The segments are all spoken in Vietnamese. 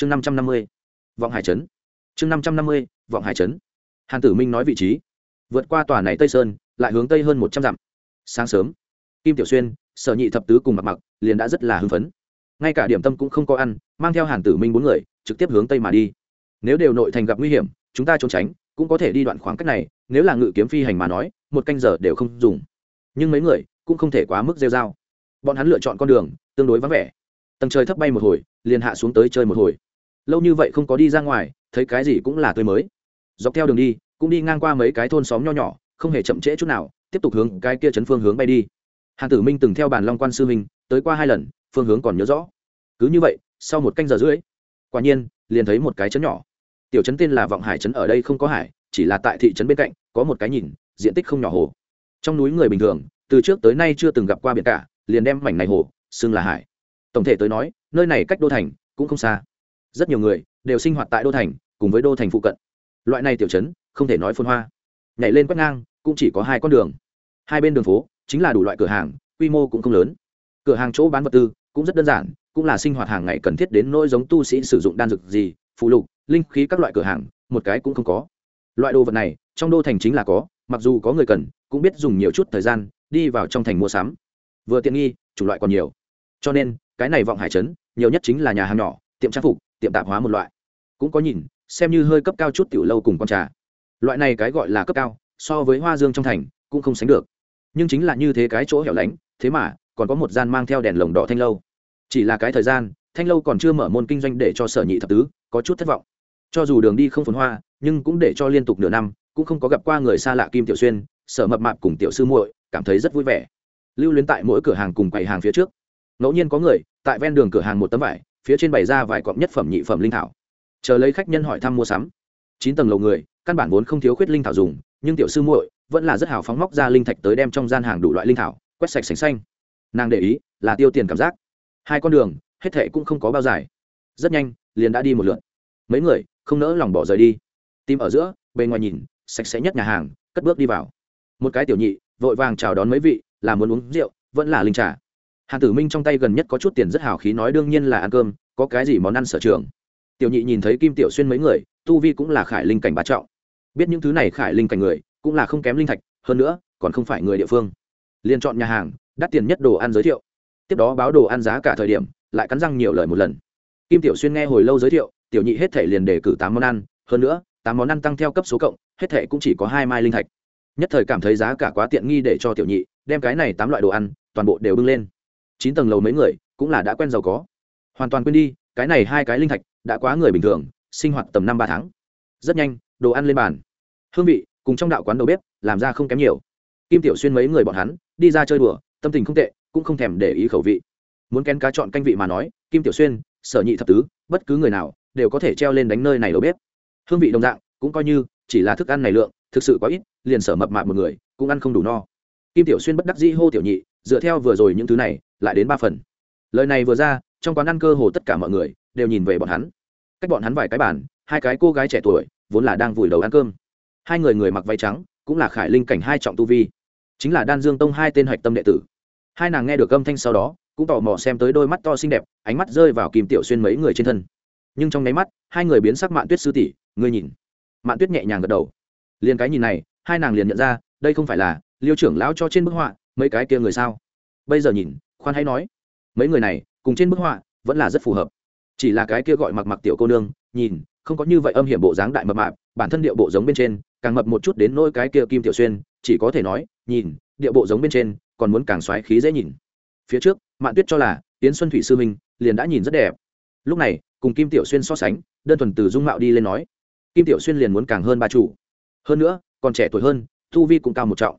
chương năm trăm năm mươi, vọng hải trấn. Chương năm trăm năm mươi, vọng hải trấn. Hàn tử minh nói vị trí. Vượt qua tòa này tây sơn, lại hướng tây hơn một trăm dặm. Sáng sớm, kim tiểu xuyên, sở nhị thập tứ cùng mặc mặc liền đã rất là hưng phấn. Ngay cả điểm tâm cũng không có ăn, mang theo hàn tử minh bốn người, trực tiếp hướng tây mà đi. Nếu đều nội thành gặp nguy hiểm, chúng ta trốn tránh, cũng có thể đi đoạn khoảng cách này, nếu là ngự kiếm phi hành mà nói, một canh giờ đều không dùng. Nhưng mấy người cũng không thể quá mức rêu dao bọn hắn lựa chọn con đường, tương đối vắng vẻ. Tầng trời thấp bay một hồi, liền hạ xuống tới chơi một hồi lâu như vậy không có đi ra ngoài, thấy cái gì cũng là tươi mới. Dọc theo đường đi, cũng đi ngang qua mấy cái thôn xóm nho nhỏ, không hề chậm trễ chút nào, tiếp tục hướng cái kia chấn phương hướng bay đi. Hàn tử minh từng theo bàn long quan sư minh tới qua hai lần, phương hướng còn nhớ rõ. Cứ như vậy, sau một canh giờ rưỡi, quả nhiên, liền thấy một cái chấn nhỏ. Tiểu trấn tên là vọng hải trấn, ở đây không có hải, chỉ là tại thị trấn bên cạnh, có một cái nhìn, diện tích không nhỏ hồ. Trong núi người bình thường, từ trước tới nay chưa từng gặp qua biển cả, liền đem mảnh này hồ, xưng là hải. Tổng thể tới nói, nơi này cách đô thành cũng không xa rất nhiều người đều sinh hoạt tại đô thành, cùng với đô thành phụ cận. Loại này tiểu trấn, không thể nói phôn hoa. Nhảy lên quét ngang, cũng chỉ có hai con đường. Hai bên đường phố chính là đủ loại cửa hàng, quy mô cũng không lớn. Cửa hàng chỗ bán vật tư cũng rất đơn giản, cũng là sinh hoạt hàng ngày cần thiết đến nỗi giống tu sĩ sử dụng đan dược gì phụ lục, linh khí các loại cửa hàng, một cái cũng không có. Loại đồ vật này trong đô thành chính là có, mặc dù có người cần, cũng biết dùng nhiều chút thời gian đi vào trong thành mua sắm. Vừa tiện nghi chủ loại còn nhiều. Cho nên, cái này vọng hải trấn, nhiều nhất chính là nhà hàng nhỏ, tiệm trang phục tiệm tạp hóa một loại. Cũng có nhìn, xem như hơi cấp cao chút tiểu lâu cùng con trà. Loại này cái gọi là cấp cao, so với hoa dương trong thành, cũng không sánh được. Nhưng chính là như thế cái chỗ hẻo lánh, thế mà, còn có một gian mang theo đèn lồng đỏ thanh lâu. Chỉ là cái thời gian, thanh lâu còn chưa mở môn kinh doanh để cho sở nhị thập tứ, có chút thất vọng. Cho dù đường đi không phồn hoa, nhưng cũng để cho liên tục nửa năm, cũng không có gặp qua người xa lạ kim tiểu xuyên, sở mập mạp cùng tiểu sư muội, cảm thấy rất vui vẻ. Lưu luyến tại mỗi cửa hàng cùng quầy hàng phía trước. Ngẫu nhiên có người, tại ven đường cửa hàng một tấm vải phía trên bày ra vài cọng nhất phẩm nhị phẩm linh thảo. Chờ lấy khách nhân hỏi thăm mua sắm. Chín tầng lầu người, căn bản vốn không thiếu khuyết linh thảo dùng, nhưng tiểu sư muội vẫn là rất hào phóng móc ra linh thạch tới đem trong gian hàng đủ loại linh thảo, quét sạch sành xanh. Nàng để ý, là tiêu tiền cảm giác. Hai con đường, hết thệ cũng không có bao dài. Rất nhanh, liền đã đi một lượt. Mấy người, không nỡ lòng bỏ rời đi. Tìm ở giữa, bề ngoài nhìn, sạch sẽ nhất nhà hàng, cất bước đi vào. Một cái tiểu nhị, vội vàng chào đón mấy vị, là muốn uống rượu, vẫn là linh trà hàn tử minh trong tay gần nhất có chút tiền rất hào khí nói đương nhiên là ăn cơm, có cái gì món ăn sở trường? Tiểu nhị nhìn thấy kim tiểu xuyên mấy người, tu vi cũng là khải linh cảnh bá trọng. Biết những thứ này khải linh cảnh người, cũng là không kém linh thạch, hơn nữa, còn không phải người địa phương. Liền chọn nhà hàng, đắt tiền nhất đồ ăn giới thiệu. Tiếp đó báo đồ ăn giá cả thời điểm, lại cắn răng nhiều lời một lần. Kim tiểu xuyên nghe hồi lâu giới thiệu, tiểu nhị hết thể liền đề cử tám món ăn, hơn nữa, tám món ăn tăng theo cấp số cộng, hết thể cũng chỉ có hai mai linh thạch. Nhất thời cảm thấy giá cả quá tiện nghi để cho tiểu nhị, đem cái này tám loại đồ ăn, toàn bộ đều bưng lên chín tầng lầu mấy người cũng là đã quen giàu có. Hoàn toàn quên đi, cái này hai cái linh thạch đã quá người bình thường, sinh hoạt tầm năm ba tháng. Rất nhanh, đồ ăn lên bàn. Hương vị, cùng trong đạo quán đầu bếp, làm ra không kém nhiều. Kim tiểu xuyên mấy người bọn hắn, đi ra chơi đùa, tâm tình không tệ, cũng không thèm để ý khẩu vị. Muốn kén cá chọn canh vị mà nói, kim tiểu xuyên, sở nhị thập tứ, bất cứ người nào, đều có thể treo lên đánh nơi này đầu bếp. Hương vị đồng dạng, cũng coi như, chỉ là thức ăn này lượng, thực sự quá ít, liền sở mập mạp một người, cũng ăn không đủ no. Kim tiểu xuyên bất đắc dĩ hô tiểu nhị, dựa theo vừa rồi những thứ này lại đến ba phần. Lời này vừa ra, trong quán ăn cơ hồ tất cả mọi người đều nhìn về bọn hắn. Cách bọn hắn vài cái bàn, hai cái cô gái trẻ tuổi vốn là đang vùi đầu ăn cơm. Hai người người mặc váy trắng cũng là khải linh cảnh hai trọng tu vi, chính là đan dương tông hai tên hạch tâm đệ tử. Hai nàng nghe được âm thanh sau đó, cũng tò mò xem tới đôi mắt to xinh đẹp, ánh mắt rơi vào kìm tiểu xuyên mấy người trên thân. Nhưng trong nháy mắt, hai người biến sắc mạn tuyết sư tỷ, ngươi nhìn. Mạn tuyết nhẹ nhàng gật đầu. Liền cái nhìn này, hai nàng liền nhận ra, đây không phải là liêu trưởng lão cho trên bức họa, mấy cái kia người sao? Bây giờ nhìn khoan hãy nói. Mấy người này, cùng trên bức họa, vẫn là rất phù hợp. Chỉ là cái kia gọi mặc mặc tiểu cô nương, nhìn, không có như vậy âm hiểm bộ dáng đại mập mạp, bản thân điệu bộ giống bên trên, càng mập một chút đến nỗi cái kia kim tiểu xuyên, chỉ có thể nói, nhìn, điệu bộ giống bên trên, còn muốn càng xoáy khí dễ nhìn. Phía trước, mạn tuyết cho là tiến xuân thủy sư minh liền đã nhìn rất đẹp. Lúc này, cùng kim tiểu xuyên so sánh, đơn thuần từ dung mạo đi lên nói, kim tiểu xuyên liền muốn càng hơn ba chủ. Hơn nữa, còn trẻ tuổi hơn thu vi cũng cao một trọng.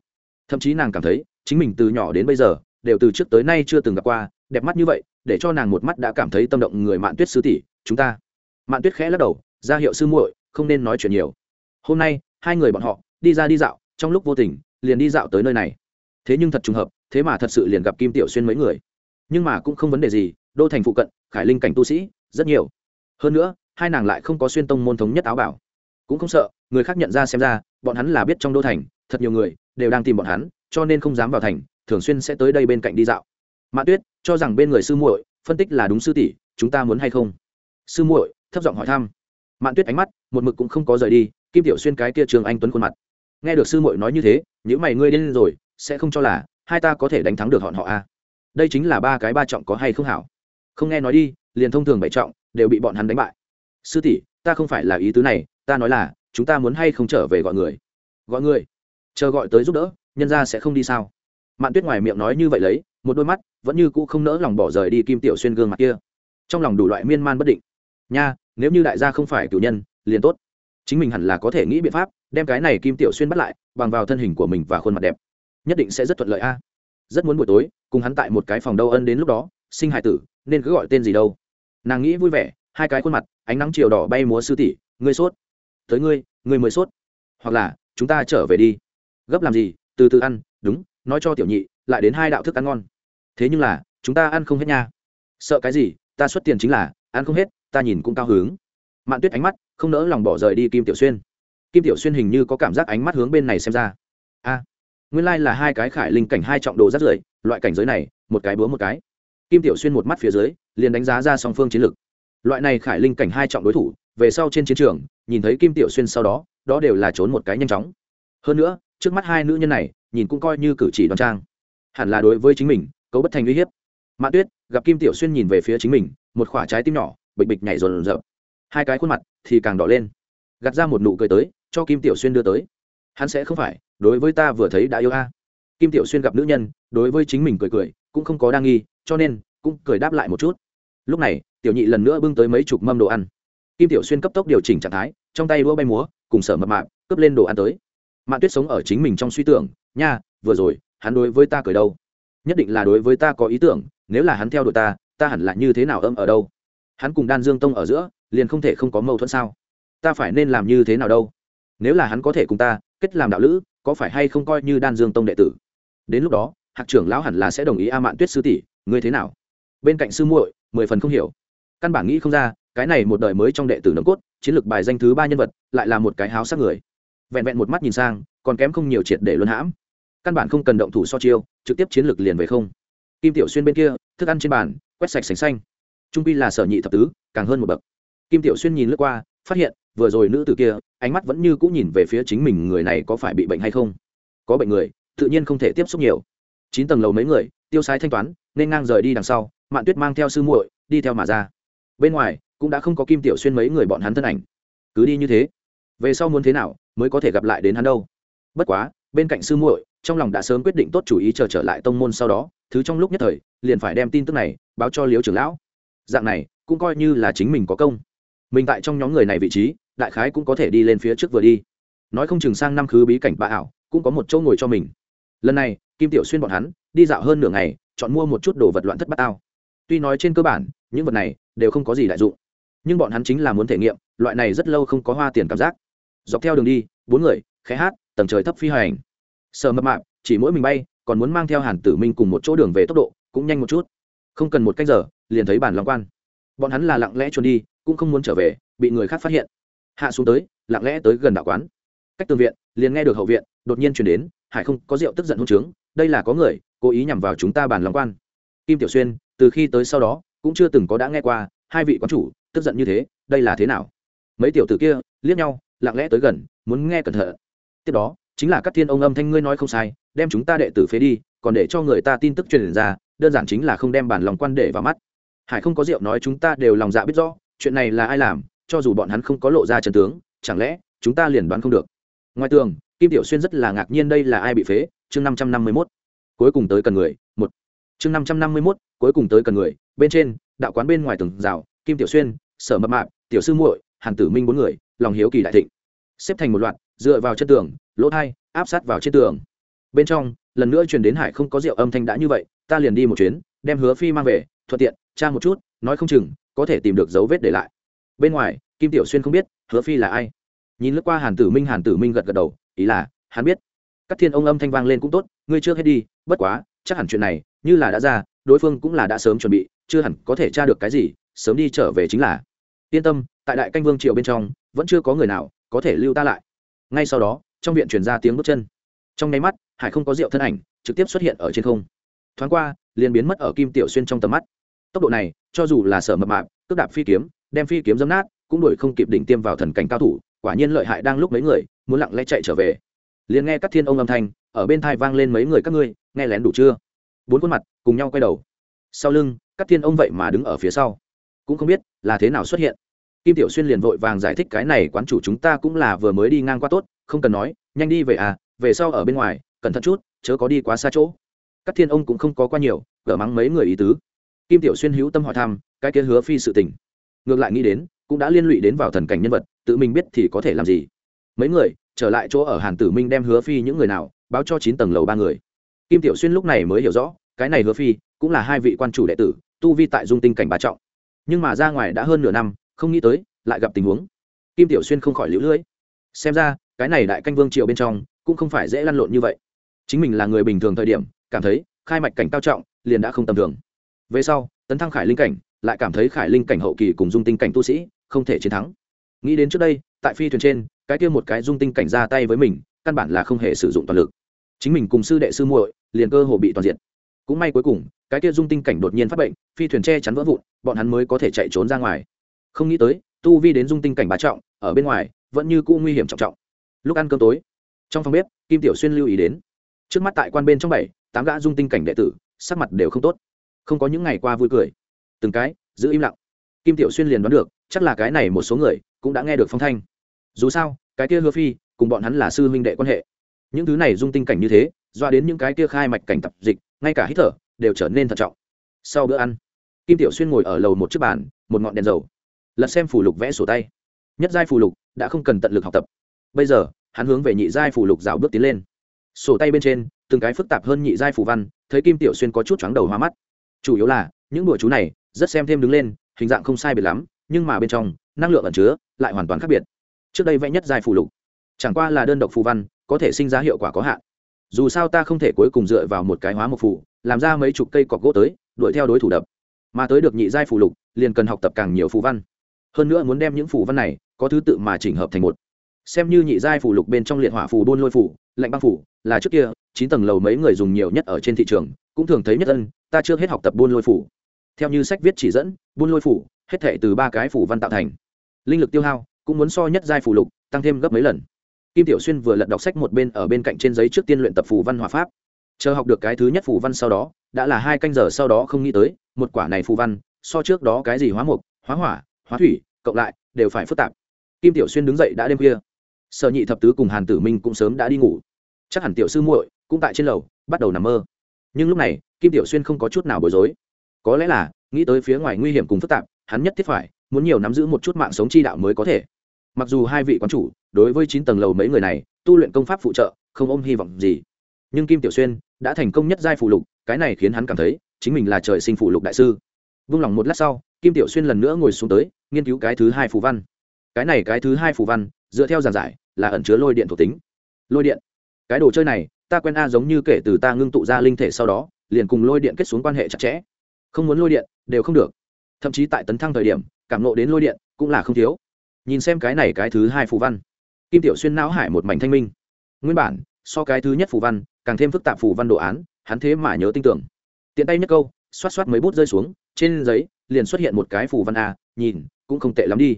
Thậm chí nàng cảm thấy, chính mình từ nhỏ đến bây giờ đều từ trước tới nay chưa từng gặp qua, đẹp mắt như vậy, để cho nàng một mắt đã cảm thấy tâm động người mạn tuyết sư tỷ, chúng ta. Mạn tuyết khẽ lắc đầu ra hiệu sư muội, không nên nói chuyện nhiều. Hôm nay, hai người bọn họ, đi ra đi dạo, trong lúc vô tình, liền đi dạo tới nơi này. Thế nhưng thật trùng hợp, thế mà thật sự liền gặp kim tiểu xuyên mấy người. Nhưng mà cũng không vấn đề gì, đô thành phụ cận, khải linh cảnh tu sĩ, rất nhiều. Hơn nữa, hai nàng lại không có xuyên tông môn thống nhất áo bảo. Cũng không sợ, người khác nhận ra xem ra, bọn hắn là biết trong đô thành, thật nhiều người, đều đang tìm bọn hắn, cho nên không dám vào thành thường xuyên sẽ tới đây bên cạnh đi dạo. Mạ tuyết, cho rằng bên người sư muội, phân tích là đúng sư tỷ, chúng ta muốn hay không? Sư muội, thấp giọng hỏi thăm. Mạn tuyết ánh mắt, một mực cũng không có rời đi, kim tiểu xuyên cái kia trường anh tuấn khuôn mặt. Nghe được sư muội nói như thế những mày ngươi điên rồi, sẽ không cho là hai ta có thể đánh thắng được họ họ a đây chính là ba cái ba trọng có hay không hảo? Không nghe nói đi, liền thông thường bảy trọng, đều bị bọn hắn đánh bại. Sư tỷ, ta không phải là ý tứ này, ta nói là, chúng ta muốn hay không trở về gọi người? Gọi người? Chờ gọi tới giúp đỡ, nhân ra sẽ không đi sao? Mạn tuyết ngoài miệng nói như vậy lấy, một đôi mắt vẫn như cũ không nỡ lòng bỏ rời đi kim tiểu xuyên gương mặt kia. Trong lòng đủ loại miên man bất định. Nha, nếu như đại gia không phải cử nhân, liền tốt. Chính mình hẳn là có thể nghĩ biện pháp đem cái này kim tiểu xuyên bắt lại, bằng vào thân hình của mình và khuôn mặt đẹp. Nhất định sẽ rất thuận lợi a. Rất muốn buổi tối, cùng hắn tại một cái phòng đâu ân đến lúc đó, sinh hải tử, nên cứ gọi tên gì đâu. Nàng nghĩ vui vẻ, hai cái khuôn mặt, ánh nắng chiều đỏ bay múa sư tỷ, ngươi sốt. Tới ngươi ngươi mới sốt. Hoặc là, chúng ta trở về đi. Gấp làm gì? Từ từ ăn, đúng nói cho tiểu nhị, lại đến hai đạo thức ăn ngon. Thế nhưng là, chúng ta ăn không hết nha. Sợ cái gì, ta xuất tiền chính là, ăn không hết, ta nhìn cũng cao hứng. Mạn tuyết ánh mắt, không nỡ lòng bỏ rời đi kim tiểu xuyên. Kim tiểu xuyên hình như có cảm giác ánh mắt hướng bên này xem ra. A, nguyên lai、like、là hai cái khải linh cảnh hai trọng đồ rắt rưởi, loại cảnh giới này, một cái búa một cái. Kim tiểu xuyên một mắt phía dưới, liền đánh giá ra song phương chiến lược. Loại này khải linh cảnh hai trọng đối thủ, về sau trên chiến trường, nhìn thấy kim tiểu xuyên sau đó đó đều là trốn một cái nhanh chóng. Hơn nữa, trước mắt hai nữ nhân này nhìn cũng coi như cử chỉ đoan trang. Hẳn là đối với chính mình, cấu bất thành uy hiếp. Mạ tuyết, gặp kim tiểu xuyên nhìn về phía chính mình, một khoả trái tim nhỏ, bịch bịch nhảy rồn rợp hai cái khuôn mặt thì càng đỏ lên. Gạt ra một nụ cười tới, cho kim tiểu xuyên đưa tới. Hắn sẽ không phải, đối với ta vừa thấy đã yêu a. Kim tiểu xuyên gặp nữ nhân, đối với chính mình cười cười, cũng không có đa nghi, cho nên cũng cười đáp lại một chút. Lúc này, tiểu nhị lần nữa bưng tới mấy chục mâm đồ ăn. Kim tiểu xuyên cấp tốc điều chỉnh trạng thái, trong tay đũa bay múa, cùng sở mập mạp, cướp lên đồ ăn tới. Mạn tuyết sống ở chính mình trong suy tưởng nha, vừa rồi, hắn đối với ta cười đâu? Nhất định là đối với ta có ý tưởng, nếu là hắn theo đuổi ta ta hẳn là như thế nào âm ở đâu? Hắn cùng đan dương tông ở giữa, liền không thể không có mâu thuẫn sao? Ta phải nên làm như thế nào đâu? Nếu là hắn có thể cùng ta kết làm đạo lữ, có phải hay không coi như đan dương tông đệ tử? Đến lúc đó, hạc trưởng lão hẳn là sẽ đồng ý a mạn tuyết sư tỷ, ngươi thế nào? Bên cạnh sư muội, mười phần không hiểu. Căn bản nghĩ không ra, cái này một đời mới trong đệ tử nấm cốt, chiến lược bài danh thứ ba nhân vật, lại là một cái háo sắc người. Vẹn vẹn một mắt nhìn sang, còn kém không nhiều triệt để luân hãm căn bản không cần động thủ so chiêu, trực tiếp chiến lược liền về không. Kim tiểu xuyên bên kia, thức ăn trên bàn, quét sạch sành xanh. Trung pi là sở nhị thập tứ, càng hơn một bậc. Kim tiểu xuyên nhìn lướt qua, phát hiện, vừa rồi nữ tử kia, ánh mắt vẫn như cũng nhìn về phía chính mình người này có phải bị bệnh hay không. Có bệnh người, tự nhiên không thể tiếp xúc nhiều. Chín tầng lầu mấy người, tiêu sái thanh toán, nên ngang rời đi đằng sau, mạn tuyết mang theo sư muội, đi theo mà ra. Bên ngoài, cũng đã không có kim tiểu xuyên mấy người bọn hắn thân ảnh. Cứ đi như thế. Về sau muốn thế nào, mới có thể gặp lại đến hắn đâu. Bất quá bên cạnh sư muội trong lòng đã sớm quyết định tốt chủ ý chờ trở, trở lại tông môn sau đó thứ trong lúc nhất thời liền phải đem tin tức này báo cho liếu trưởng lão. Dạng này cũng coi như là chính mình có công. Mình tại trong nhóm người này vị trí đại khái cũng có thể đi lên phía trước vừa đi. Nói không chừng sang năm khứ bí cảnh bà ảo cũng có một chỗ ngồi cho mình. Lần này kim tiểu xuyên bọn hắn đi dạo hơn nửa ngày chọn mua một chút đồ vật loạn thất bát ao. Tuy nói trên cơ bản những vật này đều không có gì đại dụng nhưng bọn hắn chính là muốn thể nghiệm loại này rất lâu không có hoa tiền cảm giác. Dọc theo đường đi bốn người khé hát tầng trời thấp phi hành. Sợ mập mạp, chỉ mỗi mình bay, còn muốn mang theo hàn tử minh cùng một chỗ đường về tốc độ, cũng nhanh một chút. Không cần một cách giờ, liền thấy bản long quan. Bọn hắn là lặng lẽ trốn đi, cũng không muốn trở về, bị người khác phát hiện. Hạ xuống tới, lặng lẽ tới gần đạo quán. Cách tường viện, liền nghe được hậu viện, đột nhiên chuyển đến, hải không, có rượu tức giận hôn trướng, đây là có người, cố ý nhằm vào chúng ta bàn long quan. Kim tiểu xuyên, từ khi tới sau đó, cũng chưa từng có đã nghe qua, hai vị quán chủ, tức giận như thế, đây là thế nào? Mấy tiểu tử kia, liếc nhau, lặng lẽ tới gần, muốn nghe cẩn thận tiếp đó, chính là các thiên ông âm thanh ngươi nói không sai, đem chúng ta đệ tử phế đi, còn để cho người ta tin tức truyền ra, đơn giản chính là không đem bản lòng quan để vào mắt. Hải không có rượu nói chúng ta đều lòng dạ biết rõ, chuyện này là ai làm, cho dù bọn hắn không có lộ ra trần tướng, chẳng lẽ chúng ta liền đoán không được? Ngoài tường, kim tiểu xuyên rất là ngạc nhiên đây là ai bị phế, chương năm trăm năm mươi mốt. Cuối cùng tới cần người, một. Chương năm trăm năm mươi mốt, cuối cùng tới cần người, bên trên, đạo quán bên ngoài tường rào, kim tiểu xuyên, sở mập mạp, tiểu sư muội, hàn tử minh bốn người, lòng hiếu kỳ đại thịnh. Xếp thành một loạt dựa vào chân tường, lỗ thai, áp sát vào trên tường. Bên trong, lần nữa truyền đến hải không có rượu âm thanh đã như vậy, ta liền đi một chuyến, đem hứa phi mang về, thuận tiện, tra một chút, nói không chừng, có thể tìm được dấu vết để lại. Bên ngoài, kim tiểu xuyên không biết, hứa phi là ai. Nhìn lướt qua hàn tử minh, hàn tử minh gật gật đầu, ý là, hắn biết. Các thiên ông âm thanh vang lên cũng tốt, ngươi chưa hết đi, bất quá, chắc hẳn chuyện này, như là đã ra, đối phương cũng là đã sớm chuẩn bị, chưa hẳn có thể tra được cái gì, sớm đi trở về chính là. Yên tâm, tại đại canh vương triều bên trong, vẫn chưa có người nào có thể lưu ta lại ngay sau đó, trong viện truyền ra tiếng bước chân. Trong nháy mắt, hải không có rượu thân ảnh, trực tiếp xuất hiện ở trên không. Thoáng qua, liền biến mất ở kim tiểu xuyên trong tầm mắt. Tốc độ này, cho dù là sở mập mạp, cước đạp phi kiếm, đem phi kiếm dấm nát, cũng đuổi không kịp đỉnh tiêm vào thần cảnh cao thủ, quả nhiên lợi hại đang lúc mấy người, muốn lặng lẽ chạy trở về. Liền nghe các thiên ông âm thanh, ở bên thai vang lên mấy người các ngươi, nghe lén đủ chưa? Bốn khuôn mặt cùng nhau quay đầu. Sau lưng, các thiên ông vậy mà đứng ở phía sau. Cũng không biết là thế nào xuất hiện kim tiểu xuyên liền vội vàng giải thích cái này quán chủ chúng ta cũng là vừa mới đi ngang qua tốt, không cần nói, nhanh đi về à về sau ở bên ngoài, cẩn thận chút, chớ có đi quá xa chỗ. Các thiên ông cũng không có qua nhiều, gỡ mắng mấy người ý tứ. Kim tiểu xuyên hữu tâm hỏi thăm, cái kia hứa phi sự tình. Ngược lại nghĩ đến, cũng đã liên lụy đến vào thần cảnh nhân vật, tự mình biết thì có thể làm gì. Mấy người, trở lại chỗ ở hàn tử minh đem hứa phi những người nào, báo cho chín tầng lầu ba người. Kim tiểu xuyên lúc này mới hiểu rõ, cái này hứa phi, cũng là hai vị quan chủ đệ tử, tu vi tại dung tinh cảnh bà trọng. Nhưng mà ra ngoài đã hơn nửa năm không nghĩ tới, lại gặp tình huống. Kim tiểu xuyên không khỏi lũ lưỡi xem ra, cái này đại canh vương triều bên trong, cũng không phải dễ lăn lộn như vậy. Chính mình là người bình thường thời điểm, cảm thấy, khai mạch cảnh cao trọng, liền đã không tầm thường. Về sau, tấn thăng khải linh cảnh, lại cảm thấy khải linh cảnh hậu kỳ cùng dung tinh cảnh tu sĩ, không thể chiến thắng. Nghĩ đến trước đây, tại phi thuyền trên, cái kia một cái dung tinh cảnh ra tay với mình, căn bản là không hề sử dụng toàn lực. Chính mình cùng sư đệ sư muội, liền cơ hồ bị toàn diện. Cũng may cuối cùng, cái kia dung tinh cảnh đột nhiên phát bệnh, phi thuyền che chắn vỡ vụn, bọn hắn mới có thể chạy trốn ra ngoài không nghĩ tới, tu vi đến dung tinh cảnh bà trọng, ở bên ngoài, vẫn như cũ nguy hiểm trọng trọng. Lúc ăn cơm tối, trong phòng bếp, kim tiểu xuyên lưu ý đến. Trước mắt tại quan bên trong bảy, tám gã dung tinh cảnh đệ tử, sắc mặt đều không tốt. Không có những ngày qua vui cười. Từng cái, giữ im lặng. Kim tiểu xuyên liền đoán được, chắc là cái này một số người, cũng đã nghe được phong thanh. Dù sao, cái kia hứa phi, cùng bọn hắn là sư huynh đệ quan hệ. Những thứ này dung tinh cảnh như thế, doa đến những cái kia khai mạch cảnh tập dịch, ngay cả hít thở, đều trở nên thận trọng. Sau bữa ăn, kim tiểu xuyên ngồi ở lầu một chiếc bàn, một ngọn đèn dầu lật xem phù lục vẽ sổ tay. Nhất giai phù lục đã không cần tận lực học tập. Bây giờ, hắn hướng về nhị giai phù lục rào bước tiến lên. Sổ tay bên trên, từng cái phức tạp hơn nhị giai phù văn, thấy kim tiểu xuyên có chút chóng đầu hoa mắt. Chủ yếu là, những đùa chú này rất xem thêm đứng lên, hình dạng không sai biệt lắm, nhưng mà bên trong, năng lượng ẩn chứa lại hoàn toàn khác biệt. Trước đây vẽ nhất giai phù lục, chẳng qua là đơn độc phù văn, có thể sinh ra hiệu quả có hạn. Dù sao ta không thể cuối cùng dựa vào một cái hóa một phù, làm ra mấy chục cây cọc gỗ tới, đuổi theo đối thủ đập. Mà tới được nhị giai phù lục, liền cần học tập càng nhiều phù văn hơn nữa muốn đem những phù văn này có thứ tự mà chỉnh hợp thành một. Xem như nhị giai phù lục bên trong liệt hỏa phù đôn lôi phù, lạnh băng phù, là trước kia, chín tầng lầu mấy người dùng nhiều nhất ở trên thị trường, cũng thường thấy nhất ân, ta chưa hết học tập buôn lôi phủ theo như sách viết chỉ dẫn, buôn lôi phủ hết thể từ ba cái phủ văn tạo thành. Linh lực tiêu hao, cũng muốn so nhất giai phủ lục, tăng thêm gấp mấy lần. Kim tiểu xuyên vừa lật đọc sách một bên ở bên cạnh trên giấy trước tiên luyện tập phủ văn hòa pháp. Chờ học được cái thứ nhất phủ văn sau đó, đã là hai canh giờ sau đó không nghĩ tới, một quả này phù văn, so trước đó cái gì hóa mục, hóa hỏa hóa thủy, cộng lại, đều phải phức tạp. Kim tiểu xuyên đứng dậy đã đêm khuya. Sở nhị thập tứ cùng hàn tử minh cũng sớm đã đi ngủ. Chắc hẳn tiểu sư muội cũng tại trên lầu, bắt đầu nằm mơ. Nhưng lúc này, kim tiểu xuyên không có chút nào bối rối. Có lẽ là, nghĩ tới phía ngoài nguy hiểm cùng phức tạp, hắn nhất thiết phải, muốn nhiều nắm giữ một chút mạng sống chi đạo mới có thể. Mặc dù hai vị quán chủ, đối với chín tầng lầu mấy người này, tu luyện công pháp phụ trợ, không ôm hy vọng gì. Nhưng kim tiểu xuyên đã thành công nhất giai phụ lục, cái này khiến hắn cảm thấy, chính mình là trời sinh phụ lục đại sư. Vung lòng một lát sau kim tiểu xuyên lần nữa ngồi xuống tới, nghiên cứu cái thứ hai phù văn. Cái này cái thứ hai phù văn, dựa theo giàn giải, là ẩn chứa lôi điện thuộc tính. Lôi điện. Cái đồ chơi này, ta quen a giống như kể từ ta ngưng tụ ra linh thể sau đó, liền cùng lôi điện kết xuống quan hệ chặt chẽ. Không muốn lôi điện, đều không được. Thậm chí tại tấn thăng thời điểm, cảm nộ đến lôi điện, cũng là không thiếu. Nhìn xem cái này cái thứ hai phù văn. Kim tiểu xuyên não hải một mảnh thanh minh. Nguyên bản, so cái thứ nhất phù văn, càng thêm phức tạp phù văn đồ án, hắn thế mà nhớ tin tưởng. Tiện tay nhất câu, xoát xoát mấy bút rơi xuống, trên giấy liền xuất hiện một cái phù văn a, nhìn, cũng không tệ lắm đi.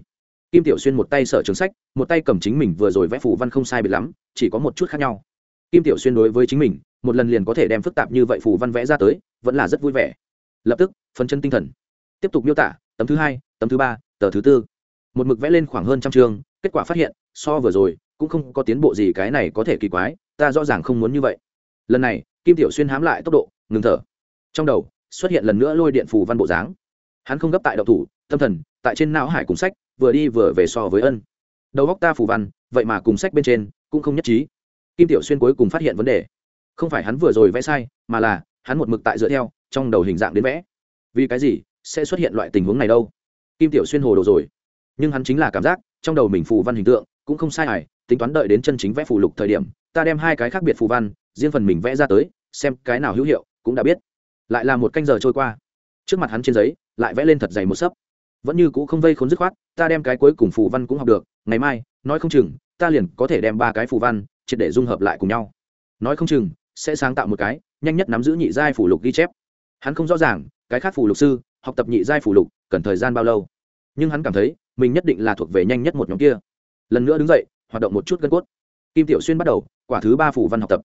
Kim tiểu xuyên một tay sở trường sách, một tay cầm chính mình vừa rồi vẽ phù văn không sai biệt lắm, chỉ có một chút khác nhau. Kim tiểu xuyên đối với chính mình, một lần liền có thể đem phức tạp như vậy phù văn vẽ ra tới, vẫn là rất vui vẻ. Lập tức, phấn chân tinh thần. Tiếp tục miêu tả, tấm thứ hai, tấm thứ ba, tờ thứ tư. Một mực vẽ lên khoảng hơn trăm chương, kết quả phát hiện, so vừa rồi, cũng không có tiến bộ gì cái này có thể kỳ quái, ta rõ ràng không muốn như vậy. Lần này, kim tiểu xuyên hám lại tốc độ, ngừng thở. Trong đầu, xuất hiện lần nữa lôi điện phù văn bộ dáng hắn không gấp tại đậu thủ, tâm thần, tại trên não hải cùng sách, vừa đi vừa về so với ân. Đầu góc ta phù văn, vậy mà cùng sách bên trên, cũng không nhất trí. Kim tiểu xuyên cuối cùng phát hiện vấn đề. Không phải hắn vừa rồi vẽ sai, mà là, hắn một mực tại dựa theo, trong đầu hình dạng đến vẽ. Vì cái gì, sẽ xuất hiện loại tình huống này đâu? Kim tiểu xuyên hồ đồ rồi. Nhưng hắn chính là cảm giác, trong đầu mình phù văn hình tượng, cũng không sai hài, tính toán đợi đến chân chính vẽ phù lục thời điểm, ta đem hai cái khác biệt phù văn, riêng phần mình vẽ ra tới, xem cái nào hữu hiệu, cũng đã biết. Lại là một canh giờ trôi qua. Trước mặt hắn trên giấy lại vẽ lên thật dày một sấp. Vẫn như cũ không vây khốn dứt khoát, ta đem cái cuối cùng phù văn cũng học được, ngày mai, nói không chừng, ta liền có thể đem ba cái phù văn triệt để dung hợp lại cùng nhau. Nói không chừng, sẽ sáng tạo một cái, nhanh nhất nắm giữ nhị giai phủ lục ghi chép. Hắn không rõ ràng, cái khác phủ lục sư, học tập nhị giai phủ lục, cần thời gian bao lâu. Nhưng hắn cảm thấy, mình nhất định là thuộc về nhanh nhất một nhóm kia. Lần nữa đứng dậy, hoạt động một chút gân cốt. Kim tiểu xuyên bắt đầu, quả thứ ba phủ văn học tập.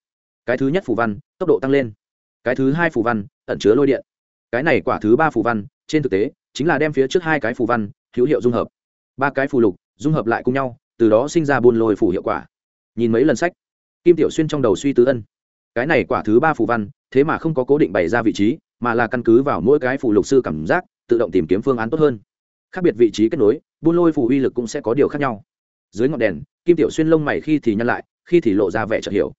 Cái thứ nhất phủ văn, tốc độ tăng lên. Cái thứ hai phủ văn, ẩn chứa lôi điện. Cái này quả thứ ba phủ văn trên thực tế, chính là đem phía trước hai cái phù văn, hữu hiệu dung hợp. Ba cái phù lục, dung hợp lại cùng nhau, từ đó sinh ra buôn lôi phủ hiệu quả. Nhìn mấy lần sách, kim tiểu xuyên trong đầu suy tứ ân. Cái này quả thứ ba phù văn, thế mà không có cố định bày ra vị trí, mà là căn cứ vào mỗi cái phù lục sư cảm giác, tự động tìm kiếm phương án tốt hơn. Khác biệt vị trí kết nối, buôn lôi phù uy lực cũng sẽ có điều khác nhau. Dưới ngọn đèn, kim tiểu xuyên lông mày khi thì nhăn lại, khi thì lộ ra vẻ chợt hiểu.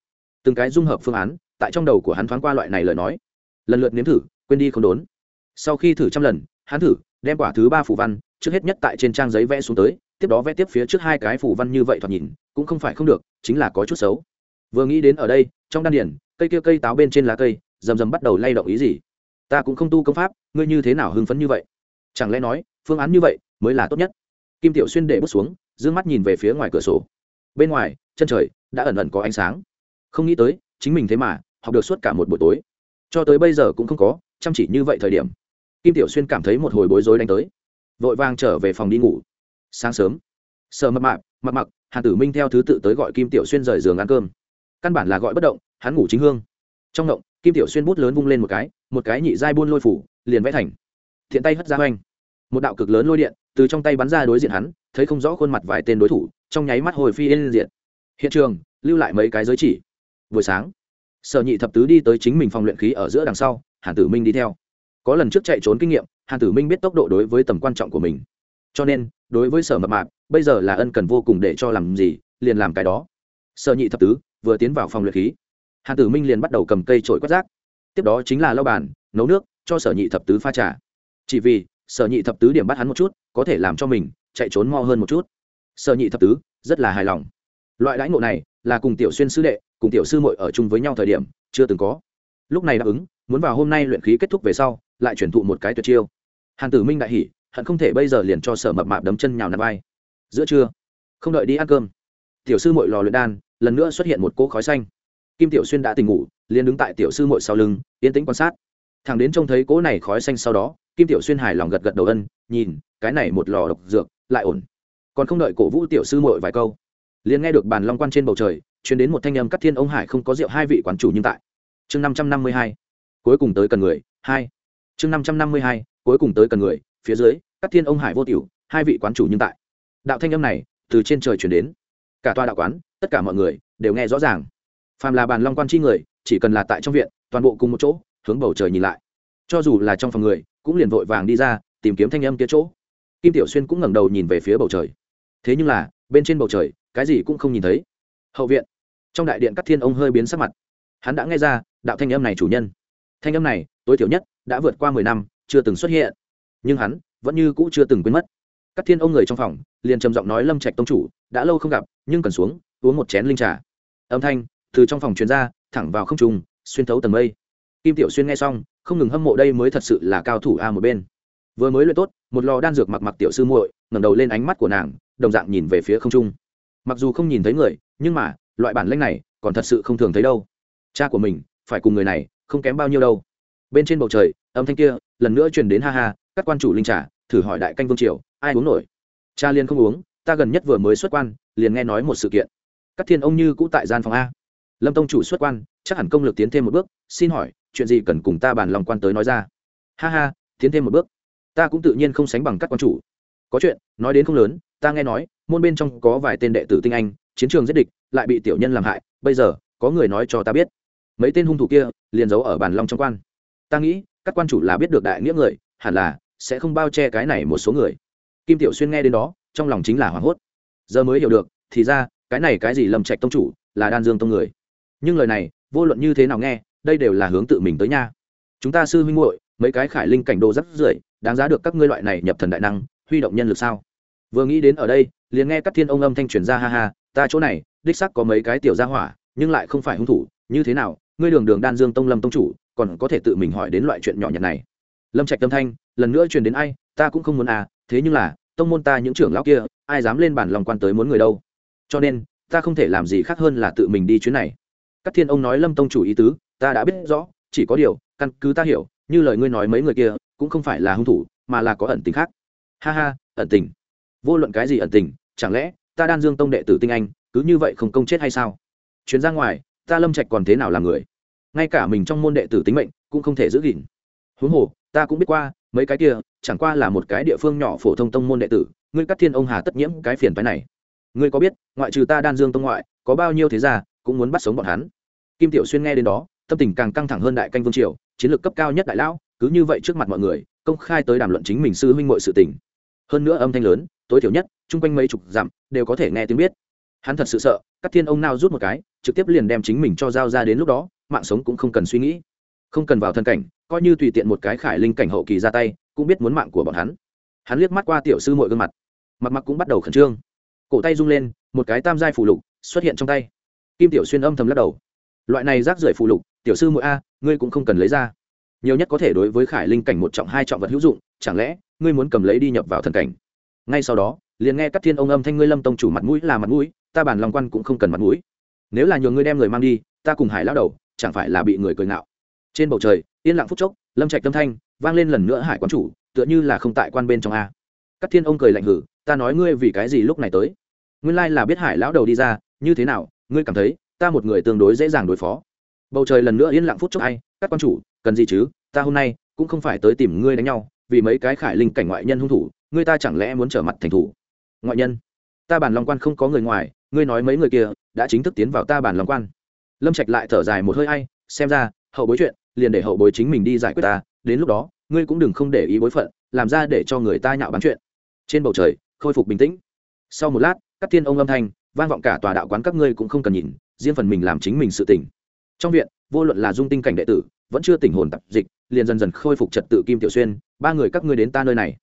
Từng cái dung hợp phương án, tại trong đầu của hắn thoáng qua loại này lời nói. Lần lượt nếm thử, quên đi không đốn sau khi thử trăm lần, hắn thử, đem quả thứ ba phủ văn, trước hết nhất tại trên trang giấy vẽ xuống tới, tiếp đó vẽ tiếp phía trước hai cái phủ văn như vậy thoạt nhìn, cũng không phải không được, chính là có chút xấu. Vừa nghĩ đến ở đây, trong đan điển cây kia cây táo bên trên lá cây, rầm rầm bắt đầu lay động ý gì? Ta cũng không tu công pháp, ngươi như thế nào hưng phấn như vậy? Chẳng lẽ nói, phương án như vậy mới là tốt nhất? Kim tiểu xuyên để bước xuống d ư ơ n g mắt nhìn về phía ngoài cửa sổ. Bên ngoài, chân trời đã ẩn ẩn có ánh sáng. Không nghĩ tới, chính mình thế mà học được suốt cả một buổi tối. Cho tới bây giờ cũng không có, chăm chỉ như vậy thời điểm kim tiểu xuyên cảm thấy một hồi bối rối đánh tới. Vội vàng trở về phòng đi ngủ. Sáng sớm sợ mập mạp mặc mặc, hàn tử minh theo thứ tự tới gọi kim tiểu xuyên rời giường ăn cơm. Căn bản là gọi bất động, hắn ngủ chính hương. Trong động kim tiểu xuyên bút lớn vung lên một cái một cái nhị giai buôn lôi phủ, liền vẽ thành. Thiện tay hất ra oanh một đạo cực lớn lôi điện từ trong tay bắn ra đối diện hắn, thấy không rõ khuôn mặt vài tên đối thủ, trong nháy mắt hồi phi lên diện hiện trường, lưu lại mấy cái giới chỉ. Buổi sáng, sở nhị thập tứ đi tới chính mình phòng luyện khí ở giữa đằng sau, hàn tử minh đi theo có lần trước chạy trốn kinh nghiệm, hàn tử minh biết tốc độ đối với tầm quan trọng của mình. Cho nên, đối với sở mập mạp, bây giờ là ân cần vô cùng để cho làm gì, liền làm cái đó. Sở nhị thập tứ, vừa tiến vào phòng luyện khí, hàn tử minh liền bắt đầu cầm cây trổi quét rác. Tiếp đó chính là lau bàn, nấu nước, cho sở nhị thập tứ pha trà. Chỉ vì, sở nhị thập tứ điểm bắt hắn một chút, có thể làm cho mình chạy trốn mo hơn một chút. Sở nhị thập tứ, rất là hài lòng. Loại đãi ngộ này là cùng tiểu xuyên sư đệ, cùng tiểu sư mội ở chung với nhau thời điểm, chưa từng có. Lúc này đáp ứng, muốn vào hôm nay luyện khí kết thúc về sau lại chuyển thụ một cái tuyệt chiêu. Hàn tử minh đại hỉ, hận không thể bây giờ liền cho sở mập mạp đấm chân nhào nằm vai. Giữa trưa, không đợi đi ăn cơm, tiểu sư mội lò luyện đan, lần nữa xuất hiện một cỗ khói xanh. Kim tiểu xuyên đã tỉnh ngủ, liền đứng tại tiểu sư mội sau lưng, yên tĩnh quan sát. Thằng đến trông thấy cỗ này khói xanh sau đó, kim tiểu xuyên hài lòng gật gật đầu ân, nhìn, cái này một lò độc dược, lại ổn. Còn không đợi cổ vũ tiểu sư mội vài câu, liền nghe được bàn long quan trên bầu trời chuyển đến một thanh âm cắt thiên ông hải không có rượu hai vị quán chủ nhưng tại. Chương năm trăm năm mươi hai, cuối cùng tới cần người, hai chương năm trăm năm mươi hai, cuối cùng tới cần người, phía dưới, các thiên ông hải vô tiểu, hai vị quán chủ nhưng tại. Đạo thanh âm này, từ trên trời chuyển đến. Cả tòa đạo quán, tất cả mọi người, đều nghe rõ ràng. Phàm là bàn long quan chi người, chỉ cần là tại trong viện, toàn bộ cùng một chỗ, hướng bầu trời nhìn lại. Cho dù là trong phòng người, cũng liền vội vàng đi ra, tìm kiếm thanh âm kia chỗ. Kim tiểu xuyên cũng ngẩng đầu nhìn về phía bầu trời. Thế nhưng là, bên trên bầu trời, cái gì cũng không nhìn thấy. Hậu viện. Trong đại điện các thiên ông hơi biến sắc mặt. Hắn đã nghe ra, đạo thanh âm này chủ nhân. Thanh âm này tối thiểu nhất đã vượt qua mười năm, chưa từng xuất hiện. Nhưng hắn vẫn như cũ chưa từng quên mất. Các thiên ông người trong phòng liền trầm giọng nói lâm trạch tông chủ, đã lâu không gặp, nhưng cần xuống, uống một chén linh trà. Âm thanh từ trong phòng chuyên ra, thẳng vào không trùng xuyên thấu tầng mây. Kim tiểu xuyên nghe xong, không ngừng hâm mộ đây mới thật sự là cao thủ a một bên. Vừa mới luyện tốt, một lò đan dược mặc mặc tiểu sư muội, ngẩng đầu lên ánh mắt của nàng, đồng dạng nhìn về phía không trung. Mặc dù không nhìn thấy người, nhưng mà, loại bản lĩnh này còn thật sự không thường thấy đâu. Cha của mình, phải cùng người này, không kém bao nhiêu đâu bên trên bầu trời, âm thanh kia, lần nữa truyền đến ha ha, các quan chủ linh trà, thử hỏi đại canh vương triều, ai uống nổi? Cha liên không uống, ta gần nhất vừa mới xuất quan, liền nghe nói một sự kiện. Các thiên ông như cũ tại gian phòng a. Lâm tông chủ xuất quan, chắc hẳn công lực tiến thêm một bước, xin hỏi, chuyện gì cần cùng ta bàn lòng quan tới nói ra? Ha ha, tiến thêm một bước. Ta cũng tự nhiên không sánh bằng các quan chủ. Có chuyện, nói đến không lớn, ta nghe nói, môn bên trong có vài tên đệ tử tinh anh, chiến trường giết địch, lại bị tiểu nhân làm hại, bây giờ, có người nói cho ta biết. Mấy tên hung thủ kia, liền giấu ở bàn long trong quan ta nghĩ, các quan chủ là biết được đại nghĩa người, hẳn là sẽ không bao che cái này một số người. Kim tiểu xuyên nghe đến đó, trong lòng chính là hoảng hốt. Giờ mới hiểu được, thì ra, cái này cái gì lầm trạch tông chủ, là đan dương tông người. Nhưng lời này, vô luận như thế nào nghe, đây đều là hướng tự mình tới nha. Chúng ta sư huynh muội, mấy cái khải linh cảnh đồ rất rưởi, đáng giá được các ngươi loại này nhập thần đại năng, huy động nhân lực sao? Vừa nghĩ đến ở đây, liền nghe các thiên ông âm thanh truyền ra ha ha, ta chỗ này, đích sắc có mấy cái tiểu gia hỏa, nhưng lại không phải hung thủ, như thế nào, ngươi đường đường đan dương tông lâm tông chủ còn có thể tự mình hỏi đến loại chuyện nhỏ nhặt này. Lâm trạch tâm thanh, lần nữa truyền đến ai, ta cũng không muốn à thế nhưng là, tông môn ta những trưởng lão kia, ai dám lên bản lòng quan tới muốn người đâu. Cho nên, ta không thể làm gì khác hơn là tự mình đi chuyến này. Các thiên ông nói lâm tông chủ ý tứ, ta đã biết rõ, chỉ có điều, căn cứ ta hiểu, như lời ngươi nói mấy người kia, cũng không phải là hung thủ, mà là có ẩn tình khác. Ha ha, ẩn tình. Vô luận cái gì ẩn tình, chẳng lẽ, ta đan dương tông đệ tử tinh anh, cứ như vậy không công chết hay sao? Chuyến ra ngoài, ta lâm trạch còn thế nào là người? Ngay cả mình trong môn đệ tử tính mệnh cũng không thể giữ gìn. Huống hồ, ta cũng biết qua, mấy cái kia, chẳng qua là một cái địa phương nhỏ phổ thông tông môn đệ tử, ngươi cắt thiên ông hà tất nhiễm cái phiền phái này. Ngươi có biết, ngoại trừ ta đan dương tông ngoại, có bao nhiêu thế gia cũng muốn bắt sống bọn hắn? Kim tiểu xuyên nghe đến đó, tâm tình càng căng thẳng hơn đại canh vương triều, chiến lược cấp cao nhất đại lão, cứ như vậy trước mặt mọi người, công khai tới đàm luận chính mình sư huynh mọi sự tình. Hơn nữa âm thanh lớn, tối thiểu nhất, chung quanh mấy chục dặm, đều có thể nghe tiếng biết. Hắn thật sự sợ các thiên ông nào rút một cái, trực tiếp liền đem chính mình cho giao ra đến lúc đó mạng sống cũng không cần suy nghĩ. Không cần vào thân cảnh, coi như tùy tiện một cái khải linh cảnh hậu kỳ ra tay, cũng biết muốn mạng của bọn hắn. Hắn liếc mắt qua tiểu sư mọi gương mặt. Mặt mặt cũng bắt đầu khẩn trương. Cổ tay rung lên, một cái tam giai phù lục xuất hiện trong tay. Kim tiểu xuyên âm thầm lắc đầu. Loại này rác rưởi phù lục, tiểu sư mỗi a, ngươi cũng không cần lấy ra. Nhiều nhất có thể đối với khải linh cảnh một trọng hai trọng vật hữu dụng, chẳng lẽ ngươi muốn cầm lấy đi nhập vào thần cảnh? Ngay sau đó, liền nghe các thiên ông âm thanh ngươi lâm tông chủ mặt mũi là mặt mũi, ta bản lòng quan cũng không cần mặt mũi. Nếu là nhờ ngươi đem người mang đi, ta cùng hải lao đầu chẳng phải là bị người cười ngạo. Trên bầu trời, yên lặng phút chốc, lâm trạch tâm thanh vang lên lần nữa hải quán chủ, tựa như là không tại quan bên trong a. Các thiên ông cười lạnh hử ta nói ngươi vì cái gì lúc này tới? Nguyên lai là biết hải lão đầu đi ra, như thế nào, ngươi cảm thấy ta một người tương đối dễ dàng đối phó. Bầu trời lần nữa yên lặng phút chốc ai các quan chủ, cần gì chứ? Ta hôm nay cũng không phải tới tìm ngươi đánh nhau, vì mấy cái khải linh cảnh ngoại nhân hung thủ, ngươi ta chẳng lẽ muốn trở mặt thành thủ? Ngoại nhân, ta bản lòng quan không có người ngoài, ngươi nói mấy người kia đã chính thức tiến vào ta bản lòng quan lâm trạch lại thở dài một hơi hay xem ra, hậu bối chuyện, liền để hậu bối chính mình đi giải quyết ta, đến lúc đó, ngươi cũng đừng không để ý bối phận, làm ra để cho người ta nhạo bán chuyện. Trên bầu trời, khôi phục bình tĩnh. Sau một lát, các thiên ông âm thanh, vang vọng cả tòa đạo quán các ngươi cũng không cần nhìn, riêng phần mình làm chính mình sự tỉnh trong viện, vô luận là dung tinh cảnh đệ tử, vẫn chưa tỉnh hồn tập dịch, liền dần dần khôi phục trật tự kim tiểu xuyên, ba người các ngươi đến ta nơi này.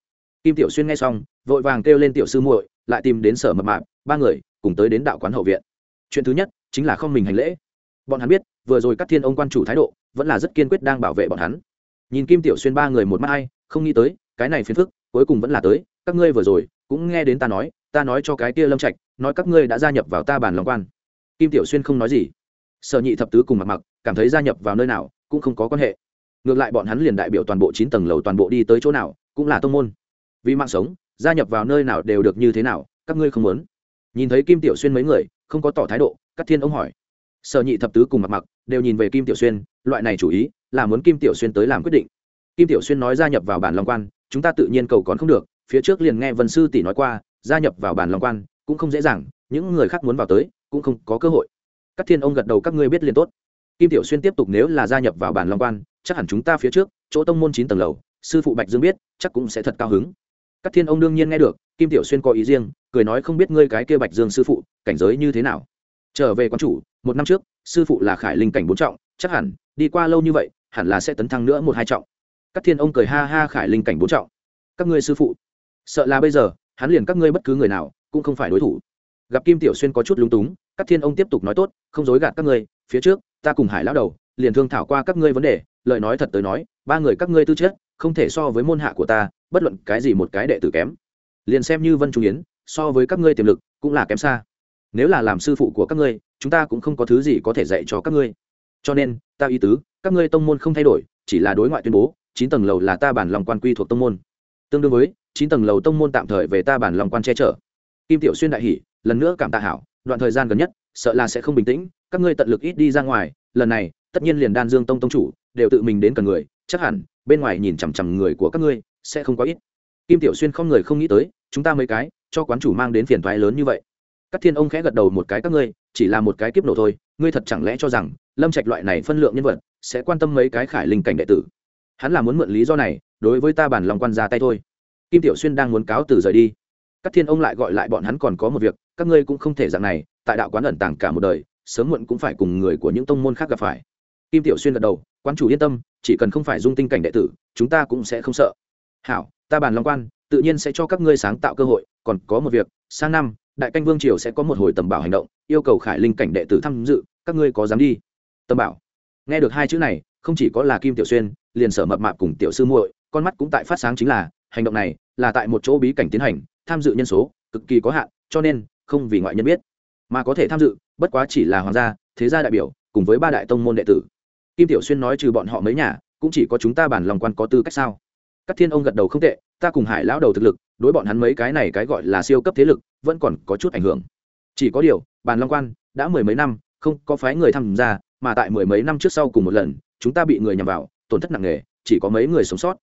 Kim tiểu xuyên nghe xong, vội vàng kêu lên tiểu sư muội, lại tìm đến sở mập mạp, ba người cùng tới đến đạo quán hậu viện. Chuyện thứ nhất, chính là không mình hành lễ bọn hắn biết, vừa rồi các thiên ông quan chủ thái độ, vẫn là rất kiên quyết đang bảo vệ bọn hắn. Nhìn kim tiểu xuyên ba người một mắt ai, không nghĩ tới, cái này phiền phức, cuối cùng vẫn là tới, các ngươi vừa rồi, cũng nghe đến ta nói ta nói cho cái kia lâm trạch, nói các ngươi đã gia nhập vào ta bàn lòng quan. Kim tiểu xuyên không nói gì. Sở nhị thập tứ cùng mặc mặc cảm thấy gia nhập vào nơi nào, cũng không có quan hệ. Ngược lại bọn hắn liền đại biểu toàn bộ chín tầng lầu toàn bộ đi tới chỗ nào, cũng là tông môn. Vì mạng sống, gia nhập vào nơi nào đều được như thế nào, các ngươi không muốn. Nhìn thấy kim tiểu xuyên mấy người, không có tỏ thái độ các thiên ông hỏi sở nhị thập tứ cùng mặc mặc đều nhìn về kim tiểu xuyên, loại này chủ ý là muốn kim tiểu xuyên tới làm quyết định. Kim tiểu xuyên nói gia nhập vào bản long quan, chúng ta tự nhiên cầu còn không được, phía trước liền nghe vân sư tỷ nói qua, gia nhập vào bản long quan cũng không dễ dàng, những người khác muốn vào tới cũng không có cơ hội. Các thiên ông gật đầu, các ngươi biết liền tốt. Kim tiểu xuyên tiếp tục nếu là gia nhập vào bản long quan, chắc hẳn chúng ta phía trước, chỗ tông môn chín tầng lầu, sư phụ bạch dương biết, chắc cũng sẽ thật cao hứng. Các thiên ông đương nhiên nghe được, kim tiểu xuyên có ý riêng, cười nói không biết ngươi cái kia bạch dương sư phụ, cảnh giới như thế nào. Trở về quán chủ một năm trước, sư phụ là khải linh cảnh bốn trọng, chắc hẳn, đi qua lâu như vậy, hẳn là sẽ tấn thăng nữa một hai trọng. Các thiên ông cười ha ha khải linh cảnh bốn trọng. Các ngươi sư phụ, sợ là bây giờ, hắn liền các ngươi bất cứ người nào, cũng không phải đối thủ. Gặp kim tiểu xuyên có chút lúng túng, các thiên ông tiếp tục nói tốt, không dối gạt các ngươi, phía trước, ta cùng hải lão đầu, liền thương thảo qua các ngươi vấn đề, lời nói thật tới nói, ba người các ngươi tư chất, không thể so với môn hạ của ta, bất luận cái gì một cái đệ tử kém. Liền xem như vân trung yến, so với các ngươi tiềm lực, cũng là kém xa nếu là làm sư phụ của các ngươi, chúng ta cũng không có thứ gì có thể dạy cho các ngươi. Cho nên, ta ý tứ, các ngươi tông môn không thay đổi, chỉ là đối ngoại tuyên bố, chín tầng lầu là ta bản lòng quan quy thuộc tông môn. Tương đương với, chín tầng lầu tông môn tạm thời về ta bản lòng quan che chở. Kim tiểu xuyên đại hỷ lần nữa cảm tạ hảo, đoạn thời gian gần nhất, sợ là sẽ không bình tĩnh, các ngươi tận lực ít đi ra ngoài, lần này, tất nhiên liền đan dương tông tông chủ, đều tự mình đến cần người, chắc hẳn, bên ngoài nhìn chằm chằm người của các ngươi, sẽ không có ít. Kim tiểu xuyên không người không nghĩ tới, chúng ta mấy cái, cho quán chủ mang đến phiền thoái lớn như vậy các thiên ông khẽ gật đầu một cái, các ngươi, chỉ là một cái kiếp nổ thôi, ngươi thật chẳng lẽ cho rằng lâm trạch loại này phân lượng nhân vật sẽ quan tâm mấy cái khải linh cảnh đệ tử? Hắn là muốn mượn lý do này, đối với ta bản lòng quan ra tay thôi. Kim tiểu xuyên đang muốn cáo từ rời đi. Các thiên ông lại gọi lại bọn hắn còn có một việc, các ngươi cũng không thể dạng này, tại đạo quán ẩn tàng cả một đời, sớm muộn cũng phải cùng người của những tông môn khác gặp phải. Kim tiểu xuyên gật đầu, quán chủ yên tâm, chỉ cần không phải dung tinh cảnh đệ tử, chúng ta cũng sẽ không sợ. Hảo, ta bàn long quan, tự nhiên sẽ cho các ngươi sáng tạo cơ hội, còn có một việc, sang năm đại canh vương triều sẽ có một hồi tầm bảo hành động, yêu cầu khải linh cảnh đệ tử tham dự, các ngươi có dám đi? Tầm bảo. Nghe được hai chữ này, không chỉ có là kim tiểu xuyên, liền sở mập mạp cùng tiểu sư muội, con mắt cũng tại phát sáng chính là, hành động này là tại một chỗ bí cảnh tiến hành, tham dự nhân số cực kỳ có hạn, cho nên không vì ngoại nhân biết, mà có thể tham dự, bất quá chỉ là hoàng gia, thế gia đại biểu, cùng với ba đại tông môn đệ tử. Kim tiểu xuyên nói trừ bọn họ mấy nhà, cũng chỉ có chúng ta bản lòng quan có tư cách sao? Các thiên ông gật đầu không tệ, ta cùng hải lão đầu thực lực, đối bọn hắn mấy cái này cái gọi là siêu cấp thế lực, vẫn còn có chút ảnh hưởng. Chỉ có điều, bàn long quan, đã mười mấy năm, không có phái người tham gia, mà tại mười mấy năm trước sau cùng một lần, chúng ta bị người nhằm vào, tổn thất nặng nề, chỉ có mấy người sống sót.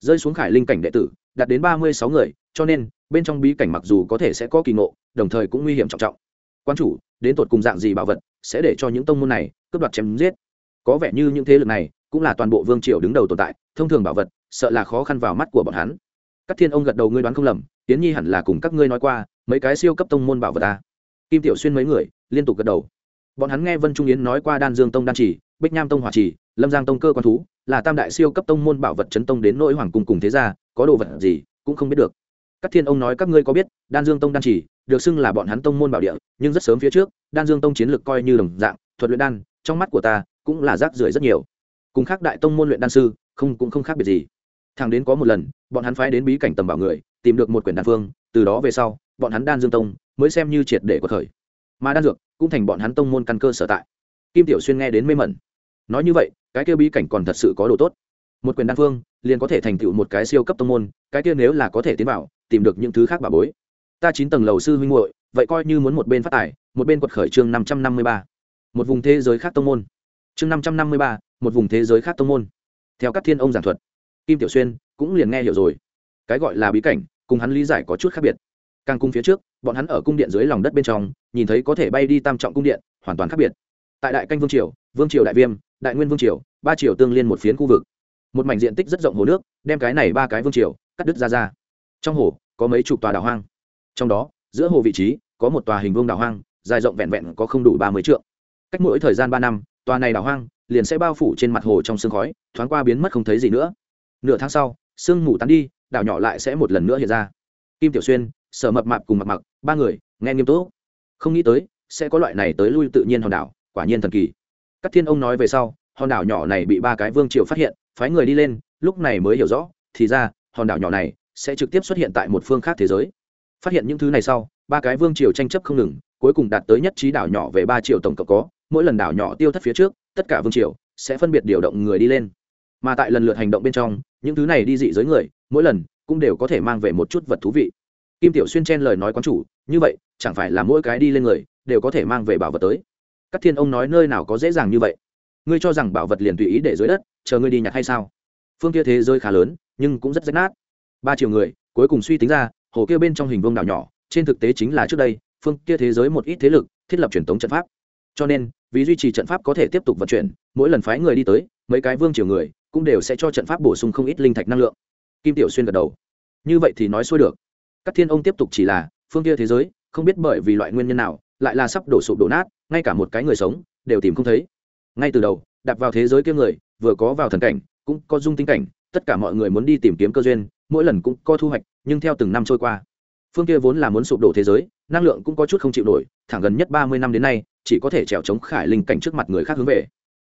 Rơi xuống khải linh cảnh đệ tử, đạt đến ba mươi sáu người, cho nên, bên trong bí cảnh mặc dù có thể sẽ có kỳ ngộ, đồng thời cũng nguy hiểm trọng trọng. Quan chủ, đến tột cùng dạng gì bảo vật sẽ để cho những tông môn này cướp đoạt chém giết? Có vẻ như những thế lực này cũng là toàn bộ vương triều đứng đầu tồn tại, thông thường bảo vật sợ là khó khăn vào mắt của bọn hắn. Các thiên ông gật đầu, ngươi đoán không lầm tiến nhi hẳn là cùng các ngươi nói qua, mấy cái siêu cấp tông môn bảo vật ta. Kim tiểu xuyên mấy người liên tục gật đầu. Bọn hắn nghe vân trung yến nói qua đan dương tông đan chỉ, bích nham tông hòa chỉ, lâm giang tông cơ quan thú, là tam đại siêu cấp tông môn bảo vật chấn tông đến nỗi hoàng cung cùng thế gia, có đồ vật gì cũng không biết được. Các thiên ông nói các ngươi có biết, đan dương tông đan chỉ, được xưng là bọn hắn tông môn bảo địa, nhưng rất sớm phía trước, đan dương tông chiến lược coi như đồng dạng, thuật luyện đan, trong mắt của ta cũng là rác rưởi rất nhiều. Cùng khác đại tông môn luyện đan sư, không cũng không khác biệt gì thằng đến có một lần, bọn hắn phái đến bí cảnh tầm bảo người, tìm được một quyển đan phương, từ đó về sau, bọn hắn đan dương tông mới xem như triệt để của thời mà đan dược cũng thành bọn hắn tông môn căn cơ sở tại. Kim tiểu xuyên nghe đến mê mẩn. Nói như vậy, cái kia bí cảnh còn thật sự có đồ tốt. Một quyền đan phương, liền có thể thành tựu một cái siêu cấp tông môn, cái kia nếu là có thể tiến vào, tìm được những thứ khác bà bối. Ta chín tầng lầu sư huynh muội, vậy coi như muốn một bên phát tài, một bên quật khởi chương năm trăm năm mươi ba. Một vùng thế giới khác tông môn. Chương năm trăm năm mươi ba, một vùng thế giới khác tông môn. Theo các thiên ông giảng thuật kim tiểu xuyên cũng liền nghe hiểu rồi. Cái gọi là bí cảnh, cùng hắn lý giải có chút khác biệt. Càng cung phía trước, bọn hắn ở cung điện dưới lòng đất bên trong, nhìn thấy có thể bay đi tam trọng cung điện, hoàn toàn khác biệt. Tại đại canh vương triều vương triều đại viêm, đại nguyên vương triều, ba triều tương liên một phiến khu vực. Một mảnh diện tích rất rộng hồ nước, đem cái này ba cái vương triều cắt đứt ra ra. Trong hồ, có mấy chục tòa đảo hoang. Trong đó, giữa hồ vị trí, có một tòa hình vương đảo hoang, dài rộng vẹn vẹn có không đủ ba mươi trượng. Cách mỗi thời gian ba năm, tòa này đảo hoang liền sẽ bao phủ trên mặt hồ trong sương khói, thoáng qua biến mất không thấy gì nữa nửa tháng sau, sương mù tán đi, đảo nhỏ lại sẽ một lần nữa hiện ra. Kim tiểu xuyên, sở mập mạp cùng mặc mặc ba người, nghe nghiêm túc. Không nghĩ tới, sẽ có loại này tới lui tự nhiên hòn đảo, quả nhiên thần kỳ. Các thiên ông nói về sau, hòn đảo nhỏ này bị ba cái vương triều phát hiện, phái người đi lên, lúc này mới hiểu rõ, thì ra, hòn đảo nhỏ này sẽ trực tiếp xuất hiện tại một phương khác thế giới. Phát hiện những thứ này sau, ba cái vương triều tranh chấp không ngừng, cuối cùng đạt tới nhất trí đảo nhỏ về ba triệu tổng cộng có, mỗi lần đảo nhỏ tiêu thất phía trước, tất cả vương triều sẽ phân biệt điều động người đi lên. Mà tại lần lượt hành động bên trong những thứ này đi dị giới người, mỗi lần cũng đều có thể mang về một chút vật thú vị. Kim tiểu xuyên chen lời nói quán chủ, như vậy, chẳng phải là mỗi cái đi lên người đều có thể mang về bảo vật tới? Các thiên ông nói, nơi nào có dễ dàng như vậy? Ngươi cho rằng bảo vật liền tùy ý để dưới đất, chờ ngươi đi nhặt hay sao? Phương kia thế giới khá lớn, nhưng cũng rất rách nát. Ba triệu người, cuối cùng suy tính ra, hồ kia bên trong hình vương đảo nhỏ, trên thực tế chính là trước đây, phương kia thế giới một ít thế lực thiết lập truyền thống trận pháp. Cho nên, vì duy trì trận pháp có thể tiếp tục vận chuyển, mỗi lần phái người đi tới, mấy cái vương triều người cũng đều sẽ cho trận pháp bổ sung không ít linh thạch năng lượng. Kim tiểu xuyên gật đầu. Như vậy thì nói xuôi được. Các thiên ông tiếp tục chỉ là, phương kia thế giới, không biết bởi vì loại nguyên nhân nào, lại là sắp đổ sụp đổ nát, ngay cả một cái người sống, đều tìm không thấy. Ngay từ đầu đặt vào thế giới kia người, vừa có vào thần cảnh, cũng có dung tinh cảnh, tất cả mọi người muốn đi tìm kiếm cơ duyên, mỗi lần cũng có thu hoạch, nhưng theo từng năm trôi qua. Phương kia vốn là muốn sụp đổ thế giới, năng lượng cũng có chút không chịu nổi, thẳng gần nhất ba mươi năm đến nay, chỉ có thể trèo chống khải linh cảnh trước mặt người khác hướng về.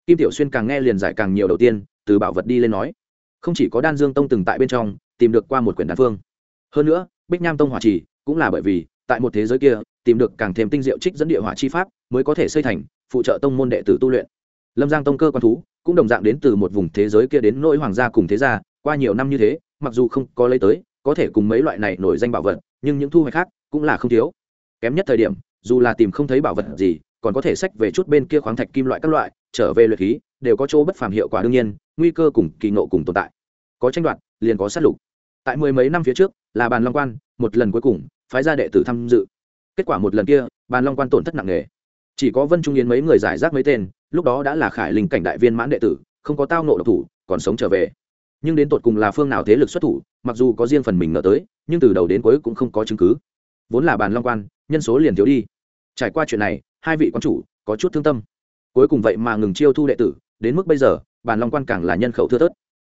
Kim tiểu xuyên càng nghe liền giải càng nhiều đầu tiên từ bảo vật đi lên nói. Không chỉ có đan dương tông từng tại bên trong, tìm được qua một quyển đan phương. Hơn nữa, bích nham tông hỏa trì cũng là bởi vì, tại một thế giới kia, tìm được càng thêm tinh diệu trích dẫn địa hỏa chi pháp mới có thể xây thành phụ trợ tông môn đệ tử tu luyện. Lâm giang tông cơ quan thú cũng đồng dạng đến từ một vùng thế giới kia đến nỗi hoàng gia cùng thế gia, qua nhiều năm như thế, mặc dù không có lấy tới, có thể cùng mấy loại này nổi danh bảo vật, nhưng những thu hoạch khác cũng là không thiếu. Kém nhất thời điểm, dù là tìm không thấy bảo vật gì, còn có thể sách về chút bên kia khoáng thạch kim loại các loại, trở về luyện khí, đều có chỗ bất phàm hiệu quả đương nhiên nguy cơ cùng kỳ nộ cùng tồn tại. Có tranh đoạt, liền có sát lục. Tại mười mấy năm phía trước, là bàn long quan, một lần cuối cùng, phái ra đệ tử tham dự. Kết quả một lần kia, bàn long quan tổn thất nặng nề. Chỉ có vân trung yến mấy người giải rác mấy tên, lúc đó đã là khải linh cảnh đại viên mãn đệ tử, không có tao nộ độc thủ, còn sống trở về. Nhưng đến tột cùng là phương nào thế lực xuất thủ, mặc dù có riêng phần mình ngờ tới, nhưng từ đầu đến cuối cũng không có chứng cứ. Vốn là bàn long quan, nhân số liền thiếu đi. Trải qua chuyện này, hai vị quan chủ có chút thương tâm. Cuối cùng vậy mà ngừng chiêu thu đệ tử, đến mức bây giờ Bản long quan càng là nhân khẩu thưa thớt.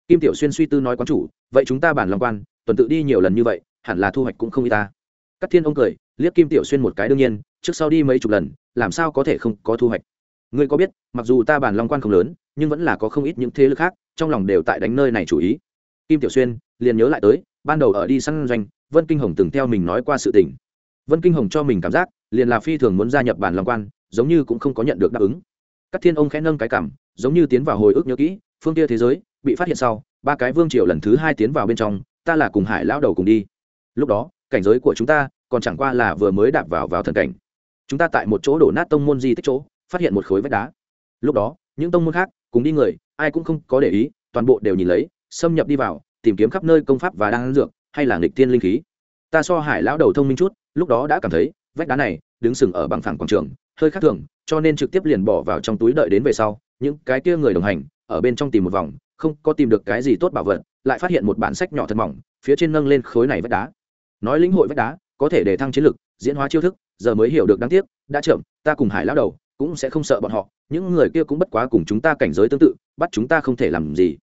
Kim tiểu xuyên suy tư nói quán chủ, vậy chúng ta Bản long quan, tuần tự đi nhiều lần như vậy, hẳn là thu hoạch cũng không y ta. Các thiên ông cười, liếc kim tiểu xuyên một cái đương nhiên, trước sau đi mấy chục lần, làm sao có thể không có thu hoạch? Ngươi có biết, mặc dù ta Bản long quan không lớn, nhưng vẫn là có không ít những thế lực khác, trong lòng đều tại đánh nơi này chủ ý. Kim tiểu xuyên liền nhớ lại tới, ban đầu ở đi săn doanh, vân kinh hồng từng theo mình nói qua sự tình. Vân kinh hồng cho mình cảm giác, liền là phi thường muốn gia nhập Bản long quan, giống như cũng không có nhận được đáp ứng các thiên ông khẽ nâng cái cảm, giống như tiến vào hồi ức nhớ kỹ, phương kia thế giới, bị phát hiện sau, ba cái vương triều lần thứ hai tiến vào bên trong, ta là cùng hải lão đầu cùng đi. Lúc đó, cảnh giới của chúng ta còn chẳng qua là vừa mới đạp vào vào thần cảnh. Chúng ta tại một chỗ đổ nát tông môn di tích chỗ, phát hiện một khối vách đá. Lúc đó, những tông môn khác, cùng đi người, ai cũng không có để ý, toàn bộ đều nhìn lấy, xâm nhập đi vào, tìm kiếm khắp nơi công pháp và đang dược, hay là nghịch tiên linh khí. Ta so hải lão đầu thông minh chút, lúc đó đã cảm thấy, vách đá này đứng sừng ở bằng phẳng quảng trường hơi khác thường, cho nên trực tiếp liền bỏ vào trong túi đợi đến về sau, những cái kia người đồng hành, ở bên trong tìm một vòng, không có tìm được cái gì tốt bảo vật, lại phát hiện một bản sách nhỏ thật mỏng, phía trên nâng lên khối này vách đá. Nói lĩnh hội vách đá, có thể để thăng chiến lực, diễn hóa chiêu thức, giờ mới hiểu được đáng tiếc, đã chậm, ta cùng hải lão đầu cũng sẽ không sợ bọn họ, những người kia cũng bất quá cùng chúng ta cảnh giới tương tự, bắt chúng ta không thể làm gì.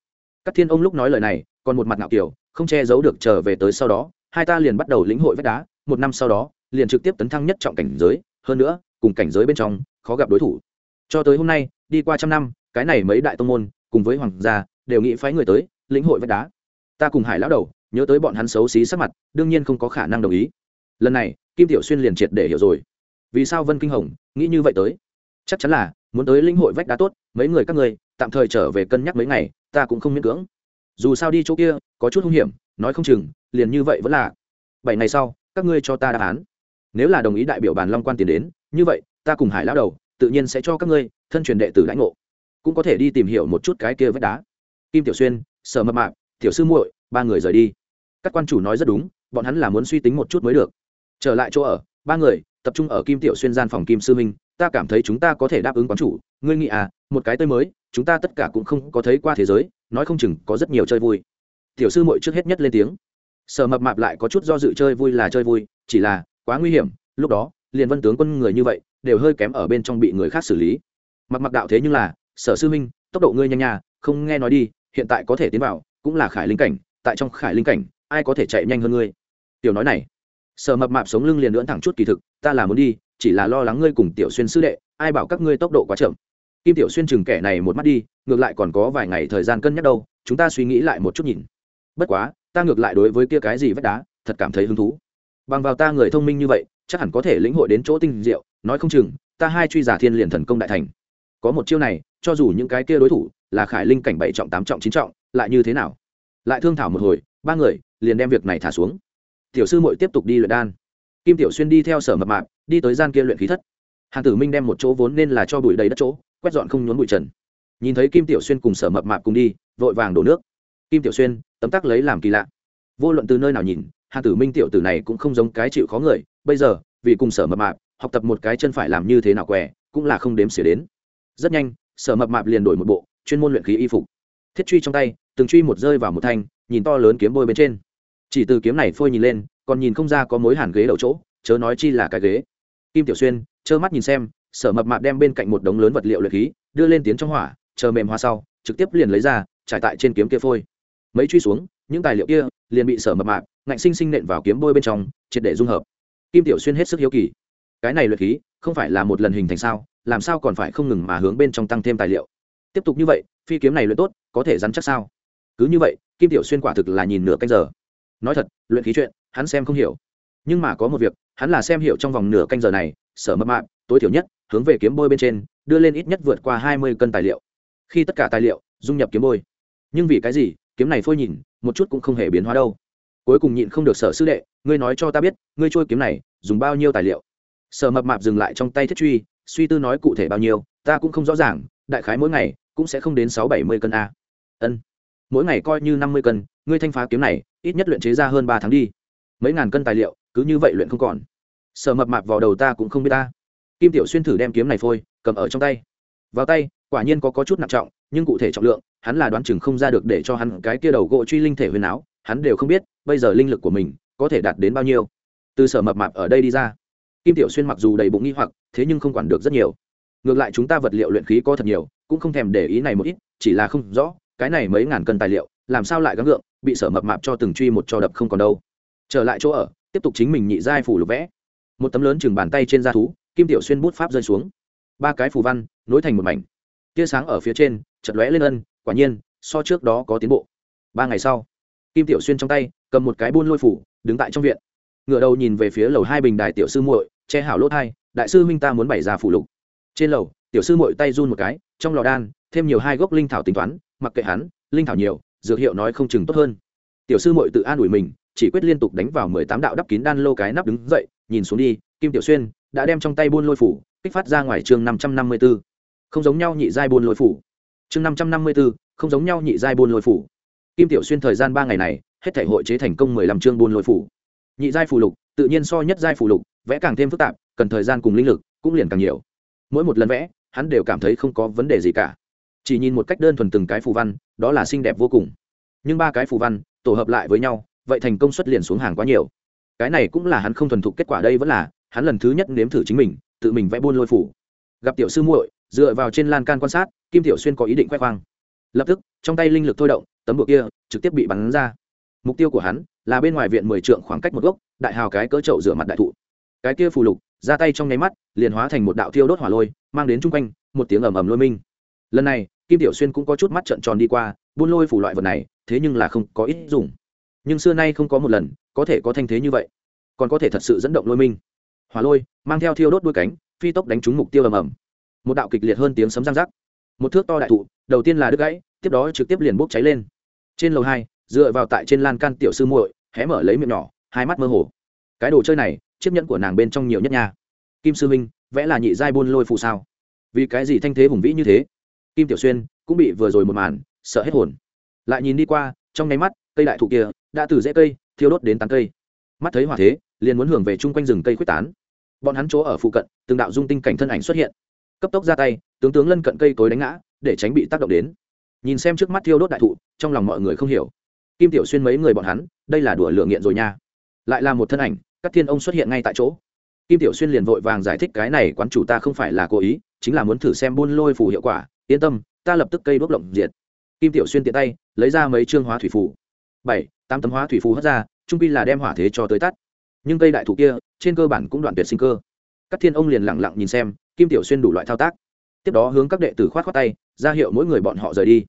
Các thiên ông lúc nói lời này, còn một mặt ngạo kiểu không che giấu được trở về tới sau đó, hai ta liền bắt đầu lĩnh hội vách đá, một năm sau đó, liền trực tiếp tấn thăng nhất trọng cảnh giới, hơn nữa cùng cảnh giới bên trong, khó gặp đối thủ. Cho tới hôm nay, đi qua trăm năm, cái này mấy đại tông môn, cùng với hoàng gia, đều nghĩ phái người tới, lĩnh hội vách đá. Ta cùng hải lão đầu, nhớ tới bọn hắn xấu xí sắc mặt, đương nhiên không có khả năng đồng ý. Lần này, kim tiểu xuyên liền triệt để hiểu rồi. Vì sao vân kinh hồng, nghĩ như vậy tới? Chắc chắn là, muốn tới lĩnh hội vách đá tốt, mấy người các người tạm thời trở về cân nhắc mấy ngày, ta cũng không miễn cưỡng. Dù sao đi chỗ kia, có chút hung hiểm, nói không chừng, liền như vậy vẫn là. Bảy ngày sau, các ngươi cho ta đáp án nếu là đồng ý đại biểu bàn long quan tiền đến, như vậy, ta cùng hải lão đầu, tự nhiên sẽ cho các ngươi thân truyền đệ tử lãnh ngộ. Cũng có thể đi tìm hiểu một chút cái kia vách đá. Kim tiểu xuyên, sở mập mạp, tiểu sư muội, ba người rời đi. Các quan chủ nói rất đúng, bọn hắn là muốn suy tính một chút mới được. Trở lại chỗ ở, ba người, tập trung ở kim tiểu xuyên gian phòng kim sư minh, ta cảm thấy chúng ta có thể đáp ứng quán chủ. Ngươi nghĩ à một cái tươi mới, chúng ta tất cả cũng không có thấy qua thế giới, nói không chừng có rất nhiều chơi vui. Tiểu sư muội trước hết nhất lên tiếng. Sở mập mạp lại có chút do dự chơi vui là chơi vui, chỉ là quá nguy hiểm, lúc đó, liền vân tướng quân người như vậy, đều hơi kém ở bên trong bị người khác xử lý. Mặc mặc đạo thế nhưng là, sở sư minh tốc độ ngươi nhanh nhà không nghe nói đi, hiện tại có thể tiến vào, cũng là khải linh cảnh, tại trong khải linh cảnh, ai có thể chạy nhanh hơn ngươi? Tiểu nói này, sở mập mạp sống lưng liền lưỡn thẳng chút kỳ thực, ta là muốn đi, chỉ là lo lắng ngươi cùng tiểu xuyên sư đệ, ai bảo các ngươi tốc độ quá chậm. Kim tiểu xuyên chừng kẻ này một mắt đi, ngược lại còn có vài ngày thời gian cân nhắc đâu, chúng ta suy nghĩ lại một chút nhìn. Bất quá, ta ngược lại đối với kia cái gì vách đá, thật cảm thấy hứng thú bằng vào ta người thông minh như vậy, chắc hẳn có thể lĩnh hội đến chỗ tinh diệu, nói không chừng, ta hai truy giả thiên liền thần công đại thành. Có một chiêu này, cho dù những cái kia đối thủ là khải linh cảnh bảy trọng, tám trọng, chín trọng, lại như thế nào? Lại thương thảo một hồi, ba người liền đem việc này thả xuống. Tiểu sư muội tiếp tục đi luyện đan. Kim tiểu xuyên đi theo sở mập mạp, đi tới gian kia luyện khí thất. Hàn tử minh đem một chỗ vốn nên là cho bụi đầy đất chỗ, quét dọn không nhốn bụi trần. Nhìn thấy kim tiểu xuyên cùng sở mập mạp cùng đi, vội vàng đổ nước. Kim tiểu xuyên, tấm tắc lấy làm kỳ lạ. Vô luận từ nơi nào nhìn hàn tử minh tiểu tử này cũng không giống cái chịu khó người, bây giờ, vì cùng sở mập mạp, học tập một cái chân phải làm như thế nào què, cũng là không đếm xỉa đến. Rất nhanh, sở mập mạp liền đổi một bộ, chuyên môn luyện khí y phục. Thiết truy trong tay, từng truy một rơi vào một thanh, nhìn to lớn kiếm bôi bên trên. Chỉ từ kiếm này phôi nhìn lên, còn nhìn không ra có mối hàn ghế đầu chỗ, chớ nói chi là cái ghế. Kim tiểu xuyên, trơ mắt nhìn xem, sở mập mạp đem bên cạnh một đống lớn vật liệu luyện khí, đưa lên tiến trong hỏa, chờ mềm hoa sau, trực tiếp liền lấy ra, trải tại trên kiếm kia phôi. Mấy truy xuống những tài liệu kia liền bị sở mập mạp, ngạnh sinh sinh nện vào kiếm bôi bên trong, triệt để dung hợp. Kim tiểu xuyên hết sức hiếu kỳ. Cái này luyện khí, không phải là một lần hình thành sao, làm sao còn phải không ngừng mà hướng bên trong tăng thêm tài liệu? Tiếp tục như vậy, phi kiếm này luyện tốt, có thể dám chắc sao? Cứ như vậy, kim tiểu xuyên quả thực là nhìn nửa canh giờ. Nói thật, luyện khí chuyện, hắn xem không hiểu. Nhưng mà có một việc, hắn là xem hiểu trong vòng nửa canh giờ này, sở mập mạp, tối thiểu nhất, hướng về kiếm bôi bên trên, đưa lên ít nhất vượt qua hai mươi cân tài liệu. Khi tất cả tài liệu, dung nhập kiếm bôi. Nhưng vì cái gì kiếm này phôi nhìn một chút cũng không hề biến hóa đâu. Cuối cùng nhịn không được sở sư đệ ngươi nói cho ta biết ngươi trôi kiếm này dùng bao nhiêu tài liệu? Sở mập mạp dừng lại trong tay thiết truy suy tư nói cụ thể bao nhiêu ta cũng không rõ ràng đại khái mỗi ngày cũng sẽ không đến sáu bảy mươi cân a. Ân. Mỗi ngày coi như năm mươi cân ngươi thanh phá kiếm này ít nhất luyện chế ra hơn ba tháng đi. Mấy ngàn cân tài liệu cứ như vậy luyện không còn. Sở mập mạp vào đầu ta cũng không biết ta. Kim tiểu xuyên thử đem kiếm này phôi cầm ở trong tay. Vào tay quả nhiên có, có chút nặng trọng nhưng cụ thể trọng lượng, hắn là đoán chừng không ra được để cho hắn cái kia đầu gỗ truy linh thể huyền áo, hắn đều không biết, bây giờ linh lực của mình có thể đạt đến bao nhiêu. Từ sở mập mạp ở đây đi ra. Kim tiểu xuyên mặc dù đầy bụng nghi hoặc, thế nhưng không quản được rất nhiều. Ngược lại chúng ta vật liệu luyện khí có thật nhiều, cũng không thèm để ý này một ít, chỉ là không rõ, cái này mấy ngàn cân tài liệu, làm sao lại gắng gượng, bị sở mập mạp cho từng truy một cho đập không còn đâu. Trở lại chỗ ở, tiếp tục chính mình nhị giai phủ lục vẽ. Một tấm lớn chừng bàn tay trên da thú, kim tiểu xuyên bút pháp rơi xuống. Ba cái phù văn, nối thành một mảnh. Tia sáng ở phía trên chật lóe lên ân, quả nhiên, so trước đó có tiến bộ. Ba ngày sau, kim tiểu xuyên trong tay, cầm một cái buôn lôi phủ, đứng tại trong viện. Ngựa đầu nhìn về phía lầu hai bình đài tiểu sư muội, che hảo lốt hai đại sư huynh ta muốn bày ra phủ lục. Trên lầu, tiểu sư muội tay run một cái, trong lò đan, thêm nhiều hai gốc linh thảo tính toán, mặc kệ hắn, linh thảo nhiều, dược hiệu nói không chừng tốt hơn. Tiểu sư muội tự an ủi mình, chỉ quyết liên tục đánh vào mười tám đạo đắp kín đan lô cái nắp đứng dậy, nhìn xuống đi, kim tiểu xuyên đã đem trong tay buôn lôi phủ, kích phát ra ngoài chương năm trăm năm mươi b ố không giống nhau nhị giai buôn lôi phủ chương năm trăm năm mươi b ố không giống nhau nhị giai buôn lôi phủ. Kim tiểu xuyên thời gian ba ngày này, hết thể hội chế thành công mười lăm chương buôn lôi phủ. Nhị giai phù lục, tự nhiên so nhất giai phù lục, vẽ càng thêm phức tạp, cần thời gian cùng linh lực, cũng liền càng nhiều. Mỗi một lần vẽ, hắn đều cảm thấy không có vấn đề gì cả. Chỉ nhìn một cách đơn thuần từng cái phù văn, đó là xinh đẹp vô cùng. Nhưng ba cái phù văn, tổ hợp lại với nhau, vậy thành công suất liền xuống hàng quá nhiều. Cái này cũng là hắn không thuần thục kết quả đây vẫn là, hắn lần thứ nhất nếm thử chính mình, tự mình vẽ buôn lôi phủ. Gặp tiểu sư muội dựa vào trên lan can quan sát, kim tiểu xuyên có ý định khoe khoang. Lập tức, trong tay linh lực thôi động, tấm bụa kia trực tiếp bị bắn ra. Mục tiêu của hắn là bên ngoài viện mười trượng khoảng cách một gốc, đại hào cái cỡ trậu rửa mặt đại thụ. Cái kia phù lục, ra tay trong nháy mắt, liền hóa thành một đạo thiêu đốt hỏa lôi, mang đến chung quanh, một tiếng ầm ầm lôi minh. Lần này, kim tiểu xuyên cũng có chút mắt trợn tròn đi qua, buôn lôi phủ loại vật này, thế nhưng là không có ít dùng. Nhưng xưa nay không có một lần có thể có thanh thế như vậy. Còn có thể thật sự dẫn động lôi minh. Hỏa lôi, mang theo thiêu đốt đuôi cánh, phi tốc đánh trúng mục tiêu ầm ầm một đạo kịch liệt hơn tiếng sấm răng rắc. Một thước to đại thụ, đầu tiên là đứt gãy, tiếp đó trực tiếp liền bốc cháy lên. Trên lầu hai, dựa vào tại trên lan can tiểu sư muội, hé mở lấy miệng nhỏ, hai mắt mơ hồ. Cái đồ chơi này, chiếc nhẫn của nàng bên trong nhiều nhất nha. Kim sư huynh, vẽ là nhị giai buôn lôi phù sao? Vì cái gì thanh thế hùng vĩ như thế? Kim tiểu xuyên cũng bị vừa rồi một màn, sợ hết hồn. Lại nhìn đi qua, trong nháy mắt, cây đại thụ kia đã từ rễ cây, thiêu đốt đến tán cây. Mắt thấy hỏa thế, liền muốn hưởng về chung quanh rừng cây quyết tán. Bọn hắn chỗ ở phụ cận, từng đạo dung tinh cảnh thân ảnh xuất hiện cấp tốc ra tay, tướng tướng lân cận cây cối đánh ngã, để tránh bị tác động đến. Nhìn xem trước mắt thiêu đốt đại thụ, trong lòng mọi người không hiểu. Kim tiểu xuyên mấy người bọn hắn, đây là đùa lửa nghiện rồi nha. Lại là một thân ảnh, các thiên ông xuất hiện ngay tại chỗ. Kim tiểu xuyên liền vội vàng giải thích cái này quán chủ ta không phải là cố ý, chính là muốn thử xem buôn lôi phù hiệu quả, yên tâm, ta lập tức cây đốt lộng diệt. Kim tiểu xuyên tiện tay, lấy ra mấy chương hóa thủy phù. Bảy, tám tấm hóa thủy phù hất ra, trung pi là đem hỏa thế cho tới tắt. Nhưng cây đại thụ kia, trên cơ bản cũng đoạn tuyệt sinh cơ. Các thiên ông liền lẳng lặng nhìn xem kim tiểu xuyên đủ loại thao tác. Tiếp đó hướng các đệ tử khoát khoát tay, ra hiệu mỗi người bọn họ rời đi.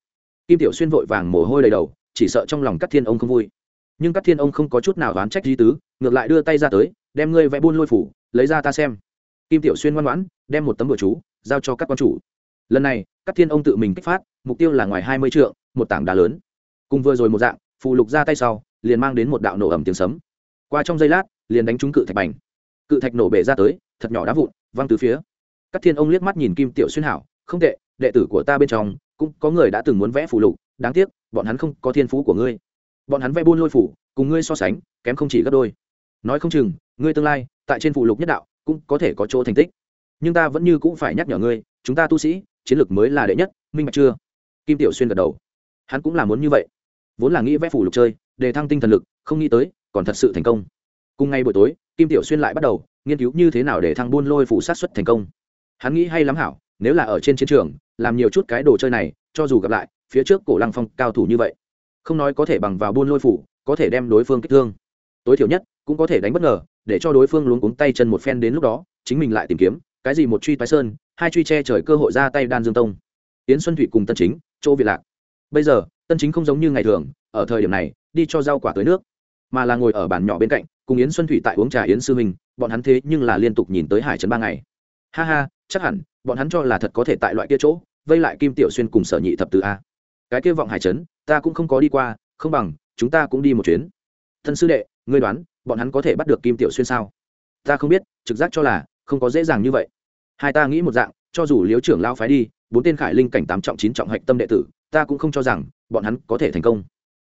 Kim tiểu xuyên vội vàng mồ hôi đầy đầu, chỉ sợ trong lòng các thiên ông không vui. Nhưng các thiên ông không có chút nào oán trách di tứ, ngược lại đưa tay ra tới, đem ngươi vẽ buôn lôi phủ, lấy ra ta xem. Kim tiểu xuyên ngoan ngoãn, đem một tấm bửa chú, giao cho các quan chủ. Lần này các thiên ông tự mình kích phát, mục tiêu là ngoài hai mươi trượng, một tảng đá lớn. Cùng vừa rồi một dạng, phù lục ra tay sau, liền mang đến một đạo nổ ẩm tiếng sấm. Qua trong giây lát, liền đánh trúng cự thạch bành. Cự thạch nổ bể ra tới, thật nhỏ đá vụn, văng từ phía các thiên ông liếc mắt nhìn kim tiểu xuyên hảo, không tệ, đệ tử của ta bên trong, cũng có người đã từng muốn vẽ phù lục, đáng tiếc, bọn hắn không có thiên phú của ngươi. Bọn hắn vẽ buôn lôi phủ, cùng ngươi so sánh, kém không chỉ gấp đôi. Nói không chừng, ngươi tương lai, tại trên phù lục nhất đạo, cũng có thể có chỗ thành tích. Nhưng ta vẫn như cũng phải nhắc nhở ngươi, chúng ta tu sĩ, chiến lược mới là đệ nhất, minh bạch chưa? Kim tiểu xuyên gật đầu. Hắn cũng là muốn như vậy. Vốn là nghĩ vẽ phù lục chơi, để thăng tinh thần lực, không nghĩ tới, còn thật sự thành công. Cùng ngay buổi tối, kim tiểu xuyên lại bắt đầu nghiên cứu như thế nào để thăng buôn lôi phủ sát xuất thành công hắn nghĩ hay lắm hảo, nếu là ở trên chiến trường, làm nhiều chút cái đồ chơi này, cho dù gặp lại, phía trước cổ lăng phong cao thủ như vậy, không nói có thể bằng vào buôn lôi phủ, có thể đem đối phương kích thương. Tối thiểu nhất, cũng có thể đánh bất ngờ, để cho đối phương luống cuống tay chân một phen đến lúc đó, chính mình lại tìm kiếm, cái gì một truy thoái sơn, hai truy che trời cơ hội ra tay đan dương tông. Yến xuân thủy cùng tân chính, chỗ việt lạc. Bây giờ, tân chính không giống như ngày thường, ở thời điểm này, đi cho rau quả tới nước, mà là ngồi ở bàn nhỏ bên cạnh, cùng yến xuân thủy tại uống trà yến sư mình bọn hắn thế nhưng là liên tục nhìn tới hải trấn ba ngày ha ha, chắc hẳn, bọn hắn cho là thật có thể tại loại kia chỗ, vây lại kim tiểu xuyên cùng sở nhị thập tự a. Cái kia vọng hải trấn, ta cũng không có đi qua, không bằng, chúng ta cũng đi một chuyến. Thân sư đệ, ngươi đoán, bọn hắn có thể bắt được kim tiểu xuyên sao? Ta không biết, trực giác cho là, không có dễ dàng như vậy. Hai ta nghĩ một dạng, cho dù liếu trưởng lao phái đi, bốn tên khải linh cảnh tám trọng chín trọng hạch tâm đệ tử, ta cũng không cho rằng, bọn hắn có thể thành công.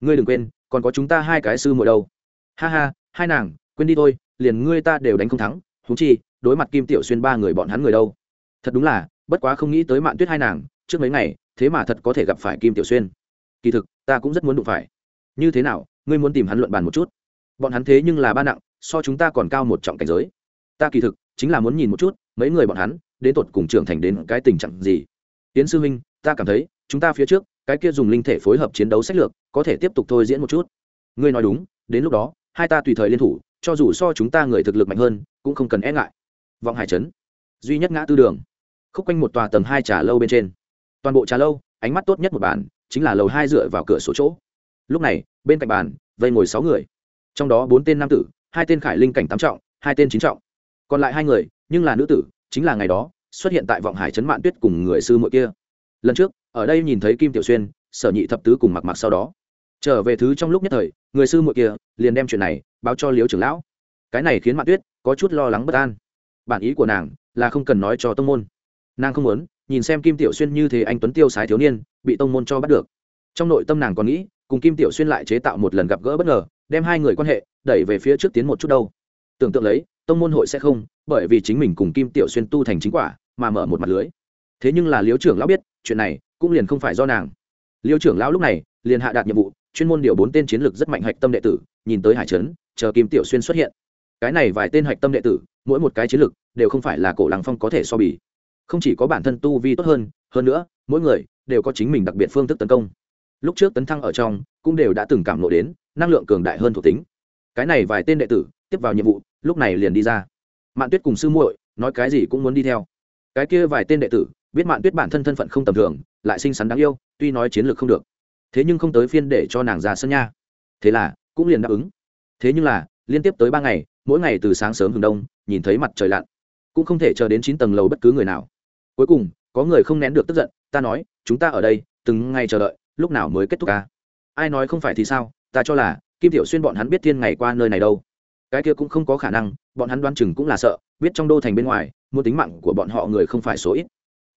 Ngươi đừng quên, còn có chúng ta hai cái sư muội đâu. Ha ha, hai nàng, quên đi thôi, liền ngươi ta đều đánh không thắng thú chi đối mặt kim tiểu xuyên ba người bọn hắn người đâu? Thật đúng là, bất quá không nghĩ tới mạn tuyết hai nàng, trước mấy ngày, thế mà thật có thể gặp phải kim tiểu xuyên. Kỳ thực, ta cũng rất muốn đụng phải. Như thế nào, ngươi muốn tìm hắn luận bàn một chút? Bọn hắn thế nhưng là ba nặng, so chúng ta còn cao một trọng cảnh giới. Ta kỳ thực, chính là muốn nhìn một chút, mấy người bọn hắn, đến tột cùng trưởng thành đến cái tình trạng gì. Tiến sư huynh, ta cảm thấy, chúng ta phía trước, cái kia dùng linh thể phối hợp chiến đấu sách lược, có thể tiếp tục thôi diễn một chút. Ngươi nói đúng, đến lúc đó, hai ta tùy thời liên thủ, cho dù so chúng ta người thực lực mạnh hơn, cũng không cần e ngại vọng hải trấn. Duy nhất ngã tư đường. Khúc quanh một tòa tầng hai trà lâu bên trên. Toàn bộ trà lâu, ánh mắt tốt nhất một bàn, chính là lầu hai dựa vào cửa sổ chỗ. Lúc này, bên cạnh bàn, vây ngồi sáu người. Trong đó bốn tên nam tử, hai tên khải linh cảnh tám trọng, hai tên chín trọng. Còn lại hai người, nhưng là nữ tử, chính là ngày đó, xuất hiện tại vọng hải trấn mạn tuyết cùng người sư muội kia. Lần trước, ở đây nhìn thấy kim tiểu xuyên, sở nhị thập tứ cùng mặc mặc sau đó. Trở về thứ trong lúc nhất thời, người sư muội kia liền đem chuyện này báo cho liếu trưởng lão. Cái này khiến mạn tuyết có chút lo lắng bất an bản ý của nàng là không cần nói cho tông môn. Nàng không muốn, nhìn xem kim tiểu xuyên như thế anh tuấn tiêu sái thiếu niên, bị tông môn cho bắt được. Trong nội tâm nàng còn nghĩ, cùng kim tiểu xuyên lại chế tạo một lần gặp gỡ bất ngờ, đem hai người quan hệ đẩy về phía trước tiến một chút đâu. Tưởng tượng lấy, tông môn hội sẽ không, bởi vì chính mình cùng kim tiểu xuyên tu thành chính quả, mà mở một mặt lưới. Thế nhưng là liếu trưởng lão biết, chuyện này cũng liền không phải do nàng. Liêu trưởng lão lúc này liền hạ đạt nhiệm vụ, chuyên môn điều bốn tên chiến lược rất mạnh hạch tâm đệ tử, nhìn tới hải trấn, chờ kim tiểu xuyên xuất hiện. Cái này vài tên hạch tâm đệ tử mỗi một cái chiến lược đều không phải là cổ lăng phong có thể so bì. Không chỉ có bản thân tu vi tốt hơn hơn nữa, mỗi người đều có chính mình đặc biệt phương thức tấn công. Lúc trước tấn thăng ở trong, cũng đều đã từng cảm lộ đến, năng lượng cường đại hơn thuộc tính. Cái này vài tên đệ tử, tiếp vào nhiệm vụ, lúc này liền đi ra. Mạn tuyết cùng sư muội nói cái gì cũng muốn đi theo. Cái kia vài tên đệ tử, biết mạn tuyết bản thân thân phận không tầm thường, lại xinh xắn đáng yêu, tuy nói chiến lược không được. Thế nhưng không tới phiên để cho nàng ra sân nha. Thế là, cũng liền đáp ứng. Thế nhưng là, liên tiếp tới ba ngày mỗi ngày từ sáng sớm hừng đông, nhìn thấy mặt trời lặn, cũng không thể chờ đến chín tầng lầu bất cứ người nào. Cuối cùng, có người không nén được tức giận, ta nói, chúng ta ở đây, từng ngày chờ đợi, lúc nào mới kết thúc ca? Ai nói không phải thì sao, ta cho là, kim tiểu xuyên bọn hắn biết thiên ngày qua nơi này đâu. Cái kia cũng không có khả năng, bọn hắn đoan chừng cũng là sợ, biết trong đô thành bên ngoài, muốn tính mạng của bọn họ người không phải số ít.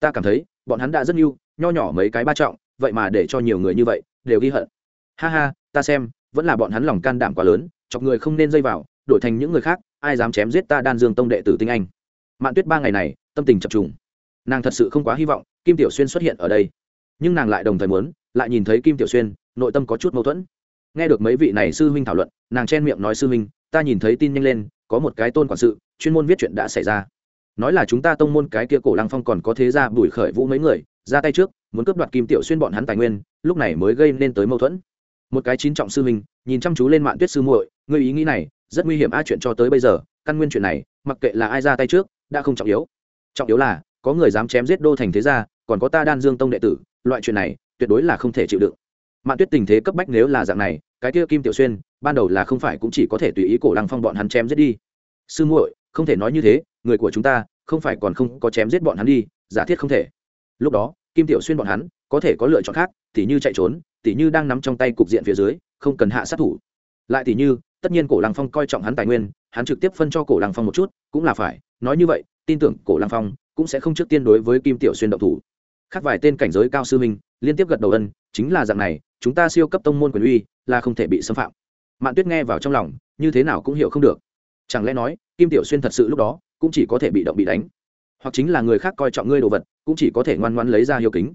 Ta cảm thấy, bọn hắn đã rất yêu nho nhỏ mấy cái ba trọng, vậy mà để cho nhiều người như vậy, đều ghi hận. Ha ha, ta xem, vẫn là bọn hắn lòng can đảm quá lớn, chọc người không nên dây vào đổi thành những người khác, ai dám chém giết ta đan dương tông đệ tử tinh anh. Mạn tuyết ba ngày này, tâm tình chập trùng. Nàng thật sự không quá hy vọng kim tiểu xuyên xuất hiện ở đây. Nhưng nàng lại đồng thời muốn, lại nhìn thấy kim tiểu xuyên, nội tâm có chút mâu thuẫn. Nghe được mấy vị này sư huynh thảo luận, nàng chen miệng nói sư huynh, ta nhìn thấy tin nhanh lên, có một cái tôn quản sự, chuyên môn viết chuyện đã xảy ra. Nói là chúng ta tông môn cái kia cổ lăng phong còn có thế ra bùi khởi vũ mấy người, ra tay trước, muốn cướp đoạt kim tiểu xuyên bọn hắn tài nguyên, lúc này mới gây nên tới mâu thuẫn. Một cái chín trọng sư huynh, nhìn chăm chú lên mạng tuyết sư muội, ngươi ý nghĩ này rất nguy hiểm a chuyện cho tới bây giờ, căn nguyên chuyện này, mặc kệ là ai ra tay trước, đã không trọng yếu. Trọng yếu là, có người dám chém giết đô thành thế gia, còn có ta đan dương tông đệ tử, loại chuyện này, tuyệt đối là không thể chịu đựng. Mạn tuyết tình thế cấp bách nếu là dạng này, cái kia kim tiểu xuyên, ban đầu là không phải cũng chỉ có thể tùy ý cổ lăng phong bọn hắn chém giết đi. Sư muội, không thể nói như thế, người của chúng ta, không phải còn không có chém giết bọn hắn đi, giả thiết không thể. Lúc đó, kim tiểu xuyên bọn hắn, có thể có lựa chọn khác, tỉ như chạy trốn, tỉ như đang nắm trong tay cục diện phía dưới, không cần hạ sát thủ. Lại tỉ như tất nhiên cổ lăng phong coi trọng hắn tài nguyên, hắn trực tiếp phân cho cổ lăng phong một chút, cũng là phải. Nói như vậy, tin tưởng cổ lăng phong cũng sẽ không trước tiên đối với kim tiểu xuyên động thủ. Khác vài tên cảnh giới cao sư minh liên tiếp gật đầu ân, chính là dạng này, chúng ta siêu cấp tông môn quyền uy là không thể bị xâm phạm. Mạn tuyết nghe vào trong lòng, như thế nào cũng hiểu không được. Chẳng lẽ nói, kim tiểu xuyên thật sự lúc đó cũng chỉ có thể bị động bị đánh? Hoặc chính là người khác coi trọng ngươi đồ vật, cũng chỉ có thể ngoan ngoan lấy ra hiếu kính.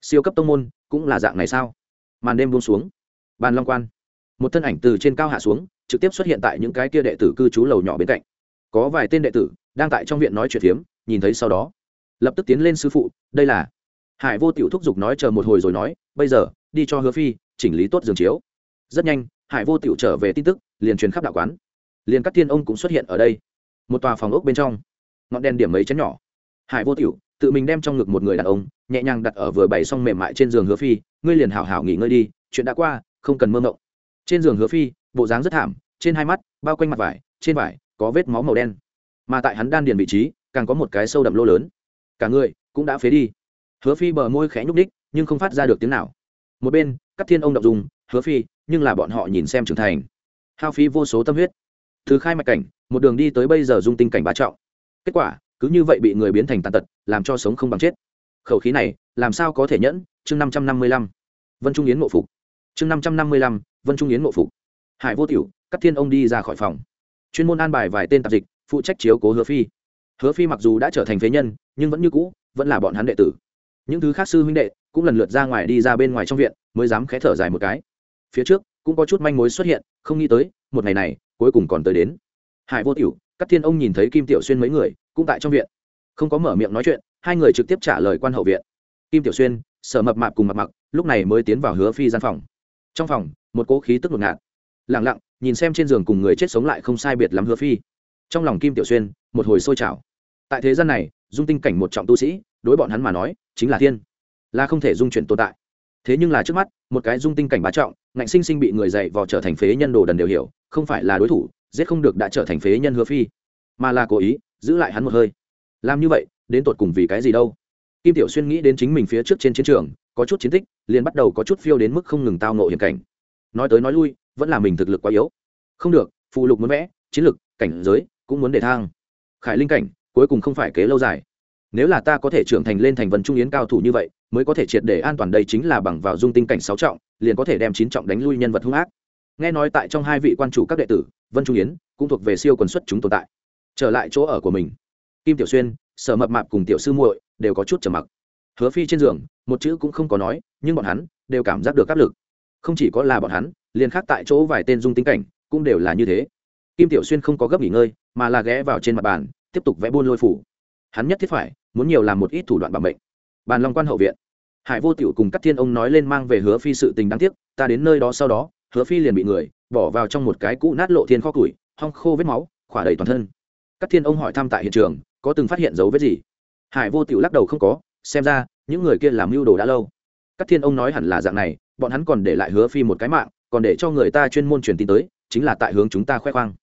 Siêu cấp tông môn cũng là dạng này sao? Màn đêm buông xuống. Bàn long quan một thân ảnh từ trên cao hạ xuống, trực tiếp xuất hiện tại những cái kia đệ tử cư trú lầu nhỏ bên cạnh. Có vài tên đệ tử đang tại trong viện nói chuyện phiếm, nhìn thấy sau đó, lập tức tiến lên sư phụ, đây là hải vô tiểu thúc giục nói chờ một hồi rồi nói, bây giờ, đi cho hứa phi chỉnh lý tốt giường chiếu. Rất nhanh, hải vô tiểu trở về tin tức, liền truyền khắp đạo quán. Liền các tiên ông cũng xuất hiện ở đây. Một tòa phòng ốc bên trong, ngọn đèn điểm mấy chén nhỏ. Hải vô tiểu tự mình đem trong ngực một người đàn ông, nhẹ nhàng đặt ở vừa bày xong mềm mại trên giường hứa phi, ngươi liền hảo hảo nghỉ ngơi đi, chuyện đã qua, không cần mơ mộng trên giường hứa phi, bộ dáng rất thảm, trên hai mắt, bao quanh mặt vải, trên vải có vết máu màu đen. Mà tại hắn đan điền vị trí, càng có một cái sâu đậm lô lớn. Cả người cũng đã phế đi. Hứa phi bờ môi khẽ nhúc ních nhưng không phát ra được tiếng nào. Một bên các thiên ông đọc dùng, hứa phi, nhưng là bọn họ nhìn xem trưởng thành. Hao phí vô số tâm huyết. Thứ khai mạch cảnh, một đường đi tới bây giờ dung tinh cảnh bá trọng. Kết quả, cứ như vậy bị người biến thành tàn tật, làm cho sống không bằng chết. Khẩu khí này, làm sao có thể nhẫn? Chương năm trăm năm mươi lăm. Vân trung yến mộ phục chương năm trăm năm mươi lăm, vân trung yến ngộ phục. Hải vô tiểu, các thiên ông đi ra khỏi phòng. Chuyên môn an bài vài tên tạp dịch, phụ trách chiếu cố hứa phi. Hứa phi mặc dù đã trở thành phế nhân, nhưng vẫn như cũ, vẫn là bọn hắn đệ tử. Những thứ khác sư huynh đệ cũng lần lượt ra ngoài đi ra bên ngoài trong viện, mới dám khé thở dài một cái. Phía trước, cũng có chút manh mối xuất hiện, không nghĩ tới, một ngày này, cuối cùng còn tới đến. Hải vô tiểu, các thiên ông nhìn thấy kim tiểu xuyên mấy người, cũng tại trong viện. Không có mở miệng nói chuyện, hai người trực tiếp trả lời quan hậu viện. Kim tiểu xuyên, sở mập mạp cùng mặt mặc lúc này mới tiến vào hứa phi gian phòng trong phòng, một cỗ khí tức ngột ngạt. Lẳng lặng, nhìn xem trên giường cùng người chết sống lại không sai biệt lắm hứa phi. Trong lòng kim tiểu xuyên, một hồi sôi trào. Tại thế gian này, dung tinh cảnh một trọng tu sĩ, đối bọn hắn mà nói, chính là thiên. Là không thể dung chuyển tồn tại. Thế nhưng là trước mắt, một cái dung tinh cảnh bá trọng, ngạnh sinh sinh bị người dạy vò trở thành phế nhân đồ đần đều hiểu, không phải là đối thủ, giết không được đã trở thành phế nhân hứa phi. Mà là cố ý, giữ lại hắn một hơi. Làm như vậy, đến tột cùng vì cái gì đâu? Kim tiểu xuyên nghĩ đến chính mình phía trước trên chiến trường, có chút chiến tích, liền bắt đầu có chút phiêu đến mức không ngừng tao nộ hiểm cảnh. Nói tới nói lui, vẫn là mình thực lực quá yếu. Không được, phụ lục muốn vẽ, chiến lực, cảnh giới, cũng muốn để thang. Khải linh cảnh, cuối cùng không phải kế lâu dài. Nếu là ta có thể trưởng thành lên thành vân trung yến cao thủ như vậy, mới có thể triệt để an toàn đây chính là bằng vào dung tinh cảnh sáu trọng, liền có thể đem chín trọng đánh lui nhân vật hung ác. Nghe nói tại trong hai vị quan chủ các đệ tử, vân trung yến cũng thuộc về siêu quần xuất chúng tồn tại. Trở lại chỗ ở của mình. Kim tiểu xuyên, sở mập mạp cùng tiểu sư muội đều có chút trầm mặc. Hứa phi trên giường, một chữ cũng không có nói, nhưng bọn hắn đều cảm giác được áp lực. Không chỉ có là bọn hắn, liền khác tại chỗ vài tên dung tính cảnh cũng đều là như thế. Kim tiểu xuyên không có gấp nghỉ ngơi, mà là ghé vào trên mặt bàn, tiếp tục vẽ buôn lôi phủ. Hắn nhất thiết phải muốn nhiều làm một ít thủ đoạn bằng bệnh bàn long quan hậu viện. Hải vô tiểu cùng các thiên ông nói lên mang về hứa phi sự tình đáng tiếc, ta đến nơi đó sau đó, hứa phi liền bị người bỏ vào trong một cái cũ nát lộ thiên kho củi, hong khô vết máu, khỏa đầy toàn thân. Các thiên ông hỏi thăm tại hiện trường, có từng phát hiện dấu vết gì? Hải vô tịu lắc đầu không có, xem ra, những người kia làm mưu đồ đã lâu. Các thiên ông nói hẳn là dạng này, bọn hắn còn để lại hứa phi một cái mạng, còn để cho người ta chuyên môn truyền tin tới, chính là tại hướng chúng ta khoe khoang.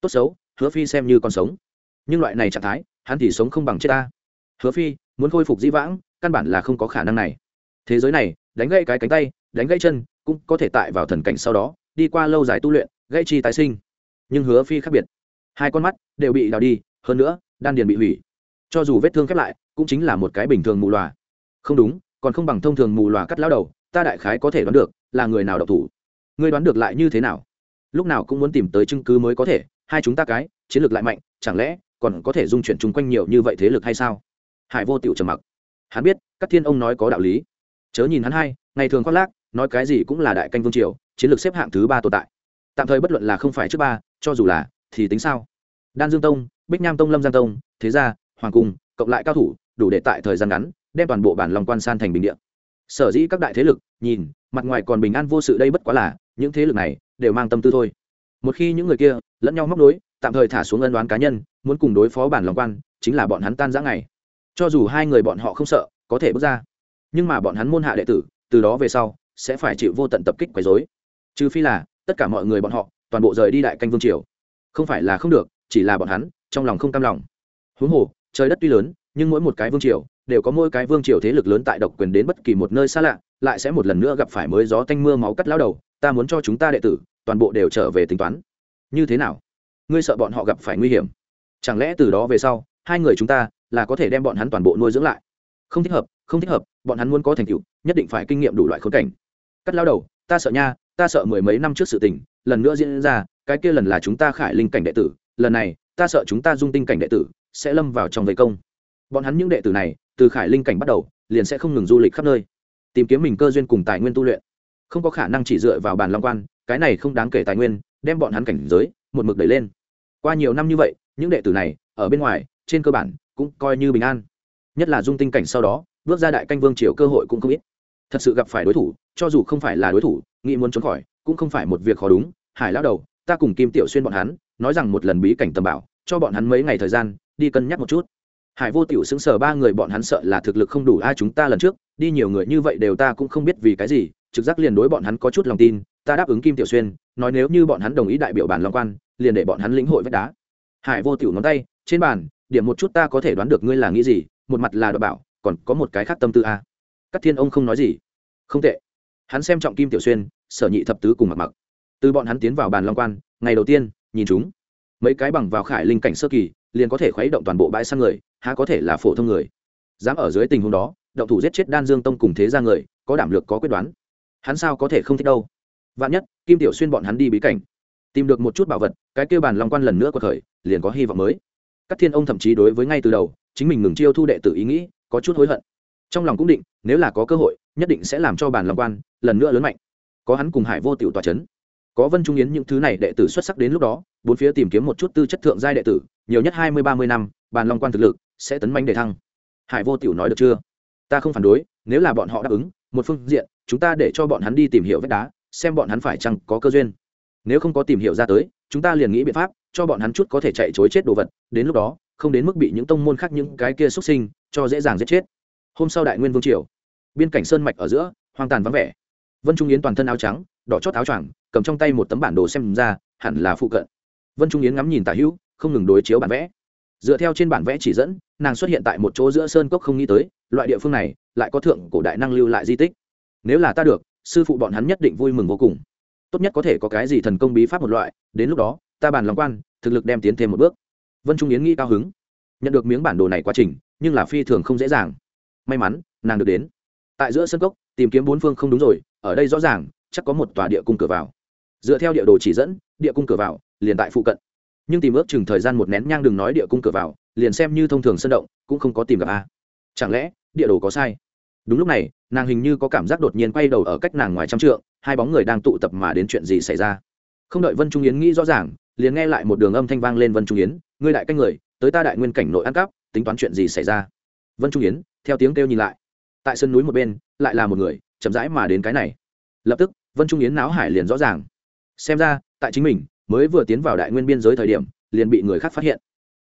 Tốt xấu, hứa phi xem như còn sống. Nhưng loại này trạng thái, hắn thì sống không bằng chết ta. Hứa phi, muốn khôi phục dĩ vãng, căn bản là không có khả năng này. Thế giới này, đánh gãy cái cánh tay, đánh gãy chân, cũng có thể tại vào thần cảnh sau đó, đi qua lâu dài tu luyện, gãy chi tái sinh. Nhưng hứa phi khác biệt. Hai con mắt đều bị đào đi, hơn nữa, đan điền bị hủy. Cho dù vết thương khép lại cũng chính là một cái bình thường mù loà. Không đúng, còn không bằng thông thường mù loà cắt lao đầu, ta đại khái có thể đoán được, là người nào độc thủ. Ngươi đoán được lại như thế nào? Lúc nào cũng muốn tìm tới chứng cứ mới có thể, hai chúng ta cái, chiến lược lại mạnh, chẳng lẽ còn có thể dung chuyển chung quanh nhiều như vậy thế lực hay sao? Hải vô tiểu trầm mặc. Hắn biết các thiên ông nói có đạo lý. Chớ nhìn hắn hai ngày thường khoác lác, nói cái gì cũng là đại canh vương triều, chiến lược xếp hạng thứ ba tồn tại. Tạm thời bất luận là không phải trước ba, cho dù là, thì tính sao? Đan dương tông, bích nham tông, lâm giang tông, thế gia, hoàng cung, cộng lại cao thủ đủ để tại thời gian ngắn, đem toàn bộ bản lòng quan san thành bình địa. Sở dĩ các đại thế lực, nhìn, mặt ngoài còn bình an vô sự đây bất quá là, những thế lực này, đều mang tâm tư thôi. Một khi những người kia, lẫn nhau móc đối tạm thời thả xuống ân đoán cá nhân, muốn cùng đối phó bản lòng quan, chính là bọn hắn tan giã ngày. Cho dù hai người bọn họ không sợ, có thể bước ra. Nhưng mà bọn hắn môn hạ đệ tử, từ đó về sau, sẽ phải chịu vô tận tập kích quấy dối trừ phi là, tất cả mọi người bọn họ, toàn bộ rời đi đại canh vương triều. Không phải là không được, chỉ là bọn hắn, trong lòng không cam lòng. Huống hồ, trời đất tuy lớn nhưng mỗi một cái vương triều đều có mỗi cái vương triều thế lực lớn tại độc quyền đến bất kỳ một nơi xa lạ, lại sẽ một lần nữa gặp phải mới gió tanh mưa máu cắt lao đầu, ta muốn cho chúng ta đệ tử, toàn bộ đều trở về tính toán. Như thế nào? Ngươi sợ bọn họ gặp phải nguy hiểm. Chẳng lẽ từ đó về sau, hai người chúng ta là có thể đem bọn hắn toàn bộ nuôi dưỡng lại? Không thích hợp, không thích hợp, bọn hắn muốn có thành tựu, nhất định phải kinh nghiệm đủ loại khốn cảnh. Cắt lao đầu, ta sợ nha, ta sợ mười mấy năm trước sự tình, lần nữa diễn ra, cái kia lần là chúng ta khải linh cảnh đệ tử, lần này, ta sợ chúng ta dung tinh cảnh đệ tử sẽ lâm vào trong vây công bọn hắn những đệ tử này, từ khải linh cảnh bắt đầu, liền sẽ không ngừng du lịch khắp nơi. Tìm kiếm mình cơ duyên cùng tài nguyên tu luyện. Không có khả năng chỉ dựa vào bàn long quan, cái này không đáng kể tài nguyên, đem bọn hắn cảnh giới, một mực đẩy lên. Qua nhiều năm như vậy, những đệ tử này, ở bên ngoài, trên cơ bản, cũng coi như bình an. Nhất là dung tinh cảnh sau đó, bước ra đại canh vương triều cơ hội cũng không ít. Thật sự gặp phải đối thủ, cho dù không phải là đối thủ, nghĩ muốn trốn khỏi, cũng không phải một việc khó đúng. Hải lao đầu, ta cùng kim tiểu xuyên bọn hắn, nói rằng một lần bí cảnh tầm bảo, cho bọn hắn mấy ngày thời gian, đi cân nhắc một chút hải vô tiểu xứng sở ba người bọn hắn sợ là thực lực không đủ ai chúng ta lần trước, đi nhiều người như vậy đều ta cũng không biết vì cái gì, trực giác liền đối bọn hắn có chút lòng tin, ta đáp ứng kim tiểu xuyên, nói nếu như bọn hắn đồng ý đại biểu bản long quan, liền để bọn hắn lĩnh hội vách đá. Hải vô tiểu ngón tay, trên bàn, điểm một chút ta có thể đoán được ngươi là nghĩ gì, một mặt là đ bảo, còn có một cái khác tâm tư, a. À. các thiên ông không nói gì. Không tệ. Hắn xem trọng kim tiểu xuyên, sở nhị thập tứ cùng mặc mặc. Từ bọn hắn tiến vào bàn long quan, ngày đầu tiên, nhìn chúng. Mấy cái bằng vào khải linh cảnh sơ kỳ liền có thể khuấy động toàn bộ bãi săn người, há có thể là phổ thông người. Dám ở dưới tình huống đó, động thủ giết chết đan dương tông cùng thế ra người, có đảm lược có quyết đoán. Hắn sao có thể không thích đâu? Vạn nhất, kim tiểu xuyên bọn hắn đi bí cảnh, tìm được một chút bảo vật, cái kêu bàn long quan lần nữa có thời liền có hy vọng mới. Các thiên ông thậm chí đối với ngay từ đầu, chính mình ngừng chiêu thu đệ tử ý nghĩ, có chút hối hận. Trong lòng cũng định, nếu là có cơ hội, nhất định sẽ làm cho bàn long quan lần nữa lớn mạnh. Có hắn cùng hải vô tiểu tòa c h ấ n có vân trung yến những thứ này đệ tử xuất sắc đến lúc đó, bốn phía tìm kiếm một chút tư chất thượng giai đệ tử nhiều nhất hai mươi, ba mươi năm, bàn long quan thực lực sẽ tấn manh để thăng. Hải vô tiểu nói được chưa? Ta không phản đối, nếu là bọn họ đáp ứng, một phương diện, chúng ta để cho bọn hắn đi tìm hiểu vết đá, xem bọn hắn phải chăng có cơ duyên. Nếu không có tìm hiểu ra tới, chúng ta liền nghĩ biện pháp, cho bọn hắn chút có thể chạy chối chết đồ vật, đến lúc đó, không đến mức bị những tông môn khác những cái kia xuất sinh, cho dễ dàng giết chết. Hôm sau đại nguyên vương triều, biên cảnh sơn mạch ở giữa, hoang tàn vắng vẻ. Vân trung yến toàn thân áo trắng, đỏ chót áo choàng, cầm trong tay một tấm bản đồ xem ra, hẳn là phụ cận. Vân trung yến ngắm nhìn tả hữu không ngừng đối chiếu bản vẽ. Dựa theo trên bản vẽ chỉ dẫn, nàng xuất hiện tại một chỗ giữa sơn cốc không nghĩ tới, loại địa phương này lại có thượng cổ đại năng lưu lại di tích. Nếu là ta được, sư phụ bọn hắn nhất định vui mừng vô cùng. Tốt nhất có thể có cái gì thần công bí pháp một loại, đến lúc đó, ta bàn lòng quan, thực lực đem tiến thêm một bước. Vân trung yến nghĩ cao hứng. Nhận được miếng bản đồ này quá trình, nhưng là phi thường không dễ dàng. May mắn, nàng được đến. Tại giữa sân cốc, tìm kiếm bốn phương không đúng rồi, ở đây rõ ràng, chắc có một tòa địa cung cửa vào. Dựa theo địa đồ chỉ dẫn, địa cung cửa vào, liền tại phụ cận nhưng tìm ước chừng thời gian một nén nhang đừng nói địa cung cửa vào, liền xem như thông thường sân động, cũng không có tìm gặp a. Chẳng lẽ, địa đồ có sai? Đúng lúc này, nàng hình như có cảm giác đột nhiên quay đầu ở cách nàng ngoài trăm trượng, hai bóng người đang tụ tập mà đến chuyện gì xảy ra? Không đợi vân trung yến nghĩ rõ ràng, liền nghe lại một đường âm thanh vang lên vân trung yến, ngươi đại canh người, tới ta đại nguyên cảnh nội ăn cắp, tính toán chuyện gì xảy ra? Vân trung yến, theo tiếng kêu nhìn lại. Tại sân núi một bên, lại là một người, chậm rãi mà đến cái này. Lập tức, vân trung yến náo hải liền rõ ràng. Xem ra, tại chính mình mới vừa tiến vào đại nguyên biên giới thời điểm, liền bị người khác phát hiện.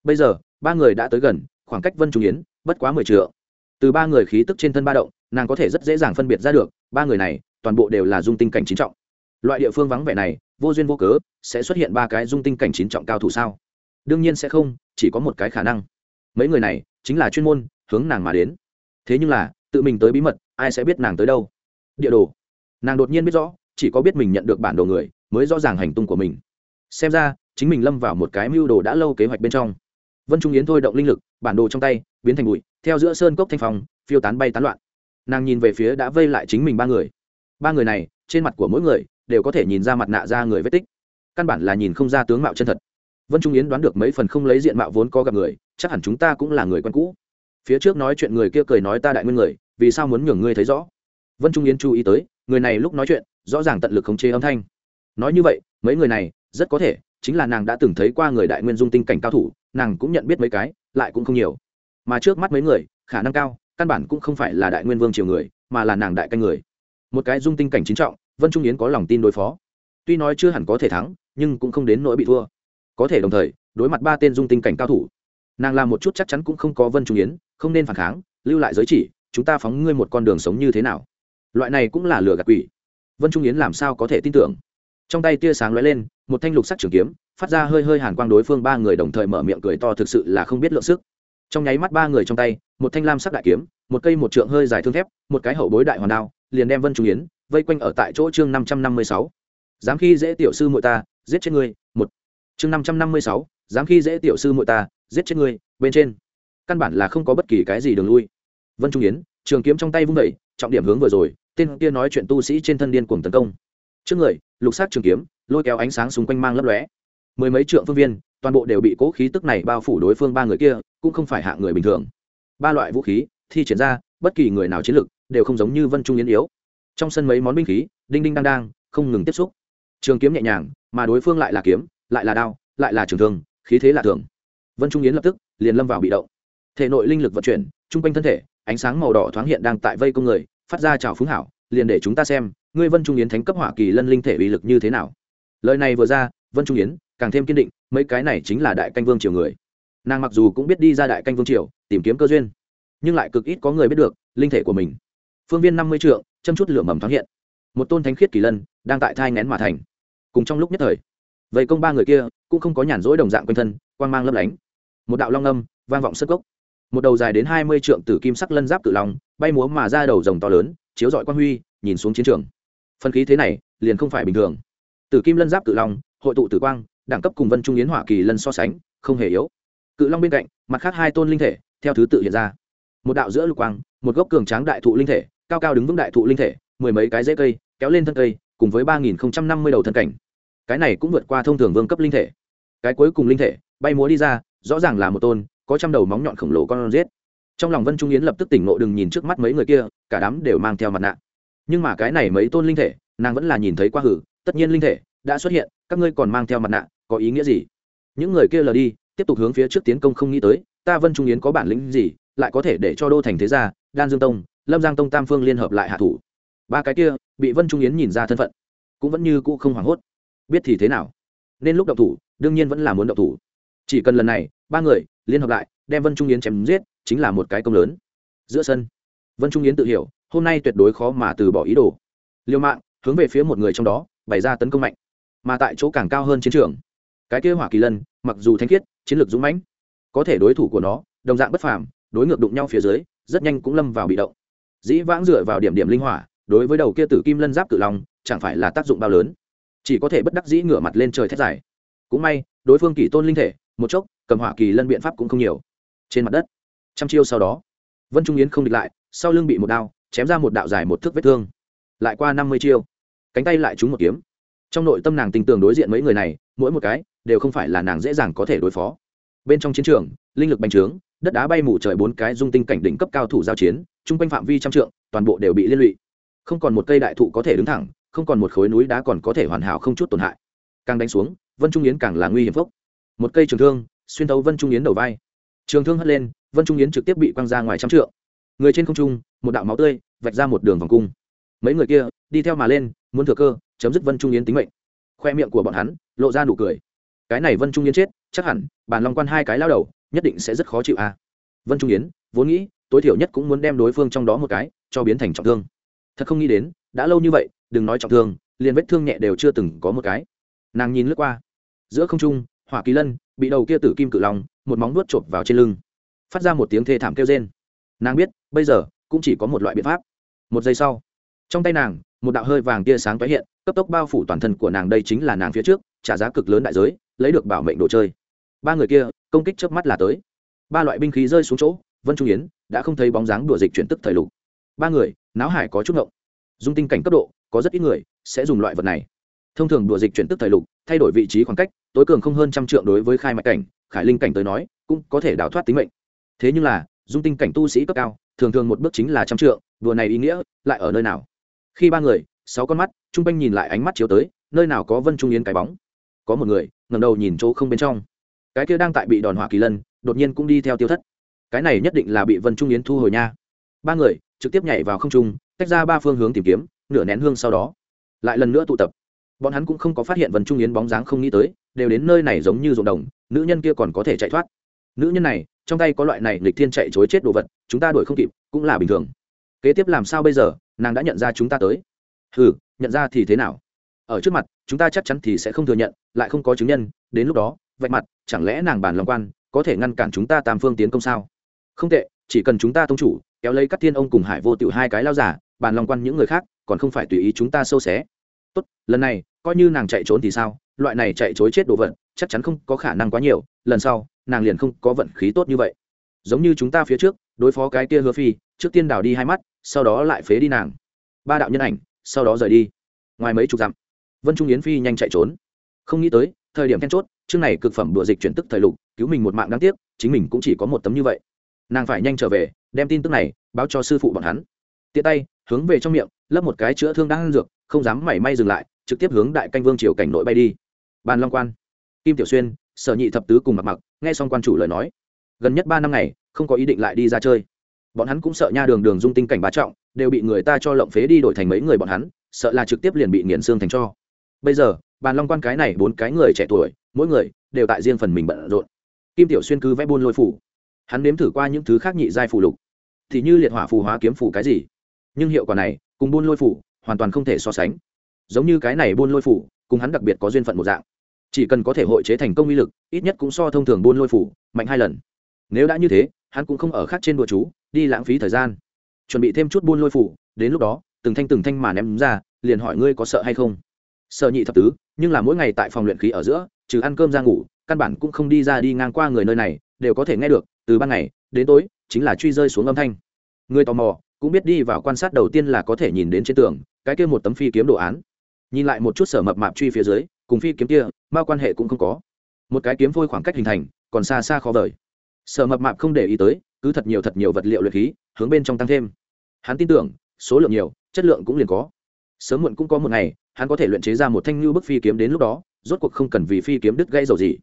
Bây giờ, ba người đã tới gần, khoảng cách vân trung yến bất quá mười triệu từ ba người khí tức trên thân ba động, nàng có thể rất dễ dàng phân biệt ra được, ba người này, toàn bộ đều là dung tinh cảnh chín trọng. Loại địa phương vắng vẻ này, vô duyên vô cớ, sẽ xuất hiện ba cái dung tinh cảnh chín trọng cao thủ sao? Đương nhiên sẽ không, chỉ có một cái khả năng. Mấy người này, chính là chuyên môn, hướng nàng mà đến. Thế nhưng là, tự mình tới bí mật, ai sẽ biết nàng tới đâu? Địa đồ. Nàng đột nhiên biết rõ, chỉ có biết mình nhận được bản đồ người, mới rõ ràng hành tung của mình xem ra, chính mình lâm vào một cái mưu đồ đã lâu kế hoạch bên trong. Vân trung yến thôi động linh lực, bản đồ trong tay, biến thành bụi, theo giữa sơn cốc thanh phòng phiêu tán bay tán loạn. Nàng nhìn về phía đã vây lại chính mình ba người. Ba người này, trên mặt của mỗi người, đều có thể nhìn ra mặt nạ ra người vết tích. Căn bản là nhìn không ra tướng mạo chân thật. Vân trung yến đoán được mấy phần không lấy diện mạo vốn có gặp người, chắc hẳn chúng ta cũng là người quen cũ. Phía trước nói chuyện người kia cười nói ta đại nguyên người, vì sao muốn nhường ngươi thấy rõ? Vân trung yến chú ý tới, người này lúc nói chuyện, rõ ràng tận lực khống chế âm thanh. Nói như vậy, mấy người này rất có thể, chính là nàng đã từng thấy qua người đại nguyên dung tinh cảnh cao thủ, nàng cũng nhận biết mấy cái, lại cũng không nhiều. Mà trước mắt mấy người, khả năng cao, căn bản cũng không phải là đại nguyên vương triều người, mà là nàng đại canh người. Một cái dung tinh cảnh chính trọng, vân trung yến có lòng tin đối phó. Tuy nói chưa hẳn có thể thắng, nhưng cũng không đến nỗi bị thua. Có thể đồng thời, đối mặt ba tên dung tinh cảnh cao thủ, nàng làm một chút chắc chắn cũng không có vân trung yến, không nên phản kháng, lưu lại giới chỉ, chúng ta phóng ngươi một con đường sống như thế nào. Loại này cũng là lừa gạt quỷ. Vân trung yến làm sao có thể tin tưởng? Trong tay tia sáng lóe lên một thanh lục sắc trường kiếm, phát ra hơi hơi hàn quang đối phương ba người đồng thời mở miệng cười to thực sự là không biết lượng sức. Trong nháy mắt ba người trong tay, một thanh lam sắc đại kiếm, một cây một trượng hơi dài thương thép, một cái hậu bối đại hoàn đao, liền đem vân trung yến vây quanh ở tại chỗ chương năm trăm năm mươi sáu. Dám khi dễ tiểu sư muội ta, giết chết ngươi, một. Chương năm trăm năm mươi sáu, dám khi dễ tiểu sư muội ta, giết chết ngươi, bên trên. Căn bản là không có bất kỳ cái gì đường lui. Vân trung yến, trường kiếm trong tay vung vẩy trọng điểm hướng vừa rồi, tên kia nói chuyện tu sĩ trên thân điên cuồng tấn công. Trước người lục sát trường kiếm, lôi kéo ánh sáng xung quanh mang lấp lóe. Mười mấy trượng phương viên, toàn bộ đều bị cố khí tức này bao phủ đối phương ba người kia, cũng không phải hạ người bình thường. Ba loại vũ khí, thi triển ra, bất kỳ người nào chiến lực, đều không giống như vân trung yến yếu. Trong sân mấy món binh khí, đinh đinh đang đang, không ngừng tiếp xúc. Trường kiếm nhẹ nhàng, mà đối phương lại là kiếm, lại là đao, lại là trường thương, khí thế là thường. Vân trung yến lập tức, liền lâm vào bị động. Thể nội linh lực vận chuyển, chung quanh thân thể, ánh sáng màu đỏ thoáng hiện đang tại vây công người, phát ra trào phúng hảo, liền để chúng ta xem ngươi vân trung yến thánh cấp hỏa kỳ lân linh thể uy lực như thế nào? Lời này vừa ra, vân trung yến càng thêm kiên định, mấy cái này chính là đại canh vương triều người. Nàng mặc dù cũng biết đi ra đại canh vương triều, tìm kiếm cơ duyên, nhưng lại cực ít có người biết được linh thể của mình. Phương viên năm mươi trượng, châm chút lửa mầm thoáng hiện. Một tôn thánh khiết kỳ lân đang tại thai ngén mà thành. Cùng trong lúc nhất thời vậy công ba người kia cũng không có nhàn rỗi đồng dạng quanh thân, quang mang lấp lánh. Một đạo long âm vang vọng sức gốc một đầu dài đến hai mươi trượng tử kim sắc lân giáp cự long bay múa mà ra đầu rồng to lớn, chiếu dọi quang huy, nhìn xuống chiến trường phân khí thế này liền không phải bình thường. Tử kim lân giáp cự long, hội tụ tử quang, đẳng cấp cùng vân trung yến hỏa kỳ lân so sánh, không hề yếu. Cự long bên cạnh, mặt khác hai tôn linh thể, theo thứ tự hiện ra. Một đạo giữa lục quang, một gốc cường tráng đại thụ linh thể, cao cao đứng vững đại thụ linh thể, mười mấy cái rễ cây, kéo lên thân cây, cùng với ba nghìn năm mươi đầu thân cảnh. Cái này cũng vượt qua thông thường vương cấp linh thể. Cái cuối cùng linh thể, bay múa đi ra, rõ ràng là một tôn, có trăm đầu móng nhọn khổng lồ con rết. trong lòng vân trung yến lập tức tỉnh ngộ đừng nhìn trước mắt mấy người kia, cả đám đều mang theo mặt nạ nhưng mà cái này mấy tôn linh thể, nàng vẫn là nhìn thấy qua hử, tất nhiên linh thể đã xuất hiện, các ngươi còn mang theo mặt nạ, có ý nghĩa gì? Những người kia lờ đi, tiếp tục hướng phía trước tiến công không nghĩ tới, ta vân trung yến có bản lĩnh gì, lại có thể để cho đô thành thế gia, đan dương tông, lâm giang tông tam phương liên hợp lại hạ thủ. Ba cái kia, bị vân trung yến nhìn ra thân phận, cũng vẫn như cũ không hoảng hốt. Biết thì thế nào? Nên lúc đậu thủ, đương nhiên vẫn là muốn đậu thủ. Chỉ cần lần này, ba người liên hợp lại, đem vân trung yến chém giết, chính là một cái công lớn. Giữa sân, vân trung yến tự hiểu hôm nay tuyệt đối khó mà từ bỏ ý đồ. Liêu mạng, hướng về phía một người trong đó, bày ra tấn công mạnh. Mà tại chỗ càng cao hơn chiến trường. Cái kia hỏa kỳ lân, mặc dù thanh khiết, chiến lược dũng mãnh, có thể đối thủ của nó, đồng dạng bất phàm, đối ngược đụng nhau phía dưới, rất nhanh cũng lâm vào bị động. Dĩ vãng dựa vào điểm điểm linh hỏa, đối với đầu kia tử kim lân giáp cự long, chẳng phải là tác dụng bao lớn. Chỉ có thể bất đắc dĩ ngửa mặt lên trời thét dài. Cũng may, đối phương kỷ tôn linh thể, một chốc, cầm hỏa kỳ lân biện pháp cũng không nhiều. Trên mặt đất, trăm chiêu sau đó, vân trung yến không địch lại, sau lưng bị một đao chém ra một đạo dài một thước vết thương. Lại qua năm mươi chiêu. Cánh tay lại trúng một kiếm. Trong nội tâm nàng tình tường đối diện mấy người này, mỗi một cái đều không phải là nàng dễ dàng có thể đối phó. Bên trong chiến trường, linh lực bành trướng, đất đá bay mù trời bốn cái dung tinh cảnh đỉnh cấp cao thủ giao chiến, chung quanh phạm vi trăm trượng, toàn bộ đều bị liên lụy. Không còn một cây đại thụ có thể đứng thẳng, không còn một khối núi đá còn có thể hoàn hảo không chút tổn hại. Càng đánh xuống, vân trung yến càng là nguy hiểm phốc. Một cây trường thương, xuyên thấu vân trung yến đầu vai. Trường thương hất lên, vân trung yến trực tiếp bị quăng ra ngoài trăm trượng người trên không trung, một đạo máu tươi vạch ra một đường vòng cung. Mấy người kia đi theo mà lên, muốn thừa cơ chấm dứt vân trung yến tính mệnh. Khoe miệng của bọn hắn lộ ra nụ cười. Cái này vân trung yến chết, chắc hẳn bàn long quan hai cái lao đầu nhất định sẽ rất khó chịu à. vân trung yến, vốn nghĩ, tối thiểu nhất cũng muốn đem đối phương trong đó một cái cho biến thành trọng thương. Thật không nghĩ đến, đã lâu như vậy, đừng nói trọng thương, liền vết thương nhẹ đều chưa từng có một cái. Nàng nhìn lướt qua, giữa không trung, hỏa kỳ lân bị đầu kia tử kim cự lòng một móng nuốt chộp vào trên lưng. Phát ra một tiếng thê thảm kêu rên nàng biết, bây giờ, cũng chỉ có một loại biện pháp. Một giây sau, trong tay nàng, một đạo hơi vàng tia sáng tái hiện, cấp tốc bao phủ toàn thân của nàng đây chính là nàng phía trước, trả giá cực lớn đại giới, lấy được bảo mệnh đồ chơi. Ba người kia, công kích trước mắt là tới. Ba loại binh khí rơi xuống chỗ, vân trung yến đã không thấy bóng dáng đùa dịch chuyển tức thời lục. Ba người, náo hải có chút ngộng. Dung tinh cảnh cấp độ, có rất ít người sẽ dùng loại vật này. Thông thường đùa dịch chuyển tức thời lục, thay đổi vị trí khoảng cách, tối cường không hơn trăm trượng đối với khai mạch cảnh, khải linh cảnh tới nói, cũng có thể đào thoát tính mệnh. Thế nhưng là dung tinh cảnh tu sĩ cấp cao, thường thường một bước chính là trăm trượng, đùa này ý nghĩa lại ở nơi nào? Khi ba người, sáu con mắt trung quanh nhìn lại ánh mắt chiếu tới, nơi nào có vân trung yến cái bóng? Có một người ngầm đầu nhìn chỗ không bên trong. Cái kia đang tại bị đòn hỏa kỳ lân, đột nhiên cũng đi theo tiêu thất. Cái này nhất định là bị vân trung yến thu hồi nha. Ba người, trực tiếp nhảy vào không trung, tách ra ba phương hướng tìm kiếm, nửa nén hương sau đó, lại lần nữa tụ tập. Bọn hắn cũng không có phát hiện vân trung yến bóng dáng không nghĩ tới, đều đến nơi này giống như ruộng đồng, nữ nhân kia còn có thể chạy thoát. Nữ nhân này trong tay có loại này lịch thiên chạy chối chết đồ vật, chúng ta đuổi không kịp, cũng là bình thường. Kế tiếp làm sao bây giờ? Nàng đã nhận ra chúng ta tới. Ừ nhận ra thì thế nào? Ở trước mặt, chúng ta chắc chắn thì sẽ không thừa nhận, lại không có chứng nhân, đến lúc đó, vạch mặt, chẳng lẽ nàng bản lòng quan, có thể ngăn cản chúng ta tam phương tiến công sao? Không tệ, chỉ cần chúng ta tông chủ, kéo lấy các thiên ông cùng hải vô tiểu hai cái lao giả bàn lòng quan những người khác, còn không phải tùy ý chúng ta sâu xé. Tốt, lần này, coi như nàng chạy trốn thì sao? Loại này chạy chối chết đồ vật, chắc chắn không có khả năng quá nhiều, lần sau nàng liền không có vận khí tốt như vậy. Giống như chúng ta phía trước, đối phó cái kia hứa phi, trước tiên đào đi hai mắt, sau đó lại phế đi nàng. Ba đạo nhân ảnh, sau đó rời đi. Ngoài mấy chục dặm, vân trung yến phi nhanh chạy trốn. Không nghĩ tới, thời điểm then chốt, chương này cực phẩm đùa dịch chuyển tức thời lục, cứu mình một mạng đáng tiếc, chính mình cũng chỉ có một tấm như vậy. Nàng phải nhanh trở về, đem tin tức này báo cho sư phụ bọn hắn. Tiện tay, hướng về trong miệng, lấp một cái chữa thương đang ăn dược, không dám mảy may dừng lại, trực tiếp hướng đại canh vương triều cảnh nội bay đi. Bàn long quan, kim tiểu xuyên sở nhị thập tứ cùng mặc mặc, nghe xong quan chủ lời nói. Gần nhất ba năm ngày, không có ý định lại đi ra chơi. Bọn hắn cũng sợ nha đường đường dung tinh cảnh bá trọng, đều bị người ta cho lộng phế đi đổi thành mấy người bọn hắn, sợ là trực tiếp liền bị nghiền xương thành cho. Bây giờ, bàn long quan cái này bốn cái người trẻ tuổi, mỗi người đều tại riêng phần mình bận rộn. Kim tiểu xuyên cứ vẽ buôn lôi phủ. Hắn nếm thử qua những thứ khác nhị giai phù lục. Thì như liệt hỏa phù hóa kiếm phủ cái gì. Nhưng hiệu quả này, cùng buôn lôi phủ, hoàn toàn không thể so sánh. Giống như cái này buôn lôi phủ, cùng hắn đặc biệt có duyên phận một dạng chỉ cần có thể hội chế thành công uy lực, ít nhất cũng so thông thường buôn lôi phủ mạnh hai lần. Nếu đã như thế, hắn cũng không ở khác trên đùa chú, đi lãng phí thời gian. Chuẩn bị thêm chút buôn lôi phủ, đến lúc đó, từng thanh từng thanh mà ném ra, liền hỏi ngươi có sợ hay không. Sợ nhị thập tứ, nhưng là mỗi ngày tại phòng luyện khí ở giữa, trừ ăn cơm ra ngủ, căn bản cũng không đi ra đi ngang qua người nơi này, đều có thể nghe được, từ ban ngày, đến tối, chính là truy rơi xuống âm thanh. Người tò mò, cũng biết đi vào quan sát đầu tiên là có thể nhìn đến trên tường, cái kia một tấm phi kiếm đồ án. Nhìn lại một chút sở mập mạp truy phía dưới, cùng phi kiếm kia bao quan hệ cũng không có. Một cái kiếm phôi khoảng cách hình thành, còn xa xa khó vời. Sở mập mạp không để ý tới, cứ thật nhiều thật nhiều vật liệu luyện khí, hướng bên trong tăng thêm. Hắn tin tưởng, số lượng nhiều, chất lượng cũng liền có. Sớm muộn cũng có một ngày, hắn có thể luyện chế ra một thanh lưu bức phi kiếm đến lúc đó, rốt cuộc không cần vì phi kiếm đứt gây dầu gì.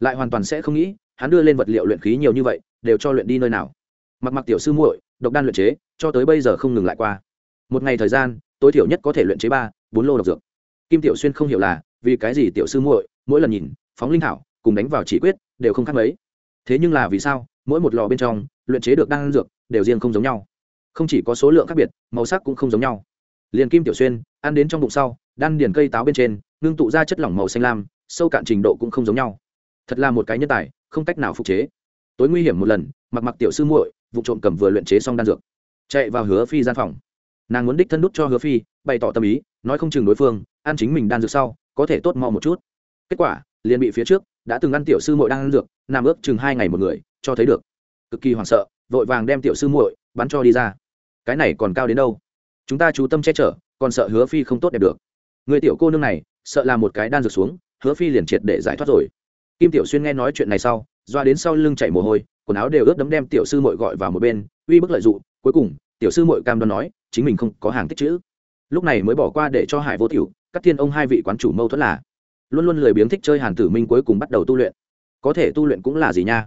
Lại hoàn toàn sẽ không nghĩ, hắn đưa lên vật liệu luyện khí nhiều như vậy, đều cho luyện đi nơi nào. Mặc mặc tiểu sư muội, độc đan luyện chế, cho tới bây giờ không ngừng lại qua. Một ngày thời gian, tối thiểu nhất có thể luyện chế ba, bốn lô độc dược. Kim tiểu xuyên không hiểu là vì cái gì tiểu sư muội, mỗi lần nhìn, phóng linh thảo, cùng đánh vào chỉ quyết, đều không khác mấy. Thế nhưng là vì sao, mỗi một lò bên trong, luyện chế được đan dược, đều riêng không giống nhau. Không chỉ có số lượng khác biệt, màu sắc cũng không giống nhau. Liền kim tiểu xuyên, ăn đến trong bụng sau, đan điền cây táo bên trên, ngưng tụ ra chất lỏng màu xanh lam, sâu cạn trình độ cũng không giống nhau. Thật là một cái nhân tài, không cách nào phục chế. Tối nguy hiểm một lần, mặc mặc tiểu sư muội, vụ trộm cầm vừa luyện chế xong đan dược. Chạy vào hứa phi gian phòng. Nàng muốn đích thân đút cho hứa phi, bày tỏ tâm ý, nói không chừng đối phương, ăn chính mình đan dược sau có thể tốt mau một chút. Kết quả, liền bị phía trước, đã từng ăn tiểu sư muội đang ăn dược, nằm ước chừng hai ngày một người, cho thấy được. Cực kỳ hoảng sợ, vội vàng đem tiểu sư muội bắn cho đi ra. Cái này còn cao đến đâu? Chúng ta chú tâm che chở, còn sợ hứa phi không tốt đẹp được. Người tiểu cô nương này, sợ là một cái đan dược xuống, hứa phi liền triệt để giải thoát rồi. Kim tiểu xuyên nghe nói chuyện này sau, doa đến sau lưng chảy mồ hôi, quần áo đều ướt đấm đem tiểu sư muội gọi vào một bên, uy bức lợi dụng, cuối cùng, tiểu sư muội cam đoan nói, chính mình không có hàng tích chữ. Lúc này mới bỏ qua để cho hải vô tiểu các thiên ông hai vị quán chủ mâu thuẫn là, luôn luôn lười biếng thích chơi hàn tử minh cuối cùng bắt đầu tu luyện. Có thể tu luyện cũng là gì nha?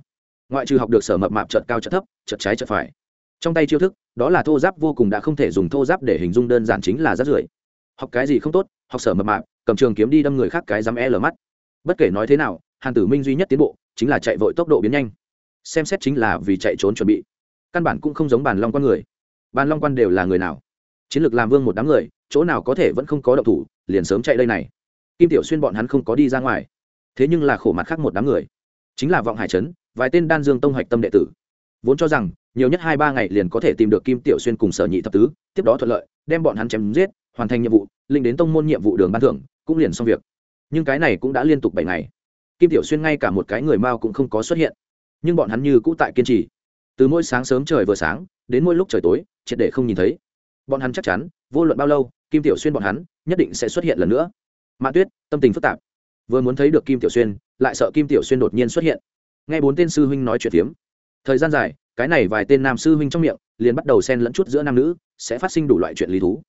Ngoại trừ học được sở mập mạp trợt cao trợt thấp trợt trái trợt phải. Trong tay chiêu thức, đó là thô giáp vô cùng đã không thể dùng thô giáp để hình dung đơn giản chính là rát rưởi. Học cái gì không tốt, học sở mập mạp, cầm trường kiếm đi đâm người khác cái dám e lờ mắt. Bất kể nói thế nào, hàn tử minh duy nhất tiến bộ chính là chạy vội tốc độ biến nhanh. Xem xét chính là vì chạy trốn chuẩn bị. Căn bản cũng không giống bàn long quan người. Bàn long quan đều là người nào? Chiến lược làm vương một đám người chỗ nào có thể vẫn không có động thủ, liền sớm chạy đây này. Kim tiểu xuyên bọn hắn không có đi ra ngoài. Thế nhưng là khổ mặt khác một đám người. Chính là vọng hải trấn, vài tên đan dương tông hoạch tâm đệ tử. Vốn cho rằng, nhiều nhất hai ba ngày liền có thể tìm được kim tiểu xuyên cùng sở nhị thập tứ, tiếp đó thuận lợi, đem bọn hắn chém giết, hoàn thành nhiệm vụ, linh đến tông môn nhiệm vụ đường ban thưởng, cũng liền xong việc. Nhưng cái này cũng đã liên tục bảy ngày. Kim tiểu xuyên ngay cả một cái người mao cũng không có xuất hiện. Nhưng bọn hắn như cũ tại kiên trì. Từ mỗi sáng sớm trời vừa sáng, đến mỗi lúc trời tối, triệt để không nhìn thấy. Bọn hắn chắc chắn, vô luận bao lâu kim tiểu xuyên bọn hắn nhất định sẽ xuất hiện lần nữa. Mã tuyết, tâm tình phức tạp. Vừa muốn thấy được kim tiểu xuyên, lại sợ kim tiểu xuyên đột nhiên xuất hiện. Nghe bốn tên sư huynh nói chuyện phiếm. Thời gian dài, cái này vài tên nam sư huynh trong miệng liền bắt đầu xen lẫn chút giữa nam nữ, sẽ phát sinh đủ loại chuyện lý thú.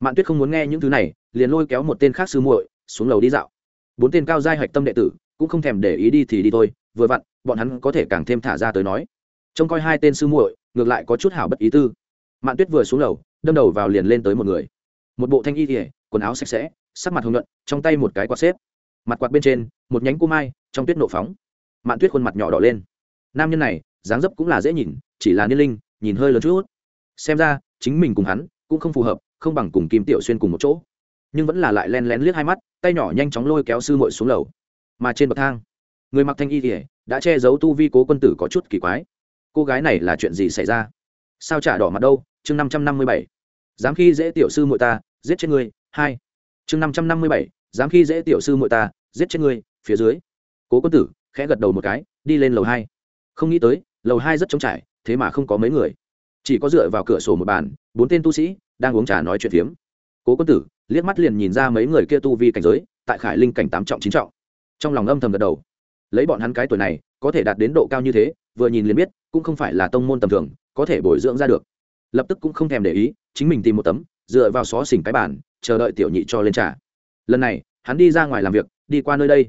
Mạn tuyết không muốn nghe những thứ này, liền lôi kéo một tên khác sư muội xuống lầu đi dạo. Bốn tên cao giai hạch tâm đệ tử cũng không thèm để ý đi thì đi thôi, vừa vặn, bọn hắn có thể càng thêm thả ra tới nói. Trông coi hai tên sư muội, ngược lại có chút hảo bất ý tư. Mạn tuyết vừa xuống lầu, đâm đầu vào liền lên tới một người một bộ thanh y kỉa quần áo sạch sẽ sắc mặt hồng luận, trong tay một cái quạt xếp. Mặt quạt bên trên một nhánh cô mai trong tuyết nộ phóng. Mạn tuyết khuôn mặt nhỏ đỏ lên. Nam nhân này dáng dấp cũng là dễ nhìn chỉ là niên linh nhìn hơi lớn chút. Xem ra chính mình cùng hắn cũng không phù hợp không bằng cùng kim tiểu xuyên cùng một chỗ. Nhưng vẫn là lại len lén liếc hai mắt tay nhỏ nhanh chóng lôi kéo sư muội xuống lầu. Mà trên bậc thang người mặc thanh y kỉa đã che giấu tu vi cố quân tử có chút kỳ quái. Cô gái này là chuyện gì xảy ra? Sao trả đỏ mặt đâu? Chương năm trăm năm mươi bảy dám khi dễ tiểu sư muội ta, giết chết ngươi, hai. Chương năm trăm năm mươi bảy, dám khi dễ tiểu sư muội ta, giết chết ngươi, phía dưới. Cố quân tử khẽ gật đầu một cái, đi lên lầu hai. Không nghĩ tới, lầu hai rất trống trải, thế mà không có mấy người. Chỉ có dựa vào cửa sổ một bàn, bốn tên tu sĩ đang uống trà nói chuyện phiếm. Cố quân tử liếc mắt liền nhìn ra mấy người kia tu vi cảnh giới, tại khải linh cảnh tám trọng chín trọng. Trong lòng âm thầm gật đầu. Lấy bọn hắn cái tuổi này, có thể đạt đến độ cao như thế, vừa nhìn liền biết, cũng không phải là tông môn tầm thường, có thể bồi dưỡng ra được lập tức cũng không thèm để ý, chính mình tìm một tấm, dựa vào xó xỉnh cái bàn, chờ đợi tiểu nhị cho lên trả. lần này, hắn đi ra ngoài làm việc, đi qua nơi đây.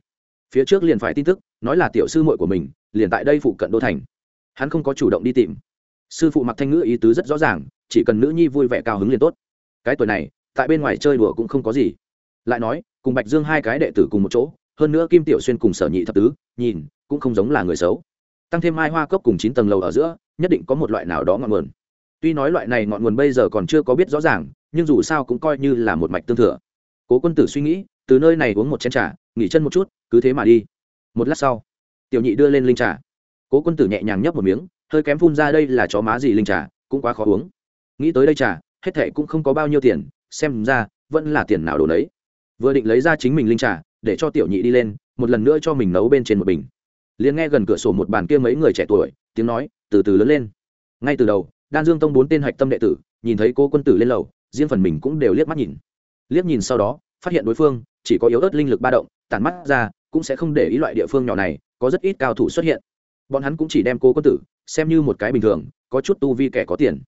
Phía trước liền phải tin tức, nói là tiểu sư muội của mình, liền tại đây phụ cận đô thành. Hắn không có chủ động đi tìm. Sư phụ mặc thanh ngữ ý tứ rất rõ ràng, chỉ cần nữ nhi vui vẻ cao hứng liền tốt. Cái tuổi này, tại bên ngoài chơi đùa cũng không có gì. Lại nói, cùng bạch dương hai cái đệ tử cùng một chỗ, hơn nữa kim tiểu xuyên cùng sở nhị thập tứ, nhìn, cũng không giống là người xấu. Tăng thêm mai hoa cốc cùng chín tầng lầu ở giữa, nhất định có một loại nào đó ngọn nguồn tuy nói loại này ngọn nguồn bây giờ còn chưa có biết rõ ràng, nhưng dù sao cũng coi như là một mạch tương thừa. Cố quân tử suy nghĩ, từ nơi này uống một chén trà, nghỉ chân một chút, cứ thế mà đi. Một lát sau, tiểu nhị đưa lên linh trà. Cố quân tử nhẹ nhàng nhấp một miếng, hơi kém phun ra đây là chó má gì linh trà, cũng quá khó uống. Nghĩ tới đây trà, hết thệ cũng không có bao nhiêu tiền, xem ra, vẫn là tiền nào đồ đấy vừa định lấy ra chính mình linh trà, để cho tiểu nhị đi lên, một lần nữa cho mình nấu bên trên một bình. Liền nghe gần cửa sổ một bàn kia mấy người trẻ tuổi, tiếng nói, từ từ lớn lên. Ngay từ đầu đan dương tông bốn tên hạch tâm đệ tử, nhìn thấy cô quân tử lên lầu, riêng phần mình cũng đều liếc mắt nhìn. Liếc nhìn sau đó, phát hiện đối phương, chỉ có yếu ớt linh lực ba động, tản mắt ra, cũng sẽ không để ý loại địa phương nhỏ này, có rất ít cao thủ xuất hiện. Bọn hắn cũng chỉ đem cô quân tử, xem như một cái bình thường, có chút tu vi kẻ có tiền.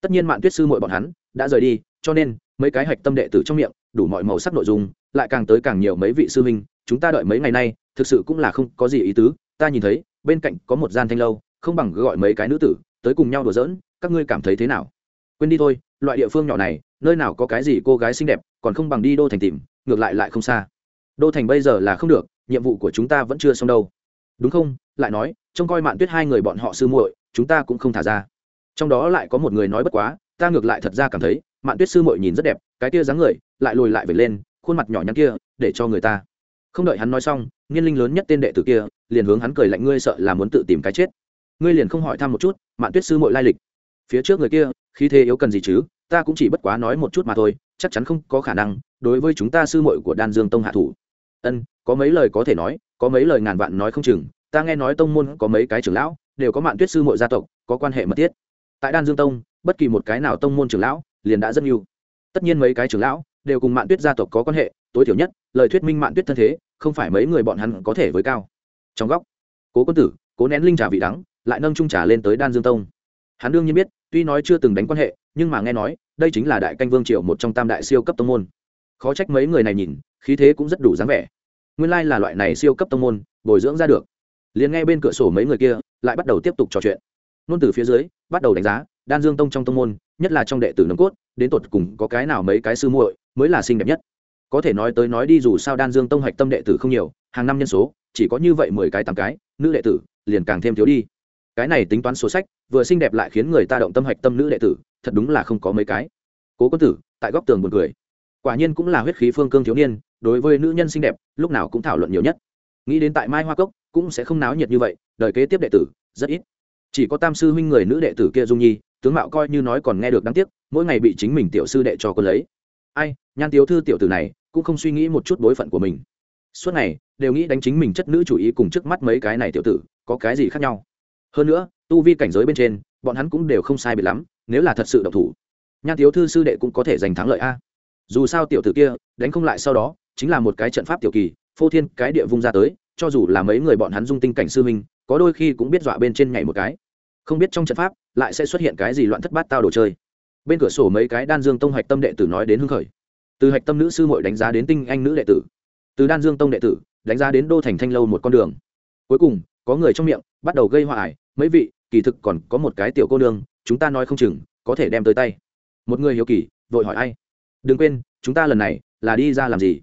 Tất nhiên mạng tuyết sư mội bọn hắn, đã rời đi, cho nên, mấy cái hạch tâm đệ tử trong miệng, đủ mọi màu sắc nội dung, lại càng tới càng nhiều mấy vị sư huynh, chúng ta đợi mấy ngày nay, thực sự cũng là không có gì ý tứ, ta nhìn thấy, bên cạnh có một gian thanh lâu, không bằng gọi mấy cái nữ tử, tới cùng nhau đùa giỡn các ngươi cảm thấy thế nào? Quên đi thôi, loại địa phương nhỏ này, nơi nào có cái gì cô gái xinh đẹp, còn không bằng đi đô thành tìm, ngược lại lại không xa. Đô thành bây giờ là không được, nhiệm vụ của chúng ta vẫn chưa xong đâu. Đúng không? Lại nói, trông coi mạn tuyết hai người bọn họ sư muội, chúng ta cũng không thả ra. Trong đó lại có một người nói bất quá, ta ngược lại thật ra cảm thấy, mạn tuyết sư muội nhìn rất đẹp, cái kia dáng người, lại lùi lại về lên, khuôn mặt nhỏ nhắn kia, để cho người ta. Không đợi hắn nói xong, nghiên linh lớn nhất tên đệ tử kia, liền hướng hắn cười lạnh, ngươi sợ là muốn tự tìm cái chết. Ngươi liền không hỏi thăm một chút, mạn tuyết sư muội lai lịch phía trước người kia, khí thế yếu cần gì chứ, ta cũng chỉ bất quá nói một chút mà thôi, chắc chắn không có khả năng, đối với chúng ta sư muội của đan dương tông hạ thủ. Ân, có mấy lời có thể nói, có mấy lời ngàn vạn nói không chừng, ta nghe nói tông môn có mấy cái trưởng lão, đều có mạn tuyết sư muội gia tộc, có quan hệ mật thiết. Tại đan dương tông, bất kỳ một cái nào tông môn trưởng lão, liền đã rất nhiều. Tất nhiên mấy cái trưởng lão, đều cùng mạn tuyết gia tộc có quan hệ, tối thiểu nhất, lời thuyết minh mạn tuyết thân thế, không phải mấy người bọn hắn có thể với cao. Trong góc, cố quân tử, cố nén linh trà vị đắng, lại nâng trung trà lên tới đan dương tông hắn đương nhiên biết, tuy nói chưa từng đánh quan hệ, nhưng mà nghe nói, đây chính là đại canh vương triều một trong tam đại siêu cấp tông môn. Khó trách mấy người này nhìn, khí thế cũng rất đủ dáng vẻ. Nguyên lai là loại này siêu cấp tông môn, bồi dưỡng ra được. Liền nghe bên cửa sổ mấy người kia, lại bắt đầu tiếp tục trò chuyện. Nôn từ phía dưới, bắt đầu đánh giá, đan dương tông trong tông môn, nhất là trong đệ tử nấm cốt, đến tột cùng có cái nào mấy cái sư muội mới là xinh đẹp nhất. Có thể nói tới nói đi dù sao đan dương tông hạch tâm đệ tử không nhiều, hàng năm nhân số, chỉ có như vậy mười cái tám cái, nữ đệ tử, liền càng thêm thiếu đi cái này tính toán số sách, vừa xinh đẹp lại khiến người ta động tâm hạch tâm nữ đệ tử, thật đúng là không có mấy cái. Cố quân tử, tại góc tường buồn cười. Quả nhiên cũng là huyết khí phương cương thiếu niên, đối với nữ nhân xinh đẹp, lúc nào cũng thảo luận nhiều nhất. Nghĩ đến tại mai hoa cốc, cũng sẽ không náo nhiệt như vậy, đời kế tiếp đệ tử, rất ít. Chỉ có tam sư huynh người nữ đệ tử kia dung nhi, tướng mạo coi như nói còn nghe được đáng tiếc, mỗi ngày bị chính mình tiểu sư đệ cho con lấy. Ai, nhan tiểu thư tiểu tử này, cũng không suy nghĩ một chút bối phận của mình. Suốt ngày, đều nghĩ đánh chính mình chất nữ chủ ý cùng trước mắt mấy cái này tiểu tử, có cái gì khác nhau? Hơn nữa, tu vi cảnh giới bên trên, bọn hắn cũng đều không sai biệt lắm, nếu là thật sự độc thủ, nhan thiếu thư sư đệ cũng có thể giành thắng lợi a. Dù sao tiểu tử kia, đánh không lại sau đó, chính là một cái trận pháp tiểu kỳ, phô thiên cái địa vung ra tới, cho dù là mấy người bọn hắn dung tinh cảnh sư minh có đôi khi cũng biết dọa bên trên nhảy một cái. Không biết trong trận pháp, lại sẽ xuất hiện cái gì loạn thất bát tao đồ chơi. Bên cửa sổ mấy cái đan dương tông hạch tâm đệ tử nói đến hưng khởi. Từ hạch tâm nữ sư mội đánh giá đến tinh anh nữ đệ tử. Từ đan dương tông đệ tử, đánh giá đến đô thành thanh lâu một con đường. Cuối cùng, có người trong miệng, bắt đầu gây hoại mấy vị, kỳ thực còn có một cái tiểu cô nương, chúng ta nói không chừng, có thể đem tới tay. Một người hiếu kỳ, vội hỏi ai? Đừng quên, chúng ta lần này là đi ra làm gì?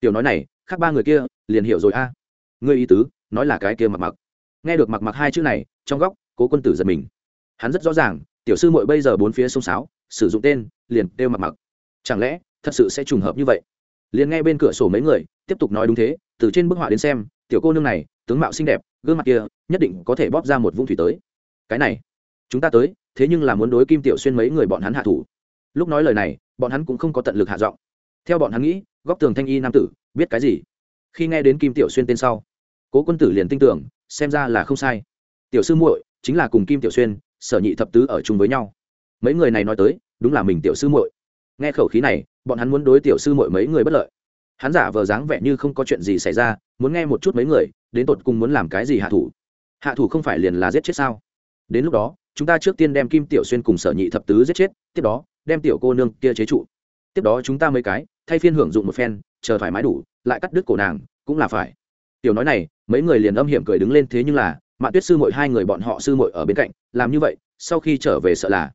Tiểu nói này, khác ba người kia liền hiểu rồi a. À. ngươi ý tứ, nói là cái kia mặc mặc. Nghe được mặc mặc hai chữ này, trong góc, cố quân tử giật mình. Hắn rất rõ ràng, tiểu sư muội bây giờ bốn phía sông sáo sử dụng tên, liền kêu mặc mặc. Chẳng lẽ, thật sự sẽ trùng hợp như vậy? Liền nghe bên cửa sổ mấy người, tiếp tục nói đúng thế, từ trên bức họa đến xem, tiểu cô nương này tướng mạo xinh đẹp, gương mặt kia nhất định có thể bóp ra một vũng thủy tới. Cái này, chúng ta tới, thế nhưng là muốn đối kim tiểu xuyên mấy người bọn hắn hạ thủ. Lúc nói lời này, bọn hắn cũng không có tận lực hạ giọng. Theo bọn hắn nghĩ, góc tường thanh y nam tử, biết cái gì? Khi nghe đến kim tiểu xuyên tên sau, cố quân tử liền tin tưởng, xem ra là không sai. Tiểu sư muội chính là cùng kim tiểu xuyên, sở nhị thập tứ ở chung với nhau. Mấy người này nói tới, đúng là mình tiểu sư muội. Nghe khẩu khí này, bọn hắn muốn đối tiểu sư muội mấy người bất lợi. Hắn giả vờ dáng vẻ như không có chuyện gì xảy ra muốn nghe một chút mấy người, đến tột cùng muốn làm cái gì hạ thủ. Hạ thủ không phải liền là giết chết sao? Đến lúc đó, chúng ta trước tiên đem kim tiểu xuyên cùng sở nhị thập tứ giết chết, tiếp đó, đem tiểu cô nương kia chế trụ. Tiếp đó chúng ta mấy cái, thay phiên hưởng dụng một phen, chờ thoải mái đủ, lại cắt đứt cổ nàng, cũng là phải. Tiểu nói này, mấy người liền âm hiểm cười đứng lên thế nhưng là, mạ tuyết sư mội hai người bọn họ sư mội ở bên cạnh, làm như vậy, sau khi trở về sợ là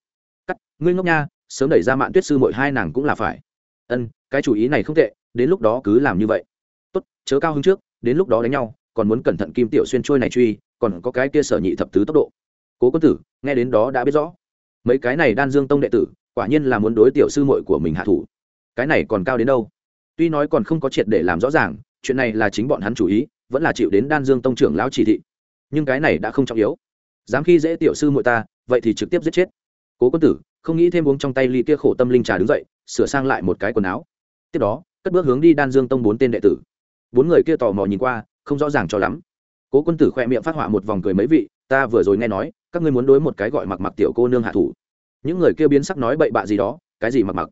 cắt. Ngươi ngốc nha, sớm đẩy ra mạn tuyết sư mội hai nàng cũng là phải. Ân, cái chủ ý này không tệ, đến lúc đó cứ làm như vậy. Tốt, chớ cao hứng trước đến lúc đó đánh nhau, còn muốn cẩn thận kim tiểu xuyên trôi này truy, còn có cái kia sở nhị thập tứ tốc độ. Cố quân tử, nghe đến đó đã biết rõ. Mấy cái này đan dương tông đệ tử, quả nhiên là muốn đối tiểu sư muội của mình hạ thủ. Cái này còn cao đến đâu? Tuy nói còn không có triệt để làm rõ ràng, chuyện này là chính bọn hắn chủ ý, vẫn là chịu đến đan dương tông trưởng lão chỉ thị. Nhưng cái này đã không trọng yếu. Dám khi dễ tiểu sư muội ta, vậy thì trực tiếp giết chết. Cố quân tử, không nghĩ thêm uống trong tay ly kia khổ tâm linh trà đứng dậy, sửa sang lại một cái quần áo. Tiếp đó, cất bước hướng đi đan dương tông bốn tên đệ tử bốn người kia tò mò nhìn qua, không rõ ràng cho lắm. Cố quân tử khoe miệng phát họa một vòng cười mấy vị, ta vừa rồi nghe nói, các ngươi muốn đối một cái gọi mặc mặc tiểu cô nương hạ thủ. Những người kia biến sắc nói bậy bạ gì đó, cái gì mặc mặc?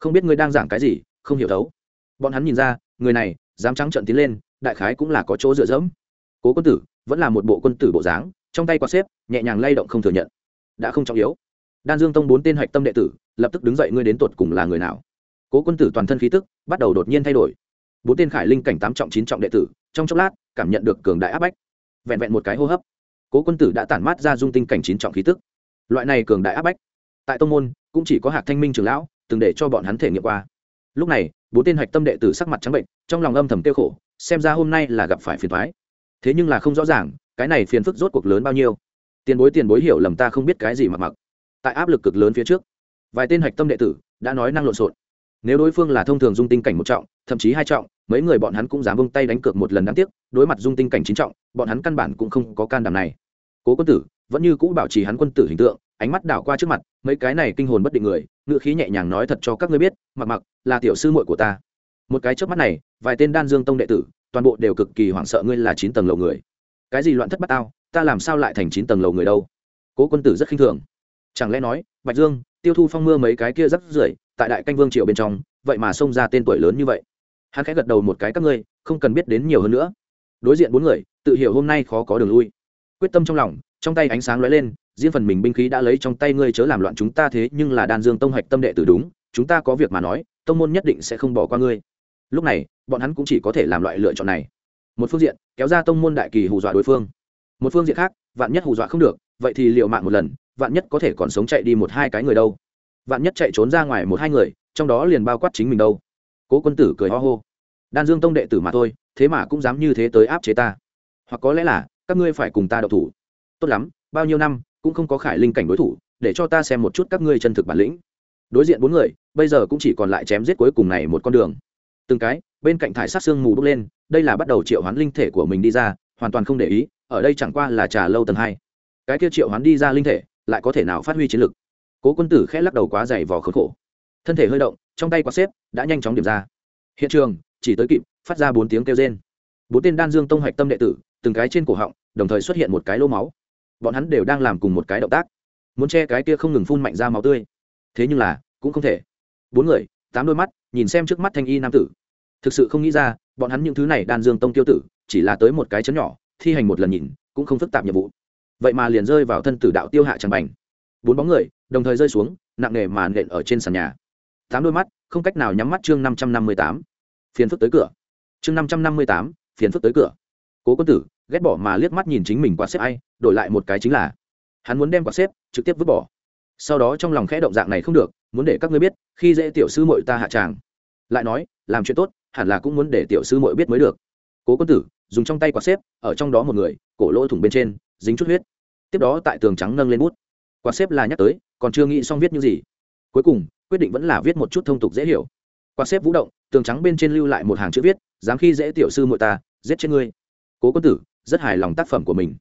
Không biết ngươi đang giảng cái gì, không hiểu thấu. Bọn hắn nhìn ra, người này, dám trắng trận tiến lên, đại khái cũng là có chỗ dựa dẫm. Cố quân tử, vẫn là một bộ quân tử bộ dáng, trong tay quạt xếp, nhẹ nhàng lay động không thừa nhận. Đã không trọng yếu. Đan dương tông bốn tên hạch tâm đệ tử, lập tức đứng dậy, ngươi đến tột cùng là người nào? Cố quân tử toàn thân khí tức, bắt đầu đột nhiên thay đổi bốn tên khải linh cảnh tám trọng chín trọng đệ tử, trong chốc lát, cảm nhận được cường đại áp bách. Vẹn vẹn một cái hô hấp, cố quân tử đã tản mát ra dung tinh cảnh chín trọng khí tức. Loại này cường đại áp bách, tại tông môn, cũng chỉ có hạc thanh minh trường lão từng để cho bọn hắn thể nghiệm qua. Lúc này, bốn tên hạch tâm đệ tử sắc mặt trắng bệnh, trong lòng âm thầm tiêu khổ, xem ra hôm nay là gặp phải phiền thoái thế nhưng là không rõ ràng, cái này phiền phức rốt cuộc lớn bao nhiêu. Tiền bối tiền bối hiểu lầm ta không biết cái gì mặc mặc. Tại áp lực cực lớn phía trước, vài tên hạch tâm đệ tử đã nói năng lộn xộn. Nếu đối phương là thông thường dung tinh cảnh một trọng thậm chí hai trọng, mấy người bọn hắn cũng dám vung tay đánh cược một lần đáng tiếc, đối mặt dung tinh cảnh chín trọng, bọn hắn căn bản cũng không có can đảm này. Cố quân tử, vẫn như cũ bảo trì hắn quân tử hình tượng, ánh mắt đảo qua trước mặt, mấy cái này kinh hồn bất định người ngựa khí nhẹ nhàng nói thật cho các ngươi biết, mặc mặc, là tiểu sư muội của ta. Một cái trước mắt này, vài tên đan dương tông đệ tử, toàn bộ đều cực kỳ hoảng sợ ngươi là chín tầng lầu người. Cái gì loạn thất bát tao, ta làm sao lại thành chín tầng lầu người đâu? Cố quân tử rất khinh thường. Chẳng lẽ nói, bạch dương, tiêu thu phong mưa mấy cái kia rất rưởi, tại đại canh vương triều bên trong, vậy mà xông ra tên tuổi lớn như vậy? Hắn khẽ gật đầu một cái, các ngươi không cần biết đến nhiều hơn nữa. Đối diện bốn người, tự hiểu hôm nay khó có đường lui. Quyết tâm trong lòng, trong tay ánh sáng lóe lên, riêng phần mình binh khí đã lấy trong tay ngươi chớ làm loạn chúng ta thế, nhưng là đan dương tông hạch tâm đệ tử đúng, chúng ta có việc mà nói, tông môn nhất định sẽ không bỏ qua ngươi. Lúc này, bọn hắn cũng chỉ có thể làm loại lựa chọn này. Một phương diện, kéo ra tông môn đại kỳ hù dọa đối phương. Một phương diện khác, vạn nhất hù dọa không được, vậy thì liệu mạng một lần, vạn nhất có thể còn sống chạy đi một hai cái người đâu. Vạn nhất chạy trốn ra ngoài một hai người, trong đó liền bao quát chính mình đâu. Cố quân tử cười ho hô đan dương tông đệ tử mà thôi, thế mà cũng dám như thế tới áp chế ta. Hoặc có lẽ là, các ngươi phải cùng ta đậu thủ. Tốt lắm, bao nhiêu năm, cũng không có khải linh cảnh đối thủ, để cho ta xem một chút các ngươi chân thực bản lĩnh. Đối diện bốn người, bây giờ cũng chỉ còn lại chém giết cuối cùng này một con đường. Từng cái, bên cạnh thải sát xương mù bốc lên, đây là bắt đầu triệu hoán linh thể của mình đi ra, hoàn toàn không để ý, ở đây chẳng qua là trà lâu tầng hai. Cái kia triệu hoán đi ra linh thể, lại có thể nào phát huy chiến lực? Cố quân tử khẽ lắc đầu quá dày vò khốn khổ. Thân thể hơi động, trong tay quạt xếp, đã nhanh chóng điểm ra. Hiện trường chỉ tới kịp, phát ra bốn tiếng kêu rên. Bốn tên đan dương tông hạch tâm đệ tử, từng cái trên cổ họng, đồng thời xuất hiện một cái lô máu. Bọn hắn đều đang làm cùng một cái động tác. Muốn che cái kia không ngừng phun mạnh ra máu tươi. Thế nhưng là, cũng không thể. Bốn người, tám đôi mắt, nhìn xem trước mắt thanh y nam tử. Thực sự không nghĩ ra, bọn hắn những thứ này đan dương tông tiêu tử, chỉ là tới một cái chấn nhỏ, thi hành một lần nhìn, cũng không phức tạp nhiệm vụ. Vậy mà liền rơi vào thân tử đạo tiêu hạ tràng bành. Bốn bóng người, đồng thời rơi xuống, nặng nề mà nện ở trên sàn nhà. Tám đôi mắt, không cách nào nhắm mắt chương năm trăm năm mươi tám phiền phức tới cửa. Chương năm trăm năm mươi tám, phiền phức tới cửa. Cố quân tử, ghét bỏ mà liếc mắt nhìn chính mình quạt xếp ai, đổi lại một cái chính là, hắn muốn đem quạt xếp trực tiếp vứt bỏ. Sau đó trong lòng khẽ động dạng này không được, muốn để các ngươi biết, khi dễ tiểu sư mội ta hạ tràng. Lại nói, làm chuyện tốt, hẳn là cũng muốn để tiểu sư mội biết mới được. Cố quân tử, dùng trong tay quạt xếp, ở trong đó một người, cổ lỗ thủng bên trên, dính chút huyết. Tiếp đó tại tường trắng nâng lên bút. Quạt xếp là nhắc tới, còn chưa nghĩ xong viết như gì. Cuối cùng, quyết định vẫn là viết một chút thông tục dễ hiểu quạt xếp vũ động, tường trắng bên trên lưu lại một hàng chữ viết, dám khi dễ tiểu sư muội ta, giết chết ngươi. Cố quân tử rất hài lòng tác phẩm của mình.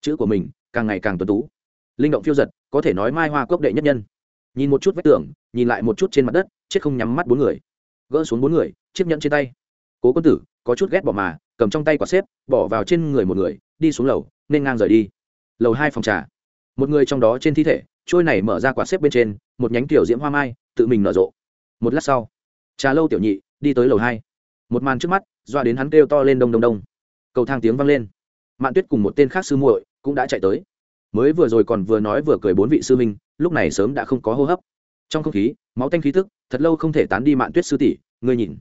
Chữ của mình càng ngày càng tuấn tú. Linh động phiêu giật, có thể nói mai hoa cốc đệ nhất nhân. Nhìn một chút vách tường, nhìn lại một chút trên mặt đất, chết không nhắm mắt bốn người. Gỡ xuống bốn người, chiếc nhẫn trên tay. Cố quân tử có chút ghét bỏ mà, cầm trong tay quả xếp, bỏ vào trên người một người, đi xuống lầu, nên ngang rời đi. Lầu hai phòng trà. Một người trong đó trên thi thể, trôi này mở ra quả xếp bên trên, một nhánh tiểu diễm hoa mai, tự mình nở rộ. Một lát sau trà lâu tiểu nhị, đi tới lầu hai. Một màn trước mắt, doa đến hắn kêu to lên đông đông đông. Cầu thang tiếng vang lên. Mạn tuyết cùng một tên khác sư muội cũng đã chạy tới. Mới vừa rồi còn vừa nói vừa cười bốn vị sư minh lúc này sớm đã không có hô hấp. Trong không khí, máu tanh khí tức, thật lâu không thể tán đi mạn tuyết sư tỷ, ngươi nhìn.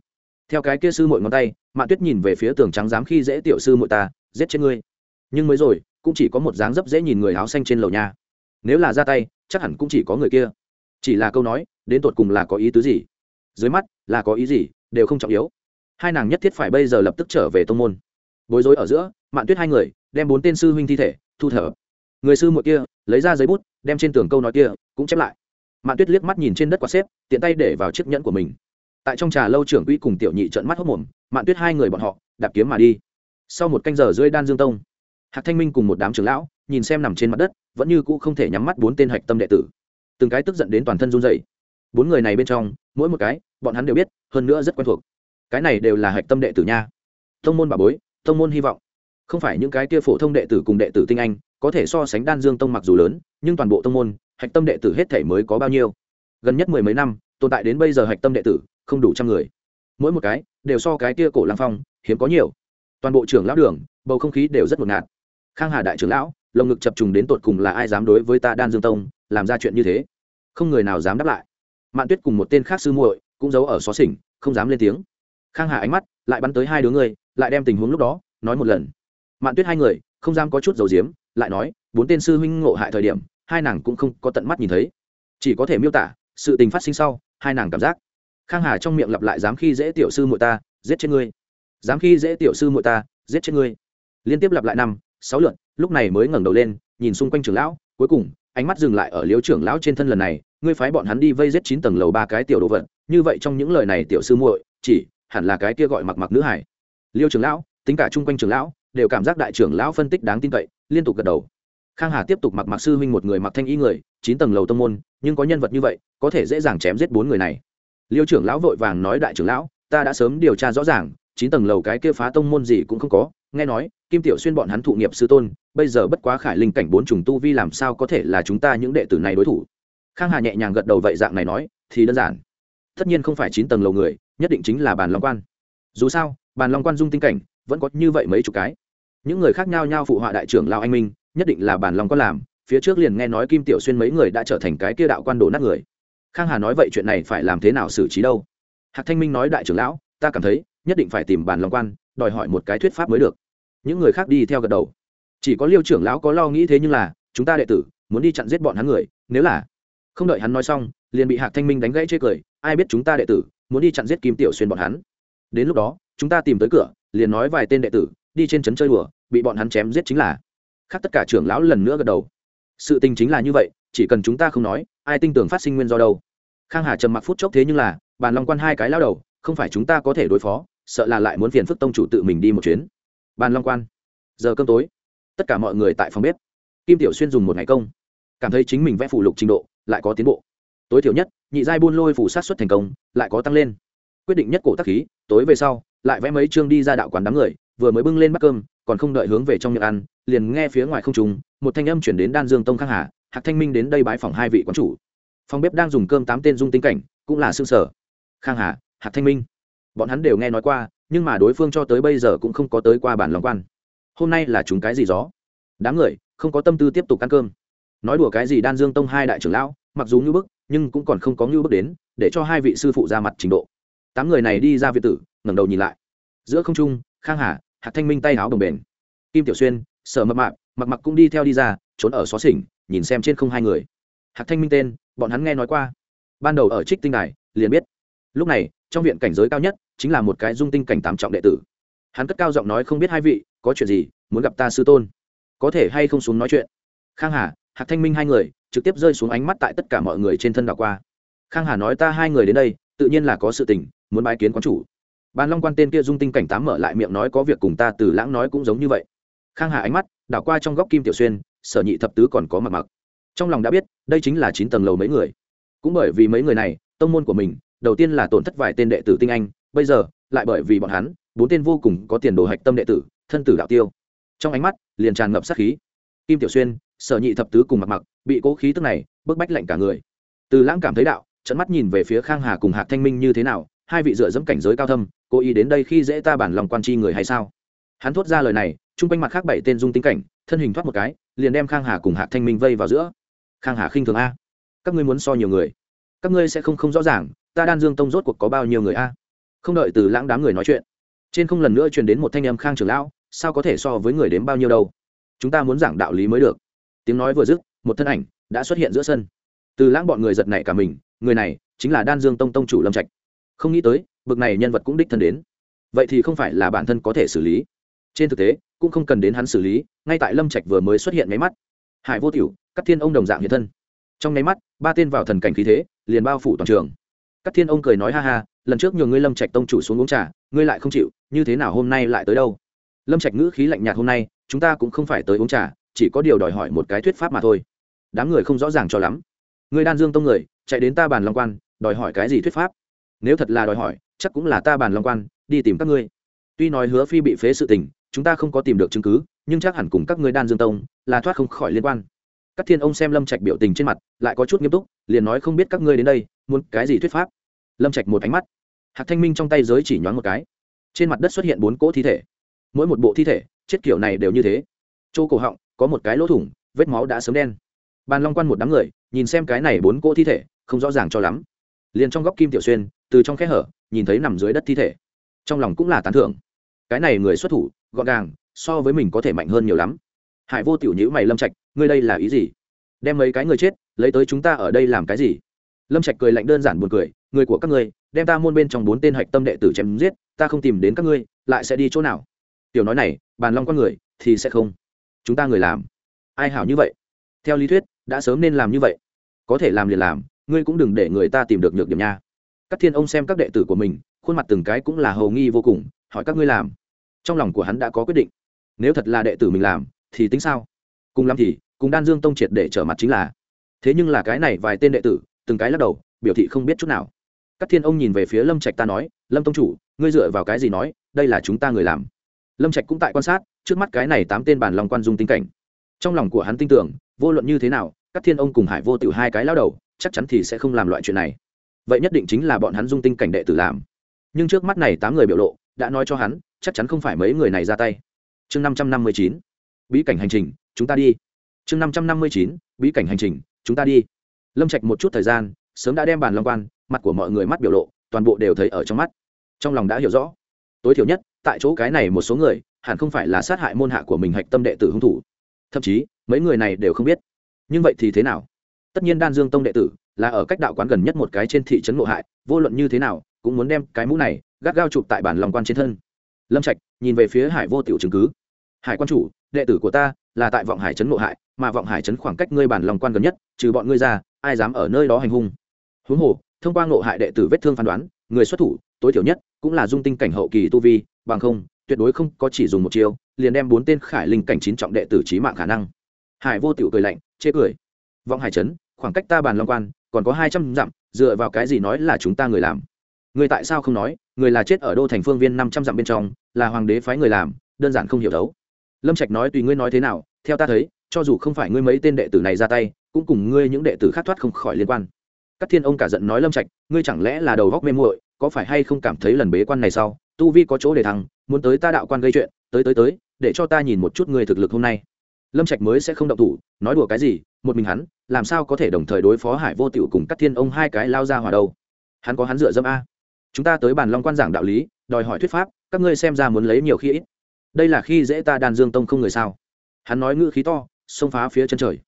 Theo cái kia sư muội ngón tay, mạn tuyết nhìn về phía tường trắng dám khi dễ tiểu sư muội ta, giết chết ngươi. Nhưng mới rồi, cũng chỉ có một dáng dấp dễ nhìn người áo xanh trên lầu nhà. Nếu là ra tay, chắc hẳn cũng chỉ có người kia. Chỉ là câu nói, đến tột cùng là có ý tứ gì? Dưới mắt là có ý gì, đều không trọng yếu. Hai nàng nhất thiết phải bây giờ lập tức trở về tông môn. Bối rối ở giữa, mạn tuyết hai người đem bốn tên sư huynh thi thể thu thở người sư muội kia lấy ra giấy bút, đem trên tường câu nói kia cũng chép lại. Mạn tuyết liếc mắt nhìn trên đất quạt xếp, tiện tay để vào chiếc nhẫn của mình. Tại trong trà lâu trưởng quỹ cùng tiểu nhị trận mắt hốc mồm, mạn tuyết hai người bọn họ đạp kiếm mà đi. Sau một canh giờ dưới đan dương tông, hạc thanh minh cùng một đám trưởng lão nhìn xem nằm trên mặt đất, vẫn như cũ không thể nhắm mắt bốn tên hạch tâm đệ tử. Từng cái tức giận đến toàn thân run dày bốn người này bên trong, mỗi một cái, bọn hắn đều biết, hơn nữa rất quen thuộc. Cái này đều là hạch tâm đệ tử nha. Thông môn bà bối thông môn hy vọng. Không phải những cái kia phổ thông đệ tử cùng đệ tử tinh anh, có thể so sánh đan dương tông mặc dù lớn, nhưng toàn bộ tông môn, hạch tâm đệ tử hết thể mới có bao nhiêu? Gần nhất mười mấy năm, tồn tại đến bây giờ hạch tâm đệ tử, không đủ trăm người. Mỗi một cái, đều so cái kia cổ lang phong, hiếm có nhiều. Toàn bộ trưởng lão đường, bầu không khí đều rất ngột ngạt. Khang hà đại trưởng lão, lồng ngực chập trùng đến tột cùng là ai dám đối với ta đan dương tông, làm ra chuyện như thế? Không người nào dám đáp lại mạn tuyết cùng một tên khác sư muội cũng giấu ở xó xỉnh, không dám lên tiếng. Khang hà ánh mắt lại bắn tới hai đứa người, lại đem tình huống lúc đó nói một lần. Mạn tuyết hai người không dám có chút dầu diếm lại nói, bốn tên sư huynh ngộ hại thời điểm, hai nàng cũng không có tận mắt nhìn thấy. Chỉ có thể miêu tả, sự tình phát sinh sau, hai nàng cảm giác. Khang hà trong miệng lặp lại, dám khi dễ tiểu sư muội ta, giết chết ngươi. Dám khi dễ tiểu sư muội ta, giết chết ngươi. Liên tiếp lặp lại năm, sáu lượt, lúc này mới ngẩng đầu lên, nhìn xung quanh trưởng lão, cuối cùng, ánh mắt dừng lại ở liếu trưởng lão trên thân lần này ngươi phái bọn hắn đi vây giết chín tầng lầu ba cái tiểu đồ vật, như vậy trong những lời này tiểu sư muội, chỉ, hẳn là cái kia gọi mặc mặc nữ hải. Liêu trưởng lão, tính cả chung quanh trưởng lão, đều cảm giác đại trưởng lão phân tích đáng tin cậy, liên tục gật đầu. Khang hà tiếp tục mặc mặc sư huynh một người mặc thanh y người, chín tầng lầu tông môn, nhưng có nhân vật như vậy, có thể dễ dàng chém giết bốn người này. Liêu trưởng lão vội vàng nói đại trưởng lão, ta đã sớm điều tra rõ ràng, chín tầng lầu cái kia phá tông môn gì cũng không có, nghe nói, kim tiểu xuyên bọn hắn thụ nghiệp sư tôn, bây giờ bất quá khải linh cảnh bốn trùng tu vi làm sao có thể là chúng ta những đệ tử này đối thủ khang hà nhẹ nhàng gật đầu vậy dạng này nói, thì đơn giản. Tất nhiên không phải chín tầng lầu người, nhất định chính là bàn long quan. Dù sao, bàn long quan dung tinh cảnh, vẫn có như vậy mấy chục cái. Những người khác nhau nhau phụ họa đại trưởng lao anh minh, nhất định là bàn long quan làm, phía trước liền nghe nói kim tiểu xuyên mấy người đã trở thành cái kia đạo quan đổ nát người. Khang hà nói vậy chuyện này phải làm thế nào xử trí đâu? Hạc thanh minh nói đại trưởng lão, ta cảm thấy, nhất định phải tìm bàn long quan, đòi hỏi một cái thuyết pháp mới được. Những người khác đi theo gật đầu. Chỉ có liêu trưởng lão có lo nghĩ thế nhưng là, chúng ta đệ tử, muốn đi chặn giết bọn hắn người, nếu là không đợi hắn nói xong, liền bị hạc thanh minh đánh gãy chê cười, ai biết chúng ta đệ tử muốn đi chặn giết kim tiểu xuyên bọn hắn? Đến lúc đó, chúng ta tìm tới cửa, liền nói vài tên đệ tử, đi trên trấn chơi đùa, bị bọn hắn chém giết chính là. Khác tất cả trưởng lão lần nữa gật đầu. Sự tình chính là như vậy, chỉ cần chúng ta không nói, ai tin tưởng phát sinh nguyên do đâu. Khang hà trầm mặc phút chốc thế nhưng là, bàn long quan hai cái lao đầu, không phải chúng ta có thể đối phó, sợ là lại muốn phiền phức tông chủ tự mình đi một chuyến. Bàn long quan, giờ cơm tối. Tất cả mọi người tại phòng bếp. Kim tiểu xuyên dùng một ngày công. Cảm thấy chính mình vẽ phụ lục trình độ lại có tiến bộ. Tối thiểu nhất, nhị giai buôn lôi phủ sát xuất thành công, lại có tăng lên. Quyết định nhất cổ tắc khí, tối về sau, lại vẽ mấy chương đi ra đạo quán đám người, vừa mới bưng lên bát cơm, còn không đợi hướng về trong miệng ăn, liền nghe phía ngoài không trùng một thanh âm chuyển đến đan dương tông khang hà, hạc thanh minh đến đây bái phòng hai vị quán chủ. Phòng bếp đang dùng cơm tám tên dung tinh cảnh, cũng là xương sở khang hà, hạc thanh minh. Bọn hắn đều nghe nói qua, nhưng mà đối phương cho tới bây giờ cũng không có tới qua bản lòng quan. Hôm nay là chúng cái gì gió? Đám người, không có tâm tư tiếp tục ăn cơm. Nói đùa cái gì đan dương tông hai đại trưởng lão? Mặc dù như bức, nhưng cũng còn không có như bức đến, để cho hai vị sư phụ ra mặt trình độ. Tám người này đi ra việt tử, ngẩng đầu nhìn lại. Giữa không trung, khang hà, hạc thanh minh tay áo đồng bền. Kim tiểu xuyên, sở mập mạp mặc mặc cũng đi theo đi ra, trốn ở xó xỉnh, nhìn xem trên không hai người. Hạc thanh minh tên, bọn hắn nghe nói qua. Ban đầu ở trích tinh đài, liền biết. Lúc này, trong viện cảnh giới cao nhất, chính là một cái dung tinh cảnh tám trọng đệ tử. Hắn cất cao giọng nói không biết hai vị, có chuyện gì, muốn gặp ta sư tôn? Có thể hay không xuống nói chuyện? Khang hà hạc thanh minh hai người trực tiếp rơi xuống ánh mắt tại tất cả mọi người trên thân đảo qua. Khang hà nói ta hai người đến đây, tự nhiên là có sự tình, muốn bái kiến quán chủ. Bàn long quan tên kia dung tinh cảnh tám mở lại miệng nói có việc cùng ta từ lãng nói cũng giống như vậy. Khang hà ánh mắt đảo qua trong góc kim tiểu xuyên, sở nhị thập tứ còn có mặt mặc trong lòng đã biết, đây chính là chín tầng lầu mấy người. Cũng bởi vì mấy người này, tông môn của mình, đầu tiên là tổn thất vài tên đệ tử tinh anh, bây giờ, lại bởi vì bọn hắn, bốn tên vô cùng có tiền đồ hạch tâm đệ tử, thân tử đạo tiêu. Trong ánh mắt, liền tràn ngập sát khí. Kim tiểu xuyên sở nhị thập tứ cùng mặc mặc, bị cố khí tức này bức bách lạnh cả người. Từ lãng cảm thấy đạo, trận mắt nhìn về phía khang hà cùng hạc thanh minh như thế nào, hai vị dựa dẫm cảnh giới cao thâm, cố ý đến đây khi dễ ta bản lòng quan chi người hay sao? Hắn thốt ra lời này, chung quanh mặt khác bảy tên dung tính cảnh, thân hình thoát một cái, liền đem khang hà cùng hạc thanh minh vây vào giữa. Khang hà khinh thường a. Các ngươi muốn so nhiều người? Các ngươi sẽ không không rõ ràng, ta đan dương tông rốt cuộc có bao nhiêu người a? Không đợi từ lãng đám người nói chuyện, trên không lần nữa truyền đến một thanh âm khang trưởng lão, sao có thể so với người đến bao nhiêu đâu? Chúng ta muốn giảng đạo lý mới được tiếng nói vừa dứt, một thân ảnh đã xuất hiện giữa sân. Từ lãng bọn người giật nảy cả mình, người này chính là đan dương tông tông chủ lâm trạch. Không nghĩ tới, bực này nhân vật cũng đích thân đến. Vậy thì không phải là bản thân có thể xử lý. Trên thực tế, cũng không cần đến hắn xử lý, ngay tại lâm trạch vừa mới xuất hiện máy mắt. Hải vô tiểu các thiên ông đồng dạng hiện thân. Trong nháy mắt, ba tên vào thần cảnh khí thế, liền bao phủ toàn trường. Các thiên ông cười nói ha ha, lần trước nhường ngươi lâm trạch tông chủ xuống uống trà, ngươi lại không chịu, như thế nào hôm nay lại tới đâu? Lâm trạch ngữ khí lạnh nhạt hôm nay, chúng ta cũng không phải tới uống trà chỉ có điều đòi hỏi một cái thuyết pháp mà thôi. Đám người không rõ ràng cho lắm. Người đan dương tông người, chạy đến ta bàn long quan, đòi hỏi cái gì thuyết pháp? Nếu thật là đòi hỏi, chắc cũng là ta bàn long quan, đi tìm các ngươi. Tuy nói hứa phi bị phế sự tình, chúng ta không có tìm được chứng cứ, nhưng chắc hẳn cùng các ngươi đan dương tông là thoát không khỏi liên quan. Các thiên ông xem lâm trạch biểu tình trên mặt, lại có chút nghiêm túc, liền nói không biết các ngươi đến đây, muốn cái gì thuyết pháp? Lâm trạch một ánh mắt. Hạc thanh minh trong tay giới chỉ nhoáng một cái. Trên mặt đất xuất hiện bốn cỗ thi thể. Mỗi một bộ thi thể, chết kiểu này đều như thế chỗ cổ họng, có một cái lỗ thủng, vết máu đã sớm đen. Bàn long quan một đám người, nhìn xem cái này bốn cỗ thi thể, không rõ ràng cho lắm. Liền trong góc kim tiểu xuyên, từ trong khe hở, nhìn thấy nằm dưới đất thi thể. Trong lòng cũng là tán thưởng. Cái này người xuất thủ, gọn gàng, so với mình có thể mạnh hơn nhiều lắm. Hải vô tiểu nhữ mày lâm trạch, ngươi đây là ý gì? Đem mấy cái người chết, lấy tới chúng ta ở đây làm cái gì? Lâm trạch cười lạnh đơn giản buồn cười, người của các ngươi, đem ta muôn bên trong bốn tên hạch tâm đệ tử chém giết, ta không tìm đến các ngươi, lại sẽ đi chỗ nào? Tiểu nói này, bàn long con người, thì sẽ không chúng ta người làm. Ai hảo như vậy? Theo lý thuyết, đã sớm nên làm như vậy. Có thể làm liền làm, ngươi cũng đừng để người ta tìm được nhược điểm nha. Các thiên ông xem các đệ tử của mình, khuôn mặt từng cái cũng là hầu nghi vô cùng, hỏi các ngươi làm. Trong lòng của hắn đã có quyết định. Nếu thật là đệ tử mình làm, thì tính sao? Cùng lắm thì, cùng đan dương tông triệt để trở mặt chính là. Thế nhưng là cái này vài tên đệ tử, từng cái lắc đầu, biểu thị không biết chút nào. Các thiên ông nhìn về phía lâm trạch ta nói, lâm tông chủ, ngươi dựa vào cái gì nói, đây là chúng ta người làm? Lâm trạch cũng tại quan sát trước mắt cái này tám tên bản lòng quan dung tinh cảnh. Trong lòng của hắn tin tưởng, vô luận như thế nào, các thiên ông cùng hải vô tiểu hai cái lao đầu, chắc chắn thì sẽ không làm loại chuyện này. Vậy nhất định chính là bọn hắn dung tinh cảnh đệ tử làm. Nhưng trước mắt này tám người biểu lộ, đã nói cho hắn, chắc chắn không phải mấy người này ra tay. Chương năm trăm năm mươi chín, bí cảnh hành trình, chúng ta đi. Chương năm trăm năm mươi chín, bí cảnh hành trình, chúng ta đi. Lâm trạch một chút thời gian, sớm đã đem bàn long quan, mặt của mọi người mắt biểu lộ, toàn bộ đều thấy ở trong mắt. Trong lòng đã hiểu rõ. Tối thiểu nhất, tại chỗ cái này một số người hẳn không phải là sát hại môn hạ của mình hạch tâm đệ tử hung thủ. Thậm chí, mấy người này đều không biết. Nhưng vậy thì thế nào? Tất nhiên đan dương tông đệ tử là ở cách đạo quán gần nhất một cái trên thị trấn ngộ hại, vô luận như thế nào, cũng muốn đem cái mũ này gắt gao chụp tại bản lòng quan trên thân. Lâm trạch nhìn về phía hải vô tiểu chứng cứ. Hải quan chủ, đệ tử của ta là tại vọng hải trấn ngộ hại, mà vọng hải trấn khoảng cách ngươi bản lòng quan gần nhất, trừ bọn ngươi ra, ai dám ở nơi đó hành hung? Huống hồ, thông qua ngộ hại đệ tử vết thương phán đoán, người xuất thủ tối thiểu nhất cũng là dung tinh cảnh hậu kỳ tu vi, bằng không tuyệt đối không có chỉ dùng một chiêu, liền đem bốn tên khải linh cảnh chín trọng đệ tử trí mạng khả năng. Hải vô tiểu cười lạnh, chê cười. Vọng hải trấn, khoảng cách ta bàn long quan, còn có hai trăm dặm, dựa vào cái gì nói là chúng ta người làm? Người tại sao không nói, người là chết ở đô thành phương viên năm trăm dặm bên trong, là hoàng đế phái người làm, đơn giản không hiểu đấu lâm trạch nói tùy ngươi nói thế nào, theo ta thấy, cho dù không phải ngươi mấy tên đệ tử này ra tay, cũng cùng ngươi những đệ tử khác thoát không khỏi liên quan. Các thiên ông cả giận nói lâm trạch, ngươi chẳng lẽ là đầu góc mê muội, có phải hay không cảm thấy lần bế quan này sau tu vi có chỗ để thăng, muốn tới ta đạo quan gây chuyện, tới tới tới, để cho ta nhìn một chút ngươi thực lực hôm nay. Lâm trạch mới sẽ không động thủ, nói đùa cái gì, một mình hắn, làm sao có thể đồng thời đối phó hải vô tiểu cùng các thiên ông hai cái lao ra hòa đâu? Hắn có hắn dựa dâm a. Chúng ta tới bàn long quan giảng đạo lý, đòi hỏi thuyết pháp, các ngươi xem ra muốn lấy nhiều khi ít. Đây là khi dễ ta đàn dương tông không người sao? Hắn nói ngữ khí to, xông phá phía chân trời.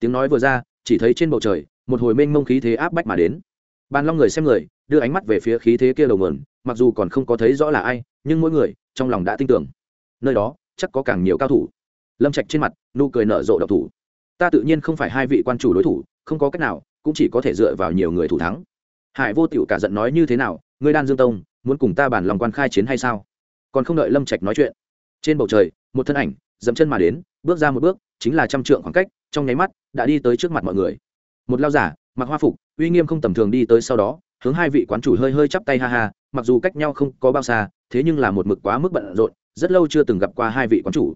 Tiếng nói vừa ra, chỉ thấy trên bầu trời, một hồi mênh mông khí thế áp bách mà đến bàn long người xem người, đưa ánh mắt về phía khí thế kia đầu nguồn mặc dù còn không có thấy rõ là ai, nhưng mỗi người, trong lòng đã tin tưởng. Nơi đó, chắc có càng nhiều cao thủ. Lâm trạch trên mặt, nụ cười nở rộ độc thủ. Ta tự nhiên không phải hai vị quan chủ đối thủ, không có cách nào, cũng chỉ có thể dựa vào nhiều người thủ thắng. Hải vô tiểu cả giận nói như thế nào, ngươi đan dương tông, muốn cùng ta bàn lòng quan khai chiến hay sao? Còn không đợi lâm trạch nói chuyện, trên bầu trời, một thân ảnh dẫm chân mà đến, bước ra một bước, chính là trăm trượng khoảng cách, trong nháy mắt, đã đi tới trước mặt mọi người. Một lao giả, mặc hoa phục uy nghiêm không tầm thường đi tới sau đó, hướng hai vị quán chủ hơi hơi chắp tay ha ha, mặc dù cách nhau không có bao xa, thế nhưng là một mực quá mức bận rộn, rất lâu chưa từng gặp qua hai vị quán chủ.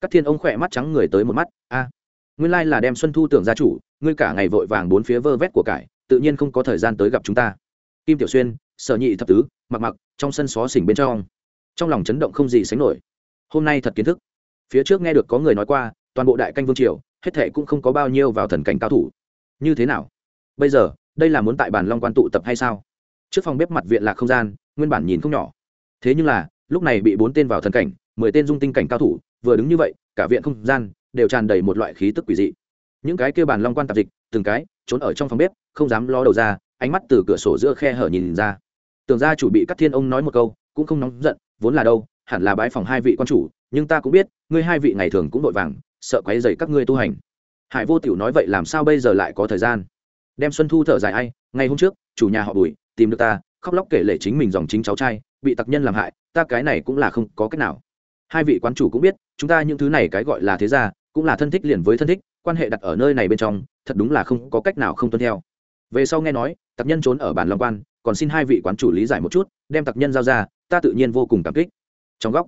Các thiên ông khỏe mắt trắng người tới một mắt, a, nguyên lai là đem xuân thu tưởng gia chủ, ngươi cả ngày vội vàng bốn phía vơ vét của cải, tự nhiên không có thời gian tới gặp chúng ta. Kim tiểu xuyên, sở nhị thập tứ, mặc mặc, trong sân xó xỉnh bên trong. Trong lòng chấn động không gì sánh nổi. Hôm nay thật kiến thức. Phía trước nghe được có người nói qua, toàn bộ đại canh vương triều, hết thệ cũng không có bao nhiêu vào thần cảnh cao thủ. Như thế nào? Bây giờ đây là muốn tại bàn long quan tụ tập hay sao? Trước phòng bếp mặt viện lạc không gian, nguyên bản nhìn không nhỏ. Thế nhưng là, lúc này bị bốn tên vào thần cảnh, mười tên dung tinh cảnh cao thủ, vừa đứng như vậy, cả viện không gian đều tràn đầy một loại khí tức quỷ dị. Những cái kêu bàn long quan tạp dịch, từng cái, trốn ở trong phòng bếp, không dám lo đầu ra, ánh mắt từ cửa sổ giữa khe hở nhìn ra. Tưởng ra chủ bị các thiên ông nói một câu, cũng không nóng giận, vốn là đâu, hẳn là bãi phòng hai vị quan chủ, nhưng ta cũng biết, ngươi hai vị ngày thường cũng vội vàng, sợ quấy dày các ngươi tu hành. Hải vô tiểu nói vậy làm sao bây giờ lại có thời gian? Đem xuân thu thở dài ai, ngày hôm trước, chủ nhà họ bùi, tìm được ta, khóc lóc kể lể chính mình dòng chính cháu trai, bị tặc nhân làm hại, ta cái này cũng là không có cách nào. Hai vị quán chủ cũng biết, chúng ta những thứ này cái gọi là thế gia, cũng là thân thích liền với thân thích, quan hệ đặt ở nơi này bên trong, thật đúng là không có cách nào không tuân theo. Về sau nghe nói, tặc nhân trốn ở bản long quan, còn xin hai vị quán chủ lý giải một chút, đem tặc nhân giao ra, ta tự nhiên vô cùng cảm kích. Trong góc,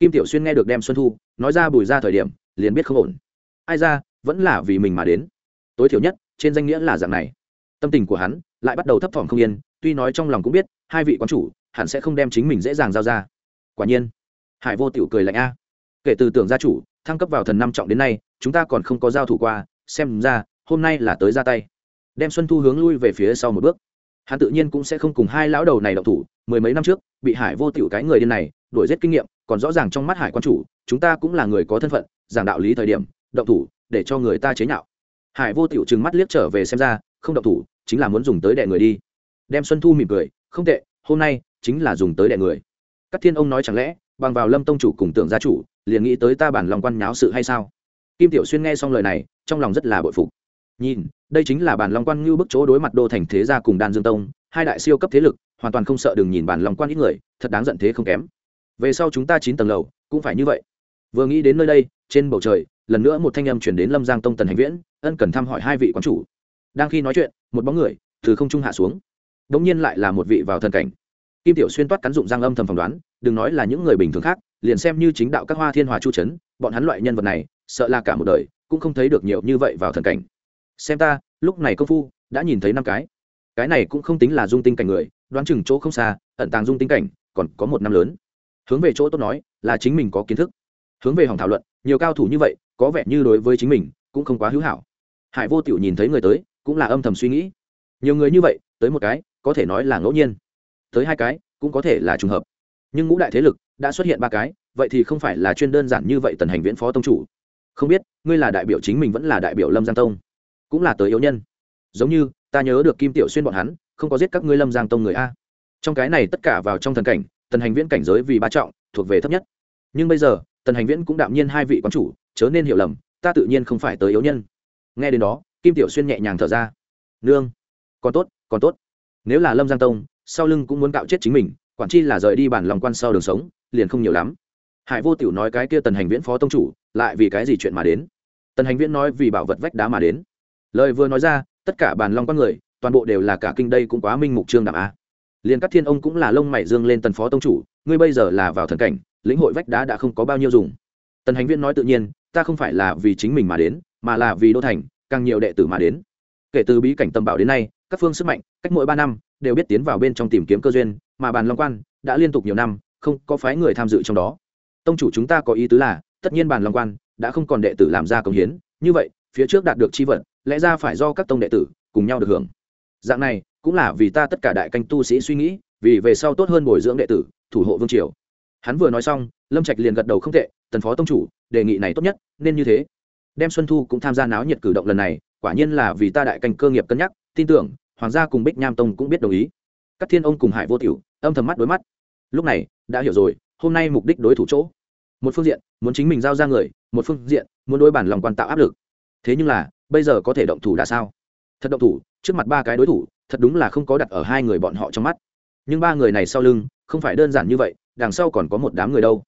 kim tiểu xuyên nghe được đem xuân thu, nói ra bùi ra thời điểm, liền biết không ổn. Ai ra, vẫn là vì mình mà đến. Tối thiểu nhất trên danh nghĩa là dạng này. Tâm tình của hắn lại bắt đầu thấp thỏm không yên, tuy nói trong lòng cũng biết, hai vị quán chủ hẳn sẽ không đem chính mình dễ dàng giao ra. Quả nhiên, hải vô tiểu cười lạnh a. Kể từ tưởng gia chủ thăng cấp vào thần năm trọng đến nay, chúng ta còn không có giao thủ qua, xem ra hôm nay là tới ra tay. Đem xuân thu hướng lui về phía sau một bước. Hắn tự nhiên cũng sẽ không cùng hai lão đầu này đậu thủ, mười mấy năm trước, bị hải vô tiểu cái người điên này đuổi giết kinh nghiệm, còn rõ ràng trong mắt hải quan chủ, chúng ta cũng là người có thân phận, giảng đạo lý thời điểm đậu thủ để cho người ta chế nhạo hải vô tiểu trừng mắt liếc trở về xem ra, không động thủ, chính là muốn dùng tới đẻ người đi. Đem xuân thu mỉm cười, không tệ, hôm nay chính là dùng tới đẻ người. Các thiên ông nói chẳng lẽ, bằng vào lâm tông chủ cùng tưởng gia chủ, liền nghĩ tới ta bản lòng quan nháo sự hay sao? Kim tiểu xuyên nghe xong lời này, trong lòng rất là bội phục. Nhìn, đây chính là bản lòng quan như bức chỗ đối mặt đô thành thế gia cùng đan dương tông, hai đại siêu cấp thế lực, hoàn toàn không sợ đừng nhìn bản lòng quan ít người, thật đáng giận thế không kém. Về sau chúng ta chín tầng lầu, cũng phải như vậy. Vừa nghĩ đến nơi đây trên bầu trời, lần nữa một thanh âm chuyển đến lâm giang tông tần hành viễn, ân cần thăm hỏi hai vị quán chủ. Đang khi nói chuyện, một bóng người từ không trung hạ xuống. Đ ỗ n g nhiên lại là một vị vào thần cảnh. Kim tiểu xuyên toát cắn dụng giang âm thầm phỏng đoán, đừng nói là những người bình thường khác, liền xem như chính đạo các hoa thiên hòa chu trấn, bọn hắn loại nhân vật này, sợ là cả một đời, cũng không thấy được nhiều như vậy vào thần cảnh. Xem ta, lúc này công phu, đã nhìn thấy năm cái. Cái này cũng không tính là dung tinh cảnh người, đoán chừng chỗ không xa, ẩn tàng dung tinh cảnh, còn có một năm lớn. Hướng về chỗ tốt nói, là chính mình có kiến thức hướng về hỏng thảo luận, nhiều cao thủ như vậy, có vẻ như đối với chính mình cũng không quá hữu hảo. Hải vô tiểu nhìn thấy người tới, cũng là âm thầm suy nghĩ. Nhiều người như vậy, tới một cái, có thể nói là ngẫu nhiên. Tới hai cái, cũng có thể là trùng hợp. Nhưng ngũ đại thế lực đã xuất hiện ba cái, vậy thì không phải là chuyên đơn giản như vậy tần hành viễn phó tông chủ. Không biết, ngươi là đại biểu chính mình vẫn là đại biểu lâm giang tông? Cũng là tới yếu nhân. Giống như, ta nhớ được kim tiểu xuyên bọn hắn, không có giết các ngươi lâm giang tông người a. Trong cái này tất cả vào trong thần cảnh, tần hành viễn cảnh giới vì ba trọng, thuộc về thấp nhất. Nhưng bây giờ tần hành viễn cũng đạm nhiên hai vị quán chủ, chớ nên hiểu lầm, ta tự nhiên không phải tới yếu nhân. Nghe đến đó, kim tiểu xuyên nhẹ nhàng thở ra. Nương, còn tốt còn tốt. Nếu là lâm giang tông, sau lưng cũng muốn cạo chết chính mình, quản chi là rời đi bản lòng quan sau đường sống, liền không nhiều lắm. Hải vô tiểu nói cái kia tần hành viễn phó tông chủ, lại vì cái gì chuyện mà đến? Tần hành viễn nói vì bảo vật vách đá mà đến. Lời vừa nói ra, tất cả bản long con người, toàn bộ đều là cả kinh đây cũng quá minh mục trương đạm a. Liền các thiên ông cũng là lông mày dương lên tần phó tông chủ, ngươi bây giờ là vào thần cảnh lĩnh hội vách đá đã không có bao nhiêu dùng. Tần hành Viên nói tự nhiên, ta không phải là vì chính mình mà đến, mà là vì đô thành, càng nhiều đệ tử mà đến. Kể từ bí cảnh tâm bảo đến nay, các phương sức mạnh, cách mỗi ba năm, đều biết tiến vào bên trong tìm kiếm cơ duyên, mà bàn long quan đã liên tục nhiều năm, không có phái người tham dự trong đó. Tông chủ chúng ta có ý tứ là, tất nhiên bàn long quan đã không còn đệ tử làm ra công hiến, như vậy, phía trước đạt được chi vận, lẽ ra phải do các tông đệ tử cùng nhau được hưởng. Dạng này, cũng là vì ta tất cả đại canh tu sĩ suy nghĩ, vì về sau tốt hơn bồi dưỡng đệ tử, thủ hộ vương triều hắn vừa nói xong, lâm trạch liền gật đầu không tệ, tần phó tông chủ, đề nghị này tốt nhất, nên như thế. Đem xuân thu cũng tham gia náo nhiệt cử động lần này, quả nhiên là vì ta đại canh cơ nghiệp cân nhắc, tin tưởng, hoàng gia cùng bích nham tông cũng biết đồng ý. Các thiên ông cùng hải vô tiểu, âm thầm mắt đối mắt. Lúc này, đã hiểu rồi, hôm nay mục đích đối thủ chỗ. Một phương diện, muốn chính mình giao ra người, một phương diện, muốn đối bản lòng quan tạo áp lực. Thế nhưng là, bây giờ có thể động thủ đã sao? Thật động thủ, trước mặt ba cái đối thủ, thật đúng là không có đặt ở hai người bọn họ trong mắt. Nhưng ba người này sau lưng, không phải đơn giản như vậy đằng sau còn có một đám người đâu.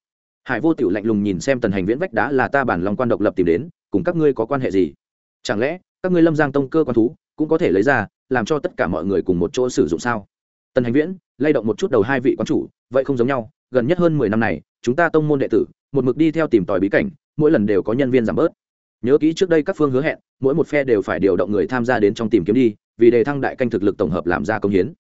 Hải vô tiểu lạnh lùng nhìn xem tần hành viễn vách đá là ta bản lòng quan độc lập tìm đến, cùng các ngươi có quan hệ gì? Chẳng lẽ, các ngươi lâm giang tông cơ quan thú, cũng có thể lấy ra, làm cho tất cả mọi người cùng một chỗ sử dụng sao? Tần hành viễn, lay động một chút đầu hai vị quán chủ, vậy không giống nhau, gần nhất hơn mười năm này, chúng ta tông môn đệ tử, một mực đi theo tìm tòi bí cảnh, mỗi lần đều có nhân viên giảm bớt. Nhớ kỹ trước đây các phương hứa hẹn, mỗi một phe đều phải điều động người tham gia đến trong tìm kiếm đi, vì đề thăng đại canh thực lực tổng hợp làm ra công hiến.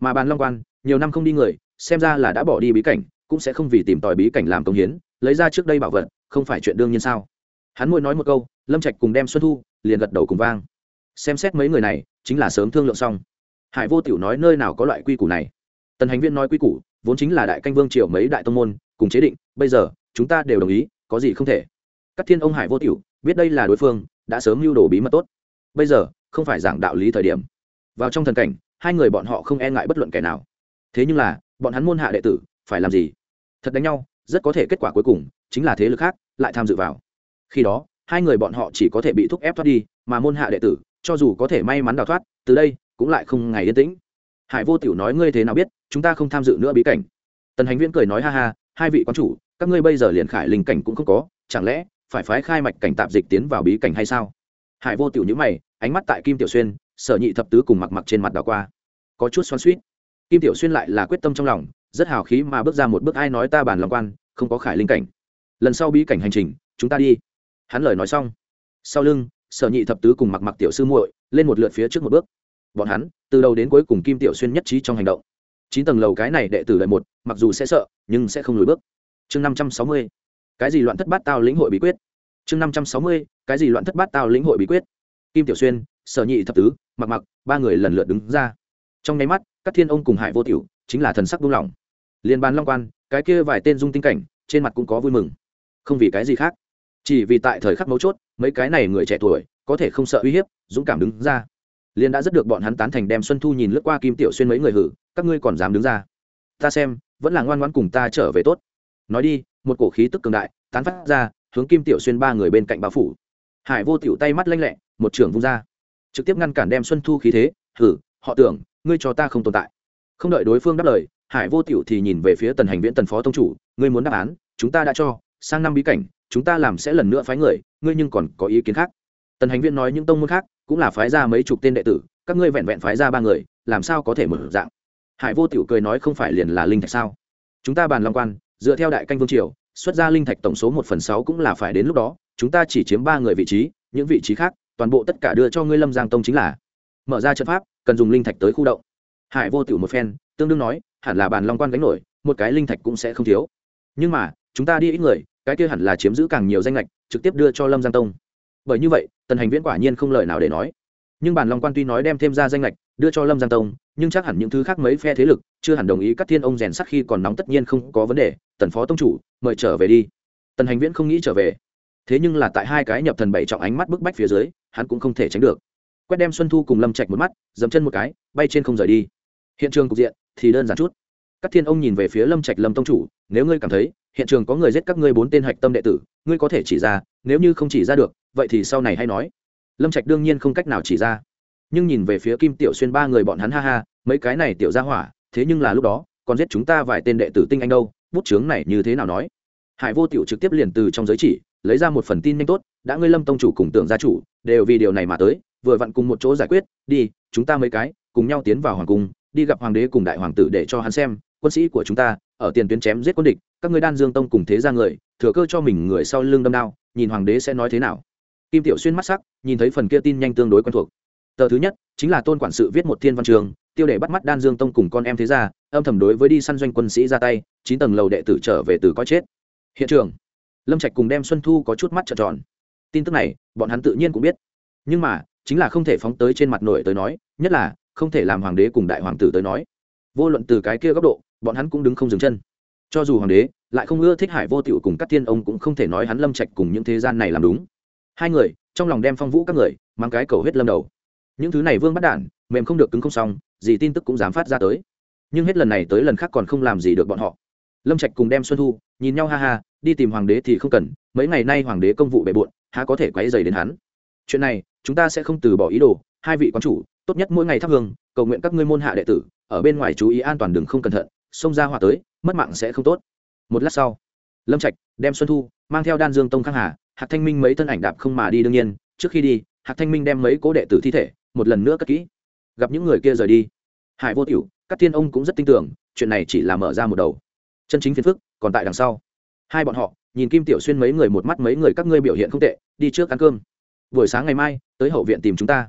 Mà bàn long quan nhiều năm không đi người, xem ra là đã bỏ đi bí cảnh, cũng sẽ không vì tìm tòi bí cảnh làm công hiến, lấy ra trước đây bảo vật, không phải chuyện đương nhiên sao? Hắn mỗi nói một câu, lâm trạch cùng đem xuân thu, liền gật đầu cùng vang. Xem xét mấy người này, chính là sớm thương lượng xong. Hải vô tiểu nói nơi nào có loại quy củ này? Tần hành viên nói quy củ, vốn chính là đại canh vương triều mấy đại tông môn, cùng chế định, bây giờ, chúng ta đều đồng ý, có gì không thể. Các thiên ông hải vô tiểu, biết đây là đối phương, đã sớm lưu đồ bí mật tốt. Bây giờ, không phải giảng đạo lý thời điểm. Vào trong thần cảnh, hai người bọn họ không e ngại bất luận kẻ nào thế nhưng là, bọn hắn môn hạ đệ tử, phải làm gì? Thật đánh nhau, rất có thể kết quả cuối cùng chính là thế lực khác lại tham dự vào. Khi đó, hai người bọn họ chỉ có thể bị thúc ép thoát đi, mà môn hạ đệ tử, cho dù có thể may mắn đào thoát, từ đây cũng lại không ngày yên tĩnh. Hải vô tiểu nói, ngươi thế nào biết, chúng ta không tham dự nữa bí cảnh? Tần hành viễn cười nói, ha ha, hai vị quan chủ, các ngươi bây giờ liền khải linh cảnh cũng không có, chẳng lẽ phải phái khai mạch cảnh tạp dịch tiến vào bí cảnh hay sao? Hải vô tiểu nhữ mày, ánh mắt tại kim tiểu xuyên, sở nhị thập tứ cùng mặc mặc trên mặt đào qua. Có chút xoắn suýt kim tiểu xuyên lại là quyết tâm trong lòng, rất hào khí mà bước ra một bước, ai nói ta bàn lòng quan, không có khải linh cảnh. Lần sau bí cảnh hành trình, chúng ta đi. Hắn lời nói xong, sau lưng, sở nhị thập tứ cùng mặc mặc tiểu sư muội lên một lượt phía trước một bước. Bọn hắn, từ đầu đến cuối cùng kim tiểu xuyên nhất trí trong hành động. Chín tầng lầu cái này đệ tử lợi một, mặc dù sẽ sợ, nhưng sẽ không lùi bước. Chương năm trăm sáu mươi, cái gì loạn thất bát tao lĩnh hội bí quyết? Chương năm trăm sáu mươi, cái gì loạn thất bát tao lĩnh hội bí quyết? Kim tiểu xuyên, sở nhị thập tứ, mặc mặc, ba người lần lượt đứng ra. Trong nháy mắt các thiên ông cùng hải vô tiểu chính là thần sắc buông lỏng. Liên ban long quan, cái kia vài tên dung tinh cảnh, trên mặt cũng có vui mừng. Không vì cái gì khác, chỉ vì tại thời khắc mấu chốt, mấy cái này người trẻ tuổi, có thể không sợ uy hiếp, dũng cảm đứng ra. Liên đã rất được bọn hắn tán thành đem xuân thu nhìn lướt qua kim tiểu xuyên mấy người hử, các ngươi còn dám đứng ra. Ta xem, vẫn là ngoan ngoãn cùng ta trở về tốt. Nói đi, một cổ khí tức cường đại, tán phát ra, hướng kim tiểu xuyên ba người bên cạnh bao phủ. Hải vô tiểu tay mắt lanh lẹ, một trưởng vung ra. Trực tiếp ngăn cản đem xuân thu khí thế, hử họ tưởng, ngươi cho ta không tồn tại. Không đợi đối phương đáp lời, hải vô tiểu thì nhìn về phía tần hành viễn tần phó tông chủ, ngươi muốn đáp án, chúng ta đã cho, sang năm bí cảnh, chúng ta làm sẽ lần nữa phái người, ngươi nhưng còn có ý kiến khác. Tần hành viễn nói những tông môn khác, cũng là phái ra mấy chục tên đệ tử, các ngươi vẹn vẹn phái ra ba người, làm sao có thể mở dạng? Hải vô tiểu cười nói không phải liền là linh thạch sao? Chúng ta bàn long quan, dựa theo đại canh vương triều, xuất ra linh thạch tổng số một phần sáu cũng là phải đến lúc đó, chúng ta chỉ chiếm ba người vị trí, những vị trí khác, toàn bộ tất cả đưa cho ngươi lâm giang tông chính là. Mở ra trận pháp cần dùng linh thạch tới khu động. Hải vô tiểu một phen, tương đương nói, hẳn là bàn long quan gánh nổi, một cái linh thạch cũng sẽ không thiếu. Nhưng mà, chúng ta đi ít người, cái kia hẳn là chiếm giữ càng nhiều danh lệch, trực tiếp đưa cho lâm giang tông. Bởi như vậy, tần hành viễn quả nhiên không lời nào để nói. Nhưng bàn long quan tuy nói đem thêm ra danh lệch, đưa cho lâm giang tông, nhưng chắc hẳn những thứ khác mấy phe thế lực chưa hẳn đồng ý cắt thiên ông rèn sắc khi còn nóng tất nhiên không có vấn đề, tần phó tông chủ, mời trở về đi. Tần hành viễn không nghĩ trở về. Thế nhưng là tại hai cái nhập thần bảy trọng ánh mắt bức bách phía dưới, hắn cũng không thể tránh được quét đem xuân thu cùng lâm trạch một mắt, dẫm chân một cái, bay trên không rời đi. Hiện trường cục diện thì đơn giản chút. Các thiên ông nhìn về phía lâm trạch lâm tông chủ, nếu ngươi cảm thấy hiện trường có người giết các ngươi bốn tên hạch tâm đệ tử, ngươi có thể chỉ ra, nếu như không chỉ ra được, vậy thì sau này hay nói. Lâm trạch đương nhiên không cách nào chỉ ra. Nhưng nhìn về phía kim tiểu xuyên ba người bọn hắn, ha ha, mấy cái này tiểu ra hỏa, thế nhưng là lúc đó, còn giết chúng ta vài tên đệ tử tinh anh đâu, bút chướng này như thế nào nói? Hải vô tiểu trực tiếp liền từ trong giới chỉ, lấy ra một phần tin nhanh tốt, đã ngươi lâm tông chủ cùng tưởng gia chủ, đều vì điều này mà tới vừa vặn cùng một chỗ giải quyết, đi, chúng ta mấy cái, cùng nhau tiến vào hoàng cung, đi gặp hoàng đế cùng đại hoàng tử để cho hắn xem, quân sĩ của chúng ta, ở tiền tuyến chém giết quân địch, các ngươi đan dương tông cùng thế ra người, thừa cơ cho mình người sau lưng đâm đao, nhìn hoàng đế sẽ nói thế nào. Kim tiểu xuyên mắt sắc, nhìn thấy phần kia tin nhanh tương đối quen thuộc. Tờ thứ nhất, chính là tôn quản sự viết một thiên văn trường, tiêu để bắt mắt đan dương tông cùng con em thế gia, âm thầm đối với đi săn doanh quân sĩ ra tay, chín tầng lầu đệ tử trở về từ có chết. Hiện trường, lâm trạch cùng đem xuân thu có chút mắt trợn tròn. Tin tức này, bọn hắn tự nhiên cũng biết. Nhưng mà chính là không thể phóng tới trên mặt nổi tới nói, nhất là, không thể làm hoàng đế cùng đại hoàng tử tới nói. Vô luận từ cái kia góc độ, bọn hắn cũng đứng không dừng chân. Cho dù hoàng đế lại không ưa thích hải vô tịu cùng các thiên ông cũng không thể nói hắn lâm trạch cùng những thế gian này làm đúng. Hai người, trong lòng đem phong vũ các người, mang cái cầu huyết lâm đầu. Những thứ này vương bắt đản, mềm không được cứng không xong, gì tin tức cũng dám phát ra tới. Nhưng hết lần này tới lần khác còn không làm gì được bọn họ. Lâm trạch cùng đem xuân thu, nhìn nhau ha ha, đi tìm hoàng đế thì không cần, mấy ngày nay hoàng đế công vụ bề bộn, há có thể quấy dày đến hắn. Chuyện này chúng ta sẽ không từ bỏ ý đồ, hai vị quán chủ, tốt nhất mỗi ngày thắp hương, cầu nguyện các ngươi môn hạ đệ tử, ở bên ngoài chú ý an toàn đừng không cẩn thận, xông ra hỏa tới, mất mạng sẽ không tốt. Một lát sau, lâm trạch đem xuân thu mang theo đan dương tông khang hà, hạc thanh minh mấy thân ảnh đạp không mà đi đương nhiên, trước khi đi, hạc thanh minh đem mấy cố đệ tử thi thể một lần nữa cất kỹ. Gặp những người kia rời đi, hải vô tiểu các thiên ông cũng rất tin tưởng, chuyện này chỉ là mở ra một đầu. Chân chính phiền phức còn tại đằng sau. Hai bọn họ, nhìn kim tiểu xuyên mấy người một mắt mấy người các ngươi biểu hiện không tệ, đi trước ăn cơm buổi sáng ngày mai, tới hậu viện tìm chúng ta.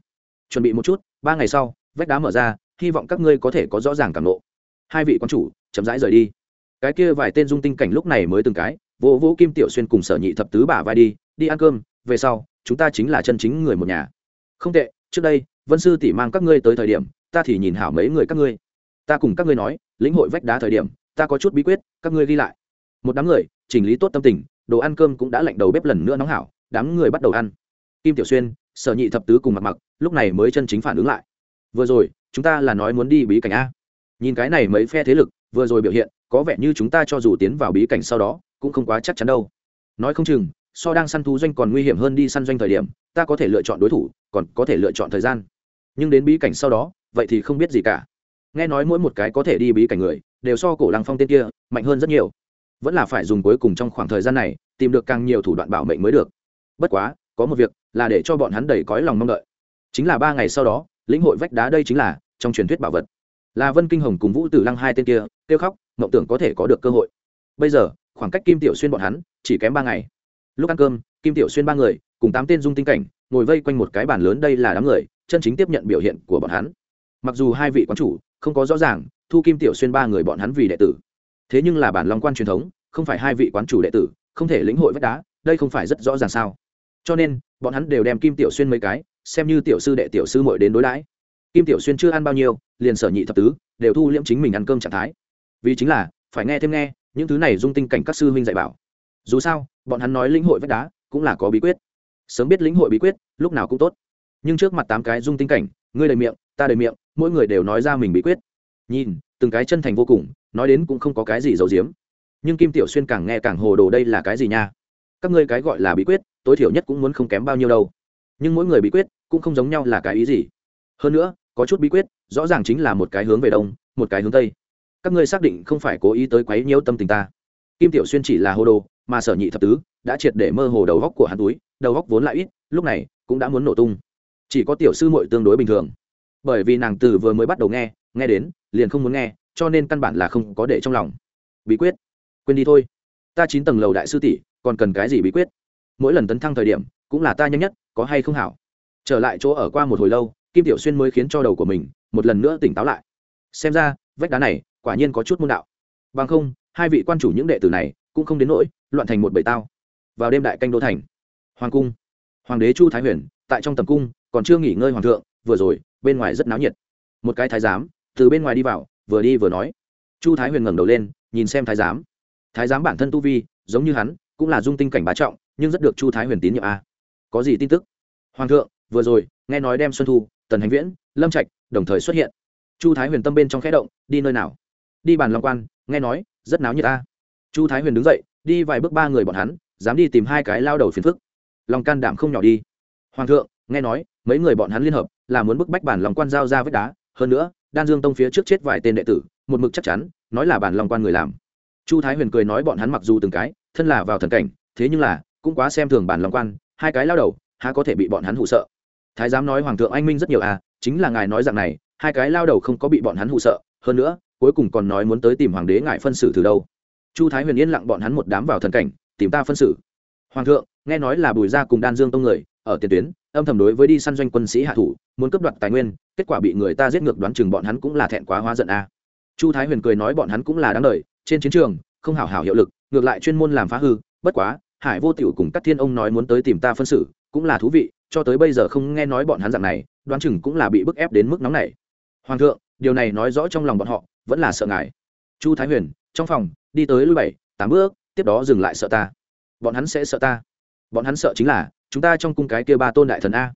Chuẩn bị một chút, ba ngày sau, vách đá mở ra, hy vọng các ngươi có thể có rõ ràng cảm lộ hai vị quan chủ, chậm rãi rời đi. Cái kia vài tên dung tinh cảnh lúc này mới từng cái vỗ vỗ kim tiểu xuyên cùng sở nhị thập tứ bả vai đi đi ăn cơm, về sau, chúng ta chính là chân chính người một nhà. Không tệ, trước đây, vân sư tỷ mang các ngươi tới thời điểm, ta thì nhìn hảo mấy người các ngươi. Ta cùng các ngươi nói, lĩnh hội vách đá thời điểm, ta có chút bí quyết, các ngươi ghi lại. Một đám người, chỉnh lý tốt tâm tình, đồ ăn cơm cũng đã lạnh đầu bếp lần nữa nóng hảo, đám người bắt đầu ăn kim tiểu xuyên, sở nhị thập tứ cùng mặt mặc, lúc này mới chân chính phản ứng lại. Vừa rồi, chúng ta là nói muốn đi bí cảnh a. Nhìn cái này mấy phe thế lực, vừa rồi biểu hiện, có vẻ như chúng ta cho dù tiến vào bí cảnh sau đó, cũng không quá chắc chắn đâu. Nói không chừng, so đang săn thú doanh còn nguy hiểm hơn đi săn doanh thời điểm, ta có thể lựa chọn đối thủ, còn có thể lựa chọn thời gian. Nhưng đến bí cảnh sau đó, vậy thì không biết gì cả. Nghe nói mỗi một cái có thể đi bí cảnh người, đều so cổ lăng phong tên kia, mạnh hơn rất nhiều. Vẫn là phải dùng cuối cùng trong khoảng thời gian này, tìm được càng nhiều thủ đoạn bảo mệnh mới được. Bất quá có một việc là để cho bọn hắn đầy cõi lòng mong đợi. Chính là ba ngày sau đó, lĩnh hội vách đá đây chính là trong truyền thuyết bảo vật. Là vân kinh hồng cùng vũ tử lăng hai tên kia, kêu khóc, mộng tưởng có thể có được cơ hội. Bây giờ, khoảng cách kim tiểu xuyên bọn hắn chỉ kém ba ngày. Lúc ăn cơm, kim tiểu xuyên ba người cùng tám tên dung tinh cảnh ngồi vây quanh một cái bàn lớn đây là đám người chân chính tiếp nhận biểu hiện của bọn hắn. Mặc dù hai vị quán chủ không có rõ ràng thu kim tiểu xuyên ba người bọn hắn vì đệ tử, thế nhưng là bản long quan truyền thống, không phải hai vị quán chủ đệ tử không thể lĩnh hội vách đá, đây không phải rất rõ ràng sao? Cho nên, bọn hắn đều đem kim tiểu xuyên mấy cái, xem như tiểu sư đệ tiểu sư muội đến đối đãi. Kim tiểu xuyên chưa ăn bao nhiêu, liền sở nhị thập tứ, đều thu liễm chính mình ăn cơm trạng thái. Vì chính là, phải nghe thêm nghe, những thứ này dung tinh cảnh các sư huynh dạy bảo. Dù sao, bọn hắn nói lĩnh hội vách đá, cũng là có bí quyết. Sớm biết lĩnh hội bí quyết, lúc nào cũng tốt. Nhưng trước mặt tám cái dung tinh cảnh, ngươi đầy miệng, ta đầy miệng, mỗi người đều nói ra mình bí quyết. Nhìn, từng cái chân thành vô cùng, nói đến cũng không có cái gì giấu giếm. Nhưng kim tiểu xuyên càng nghe càng hồ đồ đây là cái gì nha? Các ngươi cái gọi là bí quyết tối thiểu nhất cũng muốn không kém bao nhiêu đâu. Nhưng mỗi người bí quyết cũng không giống nhau là cái ý gì. Hơn nữa, có chút bí quyết, rõ ràng chính là một cái hướng về đông, một cái hướng tây. Các ngươi xác định không phải cố ý tới quấy nhiễu tâm tình ta. Kim tiểu xuyên chỉ là hô đồ, mà sở nhị thập tứ đã triệt để mơ hồ đầu góc của hắn túi, đầu góc vốn lại ít, lúc này cũng đã muốn nổ tung. Chỉ có tiểu sư muội tương đối bình thường. Bởi vì nàng từ vừa mới bắt đầu nghe nghe đến, liền không muốn nghe, cho nên căn bản là không có để trong lòng. Bí quyết, quên đi thôi. Ta chín tầng lầu đại sư tỷ, còn cần cái gì bí quyết? Mỗi lần tấn thăng thời điểm, cũng là ta nhanh nhất, có hay không hảo. Trở lại chỗ ở qua một hồi lâu, kim tiểu xuyên mới khiến cho đầu của mình, một lần nữa tỉnh táo lại. Xem ra, vách đá này, quả nhiên có chút môn đạo. Bằng không, hai vị quan chủ những đệ tử này, cũng không đến nỗi, loạn thành một bầy tao. Vào đêm đại canh đô thành. Hoàng cung. Hoàng đế chu thái huyền, tại trong tầm cung, còn chưa nghỉ ngơi hoàng thượng, vừa rồi, bên ngoài rất náo nhiệt. Một cái thái giám, từ bên ngoài đi vào, vừa đi vừa nói. Chu thái huyền ngẩng đầu lên, nhìn xem thái giám. Thái giám bản thân tu vi, giống như hắn, cũng là dung tinh cảnh bá trọng nhưng rất được chu thái huyền tín nhiệm a. Có gì tin tức? Hoàng thượng, vừa rồi, nghe nói đem xuân thu, tần hành viễn, lâm trạch đồng thời xuất hiện. Chu thái huyền tâm bên trong khẽ động, đi nơi nào? Đi bàn long quan, nghe nói, rất náo như ta chu thái huyền đứng dậy, đi vài bước ba người bọn hắn, dám đi tìm hai cái lao đầu phiền phức. Lòng can đảm không nhỏ đi. Hoàng thượng, nghe nói, mấy người bọn hắn liên hợp, là muốn bức bách bản lòng quan giao ra vết đá. Hơn nữa, đan dương tông phía trước chết vài tên đệ tử, một mực chắc chắn, nói là bản lòng quan người làm. Chu thái huyền cười nói bọn hắn mặc dù từng cái, thân là vào thần cảnh, thế nhưng là cũng quá xem thường bản lòng quan, hai cái lao đầu, há có thể bị bọn hắn hụ sợ. Thái giám nói hoàng thượng anh minh rất nhiều à chính là ngài nói rằng này, hai cái lao đầu không có bị bọn hắn hụ sợ, hơn nữa, cuối cùng còn nói muốn tới tìm hoàng đế ngài phân xử từ đâu. Chu thái huyền yên lặng bọn hắn một đám vào thần cảnh, tìm ta phân xử. Hoàng thượng, nghe nói là bùi gia cùng đan dương tông người, ở tiền tuyến, âm thầm đối với đi săn doanh quân sĩ hạ thủ, muốn cướp đoạt tài nguyên, kết quả bị người ta giết ngược đoán chừng bọn hắn cũng là thẹn quá hóa giận a chu thái huyền cười nói bọn hắn cũng là đáng đời, trên chiến trường, không hảo hảo hiệu lực, ngược lại chuyên môn làm phá hư, bất quá hải vô tiểu cùng các thiên ông nói muốn tới tìm ta phân xử, cũng là thú vị, cho tới bây giờ không nghe nói bọn hắn dạng này, đoán chừng cũng là bị bức ép đến mức nóng này hoàng thượng, điều này nói rõ trong lòng bọn họ, vẫn là sợ ngài. Chu thái huyền, trong phòng, đi tới lui bảy, tám bước, tiếp đó dừng lại sợ ta. Bọn hắn sẽ sợ ta. Bọn hắn sợ chính là, chúng ta trong cung cái kia ba tôn đại thần a.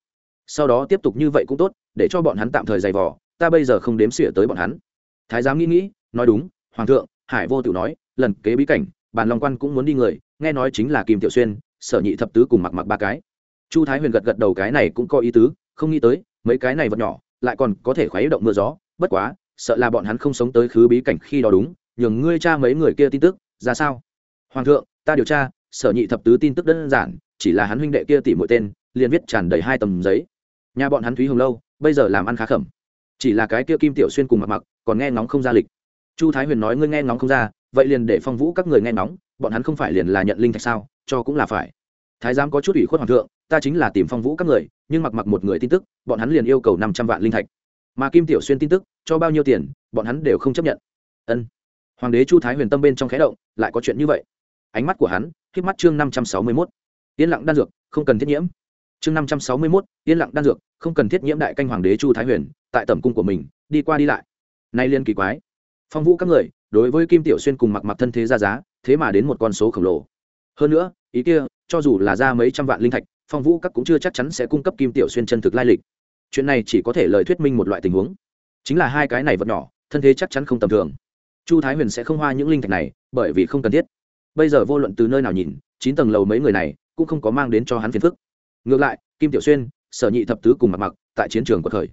Sau đó tiếp tục như vậy cũng tốt, để cho bọn hắn tạm thời giày vò, ta bây giờ không đếm xỉa tới bọn hắn. Thái giám nghĩ nghĩ, nói đúng, hoàng thượng, hải vô tử nói, lần kế bí cảnh, bàn long quan cũng muốn đi người nghe nói chính là kim tiểu xuyên, sở nhị thập tứ cùng mặc mặc ba cái. Chu thái huyền gật gật đầu cái này cũng có ý tứ, không nghĩ tới, mấy cái này vật nhỏ, lại còn có thể khuấy động mưa gió, bất quá, sợ là bọn hắn không sống tới khứ bí cảnh khi đó đúng, nhường ngươi cha mấy người kia tin tức, ra sao? Hoàng thượng, ta điều tra, sở nhị thập tứ tin tức đơn giản, chỉ là hắn huynh đệ kia tỉ mỗi tên, liền viết tràn đầy hai tầm giấy. Nhà bọn hắn thúy hồng lâu, bây giờ làm ăn khá khẩm. Chỉ là cái kia kim tiểu xuyên cùng mặc mặc, còn nghe ngóng không ra lịch chu thái huyền nói, ngươi nghe ngóng không ra, vậy liền để phong vũ các người nghe ngóng, bọn hắn không phải liền là nhận linh thạch sao? Cho cũng là phải. Thái giám có chút ủy khuất hoàng thượng, ta chính là tìm phong vũ các người, nhưng mặc mặc một người tin tức, bọn hắn liền yêu cầu năm trăm vạn linh thạch. Mà kim tiểu xuyên tin tức, cho bao nhiêu tiền, bọn hắn đều không chấp nhận. Ân. Hoàng đế chu thái huyền tâm bên trong khẽ động, lại có chuyện như vậy. Ánh mắt của hắn k mắt chương năm trăm sáu mươi mốt. Yên lặng đan dược, không cần thiết nhiễm. Chương năm trăm sáu mươi mốt, yên lặng đan dược, không cần thiết nhiễm đại canh hoàng đế chu thái huyền, tại tẩm cung của mình, đi qua đi lại. Nay liên kỳ quái phong vũ các người, đối với kim tiểu xuyên cùng mặc mặc thân thế ra giá, thế mà đến một con số khổng lồ. Hơn nữa, ý kia, cho dù là ra mấy trăm vạn linh thạch, phong vũ các cũng chưa chắc chắn sẽ cung cấp kim tiểu xuyên chân thực lai lịch. Chuyện này chỉ có thể lời thuyết minh một loại tình huống. Chính là hai cái này vật nhỏ, thân thế chắc chắn không tầm thường. Chu thái huyền sẽ không hoa những linh thạch này, bởi vì không cần thiết. Bây giờ vô luận từ nơi nào nhìn, chín tầng lầu mấy người này cũng không có mang đến cho hắn phiền phức. Ngược lại, kim tiểu xuyên, sở nhị thập tứ cùng mặc mặc tại chiến trường quật khởi.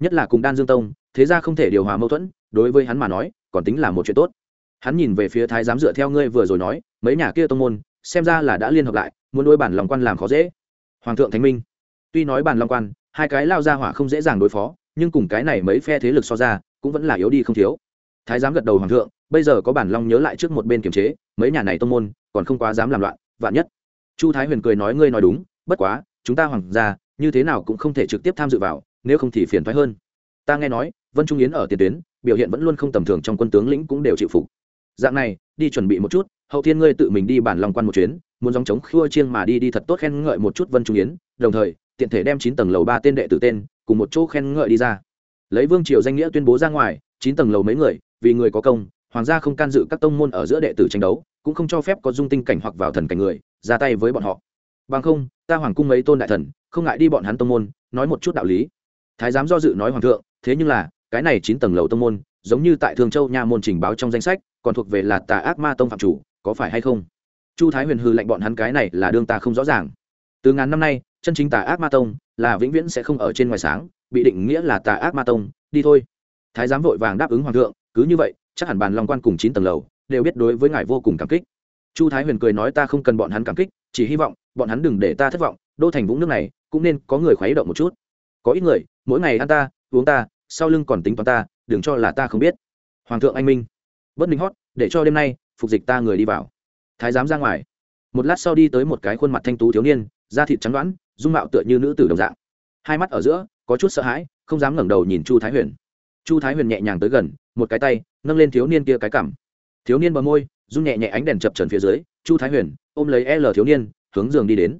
Nhất là cùng đan dương tông, thế ra không thể điều hòa mâu thuẫn đối với hắn mà nói, còn tính là một chuyện tốt. Hắn nhìn về phía thái giám dựa theo ngươi vừa rồi nói, mấy nhà kia tông môn, xem ra là đã liên hợp lại, muốn đôi bản lòng quan làm khó dễ. Hoàng thượng thánh minh, tuy nói bản long quan, hai cái lao ra hỏa không dễ dàng đối phó, nhưng cùng cái này mấy phe thế lực so ra, cũng vẫn là yếu đi không thiếu. Thái giám gật đầu hoàng thượng, bây giờ có bản long nhớ lại trước một bên kiềm chế, mấy nhà này tông môn, còn không quá dám làm loạn, vạn nhất. Chu thái huyền cười nói ngươi nói đúng, bất quá, chúng ta hoàng gia, như thế nào cũng không thể trực tiếp tham dự vào, nếu không thì phiền thoái hơn. Ta nghe nói vân trung yến ở tiền tuyến, biểu hiện vẫn luôn không tầm thường trong quân tướng lĩnh cũng đều chịu phục. Dạng này, đi chuẩn bị một chút, hậu thiên ngươi tự mình đi bản lòng quan một chuyến, muốn dòng chống khua chiêng mà đi đi thật tốt khen ngợi một chút vân trung yến, đồng thời, tiện thể đem chín tầng lầu ba tên đệ tử tên, cùng một chỗ khen ngợi đi ra. Lấy vương triều danh nghĩa tuyên bố ra ngoài, chín tầng lầu mấy người, vì người có công, hoàng gia không can dự các tông môn ở giữa đệ tử tranh đấu, cũng không cho phép có dung tinh cảnh hoặc vào thần cảnh người, ra tay với bọn họ. Bằng không, ta hoàng cung mấy tôn đại thần, không ngại đi bọn hắn tông môn, nói một chút đạo lý. Thái giám do dự nói hoàng thượng, thế nhưng là cái này chín tầng lầu tông môn, giống như tại thường châu nha môn trình báo trong danh sách, còn thuộc về là tà ác ma tông phạm chủ, có phải hay không? Chu thái huyền hư lệnh bọn hắn cái này là đương ta không rõ ràng. Từ ngàn năm nay, chân chính tà ác ma tông là vĩnh viễn sẽ không ở trên ngoài sáng, bị định nghĩa là tà ác ma tông, đi thôi. Thái giám vội vàng đáp ứng hoàng thượng, cứ như vậy, chắc hẳn bàn long quan cùng chín tầng lầu đều biết đối với ngài vô cùng cảm kích. Chu thái huyền cười nói ta không cần bọn hắn cảm kích, chỉ hy vọng bọn hắn đừng để ta thất vọng, đô thành vũng nước này cũng nên có người khuấy động một chút. Có ít người, mỗi ngày ăn ta, uống ta sau lưng còn tính toán ta, đừng cho là ta không biết. Hoàng thượng anh minh bất ninh hót, để cho đêm nay phục dịch ta người đi vào. Thái giám ra ngoài. Một lát sau đi tới một cái khuôn mặt thanh tú thiếu niên, da thịt trắng đoán, dung mạo tựa như nữ tử đồng dạng. Hai mắt ở giữa, có chút sợ hãi, không dám ngẩng đầu nhìn chu thái huyền. Chu thái huyền nhẹ nhàng tới gần, một cái tay, nâng lên thiếu niên kia cái cằm. thiếu niên bờ môi run nhẹ nhẹ ánh đèn chập trần phía dưới, chu thái huyền ôm lấy l thiếu niên, hướng giường đi đến.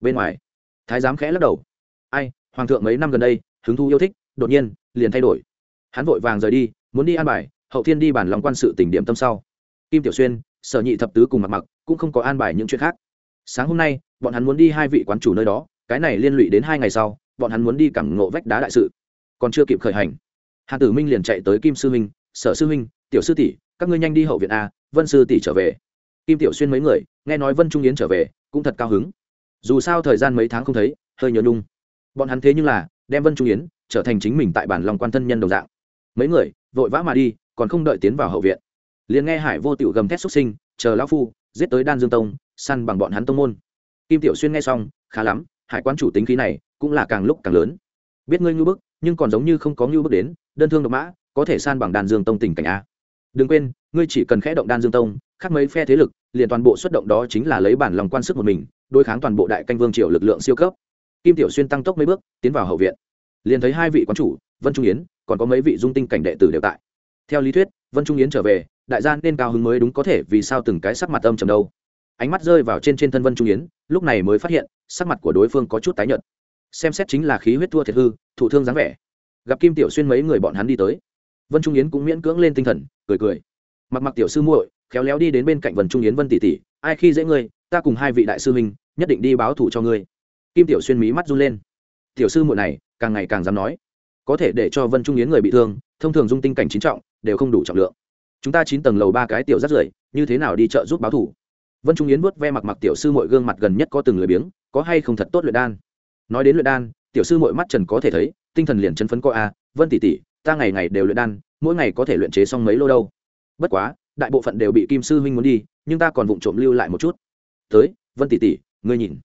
Bên ngoài, thái giám khẽ lắc đầu. Ai, hoàng thượng mấy năm gần đây, hứng thu yêu thích, đột nhiên liền thay đổi. Hắn vội vàng rời đi, muốn đi an bài, hậu thiên đi bản lòng quan sự tỉnh điểm tâm sau. Kim tiểu xuyên, sở nhị thập tứ cùng mặt mặc cũng không có an bài những chuyện khác. Sáng hôm nay, bọn hắn muốn đi hai vị quán chủ nơi đó, cái này liên lụy đến hai ngày sau, bọn hắn muốn đi cảm ngộ vách đá đại sự. Còn chưa kịp khởi hành, hàn tử minh liền chạy tới kim sư minh, sở sư minh, tiểu sư tỷ, các ngươi nhanh đi hậu viện a, vân sư tỷ trở về. Kim tiểu xuyên mấy người, nghe nói vân trung yến trở về, cũng thật cao hứng. Dù sao thời gian mấy tháng không thấy, hơi nhớ nhung. Bọn hắn thế nhưng là, đem vân trung yến trở thành chính mình tại bản lòng quan thân nhân đồng dạng. Mấy người, vội vã mà đi, còn không đợi tiến vào hậu viện. Liền nghe hải vô tiểu gầm thét xuất sinh, chờ lão phu, giết tới đan dương tông, săn bằng bọn hắn tông môn. Kim tiểu xuyên nghe xong, khá lắm, hải quan chủ tính khí này cũng là càng lúc càng lớn. Biết ngươi ngưu bức, nhưng còn giống như không có ngưu bức đến, đơn thương độc mã, có thể san bằng đan dương tông tình cảnh a. Đừng quên, ngươi chỉ cần khẽ động đan dương tông, khác mấy phe thế lực, liền toàn bộ xuất động đó chính là lấy bản lòng quan sức một mình, đối kháng toàn bộ đại canh vương triều lực lượng siêu cấp. Kim tiểu xuyên tăng tốc mấy bước, tiến vào hậu viện liền thấy hai vị quán chủ, vân trung yến, còn có mấy vị dung tinh cảnh đệ tử đều tại. Theo lý thuyết, vân trung yến trở về, đại gia nên cao hứng mới đúng có thể, vì sao từng cái sắc mặt âm trầm đâu? Ánh mắt rơi vào trên trên thân vân trung yến, lúc này mới phát hiện, sắc mặt của đối phương có chút tái nhợt. Xem xét chính là khí huyết thua thiệt hư, thụ thương dáng vẻ. Gặp kim tiểu xuyên mấy người bọn hắn đi tới, vân trung yến cũng miễn cưỡng lên tinh thần, cười cười. Mặc mặc tiểu sư muội, khéo léo đi đến bên cạnh vân trung yến vân tỷ tỷ, ai khi dễ ngươi, ta cùng hai vị đại sư huynh, nhất định đi báo thủ cho ngươi. Kim tiểu xuyên mí mắt run lên. Tiểu sư muội này càng ngày càng dám nói. Có thể để cho vân trung yến người bị thương, thông thường dung tinh cảnh chín trọng, đều không đủ trọng lượng. Chúng ta chín tầng lầu ba cái tiểu rất rưởi, như thế nào đi chợ giúp báo thủ? Vân trung yến vuốt ve mặc mặc tiểu sư mọi gương mặt gần nhất có từng lười biếng, có hay không thật tốt luyện đan? Nói đến luyện đan, tiểu sư mọi mắt trần có thể thấy, tinh thần liền chân phấn coi a, vân tỷ tỷ, ta ngày ngày đều luyện đan, mỗi ngày có thể luyện chế xong mấy lô đâu. Bất quá, đại bộ phận đều bị kim sư huynh muốn đi, nhưng ta còn vụng trộm lưu lại một chút. Tới, vân tỷ tỷ, ngươi nhìn.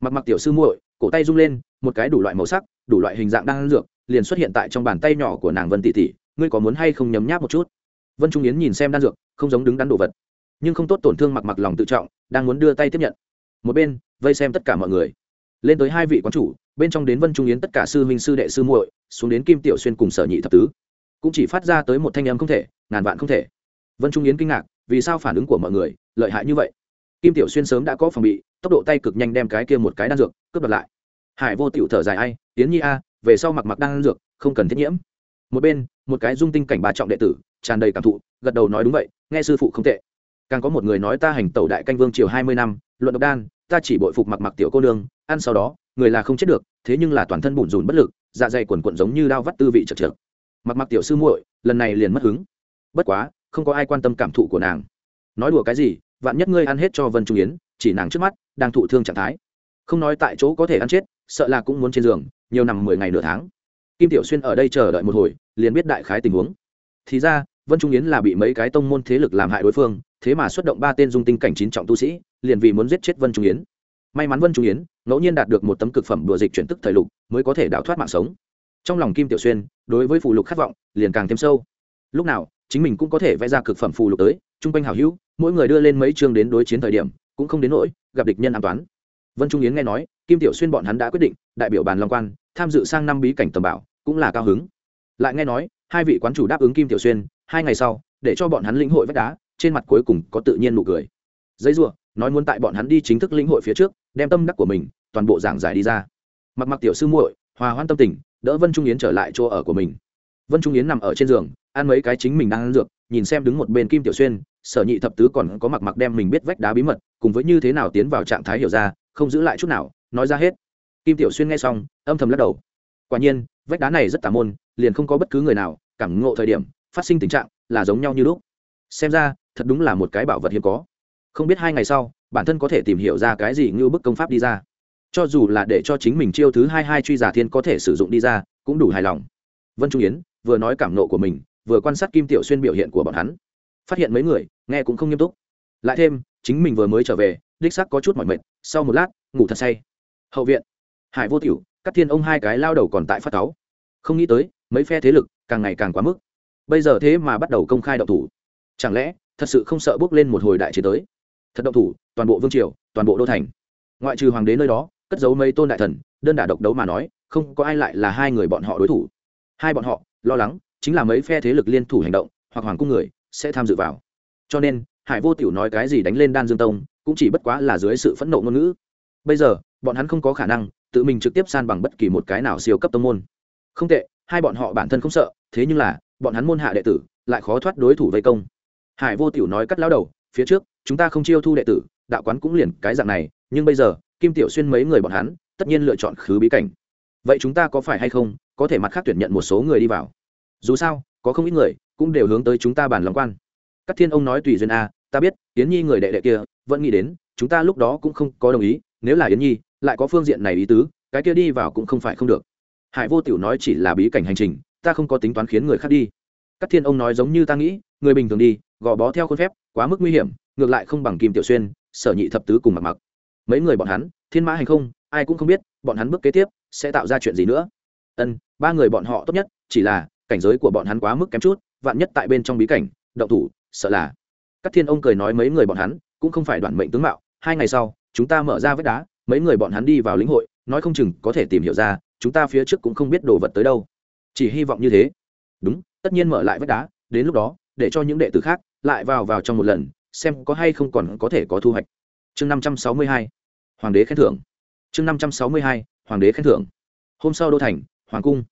Mặc mặc tiểu sư muội, cổ tay rung lên một cái đủ loại màu sắc, đủ loại hình dạng đang dược, liền xuất hiện tại trong bàn tay nhỏ của nàng vân tỷ tỷ, ngươi có muốn hay không nhấm nháp một chút? Vân trung yến nhìn xem đan dược, không giống đứng đắn đồ vật, nhưng không tốt tổn thương mặc mặc lòng tự trọng, đang muốn đưa tay tiếp nhận. Một bên, vây xem tất cả mọi người. Lên tới hai vị quán chủ, bên trong đến vân trung yến tất cả sư huynh sư đệ sư muội, xuống đến kim tiểu xuyên cùng sở nhị thập tứ. Cũng chỉ phát ra tới một thanh âm không thể, ngàn vạn không thể. Vân trung yến kinh ngạc, vì sao phản ứng của mọi người, lợi hại như vậy? Kim tiểu xuyên sớm đã có phòng bị, tốc độ tay cực nhanh đem cái kia một cái đan dược, cướp đoạt lại hải vô tiểu thở dài, ai tiến nhi a, về sau mặc mặc đan dược, không cần thiết nhiễm. Một bên, một cái dung tinh cảnh bà trọng đệ tử, tràn đầy cảm thụ, gật đầu nói đúng vậy, nghe sư phụ không tệ. Càng có một người nói ta hành tẩu đại canh vương triều hai mươi năm, luận độc đan, ta chỉ bội phục mặc mặc tiểu cô nương, ăn sau đó, người là không chết được, thế nhưng là toàn thân bùn rùn bất lực dạ dày quần quận giống như đao vắt tư vị chật trượt mặc mặc tiểu sư muội, lần này liền mất hứng. Bất quá, không có ai quan tâm cảm thụ của nàng. Nói đùa cái gì, vạn nhất ngươi ăn hết cho vân trung yến, chỉ nàng trước mắt, đang thụ thương trạng thái. Không nói tại chỗ có thể ăn chết sợ là cũng muốn trên giường, nhiều nằm mười ngày nửa tháng. Kim tiểu xuyên ở đây chờ đợi một hồi, liền biết đại khái tình huống. Thì ra, vân trung yến là bị mấy cái tông môn thế lực làm hại đối phương, thế mà xuất động ba tên dung tinh cảnh chín trọng tu sĩ, liền vì muốn giết chết vân trung yến. May mắn vân trung yến, ngẫu nhiên đạt được một tấm cực phẩm đùa dịch chuyển tức thời lục, mới có thể đào thoát mạng sống. Trong lòng kim tiểu xuyên, đối với phù lục khát vọng, liền càng thêm sâu. Lúc nào, chính mình cũng có thể vẽ ra cực phẩm phù lục tới chung quanh hảo hữu, mỗi người đưa lên mấy chương đến đối chiến thời điểm, cũng không đến nỗi gặp địch nhân an toán vân trung yến nghe nói, kim tiểu xuyên bọn hắn đã quyết định, đại biểu bàn long quan, tham dự sang năm bí cảnh tầm bảo, cũng là cao hứng. Lại nghe nói, hai vị quán chủ đáp ứng kim tiểu xuyên, hai ngày sau, để cho bọn hắn lĩnh hội vách đá, trên mặt cuối cùng có tự nhiên nụ cười. Giấy ruộng nói muốn tại bọn hắn đi chính thức lĩnh hội phía trước, đem tâm đắc của mình, toàn bộ giảng giải đi ra. Mặc mặc tiểu sư muội, hòa hoan tâm tình, đỡ vân trung yến trở lại chỗ ở của mình. Vân trung yến nằm ở trên giường, ăn mấy cái chính mình đang ăn dược, nhìn xem đứng một bên kim tiểu xuyên, sở nhị thập tứ còn có mặc mặc đem mình biết vách đá bí mật, cùng với như thế nào tiến vào trạng thái hiểu ra không giữ lại chút nào, nói ra hết. Kim tiểu xuyên nghe xong, âm thầm lắc đầu. Quả nhiên, vách đá này rất tà môn, liền không có bất cứ người nào, cảm ngộ thời điểm, phát sinh tình trạng là giống nhau như lúc. Xem ra, thật đúng là một cái bảo vật hiếm có. Không biết hai ngày sau, bản thân có thể tìm hiểu ra cái gì như bức công pháp đi ra. Cho dù là để cho chính mình chiêu thứ hai hai truy giả thiên có thể sử dụng đi ra, cũng đủ hài lòng. Vân trung yến vừa nói cảm nộ của mình, vừa quan sát kim tiểu xuyên biểu hiện của bọn hắn. Phát hiện mấy người, nghe cũng không nghiêm túc. Lại thêm, chính mình vừa mới trở về đích sắc có chút mỏi mệt, sau một lát, ngủ thật say. Hậu viện, hải vô tiểu cắt thiên ông hai cái lao đầu còn tại phát cáu. Không nghĩ tới, mấy phe thế lực càng ngày càng quá mức. Bây giờ thế mà bắt đầu công khai động thủ. Chẳng lẽ, thật sự không sợ bước lên một hồi đại chiến tới? Thật động thủ, toàn bộ vương triều, toàn bộ đô thành. Ngoại trừ hoàng đế nơi đó, cất giấu mấy tôn đại thần, đơn đả độc đấu mà nói, không có ai lại là hai người bọn họ đối thủ. Hai bọn họ, lo lắng, chính là mấy phe thế lực liên thủ hành động, hoặc hoàng cung người, sẽ tham dự vào. Cho nên, hải vô tiểu nói cái gì đánh lên đan dương tông cũng chỉ bất quá là dưới sự phẫn nộ ngôn ngữ. Bây giờ, bọn hắn không có khả năng tự mình trực tiếp san bằng bất kỳ một cái nào siêu cấp tông môn. Không tệ, hai bọn họ bản thân không sợ, thế nhưng là, bọn hắn môn hạ đệ tử lại khó thoát đối thủ vây công. Hải vô tiểu nói cắt lao đầu, phía trước, chúng ta không chiêu thu đệ tử, đạo quán cũng liền cái dạng này, nhưng bây giờ, kim tiểu xuyên mấy người bọn hắn, tất nhiên lựa chọn khứ bí cảnh. Vậy chúng ta có phải hay không, có thể mặt khác tuyển nhận một số người đi vào? Dù sao, có không ít người cũng đều hướng tới chúng ta bàn lòng quan. Các thiên ông nói tùy duyên a ta biết, yến nhi người đệ đệ kia, vẫn nghĩ đến, chúng ta lúc đó cũng không có đồng ý, nếu là yến nhi, lại có phương diện này ý tứ, cái kia đi vào cũng không phải không được. Hải vô tiểu nói chỉ là bí cảnh hành trình, ta không có tính toán khiến người khác đi. Các thiên ông nói giống như ta nghĩ, người bình thường đi, gò bó theo khuôn phép, quá mức nguy hiểm, ngược lại không bằng kim tiểu xuyên, sở nhị thập tứ cùng mặc mặc mấy người bọn hắn, thiên mã hành không, ai cũng không biết, bọn hắn bước kế tiếp, sẽ tạo ra chuyện gì nữa. Ân, ba người bọn họ tốt nhất, chỉ là, cảnh giới của bọn hắn quá mức kém chút, vạn nhất tại bên trong bí cảnh, động thủ, sợ là các thiên ông cười nói mấy người bọn hắn cũng không phải đoạn mệnh tướng mạo, hai ngày sau, chúng ta mở ra vết đá, mấy người bọn hắn đi vào lĩnh hội, nói không chừng có thể tìm hiểu ra, chúng ta phía trước cũng không biết đồ vật tới đâu. Chỉ hy vọng như thế. Đúng, tất nhiên mở lại vết đá, đến lúc đó, để cho những đệ tử khác lại vào vào trong một lần, xem có hay không còn có thể có thu hoạch. Chương năm trăm sáu mươi hai, hoàng đế khen thưởng. Chương năm trăm sáu mươi hai, hoàng đế khen thưởng. Hôm sau đô thành, hoàng cung.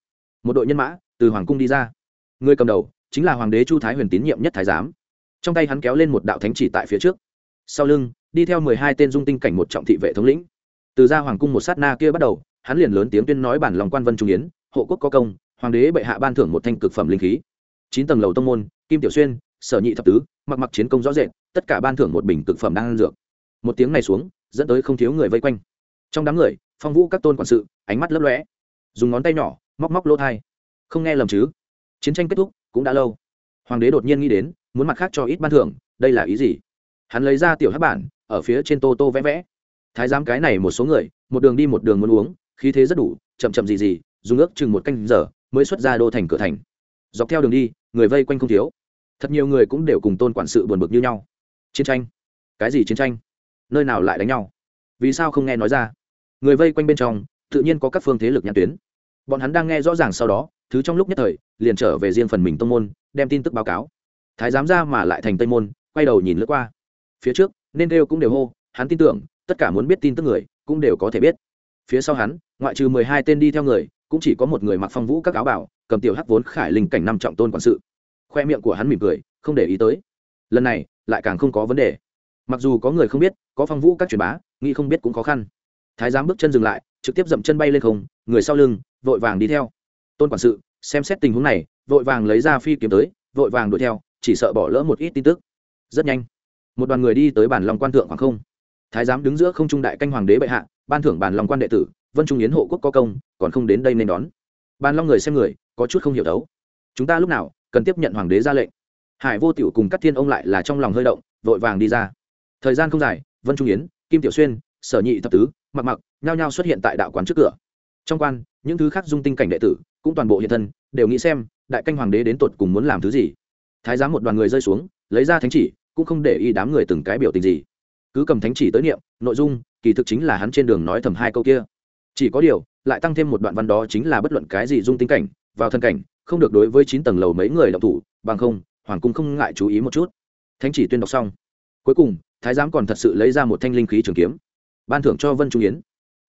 Một đội nhân mã từ hoàng cung đi ra. Người cầm đầu chính là hoàng đế chu thái huyền tín nhiệm nhất thái giám trong tay hắn kéo lên một đạo thánh chỉ tại phía trước. Sau lưng, đi theo mười hai tên dung tinh cảnh một trọng thị vệ thống lĩnh. Từ ra hoàng cung một sát na kia bắt đầu, hắn liền lớn tiếng tuyên nói bản lòng quan vân trung yến, hộ quốc có công, hoàng đế bệ hạ ban thưởng một thanh cực phẩm linh khí. Chín tầng lầu tông môn, kim tiểu xuyên, sở nhị thập tứ, mặc mặc chiến công rõ rệt, tất cả ban thưởng một bình cực phẩm đang ăn dược. Một tiếng này xuống, dẫn tới không thiếu người vây quanh. Trong đám người, phong vũ các tôn quản sự, ánh mắt lấp lóe. Dùng ngón tay nhỏ, móc móc lỗ thai. Không nghe lầm chứ? Chiến tranh kết thúc, cũng đã lâu. Hoàng đế đột nhiên nghĩ đến muốn mặt khác cho ít ban thưởng, đây là ý gì? Hắn lấy ra tiểu hát bản, ở phía trên tô tô vẽ vẽ. Thái giám cái này một số người, một đường đi một đường muốn uống, khí thế rất đủ, chậm chậm gì gì, dùng ước chừng một canh giờ mới xuất ra đô thành cửa thành. Dọc theo đường đi, người vây quanh không thiếu. Thật nhiều người cũng đều cùng tôn quản sự buồn bực như nhau. Chiến tranh? Cái gì chiến tranh? Nơi nào lại đánh nhau? Vì sao không nghe nói ra? Người vây quanh bên trong, tự nhiên có các phương thế lực nhãn tuyến. Bọn hắn đang nghe rõ ràng sau đó, thứ trong lúc nhất thời, liền trở về riêng phần mình tông môn, đem tin tức báo cáo thái giám ra mà lại thành tây môn, quay đầu nhìn lướt qua. Phía trước, nên đều cũng đều hô, hắn tin tưởng, tất cả muốn biết tin tức người, cũng đều có thể biết. Phía sau hắn, ngoại trừ mười hai tên đi theo người, cũng chỉ có một người mặc phong vũ các áo bảo, cầm tiểu hắc vốn khải linh cảnh năm trọng tôn quản sự. Khoe miệng của hắn mỉm cười, không để ý tới. Lần này, lại càng không có vấn đề. Mặc dù có người không biết, có phong vũ các truyền bá, nghĩ không biết cũng khó khăn. Thái giám bước chân dừng lại, trực tiếp dậm chân bay lên không, người sau lưng, vội vàng đi theo. Tôn quản sự, xem xét tình huống này, vội vàng lấy ra phi kiếm tới, vội vàng đuổi theo chỉ sợ bỏ lỡ một ít tin tức. Rất nhanh, một đoàn người đi tới bản long quan thượng hoàng không. Thái giám đứng giữa không trung đại canh hoàng đế bệ hạ, ban thưởng bản long quan đệ tử, vân trung yến hộ quốc có công, còn không đến đây nên đón. Ban long người xem người, có chút không hiểu đấu. Chúng ta lúc nào cần tiếp nhận hoàng đế ra lệnh? Hải vô tiểu cùng các thiên ông lại là trong lòng hơi động, vội vàng đi ra. Thời gian không dài, vân trung yến, kim tiểu xuyên, sở nhị thập tứ, mặc mặc, nhao nhao xuất hiện tại đạo quán trước cửa. Trong quan, những thứ khác dung tinh cảnh đệ tử, cũng toàn bộ hiện thân, đều nghĩ xem, đại canh hoàng đế đến tột cùng muốn làm thứ gì thái giám một đoàn người rơi xuống, lấy ra thánh chỉ, cũng không để ý đám người từng cái biểu tình gì. Cứ cầm thánh chỉ tới niệm, nội dung, kỳ thực chính là hắn trên đường nói thầm hai câu kia. Chỉ có điều, lại tăng thêm một đoạn văn đó chính là bất luận cái gì dung tính cảnh, vào thân cảnh, không được đối với chín tầng lầu mấy người đọc thủ, bằng không, hoàng cung không ngại chú ý một chút. Thánh chỉ tuyên đọc xong. Cuối cùng, thái giám còn thật sự lấy ra một thanh linh khí trường kiếm. Ban thưởng cho vân trung yến.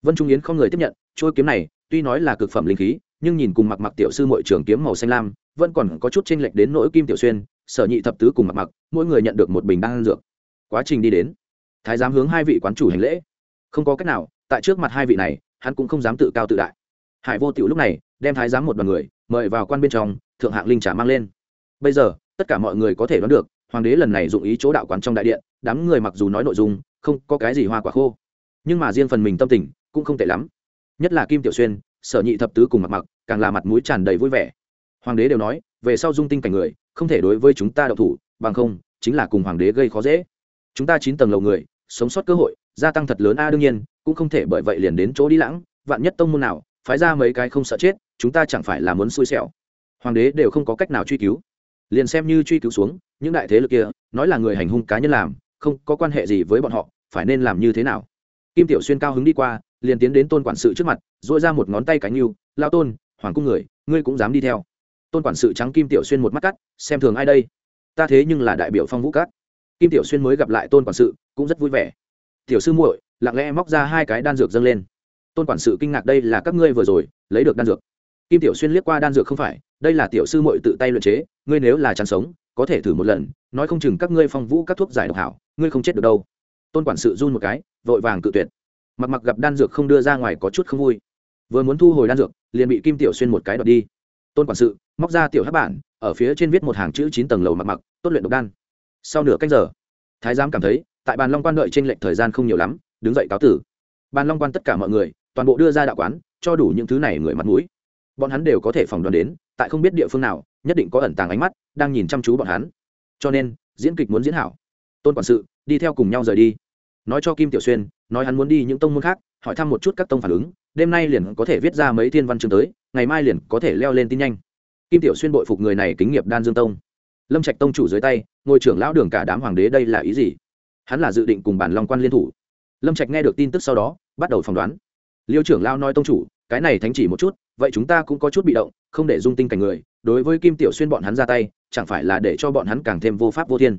Vân trung yến không người tiếp nhận trôi kiếm này tuy nói là cực phẩm linh khí nhưng nhìn cùng mặc mặc tiểu sư mội trường kiếm màu xanh lam, vẫn còn có chút tranh lệch đến nỗi kim tiểu xuyên, sở nhị thập tứ cùng mặc mặc, mỗi người nhận được một bình đan dược. Quá trình đi đến, thái giám hướng hai vị quán chủ hành lễ. Không có cách nào, tại trước mặt hai vị này, hắn cũng không dám tự cao tự đại. Hải vô tiểu lúc này, đem thái giám một đoàn người, mời vào quan bên trong, thượng hạng linh trả mang lên. Bây giờ, tất cả mọi người có thể đoán được, hoàng đế lần này dụng ý chỗ đạo quán trong đại điện, đám người mặc dù nói nội dung, không có cái gì hoa quả khô. Nhưng mà riêng phần mình tâm tình, cũng không tệ lắm. Nhất là kim tiểu xuyên sở nhị thập tứ cùng mặc mặc, càng là mặt mũi tràn đầy vui vẻ. Hoàng đế đều nói, về sau dung tinh cảnh người, không thể đối với chúng ta độc thủ, bằng không, chính là cùng hoàng đế gây khó dễ. Chúng ta chín tầng lầu người, sống sót cơ hội, gia tăng thật lớn a, đương nhiên, cũng không thể bởi vậy liền đến chỗ đi lãng, vạn nhất tông môn nào, phái ra mấy cái không sợ chết, chúng ta chẳng phải là muốn xui xẻo. Hoàng đế đều không có cách nào truy cứu. Liền xem như truy cứu xuống, những đại thế lực kia, nói là người hành hung cá nhân làm, không có quan hệ gì với bọn họ, phải nên làm như thế nào? Kim tiểu xuyên cao hứng đi qua liền tiến đến tôn quản sự trước mặt dội ra một ngón tay cánh yêu lao tôn, hoàng cung người, ngươi cũng dám đi theo. Tôn quản sự trắng kim tiểu xuyên một mắt cắt, xem thường ai đây? Ta thế nhưng là đại biểu phong vũ cát kim tiểu xuyên mới gặp lại tôn quản sự, cũng rất vui vẻ. Tiểu sư muội, lặng lẽ móc ra hai cái đan dược dâng lên. Tôn quản sự kinh ngạc, đây là các ngươi vừa rồi lấy được đan dược? Kim tiểu xuyên liếc qua đan dược không phải, đây là tiểu sư muội tự tay luyện chế, ngươi nếu là chán sống, có thể thử một lần, nói không chừng các ngươi phong vũ các thuốc giải độc hảo, ngươi không chết được đâu. Tôn quản sự run một cái, vội vàng cự tuyệt mặc mặc gặp đan dược không đưa ra ngoài có chút không vui. Vừa muốn thu hồi đan dược, liền bị kim tiểu xuyên một cái đoạt đi. Tôn quản sự, móc ra tiểu hát bản, ở phía trên viết một hàng chữ chín tầng lầu mặc mặc, tốt luyện độc đan. Sau nửa cách giờ, thái giám cảm thấy, tại bàn long quan đợi trên lệnh thời gian không nhiều lắm, đứng dậy cáo tử. Bàn long quan tất cả mọi người, toàn bộ đưa ra đạo quán, cho đủ những thứ này người mặt mũi. Bọn hắn đều có thể phỏng đoán đến, tại không biết địa phương nào, nhất định có ẩn tàng ánh mắt, đang nhìn chăm chú bọn hắn. Cho nên, diễn kịch muốn diễn hảo. Tôn quản sự, đi theo cùng nhau rời đi nói cho kim tiểu xuyên, nói hắn muốn đi những tông môn khác, hỏi thăm một chút các tông phản ứng, đêm nay liền có thể viết ra mấy thiên văn chương tới, ngày mai liền có thể leo lên tin nhanh. Kim tiểu xuyên bội phục người này kính nghiệp đan dương tông. Lâm trạch tông chủ dưới tay, ngôi trưởng lão đường cả đám hoàng đế đây là ý gì? Hắn là dự định cùng bản long quan liên thủ. Lâm trạch nghe được tin tức sau đó, bắt đầu phỏng đoán. Liêu trưởng lão nói tông chủ, cái này thánh chỉ một chút, vậy chúng ta cũng có chút bị động, không để dung tinh cảnh người, đối với kim tiểu xuyên bọn hắn ra tay, chẳng phải là để cho bọn hắn càng thêm vô pháp vô thiên.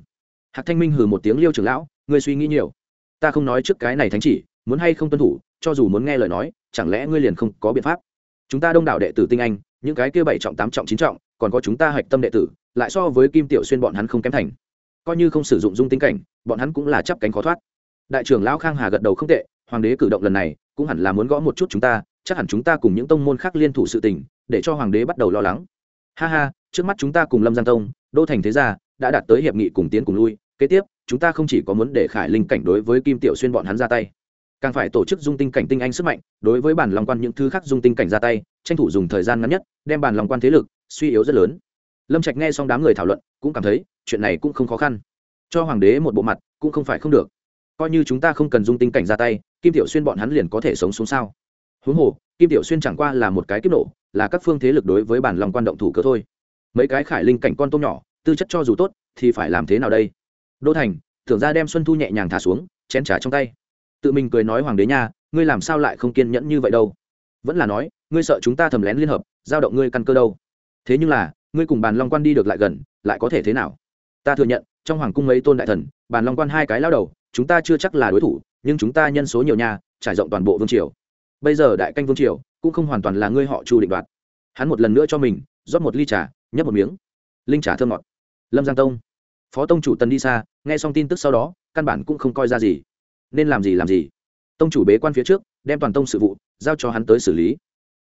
Hạc thanh minh hừ một tiếng, liêu trưởng lão, ngươi suy nghĩ nhiều ta không nói trước cái này thánh chỉ, muốn hay không tuân thủ, cho dù muốn nghe lời nói, chẳng lẽ ngươi liền không có biện pháp? Chúng ta đông đảo đệ tử tinh anh, những cái kia bảy trọng, tám trọng, chín trọng, còn có chúng ta hạch tâm đệ tử, lại so với kim tiểu xuyên bọn hắn không kém thành. Coi như không sử dụng dung tinh cảnh, bọn hắn cũng là chấp cánh khó thoát. Đại trưởng lão khang hà gật đầu không tệ, hoàng đế cử động lần này, cũng hẳn là muốn gõ một chút chúng ta, chắc hẳn chúng ta cùng những tông môn khác liên thủ sự tình, để cho hoàng đế bắt đầu lo lắng. Ha ha, trước mắt chúng ta cùng lâm giang tông, đô thành thế gia, đã đạt tới hiệp nghị cùng tiến cùng lui, kế tiếp chúng ta không chỉ có muốn để khải linh cảnh đối với kim tiểu xuyên bọn hắn ra tay, càng phải tổ chức dung tinh cảnh tinh anh sức mạnh, đối với bản lòng quan những thứ khác dung tinh cảnh ra tay, tranh thủ dùng thời gian ngắn nhất, đem bản lòng quan thế lực suy yếu rất lớn. Lâm trạch nghe xong đám người thảo luận, cũng cảm thấy chuyện này cũng không khó khăn. Cho hoàng đế một bộ mặt, cũng không phải không được. Coi như chúng ta không cần dung tinh cảnh ra tay, kim tiểu xuyên bọn hắn liền có thể sống xuống sao? Huống hồ, kim tiểu xuyên chẳng qua là một cái kiếp nổ, là các phương thế lực đối với bản lòng quan động thủ cơ thôi. Mấy cái khải linh cảnh con tôm nhỏ, tư chất cho dù tốt, thì phải làm thế nào đây? Đô thành, tưởng ra đem xuân thu nhẹ nhàng thả xuống, chén trả trong tay. Tự mình cười nói, hoàng đế nha, ngươi làm sao lại không kiên nhẫn như vậy đâu? Vẫn là nói, ngươi sợ chúng ta thầm lén liên hợp, giao động ngươi căn cơ đâu. Thế nhưng là, ngươi cùng bàn long quan đi được lại gần, lại có thể thế nào? Ta thừa nhận, trong hoàng cung mấy tôn đại thần, bàn long quan hai cái lao đầu, chúng ta chưa chắc là đối thủ, nhưng chúng ta nhân số nhiều nhà trải rộng toàn bộ vương triều. Bây giờ đại canh vương triều, cũng không hoàn toàn là ngươi họ chu định đoạt. Hắn một lần nữa cho mình, rót một ly trà, nhấp một miếng. Linh trà thơm ngọt. Lâm giang tông phó tông chủ tần đi xa nghe xong tin tức sau đó, căn bản cũng không coi ra gì. Nên làm gì làm gì. Tông chủ bế quan phía trước, đem toàn tông sự vụ, giao cho hắn tới xử lý.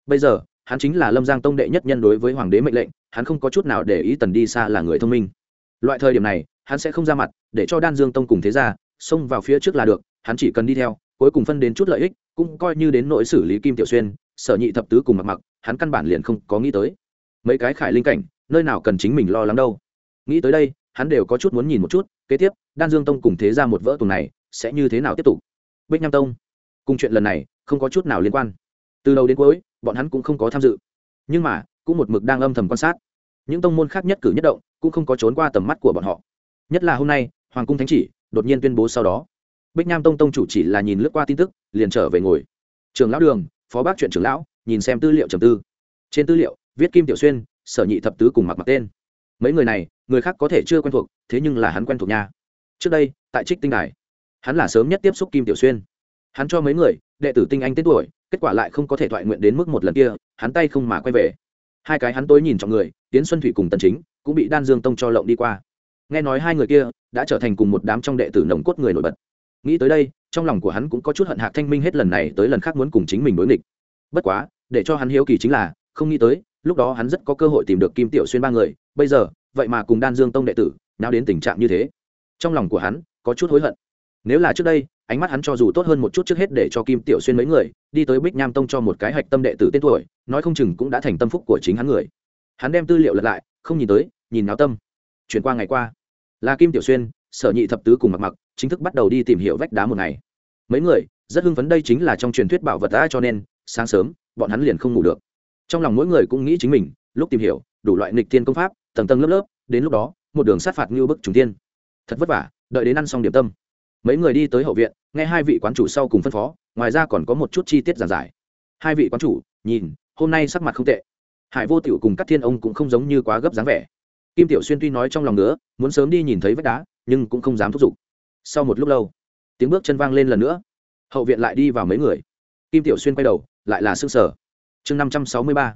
Bây giờ, hắn chính là lâm giang tông đệ nhất nhân đối với hoàng đế mệnh lệnh, hắn không có chút nào để ý tần đi xa là người thông minh. Loại thời điểm này, hắn sẽ không ra mặt, để cho đan dương tông cùng thế ra xông vào phía trước là được, hắn chỉ cần đi theo, cuối cùng phân đến chút lợi ích, cũng coi như đến nỗi xử lý kim tiểu xuyên, sở nhị thập tứ cùng mặc mặc hắn căn bản liền không có nghĩ tới. Mấy cái khải linh cảnh, nơi nào cần chính mình lo lắng đâu. Nghĩ tới đây hắn đều có chút muốn nhìn một chút, kế tiếp, đan dương tông cùng thế ra một vỡ tuần này sẽ như thế nào tiếp tục? Bích nham tông, cùng chuyện lần này không có chút nào liên quan. Từ đầu đến cuối, bọn hắn cũng không có tham dự. Nhưng mà, cũng một mực đang âm thầm quan sát. Những tông môn khác nhất cử nhất động cũng không có trốn qua tầm mắt của bọn họ. Nhất là hôm nay, hoàng cung thánh chỉ đột nhiên tuyên bố sau đó. Bích nham tông tông chủ chỉ là nhìn lướt qua tin tức, liền trở về ngồi. Trường lão đường, phó bác chuyện trưởng lão, nhìn xem tư liệu trầm tư. Trên tư liệu, viết kim tiểu xuyên, sở nhị thập tứ cùng mặc mặc tên mấy người này, người khác có thể chưa quen thuộc, thế nhưng là hắn quen thuộc nha. Trước đây, tại trích tinh đài, hắn là sớm nhất tiếp xúc kim tiểu xuyên. Hắn cho mấy người, đệ tử tinh anh tên tuổi, kết quả lại không có thể thoại nguyện đến mức một lần kia, hắn tay không mà quay về. Hai cái hắn tối nhìn trọng người tiến xuân thủy cùng tần chính, cũng bị đan dương tông cho lộng đi qua. Nghe nói hai người kia, đã trở thành cùng một đám trong đệ tử nồng cốt người nổi bật. Nghĩ tới đây, trong lòng của hắn cũng có chút hận hạc thanh minh hết lần này tới lần khác muốn cùng chính mình đối nghịch. Bất quá, để cho hắn hiếu kỳ chính là, không nghĩ tới, lúc đó hắn rất có cơ hội tìm được kim tiểu xuyên ba người bây giờ, vậy mà cùng đan dương tông đệ tử nào đến tình trạng như thế. Trong lòng của hắn có chút hối hận. Nếu là trước đây, ánh mắt hắn cho dù tốt hơn một chút trước hết để cho kim tiểu xuyên mấy người đi tới bích nham tông cho một cái hạch tâm đệ tử tên tuổi, nói không chừng cũng đã thành tâm phúc của chính hắn người. Hắn đem tư liệu lật lại, không nhìn tới, nhìn náo tâm. Chuyển qua ngày qua, là kim tiểu xuyên, sở nhị thập tứ cùng mặc mặc chính thức bắt đầu đi tìm hiểu vách đá một ngày. Mấy người, rất hưng phấn đây chính là trong truyền thuyết bảo vật đã cho nên, sáng sớm, bọn hắn liền không ngủ được. Trong lòng mỗi người cũng nghĩ chính mình, lúc tìm hiểu, đủ loại nghịch thiên công pháp tầng tầng lớp lớp, đến lúc đó, một đường sát phạt như bức trùng tiên. Thật vất vả, đợi đến ăn xong điểm tâm. Mấy người đi tới hậu viện, nghe hai vị quán chủ sau cùng phân phó, ngoài ra còn có một chút chi tiết giản giải. Hai vị quán chủ, nhìn, hôm nay sắc mặt không tệ. Hải vô tiểu cùng các thiên ông cũng không giống như quá gấp dáng vẻ. Kim tiểu xuyên tuy nói trong lòng nữa muốn sớm đi nhìn thấy vách đá, nhưng cũng không dám thúc giục. Sau một lúc lâu, tiếng bước chân vang lên lần nữa. Hậu viện lại đi vào mấy người. Kim tiểu xuyên quay đầu, lại là xương sở. Chương năm trăm sáu mươi ba,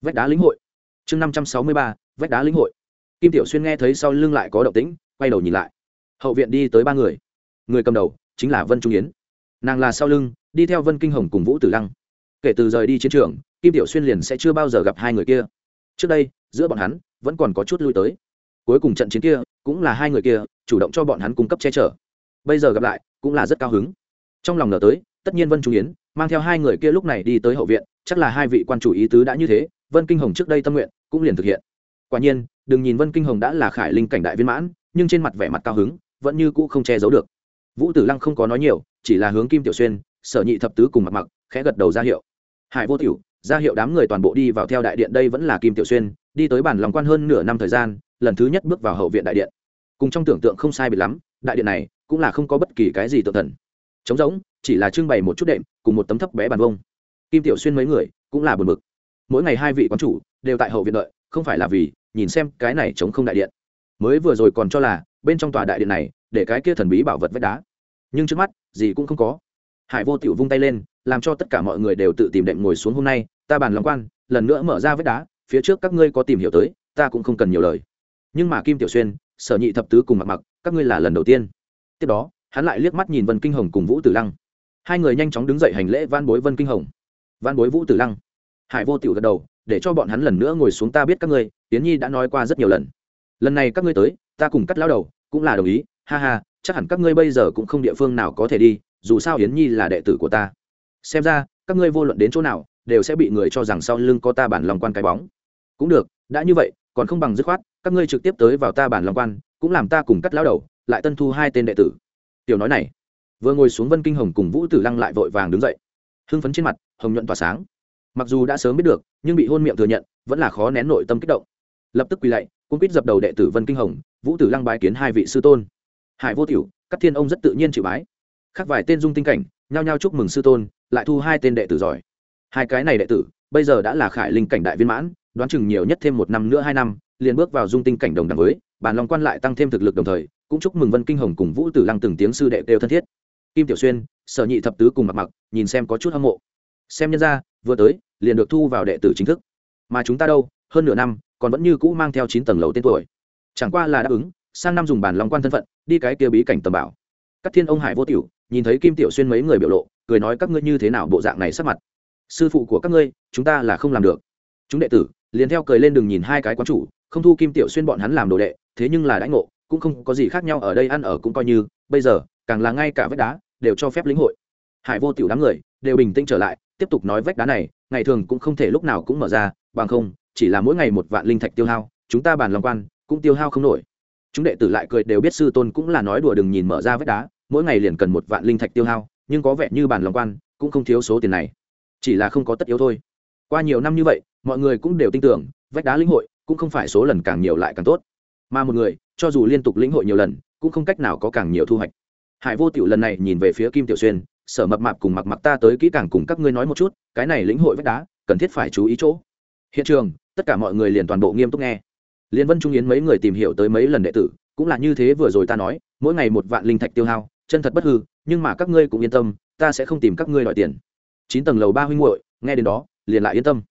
vách đá lĩnh hội. Chương năm trăm sáu mươi ba vách đá lĩnh hội. Kim tiểu xuyên nghe thấy sau lưng lại có động tĩnh, quay đầu nhìn lại. Hậu viện đi tới ba người. Người cầm đầu chính là vân trung yến. Nàng là sau lưng, đi theo vân kinh hồng cùng vũ tử lăng. Kể từ rời đi chiến trường, kim tiểu xuyên liền sẽ chưa bao giờ gặp hai người kia. Trước đây, giữa bọn hắn vẫn còn có chút lui tới. Cuối cùng trận chiến kia cũng là hai người kia chủ động cho bọn hắn cung cấp che chở. Bây giờ gặp lại cũng là rất cao hứng. Trong lòng nở tới, tất nhiên vân trung yến mang theo hai người kia lúc này đi tới hậu viện, chắc là hai vị quan chủ ý tứ đã như thế, vân kinh hồng trước đây tâm nguyện cũng liền thực hiện quả nhiên, đừng nhìn vân kinh hồng đã là khải linh cảnh đại viên mãn, nhưng trên mặt vẻ mặt cao hứng, vẫn như cũ không che giấu được. Vũ tử lăng không có nói nhiều, chỉ là hướng kim tiểu xuyên, sở nhị thập tứ cùng mặt mặc, khẽ gật đầu ra hiệu. Hải vô tiểu, ra hiệu đám người toàn bộ đi vào theo đại điện, đây vẫn là kim tiểu xuyên, đi tới bản lòng quan hơn nửa năm thời gian, lần thứ nhất bước vào hậu viện đại điện. Cùng trong tưởng tượng không sai biệt lắm, đại điện này cũng là không có bất kỳ cái gì tự thần. Trống rỗng, chỉ là trưng bày một chút đệm, cùng một tấm thấp bé bàn vông kim tiểu xuyên mấy người cũng là buồn bực. Mỗi ngày hai vị quán chủ đều tại hậu viện đợi không phải là vì, nhìn xem cái này chống không đại điện. Mới vừa rồi còn cho là, bên trong tòa đại điện này, để cái kia thần bí bảo vật vách đá. Nhưng trước mắt, gì cũng không có. Hải vô tiểu vung tay lên, làm cho tất cả mọi người đều tự tìm đệm ngồi xuống hôm nay, ta bàn lòng quan, lần nữa mở ra vách đá, phía trước các ngươi có tìm hiểu tới, ta cũng không cần nhiều lời. Nhưng mà kim tiểu xuyên, sở nhị thập tứ cùng mặc mặc các ngươi là lần đầu tiên. Tiếp đó, hắn lại liếc mắt nhìn vân kinh hồng cùng vũ tử lăng. Hai người nhanh chóng đứng dậy hành lễ van bối vân kinh hồng. Van bối vũ tử lăng. Hải vô tiểu gật đầu để cho bọn hắn lần nữa ngồi xuống ta biết các ngươi tiến nhi đã nói qua rất nhiều lần. Lần này các ngươi tới, ta cùng cắt lao đầu cũng là đồng ý, ha ha, chắc hẳn các ngươi bây giờ cũng không địa phương nào có thể đi, dù sao yến nhi là đệ tử của ta. Xem ra, các ngươi vô luận đến chỗ nào, đều sẽ bị người cho rằng sau lưng có ta bản lòng quan cái bóng. Cũng được, đã như vậy, còn không bằng dứt khoát, các ngươi trực tiếp tới vào ta bản lòng quan, cũng làm ta cùng cắt lao đầu, lại tân thu hai tên đệ tử. Tiểu nói này, vừa ngồi xuống vân kinh hồng cùng vũ tử lăng lại vội vàng đứng dậy. Hưng phấn trên mặt, hồng nhuận tỏa sáng. Mặc dù đã sớm biết được nhưng bị hôn miệng thừa nhận, vẫn là khó nén nội tâm kích động. Lập tức quỳ lạy cung quýt dập đầu đệ tử vân kinh hồng, vũ tử lăng bái kiến hai vị sư tôn. Hải vô tiểu các thiên ông rất tự nhiên chịu bái. Khác vài tên dung tinh cảnh, nhao nhao chúc mừng sư tôn, lại thu hai tên đệ tử giỏi. Hai cái này đệ tử, bây giờ đã là khải linh cảnh đại viên mãn, đoán chừng nhiều nhất thêm một năm nữa hai năm, liền bước vào dung tinh cảnh đồng đẳng với, bản long quan lại tăng thêm thực lực đồng thời, cũng chúc mừng vân kinh hồng cùng vũ tử lăng từng tiếng sư đệ đều thân thiết. Kim tiểu xuyên, sở nhị thập tứ cùng mặc mặc, nhìn xem có chút hâm mộ xem nhân ra, vừa tới, liền được thu vào đệ tử chính thức. Mà chúng ta đâu, hơn nửa năm, còn vẫn như cũ mang theo chín tầng lầu tên tuổi. Chẳng qua là đáp ứng, sang năm dùng bản long quan thân phận, đi cái kia bí cảnh tầm bảo. Các thiên ông hải vô tiểu, nhìn thấy kim tiểu xuyên mấy người biểu lộ, cười nói các ngươi như thế nào bộ dạng này sắp mặt. Sư phụ của các ngươi, chúng ta là không làm được. Chúng đệ tử, liền theo cười lên đường nhìn hai cái quán chủ, không thu kim tiểu xuyên bọn hắn làm đồ đệ, thế nhưng là đãi ngộ, cũng không có gì khác nhau ở đây ăn ở cũng coi như, bây giờ, càng là ngay cả vách đá, đều cho phép lĩnh hội. Hải vô tiểu đám người, đều bình tĩnh trở lại tiếp tục nói vách đá này, ngày thường cũng không thể lúc nào cũng mở ra, bằng không, chỉ là mỗi ngày một vạn linh thạch tiêu hao, chúng ta bàn lòng quan cũng tiêu hao không nổi. Chúng đệ tử lại cười đều biết sư tôn cũng là nói đùa đừng nhìn mở ra vách đá, mỗi ngày liền cần một vạn linh thạch tiêu hao, nhưng có vẻ như bàn lòng quan cũng không thiếu số tiền này. Chỉ là không có tất yếu thôi. Qua nhiều năm như vậy, mọi người cũng đều tin tưởng, vách đá lĩnh hội cũng không phải số lần càng nhiều lại càng tốt. Mà một người, cho dù liên tục lĩnh hội nhiều lần, cũng không cách nào có càng nhiều thu hoạch. Hải vô tiểu lần này nhìn về phía kim tiểu xuyên sở mập mạp cùng mặc mặc ta tới kỹ càng cùng các ngươi nói một chút, cái này lĩnh hội vách đá, cần thiết phải chú ý chỗ. Hiện trường, tất cả mọi người liền toàn bộ nghiêm túc nghe. Liên vân trung yến mấy người tìm hiểu tới mấy lần đệ tử, cũng là như thế vừa rồi ta nói, mỗi ngày một vạn linh thạch tiêu hao, chân thật bất hư, nhưng mà các ngươi cũng yên tâm, ta sẽ không tìm các ngươi đòi tiền. Chín tầng lầu ba huynh muội, nghe đến đó, liền lại yên tâm.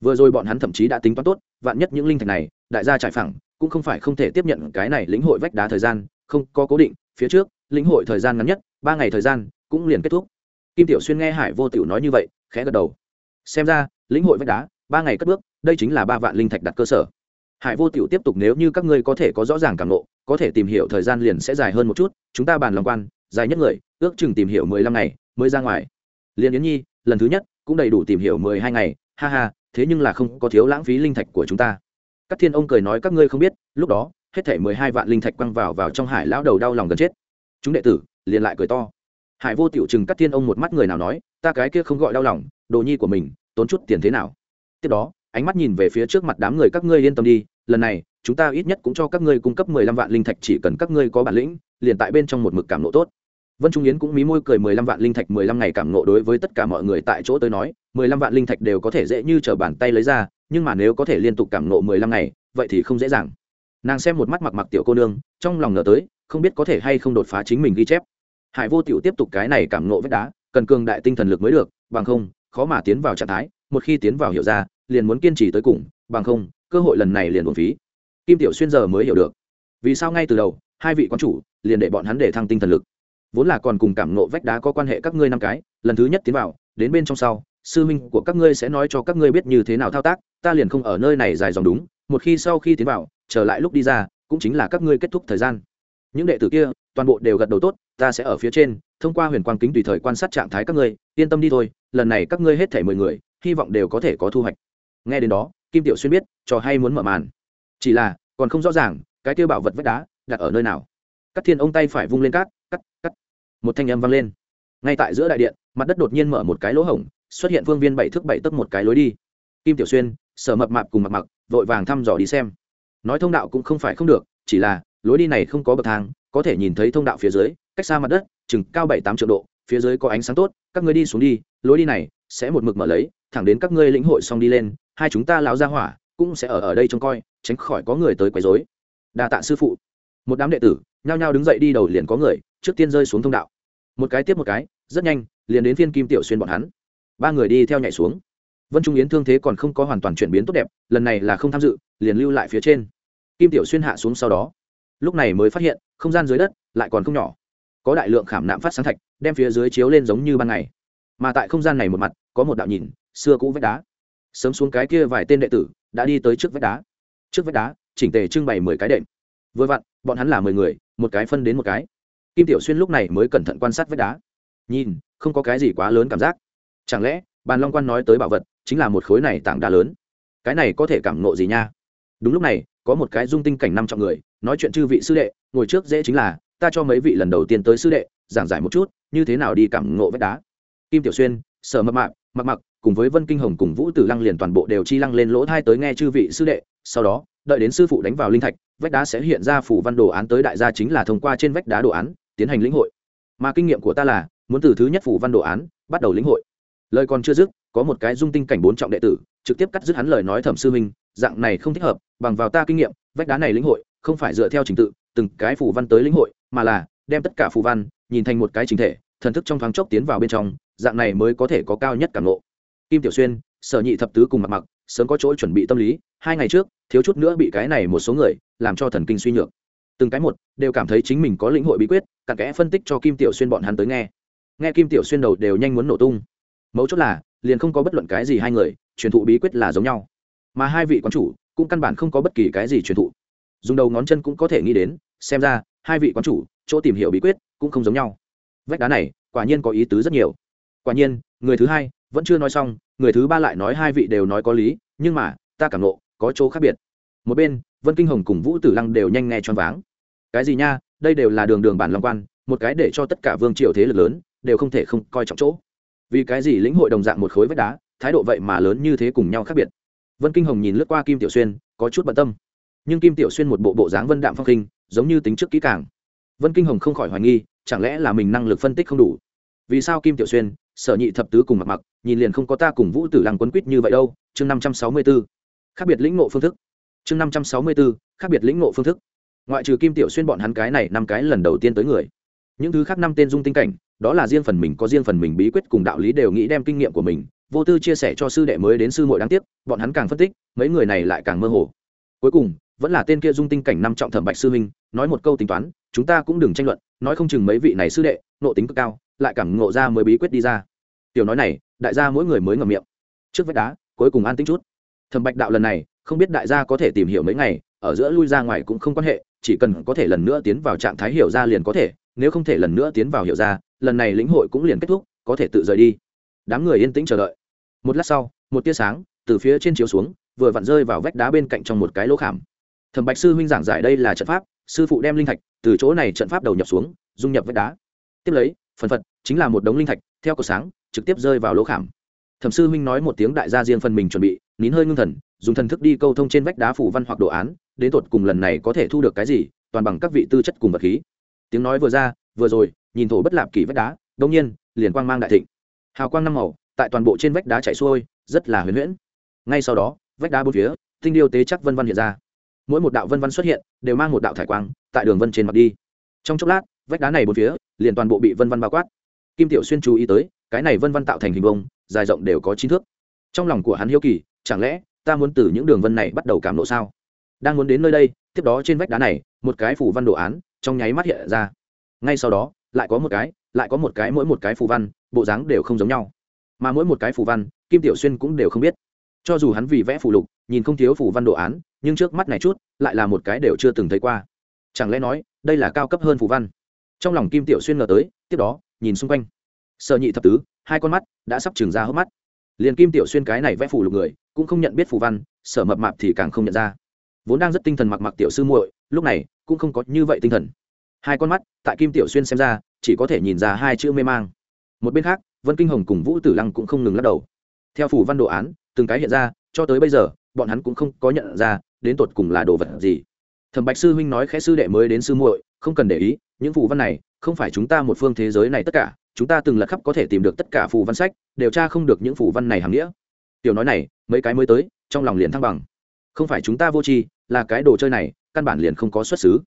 Vừa rồi bọn hắn thậm chí đã tính toán tốt, vạn nhất những linh thạch này, đại gia trải phẳng, cũng không phải không thể tiếp nhận cái này lĩnh hội vách đá thời gian, không có cố định, phía trước, lĩnh hội thời gian ngắn nhất, ba ngày thời gian cũng liền kết thúc. Kim tiểu xuyên nghe hải vô tiểu nói như vậy, khẽ gật đầu. Xem ra, lĩnh hội vách đá, ba ngày cất bước, đây chính là ba vạn linh thạch đặt cơ sở. Hải vô tiểu tiếp tục nếu như các ngươi có thể có rõ ràng cảm lộ có thể tìm hiểu thời gian liền sẽ dài hơn một chút, chúng ta bàn lòng quan, dài nhất người, ước chừng tìm hiểu mười lăm ngày mới ra ngoài. Liền yến nhi, lần thứ nhất, cũng đầy đủ tìm hiểu mười hai ngày, ha ha, thế nhưng là không có thiếu lãng phí linh thạch của chúng ta. Các thiên ông cười nói các ngươi không biết, lúc đó, hết thể mười hai vạn linh thạch quăng vào vào trong hải lão đầu đau lòng gần chết. Chúng đệ tử, liền lại cười to hải vô tiểu chừng cắt thiên ông một mắt người nào nói, ta cái kia không gọi đau lòng, đồ nhi của mình, tốn chút tiền thế nào? Tiếp đó, ánh mắt nhìn về phía trước mặt đám người, các ngươi yên tâm đi, lần này, chúng ta ít nhất cũng cho các ngươi cung cấp mười lăm vạn linh thạch, chỉ cần các ngươi có bản lĩnh, liền tại bên trong một mực cảm nộ tốt. Vân trung yến cũng mí môi cười, mười lăm vạn linh thạch, mười lăm ngày cảm nộ đối với tất cả mọi người tại chỗ tới nói, mười lăm vạn linh thạch đều có thể dễ như t bàn tay lấy ra, nhưng mà nếu có thể liên tục cảm nộ mười lăm ngày, vậy thì không dễ dàng. Nàng xem một mắt mặc mặc tiểu cô nương, trong lòng ngờ tới, không biết có thể hay không đột phá chính mình ghi chép hải vô tiểu tiếp tục cái này cảm nộ vết đá, cần cường đại tinh thần lực mới được, bằng không, khó mà tiến vào trạng thái, một khi tiến vào hiểu ra, liền muốn kiên trì tới cùng, bằng không, cơ hội lần này liền uổng phí. Kim tiểu xuyên giờ mới hiểu được. Vì sao ngay từ đầu, hai vị quán chủ liền để bọn hắn để thăng tinh thần lực? Vốn là còn cùng cảm nộ vách đá có quan hệ các ngươi năm cái, lần thứ nhất tiến vào, đến bên trong sau, sư minh của các ngươi sẽ nói cho các ngươi biết như thế nào thao tác, ta liền không ở nơi này dài dòng đúng, một khi sau khi tiến vào, trở lại lúc đi ra, cũng chính là các ngươi kết thúc thời gian. Những đệ tử kia, toàn bộ đều gật đầu tốt ta sẽ ở phía trên, thông qua huyền quang kính tùy thời quan sát trạng thái các ngươi, yên tâm đi thôi, lần này các ngươi hết thể mười người, hy vọng đều có thể có thu hoạch. Nghe đến đó, kim tiểu xuyên biết, trò hay muốn mở màn. Chỉ là, còn không rõ ràng, cái tiêu bảo vật vách đá, đặt ở nơi nào. Các thiên ông tay phải vung lên cát, cắt cắt. Một thanh âm vang lên. Ngay tại giữa đại điện, mặt đất đột nhiên mở một cái lỗ hổng, xuất hiện phương viên bảy thước bảy tấc một cái lối đi. Kim tiểu xuyên, sở mập mạp cùng mặc mặc vội vàng thăm dò đi xem. Nói thông đạo cũng không phải không được, chỉ là, lối đi này không có bậc thang, có thể nhìn thấy thông đạo phía dưới cách xa mặt đất, chừng cao bảy tám triệu độ, phía dưới có ánh sáng tốt, các ngươi đi xuống đi, lối đi này sẽ một mực mở lấy, thẳng đến các ngươi lĩnh hội xong đi lên, hai chúng ta láo ra hỏa cũng sẽ ở ở đây trông coi, tránh khỏi có người tới quấy rối. Đa tạ sư phụ. Một đám đệ tử nhao nhao đứng dậy đi đầu liền có người, trước tiên rơi xuống thông đạo. Một cái tiếp một cái, rất nhanh, liền đến phiên kim tiểu xuyên bọn hắn. Ba người đi theo nhảy xuống. Vân trung yến thương thế còn không có hoàn toàn chuyển biến tốt đẹp, lần này là không tham dự, liền lưu lại phía trên. Kim tiểu xuyên hạ xuống sau đó. Lúc này mới phát hiện, không gian dưới đất lại còn không nhỏ có đại lượng khảm nạm phát sáng thạch, đem phía dưới chiếu lên giống như ban ngày. Mà tại không gian này một mặt, có một đạo nhìn, xưa cũ vách đá. Sớm xuống cái kia vài tên đệ tử, đã đi tới trước vách đá. Trước vách đá, chỉnh tề trưng bày mười cái đệm. Vừa vặn, bọn hắn là mười người, một cái phân đến một cái. Kim tiểu xuyên lúc này mới cẩn thận quan sát vách đá. Nhìn, không có cái gì quá lớn cảm giác. Chẳng lẽ, bàn long quan nói tới bảo vật, chính là một khối này tảng đá lớn? Cái này có thể cảm nộ gì nha? Đúng lúc này, có một cái dung tinh cảnh năm trọng người, nói chuyện chư vị sư đệ, ngồi trước dễ chính là ta cho mấy vị lần đầu tiên tới sư đệ, giảng giải một chút, như thế nào đi cảm ngộ vách đá. Kim tiểu xuyên, sở mập mạc mặc mặc cùng với vân kinh hồng cùng vũ tử lăng liền toàn bộ đều chi lăng lên lỗ thai tới nghe chư vị sư đệ, sau đó, đợi đến sư phụ đánh vào linh thạch, vách đá sẽ hiện ra phủ văn đồ án tới đại gia chính là thông qua trên vách đá đồ án, tiến hành lĩnh hội. Mà kinh nghiệm của ta là, muốn từ thứ nhất phủ văn đồ án, bắt đầu lĩnh hội. Lời còn chưa dứt, có một cái dung tinh cảnh bốn trọng đệ tử, trực tiếp cắt dứt hắn lời nói thẩm sư minh dạng này không thích hợp, bằng vào ta kinh nghiệm, vách đá này lĩnh hội, không phải dựa theo trình tự từng cái phù văn tới lĩnh hội, mà là đem tất cả phù văn nhìn thành một cái chính thể, thần thức trong thoáng chốc tiến vào bên trong, dạng này mới có thể có cao nhất cảm ngộ. Kim tiểu xuyên, sở nhị thập tứ cùng mặt mặc, sớm có chỗ chuẩn bị tâm lý, hai ngày trước, thiếu chút nữa bị cái này một số người làm cho thần kinh suy nhược. Từng cái một đều cảm thấy chính mình có lĩnh hội bí quyết, cặn kẽ phân tích cho kim tiểu xuyên bọn hắn tới nghe. Nghe kim tiểu xuyên đầu đều nhanh muốn nổ tung. Mấu chốt là, liền không có bất luận cái gì hai người, truyền thụ bí quyết là giống nhau. Mà hai vị quán chủ cũng căn bản không có bất kỳ cái gì truyền thụ dùng đầu ngón chân cũng có thể nghĩ đến, xem ra, hai vị quán chủ, chỗ tìm hiểu bí quyết, cũng không giống nhau. Vách đá này, quả nhiên có ý tứ rất nhiều. Quả nhiên, người thứ hai, vẫn chưa nói xong, người thứ ba lại nói hai vị đều nói có lý, nhưng mà, ta cảm nộ có chỗ khác biệt. Một bên, vân kinh hồng cùng vũ tử lăng đều nhanh nghe choáng váng. Cái gì nha, đây đều là đường đường bản long quan, một cái để cho tất cả vương triều thế lực lớn, đều không thể không coi trọng chỗ. Vì cái gì lĩnh hội đồng dạng một khối vách đá, thái độ vậy mà lớn như thế cùng nhau khác biệt? Vân kinh hồng nhìn lướt qua kim tiểu xuyên, có chút bận tâm nhưng kim tiểu xuyên một bộ bộ dáng vân đạm phong kinh giống như tính trước kỹ càng. Vân kinh hồng không khỏi hoài nghi, chẳng lẽ là mình năng lực phân tích không đủ? Vì sao kim tiểu xuyên, sở nhị thập tứ cùng mặc mặc, nhìn liền không có ta cùng vũ tử lăng quấn quýt như vậy đâu? Chương năm trăm sáu mươi b ố khác biệt lĩnh ngộ phương thức. Chương năm trăm sáu mươi b ố khác biệt lĩnh ngộ phương thức. Ngoại trừ kim tiểu xuyên bọn hắn cái này năm cái lần đầu tiên tới người, những thứ khác năm tên dung tinh cảnh, đó là riêng phần mình có riêng phần mình bí quyết cùng đạo lý đều nghĩ đem kinh nghiệm của mình, vô tư chia sẻ cho sư đệ mới đến sư muội đáng tiếc, bọn hắn càng phân tích, mấy người này lại càng mơ hồ. Cuối cùng vẫn là tên kia dung tinh cảnh năm trọng thẩm bạch sư huynh, nói một câu tính toán, chúng ta cũng đừng tranh luận, nói không chừng mấy vị này sư đệ nộ tính cực cao, lại cảm ngộ ra mới bí quyết đi ra. Tiểu nói này, đại gia mỗi người mới ngậm miệng. Trước vách đá, cuối cùng an tính chút. Thẩm bạch đạo lần này, không biết đại gia có thể tìm hiểu mấy ngày, ở giữa lui ra ngoài cũng không quan hệ, chỉ cần có thể lần nữa tiến vào trạng thái hiểu ra liền có thể, nếu không thể lần nữa tiến vào hiểu ra, lần này lĩnh hội cũng liền kết thúc, có thể tự rời đi. Đám người yên tĩnh chờ đợi. Một lát sau, một tia sáng từ phía trên chiếu xuống, vừa vặn rơi vào vách đá bên cạnh trong một cái lỗ khảm thẩm bạch sư huynh giảng giải đây là trận pháp, sư phụ đem linh thạch từ chỗ này trận pháp đầu nhập xuống, dung nhập vách đá. Tiếp lấy, phần phật chính là một đống linh thạch, theo cầu sáng, trực tiếp rơi vào lỗ khảm. Thẩm sư huynh nói một tiếng đại gia riêng phần mình chuẩn bị, nín hơi ngưng thần, dùng thần thức đi câu thông trên vách đá phủ văn hoặc đồ án, đến tột cùng lần này có thể thu được cái gì, toàn bằng các vị tư chất cùng vật khí. Tiếng nói vừa ra, vừa rồi, nhìn thổ bất lạp kỳ vách đá, đông nhiên, liền quang mang đại thịnh. Hào quang năm màu, tại toàn bộ trên vách đá chạy xuôi, rất là huyền huyễn. Ngay sau đó, vách đá bốn phía, tinh điêu tế chắc vân văn hiện ra mỗi một đạo vân văn xuất hiện, đều mang một đạo thải quang, tại đường vân trên mặt đi. Trong chốc lát, vách đá này bốn phía, liền toàn bộ bị vân văn bao quát. Kim tiểu xuyên chú ý tới, cái này vân văn tạo thành hình vông dài rộng đều có chín thước. Trong lòng của hắn hiếu kỳ, chẳng lẽ, ta muốn từ những đường vân này bắt đầu cảm lộ sao? Đang muốn đến nơi đây, tiếp đó trên vách đá này, một cái phủ văn đồ án, trong nháy mắt hiện ra. Ngay sau đó, lại có một cái, lại có một cái mỗi một cái phù văn, bộ dáng đều không giống nhau. Mà mỗi một cái phù văn, kim tiểu xuyên cũng đều không biết. Cho dù hắn vì vẽ phù lục, nhìn không thiếu phù văn đồ án nhưng trước mắt này chút, lại là một cái đều chưa từng thấy qua. Chẳng lẽ nói, đây là cao cấp hơn phù văn? Trong lòng kim tiểu xuyên ngờ tới, tiếp đó, nhìn xung quanh. Sợ nhị thập tứ, hai con mắt đã sắp trừng ra hốc mắt. Liền kim tiểu xuyên cái này vẽ phủ lục người, cũng không nhận biết phù văn, sở mập mạp thì càng không nhận ra. Vốn đang rất tinh thần mặc mặc tiểu sư muội, lúc này, cũng không có như vậy tinh thần. Hai con mắt, tại kim tiểu xuyên xem ra, chỉ có thể nhìn ra hai chữ mê mang. Một bên khác, vân kinh hồng cùng vũ tử lăng cũng không ngừng lắc đầu. Theo phủ văn đồ án, từng cái hiện ra, cho tới bây giờ, bọn hắn cũng không có nhận ra đến tột cùng là đồ vật gì? Thẩm bạch sư huynh nói khẽ sư đệ mới đến sư muội, không cần để ý, những phù văn này, không phải chúng ta một phương thế giới này tất cả, chúng ta từng lật khắp có thể tìm được tất cả phù văn sách điều tra không được những phù văn này hàm nghĩa. Tiểu nói này, mấy cái mới tới, trong lòng liền thăng bằng. Không phải chúng ta vô tri, là cái đồ chơi này, căn bản liền không có xuất xứ.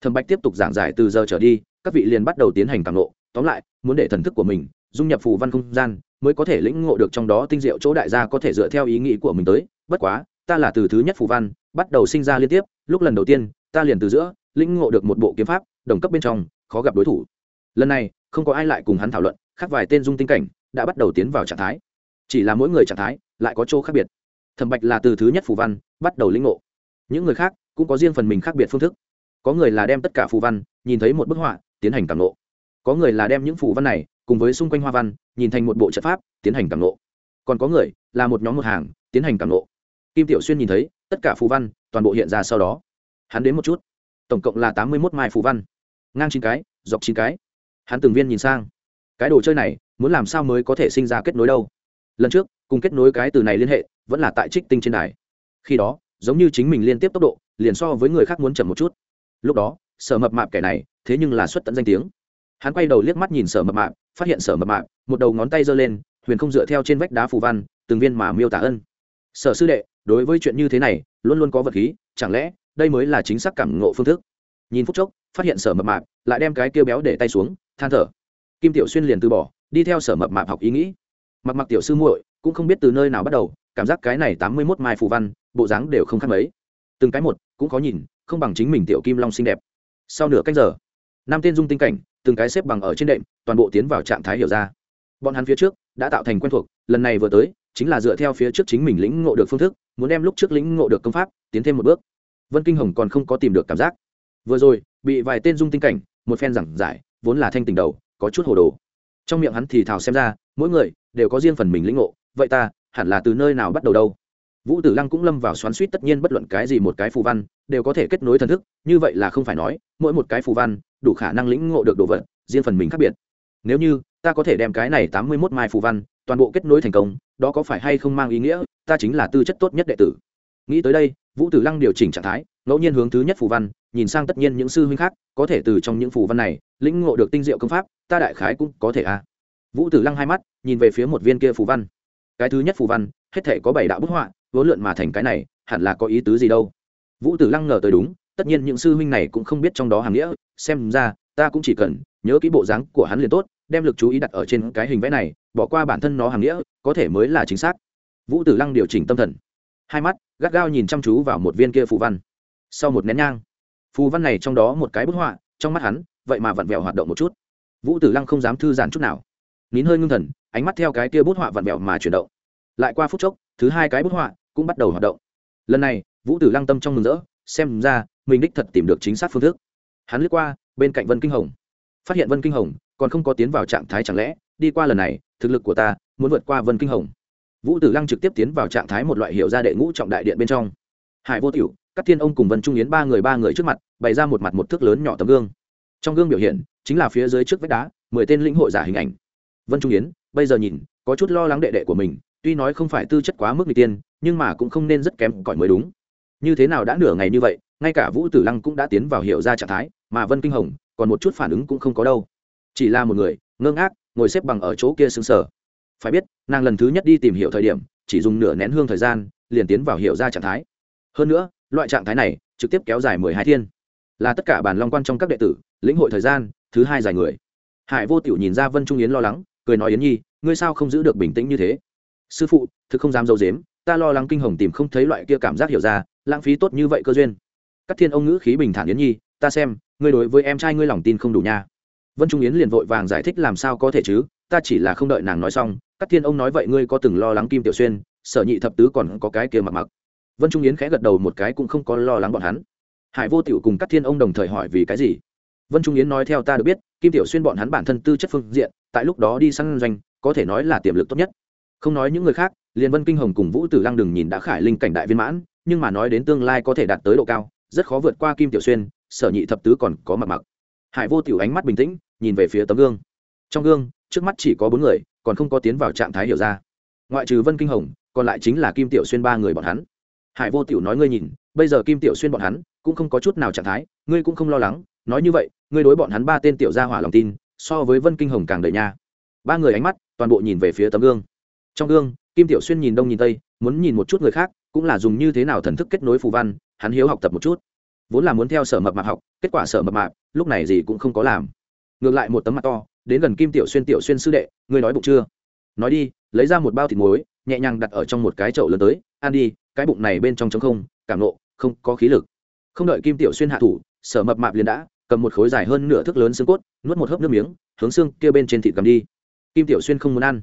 Thẩm bạch tiếp tục giảng giải từ giờ trở đi, các vị liền bắt đầu tiến hành càng ngộ. Tóm lại, muốn để thần thức của mình dung nhập phù văn không gian, mới có thể lĩnh ngộ được trong đó tinh diệu chỗ đại gia có thể dựa theo ý nghĩ của mình tới. Bất quá, ta là từ thứ nhất phù văn bắt đầu sinh ra liên tiếp, lúc lần đầu tiên, ta liền từ giữa, lĩnh ngộ được một bộ kiếm pháp, đồng cấp bên trong, khó gặp đối thủ. Lần này, không có ai lại cùng hắn thảo luận, khác vài tên dung tinh cảnh, đã bắt đầu tiến vào trạng thái. Chỉ là mỗi người trạng thái, lại có chỗ khác biệt. Thẩm bạch là từ thứ nhất phù văn, bắt đầu lĩnh ngộ. Những người khác, cũng có riêng phần mình khác biệt phương thức. Có người là đem tất cả phù văn, nhìn thấy một bức họa, tiến hành cảm ngộ. Có người là đem những phù văn này, cùng với xung quanh hoa văn, nhìn thành một bộ trận pháp, tiến hành cảm ngộ. Còn có người là một nhóm một hàng, tiến hành cảm ngộ kim tiểu xuyên nhìn thấy, tất cả phù văn, toàn bộ hiện ra sau đó. Hắn đến một chút. Tổng cộng là tám mươi một mai phù văn. Ngang chín cái, dọc chín cái. Hắn từng viên nhìn sang. Cái đồ chơi này, muốn làm sao mới có thể sinh ra kết nối đâu? Lần trước, cùng kết nối cái từ này liên hệ, vẫn là tại trích tinh trên đài. Khi đó, giống như chính mình liên tiếp tốc độ, liền so với người khác muốn chậm một chút. Lúc đó, sở mập mạp kẻ này, thế nhưng là xuất tận danh tiếng. Hắn quay đầu liếc mắt nhìn sở mập mạp, phát hiện sở mập mạp, một đầu ngón tay giơ lên, huyền không dựa theo trên vách đá phù văn, từng viên mà miêu tả ân. Sở sư đệ đối với chuyện như thế này, luôn luôn có vật khí, chẳng lẽ đây mới là chính xác cảm ngộ phương thức? Nhìn phút chốc, phát hiện sở mập mạp, lại đem cái kêu béo để tay xuống, than thở. Kim tiểu xuyên liền từ bỏ, đi theo sở mập mạp học ý nghĩ. Mặc mặc tiểu sư muội, cũng không biết từ nơi nào bắt đầu, cảm giác cái này tám mươi mốt mai phù văn, bộ dáng đều không khác mấy. Từng cái một, cũng có nhìn, không bằng chính mình tiểu kim long xinh đẹp. Sau nửa cách giờ, năm tên dung tinh cảnh, từng cái xếp bằng ở trên đệm, toàn bộ tiến vào trạng thái hiểu ra. Bọn hắn phía trước đã tạo thành quen thuộc, lần này vừa tới, chính là dựa theo phía trước chính mình lĩnh ngộ được phương thức muốn đem lúc trước lĩnh ngộ được công pháp tiến thêm một bước. Vân kinh hồng còn không có tìm được cảm giác. Vừa rồi, bị vài tên dung tinh cảnh, một phen giảng giải, vốn là thanh tình đầu, có chút hồ đồ. Trong miệng hắn thì thào xem ra, mỗi người đều có riêng phần mình lĩnh ngộ, vậy ta hẳn là từ nơi nào bắt đầu đâu? Vũ tử lăng cũng lâm vào xoắn suýt tất nhiên bất luận cái gì một cái phù văn đều có thể kết nối thần thức, như vậy là không phải nói, mỗi một cái phù văn đủ khả năng lĩnh ngộ được đồ vật, riêng phần mình khác biệt. Nếu như ta có thể đem cái này tám mươi mốt mai phù văn toàn bộ kết nối thành công, đó có phải hay không mang ý nghĩa? Ta chính là tư chất tốt nhất đệ tử. Nghĩ tới đây, vũ tử lăng điều chỉnh trạng thái, ngẫu nhiên hướng thứ nhất phù văn, nhìn sang tất nhiên những sư huynh khác, có thể từ trong những phù văn này, lĩnh ngộ được tinh diệu công pháp, ta đại khái cũng có thể à. Vũ tử lăng hai mắt, nhìn về phía một viên kia phù văn. Cái thứ nhất phù văn, hết thể có bảy đạo bức họa, vốn lượn mà thành cái này, hẳn là có ý tứ gì đâu. Vũ tử lăng ngờ tới đúng, tất nhiên những sư huynh này cũng không biết trong đó hàm nghĩa, xem ra, ta cũng chỉ cần nhớ kỹ bộ dáng của hắn liền tốt, đem lực chú ý đặt ở trên cái hình vẽ này, bỏ qua bản thân nó hàm nghĩa, có thể mới là chính xác vũ tử lăng điều chỉnh tâm thần. Hai mắt, gắt gao nhìn chăm chú vào một viên kia phù văn. Sau một nén nhang, phù văn này trong đó một cái bức họa, trong mắt hắn, vậy mà vặn vẹo hoạt động một chút. Vũ tử lăng không dám thư giãn chút nào. Nín hơi ngưng thần, ánh mắt theo cái kia bút họa vặn vẹo mà chuyển động. Lại qua phút chốc, thứ hai cái bút họa cũng bắt đầu hoạt động. Lần này, vũ tử lăng tâm trong mừng rỡ, xem ra mình đích thật tìm được chính xác phương thức. Hắn lướt qua, bên cạnh vân kinh hồng. Phát hiện vân kinh hồng còn không có tiến vào trạng thái chẳng lẽ, đi qua lần này, thực lực của ta muốn vượt qua vân kinh hồng vũ tử lăng trực tiếp tiến vào trạng thái một loại hiệu gia đệ ngũ trọng đại điện bên trong. Hải vô tiểu các thiên ông cùng vân trung yến ba người ba người trước mặt, bày ra một mặt một thước lớn nhỏ tấm gương. Trong gương biểu hiện, chính là phía dưới trước vách đá, mười tên lĩnh hội giả hình ảnh. Vân trung yến, bây giờ nhìn, có chút lo lắng đệ đệ của mình, tuy nói không phải tư chất quá mức n g tiên, nhưng mà cũng không nên rất kém cỏi mới đúng. Như thế nào đã nửa ngày như vậy, ngay cả vũ tử lăng cũng đã tiến vào hiệu ra trạng thái, mà vân kinh hồng, còn một chút phản ứng cũng không có đâu. Chỉ là một người, ngơ ngác, ngồi xếp bằng ở chỗ kia xứng sở phải biết, nàng lần thứ nhất đi tìm hiểu thời điểm, chỉ dùng nửa nén hương thời gian, liền tiến vào hiểu ra trạng thái. Hơn nữa, loại trạng thái này trực tiếp kéo dài mười hai thiên. Là tất cả bản long quan trong các đệ tử, lĩnh hội thời gian, thứ hai dài người. Hải vô tiểu nhìn ra vân trung yến lo lắng, cười nói, yến nhi, ngươi sao không giữ được bình tĩnh như thế? Sư phụ, thực không dám dâu dếm ta lo lắng kinh hồng tìm không thấy loại kia cảm giác hiểu ra, lãng phí tốt như vậy cơ duyên. Các thiên ông ngữ khí bình thản, yến nhi, ta xem, ngươi đối với em trai ngươi lòng tin không đủ nha. Vân trung yến liền vội vàng giải thích làm sao có thể chứ, ta chỉ là không đợi nàng nói xong các thiên ông nói vậy ngươi có từng lo lắng kim tiểu xuyên, sở nhị thập tứ còn có cái kia mặc mặc. Vân trung yến khẽ gật đầu một cái cũng không có lo lắng bọn hắn. Hải vô tiểu cùng các thiên ông đồng thời hỏi vì cái gì? Vân trung yến nói theo ta được biết, kim tiểu xuyên bọn hắn bản thân tư chất phương diện, tại lúc đó đi săn doanh, có thể nói là tiềm lực tốt nhất. Không nói những người khác, liền vân kinh hồng cùng vũ tử lăng đừng nhìn đã khải linh cảnh đại viên mãn, nhưng mà nói đến tương lai có thể đạt tới độ cao, rất khó vượt qua kim tiểu xuyên, sở nhị thập tứ còn có mặc mặc. Hải vô tiểu ánh mắt bình tĩnh, nhìn về phía tấm gương. Trong gương, trước mắt chỉ có bốn người còn không có tiến vào trạng thái hiểu ra. Ngoại trừ vân kinh hồng, còn lại chính là kim tiểu xuyên ba người bọn hắn. Hải vô tiểu nói ngươi nhìn, bây giờ kim tiểu xuyên bọn hắn cũng không có chút nào trạng thái, ngươi cũng không lo lắng, nói như vậy, ngươi đối bọn hắn ba tên tiểu gia hỏa lòng tin, so với vân kinh hồng càng đầy nha. Ba người ánh mắt toàn bộ nhìn về phía tấm gương. Trong gương, kim tiểu xuyên nhìn đông nhìn tây, muốn nhìn một chút người khác, cũng là dùng như thế nào thần thức kết nối phù văn, hắn hiếu học tập một chút. Vốn là muốn theo sở mập mạp học, kết quả sở mập mạp lúc này gì cũng không có làm. Ngược lại một tấm mặt to đến gần kim tiểu xuyên tiểu xuyên sư đệ, ngươi nói bụng chưa? Nói đi, lấy ra một bao thịt muối, nhẹ nhàng đặt ở trong một cái chậu lớn tới, ăn đi, cái bụng này bên trong trống không, cảm nộ, không có khí lực. Không đợi kim tiểu xuyên hạ thủ, sở mập mạp liền đã cầm một khối dài hơn nửa thước lớn xương cốt, nuốt một hớp nước miếng, hướng xương kia bên trên thịt cầm đi. Kim tiểu xuyên không muốn ăn.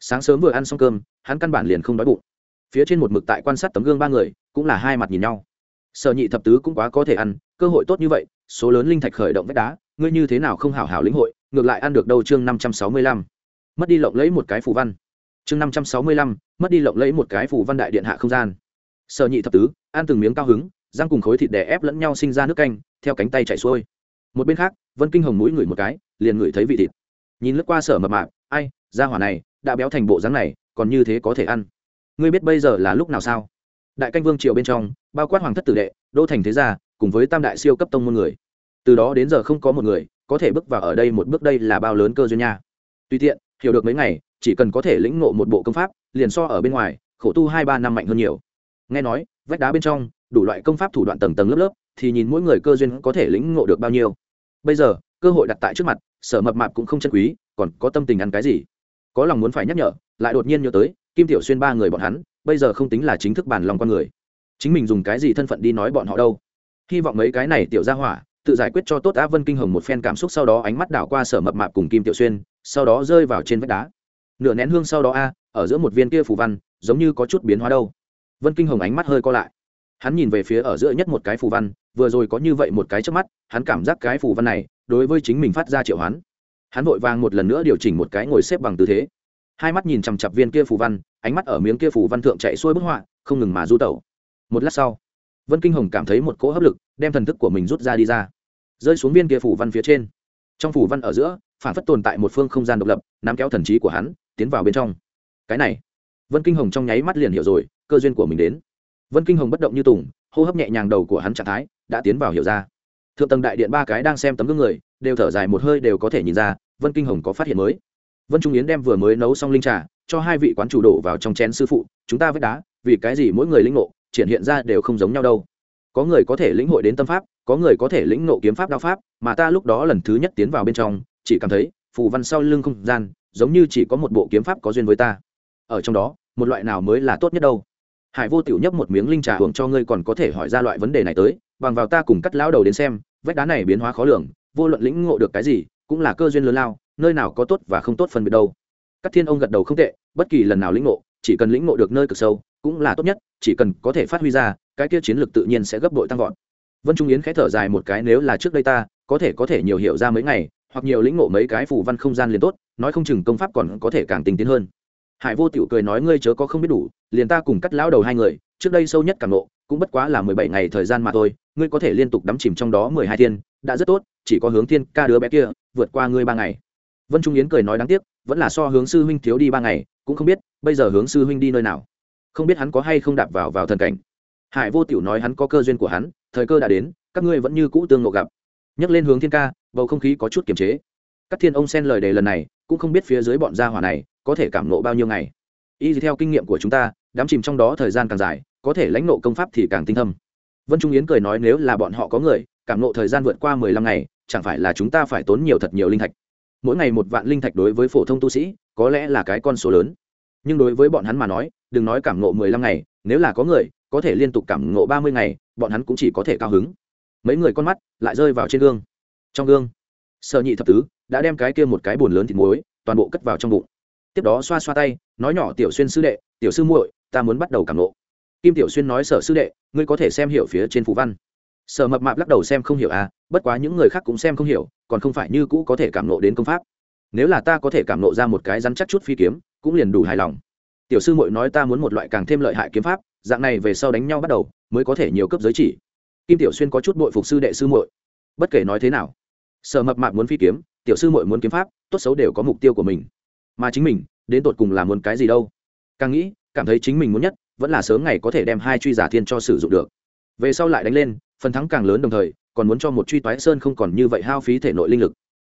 Sáng sớm vừa ăn xong cơm, hắn căn bản liền không đói bụng. Phía trên một mực tại quan sát tấm gương ba người, cũng là hai mặt nhìn nhau. Sở nhị thập tứ cũng quá có thể ăn, cơ hội tốt như vậy, số lớn linh thạch khởi động vách đá ngươi như thế nào không hảo hảo lĩnh hội, ngược lại ăn được đâu chương năm trăm sáu mươi lăm. Mất đi lộng lấy một cái phù văn. Chương năm trăm sáu mươi lăm, mất đi lộng lấy một cái phù văn đại điện hạ không gian. Sở nhị thập tứ, ăn từng miếng cao hứng, răng cùng khối thịt đè ép lẫn nhau sinh ra nước canh, theo cánh tay chảy xuôi. Một bên khác, vân kinh hồng mũi ngửi một cái, liền ngửi thấy vị thịt. Nhìn lướt qua sở mập mạp, ai, ra hỏa này, đã béo thành bộ dáng này, còn như thế có thể ăn. Ngươi biết bây giờ là lúc nào sao? Đại canh vương triều bên trong, bao quát hoàng thất tử đệ, đô thành thế gia, cùng với tam đại siêu cấp tông môn người từ đó đến giờ không có một người có thể bước vào ở đây một bước đây là bao lớn cơ duyên nha. Tùy tiện, hiểu được mấy ngày, chỉ cần có thể lĩnh ngộ một bộ công pháp, liền so ở bên ngoài, khổ tu hai ba năm mạnh hơn nhiều. Nghe nói, vách đá bên trong, đủ loại công pháp thủ đoạn tầng tầng lớp lớp, thì nhìn mỗi người cơ duyên có thể lĩnh ngộ được bao nhiêu. Bây giờ, cơ hội đặt tại trước mặt, sở mập mạp cũng không chân quý, còn có tâm tình ăn cái gì? Có lòng muốn phải nhắc nhở, lại đột nhiên nhớ tới, kim tiểu xuyên ba người bọn hắn, bây giờ không tính là chính thức bản lòng con người. Chính mình dùng cái gì thân phận đi nói bọn họ đâu? Hy vọng mấy cái này tiểu ra hỏa tự giải quyết cho tốt á vân kinh hồng một phen cảm xúc sau đó ánh mắt đảo qua sở mập mạp cùng kim tiểu xuyên, sau đó rơi vào trên vách đá. Nửa nén hương sau đó a, ở giữa một viên kia phù văn, giống như có chút biến hóa đâu. Vân kinh hồng ánh mắt hơi co lại. Hắn nhìn về phía ở giữa nhất một cái phù văn, vừa rồi có như vậy một cái trước mắt, hắn cảm giác cái phù văn này, đối với chính mình phát ra triệu hoán. Hắn vội vàng một lần nữa điều chỉnh một cái ngồi xếp bằng tư thế. Hai mắt nhìn chằm chặp viên kia phù văn, ánh mắt ở miếng kia phù văn thượng chạy xuôi bức họa, không ngừng mà du tẩu. Một lát sau, vân kinh hồng cảm thấy một cỗ hấp lực, đem thần thức của mình rút ra đi ra rơi xuống viên kia phủ văn phía trên. Trong phủ văn ở giữa phản phất tồn tại một phương không gian độc lập, nắm kéo thần trí của hắn, tiến vào bên trong. Cái này, vân kinh hồng trong nháy mắt liền hiểu rồi, cơ duyên của mình đến. Vân kinh hồng bất động như tùng, hô hấp nhẹ nhàng đầu của hắn trạng thái, đã tiến vào hiểu ra. Thượng tầng đại điện ba cái đang xem tấm gương người, đều thở dài một hơi đều có thể nhìn ra, vân kinh hồng có phát hiện mới. Vân trung yến đem vừa mới nấu xong linh trà, cho hai vị quán chủ đổ vào trong chén sư phụ, chúng ta vết đá, vì cái gì mỗi người linh ngộ, triển hiện ra đều không giống nhau đâu có người có thể lĩnh hội đến tâm pháp, có người có thể lĩnh ngộ kiếm pháp đao pháp, mà ta lúc đó lần thứ nhất tiến vào bên trong, chỉ cảm thấy, phù văn sau lưng không gian, giống như chỉ có một bộ kiếm pháp có duyên với ta. Ở trong đó, một loại nào mới là tốt nhất đâu? Hải vô tiểu nhấp một miếng linh trà hưởng cho ngươi còn có thể hỏi ra loại vấn đề này tới, bằng vào ta cùng cắt lão đầu đến xem, vách đá này biến hóa khó lường, vô luận lĩnh ngộ được cái gì, cũng là cơ duyên lớn lao, nơi nào có tốt và không tốt phân biệt đâu. Các thiên ông gật đầu không tệ, bất kỳ lần nào lĩnh ngộ, chỉ cần lĩnh ngộ được nơi cực sâu, cũng là tốt nhất, chỉ cần có thể phát huy ra cái kia chiến lược tự nhiên sẽ gấp bội tăng vọt. Vân trung yến khẽ thở dài một cái, nếu là trước đây ta, có thể có thể nhiều hiểu ra mấy ngày, hoặc nhiều lĩnh ngộ mấy cái phù văn không gian liền tốt, nói không chừng công pháp còn có thể càng tinh tiến hơn. Hải vô tiểu cười nói, ngươi chớ có không biết đủ, liền ta cùng cắt lão đầu hai người, trước đây sâu nhất càng ngộ, cũng bất quá là mười bảy ngày thời gian mà thôi, ngươi có thể liên tục đắm chìm trong đó mười hai thiên, đã rất tốt, chỉ có hướng thiên ca đứa bé kia, vượt qua ngươi ba ngày. Vân trung yến cười nói đáng tiếc, vẫn là so hướng sư huynh thiếu đi ba ngày, cũng không biết, bây giờ hướng sư huynh đi nơi nào. Không biết hắn có hay không đạp vào vào thần cảnh hải vô tiểu nói hắn có cơ duyên của hắn, thời cơ đã đến, các ngươi vẫn như cũ tương ngộ gặp. Nhấc lên hướng thiên ca, bầu không khí có chút kiềm chế. Các thiên ông xen lời đề lần này, cũng không biết phía dưới bọn gia hỏa này có thể cảm nộ bao nhiêu ngày. Y theo kinh nghiệm của chúng ta, đám chìm trong đó thời gian càng dài, có thể lãnh nộ công pháp thì càng tinh thâm. Vân trung yến cười nói nếu là bọn họ có người, cảm nộ thời gian vượt qua mười lăm ngày, chẳng phải là chúng ta phải tốn nhiều thật nhiều linh thạch. Mỗi ngày một vạn linh thạch đối với phổ thông tu sĩ, có lẽ là cái con số lớn. Nhưng đối với bọn hắn mà nói, đừng nói cảm nộ mười lăm ngày, nếu là có người có thể liên tục cảm nộ ba mươi ngày, bọn hắn cũng chỉ có thể cao hứng. Mấy người con mắt lại rơi vào trên gương. Trong gương sợ nhị thập tứ đã đem cái kia một cái bồn lớn thịt muối toàn bộ cất vào trong bụng. Tiếp đó xoa xoa tay, nói nhỏ, tiểu xuyên sư đệ, tiểu sư muội, ta muốn bắt đầu cảm nộ kim tiểu xuyên nói, sở sư đệ, ngươi có thể xem hiểu phía trên phú văn. Sở mập mạp lắc đầu xem không hiểu à bất quá những người khác cũng xem không hiểu, còn không phải như cũ có thể cảm nộ đến công pháp. Nếu là ta có thể cảm nộ ra một cái rắn chắc chút phi kiếm, cũng liền đủ hài lòng. Tiểu sư muội nói, ta muốn một loại càng thêm lợi hại kiếm pháp dạng này về sau đánh nhau bắt đầu mới có thể nhiều cấp giới chỉ. Kim tiểu xuyên có chút bội phục sư đệ sư muội. Bất kể nói thế nào, sở mập mạp muốn phi kiếm, tiểu sư muội muốn kiếm pháp, tốt xấu đều có mục tiêu của mình. Mà chính mình, đến tột cùng là muốn cái gì đâu? Càng nghĩ, cảm thấy chính mình muốn nhất, vẫn là sớm ngày có thể đem hai truy giả thiên cho sử dụng được. Về sau lại đánh lên, phần thắng càng lớn đồng thời, còn muốn cho một truy toái sơn không còn như vậy hao phí thể nội linh lực.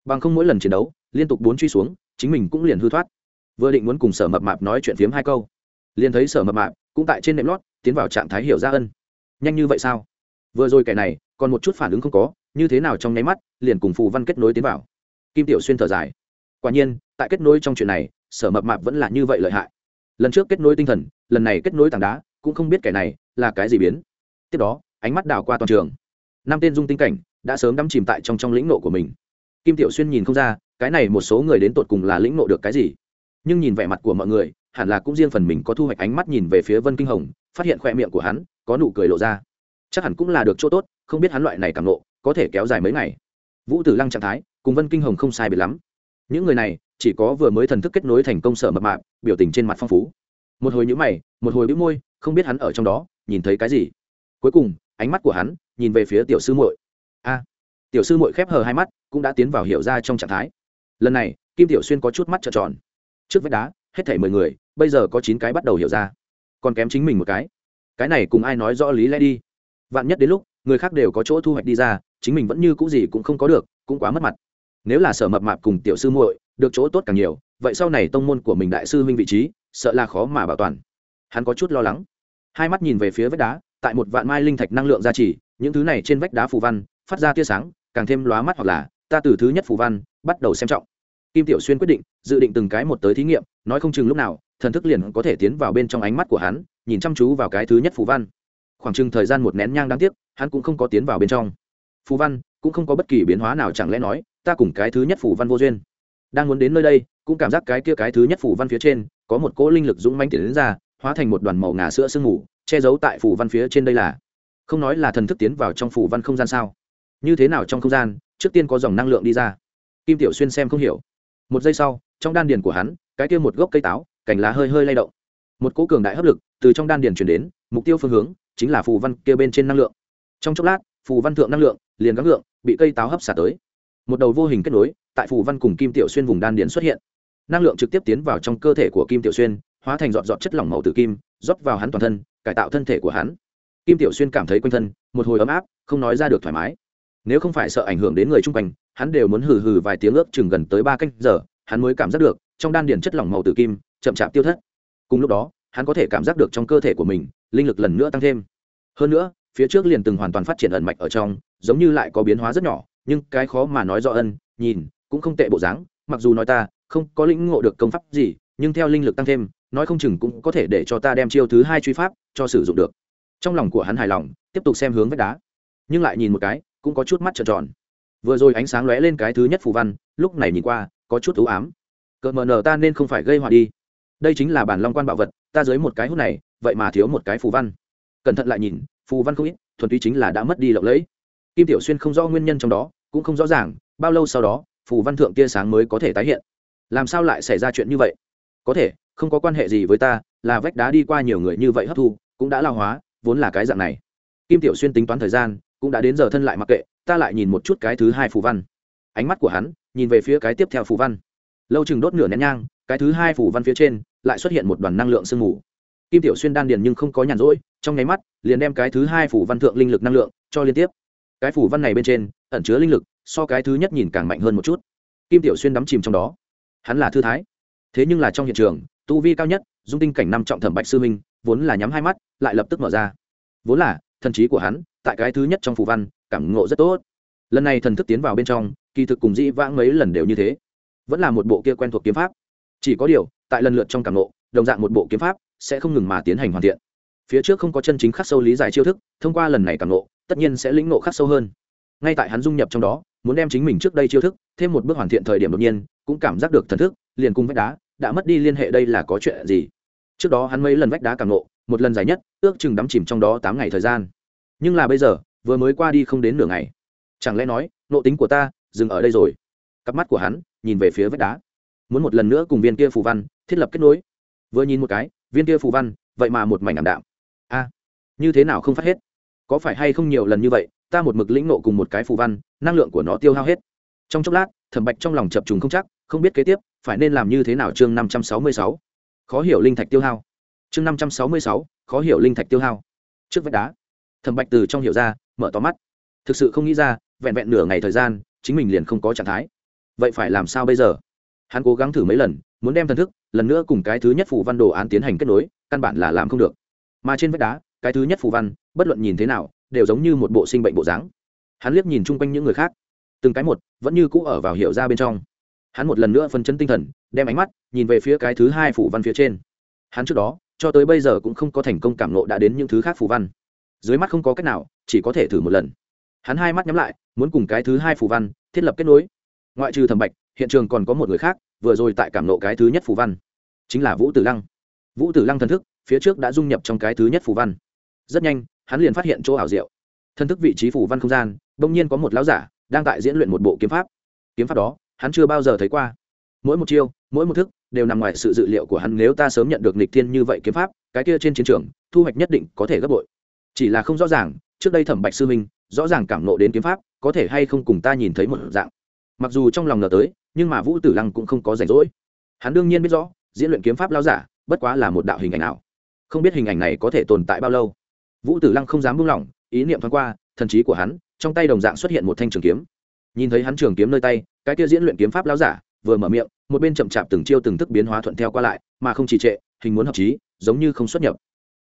Bằng không mỗi lần chiến đấu, liên tục bốn truy xuống, chính mình cũng liền hư thoát. Vừa định muốn cùng sở mập mạp nói chuyện phiếm hai câu, liền thấy sở mập mạp cũng tại trên nệm lót, tiến vào trạng thái hiểu ra ân. Nhanh như vậy sao? Vừa rồi kẻ này, còn một chút phản ứng không có, như thế nào trong nháy mắt, liền cùng phù văn kết nối tiến vào. Kim tiểu xuyên thở dài. Quả nhiên, tại kết nối trong chuyện này, sở mập mạp vẫn là như vậy lợi hại. Lần trước kết nối tinh thần, lần này kết nối tảng đá, cũng không biết kẻ này là cái gì biến. Tiếp đó, ánh mắt đảo qua toàn trường. Năm tên dung tinh cảnh đã sớm đắm chìm tại trong trong lĩnh nộ của mình. Kim tiểu xuyên nhìn không ra, cái này một số người đến tột cùng là lĩnh nộ được cái gì. Nhưng nhìn vẻ mặt của mọi người hẳn là cũng riêng phần mình có thu hoạch ánh mắt nhìn về phía vân kinh hồng, phát hiện khoe miệng của hắn có nụ cười lộ ra. Chắc hẳn cũng là được chỗ tốt, không biết hắn loại này cảm nộ có thể kéo dài mấy ngày. Vũ tử lăng trạng thái cùng vân kinh hồng không sai biệt lắm. Những người này chỉ có vừa mới thần thức kết nối thành công sở mập mạp, biểu tình trên mặt phong phú. Một hồi nhữ mày, một hồi bĩu môi, không biết hắn ở trong đó, nhìn thấy cái gì. Cuối cùng, ánh mắt của hắn nhìn về phía tiểu sư muội. A, tiểu sư muội khép hờ hai mắt, cũng đã tiến vào hiểu ra trong trạng thái. Lần này, kim tiểu xuyên có chút mắt trợn tròn. Trước vách đá hết thảy mười người, bây giờ có chín cái bắt đầu hiểu ra. Còn kém chính mình một cái. Cái này cùng ai nói rõ lý lẽ đi. Vạn nhất đến lúc, người khác đều có chỗ thu hoạch đi ra, chính mình vẫn như cũ gì cũng không có được, cũng quá mất mặt. Nếu là sở mập mạp cùng tiểu sư muội, được chỗ tốt càng nhiều, vậy sau này tông môn của mình đại sư huynh vị trí, sợ là khó mà bảo toàn. Hắn có chút lo lắng. Hai mắt nhìn về phía vách đá, tại một vạn mai linh thạch năng lượng gia trì, những thứ này trên vách đá phù văn, phát ra tia sáng, càng thêm lóa mắt hoặc là, ta từ thứ nhất phù văn, bắt đầu xem trọng. Kim tiểu xuyên quyết định, dự định từng cái một tới thí nghiệm nói không chừng lúc nào, thần thức liền có thể tiến vào bên trong ánh mắt của hắn, nhìn chăm chú vào cái thứ nhất phù văn. Khoảng chừng thời gian một nén nhang đáng tiếc, hắn cũng không có tiến vào bên trong. Phù văn cũng không có bất kỳ biến hóa nào, chẳng lẽ nói, ta cùng cái thứ nhất phù văn vô duyên? Đang muốn đến nơi đây, cũng cảm giác cái kia cái thứ nhất phù văn phía trên, có một cỗ linh lực dũng mãnh tiến đến ra, hóa thành một đoàn màu ngà sữa sương mù, che giấu tại phù văn phía trên đây là. Không nói là thần thức tiến vào trong phù văn không gian sao? Như thế nào trong không gian? Trước tiên có dòng năng lượng đi ra. Kim tiểu xuyên xem không hiểu. Một giây sau trong đan điền của hắn, cái kia một gốc cây táo, cành lá hơi hơi lay động. Một cỗ cường đại hấp lực từ trong đan điền chuyển đến, mục tiêu phương hướng chính là phù văn kia bên trên năng lượng. Trong chốc lát, phù văn thượng năng lượng liền gắng lượng bị cây táo hấp xả tới. Một đầu vô hình kết nối, tại phù văn cùng kim tiểu xuyên vùng đan điền xuất hiện. Năng lượng trực tiếp tiến vào trong cơ thể của kim tiểu xuyên, hóa thành dọn dọn chất lỏng màu tử kim, rót vào hắn toàn thân, cải tạo thân thể của hắn. Kim tiểu xuyên cảm thấy quanh thân, một hồi ấm áp, không nói ra được thoải mái. Nếu không phải sợ ảnh hưởng đến người chung quanh, hắn đều muốn hừ hừ vài tiếng ước chừng gần tới ba canh giờ hắn mới cảm giác được trong đan điền chất lỏng màu tử kim chậm chạp tiêu thất. Cùng lúc đó, hắn có thể cảm giác được trong cơ thể của mình, linh lực lần nữa tăng thêm. Hơn nữa, phía trước liền từng hoàn toàn phát triển ẩn mạch ở trong, giống như lại có biến hóa rất nhỏ, nhưng cái khó mà nói rõ ân, nhìn, cũng không tệ bộ dáng. Mặc dù nói ta không có lĩnh ngộ được công pháp gì, nhưng theo linh lực tăng thêm, nói không chừng cũng có thể để cho ta đem chiêu thứ hai truy pháp cho sử dụng được. Trong lòng của hắn hài lòng, tiếp tục xem hướng vách đá. Nhưng lại nhìn một cái, cũng có chút mắt trợn tròn. Vừa rồi ánh sáng lóe lên cái thứ nhất phù văn, lúc này nhìn qua có chút ưu ám. Cợt mờ nở ta nên không phải gây họa đi. Đây chính là bản long quan bảo vật, ta dưới một cái hút này, vậy mà thiếu một cái phù văn. Cẩn thận lại nhìn, phù văn không ít, thuần túy chính là đã mất đi lộng lẫy. Kim tiểu xuyên không rõ nguyên nhân trong đó, cũng không rõ ràng, bao lâu sau đó, phù văn thượng tia sáng mới có thể tái hiện. Làm sao lại xảy ra chuyện như vậy? Có thể, không có quan hệ gì với ta, là vách đá đi qua nhiều người như vậy hấp thu, cũng đã lao hóa, vốn là cái dạng này. Kim tiểu xuyên tính toán thời gian, cũng đã đến giờ thân lại mặc kệ, ta lại nhìn một chút cái thứ hai phù văn. Ánh mắt của hắn nhìn về phía cái tiếp theo phù văn. Lâu chừng đốt nửa nén nhang, cái thứ hai phủ văn phía trên lại xuất hiện một đoàn năng lượng sương mù. Kim tiểu xuyên đan điền nhưng không có nhàn rỗi, trong nháy mắt, liền đem cái thứ hai phủ văn thượng linh lực năng lượng cho liên tiếp. Cái phủ văn này bên trên ẩn chứa linh lực, so cái thứ nhất nhìn càng mạnh hơn một chút. Kim tiểu xuyên đắm chìm trong đó. Hắn là thư thái. Thế nhưng là trong hiện trường, tu vi cao nhất, dung tinh cảnh năm trọng thẩm bạch sư minh vốn là nhắm hai mắt, lại lập tức mở ra. Vốn là, thần trí của hắn, tại cái thứ nhất trong phủ văn, cảm ngộ rất tốt. Lần này thần thức tiến vào bên trong kỳ thực cùng dĩ vãng mấy lần đều như thế. Vẫn là một bộ kia quen thuộc kiếm pháp. Chỉ có điều tại lần lượt trong cảm nộ, đồng dạng một bộ kiếm pháp sẽ không ngừng mà tiến hành hoàn thiện. Phía trước không có chân chính khắc sâu lý giải chiêu thức thông qua lần này cảm nộ, tất nhiên sẽ lĩnh nộ khắc sâu hơn. Ngay tại hắn dung nhập trong đó muốn đem chính mình trước đây chiêu thức thêm một bước hoàn thiện thời điểm đột nhiên cũng cảm giác được thần thức liền cùng vách đá đã mất đi liên hệ đây là có chuyện gì. Trước đó hắn mấy lần vách đá càng nộ, một lần dài nhất ước chừng đắm chìm trong đó tám ngày thời gian. Nhưng là bây giờ vừa mới qua đi không đến nửa ngày. Chẳng lẽ nói nộ tính của ta dừng ở đây rồi. Cặp mắt của hắn nhìn về phía vách đá. Muốn một lần nữa cùng viên kia phù văn thiết lập kết nối. Vừa nhìn một cái, viên kia phù văn, vậy mà một mảnh ảm đạm. A, như thế nào không phát hết? Có phải hay không nhiều lần như vậy, ta một mực lĩnh nộ cùng một cái phù văn, năng lượng của nó tiêu hao hết. Trong chốc lát, thẩm bạch trong lòng chập trùng không chắc, không biết kế tiếp, phải nên làm như thế nào chương năm trăm sáu mươi sáu? Khó hiểu linh thạch tiêu hao. Chương năm trăm sáu mươi sáu, khó hiểu linh thạch tiêu hao. Trước vách đá, thẩm bạch từ trong hiểu ra, mở to mắt. Thực sự không nghĩ ra, vẹn vẹn nửa ngày thời gian chính mình liền không có trạng thái. Vậy phải làm sao bây giờ? Hắn cố gắng thử mấy lần, muốn đem thần thức, lần nữa cùng cái thứ nhất phủ văn đồ án tiến hành kết nối, căn bản là làm không được. Mà trên vách đá, cái thứ nhất phủ văn, bất luận nhìn thế nào, đều giống như một bộ sinh bệnh bộ dáng. Hắn liếc nhìn chung quanh những người khác. Từng cái một, vẫn như cũ ở vào hiểu ra bên trong. Hắn một lần nữa phân chân tinh thần, đem ánh mắt nhìn về phía cái thứ hai phủ văn phía trên. Hắn trước đó, cho tới bây giờ cũng không có thành công cảm nộ đã đến những thứ khác phủ văn. Dưới mắt không có cách nào, chỉ có thể thử một lần hắn hai mắt nhắm lại, muốn cùng cái thứ hai phù văn thiết lập kết nối. Ngoại trừ thẩm bạch, hiện trường còn có một người khác, vừa rồi tại cảm nộ cái thứ nhất phù văn, chính là vũ tử lăng. Vũ tử lăng thần thức, phía trước đã dung nhập trong cái thứ nhất phù văn. Rất nhanh, hắn liền phát hiện chỗ ảo diệu. Thân thức vị trí phủ văn không gian, bỗng nhiên có một lão giả đang tại diễn luyện một bộ kiếm pháp. Kiếm pháp đó, hắn chưa bao giờ thấy qua. Mỗi một chiêu, mỗi một thức đều nằm ngoài sự dự liệu của hắn, nếu ta sớm nhận được nịch thiên như vậy kiếm pháp, cái kia trên chiến trường, thu hoạch nhất định có thể gấp bội. Chỉ là không rõ ràng, trước đây thẩm bạch sư minh rõ ràng cảm nộ đến kiếm pháp, có thể hay không cùng ta nhìn thấy một dạng. Mặc dù trong lòng ngờ tới, nhưng mà vũ tử lăng cũng không có rảnh rỗi. Hắn đương nhiên biết rõ, diễn luyện kiếm pháp lao giả, bất quá là một đạo hình ảnh nào. Không biết hình ảnh này có thể tồn tại bao lâu. Vũ tử lăng không dám buông lỏng, ý niệm thoáng qua, thần trí của hắn, trong tay đồng dạng xuất hiện một thanh trường kiếm. Nhìn thấy hắn trường kiếm nơi tay, cái kia diễn luyện kiếm pháp lao giả, vừa mở miệng, một bên chậm chạp từng chiêu từng thức biến hóa thuận theo qua lại, mà không trì trệ, hình muốn hợp trí, giống như không xuất nhập.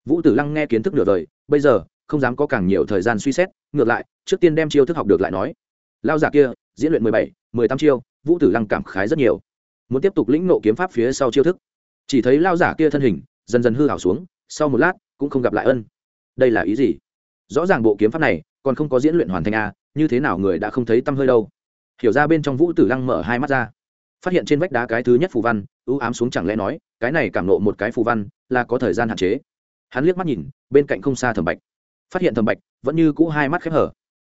Vũ tử lăng nghe kiến thức nửa đời, bây giờ không dám có càng nhiều thời gian suy xét, ngược lại, trước tiên đem chiêu thức học được lại nói. Lao giả kia, diễn luyện mười bảy, mười tám chiêu, vũ tử lăng cảm khái rất nhiều. Muốn tiếp tục lĩnh nộ kiếm pháp phía sau chiêu thức. Chỉ thấy lao giả kia thân hình, dần dần hư hảo xuống, sau một lát, cũng không gặp lại ân. Đây là ý gì? Rõ ràng bộ kiếm pháp này, còn không có diễn luyện hoàn thành a như thế nào người đã không thấy tâm hơi đâu. Hiểu ra bên trong vũ tử lăng mở hai mắt ra. Phát hiện trên vách đá cái thứ nhất phù văn ưu ám xuống chẳng lẽ nói, cái này cảm nộ một cái phù văn, là có thời gian hạn chế. Hắn liếc mắt nhìn, bên cạnh không xa thẩm bạch phát hiện thẩm bạch vẫn như cũ hai mắt khép hở.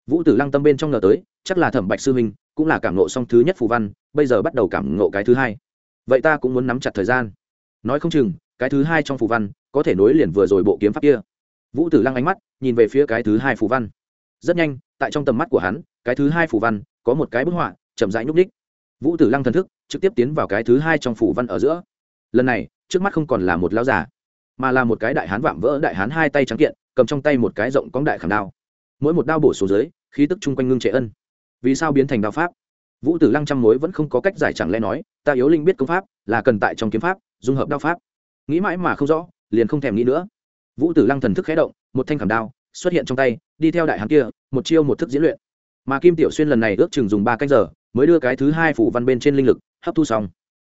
Vũ tử lăng tâm bên trong ngờ tới, chắc là thẩm bạch sư huynh, cũng là cảm nộ xong thứ nhất phù văn, bây giờ bắt đầu cảm nộ cái thứ hai. Vậy ta cũng muốn nắm chặt thời gian. Nói không chừng, cái thứ hai trong phù văn có thể nối liền vừa rồi bộ kiếm pháp kia. Vũ tử lăng ánh mắt nhìn về phía cái thứ hai phù văn. Rất nhanh, tại trong tầm mắt của hắn, cái thứ hai phù văn có một cái bức họa chậm rãi nhúc ních vũ tử lăng thần thức trực tiếp tiến vào cái thứ hai trong phù văn ở giữa. Lần này, trước mắt không còn là một lão giả mà là một cái đại hán vạm vỡ đại hán hai tay trắng kiện cầm trong tay một cái rộng cóng đại khảm đao. Mỗi một đao bổ xuống dưới, khí tức chung quanh ngưng trệ ân. Vì sao biến thành đao pháp? Vũ tử lăng trăm mối vẫn không có cách giải chẳng lẽ nói, ta yếu linh biết công pháp, là cần tại trong kiếm pháp, dung hợp đao pháp. Nghĩ mãi mà không rõ, liền không thèm nghĩ nữa. Vũ tử lăng thần thức khé động, một thanh khảm đao xuất hiện trong tay, đi theo đại hán kia, một chiêu một thức diễn luyện. Mà kim tiểu xuyên lần này ước chừng dùng ba canh giờ, mới đưa cái thứ hai phủ văn bên trên linh lực, hấp thu xong.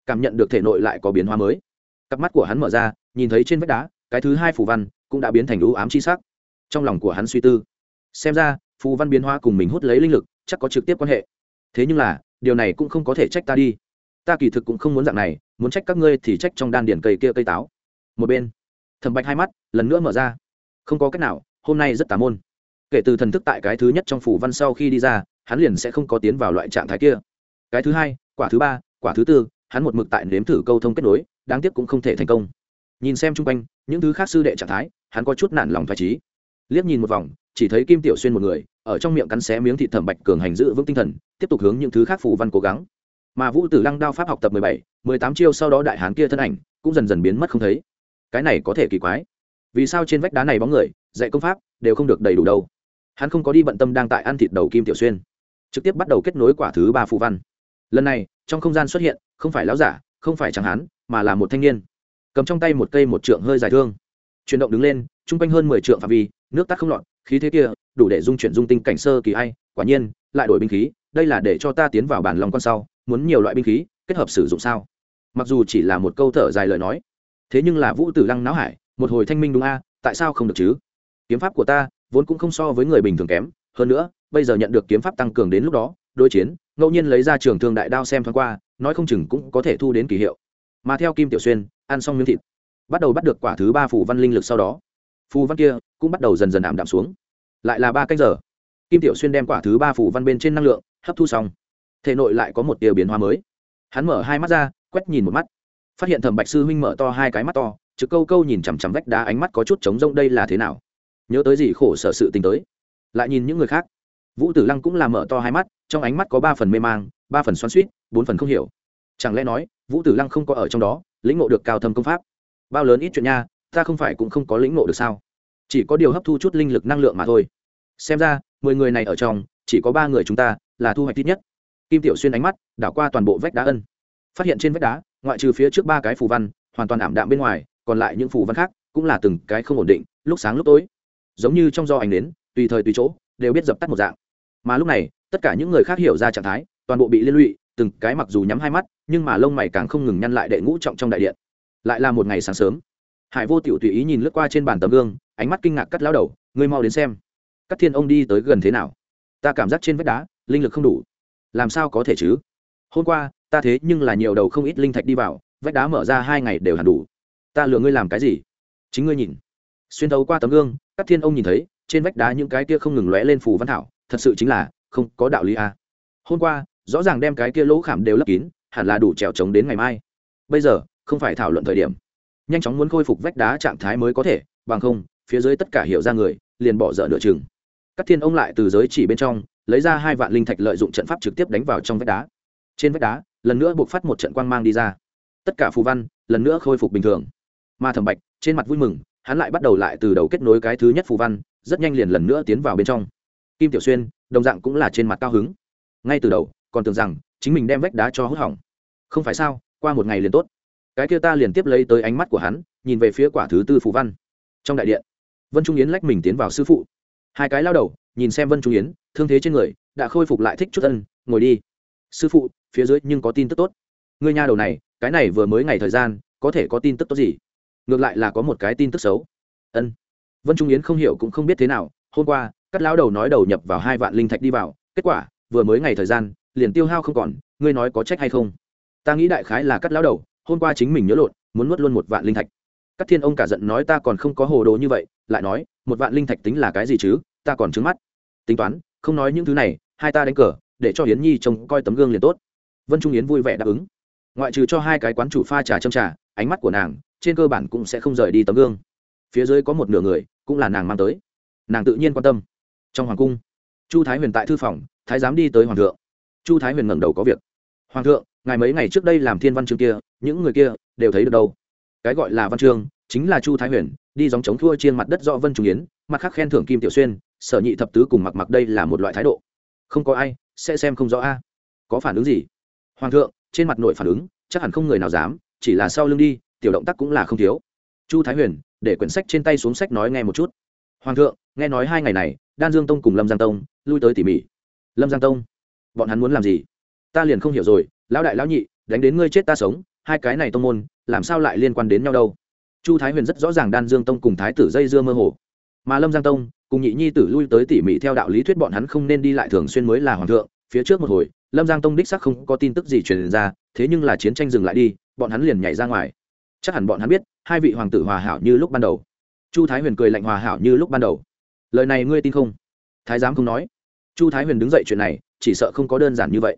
Cảm nhận được thể nội lại có biến hóa mới. Cặp mắt của hắn mở ra, nhìn thấy trên vách đá, cái thứ hai phủ văn cũng đã biến thành u ám chi sắc. Trong lòng của hắn suy tư, xem ra, phù văn biến hóa cùng mình hút lấy linh lực, chắc có trực tiếp quan hệ. Thế nhưng là, điều này cũng không có thể trách ta đi. Ta kỳ thực cũng không muốn dạng này, muốn trách các ngươi thì trách trong đan điển cây kia cây táo. Một bên, thẩm bạch hai mắt lần nữa mở ra. Không có cách nào, hôm nay rất tà môn. Kể từ thần thức tại cái thứ nhất trong phủ văn sau khi đi ra, hắn liền sẽ không có tiến vào loại trạng thái kia. Cái thứ hai, quả thứ ba, quả thứ tư, hắn một mực tại nếm thử câu thông kết nối, đáng tiếc cũng không thể thành công. Nhìn xem chung quanh những thứ khác sư đệ trạng thái, hắn có chút nản lòng thoải trí. Liếc nhìn một vòng, chỉ thấy kim tiểu xuyên một người, ở trong miệng cắn xé miếng thịt thẩm bạch cường hành giữ vững tinh thần, tiếp tục hướng những thứ khác phù văn cố gắng. Mà vũ tử lăng đao pháp học tập mười bảy, mười tám chiêu sau đó đại hán kia thân ảnh, cũng dần dần biến mất không thấy. Cái này có thể kỳ quái. Vì sao trên vách đá này bóng người, dạy công pháp, đều không được đầy đủ đâu? Hắn không có đi bận tâm đang tại ăn thịt đầu kim tiểu xuyên. Trực tiếp bắt đầu kết nối quả thứ ba phù văn. Lần này, trong không gian xuất hiện, không phải lão giả, không phải chẳng hắn mà là một thanh niên cầm trong tay một cây một trượng hơi dài thương. Chuyển động đứng lên chung quanh hơn mười trượng phạm vi, nước tắt không lọt, khí thế kia đủ để dung chuyển dung tinh cảnh sơ kỳ hay quả nhiên, lại đổi binh khí, đây là để cho ta tiến vào bản lòng con sau, muốn nhiều loại binh khí, kết hợp sử dụng sao? Mặc dù chỉ là một câu thở dài lời nói, thế nhưng là vũ tử lăng não hải, một hồi thanh minh đúng a, tại sao không được chứ? Kiếm pháp của ta vốn cũng không so với người bình thường kém, hơn nữa, bây giờ nhận được kiếm pháp tăng cường đến lúc đó, đối chiến, ngẫu nhiên lấy ra trường thương đại đao xem thoáng qua, nói không chừng cũng có thể thu đến kỳ hiệu. Mà theo kim tiểu xuyên ăn xong miếng thịt, bắt đầu bắt được quả thứ ba phù văn linh lực sau đó. Phù văn kia cũng bắt đầu dần dần ảm đạm xuống. Lại là ba canh giờ, kim tiểu xuyên đem quả thứ ba phù văn bên trên năng lượng hấp thu xong. Thể nội lại có một tia biến hóa mới. Hắn mở hai mắt ra, quét nhìn một mắt. Phát hiện thẩm bạch sư huynh mở to hai cái mắt to chứ câu câu nhìn chằm chằm vách đá ánh mắt có chút trống rông đây là thế nào. Nhớ tới gì khổ sở sự tình tới. Lại nhìn những người khác. Vũ tử lăng cũng là mở to hai mắt, trong ánh mắt có ba phần mê mang, ba phần xoắn suýt bốn phần không hiểu. Chẳng lẽ nói, vũ tử lăng không có ở trong đó lĩnh ngộ được cao thâm công pháp. Bao lớn ít chuyện nha, ta không phải cũng không có lĩnh ngộ được sao? Chỉ có điều hấp thu chút linh lực năng lượng mà thôi. Xem ra, mười người này ở trong, chỉ có ba người chúng ta là thu hoạch ít nhất. Kim tiểu xuyên ánh mắt đảo qua toàn bộ vách đá ân. Phát hiện trên vách đá, ngoại trừ phía trước ba cái phù văn, hoàn toàn ảm đạm bên ngoài, còn lại những phù văn khác cũng là từng cái không ổn định, lúc sáng lúc tối. Giống như trong do ảnh đến tùy thời tùy chỗ, đều biết dập tắt một dạng. Mà lúc này, tất cả những người khác hiểu ra trạng thái, toàn bộ bị liên lụy, từng cái mặc dù nhắm hai mắt nhưng mà lông mày càng không ngừng nhăn lại đệ ngũ trọng trong đại điện. Lại là một ngày sáng sớm. Hải vô tiểu tùy ý nhìn lướt qua trên bàn tấm gương, ánh mắt kinh ngạc cắt lao đầu, ngươi mau đến xem. Các thiên ông đi tới gần thế nào? Ta cảm giác trên vách đá, linh lực không đủ. Làm sao có thể chứ? Hôm qua, ta thế nhưng là nhiều đầu không ít linh thạch đi vào, vách đá mở ra hai ngày đều hẳn đủ. Ta lừa ngươi làm cái gì? Chính ngươi nhìn. Xuyên thấu qua tấm gương, các thiên ông nhìn thấy, trên vách đá những cái kia không ngừng lóe lên phù văn thảo, thật sự chính là không có đạo lý à. hôm qua, rõ ràng đem cái kia lỗ khảm đều lấp kín hẳn là đủ trèo trống đến ngày mai. Bây giờ, không phải thảo luận thời điểm. Nhanh chóng muốn khôi phục vách đá trạng thái mới có thể, bằng không, phía dưới tất cả hiểu ra người, liền bỏ dở nửa chừng. Các thiên ông lại từ giới chỉ bên trong, lấy ra hai vạn linh thạch lợi dụng trận pháp trực tiếp đánh vào trong vách đá. Trên vách đá, lần nữa buộc phát một trận quang mang đi ra. Tất cả phù văn, lần nữa khôi phục bình thường. Mà thẩm bạch, trên mặt vui mừng, hắn lại bắt đầu lại từ đầu kết nối cái thứ nhất phù văn, rất nhanh liền lần nữa tiến vào bên trong. Kim tiểu xuyên, đồng dạng cũng là trên mặt cao hứng. Ngay từ đầu, còn tưởng rằng chính mình đem vách đá cho hút hỏng không phải sao, qua một ngày liền tốt. Cái kia ta liền tiếp lấy tới ánh mắt của hắn, nhìn về phía quả thứ tư phù văn. Trong đại điện, vân trung yến lách mình tiến vào sư phụ. Hai cái lao đầu, nhìn xem vân trung yến, thương thế trên người, đã khôi phục lại thích chút ân ngồi đi. Sư phụ, phía dưới nhưng có tin tức tốt. Ngươi nhà đầu này, cái này vừa mới ngày thời gian, có thể có tin tức tốt gì? Ngược lại là có một cái tin tức xấu. Ân. Vân trung yến không hiểu cũng không biết thế nào, hôm qua, các lão đầu nói đầu nhập vào hai vạn linh thạch đi vào, kết quả, vừa mới ngày thời gian, liền tiêu hao không còn, ngươi nói có trách hay không? Ta nghĩ đại khái là cắt lão đầu, hôm qua chính mình nhớ lộn, muốn nuốt luôn một vạn linh thạch. Các thiên ông cả giận nói ta còn không có hồ đồ như vậy, lại nói, một vạn linh thạch tính là cái gì chứ, ta còn trứng mắt. Tính toán, không nói những thứ này, hai ta đánh cờ, để cho hiến nhi trông coi tấm gương liền tốt. Vân trung yến vui vẻ đáp ứng. Ngoại trừ cho hai cái quán chủ pha trà châm trà, ánh mắt của nàng, trên cơ bản cũng sẽ không rời đi tấm gương. Phía dưới có một nửa người, cũng là nàng mang tới. Nàng tự nhiên quan tâm. Trong hoàng cung, chu thái huyền tại thư phòng, thái giám đi tới hoàng thượng. Chu thái huyền ngẩng đầu có việc. Hoàng thượng ngài mấy ngày trước đây làm thiên văn chương kia, những người kia đều thấy được đâu. Cái gọi là văn chương chính là chu thái huyền, đi dòng chống thua trên mặt đất do vân trung yến, mặt khác khen thưởng kim tiểu xuyên, sở nhị thập tứ cùng mặc mặc đây là một loại thái độ. Không có ai sẽ xem không rõ a. Có phản ứng gì? Hoàng thượng, trên mặt nội phản ứng, chắc hẳn không người nào dám, chỉ là sau lưng đi, tiểu động tác cũng là không thiếu. Chu thái huyền, để quyển sách trên tay xuống sách nói nghe một chút. Hoàng thượng, nghe nói hai ngày này, đan dương tông cùng lâm giang tông lui tới tỉ mỉ. Lâm giang tông, bọn hắn muốn làm gì? Ta liền không hiểu rồi lão đại lão nhị, đánh đến ngươi chết ta sống, hai cái này tông môn, làm sao lại liên quan đến nhau đâu? Chu thái huyền rất rõ ràng đan dương tông cùng thái tử dây dưa mơ hồ. Mà lâm giang tông, cùng nhị nhi tử lui tới tỉ mỉ theo đạo lý thuyết bọn hắn không nên đi lại thường xuyên mới là hoàng thượng, phía trước một hồi, lâm giang tông đích sắc không có tin tức gì truyền ra, thế nhưng là chiến tranh dừng lại đi, bọn hắn liền nhảy ra ngoài. Chắc hẳn bọn hắn biết, hai vị hoàng tử hòa hảo như lúc ban đầu. Chu thái huyền cười lạnh hòa hảo như lúc ban đầu. Lời này ngươi tin không? Thái giám không nói. Chu thái huyền đứng dậy chuyện này, chỉ sợ không có đơn giản như vậy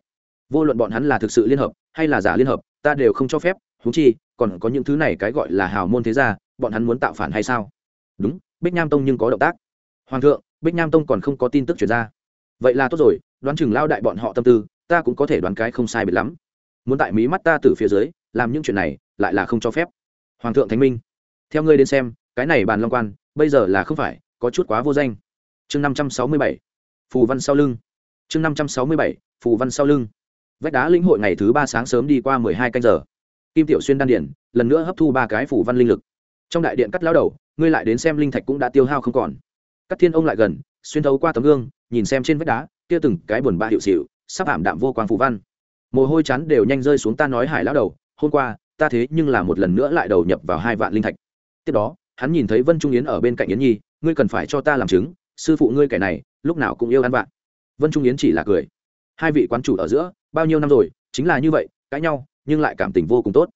vô luận bọn hắn là thực sự liên hợp, hay là giả liên hợp, ta đều không cho phép thú chi, còn có những thứ này cái gọi là hào môn thế gia, bọn hắn muốn tạo phản hay sao? Đúng, bích nham tông nhưng có động tác. Hoàng thượng, bích nham tông còn không có tin tức chuyển ra. Vậy là tốt rồi, đoán chừng lao đại bọn họ tâm tư, ta cũng có thể đoán cái không sai biệt lắm. Muốn tại mí mắt ta từ phía dưới, làm những chuyện này, lại là không cho phép. Hoàng thượng thánh minh, theo ngươi đến xem, cái này bàn long quan, bây giờ là không phải, có chút quá vô danh. Chương năm trăm sáu mươi bảy, phù văn sau lưng. Chương năm trăm sáu mươi bảy, phù văn sau lưng vách đá lĩnh hội ngày thứ ba sáng sớm đi qua mười hai canh giờ. Kim tiểu xuyên đan điển lần nữa hấp thu ba cái phủ văn linh lực. Trong đại điện cắt lao đầu, ngươi lại đến xem linh thạch cũng đã tiêu hao không còn. Cắt thiên ông lại gần, xuyên thấu qua tấm gương, nhìn xem trên vách đá, kia từng cái buồn bã hiệu xịu, sắp ảm đạm vô quang phủ văn. Mồ hôi chắn đều nhanh rơi xuống ta nói hải lão đầu, hôm qua, ta thế nhưng là một lần nữa lại đầu nhập vào hai vạn linh thạch. Tiếp đó, hắn nhìn thấy vân trung yến ở bên cạnh yến nhi, ngươi cần phải cho ta làm chứng, sư phụ ngươi kẻ này, lúc nào cũng yêu ăn vạn vân trung yến chỉ là cười. Hai vị quán chủ ở giữa bao nhiêu năm rồi, chính là như vậy, cãi nhau, nhưng lại cảm tình vô cùng tốt.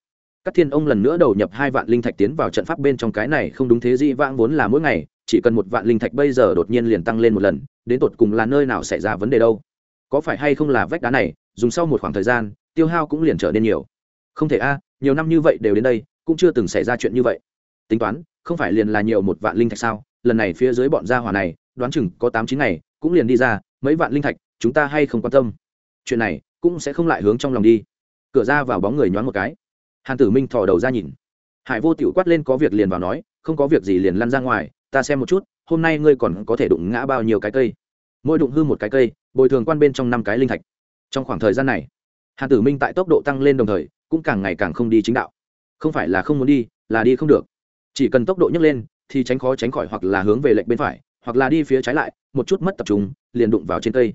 Các thiên ông lần nữa đầu nhập hai vạn linh thạch tiến vào trận pháp bên trong cái này không đúng thế gì vãng vốn là mỗi ngày, chỉ cần một vạn linh thạch bây giờ đột nhiên liền tăng lên một lần, đến tột cùng là nơi nào xảy ra vấn đề đâu. Có phải hay không là vách đá này, dùng sau một khoảng thời gian, tiêu hao cũng liền trở nên nhiều. Không thể a, nhiều năm như vậy đều đến đây, cũng chưa từng xảy ra chuyện như vậy. Tính toán, không phải liền là nhiều một vạn linh thạch sao? Lần này phía dưới bọn gia hỏa này, đoán chừng có tám chín ngày, cũng liền đi ra, mấy vạn linh thạch, chúng ta hay không quan tâm? Chuyện này cũng sẽ không lại hướng trong lòng đi. Cửa ra vào bóng người nhoáng một cái. Hàn tử minh thò đầu ra nhìn. Hải vô tiểu quát lên có việc liền vào nói, không có việc gì liền lăn ra ngoài, ta xem một chút, hôm nay ngươi còn có thể đụng ngã bao nhiêu cái cây? Mỗi đụng hư một cái cây, bồi thường quan bên trong năm cái linh thạch. Trong khoảng thời gian này, hàn tử minh tại tốc độ tăng lên đồng thời, cũng càng ngày càng không đi chính đạo. Không phải là không muốn đi, là đi không được. Chỉ cần tốc độ nhấc lên, thì tránh khó tránh khỏi hoặc là hướng về lệnh bên phải, hoặc là đi phía trái lại, một chút mất tập trung, liền đụng vào trên cây.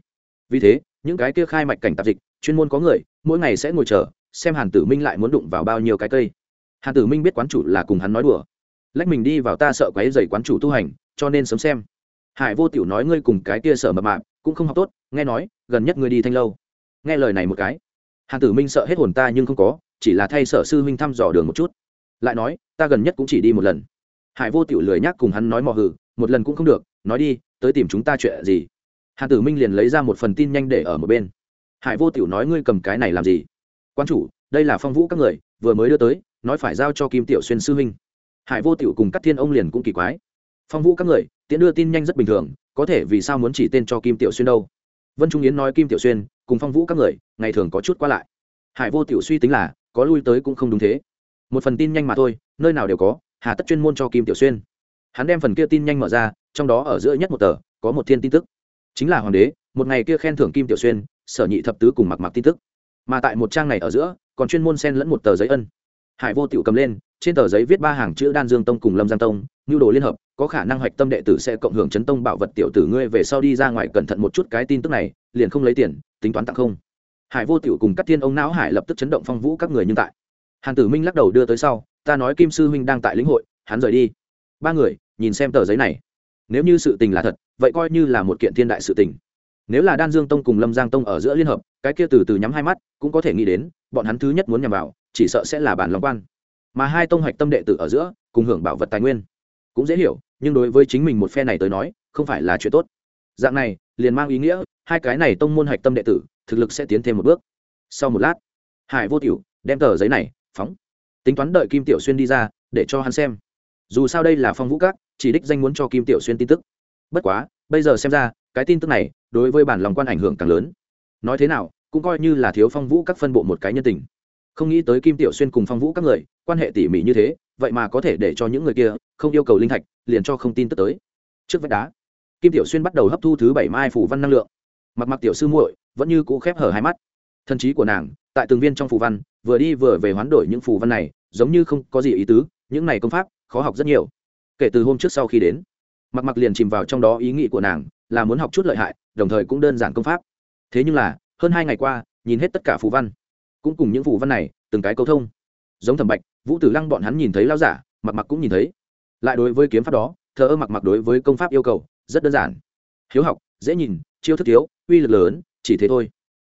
Vì thế, những cái kia khai mạch cảnh tạp dịch chuyên môn có người, mỗi ngày sẽ ngồi chờ, xem hàn tử minh lại muốn đụng vào bao nhiêu cái cây. Hàn tử minh biết quán chủ là cùng hắn nói đùa. Lách mình đi vào ta sợ quáy dày quán chủ tu hành, cho nên sớm xem. Hải vô tiểu nói ngươi cùng cái kia sở mập mạp, cũng không học tốt, nghe nói, gần nhất ngươi đi thanh lâu. Nghe lời này một cái. Hàn tử minh sợ hết hồn ta nhưng không có, chỉ là thay sở sư huynh thăm dò đường một chút. Lại nói, ta gần nhất cũng chỉ đi một lần. Hải vô tiểu lười nhắc cùng hắn nói mò hử một lần cũng không được, nói đi, tới tìm chúng ta chuyện gì. Hàn tử minh liền lấy ra một phần tin nhanh để ở một bên hải vô tiểu nói ngươi cầm cái này làm gì? Quan chủ, đây là phong vũ các người, vừa mới đưa tới, nói phải giao cho kim tiểu xuyên sư huynh. Hải vô tiểu cùng các thiên ông liền cũng kỳ quái. Phong vũ các người, tiễn đưa tin nhanh rất bình thường, có thể vì sao muốn chỉ tên cho kim tiểu xuyên đâu? Vân trung yến nói kim tiểu xuyên, cùng phong vũ các người, ngày thường có chút qua lại. Hải vô tiểu suy tính là, có lui tới cũng không đúng thế. Một phần tin nhanh mà thôi, nơi nào đều có, hà tất chuyên môn cho kim tiểu xuyên. Hắn đem phần kia tin nhanh mở ra, trong đó ở giữa nhất một tờ, có một thiên tin tức. Chính là hoàng đế, một ngày kia khen thưởng kim tiểu xuyên sở nhị thập tứ cùng mặc mặc tin tức. Mà tại một trang này ở giữa, còn chuyên môn xen lẫn một tờ giấy ân. Hải vô tiểu cầm lên, trên tờ giấy viết ba hàng chữ đan dương tông cùng lâm giang tông nhu đồ liên hợp, có khả năng hoạch tâm đệ tử sẽ cộng hưởng chấn tông bảo vật tiểu tử ngươi về sau đi ra ngoài cẩn thận một chút cái tin tức này, liền không lấy tiền, tính toán tặng không. Hải vô tiểu cùng các thiên ông não hải lập tức chấn động phong vũ các người nhưng tại. Hàn tử minh lắc đầu đưa tới sau, ta nói kim sư huynh đang tại lĩnh hội, hắn rời đi. Ba người, nhìn xem tờ giấy này. Nếu như sự tình là thật, vậy coi như là một kiện thiên đại sự tình nếu là đan dương tông cùng lâm giang tông ở giữa liên hợp, cái kia từ từ nhắm hai mắt, cũng có thể nghĩ đến, bọn hắn thứ nhất muốn nhằm vào, chỉ sợ sẽ là bản lòng quan. Mà hai tông hạch tâm đệ tử ở giữa, cùng hưởng bảo vật tài nguyên, cũng dễ hiểu, nhưng đối với chính mình một phe này tới nói, không phải là chuyện tốt. Dạng này, liền mang ý nghĩa, hai cái này tông môn hạch tâm đệ tử, thực lực sẽ tiến thêm một bước. Sau một lát, hải vô tiểu, đem tờ giấy này, phóng. Tính toán đợi kim tiểu xuyên đi ra, để cho hắn xem. Dù sao đây là phong vũ các, chỉ đích danh muốn cho kim tiểu xuyên tin tức. Bất quá, bây giờ xem ra, cái tin tức này đối với bản lòng quan ảnh hưởng càng lớn. Nói thế nào, cũng coi như là thiếu phong vũ các phân bộ một cái nhân tình. Không nghĩ tới kim tiểu xuyên cùng phong vũ các người, quan hệ tỉ mỉ như thế, vậy mà có thể để cho những người kia không yêu cầu linh thạch, liền cho không tin tức tới. Trước vách đá, kim tiểu xuyên bắt đầu hấp thu thứ bảy mai phủ văn năng lượng. Mặc mặc tiểu sư muội, vẫn như cũ khép hở hai mắt. Thân trí của nàng, tại từng viên trong phù văn, vừa đi vừa về hoán đổi những phù văn này, giống như không có gì ý tứ, những này công pháp, khó học rất nhiều. Kể từ hôm trước sau khi đến, mặc mặc liền chìm vào trong đó ý nghĩ của nàng, là muốn học chút lợi hại đồng thời cũng đơn giản công pháp. Thế nhưng là, hơn hai ngày qua, nhìn hết tất cả phù văn, cũng cùng những phù văn này, từng cái câu thông. Giống thẩm bạch, vũ tử lăng bọn hắn nhìn thấy lao giả, mặc mặc cũng nhìn thấy. Lại đối với kiếm pháp đó, thờ ơ mặc mặc đối với công pháp yêu cầu, rất đơn giản. Hiếu học, dễ nhìn, chiêu thức thiếu, uy lực lớn, chỉ thế thôi.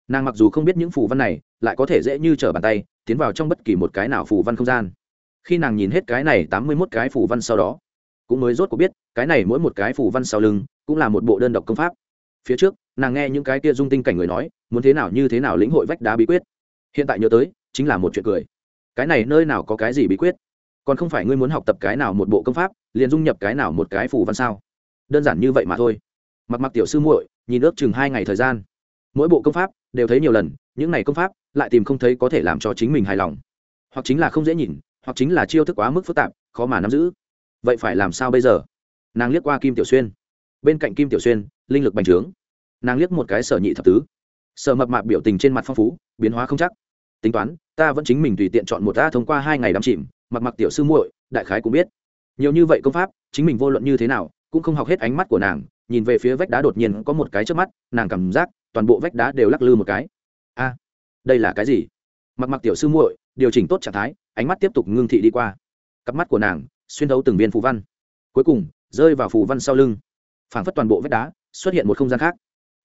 Nàng mặc dù không biết những phù văn này, lại có thể dễ như trở bàn tay, tiến vào trong bất kỳ một cái nào phù văn không gian. Khi nàng nhìn hết cái này tám mươi mốt cái phù văn sau đó, cũng mới rốt cuộc biết, cái này mỗi một cái phù văn sau lưng, cũng là một bộ đơn độc công pháp phía trước, nàng nghe những cái kia dung tinh cảnh người nói, muốn thế nào như thế nào lĩnh hội vách đá bí quyết. Hiện tại nhớ tới, chính là một chuyện cười. Cái này nơi nào có cái gì bí quyết? Còn không phải ngươi muốn học tập cái nào một bộ công pháp, liền dung nhập cái nào một cái phù văn sao? Đơn giản như vậy mà thôi. Mặc mặc tiểu sư muội, nhìn ước chừng hai ngày thời gian. Mỗi bộ công pháp đều thấy nhiều lần, những này công pháp lại tìm không thấy có thể làm cho chính mình hài lòng. Hoặc chính là không dễ nhìn, hoặc chính là chiêu thức quá mức phức tạp, khó mà nắm giữ. Vậy phải làm sao bây giờ? Nàng liếc qua kim tiểu xuyên. Bên cạnh kim tiểu xuyên linh lực bành trướng. Nàng liếc một cái sở nhị thập tứ. Sở mập mạp biểu tình trên mặt phong phú, biến hóa không chắc. Tính toán, ta vẫn chính mình tùy tiện chọn một ta thông qua hai ngày đắm chìm, mặc mặc tiểu sư muội, đại khái cũng biết. Nhiều như vậy công pháp, chính mình vô luận như thế nào, cũng không học hết ánh mắt của nàng, nhìn về phía vách đá đột nhiên có một cái trước mắt, nàng cảm giác toàn bộ vách đá đều lắc lư một cái. A, đây là cái gì? Mặc mặc tiểu sư muội, điều chỉnh tốt trạng thái, ánh mắt tiếp tục ngưng thị đi qua. Cặp mắt của nàng xuyên thấu từng viên phù văn. Cuối cùng, rơi vào phù văn sau lưng. Phảng phất toàn bộ vách đá xuất hiện một không gian khác.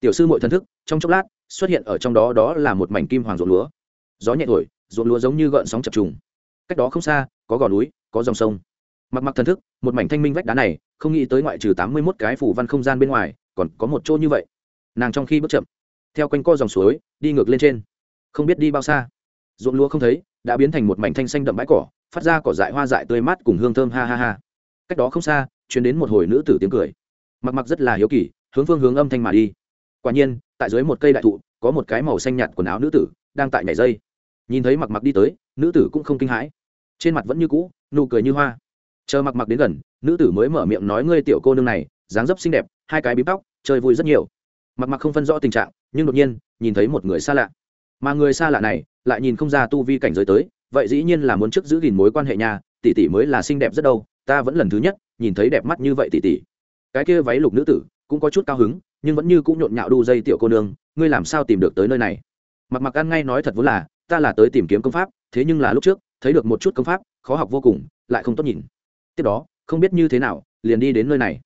Tiểu sư muội thần thức, trong chốc lát, xuất hiện ở trong đó đó là một mảnh kim hoàng ruộng lúa. Gió nhẹ thổi, ruộng lúa giống như gợn sóng chập trùng. Cách đó không xa, có gò núi, có dòng sông. Mặc mặc thần thức, một mảnh thanh minh vách đá này, không nghĩ tới ngoại trừ tám mươi mốt cái phủ văn không gian bên ngoài, còn có một chỗ như vậy. Nàng trong khi bước chậm, theo quanh co dòng suối, đi ngược lên trên. Không biết đi bao xa. Ruộng lúa không thấy, đã biến thành một mảnh thanh xanh đậm bãi cỏ, phát ra cỏ dại hoa dại tươi mát cùng hương thơm ha ha ha. Cách đó không xa chuyến đến một hồi nữ tử tiếng cười. Mặc mặc rất là hiếu kỳ hướng phương hướng âm thanh mà đi. Quả nhiên, tại dưới một cây đại thụ, có một cái màu xanh nhạt quần áo nữ tử đang tại nhảy dây. Nhìn thấy mặc mặc đi tới, nữ tử cũng không kinh hãi. Trên mặt vẫn như cũ, nụ cười như hoa. Chờ mặc mặc đến gần, nữ tử mới mở miệng nói, ngươi tiểu cô nương này, dáng dấp xinh đẹp, hai cái bím tóc, chơi vui rất nhiều. Mặc mặc không phân rõ tình trạng, nhưng đột nhiên, nhìn thấy một người xa lạ. Mà người xa lạ này lại nhìn không ra tu vi cảnh giới tới, vậy dĩ nhiên là muốn trước giữ gìn mối quan hệ nhà, tỷ tỷ mới là xinh đẹp rất đâu, ta vẫn lần thứ nhất nhìn thấy đẹp mắt như vậy tỷ tỷ. Cái kia váy lục nữ tử cũng có chút cao hứng, nhưng vẫn như cũng nhộn nhạo đu dây tiểu cô nương, ngươi làm sao tìm được tới nơi này? Mặc mặc ăn ngay nói thật vốn là, ta là tới tìm kiếm công pháp, thế nhưng là lúc trước, thấy được một chút công pháp, khó học vô cùng, lại không tốt nhìn. Tiếp đó, không biết như thế nào, liền đi đến nơi này.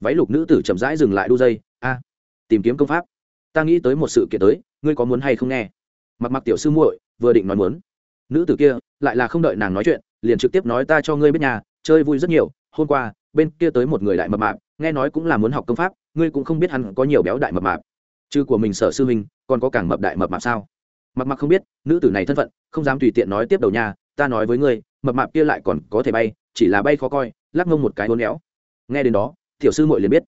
Váy lục nữ tử chậm rãi dừng lại đu dây, a, tìm kiếm công pháp. Ta nghĩ tới một sự kiện tới, ngươi có muốn hay không nghe? Mặc mặc tiểu sư muội vừa định nói muốn. Nữ tử kia lại là không đợi nàng nói chuyện, liền trực tiếp nói, ta cho ngươi biết nhà, chơi vui rất nhiều, hôm qua, bên kia tới một người đại mập mạp, nghe nói cũng là muốn học công pháp ngươi cũng không biết hắn có nhiều béo đại mập mạp. Chứ của mình sở sư huynh, còn có càng mập đại mập mạp sao? Mặc mặc không biết, nữ tử này thân phận, không dám tùy tiện nói tiếp đầu nhà ta nói với ngươi, mập mạp kia lại còn có thể bay, chỉ là bay khó coi, lắc ngông một cái hôn éo. Nghe đến đó, tiểu sư muội liền biết.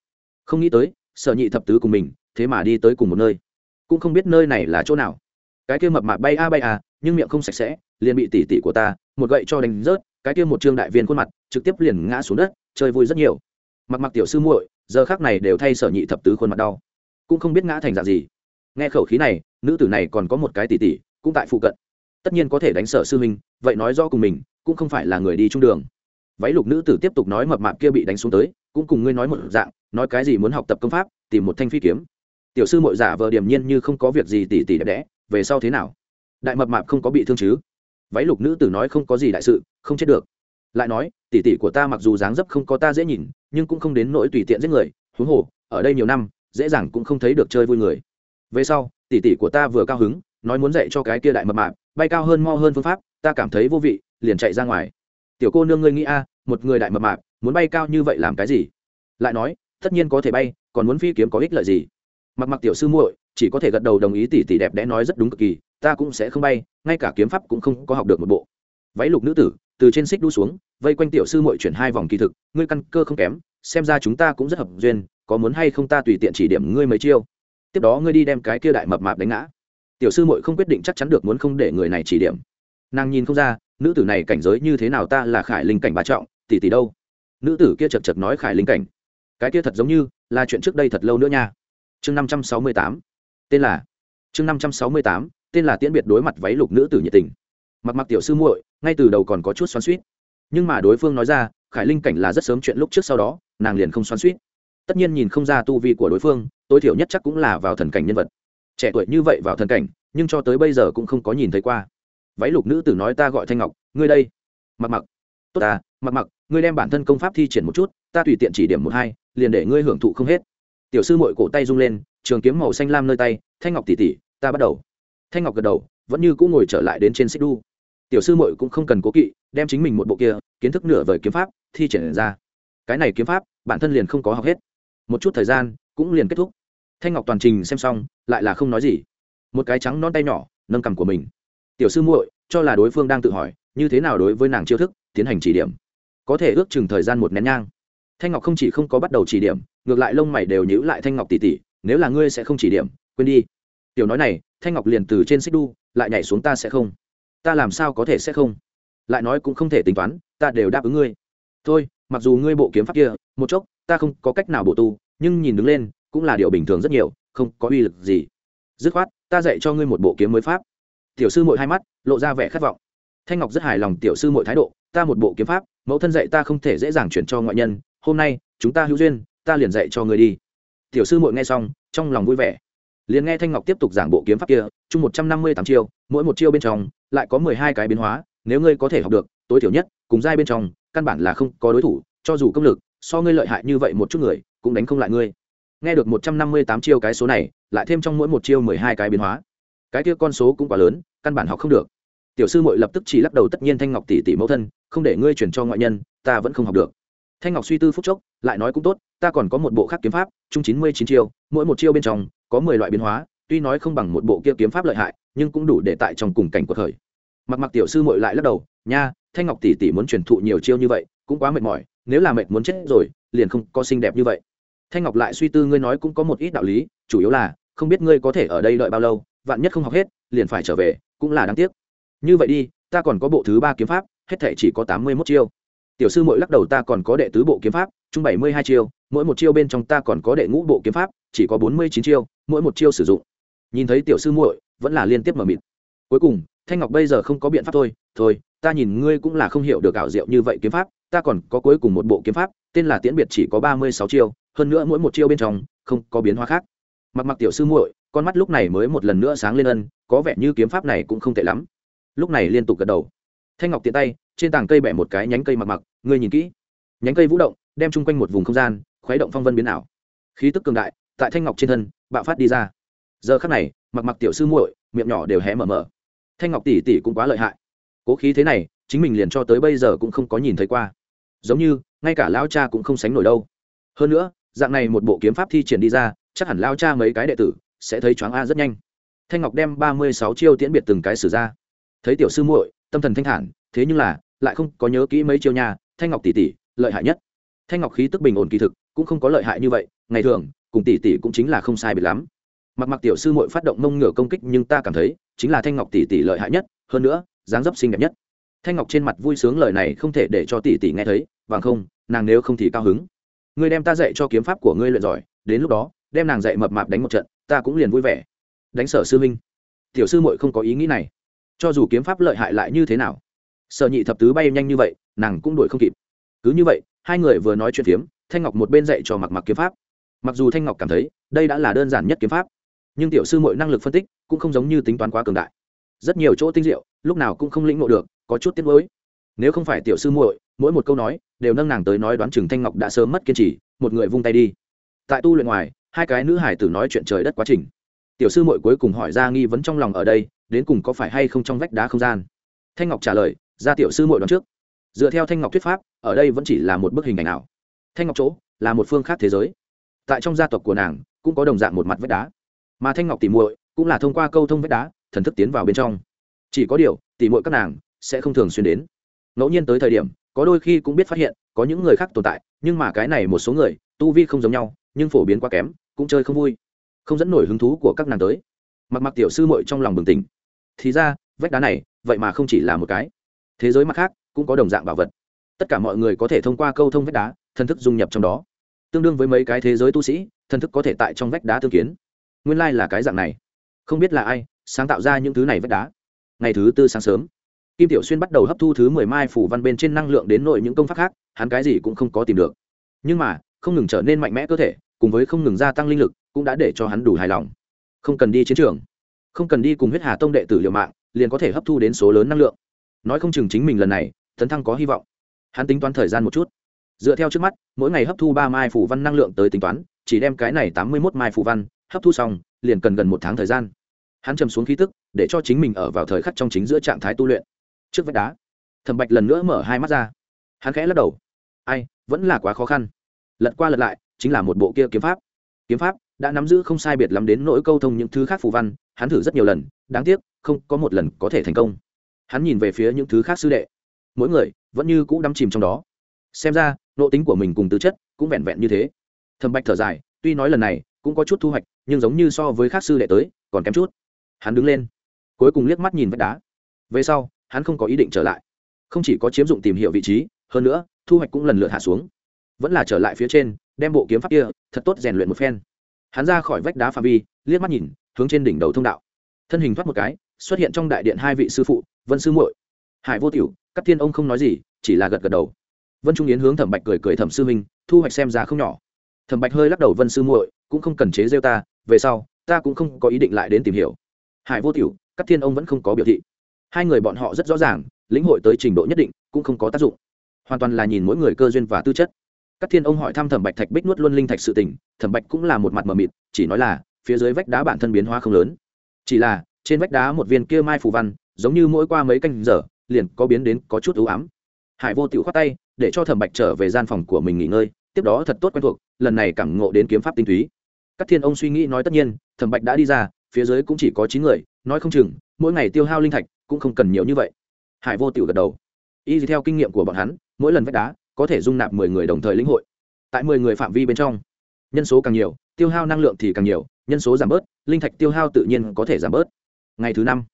Không nghĩ tới, sở nhị thập tứ cùng mình, thế mà đi tới cùng một nơi. Cũng không biết nơi này là chỗ nào. Cái kia mập mạp bay a bay à nhưng miệng không sạch sẽ, liền bị tỉ tỉ của ta, một gậy cho đánh rớt, cái kia một trương đại viên khuôn mặt, trực tiếp liền ngã xuống đất, chơi vui rất nhiều. Mặc mặc tiểu sư muội giờ khác này đều thay sở nhị thập tứ khuôn mặt đau. Cũng không biết ngã thành dạng gì. Nghe khẩu khí này, nữ tử này còn có một cái tỉ tỉ cũng tại phụ cận. Tất nhiên có thể đánh sở sư huynh, vậy nói do cùng mình, cũng không phải là người đi trung đường. Váy lục nữ tử tiếp tục nói mập mạp kia bị đánh xuống tới, cũng cùng ngươi nói một dạng, nói cái gì muốn học tập công pháp, tìm một thanh phi kiếm. Tiểu sư mội giả vờ điềm nhiên như không có việc gì tỉ tỉ đẹp đẽ, về sau thế nào? Đại mập mạp không có bị thương chứ? Váy lục nữ tử nói không có gì đại sự, không chết được. Lại nói, tỉ tỉ của ta mặc dù dáng dấp không có ta dễ nhìn nhưng cũng không đến nỗi tùy tiện giết người, huống hồ, ở đây nhiều năm, dễ dàng cũng không thấy được chơi vui người. Về sau, tỷ tỷ của ta vừa cao hứng, nói muốn dạy cho cái kia đại mập mạp, bay cao hơn mo hơn phương pháp, ta cảm thấy vô vị, liền chạy ra ngoài. Tiểu cô nương ngươi nghĩ a, một người đại mập mạp, muốn bay cao như vậy làm cái gì? Lại nói, tất nhiên có thể bay, còn muốn phi kiếm có ích lợi gì? Mặc mặc tiểu sư muội, chỉ có thể gật đầu đồng ý tỷ tỷ đẹp đẽ nói rất đúng cực kỳ, ta cũng sẽ không bay, ngay cả kiếm pháp cũng không có học được một bộ. Váy lục nữ tử từ trên xích đu xuống, vây quanh tiểu sư muội chuyển hai vòng kỳ thực, ngươi căn cơ không kém, xem ra chúng ta cũng rất hợp duyên, có muốn hay không ta tùy tiện chỉ điểm ngươi mấy chiêu. Tiếp đó ngươi đi đem cái kia đại mập mạp đánh ngã. Tiểu sư muội không quyết định chắc chắn được muốn không để người này chỉ điểm. Nàng nhìn không ra, nữ tử này cảnh giới như thế nào ta là khải linh cảnh bà trọng, tỷ tỷ đâu? Nữ tử kia chật chật nói khải linh cảnh. Cái kia thật giống như là chuyện trước đây thật lâu nữa nha. Chương năm trăm sáu mươi tám. Tên là, chương năm trăm sáu mươi tám, tên là tiễn biệt đối mặt váy lục nữ tử nhiệt tình. Mặc mặc tiểu sư muội ngay từ đầu còn có chút xoắn suýt nhưng mà đối phương nói ra, khải linh cảnh là rất sớm chuyện lúc trước sau đó, nàng liền không xoắn suýt tất nhiên nhìn không ra tu vi của đối phương, tối thiểu nhất chắc cũng là vào thần cảnh nhân vật. Trẻ tuổi như vậy vào thần cảnh, nhưng cho tới bây giờ cũng không có nhìn thấy qua. Váy lục nữ tử nói ta gọi thanh ngọc, ngươi đây. Mặc mặc. Tốt ta, mặc mặc, ngươi đem bản thân công pháp thi triển một chút, ta tùy tiện chỉ điểm một hai, liền để ngươi hưởng thụ không hết. Tiểu sư mội cổ tay rung lên, trường kiếm màu xanh lam nơi tay, thanh ngọc tỉ tỉ, ta bắt đầu. Thanh ngọc gật đầu, vẫn như cũng ngồi trở lại đến trên xích đu tiểu sư muội cũng không cần cố kỵ, đem chính mình một bộ kia, kiến thức nửa vời kiếm pháp, thi triển ra. Cái này kiếm pháp, bản thân liền không có học hết. Một chút thời gian, cũng liền kết thúc. Thanh ngọc toàn trình xem xong, lại là không nói gì. Một cái trắng non tay nhỏ, nâng cằm của mình. Tiểu sư muội, cho là đối phương đang tự hỏi, như thế nào đối với nàng chiêu thức, tiến hành chỉ điểm. Có thể ước chừng thời gian một nén nhang. Thanh ngọc không chỉ không có bắt đầu chỉ điểm, ngược lại lông mày đều nhữ lại thanh ngọc tỉ tỉ, nếu là ngươi sẽ không chỉ điểm, quên đi. Tiểu nói này, thanh ngọc liền từ trên xích đu, lại nhảy xuống ta sẽ không ta làm sao có thể sẽ không? Lại nói cũng không thể tính toán, ta đều đáp ứng ngươi. Thôi, mặc dù ngươi bộ kiếm pháp kia, một chốc, ta không có cách nào bổ tu, nhưng nhìn đứng lên, cũng là điều bình thường rất nhiều, không có uy lực gì. Dứt khoát, ta dạy cho ngươi một bộ kiếm mới pháp. Tiểu sư mội hai mắt, lộ ra vẻ khát vọng. Thanh ngọc rất hài lòng tiểu sư mội thái độ, ta một bộ kiếm pháp, mẫu thân dạy ta không thể dễ dàng chuyển cho ngoại nhân, hôm nay, chúng ta hữu duyên, ta liền dạy cho ngươi đi. Tiểu sư mội nghe xong, trong lòng vui vẻ. Liền nghe thanh ngọc tiếp tục giảng bộ kiếm pháp kia, chung một trăm năm mươi tám chiêu, mỗi một chiêu bên trong lại có mười hai cái biến hóa, nếu ngươi có thể học được, tối thiểu nhất, cùng giai bên trong, căn bản là không có đối thủ, cho dù công lực, so ngươi lợi hại như vậy một chút người, cũng đánh không lại ngươi. Nghe được một trăm năm mươi tám chiêu cái số này, lại thêm trong mỗi một chiêu mười hai cái biến hóa. Cái kia con số cũng quá lớn, căn bản học không được. Tiểu sư mội lập tức chỉ lắc đầu tất nhiên thanh ngọc tỷ tỷ mẫu thân, không để ngươi chuyển cho ngoại nhân, ta vẫn không học được. Thanh ngọc suy tư phúc chốc, lại nói cũng tốt, ta còn có một bộ khác kiếm pháp, chung chín mươi chín chiêu, mỗi một chiêu bên trong, có mười loại biến hóa, tuy nói không bằng một bộ kia kiếm pháp lợi hại, nhưng cũng đủ để tại trong cùng cảnh của thời mặc mặc tiểu sư mội lại lắc đầu, nha, thanh ngọc tỷ tỷ muốn truyền thụ nhiều chiêu như vậy, cũng quá mệt mỏi, nếu là mệt muốn chết rồi, liền không có xinh đẹp như vậy. Thanh ngọc lại suy tư, ngươi nói cũng có một ít đạo lý, chủ yếu là, không biết ngươi có thể ở đây đợi bao lâu, vạn nhất không học hết, liền phải trở về, cũng là đáng tiếc. Như vậy đi, ta còn có bộ thứ ba kiếm pháp, hết thể chỉ có tám mươi mốt chiêu. Tiểu sư mỗi lắc đầu, ta còn có đệ tứ bộ kiếm pháp, chung bảy mươi hai chiêu, mỗi một chiêu bên trong ta còn có đệ ngũ bộ kiếm pháp, chỉ có bốn mươi chín chiêu, mỗi một chiêu sử dụng. Nhìn thấy tiểu sư muội, vẫn là liên tiếp mờ mịt. Cuối cùng thanh ngọc bây giờ không có biện pháp thôi thôi, ta nhìn ngươi cũng là không hiểu được ảo diệu như vậy kiếm pháp, ta còn có cuối cùng một bộ kiếm pháp, tên là tiễn biệt chỉ có ba mươi sáu chiêu, hơn nữa mỗi một chiêu bên trong, không có biến hóa khác. Mặc mặc tiểu sư muội, con mắt lúc này mới một lần nữa sáng lên ân, có vẻ như kiếm pháp này cũng không tệ lắm. Lúc này liên tục gật đầu. Thanh ngọc tiện tay, trên tảng cây bẻ một cái nhánh cây mặc mặc, ngươi nhìn kỹ. Nhánh cây vũ động, đem chung quanh một vùng không gian, khuấy động phong vân biến ảo. Khí tức cường đại, tại thanh ngọc trên thân, bạo phát đi ra. Giờ khắc này, mặc mặc tiểu sư muội, miệng nhỏ đều hé mở mở thanh ngọc tỷ tỷ cũng quá lợi hại. Cố khí thế này, chính mình liền cho tới bây giờ cũng không có nhìn thấy qua. Giống như, ngay cả lao cha cũng không sánh nổi đâu. Hơn nữa, dạng này một bộ kiếm pháp thi triển đi ra, chắc hẳn lao cha mấy cái đệ tử sẽ thấy choáng a rất nhanh. Thanh ngọc đem ba mươi sáu chiêu tiễn biệt từng cái xử ra. Thấy tiểu sư muội, tâm thần thanh thản, thế nhưng là, lại không có nhớ kỹ mấy chiêu nhà thanh ngọc tỷ tỷ, lợi hại nhất. Thanh ngọc khí tức bình ổn kỳ thực, cũng không có lợi hại như vậy, ngày thường, cùng tỷ tỷ cũng chính là không sai biệt lắm. Mặc mặc tiểu sư muội phát động mông ngửa công kích nhưng ta cảm thấy chính là thanh ngọc tỷ tỷ lợi hại nhất, hơn nữa, dáng dấp xinh đẹp nhất. Thanh ngọc trên mặt vui sướng lời này không thể để cho tỷ tỷ nghe thấy, bằng không, nàng nếu không thì cao hứng. Ngươi đem ta dạy cho kiếm pháp của ngươi luyện giỏi, đến lúc đó, đem nàng dạy mập mạp đánh một trận, ta cũng liền vui vẻ. Đánh sở sư minh tiểu sư muội không có ý nghĩ này. Cho dù kiếm pháp lợi hại lại như thế nào? Sở nhị thập tứ bay nhanh như vậy, nàng cũng đuổi không kịp. Cứ như vậy, hai người vừa nói chuyện phiếm, thanh ngọc một bên dạy cho mặc mặc kiếm pháp. Mặc dù thanh ngọc cảm thấy, đây đã là đơn giản nhất kiếm pháp nhưng tiểu sư mọi năng lực phân tích cũng không giống như tính toán quá cường đại. Rất nhiều chỗ tinh diệu, lúc nào cũng không lĩnh ngộ được, có chút tiếc nuối. Nếu không phải tiểu sư muội, mỗi một câu nói đều nâng nàng tới nói đoán chừng thanh ngọc đã sớm mất kiên trì, một người vung tay đi. Tại tu luyện ngoài, hai cái nữ hải tử nói chuyện trời đất quá trình. Tiểu sư muội cuối cùng hỏi ra nghi vấn trong lòng ở đây, đến cùng có phải hay không trong vách đá không gian? Thanh ngọc trả lời, ra tiểu sư muội đoán trước. Dựa theo thanh ngọc thuyết pháp, ở đây vẫn chỉ là một bức hình ảnh ảo. Thanh ngọc chỗ là một phương khác thế giới. Tại trong gia tộc của nàng, cũng có đồng dạng một mặt vách đá mà thanh ngọc tỉ muội cũng là thông qua câu thông vách đá, thần thức tiến vào bên trong. Chỉ có điều, tỉ muội các nàng sẽ không thường xuyên đến. Ngẫu nhiên tới thời điểm, có đôi khi cũng biết phát hiện, có những người khác tồn tại, nhưng mà cái này một số người, tu vi không giống nhau, nhưng phổ biến quá kém, cũng chơi không vui. Không dẫn nổi hứng thú của các nàng tới. Mặc mặc tiểu sư muội trong lòng bừng tỉnh. Thì ra, vách đá này, vậy mà không chỉ là một cái. Thế giới mặt khác, cũng có đồng dạng bảo vật. Tất cả mọi người có thể thông qua câu thông vách đá, thần thức dung nhập trong đó. Tương đương với mấy cái thế giới tu sĩ, thần thức có thể tại trong vách đá tương kiến nguyên lai、like、là cái dạng này. Không biết là ai, sáng tạo ra những thứ này vách đá. Ngày thứ tư sáng sớm, kim tiểu xuyên bắt đầu hấp thu thứ mười mai phủ văn bên trên năng lượng đến nội những công pháp khác, hắn cái gì cũng không có tìm được. Nhưng mà, không ngừng trở nên mạnh mẽ cơ thể, cùng với không ngừng gia tăng linh lực, cũng đã để cho hắn đủ hài lòng. Không cần đi chiến trường, không cần đi cùng huyết hà tông đệ tử liều mạng, liền có thể hấp thu đến số lớn năng lượng. Nói không chừng chính mình lần này, tấn thăng có hy vọng. Hắn tính toán thời gian một chút. Dựa theo trước mắt, mỗi ngày hấp thu ba mai phủ văn năng lượng tới tính toán, chỉ đem cái này tám mươi một mai phủ văn hấp thu xong, liền cần gần một tháng thời gian. Hắn trầm xuống khí tức, để cho chính mình ở vào thời khắc trong chính giữa trạng thái tu luyện. Trước vách đá, thẩm bạch lần nữa mở hai mắt ra. Hắn khẽ lắc đầu. Ai, vẫn là quá khó khăn. Lật qua lật lại, chính là một bộ kia kiếm pháp. Kiếm pháp đã nắm giữ không sai biệt lắm đến nỗi câu thông những thứ khác phù văn, hắn thử rất nhiều lần, đáng tiếc, không có một lần có thể thành công. Hắn nhìn về phía những thứ khác sư đệ. Mỗi người vẫn như cũ đắm chìm trong đó. Xem ra nộ tính của mình cùng tư chất cũng vẹn vẹn như thế. Thầm bạch thở dài, tuy nói lần này cũng có chút thu hoạch nhưng giống như so với khác sư đệ tới, còn kém chút. Hắn đứng lên, cuối cùng liếc mắt nhìn vách đá. Về sau, hắn không có ý định trở lại. Không chỉ có chiếm dụng tìm hiểu vị trí, hơn nữa, thu hoạch cũng lần lượt hạ xuống. Vẫn là trở lại phía trên, đem bộ kiếm pháp kia, thật tốt rèn luyện một phen. Hắn ra khỏi vách đá pha vi, liếc mắt nhìn, hướng trên đỉnh đầu thông đạo. Thân hình thoát một cái, xuất hiện trong đại điện hai vị sư phụ, vân sư muội. Hải vô tiểu các thiên ông không nói gì, chỉ là gật gật đầu. Vân trung yến hướng thẩm bạch cười cười thẩm sư minh thu hoạch xem giá không nhỏ. Thẩm bạch hơi lắc đầu vân sư muội, cũng không cần chế rêu ta về sau, ta cũng không có ý định lại đến tìm hiểu. Hải vô tiểu các thiên ông vẫn không có biểu thị. Hai người bọn họ rất rõ ràng, lĩnh hội tới trình độ nhất định cũng không có tác dụng. Hoàn toàn là nhìn mỗi người cơ duyên và tư chất. Các thiên ông hỏi thăm thẩm bạch thạch bích nuốt luôn linh thạch sự tình, thẩm bạch cũng là một mặt mờ mịt, chỉ nói là, phía dưới vách đá bản thân biến hóa không lớn. Chỉ là, trên vách đá một viên kia mai phù văn, giống như mỗi qua mấy canh giờ, liền có biến đến có chút ưu ám. Hải vô tiểu khoát tay, để cho thẩm bạch trở về gian phòng của mình nghỉ ngơi, tiếp đó thật tốt quen thuộc, lần này cảm ngộ đến kiếm pháp tinh túy các thiên ông suy nghĩ nói tất nhiên, thẩm bạch đã đi ra, phía dưới cũng chỉ có chín người, nói không chừng, mỗi ngày tiêu hao linh thạch cũng không cần nhiều như vậy. Hải vô tiểu gật đầu. Y theo kinh nghiệm của bọn hắn, mỗi lần vách đá có thể dung nạp mười người đồng thời lĩnh hội. Tại mười người phạm vi bên trong, nhân số càng nhiều, tiêu hao năng lượng thì càng nhiều, nhân số giảm bớt, linh thạch tiêu hao tự nhiên có thể giảm bớt. Ngày thứ năm,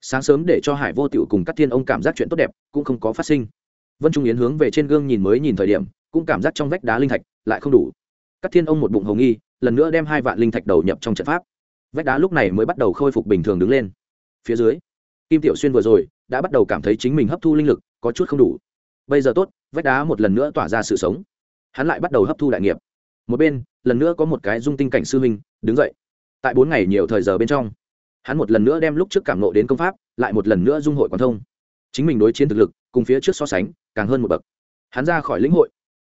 sáng sớm để cho hải vô tiểu cùng các thiên ông cảm giác chuyện tốt đẹp cũng không có phát sinh. Vân trung yến hướng về trên gương nhìn mới nhìn thời điểm, cũng cảm giác trong vách đá linh thạch lại không đủ. Các thiên ông một bụng hồng nghi lần nữa đem hai vạn linh thạch đầu nhập trong trận pháp. Vách đá lúc này mới bắt đầu khôi phục bình thường đứng lên. Phía dưới, kim tiểu xuyên vừa rồi đã bắt đầu cảm thấy chính mình hấp thu linh lực có chút không đủ. Bây giờ tốt, vách đá một lần nữa tỏa ra sự sống. Hắn lại bắt đầu hấp thu đại nghiệp. Một bên, lần nữa có một cái dung tinh cảnh sư huynh đứng dậy. Tại bốn ngày nhiều thời giờ bên trong, hắn một lần nữa đem lúc trước cảm nộ đến công pháp, lại một lần nữa dung hội quan thông. Chính mình đối chiến thực lực, cùng phía trước so sánh, càng hơn một bậc. Hắn ra khỏi lĩnh hội,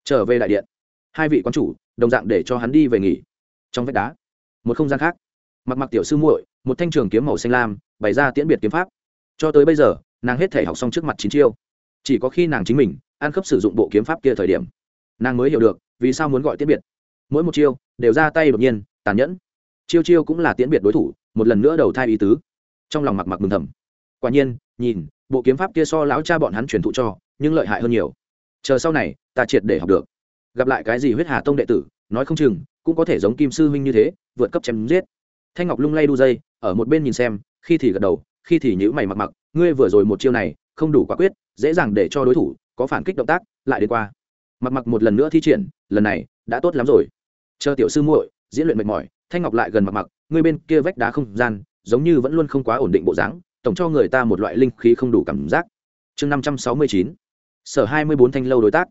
trở về đại điện. Hai vị quán chủ đồng dạng để cho hắn đi về nghỉ trong vách đá. Một không gian khác. Mặc mặc tiểu sư muội, một thanh trường kiếm màu xanh lam, bày ra tiễn biệt kiếm pháp. Cho tới bây giờ, nàng hết thể học xong trước mặt chín chiêu. Chỉ có khi nàng chính mình, ăn khớp sử dụng bộ kiếm pháp kia thời điểm, nàng mới hiểu được vì sao muốn gọi tiễn biệt. Mỗi một chiêu đều ra tay đột nhiên, tàn nhẫn. Chiêu chiêu cũng là tiễn biệt đối thủ, một lần nữa đầu thai ý tứ. Trong lòng mặc mặc mừng thầm. Quả nhiên, nhìn, bộ kiếm pháp kia so lão cha bọn hắn truyền thụ cho, nhưng lợi hại hơn nhiều. Chờ sau này, ta triệt để học được gặp lại cái gì huyết hà tông đệ tử, nói không chừng, cũng có thể giống kim sư huynh như thế, vượt cấp chém giết. Thanh ngọc lung lay đu dây, ở một bên nhìn xem, khi thì gật đầu, khi thì nhữ mày mặc mặc, ngươi vừa rồi một chiêu này, không đủ quả quyết, dễ dàng để cho đối thủ có phản kích động tác, lại đi qua. Mặc mặc một lần nữa thi triển, lần này, đã tốt lắm rồi. Chờ tiểu sư muội, diễn luyện mệt mỏi, thanh ngọc lại gần mặc mặc, ngươi bên kia vách đá không gian, giống như vẫn luôn không quá ổn định bộ dáng, tổng cho người ta một loại linh khí không đủ cảm giác. Chương năm trăm sáu mươi chín, sở hai mươi bốn thanh lâu đối tác.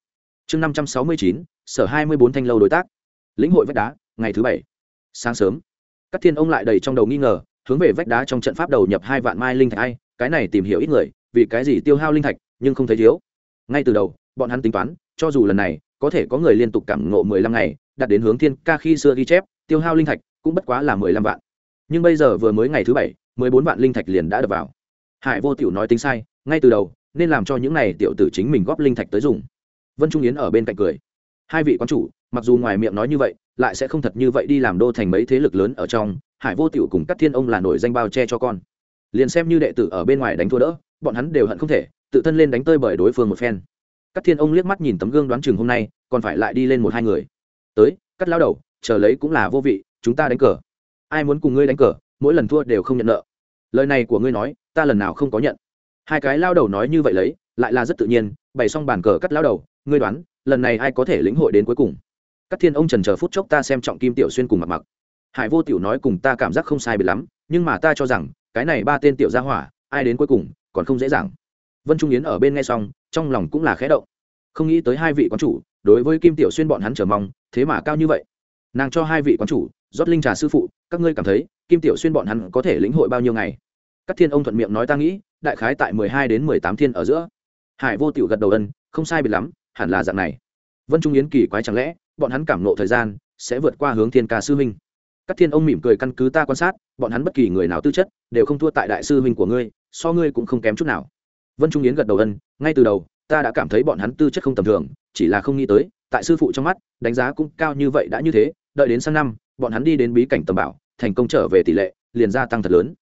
Chương năm trăm sáu mươi chín sở hai mươi bốn thanh lâu đối tác. Lĩnh hội vách đá, ngày thứ bảy. Sáng sớm các thiên ông lại đầy trong đầu nghi ngờ, hướng về vách đá trong trận pháp đầu nhập hai vạn mai linh thạch ai, cái này tìm hiểu ít người, vì cái gì tiêu hao linh thạch, nhưng không thấy thiếu. Ngay từ đầu, bọn hắn tính toán, cho dù lần này, có thể có người liên tục cảm ngộ mười lăm ngày đặt đến hướng thiên ca khi xưa ghi chép, tiêu hao linh thạch cũng bất quá là mười lăm vạn. Nhưng bây giờ vừa mới ngày thứ bảy, mười bốn vạn linh thạch liền đã đập vào. Hải vô tiểu nói tính sai, ngay từ đầu, nên làm cho những này tiểu tử chính mình góp linh thạch tới dùng. Vân trung yến ở bên cạnh cười hai vị quán chủ, mặc dù ngoài miệng nói như vậy, lại sẽ không thật như vậy đi làm đô thành mấy thế lực lớn ở trong, hải vô tiểu cùng các thiên ông là nổi danh bao che cho con. Liền xem như đệ tử ở bên ngoài đánh thua đỡ, bọn hắn đều hận không thể, tự thân lên đánh tơi bởi đối phương một phen. Các thiên ông liếc mắt nhìn tấm gương đoán chừng hôm nay, còn phải lại đi lên một hai người. Tới cắt lao đầu, chờ lấy cũng là vô vị, chúng ta đánh cờ. Ai muốn cùng ngươi đánh cờ, mỗi lần thua đều không nhận nợ. Lời này của ngươi nói, ta lần nào không có nhận. Hai cái lao đầu nói như vậy lấy, lại là rất tự nhiên, bày xong bàn cờ cắt lao đầu, ngươi đoán lần này ai có thể lĩnh hội đến cuối cùng? Các thiên ông trần chờ phút chốc ta xem trọng kim tiểu xuyên cùng mặt mặc hải vô tiểu nói cùng ta cảm giác không sai biệt lắm, nhưng mà ta cho rằng, cái này ba tên tiểu gia hỏa, ai đến cuối cùng, còn không dễ dàng. Vân trung yến ở bên nghe xong, trong lòng cũng là khẽ động. Không nghĩ tới hai vị quán chủ, đối với kim tiểu xuyên bọn hắn chờ mong, thế mà cao như vậy. Nàng cho hai vị quán chủ, rót linh trà sư phụ, các ngươi cảm thấy, kim tiểu xuyên bọn hắn có thể lĩnh hội bao nhiêu ngày? Các thiên ông thuận miệng nói ta nghĩ, đại khái tại mười hai đến mười tám thiên ở giữa. Hải vô tiểu gật đầu ân, không sai biệt lắm hẳn là dạng này. Vân trung yến kỳ quái chẳng lẽ, bọn hắn cảm nộ thời gian, sẽ vượt qua hướng thiên ca sư huynh? Các thiên ông mỉm cười căn cứ ta quan sát, bọn hắn bất kỳ người nào tư chất, đều không thua tại đại sư huynh của ngươi, so ngươi cũng không kém chút nào. Vân trung yến gật đầu ân, ngay từ đầu, ta đã cảm thấy bọn hắn tư chất không tầm thường, chỉ là không nghĩ tới, tại sư phụ trong mắt, đánh giá cũng cao như vậy đã như thế, đợi đến sang năm, bọn hắn đi đến bí cảnh tầm bảo, thành công trở về tỷ lệ, liền gia tăng thật lớn.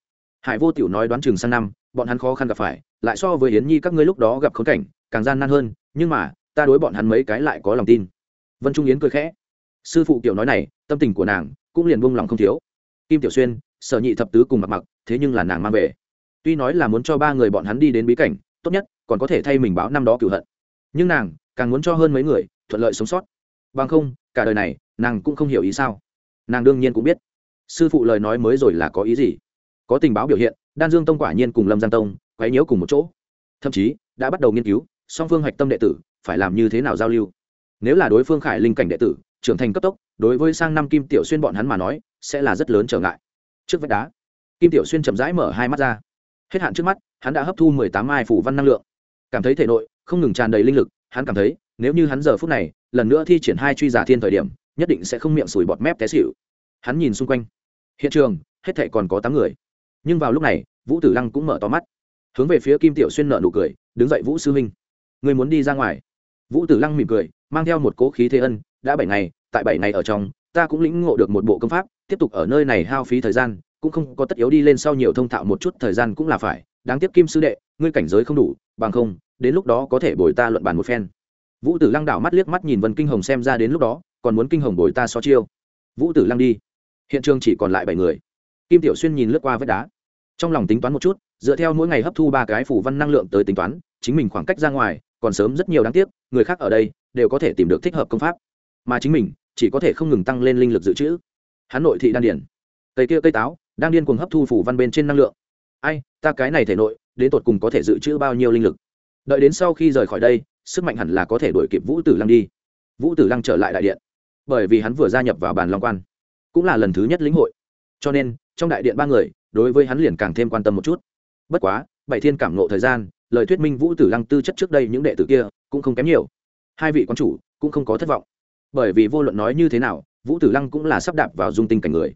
Hải vô tiểu nói đoán chừng sang năm, bọn hắn khó khăn gặp phải, lại so với yến nhi các ngươi lúc đó gặp khốn cảnh, càng gian nan hơn, nhưng mà ta đối bọn hắn mấy cái lại có lòng tin. Vân trung yến cười khẽ. Sư phụ kiểu nói này, tâm tình của nàng cũng liền buông lòng không thiếu. Kim tiểu xuyên, sở nhị thập tứ cùng mặc mặc, thế nhưng là nàng mang về. Tuy nói là muốn cho ba người bọn hắn đi đến bí cảnh, tốt nhất còn có thể thay mình báo năm đó cửu hận. Nhưng nàng càng muốn cho hơn mấy người thuận lợi sống sót. Bằng không, cả đời này, nàng cũng không hiểu ý sao. Nàng đương nhiên cũng biết. Sư phụ lời nói mới rồi là có ý gì? Có tình báo biểu hiện, đan dương tông quả nhiên cùng lâm giang tông quấy nhiễu cùng một chỗ. Thậm chí, đã bắt đầu nghiên cứu, song phương hạch tâm đệ tử phải làm như thế nào giao lưu? Nếu là đối phương khải linh cảnh đệ tử, trưởng thành cấp tốc, đối với sang năm kim tiểu xuyên bọn hắn mà nói, sẽ là rất lớn trở ngại. Trước vách đá, kim tiểu xuyên chậm rãi mở hai mắt ra. Hết hạn trước mắt, hắn đã hấp thu mười tám mai phủ văn năng lượng. Cảm thấy thể nội không ngừng tràn đầy linh lực, hắn cảm thấy nếu như hắn giờ phút này lần nữa thi triển hai truy giả thiên thời điểm, nhất định sẽ không miệng sùi bọt mép té xịu hắn nhìn xung quanh. Hiện trường, hết thệ còn có tám người. Nhưng vào lúc này, vũ tử lăng cũng mở to mắt. Hướng về phía kim tiểu xuyên nợ nụ cười, đứng dậy vũ sư huynh người muốn đi ra ngoài vũ tử lăng mỉm cười, mang theo một cố khí thế ân, đã bảy ngày, tại bảy ngày ở trong, ta cũng lĩnh ngộ được một bộ công pháp, tiếp tục ở nơi này hao phí thời gian, cũng không có tất yếu đi lên sau nhiều thông thạo một chút thời gian cũng là phải, đáng tiếc kim sư đệ, ngươi cảnh giới không đủ, bằng không, đến lúc đó có thể bồi ta luận bàn một phen. Vũ tử lăng đảo mắt liếc mắt nhìn vân kinh hồng xem ra đến lúc đó, còn muốn kinh hồng bồi ta so chiêu. Vũ tử lăng đi. Hiện trường chỉ còn lại bảy người. Kim tiểu xuyên nhìn lướt qua vết đá. Trong lòng tính toán một chút, dựa theo mỗi ngày hấp thu ba cái phủ văn năng lượng tới tính toán, chính mình khoảng cách ra ngoài còn sớm rất nhiều đáng tiếc, người khác ở đây đều có thể tìm được thích hợp công pháp. Mà chính mình chỉ có thể không ngừng tăng lên linh lực dự trữ. Hắn nội thị đan điển cây kia cây táo, đang điên cuồng hấp thu phủ văn bên trên năng lượng. Ai, ta cái này thể nội, đến tột cùng có thể dự trữ bao nhiêu linh lực? Đợi đến sau khi rời khỏi đây, sức mạnh hẳn là có thể đuổi kịp vũ tử lăng đi. Vũ tử lăng trở lại đại điện. Bởi vì hắn vừa gia nhập vào bàn long quan, cũng là lần thứ nhất lĩnh hội. Cho nên, trong đại điện ba người, đối với hắn liền càng thêm quan tâm một chút. Bất quá, bảy thiên cảm nộ thời gian lời thuyết minh vũ tử lăng tư chất trước đây những đệ tử kia cũng không kém nhiều. Hai vị quan chủ cũng không có thất vọng. Bởi vì vô luận nói như thế nào, vũ tử lăng cũng là sắp đạp vào dung tinh cảnh người.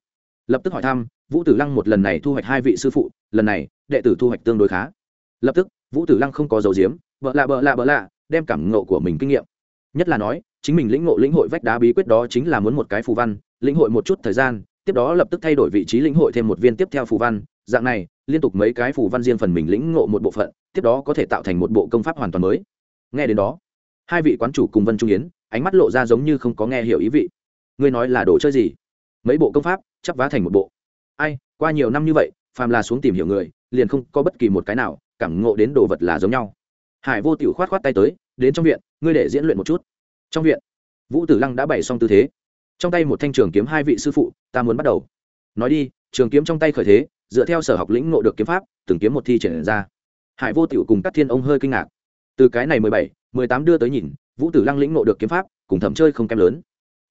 Lập tức hỏi thăm, vũ tử lăng một lần này thu hoạch hai vị sư phụ, lần này, đệ tử thu hoạch tương đối khá. Lập tức, vũ tử lăng không có dấu diếm vợ lạ bợ lạ bợ lạ, đem cảm ngộ của mình kinh nghiệm. Nhất là nói, chính mình lĩnh ngộ lĩnh hội vách đá bí quyết đó chính là muốn một cái phù văn, lĩnh hội một chút thời gian tiếp đó lập tức thay đổi vị trí lĩnh hội thêm một viên tiếp theo phù văn, dạng này, liên tục mấy cái phù văn riêng phần mình lĩnh ngộ một bộ phận, tiếp đó có thể tạo thành một bộ công pháp hoàn toàn mới. Nghe đến đó, hai vị quán chủ cùng vân trung yến, ánh mắt lộ ra giống như không có nghe hiểu ý vị. Ngươi nói là đồ chơi gì? Mấy bộ công pháp chắp vá thành một bộ. Ai, qua nhiều năm như vậy, phàm là xuống tìm hiểu người, liền không có bất kỳ một cái nào cảm ngộ đến đồ vật là giống nhau. Hải vô tiểu khoát khoát tay tới, đến trong viện, ngươi để diễn luyện một chút. Trong viện, vũ tử lăng đã bày xong tư thế trong tay một thanh trường kiếm hai vị sư phụ, ta muốn bắt đầu. Nói đi, trường kiếm trong tay khởi thế, dựa theo sở học lĩnh ngộ được kiếm pháp, từng kiếm một thi triển ra. Hải vô tịu cùng các thiên ông hơi kinh ngạc. Từ cái này mười bảy, mười tám đưa tới nhìn, vũ tử lăng lĩnh ngộ được kiếm pháp, cùng thẩm chơi không kém lớn.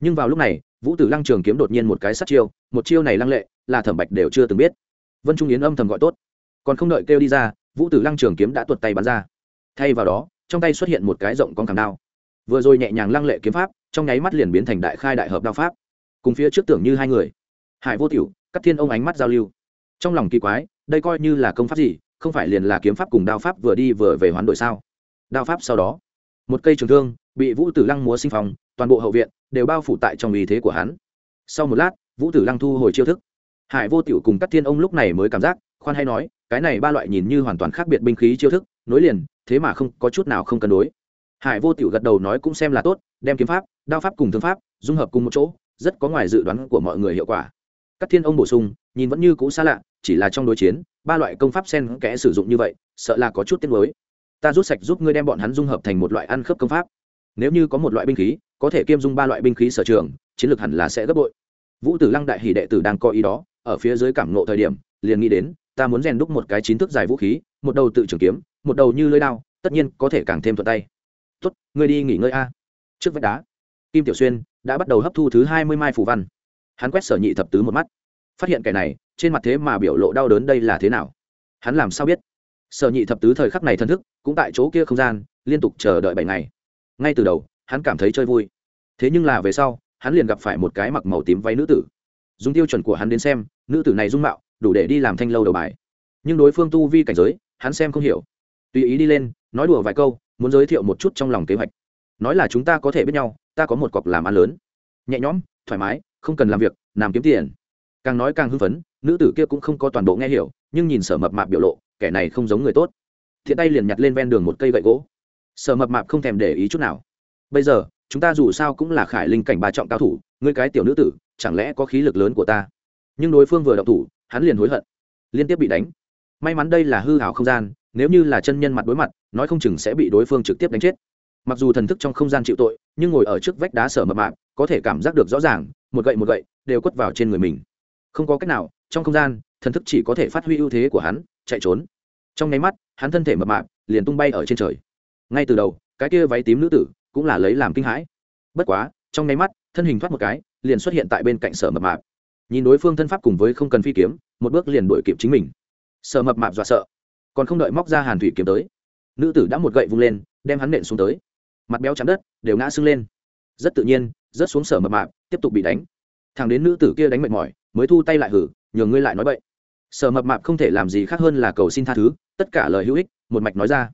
Nhưng vào lúc này, vũ tử lăng trường kiếm đột nhiên một cái sát chiêu, một chiêu này lăng lệ, là thẩm bạch đều chưa từng biết. Vân trung yến âm thầm gọi tốt. Còn không đợi kêu đi ra, vũ tử lăng trường kiếm đã tuột tay bắn ra. Thay vào đó, trong tay xuất hiện một cái rộng con cảm đao. Vừa rồi nhẹ nhàng lăng lệ kiếm pháp trong nháy mắt liền biến thành đại khai đại hợp đao pháp, cùng phía trước tưởng như hai người. Hải vô tiểu cắt thiên ông ánh mắt giao lưu. Trong lòng kỳ quái, đây coi như là công pháp gì, không phải liền là kiếm pháp cùng đao pháp vừa đi vừa về hoán đổi sao? Đao pháp sau đó, một cây trường thương bị vũ tử lăng múa sinh phòng toàn bộ hậu viện đều bao phủ tại trong ý thế của hắn. Sau một lát, vũ tử lăng thu hồi chiêu thức. Hải vô tiểu cùng các thiên ông lúc này mới cảm giác, khoan hay nói, cái này ba loại nhìn như hoàn toàn khác biệt binh khí chiêu thức, nối liền, thế mà không có chút nào không cân đối. Hải vô tiểu gật đầu nói cũng xem là tốt đem kiếm pháp, đao pháp cùng thương pháp dung hợp cùng một chỗ, rất có ngoài dự đoán của mọi người hiệu quả. Các thiên ông bổ sung, nhìn vẫn như cũ xa lạ, chỉ là trong đối chiến, ba loại công pháp sen kẽ sử dụng như vậy, sợ là có chút tiết mới ta rút sạch giúp ngươi đem bọn hắn dung hợp thành một loại ăn khớp công pháp. Nếu như có một loại binh khí, có thể kiêm dung ba loại binh khí sở trường, chiến lược hẳn là sẽ gấp bội. Vũ tử lăng đại hỷ đệ tử đang có ý đó, ở phía dưới cảm nộ thời điểm, liền nghĩ đến, ta muốn rèn đúc một cái chín thước dài vũ khí, một đầu tự trường kiếm, một đầu như lưỡi đao, tất nhiên có thể càng thêm thuận tay. Tốt, ngươi đi nghỉ ngơi a trước vách đá, kim tiểu xuyên đã bắt đầu hấp thu thứ hai mươi mai phù văn. Hắn quét sở nhị thập tứ một mắt. Phát hiện kẻ này, trên mặt thế mà biểu lộ đau đớn đây là thế nào? Hắn làm sao biết? Sở nhị thập tứ thời khắc này thân thức cũng tại chỗ kia không gian, liên tục chờ đợi bảy ngày. Ngay từ đầu, hắn cảm thấy chơi vui. Thế nhưng là về sau, hắn liền gặp phải một cái mặc màu tím váy nữ tử. Dùng tiêu chuẩn của hắn đến xem, nữ tử này dung mạo đủ để đi làm thanh lâu đầu bài. Nhưng đối phương tu vi cảnh giới, hắn xem không hiểu. Tùy ý đi lên, nói đùa vài câu, muốn giới thiệu một chút trong lòng kế hoạch nói là chúng ta có thể biết nhau, ta có một cọc làm ăn lớn. Nhẹ nhõm, thoải mái, không cần làm việc làm kiếm tiền. Càng nói càng hưng phấn, nữ tử kia cũng không có toàn bộ nghe hiểu, nhưng nhìn sở mập mạp biểu lộ, kẻ này không giống người tốt. Thiện tay liền nhặt lên ven đường một cây gậy gỗ. Sở mập mạp không thèm để ý chút nào. Bây giờ, chúng ta dù sao cũng là khải linh cảnh ba trọng cao thủ, ngươi cái tiểu nữ tử, chẳng lẽ có khí lực lớn của ta? Nhưng đối phương vừa đậu thủ, hắn liền hối hận, liên tiếp bị đánh. May mắn đây là hư hảo không gian, nếu như là chân nhân mặt đối mặt, nói không chừng sẽ bị đối phương trực tiếp đánh chết mặc dù thần thức trong không gian chịu tội, nhưng ngồi ở trước vách đá sở mập mạp, có thể cảm giác được rõ ràng, một gậy một gậy, đều quất vào trên người mình. Không có cách nào, trong không gian, thần thức chỉ có thể phát huy ưu thế của hắn, chạy trốn. Trong nháy mắt, hắn thân thể mập mạp, liền tung bay ở trên trời. Ngay từ đầu, cái kia váy tím nữ tử cũng là lấy làm kinh hãi. Bất quá, trong nháy mắt, thân hình thoát một cái, liền xuất hiện tại bên cạnh sở mập mạp. Nhìn đối phương thân pháp cùng với không cần phi kiếm, một bước liền đuổi kịp chính mình. Sở mập mạp dọa sợ. Còn không đợi móc ra hàn thủy kiếm tới, nữ tử đã một gậy vung lên, đem hắn nện xuống tới mặt béo chạm đất đều ngã sưng lên. Rất tự nhiên rớt xuống sở mập mạp tiếp tục bị đánh. Thằng đến nữ tử kia đánh mệt mỏi mới thu tay lại hử nhường ngươi lại nói vậy, sở mập mạp không thể làm gì khác hơn là cầu xin tha thứ tất cả lời hữu ích một mạch nói ra.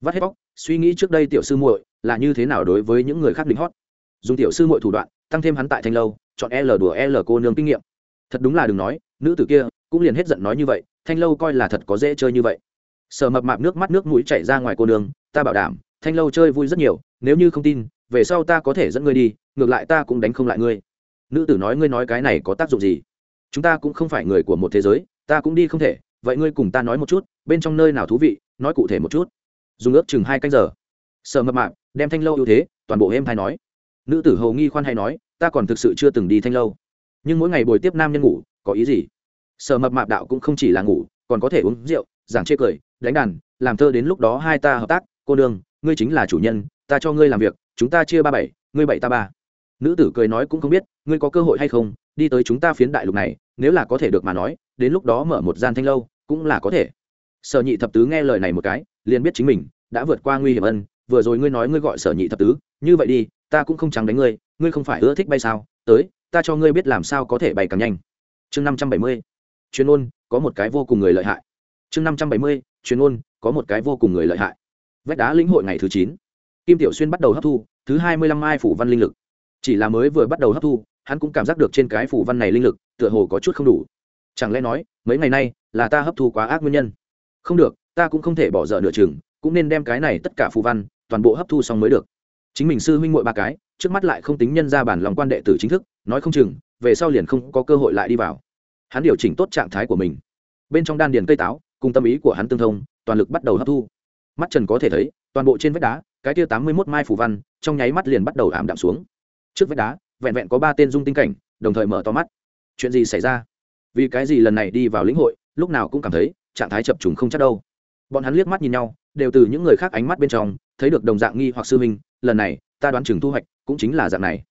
Vắt hết bóc suy nghĩ trước đây tiểu sư muội là như thế nào đối với những người khác đỉnh hót. Dùng tiểu sư muội thủ đoạn tăng thêm hắn tại thanh lâu chọn l đùa l cô nương kinh nghiệm. Thật đúng là đừng nói nữ tử kia cũng liền hết giận nói như vậy thanh lâu coi là thật có dễ chơi như vậy. Sở mập mạp nước mắt nước mũi chảy ra ngoài cô nương ta bảo đảm thanh lâu chơi vui rất nhiều nếu như không tin, về sau ta có thể dẫn ngươi đi, ngược lại ta cũng đánh không lại ngươi. Nữ tử nói ngươi nói cái này có tác dụng gì? Chúng ta cũng không phải người của một thế giới, ta cũng đi không thể, vậy ngươi cùng ta nói một chút, bên trong nơi nào thú vị, nói cụ thể một chút. Dùng ước chừng hai canh giờ. Sở mập mạp, đem thanh lâu ưu thế, toàn bộ em hay nói. Nữ tử hầu nghi khoan hay nói, ta còn thực sự chưa từng đi thanh lâu. Nhưng mỗi ngày buổi tiếp nam nhân ngủ, có ý gì? Sở mập mạp đạo cũng không chỉ là ngủ, còn có thể uống rượu, giảng chê cười, đánh đàn, làm thơ đến lúc đó hai ta hợp tác, cô đương ngươi chính là chủ nhân ta cho ngươi làm việc, chúng ta chia ba bảy, ngươi bảy ta ba. Nữ tử cười nói cũng không biết, ngươi có cơ hội hay không, đi tới chúng ta phiến đại lục này, nếu là có thể được mà nói, đến lúc đó mở một gian thanh lâu, cũng là có thể. Sở nhị thập tứ nghe lời này một cái, liền biết chính mình đã vượt qua nguy hiểm ân, vừa rồi ngươi nói ngươi gọi sở nhị thập tứ, như vậy đi, ta cũng không chẳng đánh ngươi ngươi không phải ưa thích bay sao, tới, ta cho ngươi biết làm sao có thể bay càng nhanh. Chương năm trăm bảy mươi, chuyên ôn có một cái vô cùng người lợi hại. Chương năm trăm bảy mươi, chuyên ôn có một cái vô cùng người lợi hại. Vách đá lĩnh hội ngày thứ chín kim tiểu xuyên bắt đầu hấp thu, thứ hai mươi lăm mai phủ văn linh lực. Chỉ là mới vừa bắt đầu hấp thu, hắn cũng cảm giác được trên cái phủ văn này linh lực, tựa hồ có chút không đủ. Chẳng lẽ nói, mấy ngày nay, là ta hấp thu quá ác nguyên nhân? Không được, ta cũng không thể bỏ dở nửa chừng, cũng nên đem cái này tất cả phù văn, toàn bộ hấp thu xong mới được. Chính mình sư huynh muội ba cái, trước mắt lại không tính nhân ra bản lòng quan đệ tử chính thức, nói không chừng, về sau liền không có cơ hội lại đi vào. Hắn điều chỉnh tốt trạng thái của mình. Bên trong đan điền cây táo, cùng tâm ý của hắn tương thông, toàn lực bắt đầu hấp thu. Mắt trần có thể thấy, toàn bộ trên vách đá cái tia tám mươi mốt mai phủ văn, trong nháy mắt liền bắt đầu ảm đạm xuống. Trước vách đá, vẹn vẹn có ba tên dung tinh cảnh, đồng thời mở to mắt. Chuyện gì xảy ra? Vì cái gì lần này đi vào lĩnh hội, lúc nào cũng cảm thấy trạng thái chập trùng không chắc đâu. Bọn hắn liếc mắt nhìn nhau, đều từ những người khác ánh mắt bên trong thấy được đồng dạng nghi hoặc sư minh lần này, ta đoán chừng thu hoạch cũng chính là dạng này.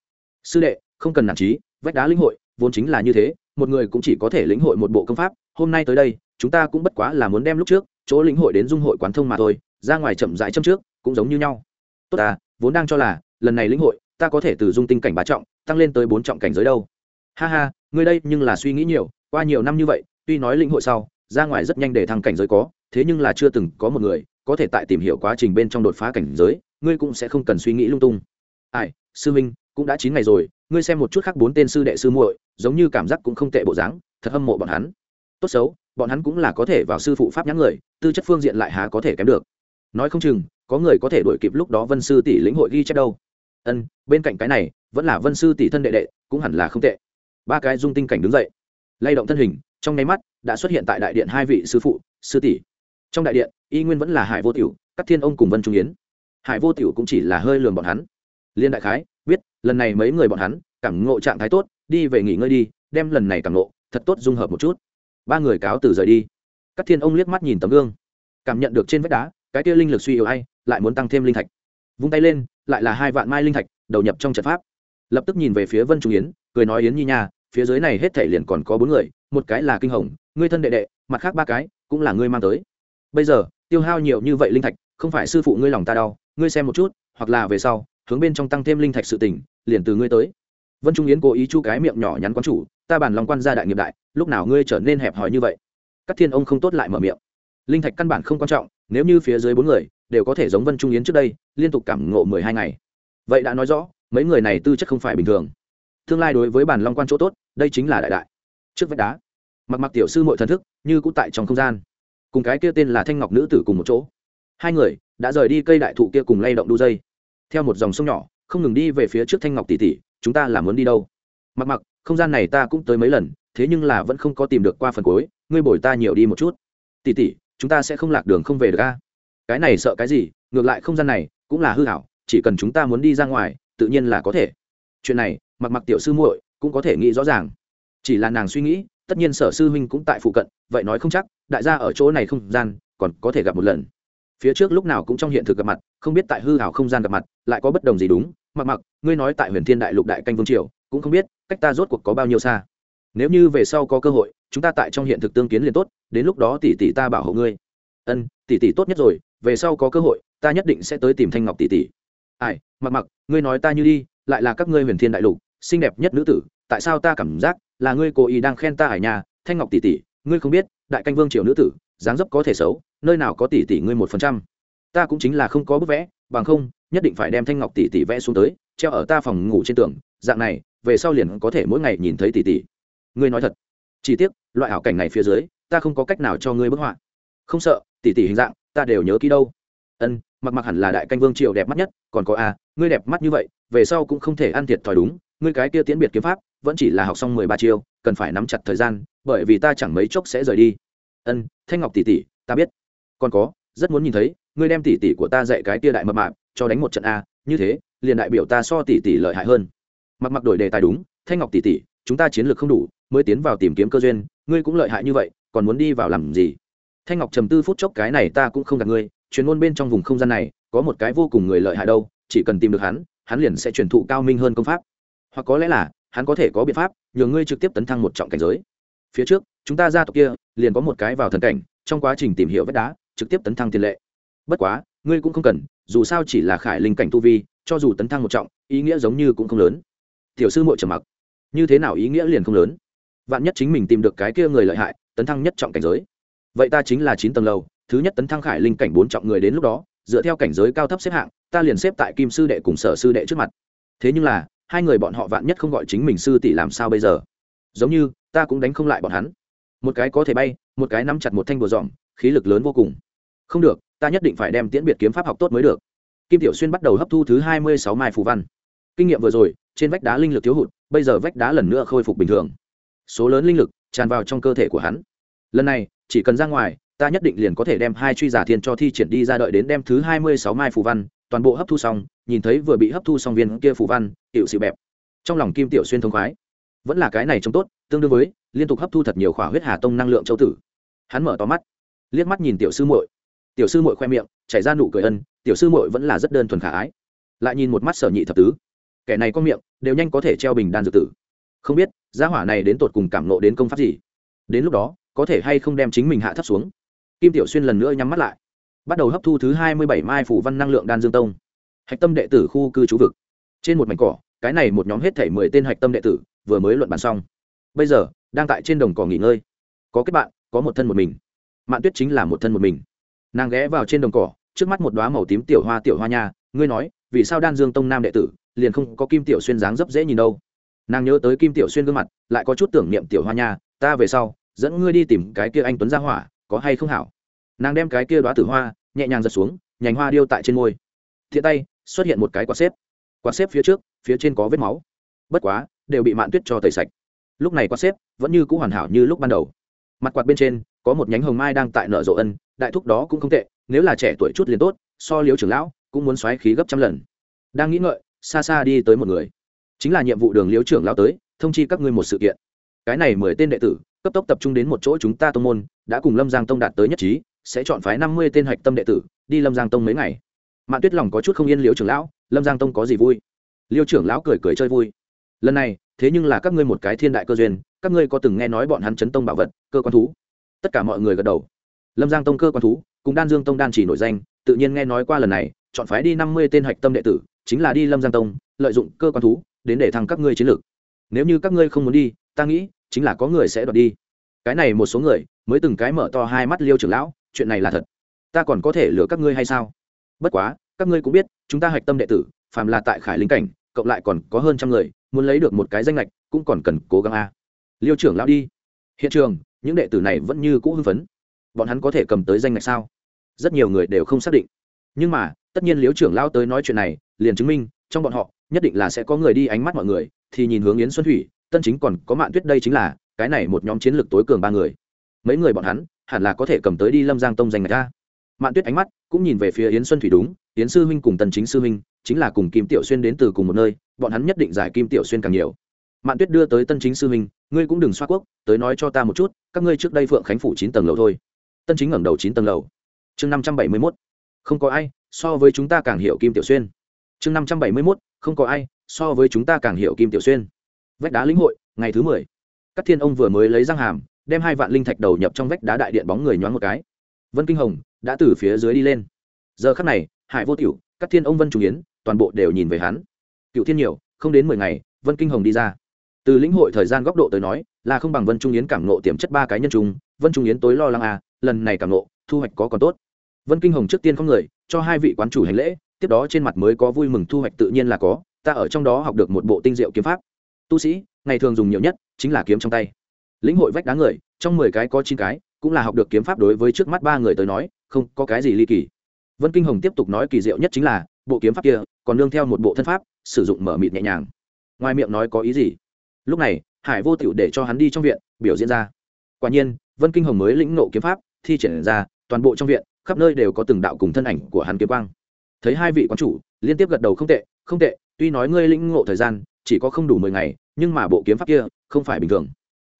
Sư đệ, không cần nản trí, vách đá lĩnh hội vốn chính là như thế, một người cũng chỉ có thể lĩnh hội một bộ công pháp, hôm nay tới đây, chúng ta cũng bất quá là muốn đem lúc trước, chỗ lĩnh hội đến dung hội quán thông mà thôi, ra ngoài chậm rãi châm trước cũng giống như nhau. Tốt à vốn đang cho là, lần này lĩnh hội, ta có thể từ dung tinh cảnh bá trọng, tăng lên tới bốn trọng cảnh giới đâu. Ha ha, ngươi đây nhưng là suy nghĩ nhiều, qua nhiều năm như vậy, tuy nói lĩnh hội sau, ra ngoài rất nhanh để thăng cảnh giới có, thế nhưng là chưa từng có một người, có thể tại tìm hiểu quá trình bên trong đột phá cảnh giới, ngươi cũng sẽ không cần suy nghĩ lung tung. Ai, sư minh cũng đã chín ngày rồi, ngươi xem một chút khác bốn tên sư đệ sư muội, giống như cảm giác cũng không tệ bộ dáng, thật hâm mộ bọn hắn. Tốt xấu, bọn hắn cũng là có thể vào sư phụ pháp nhãn người, tư chất phương diện lại há có thể kém được nói không chừng, có người có thể đuổi kịp lúc đó vân sư tỷ lĩnh hội ghi chép đâu. Ân, bên cạnh cái này, vẫn là vân sư tỷ thân đệ đệ, cũng hẳn là không tệ. Ba cái dung tinh cảnh đứng dậy. Lay động thân hình, trong nháy mắt, đã xuất hiện tại đại điện hai vị sư phụ, sư tỷ. Trong đại điện, y nguyên vẫn là hải vô tiểu các thiên ông cùng vân trung yến. Hải vô tiểu cũng chỉ là hơi lường bọn hắn. Liên đại khái, biết, lần này mấy người bọn hắn, cảm ngộ trạng thái tốt, đi về nghỉ ngơi đi, đem lần này cảm ngộ, thật tốt dung hợp một chút. Ba người cáo từ rời đi. Các thiên ông liếc mắt nhìn tấm gương. Cảm nhận được trên vách đá cái kia linh lực suy yếu hay lại muốn tăng thêm linh thạch. Vung tay lên, lại là hai vạn mai linh thạch, đầu nhập trong trận pháp. Lập tức nhìn về phía vân trung yến, cười nói, yến nhi nha, phía dưới này hết thể liền còn có bốn người, một cái là kinh hồng, ngươi thân đệ đệ, mặt khác ba cái cũng là ngươi mang tới. Bây giờ, tiêu hao nhiều như vậy linh thạch, không phải sư phụ ngươi lòng ta đau, ngươi xem một chút, hoặc là về sau, hướng bên trong tăng thêm linh thạch sự tỉnh liền từ ngươi tới. Vân trung yến cố ý chu cái miệng nhỏ nhắn quán chủ, ta bản lòng quan gia đại nghiệp đại, lúc nào ngươi trở nên hẹp hòi như vậy? Các thiên ông không tốt lại mở miệng. Linh thạch căn bản không quan trọng nếu như phía dưới bốn người đều có thể giống vân trung yến trước đây, liên tục cảm ngộ mười hai ngày. Vậy đã nói rõ, mấy người này tư chất không phải bình thường. Tương lai đối với bản long quan chỗ tốt, đây chính là đại đại. Trước vách đá, mặc mặc tiểu sư mọi thần thức như cũng tại trong không gian. Cùng cái kia tên là thanh ngọc nữ tử cùng một chỗ. Hai người đã rời đi cây đại thụ kia cùng lay động đu dây. Theo một dòng sông nhỏ, không ngừng đi về phía trước thanh ngọc tỷ tỷ, chúng ta là muốn đi đâu? Mặc mặc, không gian này ta cũng tới mấy lần, thế nhưng là vẫn không có tìm được qua phần cuối, ngươi bồi ta nhiều đi một chút. Tỉ tỉ chúng ta sẽ không lạc đường không về được a. Cái này sợ cái gì, ngược lại không gian này cũng là hư hảo, chỉ cần chúng ta muốn đi ra ngoài, tự nhiên là có thể. Chuyện này, mặc mặc tiểu sư muội cũng có thể nghĩ rõ ràng. Chỉ là nàng suy nghĩ, tất nhiên sở sư huynh cũng tại phụ cận, vậy nói không chắc, đại gia ở chỗ này không gian, còn có thể gặp một lần. Phía trước lúc nào cũng trong hiện thực gặp mặt, không biết tại hư hảo không gian gặp mặt, lại có bất đồng gì đúng. Mặc mặc, ngươi nói tại huyền thiên đại lục đại canh vương triều, cũng không biết cách ta rốt cuộc có bao nhiêu xa. Nếu như về sau có cơ hội, chúng ta tại trong hiện thực tương kiến liền tốt đến lúc đó tỷ tỷ ta bảo hộ ngươi. Ân, tỷ tỷ tốt nhất rồi, về sau có cơ hội, ta nhất định sẽ tới tìm thanh ngọc tỷ tỷ. Ai, mặc mặc, ngươi nói ta như đi, lại là các ngươi huyền thiên đại lục, xinh đẹp nhất nữ tử, tại sao ta cảm giác là ngươi cố ý đang khen ta ở nhà, thanh ngọc tỷ tỷ, ngươi không biết, đại canh vương triều nữ tử, dáng dấp có thể xấu, nơi nào có tỷ tỷ ngươi một phần trăm. Ta cũng chính là không có bức vẽ, bằng không, nhất định phải đem thanh ngọc tỷ tỷ vẽ xuống tới, treo ở ta phòng ngủ trên tường, dạng này, về sau liền có thể mỗi ngày nhìn thấy tỷ tỷ. Ngươi nói thật. Chi tiết loại ảo cảnh này phía dưới ta không có cách nào cho ngươi bức họa. Không sợ, tỷ tỷ hình dạng, ta đều nhớ kỹ đâu. Ân, mặc mặc hẳn là đại canh vương triều đẹp mắt nhất, còn có a, ngươi đẹp mắt như vậy, về sau cũng không thể ăn thiệt thòi đúng, ngươi cái kia tiễn biệt kiếm pháp, vẫn chỉ là học xong mười ba chiêu, cần phải nắm chặt thời gian, bởi vì ta chẳng mấy chốc sẽ rời đi. Ân, thanh ngọc tỷ tỷ, ta biết. Còn có, rất muốn nhìn thấy, ngươi đem tỷ tỷ của ta dạy cái kia đại mập mạp, cho đánh một trận a, như thế, liền đại biểu ta so tỷ tỷ lợi hại hơn. Mặc mặc đổi đề tài đúng, thanh ngọc tỷ tỷ, chúng ta chiến lược không đủ, mới tiến vào tìm kiếm cơ duyên, ngươi cũng lợi hại như vậy còn muốn đi vào làm gì? Thanh ngọc trầm tư phút chốc, cái này ta cũng không gặp ngươi, chuyên môn bên trong vùng không gian này, có một cái vô cùng người lợi hại đâu, chỉ cần tìm được hắn hắn liền sẽ truyền thụ cao minh hơn công pháp. Hoặc có lẽ là, hắn có thể có biện pháp nhường ngươi trực tiếp tấn thăng một trọng cảnh giới. Phía trước, chúng ta ra tộc kia, liền có một cái vào thần cảnh, trong quá trình tìm hiểu vết đá, trực tiếp tấn thăng tiền lệ. Bất quá, ngươi cũng không cần, dù sao chỉ là khải linh cảnh tu vi, cho dù tấn thăng một trọng, ý nghĩa giống như cũng không lớn. Tiểu sư muội trầm mặc. Như thế nào ý nghĩa liền không lớn. Vạn nhất chính mình tìm được cái kia người lợi hại tấn thăng nhất trọng cảnh giới. Vậy ta chính là chín tầng lầu, thứ nhất tấn thăng khải linh cảnh bốn trọng người đến lúc đó, dựa theo cảnh giới cao thấp xếp hạng, ta liền xếp tại kim sư đệ cùng sở sư đệ trước mặt. Thế nhưng là, hai người bọn họ vạn nhất không gọi chính mình sư tỷ làm sao bây giờ? Giống như, ta cũng đánh không lại bọn hắn. Một cái có thể bay, một cái nắm chặt một thanh bùa dòm, khí lực lớn vô cùng. Không được, ta nhất định phải đem tiễn biệt kiếm pháp học tốt mới được. Kim tiểu xuyên bắt đầu hấp thu thứ hai mươi sáu mai phù văn. Kinh nghiệm vừa rồi, trên vách đá linh lực thiếu hụt, bây giờ vách đá lần nữa khôi phục bình thường. Số lớn linh lực tràn vào trong cơ thể của hắn. Lần này, chỉ cần ra ngoài, ta nhất định liền có thể đem hai truy giả thiên cho thi triển đi ra đợi đến đem thứ hai mươi sáu mai phù văn, toàn bộ hấp thu xong, nhìn thấy vừa bị hấp thu xong viên kia phù văn, tiểu xịu bẹp. Trong lòng kim tiểu xuyên thông khoái. Vẫn là cái này trông tốt, tương đương với, liên tục hấp thu thật nhiều khỏa huyết hà tông năng lượng châu tử. Hắn mở to mắt, liếc mắt nhìn tiểu sư muội. Tiểu sư muội khoe miệng, chảy ra nụ cười ân, tiểu sư muội vẫn là rất đơn thuần khả ái. Lại nhìn một mắt sở nhị thập tứ. Kẻ này có miệng, đều nhanh có thể treo bình đan dược tử không biết, gia hỏa này đến tột cùng cảm nộ đến công pháp gì. Đến lúc đó, có thể hay không đem chính mình hạ thấp xuống. Kim tiểu xuyên lần nữa nhắm mắt lại. Bắt đầu hấp thu thứ hai mươi bảy mai phủ văn năng lượng đan dương tông. Hạch tâm đệ tử khu cư trú vực. Trên một mảnh cỏ, cái này một nhóm hết thể mười tên hạch tâm đệ tử vừa mới luận bàn xong. Bây giờ, đang tại trên đồng cỏ nghỉ ngơi. Có kết bạn, có một thân một mình. Mạn tuyết chính là một thân một mình. Nàng ghé vào trên đồng cỏ, trước mắt một đoá màu tím tiểu hoa tiểu hoa nha, ngươi nói, vì sao đan dương tông nam đệ tử liền không có kim tiểu xuyên dáng dấp dễ nhìn đâu? Nàng nhớ tới kim tiểu xuyên gương mặt, lại có chút tưởng niệm tiểu hoa nha, ta về sau, dẫn ngươi đi tìm cái kia anh tuấn ra hỏa, có hay không hảo? Nàng đem cái kia đoá tử hoa, nhẹ nhàng giật xuống, nhành hoa điêu tại trên môi. Thiện tay, xuất hiện một cái quạt xếp. Quạt xếp phía trước, phía trên có vết máu. Bất quá, đều bị mạn tuyết cho tẩy sạch. Lúc này quạt xếp vẫn như c ũ hoàn hảo như lúc ban đầu. Mặt quạt bên trên, có một nhánh hồng mai đang tại nợ rộ ân, đại thúc đó cũng không tệ, nếu là trẻ tuổi chút liền tốt, so liếu trưởng lão cũng muốn xoáy khí gấp trăm lần. Đang nghĩ ngợi, xa xa đi tới một người chính là nhiệm vụ đường liếu trưởng lão tới, thông chi các ngươi một sự kiện. Cái này mười tên đệ tử, cấp tốc tập trung đến một chỗ chúng ta tông môn, đã cùng lâm giang tông đạt tới nhất trí, sẽ chọn phái năm mươi tên hạch tâm đệ tử, đi lâm giang tông mấy ngày. Mạn tuyết lòng có chút không yên liễu trưởng lão, lâm giang tông có gì vui? Liêu trưởng lão cười cười chơi vui. Lần này, thế nhưng là các ngươi một cái thiên đại cơ duyên, các ngươi có từng nghe nói bọn hắn chấn tông bảo vật, cơ quan thú? Tất cả mọi người gật đầu. Lâm giang tông cơ quan thú, cùng đan dương tông đan chỉ nổi danh, tự nhiên nghe nói qua lần này, chọn phái đi năm mươi tên hạch tâm đệ tử, chính là đi lâm giang tông, lợi dụng cơ quan thú đến để thăng các ngươi chiến lược. Nếu như các ngươi không muốn đi, ta nghĩ chính là có người sẽ đoạt đi. Cái này một số người mới từng cái mở to hai mắt liêu trưởng lão, chuyện này là thật. Ta còn có thể lừa các ngươi hay sao? Bất quá, các ngươi cũng biết, chúng ta hạch tâm đệ tử, phàm là tại khải linh cảnh, cộng lại còn có hơn trăm người, muốn lấy được một cái danh lệch cũng còn cần cố gắng a. Liêu trưởng lão đi. Hiện trường, những đệ tử này vẫn như cũ hưng phấn. Bọn hắn có thể cầm tới danh lệch sao? Rất nhiều người đều không xác định. Nhưng mà, tất nhiên liêu trưởng lão tới nói chuyện này, liền chứng minh, trong bọn họ nhất định là sẽ có người đi ánh mắt mọi người, thì nhìn hướng yến xuân thủy, tân chính còn có mạn tuyết đây chính là, cái này một nhóm chiến lược tối cường ba người. Mấy người bọn hắn, hẳn là có thể cầm tới đi lâm giang tông giành người ta mạn tuyết ánh mắt cũng nhìn về phía yến xuân thủy đúng, yến sư huynh cùng tần chính sư huynh, chính là cùng kim tiểu xuyên đến từ cùng một nơi, bọn hắn nhất định giải kim tiểu xuyên càng nhiều. Mạn tuyết đưa tới tân chính sư huynh, ngươi cũng đừng xoa quốc, tới nói cho ta một chút, các ngươi trước đây phượng khánh phủ chín tầng lầu thôi. Tân chính ngẩng đầu chín tầng lầu. Chương năm trăm bảy mươi mốt. Không có ai so với chúng ta càng hiểu kim tiểu xuyên. Chương năm trăm bảy mươi mốt không có ai, so với chúng ta càng hiểu kim tiểu xuyên. Vách đá lĩnh hội, ngày thứ mười. Các thiên ông vừa mới lấy răng hàm, đem hai vạn linh thạch đầu nhập trong vách đá đại điện bóng người nhoáng một cái. Vân kinh hồng đã từ phía dưới đi lên. Giờ khắc này, hải vô tiểu các thiên ông vân trung yến, toàn bộ đều nhìn về hắn. Cựu thiên nhiều, không đến mười ngày, vân kinh hồng đi ra. Từ lĩnh hội thời gian góc độ tới nói, là không bằng vân trung yến cảm nộ tiềm chất ba cái nhân trung, vân trung yến tối lo lắng à lần này cảm nộ thu hoạch có còn tốt. Vân kinh hồng trước tiên không người, cho hai vị quán chủ hành lễ tiếp đó trên mặt mới có vui mừng thu hoạch tự nhiên là có, ta ở trong đó học được một bộ tinh diệu kiếm pháp. Tu sĩ, ngày thường dùng nhiều nhất chính là kiếm trong tay. Lĩnh hội vách đá người, trong mười cái có chín cái, cũng là học được kiếm pháp đối với trước mắt ba người tới nói, không có cái gì ly kỳ. Vân kinh hồng tiếp tục nói kỳ diệu nhất chính là, bộ kiếm pháp kia còn nương theo một bộ thân pháp, sử dụng mở mịt nhẹ nhàng. Ngoài miệng nói có ý gì? Lúc này, hải vô tịu để cho hắn đi trong viện, biểu diễn ra. Quả nhiên, vân kinh hồng mới lĩnh nộ kiếm pháp, thi triển ra, toàn bộ trong viện, khắp nơi đều có từng đạo cùng thân ảnh của hắn kiếm quang thấy hai vị quán chủ, liên tiếp gật đầu không tệ không tệ, tuy nói ngươi lĩnh ngộ thời gian, chỉ có không đủ mười ngày, nhưng mà bộ kiếm pháp kia, không phải bình thường.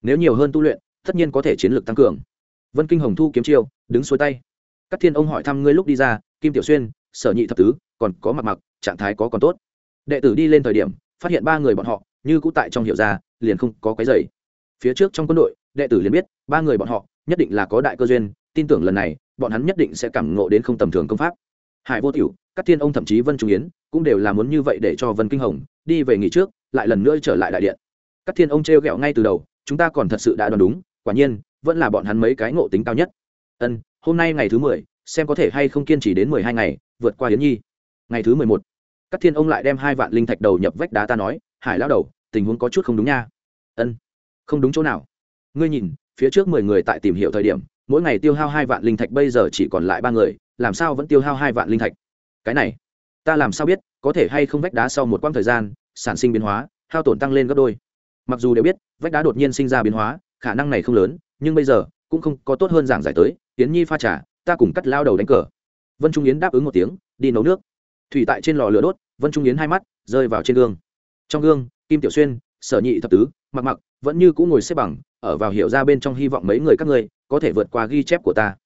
Nếu nhiều hơn tu luyện, tất nhiên có thể chiến lược tăng cường. Vân kinh hồng thu kiếm chiêu, đứng xuôi tay. Các thiên ông hỏi thăm ngươi lúc đi ra, kim tiểu xuyên, sở nhị thập tứ, còn có mặt mặc trạng thái có còn tốt? Đệ tử đi lên thời điểm, phát hiện ba người bọn họ, như cũ tại trong hiệu gia, liền không có cái giày phía trước trong quân đội, đệ tử liền biết, ba người bọn họ, nhất định là có đại cơ duyên, tin tưởng lần này, bọn hắn nhất định sẽ cảm ngộ đến không tầm thường công pháp. Hải vô tiểu các thiên ông thậm chí vân trung yến cũng đều là muốn như vậy để cho vân kinh hồng đi về nghỉ trước, lại lần nữa trở lại đại điện. Các thiên ông t r ghẹo ngay từ đầu, chúng ta còn thật sự đã đoán đúng, quả nhiên, vẫn là bọn hắn mấy cái ngộ tính cao nhất. Ân, hôm nay ngày thứ mười, xem có thể hay không kiên trì đến mười hai ngày, vượt qua hiến nhi. Ngày thứ mười một các thiên ông lại đem hai vạn linh thạch đầu nhập vách đá ta nói, hải lao đầu, tình huống có chút không đúng nha. Ân, không đúng chỗ nào. Ngươi nhìn, phía trước mười người tại tìm hiểu thời điểm, mỗi ngày tiêu hao hai vạn linh thạch bây giờ chỉ còn lại ba người, làm sao vẫn tiêu hao hai vạn linh thạch? Cái này, ta làm sao biết, có thể hay không vách đá sau một quãng thời gian, sản sinh biến hóa, hao tổn tăng lên gấp đôi. Mặc dù đều biết, vách đá đột nhiên sinh ra biến hóa, khả năng này không lớn, nhưng bây giờ, cũng không có tốt hơn giảng giải tới tiến nhi pha trà, ta cùng cắt lao đầu đánh cờ. Vân trung yến đáp ứng một tiếng, đi nấu nước. Thủy tại trên lò lửa đốt, vân trung yến hai mắt, rơi vào trên gương. Trong gương, kim tiểu xuyên, sở nhị thập tứ, mặc mặc, vẫn như cũng ngồi xếp bằng, ở vào hiểu ra bên trong hy vọng mấy người các ngươi, có thể vượt qua ghi chép của ta.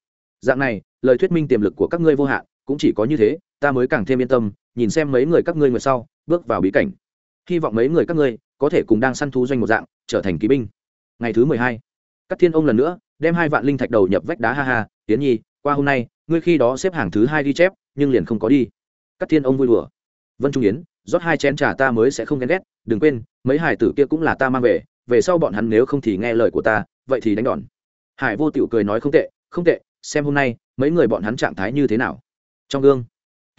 Dạng này, lời thuyết minh tiềm lực của các ngươi vô hạn, cũng chỉ có như thế ta mới càng thêm yên tâm, nhìn xem mấy người các ngươi ngồi sau, bước vào bí cảnh. Hy vọng mấy người các ngươi có thể cùng đang săn thú doanh một dạng, trở thành kỵ binh. Ngày thứ mười hai các thiên ông lần nữa đem hai vạn linh thạch đầu nhập vách đá ha ha tiến nhi, qua hôm nay, ngươi khi đó xếp hàng thứ hai ghi chép, nhưng liền không có đi. Các thiên ông vui đùa. Vân trung yến, rót hai chén trà ta mới sẽ không ghen ghét, đừng quên, mấy hải tử kia cũng là ta mang về về sau bọn hắn nếu không thì nghe lời của ta, vậy thì đánh đòn. Hải vô tịu cười nói, không tệ không tệ, xem hôm nay, mấy người bọn hắn trạng thái như thế nào? Trong gương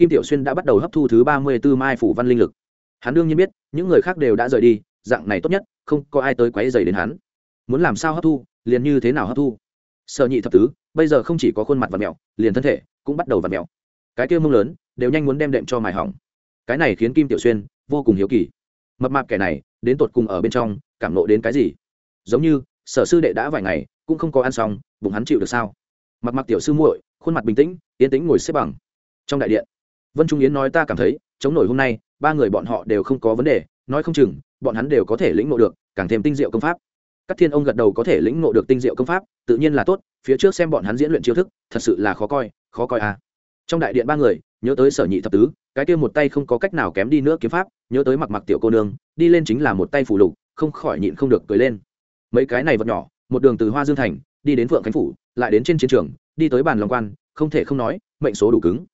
kim tiểu xuyên đã bắt đầu hấp thu thứ ba mươi b ố mai phủ văn linh lực. Hắn đương nhiên biết, những người khác đều đã rời đi, dạng này tốt nhất, không có ai tới quáy dày đến hắn. Muốn làm sao hấp thu, liền như thế nào hấp thu? Sợ nhị thập tứ, bây giờ không chỉ có khuôn mặt và mẹo liền thân thể cũng bắt đầu và mẹo cái kia mông lớn, đều nhanh muốn đem đệm cho mài hỏng. Cái này khiến kim tiểu xuyên vô cùng hiếu kỳ. Mập mạp kẻ này, đến tột cùng ở bên trong, cảm nộ đến cái gì? Giống như, sở sư đệ đã vài ngày, cũng không có ăn xong, bụng hắn chịu được sao? Mặt mặc tiểu sư muội, khuôn mặt bình tĩnh, yên tĩnh ngồi xếp bằng. Trong đại điện vân trung yến nói ta cảm thấy, chống nổi hôm nay, ba người bọn họ đều không có vấn đề, nói không chừng, bọn hắn đều có thể lĩnh ngộ được, càng thêm tinh diệu công pháp. Các thiên ông gật đầu có thể lĩnh ngộ được tinh diệu công pháp, tự nhiên là tốt, phía trước xem bọn hắn diễn luyện chiêu thức, thật sự là khó coi khó coi à. Trong đại điện ba người, nhớ tới sở nhị thập tứ, cái kia một tay không có cách nào kém đi nữa kiếm pháp, nhớ tới mặc mặc tiểu cô nương, đi lên chính là một tay phủ lục, không khỏi nhịn không được cười lên. Mấy cái này vật nhỏ, một đường từ hoa dương thành, đi đến vượng khánh phủ, lại đến trên chiến trường, đi tới bàn lòng quan, không thể không nói, mệnh số đủ cứng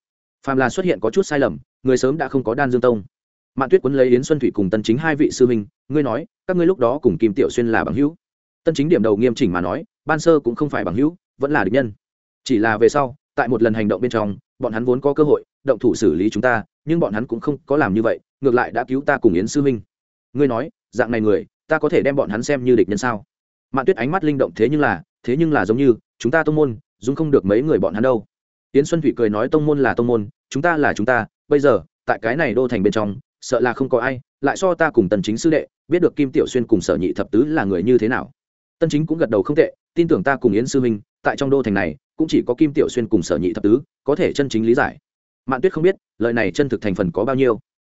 phàm là xuất hiện có chút sai lầm, người sớm đã không có đan dương tông. Mạn tuyết quấn lấy yến xuân thủy cùng tân chính hai vị sư minh ngươi nói, các ngươi lúc đó cùng kim tiểu xuyên là bằng hữu. Tân chính điểm đầu nghiêm chỉnh mà nói, ban sơ cũng không phải bằng hữu, vẫn là địch nhân. Chỉ là về sau, tại một lần hành động bên trong, bọn hắn vốn có cơ hội, động thủ xử lý chúng ta, nhưng bọn hắn cũng không có làm như vậy, ngược lại đã cứu ta cùng yến sư minh ngươi nói, dạng này người, ta có thể đem bọn hắn xem như địch nhân sao? Mạn tuyết ánh mắt linh động thế nhưng là, thế nhưng là giống như, chúng ta tông môn, dùng không được mấy người bọn hắn đâu yến xuân thủy cười nói tông môn là tông môn, chúng ta là chúng ta, bây giờ, tại cái này đô thành bên trong, sợ là không có ai, lại so ta cùng tần chính sư đệ, biết được kim tiểu xuyên cùng sở nhị thập tứ là người như thế nào. Tân chính cũng gật đầu không tệ, tin tưởng ta cùng yến sư minh, tại trong đô thành này, cũng chỉ có kim tiểu xuyên cùng sở nhị thập tứ, có thể chân chính lý giải. Mạn tuyết không biết, lời này chân thực thành phần có bao nhiêu.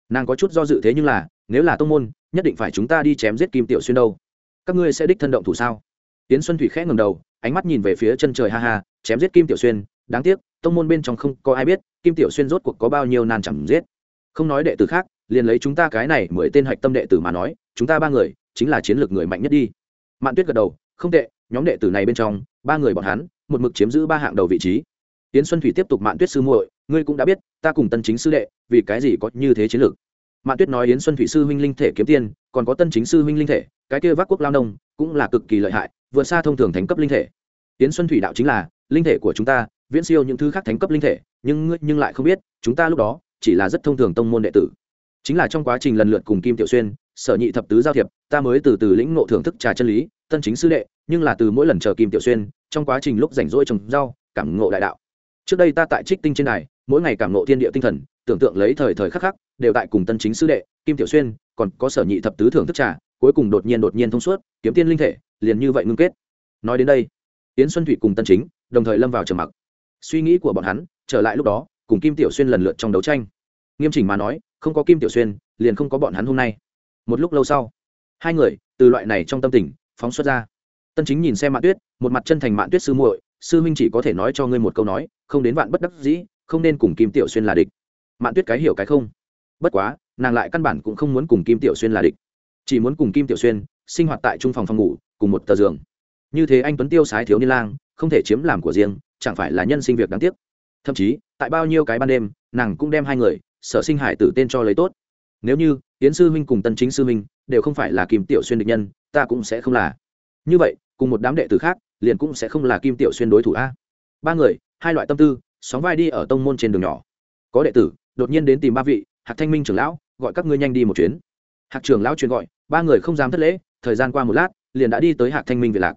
Nàng có chút do dự thế nhưng là, nếu là tông môn, nhất định phải chúng ta đi chém giết kim tiểu xuyên đâu. Các ngươi sẽ đích thân động thủ sao? Tiến xuân thủy khẽ ngẩng đầu, ánh mắt nhìn về phía chân trời ha ha, chém giết kim tiểu xuyên, đáng tiếc tông môn bên trong không có ai biết kim tiểu xuyên rốt cuộc có bao nhiêu nan chẳng giết. Không nói đệ tử khác, liền lấy chúng ta cái này mười tên hạch tâm đệ tử mà nói, chúng ta ba người chính là chiến lược người mạnh nhất đi. Mạn tuyết gật đầu, không tệ, nhóm đệ tử này bên trong, ba người bọn hắn, một mực chiếm giữ ba hạng đầu vị trí. Tiến xuân thủy tiếp tục mạn tuyết sư muội, ngươi cũng đã biết, ta cùng tân chính sư đệ, vì cái gì có như thế chiến lược? Mạn tuyết nói yến xuân thủy sư huynh linh thể kiếm tiên, còn có tân chính sư huynh linh thể, cái kia vác quốc lao nông cũng là cực kỳ lợi hại, vượt xa thông thường thánh cấp linh thể. Yến xuân thủy đạo chính là, linh thể của chúng ta viễn siêu những thứ khác thánh cấp linh thể, nhưng ngươi nhưng lại không biết, chúng ta lúc đó chỉ là rất thông thường tông môn đệ tử. Chính là trong quá trình lần lượt cùng kim tiểu xuyên, sở nhị thập tứ giao thiệp, ta mới từ từ lĩnh ngộ thưởng thức trà chân lý, tân chính sư đệ, nhưng là từ mỗi lần chờ kim tiểu xuyên, trong quá trình lúc rảnh rỗi trồng rau, cảm ngộ đại đạo. Trước đây ta tại trích tinh trên này, mỗi ngày cảm ngộ thiên địa tinh thần, tưởng tượng lấy thời thời khắc khắc, đều tại cùng tân chính sư đệ, kim tiểu xuyên, còn có sở nhị thập tứ thưởng thức trà, cuối cùng đột nhiên đột nhiên thông suốt, kiếm tiên linh thể, liền như vậy ngưng kết. Nói đến đây, yến xuân thủy cùng tân chính, đồng thời lâm vào trầm mặc suy nghĩ của bọn hắn, trở lại lúc đó, cùng kim tiểu xuyên lần lượt trong đấu tranh. Nghiêm chỉnh mà nói, không có kim tiểu xuyên, liền không có bọn hắn hôm nay. Một lúc lâu sau, hai người, từ loại này trong tâm tình, phóng xuất ra. Tân chính nhìn xem mạn tuyết, một mặt chân thành mạn tuyết sư muội, sư huynh chỉ có thể nói cho ngươi một câu nói, không đến vạn bất đắc dĩ, không nên cùng kim tiểu xuyên là địch. Mạn tuyết cái hiểu cái không. Bất quá, nàng lại căn bản cũng không muốn cùng kim tiểu xuyên là địch. Chỉ muốn cùng kim tiểu xuyên sinh hoạt tại trung phòng phòng ngủ, cùng một tờ giường. Như thế anh tuấn tiêu sái thiếu niên lang, không thể chiếm làm của riêng chẳng phải là nhân sinh việc đáng tiếc. Thậm chí, tại bao nhiêu cái ban đêm, nàng cũng đem hai người, sở sinh hải tử tên cho lấy tốt. Nếu như tiến sư huynh cùng tân chính sư huynh đều không phải là kim tiểu xuyên địch nhân, ta cũng sẽ không là. Như vậy, cùng một đám đệ tử khác, liền cũng sẽ không là kim tiểu xuyên đối thủ a. Ba người, hai loại tâm tư, sóng vai đi ở tông môn trên đường nhỏ. Có đệ tử, đột nhiên đến tìm ba vị, hạc thanh minh trưởng lão, gọi các ngươi nhanh đi một chuyến. Hạc trưởng lão truyền gọi, ba người không dám thất lễ, thời gian qua một lát, liền đã đi tới hạc thanh minh viện lạc.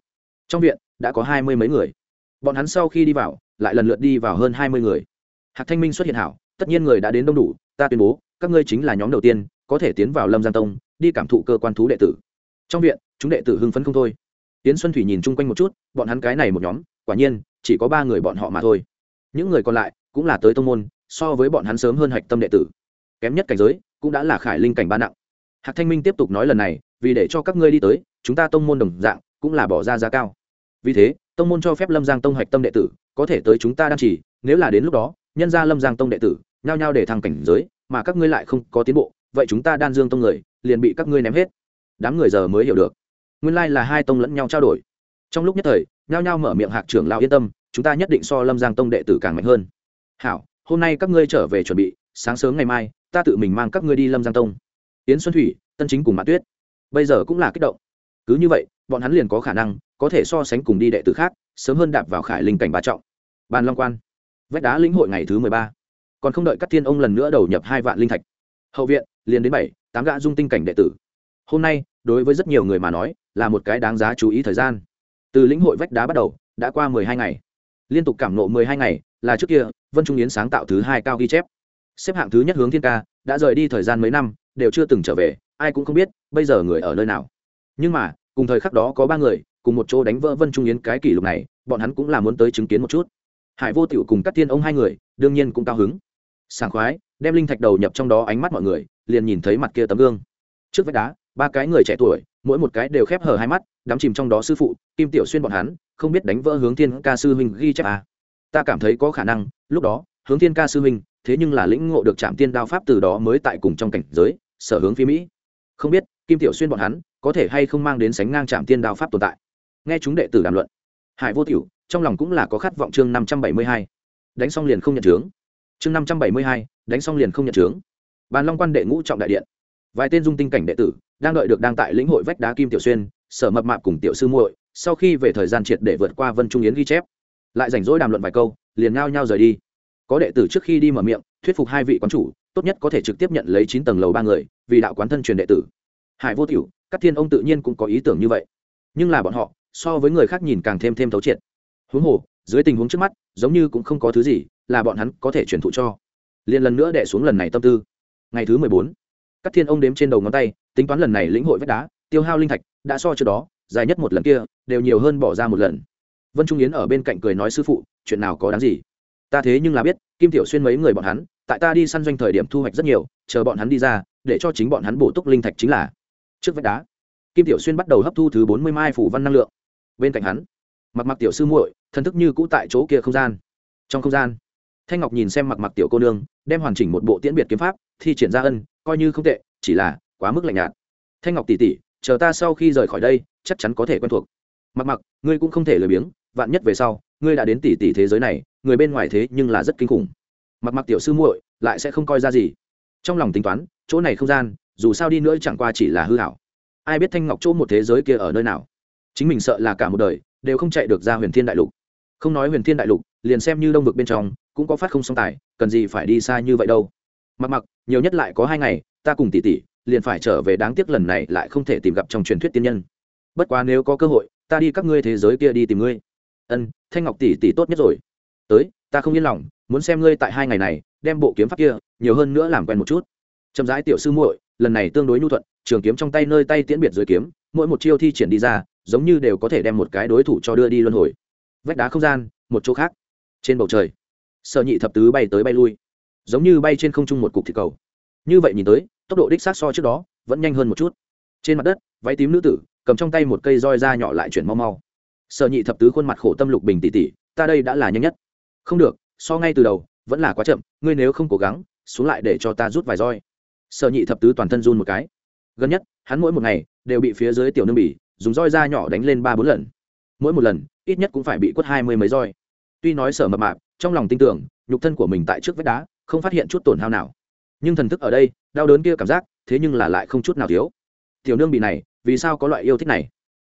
Trong viện, đã có hai mươi mấy người bọn hắn sau khi đi vào, lại lần lượt đi vào hơn hai mươi người. Hạc thanh minh xuất hiện hảo, tất nhiên người đã đến đông đủ, ta tuyên bố, các ngươi chính là nhóm đầu tiên, có thể tiến vào lâm giang tông, đi cảm thụ cơ quan thú đệ tử. Trong viện, chúng đệ tử hưng phấn không thôi. Tiến xuân thủy nhìn chung quanh một chút, bọn hắn cái này một nhóm, quả nhiên, chỉ có ba người bọn họ mà thôi. Những người còn lại, cũng là tới tông môn, so với bọn hắn sớm hơn hạch tâm đệ tử. Kém nhất cảnh giới, cũng đã là khải linh cảnh ba nặng. Hạc thanh minh tiếp tục nói lần này, vì để cho các ngươi đi tới, chúng ta tông môn đồng dạng, cũng là bỏ ra giá cao. Vì thế tông môn cho phép lâm giang tông hạch tâm đệ tử, có thể tới chúng ta đang chỉ nếu là đến lúc đó, nhân ra lâm giang tông đệ tử, nhao nhao để thăng cảnh giới, mà các ngươi lại không có tiến bộ, vậy chúng ta đan dương tông người, liền bị các ngươi ném hết. Đám người giờ mới hiểu được. Nguyên lai là hai tông lẫn nhau trao đổi. Trong lúc nhất thời, nhao nhao mở miệng hạc trưởng lao yên tâm, chúng ta nhất định so lâm giang tông đệ tử càng mạnh hơn. Hảo, hôm nay các ngươi trở về chuẩn bị, sáng sớm ngày mai, ta tự mình mang các ngươi đi lâm giang tông. Yến xuân thủy, tân chính cùng mã tuyết. Bây giờ cũng là kích động cứ như vậy, bọn hắn liền có khả năng, có thể so sánh cùng đi đệ tử khác, sớm hơn đạp vào khải linh cảnh ba trọng. Ban long quan, vách đá lĩnh hội ngày thứ mười ba. Còn không đợi các thiên ông lần nữa đầu nhập hai vạn linh thạch, hậu viện, liền đến bảy, tám gã dung tinh cảnh đệ tử. Hôm nay, đối với rất nhiều người mà nói, là một cái đáng giá chú ý thời gian. Từ lĩnh hội vách đá bắt đầu, đã qua mười hai ngày. Liên tục cảm nộ mười hai ngày, là trước kia, vân trung yến sáng tạo thứ hai cao ghi chép. Xếp hạng thứ nhất hướng thiên ca, đã rời đi thời gian mấy năm, đều chưa từng trở về, ai cũng không biết, bây giờ người ở nơi nào nhưng mà, cùng thời khắc đó có ba người, cùng một chỗ đánh vỡ vân trung yến cái kỷ lục này, bọn hắn cũng là muốn tới chứng kiến một chút. Hải vô tiểu cùng các thiên ông hai người, đương nhiên cũng cao hứng. Sảng khoái, đem linh thạch đầu nhập trong đó ánh mắt mọi người, liền nhìn thấy mặt kia tấm gương. Trước vách đá, ba cái người trẻ tuổi, mỗi một cái đều khép hở hai mắt, đắm chìm trong đó sư phụ, kim tiểu xuyên bọn hắn, không biết đánh vỡ hướng thiên ca sư huynh ghi chép à. ta cảm thấy có khả năng, lúc đó, hướng thiên ca sư huynh, thế nhưng là lĩnh ngộ được trạm tiên đao pháp từ đó mới tại cùng trong cảnh giới, sở hướng phía mỹ. Không biết, kim tiểu xuyên bọn hắn có thể hay không mang đến sánh ngang trạm tiên đao pháp tồn tại? Nghe chúng đệ tử đàm luận, hải vô tiểu, trong lòng cũng là có khát vọng chương năm trăm bảy mươi hai. Đánh xong liền không nhận chướng. Chương năm trăm bảy mươi hai, đánh xong liền không nhận chướng. Bàn long quan đệ ngũ trọng đại điện. Vài tên dung tinh cảnh đệ tử, đang đợi được đang tại lĩnh hội vách đá kim tiểu xuyên, sở mập mạp cùng tiểu sư muội, sau khi về thời gian triệt để vượt qua vân trung yến ghi chép. Lại rảnh rỗi đàm luận vài câu, liền ngao nhau rời đi. Có đệ tử trước khi đi mở miệng, thuyết phục hai vị quán chủ, tốt nhất có thể trực tiếp nhận lấy chín tầng lầu ba người, vì đạo quán thân truyền đệ tử hải vô tiểu các thiên ông tự nhiên cũng có ý tưởng như vậy. Nhưng là bọn họ, so với người khác nhìn càng thêm thêm thấu triệt. Huống hồ, dưới tình huống trước mắt, giống như cũng không có thứ gì là bọn hắn có thể truyền thụ cho. Liền lần nữa đẻ xuống lần này tâm tư. Ngày thứ mười bốn các thiên ông đếm trên đầu ngón tay, tính toán lần này lĩnh hội vách đá, tiêu hao linh thạch, đã so trước đó, dài nhất một lần kia, đều nhiều hơn bỏ ra một lần. Vân trung yến ở bên cạnh cười nói sư phụ, chuyện nào có đáng gì? Ta thế nhưng là biết, kim tiểu xuyên mấy người bọn hắn, tại ta đi săn doanh thời điểm thu hoạch rất nhiều, chờ bọn hắn đi ra, để cho chính bọn hắn bổ túc linh thạch chính là trước vách đá, kim tiểu xuyên bắt đầu hấp thu thứ bốn mươi mai phủ văn năng lượng. Bên cạnh hắn, mặc mặc tiểu sư muội, thần thức như cũ tại chỗ kia không gian. Trong không gian, thanh ngọc nhìn xem mặc mặc tiểu cô nương, đem hoàn chỉnh một bộ tiễn biệt kiếm pháp, thi triển ra ân, coi như không tệ, chỉ là quá mức lạnh nhạt. Thanh ngọc tỉ tỉ, chờ ta sau khi rời khỏi đây, chắc chắn có thể quen thuộc. Mặc mặc, ngươi cũng không thể lười biếng, vạn nhất về sau, ngươi đã đến tỉ tỉ thế giới này, người bên ngoài thế nhưng là rất kinh khủng. Mặc mặc tiểu sư muội, lại sẽ không coi ra gì. Trong lòng tính toán, chỗ này không gian dù sao đi nữa chẳng qua chỉ là hư hảo. Ai biết thanh ngọc chỗ một thế giới kia ở nơi nào? Chính mình sợ là cả một đời đều không chạy được ra huyền thiên đại lục. Không nói huyền thiên đại lục, liền xem như đông vực bên trong, cũng có phát không song tài, cần gì phải đi xa như vậy đâu. Mặc mặc, nhiều nhất lại có hai ngày, ta cùng tỷ tỷ liền phải trở về, đáng tiếc lần này lại không thể tìm gặp trong truyền thuyết tiên nhân. Bất quá nếu có cơ hội, ta đi các ngươi thế giới kia đi tìm ngươi. Ân, thanh ngọc tỷ tỷ tốt nhất rồi. Tới, ta không yên lòng, muốn xem ngươi tại hai ngày này, đem bộ kiếm pháp kia nhiều hơn nữa làm quen một chút. Chậm rãi tiểu sư muội lần này tương đối nhu thuận, trường kiếm trong tay nơi tay tiễn biệt dưới kiếm, mỗi một chiêu thi triển đi ra, giống như đều có thể đem một cái đối thủ cho đưa đi luân hồi. Vách đá không gian, một chỗ khác. Trên bầu trời, sở nhị thập tứ bay tới bay lui, giống như bay trên không trung một cục thịt cầu. Như vậy nhìn tới, tốc độ đích xác so trước đó vẫn nhanh hơn một chút. Trên mặt đất, váy tím nữ tử, cầm trong tay một cây roi da nhỏ lại chuyển mau mau. Sở nhị thập tứ khuôn mặt khổ tâm lục bình tỉ tỉ, ta đây đã là nhanh nhất. Không được, so ngay từ đầu vẫn là quá chậm, ngươi nếu không cố gắng, xuống lại để cho ta rút vài roi. Sở nhị thập tứ toàn thân run một cái. Gần nhất, hắn mỗi một ngày đều bị phía dưới tiểu nương bỉ dùng roi da nhỏ đánh lên ba bốn lần. Mỗi một lần, ít nhất cũng phải bị quất hai mươi mấy roi. Tuy nói sở mập mạp, trong lòng tin tưởng, nhục thân của mình tại trước vách đá, không phát hiện chút tổn hao nào. Nhưng thần thức ở đây, đau đớn kia cảm giác, thế nhưng là lại không chút nào thiếu. Tiểu nương bị này, vì sao có loại yêu thích này?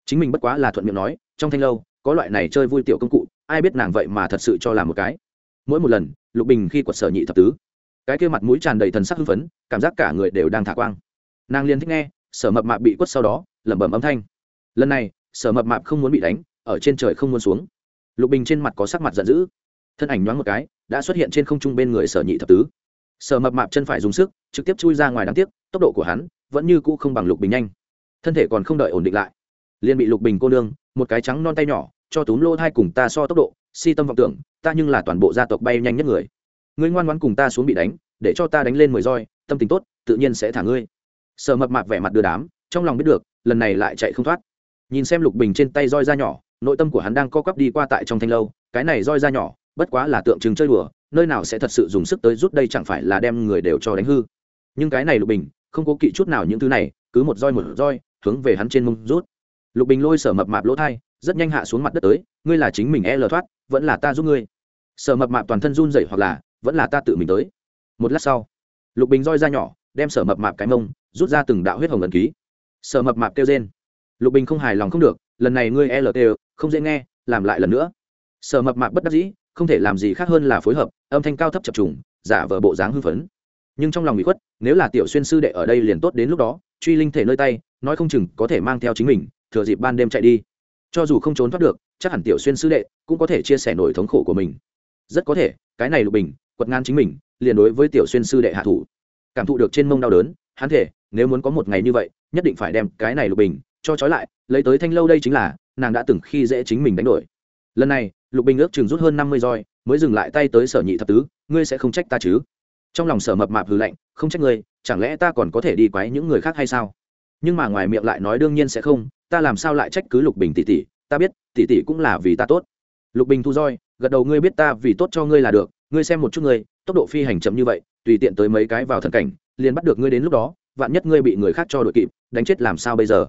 Chính mình bất quá là thuận miệng nói, trong thanh lâu, có loại này chơi vui tiểu công cụ, ai biết nàng vậy mà thật sự cho làm một cái. Mỗi một lần, lục bình khi quật sở nhị thập tứ cái kia mặt mũi tràn đầy thần sắc hưng phấn, cảm giác cả người đều đang thả quang. Nàng liền thích nghe, sở mập mạp bị quất sau đó, lẩm bẩm âm thanh. Lần này, sở mập mạp không muốn bị đánh, ở trên trời không muốn xuống. Lục bình trên mặt có sắc mặt giận dữ. Thân ảnh nhoáng một cái, đã xuất hiện trên không trung bên người sở nhị thập tứ. Sở mập mạp chân phải dùng sức, trực tiếp chui ra ngoài đáng tiếc, tốc độ của hắn vẫn như cũ không bằng lục bình nhanh. Thân thể còn không đợi ổn định lại, liền bị lục bình cô nương, một cái trắng non tay nhỏ, cho túm lô thai cùng ta so tốc độ, si tâm vọng tưởng, ta nhưng là toàn bộ gia tộc bay nhanh nhất người ngươi ngoan ngoan cùng ta xuống bị đánh, để cho ta đánh lên mười roi, tâm tình tốt, tự nhiên sẽ thả ngươi. Sở mập mạp vẻ mặt đưa đám, trong lòng biết được, lần này lại chạy không thoát. Nhìn xem lục bình trên tay roi da nhỏ, nội tâm của hắn đang co quắp đi qua tại trong thanh lâu, cái này roi da nhỏ, bất quá là tượng trưng chơi đùa, nơi nào sẽ thật sự dùng sức tới rút đây chẳng phải là đem người đều cho đánh hư. Nhưng cái này lục bình, không có kỵ chút nào những thứ này, cứ một roi một roi, hướng về hắn trên mông rút. Lục bình lôi sở mập mạp lỗ thai, rất nhanh hạ xuống mặt đất tới, ngươi là chính mình e lờ thoát, vẫn là ta giúp ngươi. Sở mập mạp toàn thân run rẩy hoặc là vẫn là ta tự mình tới. Một lát sau, lục bình roi ra nhỏ, đem sở mập mạp cái mông, rút ra từng đạo huyết hồng ẩn ký. Sở mập mạp kêu trên lục bình không hài lòng không được, lần này ngươi e lt không dễ nghe, làm lại lần nữa. Sở mập mạp bất đắc dĩ, không thể làm gì khác hơn là phối hợp, âm thanh cao thấp chập trùng, giả vờ bộ dáng hưng phấn. Nhưng trong lòng bị khuất, nếu là tiểu xuyên sư đệ ở đây liền tốt đến lúc đó, truy linh thể nơi tay, nói không chừng có thể mang theo chính mình, thừa dịp ban đêm chạy đi. Cho dù không trốn thoát được, chắc hẳn tiểu xuyên sư đệ cũng có thể chia sẻ nổi thống khổ của mình. Rất có thể, cái này lục bình quật ngang chính mình, liền đối với tiểu xuyên sư đệ hạ thủ. Cảm thụ được trên mông đau đớn, hắn thể nếu muốn có một ngày như vậy, nhất định phải đem cái này lục bình cho trói lại, lấy tới thanh lâu đây chính là, nàng đã từng khi dễ chính mình đánh đổi. Lần này, lục bình ước chừng rút hơn năm mươi roi, mới dừng lại tay tới sở nhị thập tứ, ngươi sẽ không trách ta chứ? Trong lòng sở mập mạp hừ lạnh, không trách ngươi, chẳng lẽ ta còn có thể đi quái những người khác hay sao? Nhưng mà ngoài miệng lại nói đương nhiên sẽ không, ta làm sao lại trách cứ lục bình tỷ tỷ, ta biết, tỷ tỷ cũng là vì ta tốt. Lục bình thu roi, gật đầu, ngươi biết ta vì tốt cho ngươi là được ngươi xem một chút ngươi, tốc độ phi hành chậm như vậy, tùy tiện tới mấy cái vào thần cảnh, liền bắt được ngươi đến lúc đó, vạn nhất ngươi bị người khác cho đội kịp, đánh chết làm sao bây giờ?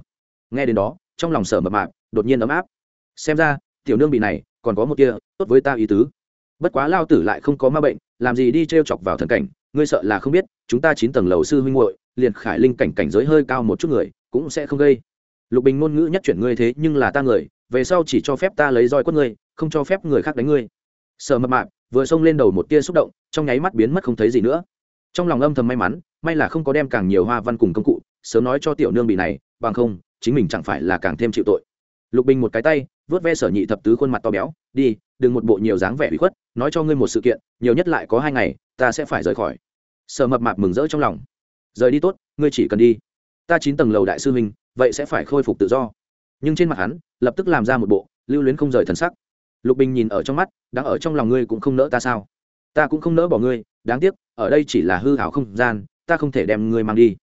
Nghe đến đó, trong lòng sở mập mạp, đột nhiên ấm áp. Xem ra, tiểu nương bị này, còn có một kia, tốt với ta ý tứ. Bất quá lao tử lại không có ma bệnh, làm gì đi t r e o chọc vào thần cảnh, ngươi sợ là không biết, chúng ta chín tầng lầu sư huynh hội liền khải linh cảnh cảnh giới hơi cao một chút người, cũng sẽ không gây. Lục bình ngôn ngữ nhất chuyển ngươi thế nhưng là ta người, về sau chỉ cho phép ta lấy roi quất ngươi, không cho phép người khác đánh ngươi. Sợ mập mạp vừa xông lên đầu một tia xúc động, trong nháy mắt biến mất không thấy gì nữa. Trong lòng âm thầm may mắn, may là không có đem càng nhiều hoa văn cùng công cụ, sớm nói cho tiểu nương bị này, bằng không, chính mình chẳng phải là càng thêm chịu tội. Lục bình một cái tay, vớt ve sở nhị thập tứ khuôn mặt to béo, đi, đừng một bộ nhiều dáng vẻ bị khuất, nói cho ngươi một sự kiện, nhiều nhất lại có hai ngày, ta sẽ phải rời khỏi. Sở mập mạp mừng rỡ trong lòng. Rời đi tốt, ngươi chỉ cần đi. Ta chín tầng lầu đại sư huynh, vậy sẽ phải khôi phục tự do. Nhưng trên mặt hắn, lập tức làm ra một bộ, lưu luyến không rời thần sắc lục bình nhìn ở trong mắt đang ở trong lòng ngươi cũng không nỡ ta sao? Ta cũng không nỡ bỏ ngươi, đáng tiếc, ở đây chỉ là hư hảo không gian, ta không thể đem ngươi mang đi.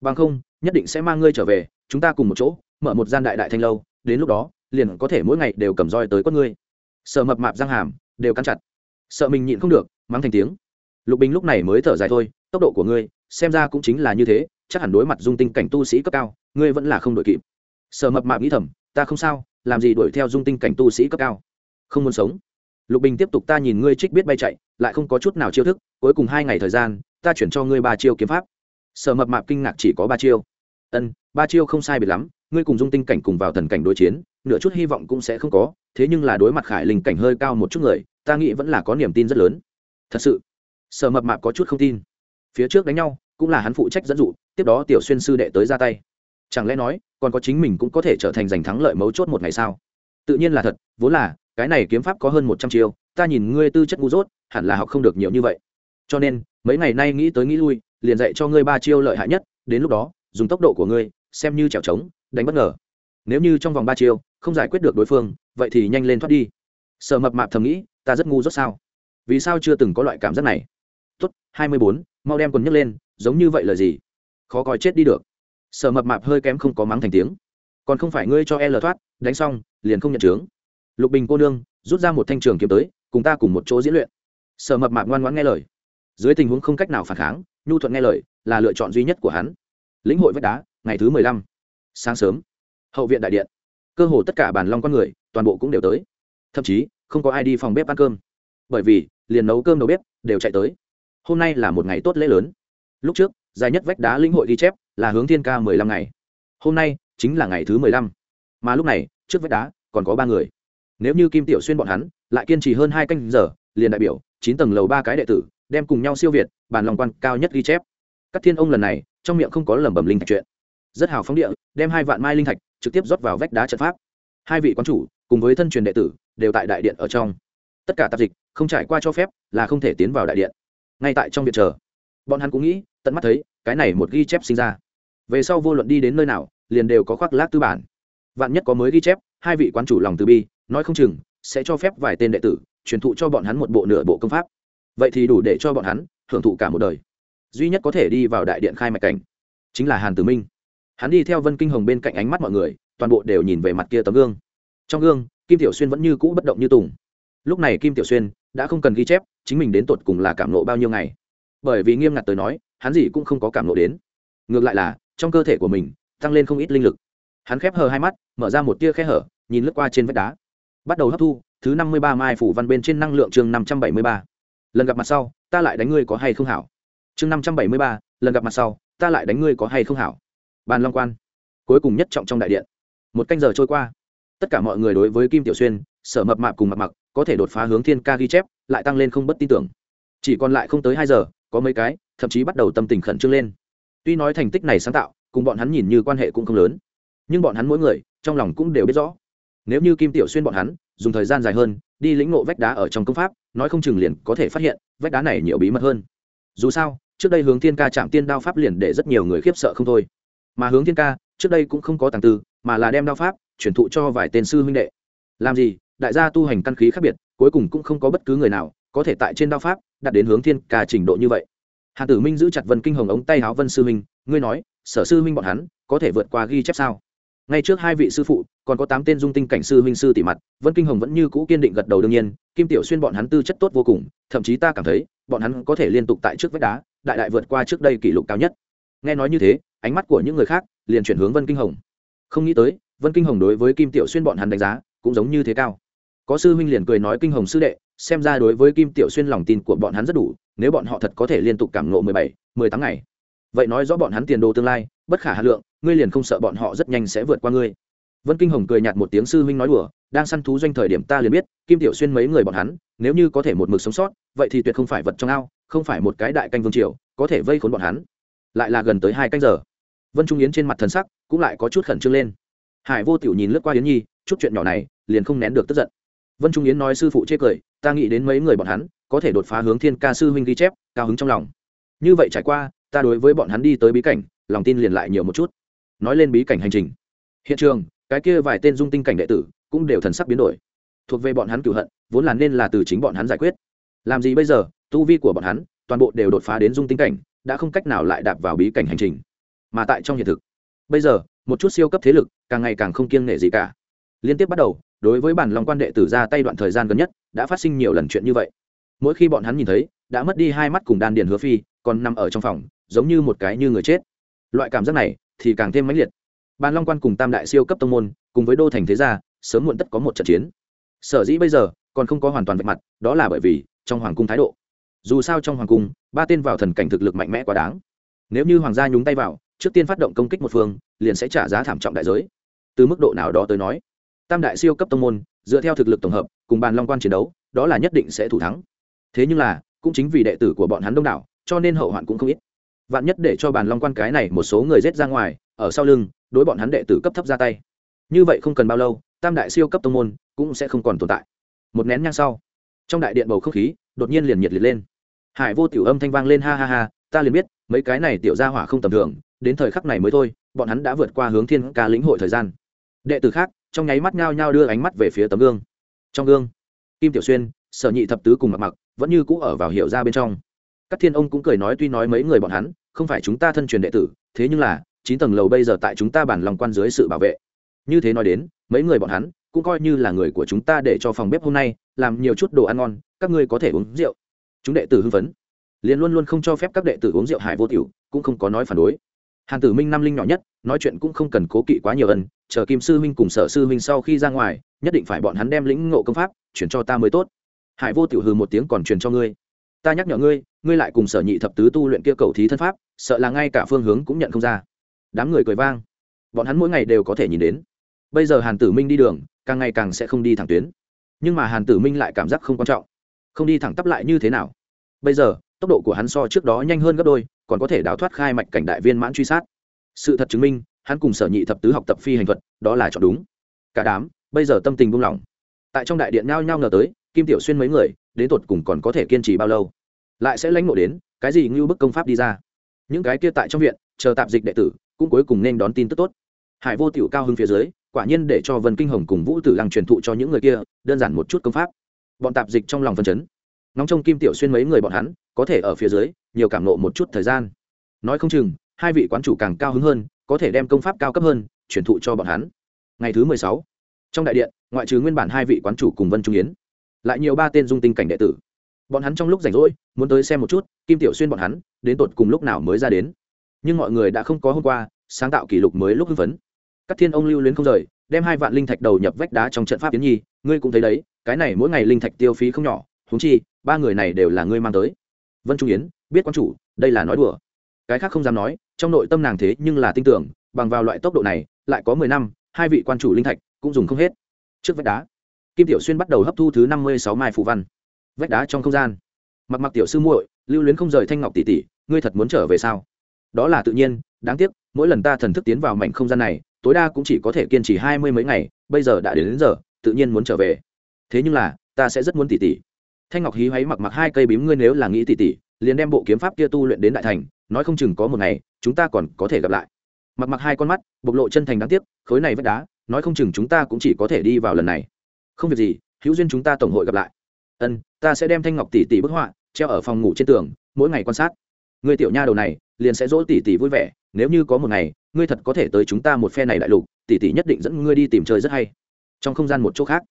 Bằng không, nhất định sẽ mang ngươi trở về, chúng ta cùng một chỗ, mở một gian đại đại thanh lâu, đến lúc đó, liền có thể mỗi ngày đều cầm roi tới con ngươi. Sợ mập mạp răng hàm, đều cắn chặt. Sợ mình nhịn không được, mắng thành tiếng. Lục bình lúc này mới thở dài thôi, tốc độ của ngươi, xem ra cũng chính là như thế, chắc hẳn đối mặt dung tinh cảnh tu sĩ cấp cao, ngươi vẫn là không đội kịp. Sợ mập mạp nghĩ thầm, ta không sao, làm gì đuổi theo dung tinh cảnh tu sĩ cấp cao? Không muốn sống. Lục bình tiếp tục ta nhìn ngươi trích biết bay chạy, lại không có chút nào chiêu thức, cuối cùng hai ngày thời gian, ta chuyển cho ngươi ba chiêu kiếm pháp. Sở mập mạp kinh ngạc chỉ có ba chiêu. Ân, ba chiêu không sai biệt lắm, ngươi cùng dung tinh cảnh cùng vào thần cảnh đối chiến, nửa chút hy vọng cũng sẽ không có, thế nhưng là đối mặt khải linh cảnh hơi cao một chút người, ta nghĩ vẫn là có niềm tin rất lớn. Thật sự, sở mập mạp có chút không tin. Phía trước đánh nhau, cũng là hắn phụ trách dẫn dụ, tiếp đó tiểu xuyên sư đệ tới ra tay. Chẳng lẽ nói, còn có chính mình cũng có thể trở thành giành thắng lợi mấu chốt một ngày sao? Tự nhiên là thật, vốn là cái này kiếm pháp có hơn một trăm chiêu, ta nhìn ngươi tư chất ngu dốt, hẳn là học không được nhiều như vậy. Cho nên, mấy ngày nay nghĩ tới nghĩ lui, liền dạy cho ngươi ba chiêu lợi hại nhất, đến lúc đó, dùng tốc độ của ngươi, xem như trèo trống, đánh bất ngờ. Nếu như trong vòng ba chiêu, không giải quyết được đối phương, vậy thì nhanh lên thoát đi. Sợ mập mạp thầm nghĩ, ta rất ngu dốt sao? Vì sao chưa từng có loại cảm giác này? Tốt, hai mươi bốn, mau đem quần nhấc lên, giống như vậy là gì? Khó coi chết đi được. Sợ mập mạp hơi kém không có mắng thành tiếng. Còn không phải ngươi cho e thoát, đánh xong, liền không nhận chướng lục bình cô nương, rút ra một thanh trường kiếm tới, cùng ta cùng một chỗ diễn luyện. Sợ mập mạp ngoan ngoãn nghe lời. Dưới tình huống không cách nào phản kháng, nhu thuận nghe lời, là lựa chọn duy nhất của hắn. Lĩnh hội vách đá, ngày thứ mười lăm. Sáng sớm, hậu viện đại điện. Cơ hồ tất cả bàn long con người, toàn bộ cũng đều tới. Thậm chí, không có ai đi phòng bếp ăn cơm. Bởi vì, liền nấu cơm đầu bếp, đều chạy tới. Hôm nay là một ngày tốt lễ lớn. Lúc trước, dài nhất vách đá lĩnh hội ghi chép, là hướng thiên ca mười lăm ngày. Hôm nay, chính là ngày thứ mười lăm. Mà lúc này, trước vách đá, còn có ba người nếu như kim tiểu xuyên bọn hắn lại kiên trì hơn hai canh giờ, liền đại biểu chín tầng lầu ba cái đệ tử đem cùng nhau siêu việt, bàn lòng quan cao nhất ghi chép. Các thiên ông lần này trong miệng không có lẩm bẩm linh thạch chuyện. Rất hào phóng địa, đem hai vạn mai linh thạch trực tiếp rót vào vách đá trận pháp. Hai vị quán chủ cùng với thân truyền đệ tử đều tại đại điện ở trong. Tất cả tạp dịch không trải qua cho phép là không thể tiến vào đại điện. Ngay tại trong viện chờ, bọn hắn cũng nghĩ, tận mắt thấy cái này một ghi chép sinh ra. Về sau vô luận đi đến nơi nào, liền đều có khoác lác tư bản. Vạn nhất có mới ghi chép, hai vị quán chủ lòng từ bi nói không chừng, sẽ cho phép vài tên đệ tử truyền thụ cho bọn hắn một bộ nửa bộ công pháp. Vậy thì đủ để cho bọn hắn hưởng thụ cả một đời. Duy nhất có thể đi vào đại điện khai mạch cảnh chính là hàn tử minh. Hắn đi theo vân kinh hồng bên cạnh ánh mắt mọi người, toàn bộ đều nhìn về mặt kia tấm gương. Trong gương, kim tiểu xuyên vẫn như cũ bất động như tùng. Lúc này kim tiểu xuyên đã không cần ghi chép, chính mình đến tột cùng là cảm nộ bao nhiêu ngày. Bởi vì nghiêm ngặt tới nói, hắn gì cũng không có cảm nộ đến. Ngược lại là, trong cơ thể của mình, tăng lên không ít linh lực. Hắn khép hờ hai mắt, mở ra một tia khe hở, nhìn lướt qua trên vách đá bắt đầu hấp thu, thứ năm mươi ba mai phủ văn bên trên năng lượng chương năm trăm bảy mươi ba. Lần gặp mặt sau, ta lại đánh ngươi có hay không hảo? Chương năm trăm bảy mươi ba, lần gặp mặt sau, ta lại đánh ngươi có hay không hảo? Bàn long quan. Cuối cùng nhất trọng trong đại điện. Một canh giờ trôi qua. Tất cả mọi người đối với kim tiểu xuyên, sở mập mạp cùng mặt mặc, có thể đột phá hướng thiên ca ghi chép, lại tăng lên không bất tin tưởng. Chỉ còn lại không tới hai giờ, có mấy cái, thậm chí bắt đầu tâm tình khẩn trương lên. Tuy nói thành tích này sáng tạo, cùng bọn hắn nhìn như quan hệ cũng không lớn, nhưng bọn hắn mỗi người, trong lòng cũng đều biết rõ nếu như kim tiểu xuyên bọn hắn, dùng thời gian dài hơn, đi lĩnh ngộ vách đá ở trong công pháp, nói không chừng liền có thể phát hiện, vách đá này nhiều bí mật hơn. Dù sao, trước đây hướng thiên ca chạm tiên đao pháp liền để rất nhiều người khiếp sợ không thôi. Mà hướng thiên ca, trước đây cũng không có tàng tư, mà là đem đao pháp chuyển thụ cho vài tên sư huynh đệ. Làm gì, đại gia tu hành căn khí khác biệt, cuối cùng cũng không có bất cứ người nào có thể tại trên đao pháp đạt đến hướng thiên ca trình độ như vậy. Hà tử minh giữ chặt vân kinh hồng ống tay háo vân sư huynh, ngươi nói, sở sư huynh bọn hắn có thể vượt qua ghi chép sao? Ngay trước hai vị sư phụ, còn có tám tên dung tinh cảnh sư huynh sư tỷ mặt, vân kinh hồng vẫn như cũ kiên định gật đầu đương nhiên, kim tiểu xuyên bọn hắn tư chất tốt vô cùng, thậm chí ta cảm thấy, bọn hắn có thể liên tục tại trước vách đá, đại đại vượt qua trước đây kỷ lục cao nhất. Nghe nói như thế, ánh mắt của những người khác liền chuyển hướng vân kinh hồng. Không nghĩ tới, vân kinh hồng đối với kim tiểu xuyên bọn hắn đánh giá cũng giống như thế cao. Có sư huynh liền cười nói kinh hồng sư đệ, xem ra đối với kim tiểu xuyên lòng tin của bọn hắn rất đủ, nếu bọn họ thật có thể liên tục cảm nộ mười bảy, mười tám ngày. Vậy nói rõ bọn hắn tiền đồ tương lai, bất khả hà lượng ngươi liền không sợ bọn họ rất nhanh sẽ vượt qua ngươi. Vân kinh hồng cười nhạt một tiếng sư huynh nói đùa, đang săn thú doanh thời điểm ta liền biết, kim tiểu xuyên mấy người bọn hắn, nếu như có thể một mực sống sót, vậy thì tuyệt không phải vật trong ao, không phải một cái đại canh vương triều, có thể vây khốn bọn hắn. Lại là gần tới hai canh giờ. Vân trung yến trên mặt thần sắc cũng lại có chút khẩn trương lên. Hải vô tiểu nhìn lướt qua yến nhi, chút chuyện nhỏ này liền không nén được tức giận. Vân trung yến nói sư phụ chê cười, ta nghĩ đến mấy người bọn hắn, có thể đột phá hướng thiên ca sư huynh ghi chép, cao hứng trong lòng. Như vậy trải qua, ta đối với bọn hắn đi tới bí cảnh, lòng tin liền lại nhiều một chút nói lên bí cảnh hành trình. Hiện trường, cái kia vài tên dung tinh cảnh đệ tử cũng đều thần sắc biến đổi. Thuộc về bọn hắn cựu hận, vốn là nên là từ chính bọn hắn giải quyết. Làm gì bây giờ, tu vi của bọn hắn toàn bộ đều đột phá đến dung tinh cảnh, đã không cách nào lại đạp vào bí cảnh hành trình. Mà tại trong hiện thực, bây giờ, một chút siêu cấp thế lực càng ngày càng không kiêng nể gì cả. Liên tiếp bắt đầu, đối với bản lòng quan đệ tử ra tay đoạn thời gian gần nhất, đã phát sinh nhiều lần chuyện như vậy. Mỗi khi bọn hắn nhìn thấy, đã mất đi hai mắt cùng đan điền hứa phi, còn nằm ở trong phòng, giống như một cái như người chết. Loại cảm giác này thì càng thêm mãnh liệt. Bàn long quan cùng tam đại siêu cấp tông môn, cùng với đô thành thế gia, sớm muộn tất có một trận chiến. Sở dĩ bây giờ, còn không có hoàn toàn vạch mặt, đó là bởi vì trong hoàng cung thái độ. Dù sao trong hoàng cung, ba tên vào thần cảnh thực lực mạnh mẽ quá đáng. Nếu như hoàng gia nhúng tay vào, trước tiên phát động công kích một phương, liền sẽ trả giá thảm trọng đại giới. Từ mức độ nào đó tới nói, tam đại siêu cấp tông môn, dựa theo thực lực tổng hợp, cùng bàn long quan chiến đấu, đó là nhất định sẽ thủ thắng. Thế nhưng là, cũng chính vì đệ tử của bọn hắn đông đảo, cho nên hậu hoạn cũng không ít vạn nhất để cho bàn long quan cái này một số người rết ra ngoài, ở sau lưng, đối bọn hắn đệ tử cấp thấp ra tay. Như vậy không cần bao lâu, tam đại siêu cấp tông môn cũng sẽ không còn tồn tại. Một nén nhang sau, trong đại điện bầu không khí đột nhiên liền nhiệt liệt lên. Hải vô tiểu âm thanh vang lên ha ha ha, ta liền biết, mấy cái này tiểu ra hỏa không tầm thường, đến thời khắc này mới thôi, bọn hắn đã vượt qua hướng thiên ca lĩnh hội thời gian. Đệ tử khác, trong nháy mắt nhao nhao đưa ánh mắt về phía tấm gương. Trong gương, kim tiểu xuyên, sở nhị thập tứ cùng mặc mặc vẫn như cũ ở vào hiệu ra bên trong các thiên ông cũng cười nói tuy nói mấy người bọn hắn, không phải chúng ta thân truyền đệ tử, thế nhưng là, chín tầng lầu bây giờ tại chúng ta bản lòng quan dưới sự bảo vệ. Như thế nói đến, mấy người bọn hắn cũng coi như là người của chúng ta để cho phòng bếp hôm nay, làm nhiều chút đồ ăn ngon, các ngươi có thể uống rượu. Chúng đệ tử hưng phấn. Liền luôn luôn không cho phép các đệ tử uống rượu hải vô tiểu, cũng không có nói phản đối. Hàn tử minh năm linh nhỏ nhất, nói chuyện cũng không cần cố kỵ quá nhiều ân, chờ kim sư huynh cùng sở sư huynh sau khi ra ngoài, nhất định phải bọn hắn đem lĩnh ngộ công pháp, chuyển cho ta mới tốt. Hải vô tiểu hừ một tiếng còn truyền cho ngươi ta nhắc nhở ngươi ngươi lại cùng sở nhị thập tứ tu luyện kia cầu thí thân pháp, sợ là ngay cả phương hướng cũng nhận không ra. Đám người cười vang. Bọn hắn mỗi ngày đều có thể nhìn đến. Bây giờ hàn tử minh đi đường, càng ngày càng sẽ không đi thẳng tuyến. Nhưng mà hàn tử minh lại cảm giác không quan trọng. Không đi thẳng tắp lại như thế nào? Bây giờ, tốc độ của hắn so trước đó nhanh hơn gấp đôi, còn có thể đào thoát khai mạch cảnh đại viên mãn truy sát. Sự thật chứng minh, hắn cùng sở nhị thập tứ học tập phi hành thuật, đó là chọn đúng. Cả đám, bây giờ tâm tình buông lỏng. Tại trong đại điện nhao nhao ngờ tới, kim tiểu xuyên mấy người đến tột cùng còn có thể kiên trì bao lâu? Lại sẽ lãnh ngộ đến, cái gì ngưu bức công pháp đi ra? Những cái kia tại trong viện, chờ tạp dịch đệ tử, cũng cuối cùng nên đón tin tức tốt. Hải vô tiểu cao hơn phía dưới, quả nhiên để cho vân kinh hồng cùng vũ tử lăng truyền thụ cho những người kia, đơn giản một chút công pháp. Bọn tạp dịch trong lòng phân chấn. Nóng trong kim tiểu xuyên mấy người bọn hắn, có thể ở phía dưới, nhiều cảm nộ một chút thời gian. Nói không chừng, hai vị quán chủ càng cao hứng hơn, có thể đem công pháp cao cấp hơn, truyền thụ cho bọn hắn. Ngày thứ mười sáu, trong đại điện, ngoại trừ nguyên bản hai vị quán chủ cùng vân trung yến lại nhiều ba tên dung tinh cảnh đệ tử. Bọn hắn trong lúc rảnh rỗi, muốn tới xem một chút, kim tiểu xuyên bọn hắn, đến tột cùng lúc nào mới ra đến. Nhưng mọi người đã không có hôm qua, sáng tạo kỷ lục mới lúc hưng phấn. Các thiên ông lưu luyến không rời, đem hai vạn linh thạch đầu nhập vách đá trong trận pháp tiến nhi, ngươi cũng thấy đấy, cái này mỗi ngày linh thạch tiêu phí không nhỏ thúng chi, ba người này đều là ngươi mang tới. Vân trung yến, biết quan chủ, đây là nói đùa. Cái khác không dám nói, trong nội tâm nàng thế nhưng là tin tưởng, bằng vào loại tốc độ này, lại có mười năm, hai vị quan chủ linh thạch cũng dùng không hết. Trước vách đá kim tiểu xuyên bắt đầu hấp thu thứ năm mươi sáu mai phù văn. Vách đá trong không gian. Mặc mặc tiểu sư muội lưu luyến không rời thanh ngọc tỷ tỷ ngươi thật muốn trở về sao? Đó là tự nhiên đáng tiếc mỗi lần ta thần thức tiến vào mảnh không gian này tối đa cũng chỉ có thể kiên trì hai mươi mấy ngày bây giờ đã đến, đến giờ tự nhiên muốn trở về. Thế nhưng là ta sẽ rất muốn tỷ tỷ. Thanh ngọc hí hoáy mặc mặc hai cây bím ngươi nếu là nghĩ tỷ tỷ liền đem bộ kiếm pháp kia tu luyện đến đại thành nói không chừng có một ngày chúng ta còn có thể gặp lại. Mặc mặc hai con mắt bộc lộ chân thành đáng tiếc khối này vách đá nói không chừng chúng ta cũng chỉ có thể đi vào lần này không việc gì, hữu duyên chúng ta tổng hội gặp lại. Ân, ta sẽ đem thanh ngọc tỷ tỷ bức họa treo ở phòng ngủ trên tường, mỗi ngày quan sát. Người tiểu nha đầu này, liền sẽ dỗ tỷ tỷ vui vẻ, nếu như có một ngày, ngươi thật có thể tới chúng ta một phe này đại lục, tỷ tỷ nhất định dẫn ngươi đi tìm chơi rất hay. Trong không gian một chỗ khác.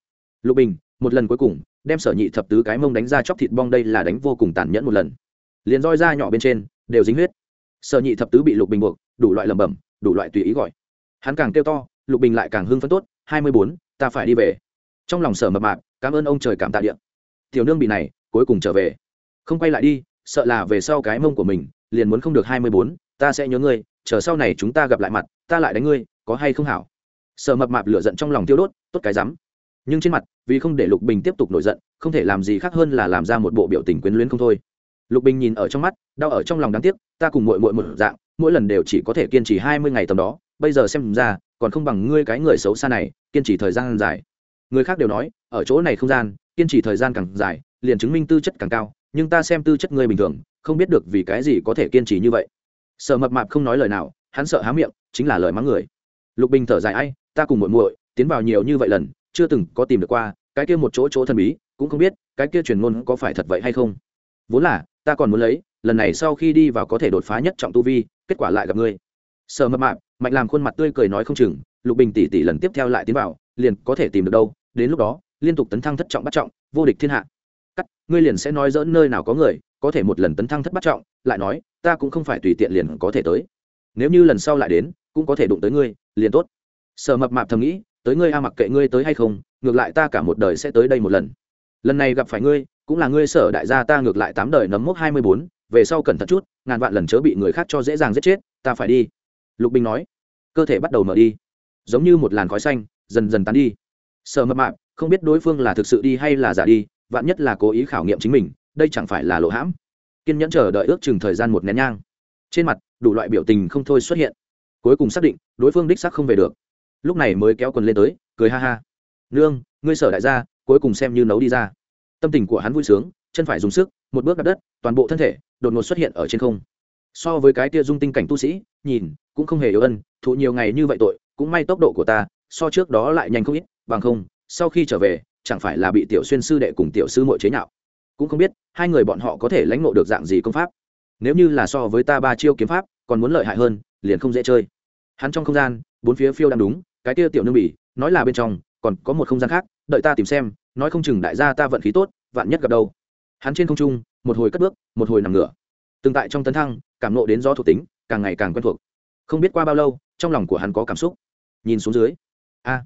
Lục bình, một lần cuối cùng, đem sở nhị thập tứ cái mông đánh ra chóc thịt bong đây là đánh vô cùng tàn nhẫn một lần. Liền roi ra nhỏ bên trên, đều dính huyết. Sở nhị thập tứ bị lục bình buộc, đủ loại lẩm bẩm, đủ loại tùy ý gọi. Hắn càng kêu to, lục bình lại càng hưng phấn tốt, hai mươi bốn, ta phải đi về trong lòng sở mập mạp, cảm ơn ông trời cảm tạ điện. Tiểu nương bị này, cuối cùng trở về. Không quay lại đi, sợ là về sau cái mông của mình, liền muốn không được hai mươi bốn, ta sẽ nhớ ngươi, chờ sau này chúng ta gặp lại mặt, ta lại đánh ngươi, có hay không hảo? Sợ mập mạp lửa giận trong lòng tiêu đốt, tốt cái rắm. Nhưng trên mặt, vì không để lục bình tiếp tục nổi giận, không thể làm gì khác hơn là làm ra một bộ biểu tình quyến luyến không thôi. Lục bình nhìn ở trong mắt, đau ở trong lòng đáng tiếc, ta cùng mội mội một dạng, mỗi lần đều chỉ có thể kiên trì hai mươi ngày tầm đó, bây giờ xem ra, còn không bằng ngươi cái người xấu xa này, kiên trì thời gian dài người khác đều nói, ở chỗ này không gian, kiên trì thời gian càng dài, liền chứng minh tư chất càng cao, nhưng ta xem tư chất ngươi bình thường, không biết được vì cái gì có thể kiên trì như vậy. Sợ mập mạp không nói lời nào, hắn sợ há miệng, chính là lời mắng người. Lục bình thở dài, ai, ta cùng muội muội tiến vào nhiều như vậy lần, chưa từng có tìm được qua, cái kia một chỗ chỗ thần bí, cũng không biết, cái kia truyền ngôn có phải thật vậy hay không? Vốn là, ta còn muốn lấy, lần này sau khi đi vào có thể đột phá nhất trọng tu vi, kết quả lại gặp ngươi. Sợ mập mạp, mạnh làm khuôn mặt tươi cười nói không chừng, lục bình tỷ tỷ lần tiếp theo lại tiến vào, liền có thể tìm được đâu đến lúc đó, liên tục tấn thăng thất trọng bắt trọng, vô địch thiên hạ. Cắt, ngươi liền sẽ nói dỡn nơi nào có người, có thể một lần tấn thăng thất bắt trọng, lại nói, ta cũng không phải tùy tiện liền có thể tới. Nếu như lần sau lại đến, cũng có thể đụng tới ngươi, liền tốt. Sợ mập mạp thầm nghĩ, tới ngươi a, mặc kệ ngươi tới hay không, ngược lại ta cả một đời sẽ tới đây một lần. Lần này gặp phải ngươi, cũng là ngươi sở đại gia ta ngược lại tám đời nấm mốc hai mươi bốn, về sau cẩn thận chút, ngàn vạn lần chớ bị người khác cho dễ dàng giết chết, ta phải đi. Lục bình nói. Cơ thể bắt đầu mở đi. Giống như một làn khói xanh, dần dần tán đi sợ mập mạp, không biết đối phương là thực sự đi hay là giả đi, vạn nhất là cố ý khảo nghiệm chính mình, đây chẳng phải là lộ hãm. Kiên nhẫn chờ đợi ước chừng thời gian một nén nhang. Trên mặt, đủ loại biểu tình không thôi xuất hiện. Cuối cùng xác định, đối phương đích xác không về được. Lúc này mới kéo quần lên tới, cười ha ha. Nương, ngươi sở đại gia, cuối cùng xem như nấu đi ra. Tâm tình của hắn vui sướng, chân phải dùng sức, một bước đặt đất, toàn bộ thân thể, đột ngột xuất hiện ở trên không. So với cái tia dung tinh cảnh tu sĩ, nhìn, cũng không hề yếu ân, thụ nhiều ngày như vậy tội, cũng may tốc độ của ta, so trước đó lại nhanh không ít bằng không, sau khi trở về, chẳng phải là bị tiểu xuyên sư đệ cùng tiểu sư mội chế nhạo. Cũng không biết, hai người bọn họ có thể lãnh ngộ được dạng gì công pháp. Nếu như là so với ta ba chiêu kiếm pháp, còn muốn lợi hại hơn, liền không dễ chơi. Hắn trong không gian, bốn phía phiêu đang đúng, cái kia tiểu nương bỉ, nói là bên trong, còn có một không gian khác, đợi ta tìm xem, nói không chừng đại gia ta vận khí tốt, vạn nhất gặp đâu. Hắn trên không trung, một hồi cất bước, một hồi nằm ngửa. Từng tại trong tấn thăng, cảm nộ đến gió thuộc tính, càng ngày càng quen thuộc. Không biết qua bao lâu, trong lòng của hắn có cảm xúc. Nhìn xuống dưới. A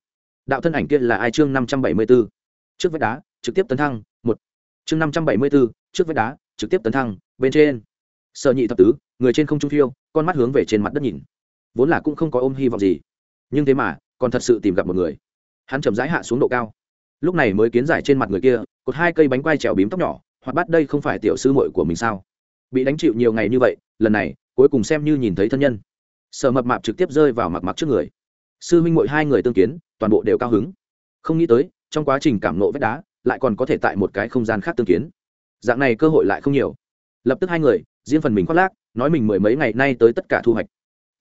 đạo thân ảnh kia là ai chương năm trăm bảy mươi b ố trước vách đá, trực tiếp tấn thăng, một. Chương năm trăm bảy mươi b ố trước vách đá, trực tiếp tấn thăng, bên trên. Sợ nhị thập tứ, người trên không trung phiêu, con mắt hướng về trên mặt đất nhìn. Vốn là cũng không có ôm hy vọng gì. Nhưng thế mà, còn thật sự tìm gặp một người. Hắn chậm rãi hạ xuống độ cao. Lúc này mới kiến giải trên mặt người kia, cột hai cây bánh quai trèo bím tóc nhỏ hoặc bắt đây không phải tiểu sư muội của mình sao? Bị đánh chịu nhiều ngày như vậy, lần này, cuối cùng xem như nhìn thấy thân nhân. Sở mập mạp trực tiếp rơi vào mặt mặc trước người sư huynh mội hai người tương kiến, toàn bộ đều cao hứng. Không nghĩ tới, trong quá trình cảm nộ vách đá, lại còn có thể tại một cái không gian khác tương kiến. Dạng này cơ hội lại không nhiều. Lập tức hai người, riêng phần mình khoác lác, nói mình mười mấy ngày nay tới tất cả thu hoạch.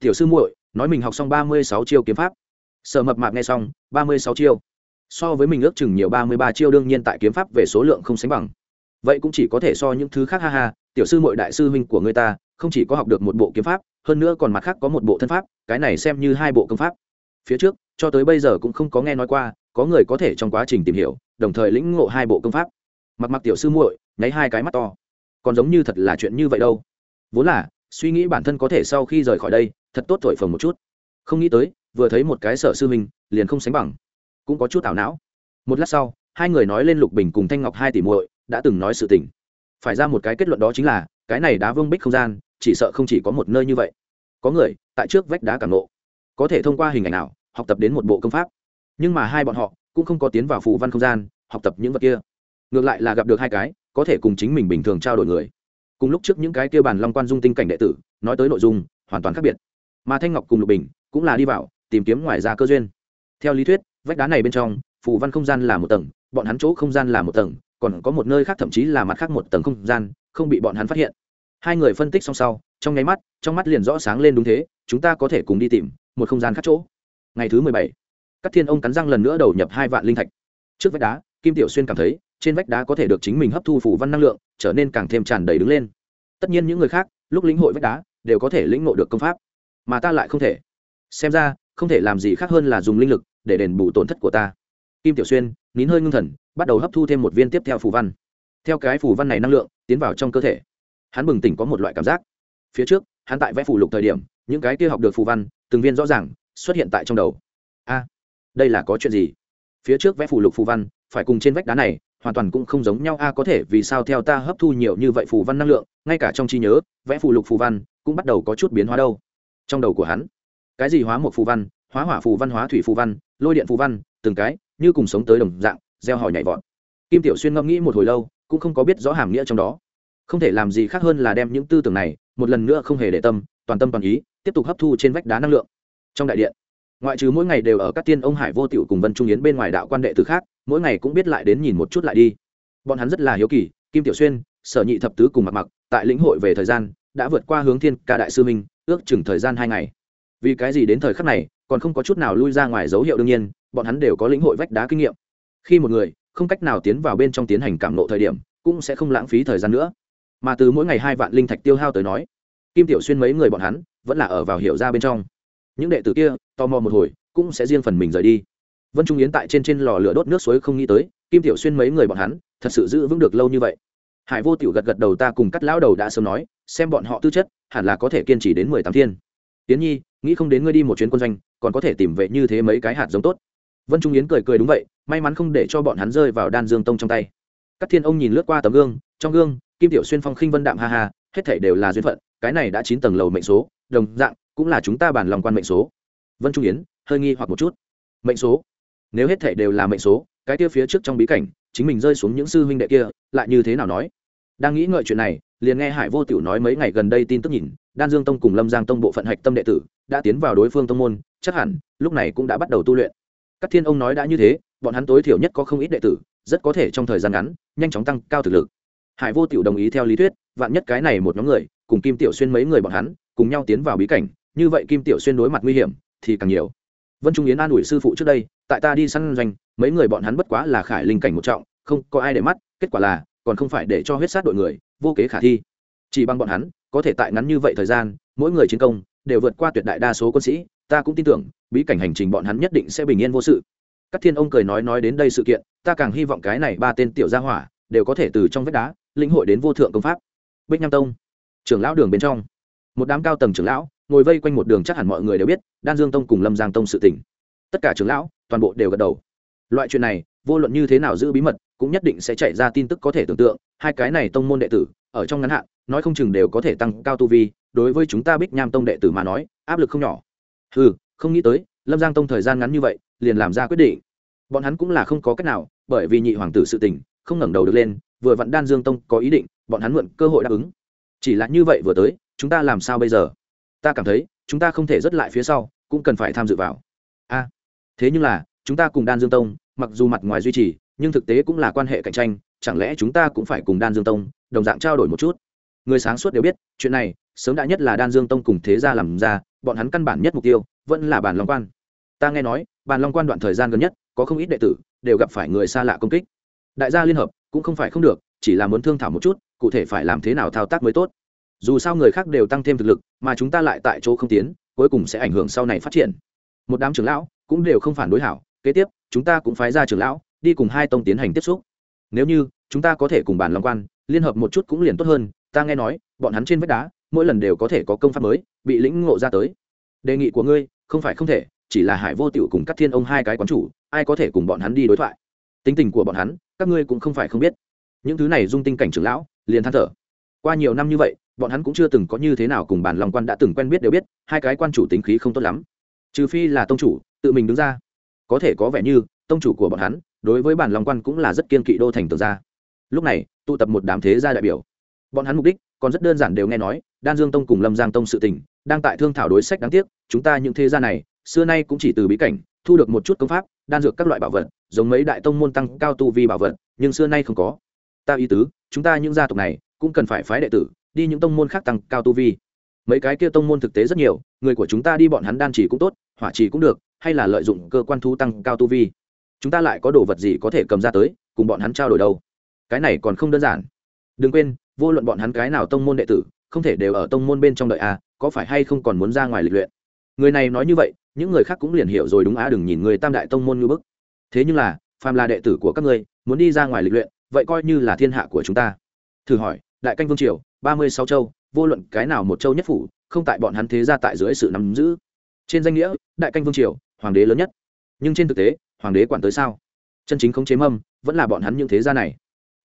Tiểu sư muội, nói mình học xong ba mươi sáu chiêu kiếm pháp. Sở mập mạp nghe xong, ba mươi sáu chiêu. So với mình ước chừng nhiều ba mươi ba chiêu đương nhiên tại kiếm pháp về số lượng không sánh bằng. Vậy cũng chỉ có thể so những thứ khác, ha ha, tiểu sư mội đại sư huynh của người ta, không chỉ có học được một bộ kiếm pháp, hơn nữa còn mặt khác có một bộ thân pháp, cái này xem như hai bộ công pháp phía trước, cho tới bây giờ cũng không có nghe nói qua, có người có thể trong quá trình tìm hiểu, đồng thời lĩnh ngộ hai bộ công pháp. Mặc mặc tiểu sư muội, nháy hai cái mắt to. Còn giống như thật là chuyện như vậy đâu. Vốn là, suy nghĩ bản thân có thể sau khi rời khỏi đây, thật tốt thổi phồng một chút. Không nghĩ tới, vừa thấy một cái sở sư mình liền không sánh bằng. Cũng có chút ảo não. Một lát sau, hai người nói lên lục bình cùng thanh ngọc hai tỷ muội, đã từng nói sự tình. Phải ra một cái kết luận đó chính là, cái này đá vương bích không gian, chỉ sợ không chỉ có một nơi như vậy. Có người, tại trước vách đá cảm nộ có thể thông qua hình ảnh nào, học tập đến một bộ công pháp. Nhưng mà hai bọn họ cũng không có tiến vào phù văn không gian, học tập những vật kia. Ngược lại là gặp được hai cái, có thể cùng chính mình bình thường trao đổi người. Cùng lúc trước những cái kia bàn long quan dung tinh cảnh đệ tử, nói tới nội dung, hoàn toàn khác biệt. Mà thanh ngọc cùng lục bình cũng là đi vào, tìm kiếm ngoài ra cơ duyên. Theo lý thuyết, vách đá này bên trong, phù văn không gian là một tầng, bọn hắn chỗ không gian là một tầng, còn có một nơi khác thậm chí là mặt khác một tầng không gian, không bị bọn hắn phát hiện. Hai người phân tích xong sau trong nháy mắt, trong mắt liền rõ sáng lên đúng thế, chúng ta có thể cùng đi tìm một không gian khác chỗ. Ngày thứ mười bảy các thiên ông cắn răng lần nữa đầu nhập hai vạn linh thạch. Trước vách đá, kim tiểu xuyên cảm thấy, trên vách đá có thể được chính mình hấp thu phủ văn năng lượng, trở nên càng thêm tràn đầy đứng lên. Tất nhiên những người khác, lúc lĩnh hội vách đá, đều có thể lĩnh ngộ được công pháp, mà ta lại không thể. Xem ra, không thể làm gì khác hơn là dùng linh lực để đền bù tổn thất của ta. Kim tiểu xuyên, nín hơi ngưng thần, bắt đầu hấp thu thêm một viên tiếp theo phù văn. Theo cái phù văn này năng lượng, tiến vào trong cơ thể. Hắn bừng tỉnh có một loại cảm giác phía trước, hắn tại vẽ phù lục thời điểm, những cái kia học được phù văn, từng viên rõ ràng, xuất hiện tại trong đầu. A, đây là có chuyện gì? Phía trước vẽ phù lục phù văn, phải cùng trên vách đá này, hoàn toàn cũng không giống nhau. A, có thể, vì sao theo ta hấp thu nhiều như vậy phù văn năng lượng, ngay cả trong trí nhớ, vẽ phù lục phù văn cũng bắt đầu có chút biến hóa đâu. Trong đầu của hắn, cái gì hóa một phù văn, hóa hỏa phù văn, hóa thủy phù văn, lôi điện phù văn, từng cái, như cùng sống tới đồng dạng, gieo hỏi nhảy vọt. Kim tiểu xuyên ngẫm nghĩ một hồi lâu, cũng không có biết rõ hàm nghĩa trong đó. Không thể làm gì khác hơn là đem những tư tưởng này một lần nữa không hề để tâm, toàn tâm toàn ý, tiếp tục hấp thu trên vách đá năng lượng. Trong đại điện, ngoại trừ mỗi ngày đều ở các tiên ông hải vô tiểu cùng vân trung yến bên ngoài đạo quan đệ tử khác, mỗi ngày cũng biết lại đến nhìn một chút lại đi. Bọn hắn rất là hiếu kỳ, kim tiểu xuyên, sở nhị thập tứ cùng mặc mặc tại lĩnh hội về thời gian, đã vượt qua hướng thiên ca đại sư minh, ước chừng thời gian hai ngày. Vì cái gì đến thời khắc này, còn không có chút nào lui ra ngoài dấu hiệu đương nhiên, bọn hắn đều có lĩnh hội vách đá kinh nghiệm. Khi một người không cách nào tiến vào bên trong tiến hành cảm nộ thời điểm, cũng sẽ không lãng phí thời gian nữa mà từ mỗi ngày hai vạn linh thạch tiêu hao tới nói, kim tiểu xuyên mấy người bọn hắn vẫn là ở vào hiểu ra bên trong. Những đệ tử kia, tò mò một hồi, cũng sẽ riêng phần mình rời đi. Vân trung yến tại trên trên lò lửa đốt nước suối không nghĩ tới, kim tiểu xuyên mấy người bọn hắn thật sự giữ vững được lâu như vậy. Hải vô tiểu gật gật đầu ta cùng cắt lão đầu đã sớm nói, xem bọn họ tư chất, hẳn là có thể kiên trì đến mười tám thiên. Tiến nhi, nghĩ không đến ngươi đi một chuyến quân doanh, còn có thể tìm về như thế mấy cái hạt giống tốt. Vân trung yến cười cười đúng vậy, may mắn không để cho bọn hắn rơi vào đan dương tông trong tay. Các thiên ông nhìn lướt qua tấm gương, trong gương kim tiểu xuyên phong khinh vân đạm ha ha, hết thể đều là duyên phận, cái này đã chín tầng lầu mệnh số, đồng dạng, cũng là chúng ta bàn lòng quan mệnh số. Vân trung yến, hơi nghi hoặc một chút. Mệnh số? Nếu hết thể đều là mệnh số, cái kia phía trước trong bí cảnh, chính mình rơi xuống những sư huynh đệ kia, lại như thế nào nói? Đang nghĩ ngợi chuyện này, liền nghe hải vô tiểu nói mấy ngày gần đây tin tức nhìn, đan dương tông cùng lâm giang tông bộ phận hạch tâm đệ tử, đã tiến vào đối phương tông môn, chắc hẳn, lúc này cũng đã bắt đầu tu luyện. Các thiên ông nói đã như thế, bọn hắn tối thiểu nhất có không ít đệ tử, rất có thể trong thời gian ngắn, nhanh chóng tăng cao thực lực hải vô tiểu đồng ý theo lý thuyết, vạn nhất cái này một nhóm người, cùng kim tiểu xuyên mấy người bọn hắn, cùng nhau tiến vào bí cảnh, như vậy kim tiểu xuyên đối mặt nguy hiểm thì càng nhiều. Vân trung yến an ủi sư phụ trước đây, tại ta đi săn doanh, mấy người bọn hắn bất quá là khải linh cảnh một trọng, không có ai để mắt, kết quả là, còn không phải để cho huyết sát đội người, vô kế khả thi. Chỉ bằng bọn hắn, có thể tại ngắn như vậy thời gian, mỗi người chiến công đều vượt qua tuyệt đại đa số quân sĩ, ta cũng tin tưởng, bí cảnh hành trình bọn hắn nhất định sẽ bình yên vô sự. Các thiên ông cười nói nói đến đây sự kiện, ta càng hy vọng cái này ba tên tiểu gia hỏa đều có thể từ trong vách đá lĩnh hội đến vô thượng công pháp. Bích nham tông, trưởng lão đường bên trong. Một đám cao tầng trưởng lão, ngồi vây quanh một đường chắc hẳn mọi người đều biết, đan dương tông cùng lâm giang tông sự tỉnh tất cả trưởng lão, toàn bộ đều gật đầu. Loại chuyện này, vô luận như thế nào giữ bí mật, cũng nhất định sẽ chạy ra tin tức có thể tưởng tượng. Hai cái này tông môn đệ tử, ở trong ngắn hạn, nói không chừng đều có thể tăng cao tu vi. Đối với chúng ta bích nham tông đệ tử mà nói, áp lực không nhỏ. Ừ không nghĩ tới, lâm giang tông thời gian ngắn như vậy, liền làm ra quyết định. Bọn hắn cũng là không có cách nào, bởi vì nhị hoàng tử sự tình, không ngẩng đầu được lên vừa vặn đan dương tông có ý định, bọn hắn mượn cơ hội đáp ứng. Chỉ là như vậy vừa tới, chúng ta làm sao bây giờ? Ta cảm thấy, chúng ta không thể dứt lại phía sau, cũng cần phải tham dự vào. A, thế nhưng là, chúng ta cùng đan dương tông, mặc dù mặt ngoài duy trì, nhưng thực tế cũng là quan hệ cạnh tranh, chẳng lẽ chúng ta cũng phải cùng đan dương tông, đồng dạng trao đổi một chút? Người sáng suốt đều biết, chuyện này, sớm đã nhất là đan dương tông cùng thế gia làm ra, bọn hắn căn bản nhất mục tiêu, vẫn là Bàn long quan. Ta nghe nói, bàn long quan đoạn thời gian gần nhất, có không ít đệ tử, đều gặp phải người xa lạ công kích. Đại gia liên hợp cũng không phải không được, chỉ là muốn thương thảo một chút, cụ thể phải làm thế nào thao tác mới tốt. Dù sao người khác đều tăng thêm thực lực, mà chúng ta lại tại chỗ không tiến, cuối cùng sẽ ảnh hưởng sau này phát triển. Một đám trưởng lão cũng đều không phản đối hảo, kế tiếp, chúng ta cũng phái ra trưởng lão, đi cùng hai tông tiến hành tiếp xúc. Nếu như, chúng ta có thể cùng bàn long quan, liên hợp một chút cũng liền tốt hơn, ta nghe nói, bọn hắn trên vách đá, mỗi lần đều có thể có công pháp mới, bị lĩnh ngộ ra tới. Đề nghị của ngươi, không phải không thể, chỉ là hải vô tiểu cùng các thiên ông hai cái quán chủ, ai có thể cùng bọn hắn đi đối thoại? Tính tình của bọn hắn các ngươi cũng không phải không biết. Những thứ này dung tinh cảnh trưởng lão, liền than thở. Qua nhiều năm như vậy, bọn hắn cũng chưa từng có như thế nào cùng bản lòng quan đã từng quen biết đều biết, hai cái quan chủ tính khí không tốt lắm. Trừ phi là tông chủ, tự mình đứng ra. Có thể có vẻ như, tông chủ của bọn hắn, đối với bản lòng quan cũng là rất kiên kỵ đô thành tường gia lúc này, tụ tập một đám thế gia đại biểu. Bọn hắn mục đích, còn rất đơn giản đều nghe nói, đan dương tông cùng lâm giang tông sự tình, đang tại thương thảo đối sách đáng tiếc, chúng ta những thế gia này, xưa nay cũng chỉ từ bí cảnh thu được một chút công pháp, đan dược các loại bảo vật, giống mấy đại tông môn tăng cao tu vi bảo vật, nhưng xưa nay không có. Ta ý tứ, chúng ta những gia tộc này, cũng cần phải phái đệ tử, đi những tông môn khác tăng cao tu vi. Mấy cái kia tông môn thực tế rất nhiều, người của chúng ta đi bọn hắn đan chỉ cũng tốt, hỏa chỉ cũng được, hay là lợi dụng cơ quan thu tăng cao tu vi. Chúng ta lại có đồ vật gì có thể cầm ra tới, cùng bọn hắn trao đổi đâu? Cái này còn không đơn giản. Đừng quên, vô luận bọn hắn cái nào tông môn đệ tử, không thể đều ở tông môn bên trong đợi à có phải hay không còn muốn ra ngoài lịch luyện? Người này nói như vậy những người khác cũng liền hiểu rồi đúng á, đừng nhìn người tam đại tông môn như bức. Thế nhưng là, phàm là đệ tử của các ngươi, muốn đi ra ngoài lịch luyện, vậy coi như là thiên hạ của chúng ta. Thử hỏi, đại canh vương triều, ba mươi sáu châu, vô luận cái nào một châu nhất phủ, không tại bọn hắn thế ra tại dưới sự nắm giữ. Trên danh nghĩa, đại canh vương triều, hoàng đế lớn nhất. Nhưng trên thực tế, hoàng đế quản tới sao? Chân chính không chế mâm, vẫn là bọn hắn những thế gia này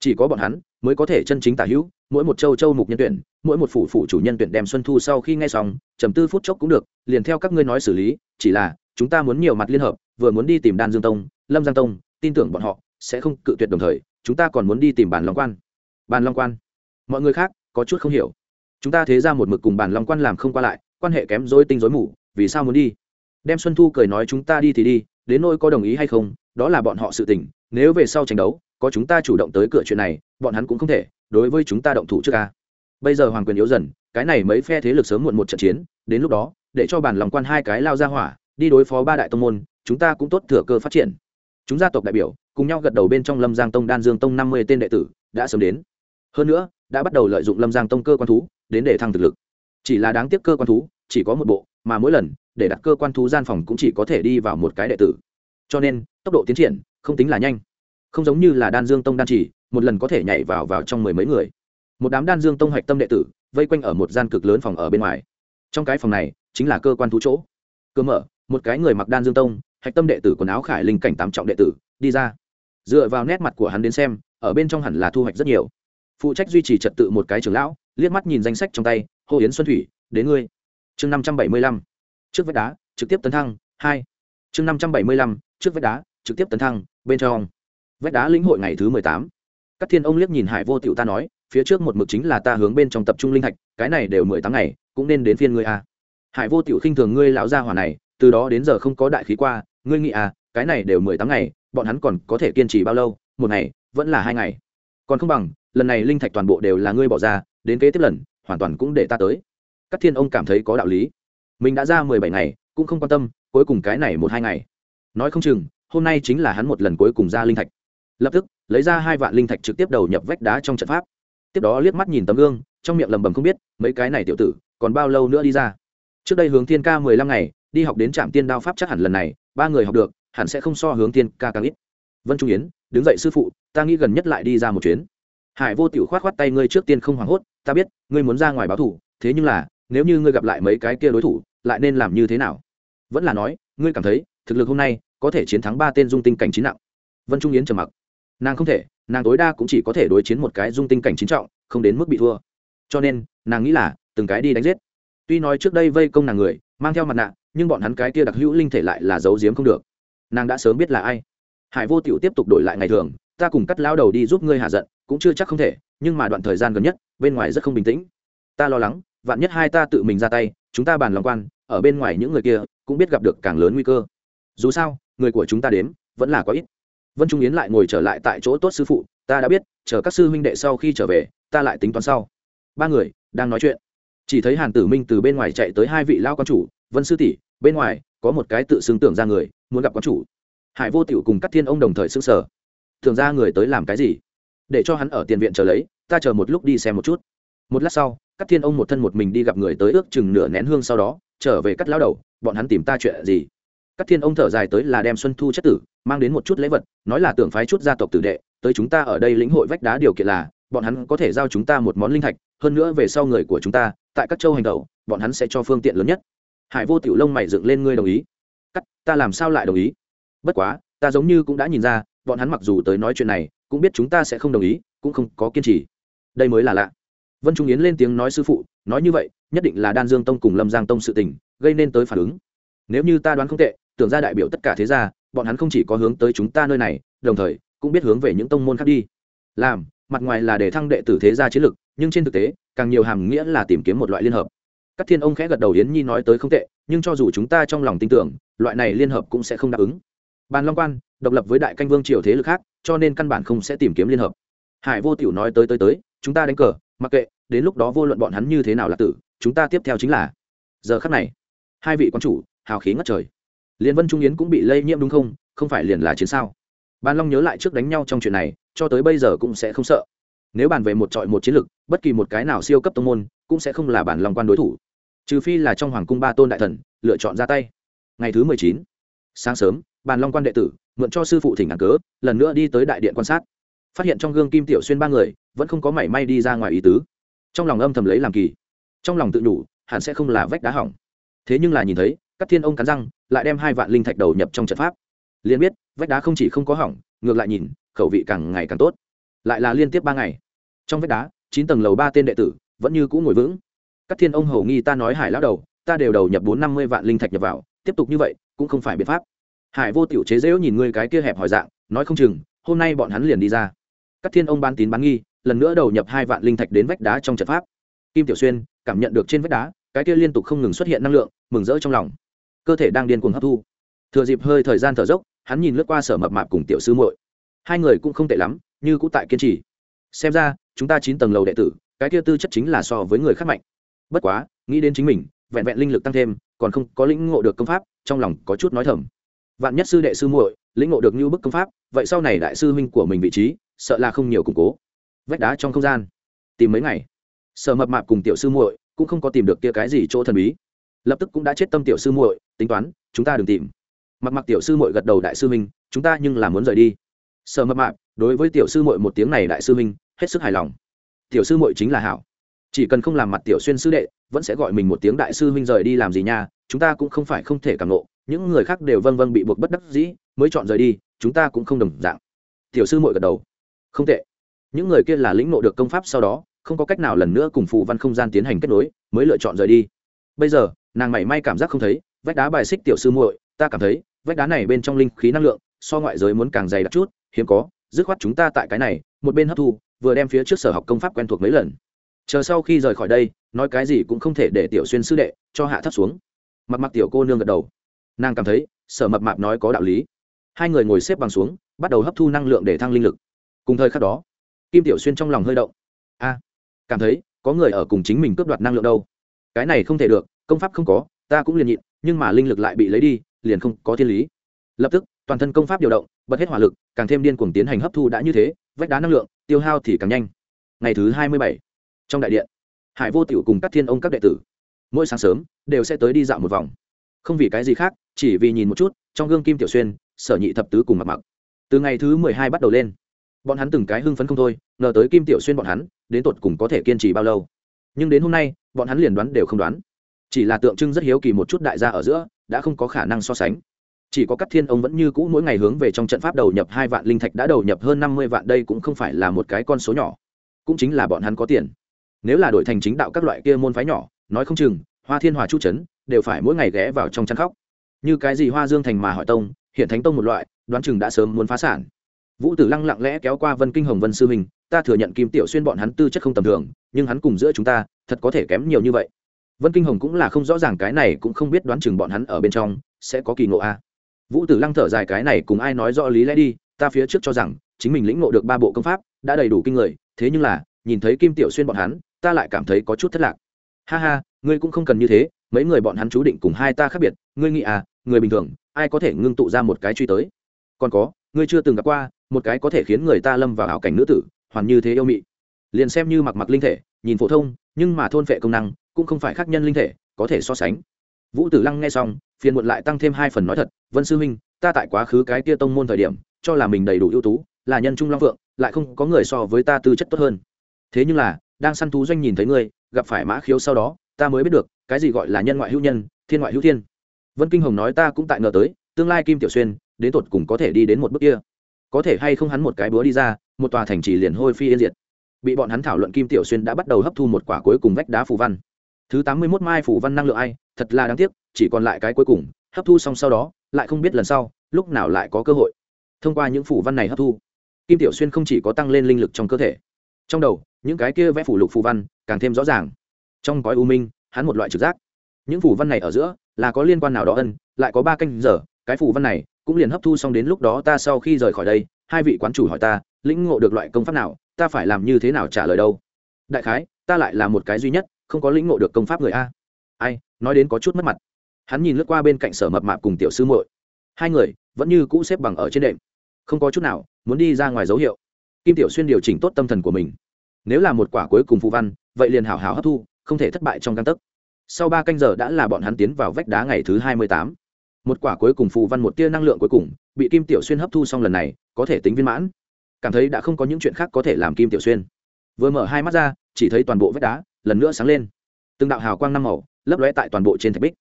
chỉ có bọn hắn mới có thể chân chính tả hữu, mỗi một châu châu mục nhân tuyển, mỗi một phủ phủ chủ nhân tuyển đem xuân thu sau khi nghe xong, trầm tư phút chốc cũng được, liền theo các ngươi nói xử lý, chỉ là, chúng ta muốn nhiều mặt liên hợp, vừa muốn đi tìm đan dương tông, lâm giang tông, tin tưởng bọn họ sẽ không cự tuyệt đồng thời, chúng ta còn muốn đi tìm bàn long quan. Bàn long quan? Mọi người khác có chút không hiểu. Chúng ta thế ra một mực cùng bàn long quan làm không qua lại, quan hệ kém dối tinh dối mù, vì sao muốn đi? Đem xuân thu cười nói chúng ta đi thì đi, đến nỗi có đồng ý hay không, đó là bọn họ sự tình, nếu về sau tranh đấu có chúng ta chủ động tới cửa chuyện này, bọn hắn cũng không thể, đối với chúng ta động thủ trước ca bây giờ hoàng quyền yếu dần, cái này mấy phe thế lực sớm muộn một trận chiến, đến lúc đó, để cho bản lòng quan hai cái lao ra hỏa, đi đối phó ba đại tông môn, chúng ta cũng tốt thừa cơ phát triển. Chúng gia tộc đại biểu, cùng nhau gật đầu bên trong lâm giang tông đan dương tông năm mươi tên đệ tử, đã sớm đến. Hơn nữa, đã bắt đầu lợi dụng lâm giang tông cơ quan thú, đến để thăng thực lực. Chỉ là đáng tiếc cơ quan thú, chỉ có một bộ, mà mỗi lần, để đặt cơ quan thú gian phòng cũng chỉ có thể đi vào một cái đệ tử. Cho nên, tốc độ tiến triển, không tính là nhanh không giống như là đan dương tông đan chỉ, một lần có thể nhảy vào vào trong mười mấy người. Một đám đan dương tông hạch tâm đệ tử, vây quanh ở một gian cực lớn phòng ở bên ngoài. Trong cái phòng này, chính là cơ quan thú chỗ. Cơ mở, một cái người mặc đan dương tông, hạch tâm đệ tử quần áo khải linh cảnh tám trọng đệ tử, đi ra. Dựa vào nét mặt của hắn đến xem, ở bên trong hẳn là thu hoạch rất nhiều. Phụ trách duy trì trật tự một cái trưởng lão, liếc mắt nhìn danh sách trong tay, hồ yến xuân thủy, đến ngươi. Chương năm trăm bảy mươi lăm, trước vách đá, trực tiếp tấn thăng, hai. Chương năm trăm bảy mươi lăm, trước vách đá, trực tiếp tấn thăng, bên trong vách đá lĩnh hội ngày thứ mười tám. Các thiên ông liếc nhìn hải vô tịu ta nói, phía trước một mực chính là ta hướng bên trong tập trung linh thạch, cái này đều mười tám ngày, cũng nên đến phiên ngươi a hải vô tịu khinh thường ngươi lão gia hỏa này, từ đó đến giờ không có đại khí qua, ngươi nghĩ à cái này đều mười tám ngày, bọn hắn còn có thể kiên trì bao lâu? Một ngày, vẫn là hai ngày. Còn không bằng, lần này linh thạch toàn bộ đều là ngươi bỏ ra, đến kế tiếp lần, hoàn toàn cũng để ta tới. Các thiên ông cảm thấy có đạo lý. Mình đã ra mười bảy ngày, cũng không quan tâm, cuối cùng cái này một hai ngày. Nói không chừng, hôm nay chính là hắn một lần cuối cùng ra linh thạch lập tức, lấy ra hai vạn linh thạch trực tiếp đầu nhập vách đá trong trận pháp. Tiếp đó liếc mắt nhìn tấm gương, trong miệng lầm bầm không biết, mấy cái này tiểu tử, còn bao lâu nữa đi ra? Trước đây hướng thiên ca mười lăm ngày, đi học đến trạm tiên đao pháp chắc hẳn lần này, ba người học được, hẳn sẽ không so hướng thiên ca càng ít. Vân trung yến, đứng dậy sư phụ, ta nghĩ gần nhất lại đi ra một chuyến. Hải vô tiểu khoát khoát tay ngươi trước tiên không hoảng hốt, ta biết, ngươi muốn ra ngoài báo thủ thế nhưng là, nếu như ngươi gặp lại mấy cái kia đối thủ, lại nên làm như thế nào? Vẫn là nói, ngươi cảm thấy, thực lực hôm nay, có thể chiến thắng ba tên dung tinh cảnh trí nặng. Vân trung yến trầm mặc nàng không thể, nàng tối đa cũng chỉ có thể đối chiến một cái dung tinh cảnh chín trọng, không đến mức bị thua. Cho nên, nàng nghĩ là, từng cái đi đánh giết. Tuy nói trước đây vây công nàng người, mang theo mặt nạ, nhưng bọn hắn cái kia đặc hữu linh thể lại là giấu giếm không được. Nàng đã sớm biết là ai. Hải vô tiểu tiếp tục đổi lại ngày thường, ta cùng cắt lao đầu đi giúp ngươi hạ giận, cũng chưa chắc không thể, nhưng mà đoạn thời gian gần nhất, bên ngoài rất không bình tĩnh. Ta lo lắng, vạn nhất hai ta tự mình ra tay, chúng ta bàn lòng quan, ở bên ngoài những người kia, cũng biết gặp được càng lớn nguy cơ. Dù sao, người của chúng ta đến vẫn là có ít vân trung yến lại ngồi trở lại tại chỗ tốt sư phụ, ta đã biết, chờ các sư huynh đệ sau khi trở về, ta lại tính toán sau. Ba người đang nói chuyện. Chỉ thấy hàn tử minh từ bên ngoài chạy tới hai vị lao quan chủ, vân sư tỷ, bên ngoài có một cái tự xưng tưởng ra người, muốn gặp quan chủ. Hải vô tiểu cùng các thiên ông đồng thời xưng sở thường ra người tới làm cái gì? Để cho hắn ở tiền viện chờ lấy, ta chờ một lúc đi xem một chút. Một lát sau các thiên ông một thân một mình đi gặp người tới ước chừng nửa nén hương sau đó, trở về cắt lao đầu, bọn hắn tìm ta chuyện gì? Các thiên ông thở dài tới là đem xuân thu chất tử mang đến một chút lễ vật, nói là tưởng phái chút gia tộc tử đệ, tới chúng ta ở đây lĩnh hội vách đá điều kiện là, bọn hắn có thể giao chúng ta một món linh thạch, hơn nữa về sau người của chúng ta, tại các châu hành tẩu, bọn hắn sẽ cho phương tiện lớn nhất. Hải vô tiểu lông mày dựng lên, ngươi đồng ý? Cắt, ta làm sao lại đồng ý? Bất quá, ta giống như cũng đã nhìn ra, bọn hắn mặc dù tới nói chuyện này, cũng biết chúng ta sẽ không đồng ý, cũng không có kiên trì. Đây mới là lạ. Vân trung yến lên tiếng nói sư phụ, nói như vậy, nhất định là đan dương tông cùng lâm giang tông sự tình, gây nên tới phản ứng. Nếu như ta đoán không tệ, tưởng ra đại biểu tất cả thế gia bọn hắn không chỉ có hướng tới chúng ta nơi này, đồng thời, cũng biết hướng về những tông môn khác đi. Làm, mặt ngoài là để thăng đệ tử thế gia chiến lực, nhưng trên thực tế, càng nhiều hàm nghĩa là tìm kiếm một loại liên hợp. Các thiên ông khẽ gật đầu yến nhi nói tới không tệ, nhưng cho dù chúng ta trong lòng tin tưởng, loại này liên hợp cũng sẽ không đáp ứng. Bàn long quan, độc lập với đại canh vương triều thế lực khác, cho nên căn bản không sẽ tìm kiếm liên hợp. Hải vô tiểu nói tới tới tới, chúng ta đánh cờ, mặc kệ, đến lúc đó vô luận bọn hắn như thế nào là tử, chúng ta tiếp theo chính là. Giờ khắc này, hai vị quan chủ, hào khí ngất trời liền vân trung yến cũng bị lây nhiễm đúng không? Không phải liền là chiến sao? Ban long nhớ lại trước đánh nhau trong chuyện này, cho tới bây giờ cũng sẽ không sợ. Nếu bàn về một trọi một chiến lực, bất kỳ một cái nào siêu cấp tông môn cũng sẽ không là bản lòng quan đối thủ. Trừ phi là trong hoàng cung ba tôn đại thần, lựa chọn ra tay. Ngày thứ mười chín, sáng sớm, bàn long quan đệ tử mượn cho sư phụ thỉnh ngàn cớ, lần nữa đi tới đại điện quan sát. Phát hiện trong gương kim tiểu xuyên ba người, vẫn không có mảy may đi ra ngoài ý tứ. Trong lòng âm thầm lấy làm kỳ. Trong lòng tự đủ hẳn sẽ không là vách đá hỏng. Thế nhưng là nhìn thấy các thiên ông cắn răng, lại đem hai vạn linh thạch đầu nhập trong trận pháp. Liền biết, vách đá không chỉ không có hỏng, ngược lại nhìn, khẩu vị càng ngày càng tốt. Lại là liên tiếp ba ngày. Trong vách đá, chín tầng lầu ba tên đệ tử vẫn như cũ ngồi vững. Các thiên ông hầu nghi ta nói hải lão đầu, ta đều đầu nhập bốn năm mươi vạn linh thạch nhập vào, tiếp tục như vậy, cũng không phải biện pháp. Hải vô tiểu chế dễu nhìn ngươi cái kia hẹp hỏi dạng, nói không chừng, hôm nay bọn hắn liền đi ra. Các thiên ông bán tín bán nghi, lần nữa đầu nhập hai vạn linh thạch đến vách đá trong trận pháp. Kim tiểu xuyên cảm nhận được trên vách đá, cái kia liên tục không ngừng xuất hiện năng lượng, mừng rỡ trong lòng cơ thể đang điên cuồng hấp thu. Thừa dịp hơi thời gian thở dốc, hắn nhìn lướt qua sở mập mạp cùng tiểu sư muội. Hai người cũng không tệ lắm, như cũng tại kiên trì. Xem ra, chúng ta chín tầng lầu đệ tử, cái kia tư chất chính là so với người khác mạnh. Bất quá, nghĩ đến chính mình, vẹn vẹn linh lực tăng thêm, còn không có lĩnh ngộ được công pháp, trong lòng có chút nói thầm. Vạn nhất sư đệ sư muội lĩnh ngộ được như bức công pháp, vậy sau này đại sư huynh của mình vị trí, sợ là không nhiều củng cố. Vách đá trong không gian. Tìm mấy ngày, sở mập mạp cùng tiểu sư muội cũng không có tìm được kia cái gì chỗ thần bí. Lập tức cũng đã chết tâm tiểu sư muội tính toán, chúng ta đừng tìm. Mặc mặc tiểu sư muội gật đầu đại sư minh. chúng ta nhưng là muốn rời đi. Sợ mập mạp, đối với tiểu sư muội một tiếng này đại sư minh, hết sức hài lòng. Tiểu sư muội chính là hảo. Chỉ cần không làm mặt tiểu xuyên sư đệ, vẫn sẽ gọi mình một tiếng đại sư minh rời đi làm gì nha, chúng ta cũng không phải không thể cảm nộ những người khác đều vâng vâng bị buộc bất đắc dĩ, mới chọn rời đi, chúng ta cũng không đồng dạng. Tiểu sư muội gật đầu. Không tệ. Những người kia là lĩnh nộ được công pháp sau đó, không có cách nào lần nữa cùng phù văn không gian tiến hành kết nối, mới lựa chọn rời đi. Bây giờ, nàng mảy may cảm giác không thấy vách đá bài xích tiểu sư muội, ta cảm thấy, vách đá này bên trong linh khí năng lượng, so ngoại giới muốn càng dày đặc chút, hiếm có, dứt khoát chúng ta tại cái này, một bên hấp thu, vừa đem phía trước sở học công pháp quen thuộc mấy lần. Chờ sau khi rời khỏi đây, nói cái gì cũng không thể để tiểu xuyên sư đệ cho hạ thấp xuống. Mặt mặt tiểu cô nương gật đầu. Nàng cảm thấy, sở mập mạp nói có đạo lý. Hai người ngồi xếp bằng xuống, bắt đầu hấp thu năng lượng để thăng linh lực. Cùng thời khắc đó, kim tiểu xuyên trong lòng hơi động. A, cảm thấy, có người ở cùng chính mình cướp đoạt năng lượng đâu. Cái này không thể được, công pháp không có ta cũng liền nhịn, nhưng mà linh lực lại bị lấy đi, liền không có thiên lý. Lập tức, toàn thân công pháp điều động, bật hết hỏa lực, càng thêm điên cuồng tiến hành hấp thu đã như thế, vách đá năng lượng, tiêu hao thì càng nhanh. Ngày thứ hai mươi bảy, trong đại điện, hải vô tiểu cùng các thiên ông các đệ tử, mỗi sáng sớm, đều sẽ tới đi dạo một vòng. Không vì cái gì khác, chỉ vì nhìn một chút, trong gương kim tiểu xuyên, sở nhị thập tứ cùng mặc mặc. Từ ngày thứ mười hai bắt đầu lên, bọn hắn từng cái hưng phấn không thôi, ngờ tới kim tiểu xuyên bọn hắn, đến tột cùng có thể kiên trì bao lâu. Nhưng đến hôm nay, bọn hắn liền đoán đều không đoán chỉ là tượng trưng rất hiếu kỳ một chút đại gia ở giữa, đã không có khả năng so sánh. Chỉ có các thiên ông vẫn như cũ mỗi ngày hướng về trong trận pháp đầu nhập hai vạn linh thạch đã đầu nhập hơn năm mươi vạn, đây cũng không phải là một cái con số nhỏ. Cũng chính là bọn hắn có tiền. Nếu là đổi thành chính đạo các loại kia môn phái nhỏ, nói không chừng, hoa thiên hòa chu trấn đều phải mỗi ngày ghé vào trong chăn khóc. Như cái gì hoa dương thành mà hỏi tông, hiện thánh tông một loại, đoán chừng đã sớm muốn phá sản. Vũ tử lăng lặng lẽ kéo qua vân kinh hồng vân sư huynh ta thừa nhận kim tiểu xuyên bọn hắn tư chất không tầm thường, nhưng hắn cùng giữa chúng ta, thật có thể kém nhiều như vậy vân kinh hồng cũng là không rõ ràng cái này, cũng không biết đoán chừng bọn hắn ở bên trong sẽ có kỳ ngộ a. Vũ tử lăng thở dài cái này cùng ai nói rõ lý lẽ đi, ta phía trước cho rằng, chính mình lĩnh ngộ được ba bộ công pháp, đã đầy đủ kinh người, thế nhưng là, nhìn thấy kim tiểu xuyên bọn hắn, ta lại cảm thấy có chút thất lạc. Ha ha, ngươi cũng không cần như thế, mấy người bọn hắn chú định cùng hai ta khác biệt, ngươi nghĩ à người bình thường, ai có thể ngưng tụ ra một cái truy tới? Còn có, ngươi chưa từng gặp qua, một cái có thể khiến người ta lâm vào ảo cảnh nữ tử, hoàn như thế yêu mị. Liền xem như mặc mặc linh thể, nhìn phổ thông, nhưng mà thôn vệ công năng cũng không phải khác nhân linh thể, có thể so sánh. Vũ tử lăng nghe xong, phiền muộn lại tăng thêm hai phần nói thật, vân sư huynh, ta tại quá khứ cái tia tông môn thời điểm, cho là mình đầy đủ ưu tú, là nhân trung long phượng, lại không có người so với ta tư chất tốt hơn. Thế nhưng là, đang săn thú doanh nhìn thấy ngươi, gặp phải mã khiếu sau đó, ta mới biết được, cái gì gọi là nhân ngoại hữu nhân, thiên ngoại hữu thiên. Vân kinh hồng nói ta cũng tại ngờ tới, tương lai kim tiểu xuyên, đến tột cùng có thể đi đến một bước kia. Có thể hay không hắn một cái búa đi ra, một tòa thành trì liền hôi phi yên diệt. Bị bọn hắn thảo luận kim tiểu xuyên đã bắt đầu hấp thu một quả cuối cùng vách đá phù văn thứ tám mươi mốt mai phủ văn năng lượng ai, thật là đáng tiếc, chỉ còn lại cái cuối cùng, hấp thu xong sau đó, lại không biết lần sau, lúc nào lại có cơ hội. Thông qua những phủ văn này hấp thu, kim tiểu xuyên không chỉ có tăng lên linh lực trong cơ thể, trong đầu, những cái kia vẽ phủ lục phù văn càng thêm rõ ràng. Trong gói u minh, hắn một loại trực giác. Những phù văn này ở giữa là có liên quan nào đó ân, lại có ba canh giờ, cái phù văn này cũng liền hấp thu xong đến lúc đó ta sau khi rời khỏi đây, hai vị quán chủ hỏi ta, lĩnh ngộ được loại công pháp nào, ta phải làm như thế nào trả lời đâu? Đại khái, ta lại là một cái duy nhất không có lĩnh ngộ được công pháp người a. Ai, nói đến có chút mất mặt. Hắn nhìn lướt qua bên cạnh sở mập mạp cùng tiểu sư muội. Hai người vẫn như cũ xếp bằng ở trên đệm. Không có chút nào, muốn đi ra ngoài dấu hiệu. Kim tiểu xuyên điều chỉnh tốt tâm thần của mình. Nếu là một quả cuối cùng phù văn, vậy liền hảo hảo hấp thu, không thể thất bại trong căn tấc. Sau ba canh giờ đã là bọn hắn tiến vào vách đá ngày thứ hai mươi tám. Một quả cuối cùng phù văn một tia năng lượng cuối cùng, bị kim tiểu xuyên hấp thu xong lần này, có thể tính viên mãn. Cảm thấy đã không có những chuyện khác có thể làm kim tiểu xuyên. Vừa mở hai mắt ra, chỉ thấy toàn bộ vách đá lần nữa sáng lên. Từng đạo hào quang năm màu lấp lóe tại toàn bộ trên thạch bích.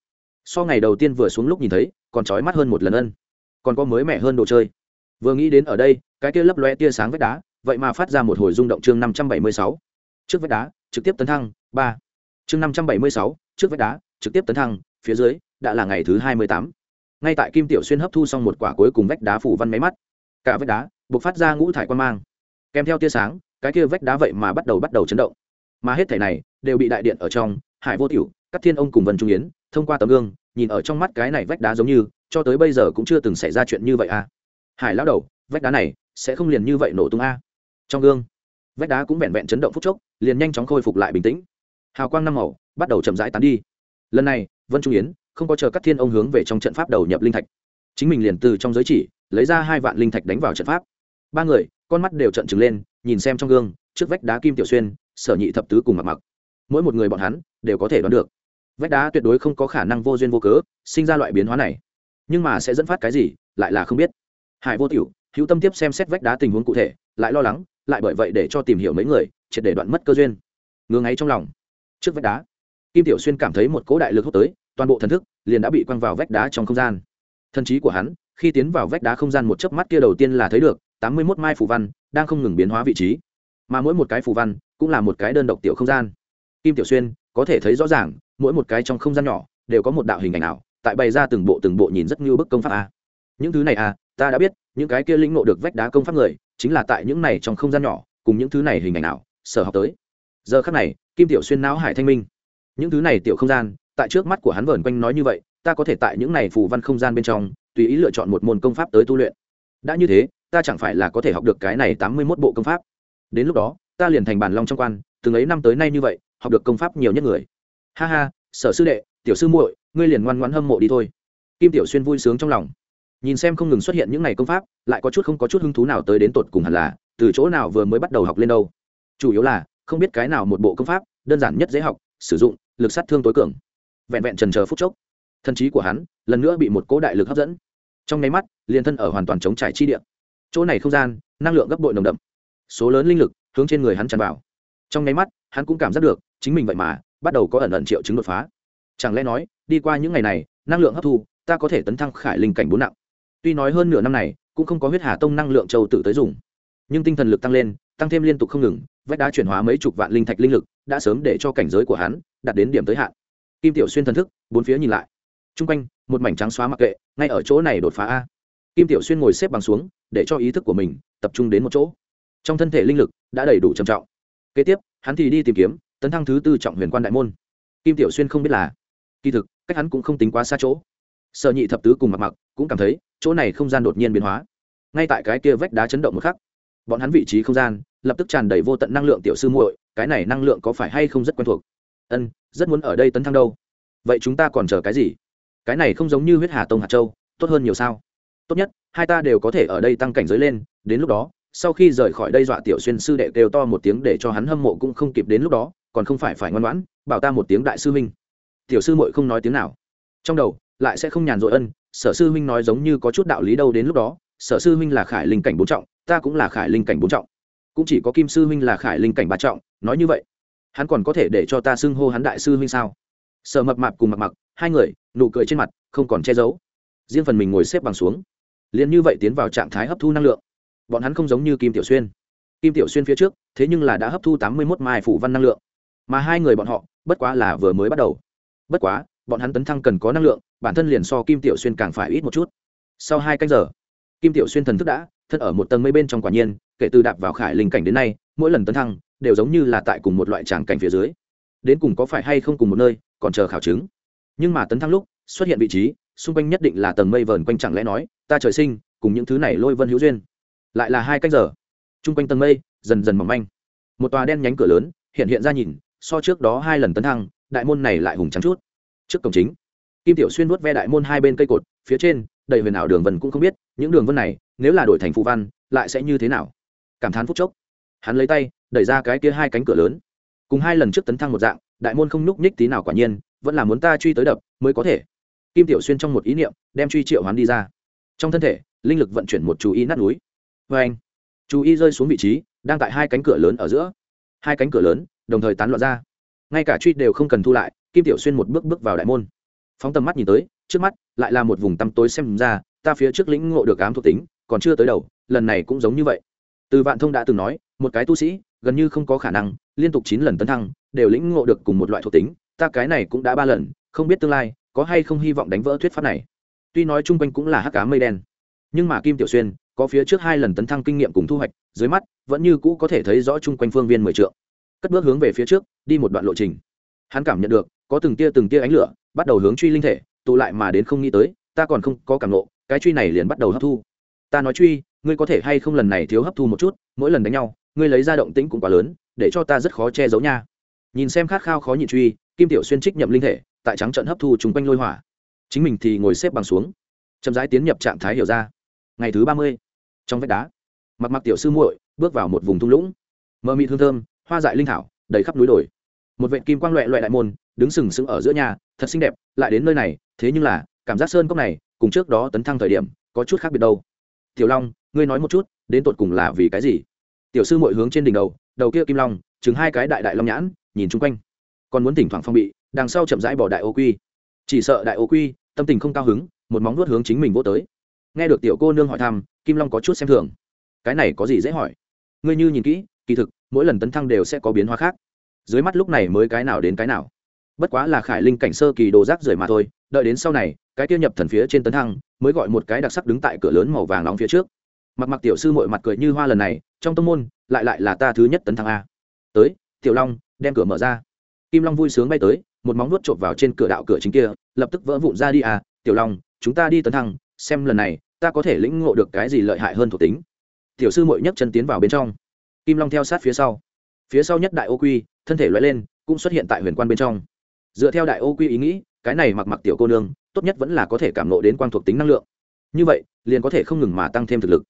So ngày đầu tiên vừa xuống lúc nhìn thấy, còn trói mắt hơn một lần ân. Còn có mới mẻ hơn đồ chơi. Vừa nghĩ đến ở đây, cái kia lấp lóe tia sáng vách đá, vậy mà phát ra một hồi rung động chương năm trăm bảy mươi sáu. Trước vách đá, trực tiếp tấn thăng, ba. Chương năm trăm bảy mươi sáu, trước vách đá, trực tiếp tấn thăng, phía dưới, đã là ngày thứ hai mươi tám. Ngay tại kim tiểu xuyên hấp thu xong một quả cuối cùng vách đá phủ văn máy mắt, cả vách đá buộc phát ra ngũ thải quan mang. Kèm theo tia sáng, cái kia vách đá vậy mà bắt đầu bắt đầu chấn động. Mà hết thể này đều bị đại điện ở trong, hải vô tiểu các thiên ông cùng vân trung yến, thông qua tấm gương, nhìn ở trong mắt cái này vách đá giống như, cho tới bây giờ cũng chưa từng xảy ra chuyện như vậy à. Hải lão đầu, vách đá này sẽ không liền như vậy nổ tung a. À. trong gương, vách đá cũng vẹn vẹn chấn động phút chốc, liền nhanh chóng khôi phục lại bình tĩnh. Hào quang năm màu, bắt đầu chậm rãi tán đi. Lần này, vân trung yến không có chờ các thiên ông hướng về trong trận pháp đầu nhập linh thạch. Chính mình liền từ trong giới chỉ, lấy ra hai vạn linh thạch đánh vào trận pháp. Ba người, con mắt đều trận trừng lên, nhìn xem trong gương, trước vách đá kim tiểu xuyên, sở nhị thập tứ cùng mặc mặc mỗi một người bọn hắn đều có thể đoán được. Vách đá tuyệt đối không có khả năng vô duyên vô cớ sinh ra loại biến hóa này. Nhưng mà sẽ dẫn phát cái gì, lại là không biết. Hải vô tiểu, hữu tâm tiếp xem xét vách đá tình huống cụ thể, lại lo lắng, lại bởi vậy để cho tìm hiểu mấy người, triệt để đoạn mất cơ duyên. Ngưng ấy trong lòng. Trước vách đá, kim tiểu xuyên cảm thấy một cỗ đại lực hút tới, toàn bộ thần thức liền đã bị quăng vào vách đá trong không gian. Thần trí của hắn, khi tiến vào vách đá không gian một chớp mắt kia đầu tiên là thấy được tám mươi mốt mai phù văn đang không ngừng biến hóa vị trí. Mà mỗi một cái phù văn cũng là một cái đơn độc tiểu không gian kim tiểu xuyên, có thể thấy rõ ràng, mỗi một cái trong không gian nhỏ, đều có một đạo hình ảnh ảo, tại bày ra từng bộ từng bộ nhìn rất như bức công pháp a. Những thứ này a ta đã biết, những cái kia lĩnh ngộ được vách đá công pháp người, chính là tại những này trong không gian nhỏ, cùng những thứ này hình ảnh ảo, sở học tới. Giờ khắc này, kim tiểu xuyên não hải thanh minh. Những thứ này tiểu không gian, tại trước mắt của hắn vờn quanh nói như vậy, ta có thể tại những này phù văn không gian bên trong, tùy ý lựa chọn một môn công pháp tới tu luyện. Đã như thế, ta chẳng phải là có thể học được cái này tám mươi mốt bộ công pháp. Đến lúc đó, ta liền thành bản long trong quan, từng ấy năm tới nay như vậy học được công pháp nhiều nhất người. Ha ha, sở sư đệ, tiểu sư muội, ngươi liền ngoan ngoãn hâm mộ đi thôi. Kim tiểu xuyên vui sướng trong lòng. Nhìn xem không ngừng xuất hiện những ngày công pháp, lại có chút không có chút hứng thú nào tới đến tột cùng hẳn là, từ chỗ nào vừa mới bắt đầu học lên đâu. Chủ yếu là, không biết cái nào một bộ công pháp, đơn giản nhất dễ học, sử dụng, lực sát thương tối cường. Vẹn vẹn trần chờ phút chốc, thân trí của hắn lần nữa bị một cỗ đại lực hấp dẫn. Trong nháy mắt, liền thân ở hoàn toàn chống trải chi địa. Chỗ này không gian, năng lượng gấp bội nồng đậm. Số lớn linh lực hướng trên người hắn tràn vào. Trong nháy mắt, hắn cũng cảm giác được chính mình vậy mà, bắt đầu có ẩn ẩn triệu chứng đột phá. Chẳng lẽ nói, đi qua những ngày này, năng lượng hấp thu, ta có thể tấn thăng khải linh cảnh bốn nặng. Tuy nói hơn nửa năm này, cũng không có huyết hà tông năng lượng châu tự tới dùng. Nhưng tinh thần lực tăng lên, tăng thêm liên tục không ngừng, vách đá chuyển hóa mấy chục vạn linh thạch linh lực, đã sớm để cho cảnh giới của hắn đạt đến điểm tới hạn. Kim tiểu xuyên thần thức, bốn phía nhìn lại. T r u n g quanh, một mảnh trắng xóa mặc kệ, ngay ở chỗ này đột phá a. Kim tiểu xuyên ngồi xếp bằng xuống, để cho ý thức của mình tập trung đến một chỗ. Trong thân thể linh lực đã đầy đủ trầm trọng. Kế tiếp, hắn thì đi tìm kiếm tấn thăng thứ tư trọng huyền quan đại môn. Kim tiểu xuyên không biết là, kỳ thực, cách hắn cũng không tính quá xa chỗ. Sợ nhị thập tứ cùng mặc mặc cũng cảm thấy, chỗ này không gian đột nhiên biến hóa. Ngay tại cái kia vách đá chấn động một khắc, bọn hắn vị trí không gian lập tức tràn đầy vô tận năng lượng tiểu sư muội, cái này năng lượng có phải hay không rất quen thuộc? Ân, rất muốn ở đây tấn thăng đâu. Vậy chúng ta còn chờ cái gì? Cái này không giống như huyết hà tông hạt châu, tốt hơn nhiều sao? Tốt nhất, hai ta đều có thể ở đây tăng cảnh giới lên, đến lúc đó, sau khi rời khỏi đây dọa tiểu xuyên sư đệ kêu to một tiếng để cho hắn hâm mộ cũng không kịp đến lúc đó còn không phải phải ngoan ngoãn, bảo ta một tiếng đại sư huynh. Tiểu sư muội không nói tiếng nào. Trong đầu, lại sẽ không nhàn rỗi ân, sở sư huynh nói giống như có chút đạo lý đâu đến lúc đó, sở sư huynh là khải linh cảnh bốn trọng, ta cũng là khải linh cảnh bốn trọng. Cũng chỉ có kim sư huynh là khải linh cảnh ba trọng, nói như vậy, hắn còn có thể để cho ta xưng hô hắn đại sư huynh sao? Sở mập mạp cùng mặc mặc hai người, nụ cười trên mặt, không còn che giấu. Riêng phần mình ngồi xếp bằng xuống. Liền như vậy tiến vào trạng thái hấp thu năng lượng. Bọn hắn không giống như kim tiểu xuyên. Kim tiểu xuyên phía trước, thế nhưng là đã hấp thu tám mươi mốt mai phủ văn năng lượng mà hai người bọn họ, bất quá là vừa mới bắt đầu. Bất quá, bọn hắn tấn thăng cần có năng lượng, bản thân liền so kim tiểu xuyên càng phải ít một chút. Sau hai canh giờ, kim tiểu xuyên thần thức đã, thân ở một tầng mây bên trong quả nhiên, kể từ đạp vào khải linh cảnh đến nay, mỗi lần tấn thăng, đều giống như là tại cùng một loại tràng cảnh phía dưới. Đến cùng có phải hay không cùng một nơi, còn chờ khảo chứng. Nhưng mà tấn thăng lúc, xuất hiện vị trí, xung quanh nhất định là tầng mây vờn quanh chẳng lẽ nói, ta trời sinh, cùng những thứ này lôi vân hữu duyên. Lại là hai cách giờ. Chung quanh tầng mây, dần dần mỏng manh. Một tòa đen nhánh cửa lớn, hiện hiện ra nhìn so trước đó hai lần tấn thăng, đại môn này lại hùng trắng chút. Trước cổng chính, kim tiểu xuyên nuốt ve đại môn hai bên cây cột, phía trên, đầy huyền ảo đường vân cũng không biết, những đường vân này, nếu là đổi thành phụ văn, lại sẽ như thế nào? Cảm thán phút chốc, hắn lấy tay, đẩy ra cái kia hai cánh cửa lớn. Cùng hai lần trước tấn thăng một dạng, đại môn không nhúc nhích tí nào quả nhiên, vẫn là muốn ta truy tới đập mới có thể. Kim tiểu xuyên trong một ý niệm, đem truy triệu hắn đi ra. Trong thân thể, linh lực vận chuyển một chú ý nát núi. Vê anh, chú ý rơi xuống vị trí, đang tại hai cánh cửa lớn ở giữa. Hai cánh cửa lớn đồng thời tán loạn ra. Ngay cả truy đều không cần thu lại, kim tiểu xuyên một bước bước vào đại môn. Phóng tầm mắt nhìn tới, trước mắt lại là một vùng tăm tối xem ra, ta phía trước lĩnh ngộ được ám thuộc tính, còn chưa tới đầu, lần này cũng giống như vậy. Từ vạn thông đã từng nói, một cái tu sĩ, gần như không có khả năng, liên tục chín lần tấn thăng, đều lĩnh ngộ được cùng một loại thuộc tính, ta cái này cũng đã ba lần, không biết tương lai có hay không hy vọng đánh vỡ thuyết pháp này. Tuy nói chung quanh cũng là hắc cá mây đen, nhưng mà kim tiểu xuyên có phía trước hai lần tấn thăng kinh nghiệm cùng thu hoạch, dưới mắt vẫn như cũ có thể thấy rõ chung quanh phương viên mười trượng cất bước hướng về phía trước, đi một đoạn lộ trình. Hắn cảm nhận được, có từng tia từng tia ánh lửa, bắt đầu hướng truy linh thể, tụ lại mà đến không nghĩ tới, ta còn không có cảm nộ cái truy này liền bắt đầu hấp thu. Ta nói truy, ngươi có thể hay không lần này thiếu hấp thu một chút, mỗi lần đánh nhau, ngươi lấy ra động tĩnh cũng quá lớn, để cho ta rất khó che giấu nha. Nhìn xem khát khao khó nhịn truy, kim tiểu xuyên trích nhậm linh thể, tại trắng trận hấp thu chung quanh lôi hỏa. Chính mình thì ngồi xếp bằng xuống, chậm rãi tiến nhập trạng thái hiểu ra. Ngày thứ ba mươi, trong vách đá, mặc mặc tiểu sư muội bước vào một vùng thung lũng. Mơ mị thương thơm hoa dại linh thảo, đầy khắp núi đồi. Một vệ kim quang loẹ loẹ đại môn, đứng sừng sững ở giữa nhà, thật xinh đẹp, lại đến nơi này, thế nhưng là, cảm giác sơn cốc này, cùng trước đó tấn thăng thời điểm, có chút khác biệt đâu. Tiểu long, ngươi nói một chút, đến tột cùng là vì cái gì? Tiểu sư mội hướng trên đỉnh đầu đầu kia kim long chứng hai cái đại đại long nhãn, nhìn chung quanh. Còn muốn thỉnh thoảng phong bị, đằng sau chậm rãi bỏ đại ô quy. Chỉ sợ đại ô quy, tâm tình không cao hứng, một móng nuốt hướng chính mình vô tới. Nghe được tiểu cô nương hỏi thăm, kim long có chút xem thường. Cái này có gì dễ hỏi? Ngươi như nhìn kỹ, kỳ thực mỗi lần tấn thăng đều sẽ có biến hóa khác. Dưới mắt lúc này mới cái nào đến cái nào. Bất quá là khải linh cảnh sơ kỳ đồ rác rưởi mà thôi, đợi đến sau này, cái tiêu nhập thần phía trên tấn thăng, mới gọi một cái đặc sắc đứng tại cửa lớn màu vàng nóng phía trước. Mặc mặc tiểu sư mội mặt cười như hoa lần này, trong tông môn, lại lại là ta thứ nhất tấn thăng a. Tới, tiểu long, đem cửa mở ra. Kim long vui sướng bay tới, một móng nuốt trộm vào trên cửa đạo cửa chính kia, lập tức vỡ vụn ra đi à tiểu long, chúng ta đi tấn thăng, xem lần này, ta có thể lĩnh ngộ được cái gì lợi hại hơn thuộc tính. Tiểu sư mội nhấc chân tiến vào bên trong kim long theo sát phía sau. Phía sau nhất đại ô quy, thân thể loại lên, cũng xuất hiện tại huyền quan bên trong. Dựa theo đại ô quy ý nghĩ, cái này mặc mặc tiểu cô nương, tốt nhất vẫn là có thể cảm nộ đến quang thuộc tính năng lượng. Như vậy, liền có thể không ngừng mà tăng thêm thực lực.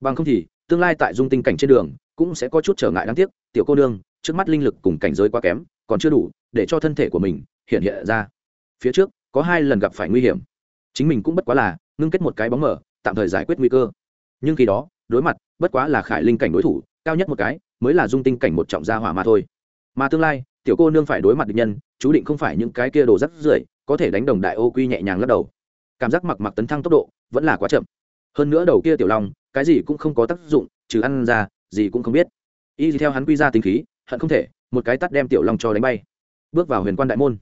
Bằng không thì, tương lai tại dung tinh cảnh trên đường, cũng sẽ có chút trở ngại đáng tiếc, tiểu cô nương, trước mắt linh lực cùng cảnh giới quá kém, còn chưa đủ, để cho thân thể của mình hiện hiện ra. Phía trước, có hai lần gặp phải nguy hiểm. Chính mình cũng bất quá là, ngưng kết một cái bóng mở tạm thời giải quyết nguy cơ. Nhưng khi đó, đối mặt, bất quá là khải linh cảnh đối thủ cao nhất một cái, mới là dung tinh cảnh một trọng gia hỏa mà thôi. Mà tương lai, tiểu cô nương phải đối mặt địch nhân, chú định không phải những cái kia đồ rắc rưởi, có thể đánh đồng đại ô quy nhẹ nhàng lắc đầu. Cảm giác mặc mặc tấn thăng tốc độ, vẫn là quá chậm. Hơn nữa đầu kia tiểu long, cái gì cũng không có tác dụng, trừ ăn ra, gì cũng không biết. Y theo hắn quy ra tính khí, hận không thể, một cái tắt đem tiểu long cho đánh bay. Bước vào huyền quan đại môn.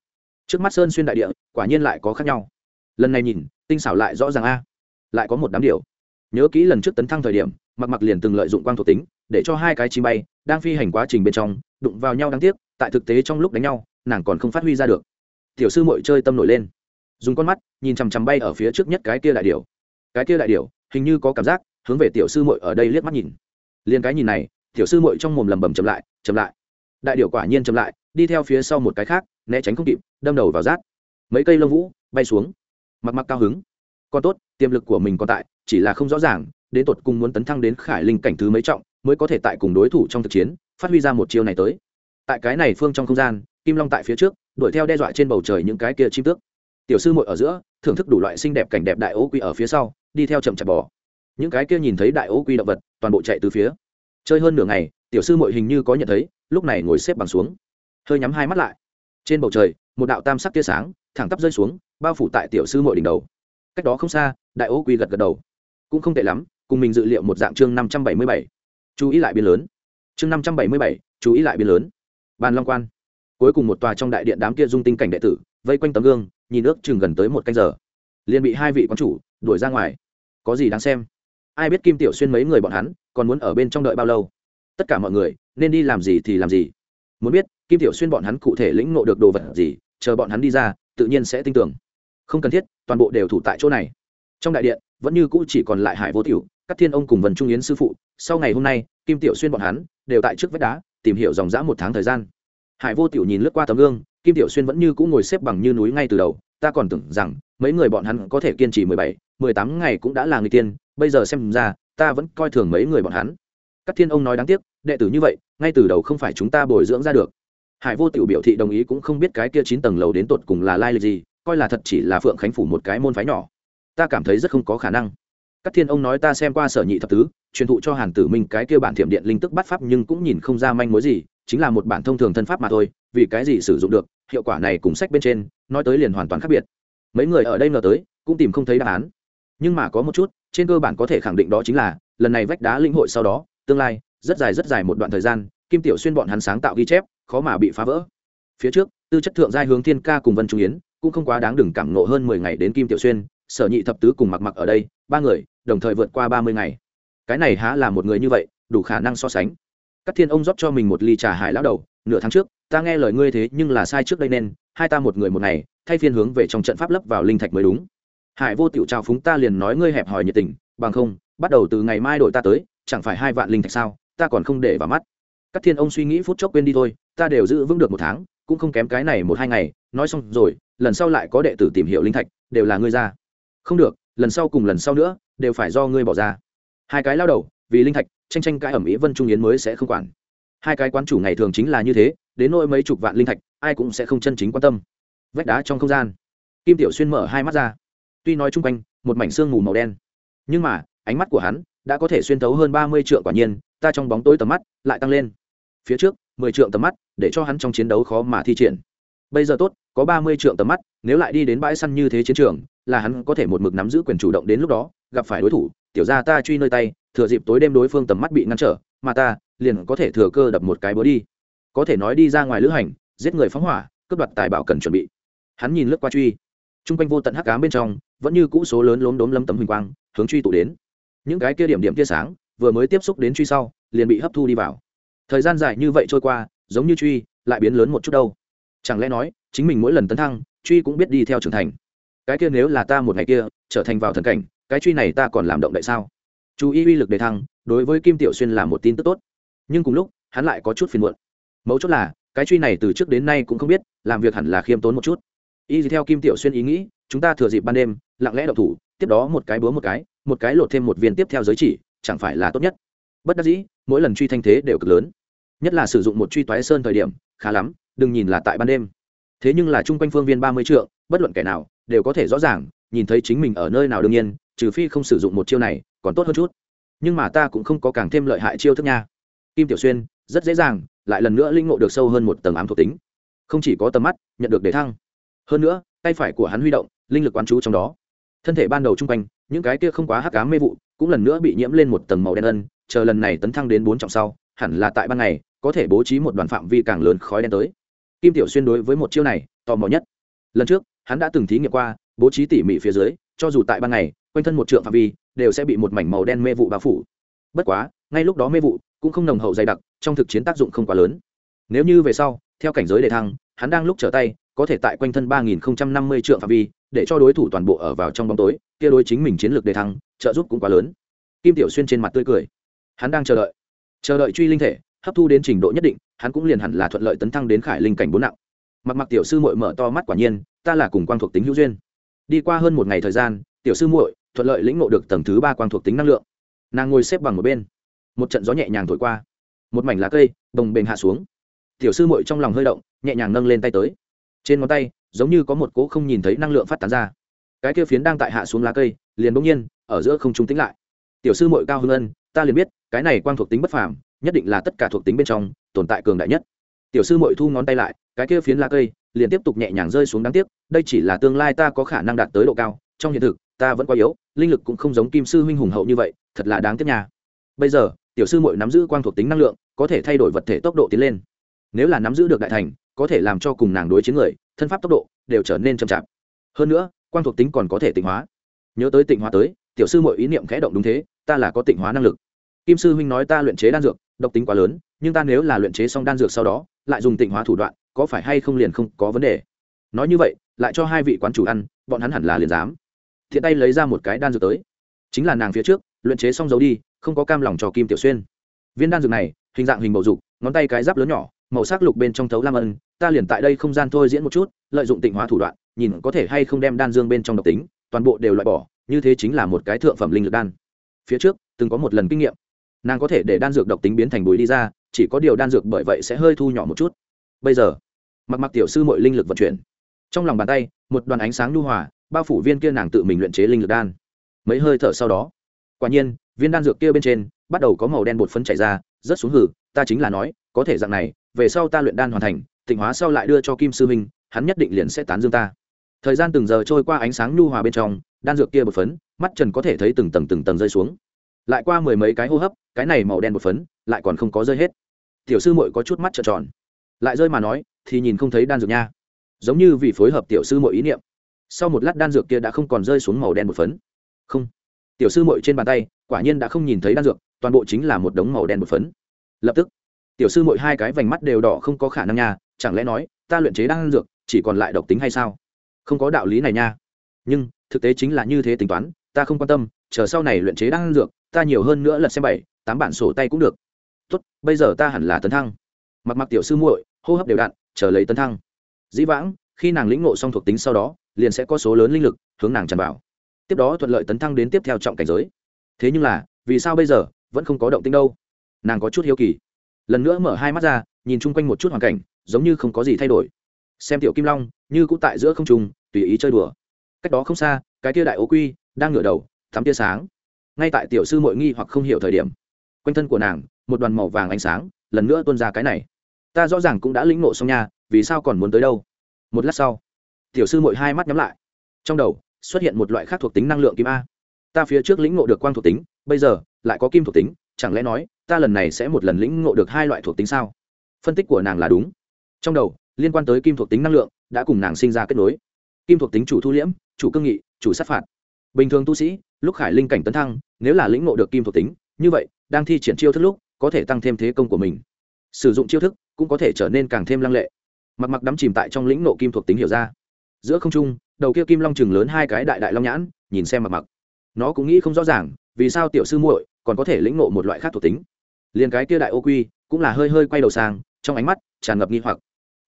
Trước mắt sơn xuyên đại địa, quả nhiên lại có khác nhau. Lần này nhìn, tinh xảo lại rõ ràng a. Lại có một đám điều. Nhớ kỹ lần trước tấn thăng thời điểm mặc mặc liền từng lợi dụng quang thuộc tính, để cho hai cái chim bay đang phi hành quá trình bên trong, đụng vào nhau đáng tiếc, tại thực tế trong lúc đánh nhau, nàng còn không phát huy ra được. Tiểu sư mội chơi tâm nổi lên. Dùng con mắt, nhìn chằm chằm bay ở phía trước nhất cái kia đại điều cái kia đại điều hình như có cảm giác, hướng về tiểu sư mội ở đây liếc mắt nhìn. Liền cái nhìn này, tiểu sư mội trong mồm lầm bầm chậm lại chậm lại. Đại điều quả nhiên chậm lại, đi theo phía sau một cái khác, né tránh không kịp, đâm đầu vào rát mấy cây lông vũ bay xuống. Mặc mặc cao hứng. Còn tốt, tiềm lực của mình còn tại, chỉ là không rõ ràng đến tột cùng muốn tấn thăng đến khải linh cảnh thứ mấy trọng, mới có thể tại cùng đối thủ trong thực chiến, phát huy ra một chiêu này tới. Tại cái này phương trong không gian, kim long tại phía trước, đuổi theo đe dọa trên bầu trời những cái kia chim tước. Tiểu sư muội ở giữa, thưởng thức đủ loại xinh đẹp cảnh đẹp đại ố quy ở phía sau, đi theo chậm chạp bò. Những cái kia nhìn thấy đại ố quy động vật, toàn bộ chạy từ phía. Chơi hơn nửa ngày, tiểu sư muội hình như có nhận thấy, lúc này ngồi xếp bằng xuống. Hơi nhắm hai mắt lại. Trên bầu trời, một đạo tam sắc tia sáng, thẳng tắp rơi xuống, bao phủ tại tiểu sư muội đỉnh đầu. Cách đó không xa, đại ố quy gật gật đầu. Cũng không tệ lắm cùng mình dự liệu một dạng chương năm trăm bảy mươi bảy. Chú ý lại biên lớn. Chương năm trăm bảy mươi bảy, chú ý lại biên lớn. Bàn long quan. Cuối cùng một tòa trong đại điện đám kia dung tinh cảnh đệ tử, vây quanh tấm gương, nhìn ước chừng gần tới một canh giờ. Liền bị hai vị quán chủ đuổi ra ngoài. Có gì đáng xem? Ai biết kim tiểu xuyên mấy người bọn hắn còn muốn ở bên trong đợi bao lâu? Tất cả mọi người, nên đi làm gì thì làm gì. Muốn biết, kim tiểu xuyên bọn hắn cụ thể lĩnh ngộ được đồ vật gì, chờ bọn hắn đi ra, tự nhiên sẽ tin tưởng. Không cần thiết, toàn bộ đều thủ tại chỗ này trong đại điện, vẫn như cũ chỉ còn lại hải vô tiểu các thiên ông cùng vần trung yến sư phụ. Sau ngày hôm nay, kim tiểu xuyên bọn hắn đều tại trước vách đá, tìm hiểu dòng dã một tháng thời gian. Hải vô tiểu nhìn lướt qua tấm gương, kim tiểu xuyên vẫn như cũ ngồi xếp bằng như núi ngay từ đầu. Ta còn tưởng rằng, mấy người bọn hắn có thể kiên trì mười bảy, mười tám ngày cũng đã là người tiên, bây giờ xem ra, ta vẫn coi thường mấy người bọn hắn. Các thiên ông nói đáng tiếc, đệ tử như vậy, ngay từ đầu không phải chúng ta bồi dưỡng ra được. Hải vô tiểu biểu thị đồng ý cũng không biết cái kia chín tầng lầu đến tột cùng là lai lịch gì, coi là thật chỉ là phượng khánh phủ một cái môn phái nhỏ ta cảm thấy rất không có khả năng. Các thiên ông nói ta xem qua sở nhị thập tứ, truyền thụ cho hàn tử minh cái kia bản thiểm điện linh tức bắt pháp nhưng cũng nhìn không ra manh mối gì, chính là một bản thông thường thân pháp mà thôi, vì cái gì sử dụng được, hiệu quả này cùng sách bên trên, nói tới liền hoàn toàn khác biệt. Mấy người ở đây ngờ tới, cũng tìm không thấy đáp án. Nhưng mà có một chút, trên cơ bản có thể khẳng định đó chính là, lần này vách đá linh hội sau đó, tương lai, rất dài rất dài một đoạn thời gian, kim tiểu xuyên bọn hắn sáng tạo ghi chép, khó mà bị phá vỡ. Phía trước, tư chất thượng giai hướng thiên ca cùng vân trung yến, cũng không quá đáng đừng cảm nộ hơn mười ngày đến kim tiểu xuyên sở nhị thập tứ cùng mặc mặc ở đây, ba người, đồng thời vượt qua ba mươi ngày. Cái này há là một người như vậy, đủ khả năng so sánh. Các thiên ông rót cho mình một ly trà hải lão đầu, nửa tháng trước, ta nghe lời ngươi thế nhưng là sai trước đây nên, hai ta một người một ngày, thay phiên hướng về trong trận pháp lấp vào linh thạch mới đúng. Hải vô tiểu trào phúng ta liền nói ngươi hẹp hòi nhiệt tình, bằng không, bắt đầu từ ngày mai đội ta tới, chẳng phải hai vạn linh thạch sao, ta còn không để vào mắt. Các thiên ông suy nghĩ phút chốc quên đi thôi, ta đều giữ vững được một tháng, cũng không kém cái này một hai ngày, nói xong rồi, lần sau lại có đệ tử tìm hiểu linh thạch, đều là ngươi ra không được, lần sau cùng lần sau nữa, đều phải do ngươi bỏ ra. Hai cái lao đầu, vì linh thạch, tranh tranh cãi ẩm ý vân trung yến mới sẽ không quản. Hai cái quán chủ ngày thường chính là như thế, đến nỗi mấy chục vạn linh thạch, ai cũng sẽ không chân chính quan tâm. Vách đá trong không gian. Kim tiểu xuyên mở hai mắt ra. Tuy nói chung quanh, một mảnh sương mù màu đen. Nhưng mà, ánh mắt của hắn đã có thể xuyên thấu hơn ba mươi triệu quả nhiên, ta trong bóng tối tầm mắt lại tăng lên. Phía trước, mười triệu tầm mắt, để cho hắn trong chiến đấu khó mà thi triển bây giờ tốt, có ba mươi trượng tầm mắt, nếu lại đi đến bãi săn như thế chiến trường, là hắn có thể một mực nắm giữ quyền chủ động đến lúc đó, gặp phải đối thủ, tiểu ra ta truy nơi tay, thừa dịp tối đêm đối phương tầm mắt bị ngăn trở, mà ta, liền có thể thừa cơ đập một cái búa đi. Có thể nói đi ra ngoài lữ hành, giết người phóng hỏa, cướp đoạt tài bảo cần chuẩn bị. Hắn nhìn lướt qua truy. T r u n g quanh vô tận hắc cám bên trong, vẫn như cũ số lớn lốm đốm lấm tấm huỳnh quang, hướng truy tụ đến. Những cái kia điểm điểm tia sáng, vừa mới tiếp xúc đến truy sau, liền bị hấp thu đi vào. Thời gian dài như vậy trôi qua, giống như truy, lại biến lớn một chút đâu chẳng lẽ nói, chính mình mỗi lần tấn thăng, truy cũng biết đi theo trưởng thành. Cái kia nếu là ta một ngày kia trở thành vào thần cảnh, cái truy này ta còn làm động đại sao? Chú ý uy lực đề thăng, đối với kim tiểu xuyên là một tin tức tốt. Nhưng cùng lúc, hắn lại có chút phiền muộn. Mấu chốt là, cái truy này từ trước đến nay cũng không biết, làm việc hẳn là khiêm tốn một chút. Y theo kim tiểu xuyên ý nghĩ, chúng ta thừa dịp ban đêm, lặng lẽ đậu thủ, tiếp đó một cái búa một cái một cái lột thêm một viên tiếp theo giới chỉ, chẳng phải là tốt nhất. Bất đắc dĩ, mỗi lần truy thanh thế đều cực lớn. Nhất là sử dụng một truy toái sơn thời điểm, khá lắm đừng nhìn là tại ban đêm. Thế nhưng là chung quanh phương viên ba mươi triệu bất luận kẻ nào đều có thể rõ ràng nhìn thấy chính mình ở nơi nào đương nhiên, trừ phi không sử dụng một chiêu này, còn tốt hơn chút. Nhưng mà ta cũng không có càng thêm lợi hại chiêu thức nha. Kim tiểu xuyên, rất dễ dàng, lại lần nữa linh ngộ được sâu hơn một tầng ám thuộc tính. Không chỉ có tầm mắt, nhận được đề thăng. Hơn nữa, tay phải của hắn huy động, linh lực quán chú trong đó. Thân thể ban đầu chung quanh, những cái kia không quá hắc cá mê vụ, cũng lần nữa bị nhiễm lên một tầng màu đen ân, chờ lần này tấn thăng đến bốn trọng sau, hẳn là tại ban ngày, có thể bố trí một đoàn phạm vi càng lớn khói đen tới kim tiểu xuyên đối với một chiêu này, tò mò nhất. Lần trước, hắn đã từng thí nghiệm qua, bố trí tỉ mỉ phía dưới, cho dù tại ban ngày, quanh thân một trượng phạm vi, đều sẽ bị một mảnh màu đen mê vụ bao phủ. Bất quá, ngay lúc đó mê vụ cũng không nồng hậu dày đặc, trong thực chiến tác dụng không quá lớn. Nếu như về sau, theo cảnh giới đề thăng, hắn đang lúc trở tay, có thể tại quanh thân ba nghìn năm mươi trượng phạm vi, để cho đối thủ toàn bộ ở vào trong bóng tối, kia đối chính mình chiến lược đề thăng, trợ giúp cũng quá lớn. Kim tiểu xuyên trên mặt tươi cười. Hắn đang chờ đợi. Chờ đợi truy linh thể, hấp thu đến trình độ nhất định hắn cũng liền hẳn là thuận lợi tấn thăng đến khải linh cảnh bốn nặng. Mặc mặc tiểu sư muội mở to mắt quả nhiên ta là cùng quang thuộc tính hữu duyên. Đi qua hơn một ngày thời gian tiểu sư muội thuận lợi lĩnh ngộ được tầng thứ ba quang thuộc tính năng lượng. Nàng ngồi xếp bằng một bên. Một trận gió nhẹ nhàng thổi qua. Một mảnh lá cây bồng bềnh hạ xuống. Tiểu sư muội trong lòng hơi động nhẹ nhàng nâng lên tay tới. Trên ngón tay giống như có một cỗ không nhìn thấy năng lượng phát tán ra. Cái kia phiến đang tại hạ xuống lá cây liền bỗng nhiên ở giữa không trung tính lại. Tiểu sư muội cao hơn, ân ta liền biết cái này quang thuộc tính bất phàm nhất định là tất cả thuộc tính bên trong tồn tại cường đại nhất. Tiểu sư muội thu ngón tay lại, cái kia phiến lá cây liền tiếp tục nhẹ nhàng rơi xuống đáng tiếc, đây chỉ là tương lai ta có khả năng đạt tới độ cao, trong hiện thực, ta vẫn quá yếu, linh lực cũng không giống kim sư huynh hùng hậu như vậy, thật là đáng tiếc nhà bây giờ, tiểu sư muội nắm giữ quang thuộc tính năng lượng, có thể thay đổi vật thể tốc độ tiến lên. Nếu là nắm giữ được đại thành, có thể làm cho cùng nàng đối chiến người, thân pháp tốc độ đều trở nên chậm chạp. Hơn nữa, quang thuộc tính còn có thể tịnh hóa. Nhớ tới tịnh hóa tới, tiểu sư muội ý niệm khẽ động đúng thế, ta là có tịnh hóa năng lực. Kim sư huynh nói ta luyện chế đan dược, độc tính quá lớn nhưng ta nếu là luyện chế xong đan dược sau đó, lại dùng tịnh hóa thủ đoạn, có phải hay không liền không có vấn đề? Nói như vậy, lại cho hai vị quán chủ ăn, bọn hắn hẳn là liền dám. Thiện tay lấy ra một cái đan dược tới. Chính là nàng phía trước, luyện chế xong giấu đi, không có cam lòng cho kim tiểu xuyên. Viên đan dược này, hình dạng hình bầu dục, ngón tay cái giáp lớn nhỏ, màu sắc lục bên trong thấu lam ân, ta liền tại đây không gian thôi diễn một chút, lợi dụng tịnh hóa thủ đoạn, nhìn có thể hay không đem đan dương bên trong độc tính, toàn bộ đều loại bỏ, như thế chính là một cái thượng phẩm linh lực đan. Phía trước, từng có một lần kinh nghiệm. Nàng có thể để đan dược độc tính biến thành bụi đi ra chỉ có điều đan dược bởi vậy sẽ hơi thu nhỏ một chút. Bây giờ, mặc mặc tiểu sư mọi linh lực vận chuyển. Trong lòng bàn tay, một đoàn ánh sáng nhu hòa, bao phủ viên kia nàng tự mình luyện chế linh lực đan. Mấy hơi thở sau đó, quả nhiên, viên đan dược kia bên trên bắt đầu có màu đen bột phấn chảy ra, rất xuống hử, ta chính là nói, có thể dạng này, về sau ta luyện đan hoàn thành, tịnh hóa sau lại đưa cho kim sư minh hắn nhất định liền sẽ tán dương ta. Thời gian từng giờ trôi qua ánh sáng nhu hòa bên trong, đan dược kia bột phấn, mắt trần có thể thấy từng tầng từng tầng rơi xuống. Lại qua mười mấy cái hô hấp, cái này màu đen bột phấn, lại còn không có rơi hết tiểu sư muội có chút mắt trợn tròn. Lại rơi mà nói, thì nhìn không thấy đan dược nha. Giống như vì phối hợp tiểu sư muội ý niệm. Sau một lát đan dược kia đã không còn rơi xuống màu đen một phấn. Không. Tiểu sư muội trên bàn tay, quả nhiên đã không nhìn thấy đan dược, toàn bộ chính là một đống màu đen một phấn. Lập tức, tiểu sư muội hai cái vành mắt đều đỏ không có khả năng nha, chẳng lẽ nói, ta luyện chế đan dược, chỉ còn lại độc tính hay sao? Không có đạo lý này nha. Nhưng, thực tế chính là như thế tính toán, ta không quan tâm, chờ sau này luyện chế đan dược, ta nhiều hơn nữa lật xem bảy, tám bản sổ tay cũng được tốt, bây giờ ta hẳn là tấn thăng. Mặc mặc tiểu sư muội, hô hấp đều đặn, chờ lấy tấn thăng. Dĩ vãng, khi nàng lĩnh ngộ xong thuộc tính sau đó, liền sẽ có số lớn linh lực hướng nàng tràn vào. Tiếp đó thuận lợi tấn thăng đến tiếp theo trọng cảnh giới. Thế nhưng là, vì sao bây giờ, vẫn không có động tĩnh đâu? Nàng có chút hiếu kỳ. Lần nữa mở hai mắt ra, nhìn chung quanh một chút hoàn cảnh, giống như không có gì thay đổi. Xem tiểu kim long, như cũng tại giữa không trùng tùy ý chơi đùa. Cách đó không xa, cái tia đại ố quy đang ngửa đầu, thắm tia sáng. Ngay tại tiểu sư mội nghi hoặc không hiểu thời điểm, quanh thân của nàng một đoàn màu vàng ánh sáng, lần nữa tuôn ra cái này. Ta rõ ràng cũng đã lĩnh ngộ xong nha, vì sao còn muốn tới đâu? Một lát sau, tiểu sư mội hai mắt nhắm lại. Trong đầu xuất hiện một loại khác thuộc tính năng lượng kim a. Ta phía trước lĩnh ngộ được quang thuộc tính, bây giờ lại có kim thuộc tính, chẳng lẽ nói ta lần này sẽ một lần lĩnh ngộ được hai loại thuộc tính sao? Phân tích của nàng là đúng. Trong đầu, liên quan tới kim thuộc tính năng lượng đã cùng nàng sinh ra kết nối. Kim thuộc tính chủ thu liễm, chủ cương nghị, chủ sát phạt. Bình thường tu sĩ, lúc khải linh cảnh tấn thăng, nếu là lĩnh ngộ được kim thuộc tính, như vậy, đang thi triển chiêu thức lúc có thể tăng thêm thế công của mình. Sử dụng chiêu thức cũng có thể trở nên càng thêm lăng lệ. Mặc mặc đắm chìm tại trong lĩnh nộ kim thuộc tính hiểu ra. Giữa không trung, đầu kia kim long chừng lớn hai cái đại đại long nhãn, nhìn xem mặc mặc. Nó cũng nghĩ không rõ ràng, vì sao tiểu sư muội còn có thể lĩnh nộ một loại khác thuộc tính. Liền cái kia đại ô quy cũng là hơi hơi quay đầu sang, trong ánh mắt tràn ngập nghi hoặc.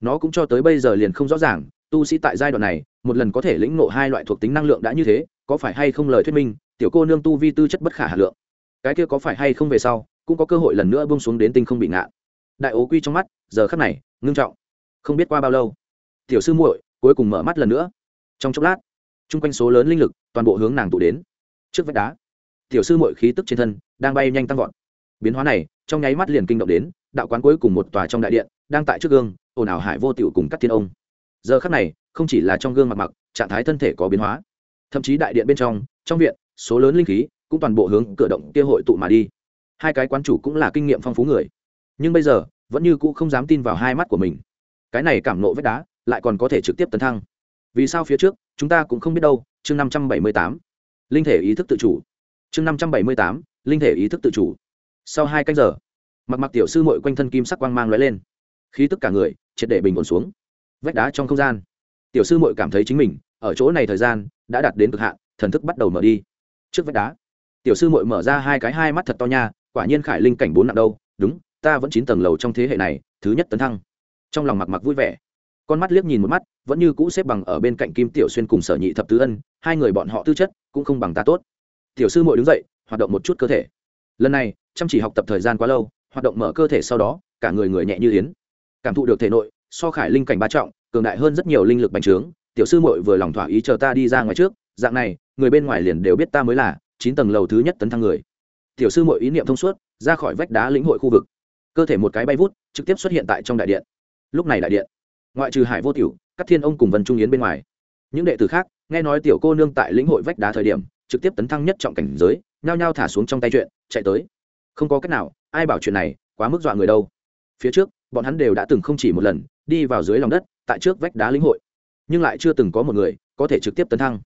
Nó cũng cho tới bây giờ liền không rõ ràng, tu sĩ tại giai đoạn này, một lần có thể lĩnh nộ hai loại thuộc tính năng lượng đã như thế, có phải hay không lời thuyết minh, tiểu cô nương tu vi tư chất bất khả hà lượng. Cái kia có phải hay không về sau cũng có cơ hội lần nữa bung xuống đến tinh không bị ngạn đại ố quy trong mắt, giờ khắc này, ngưng trọng. Không biết qua bao lâu, tiểu sư muội cuối cùng mở mắt lần nữa. Trong chốc lát, chung quanh số lớn linh lực, toàn bộ hướng nàng tụ đến. Trước vách đá, tiểu sư muội khí tức trên thân đang bay nhanh tăng vọt. Biến hóa này, trong nháy mắt liền kinh động đến, đạo quán cuối cùng một tòa trong đại điện, đang tại trước gương, ồn ào hải vô tiểu cùng các thiên ông. Giờ khắc này, không chỉ là trong gương mặt mặc trạng thái thân thể có biến hóa. Thậm chí đại điện bên trong trong viện, số lớn linh khí cũng toàn bộ hướng cửa động kia hội tụ mà đi hai cái quán chủ cũng là kinh nghiệm phong phú người. Nhưng bây giờ, vẫn như cũ không dám tin vào hai mắt của mình. Cái này cảm nộ vết đá, lại còn có thể trực tiếp tấn thăng. Vì sao phía trước, chúng ta cũng không biết đâu, chương năm trăm bảy mươi tám. Linh thể ý thức tự chủ. Chương năm trăm bảy mươi tám, linh thể ý thức tự chủ. Sau hai canh giờ, mặc mặc tiểu sư mội quanh thân kim sắc quang mang l ó e lên. Khí tức cả người, triệt để bình ổn xuống. Vách đá trong không gian. Tiểu sư mội cảm thấy chính mình, ở chỗ này thời gian, đã đạt đến cực hạn, thần thức bắt đầu mở đi. Trước vách đá, tiểu sư mội mở ra hai cái hai mắt thật to nha quả nhiên khải linh cảnh bốn nặng đâu, đúng, ta vẫn chín tầng lầu trong thế hệ này, thứ nhất tấn thăng. Trong lòng mặc mặc vui vẻ. Con mắt liếc nhìn một mắt, vẫn như cũ xếp bằng ở bên cạnh kim tiểu xuyên cùng sở nhị thập tứ ân, hai người bọn họ tư chất cũng không bằng ta tốt. Tiểu sư mội đứng dậy, hoạt động một chút cơ thể. Lần này, chăm chỉ học tập thời gian quá lâu, hoạt động mở cơ thể sau đó, cả người người nhẹ như yến. Cảm thụ được thể nội, so khải linh cảnh ba trọng, cường đại hơn rất nhiều linh lực bành trướng, tiểu sư mội vừa lòng thỏa ý chờ ta đi ra ngoài trước, dạng này, người bên ngoài liền đều biết ta mới là chín tầng lầu thứ nhất tấn thăng người tiểu sư mọi ý niệm thông suốt, ra khỏi vách đá lĩnh hội khu vực. Cơ thể một cái bay vút, trực tiếp xuất hiện tại trong đại điện. Lúc này đại điện, ngoại trừ hải vô tiểu các thiên ông cùng vân trung yến bên ngoài. Những đệ tử khác, nghe nói tiểu cô nương tại lĩnh hội vách đá thời điểm, trực tiếp tấn thăng nhất trọng cảnh giới, nhao nhao thả xuống trong tay chuyện, chạy tới. Không có cách nào, ai bảo chuyện này, quá mức dọa người đâu. Phía trước, bọn hắn đều đã từng không chỉ một lần, đi vào dưới lòng đất, tại trước vách đá lĩnh hội. Nhưng lại chưa từng có một người có thể trực tiếp tấn thăng.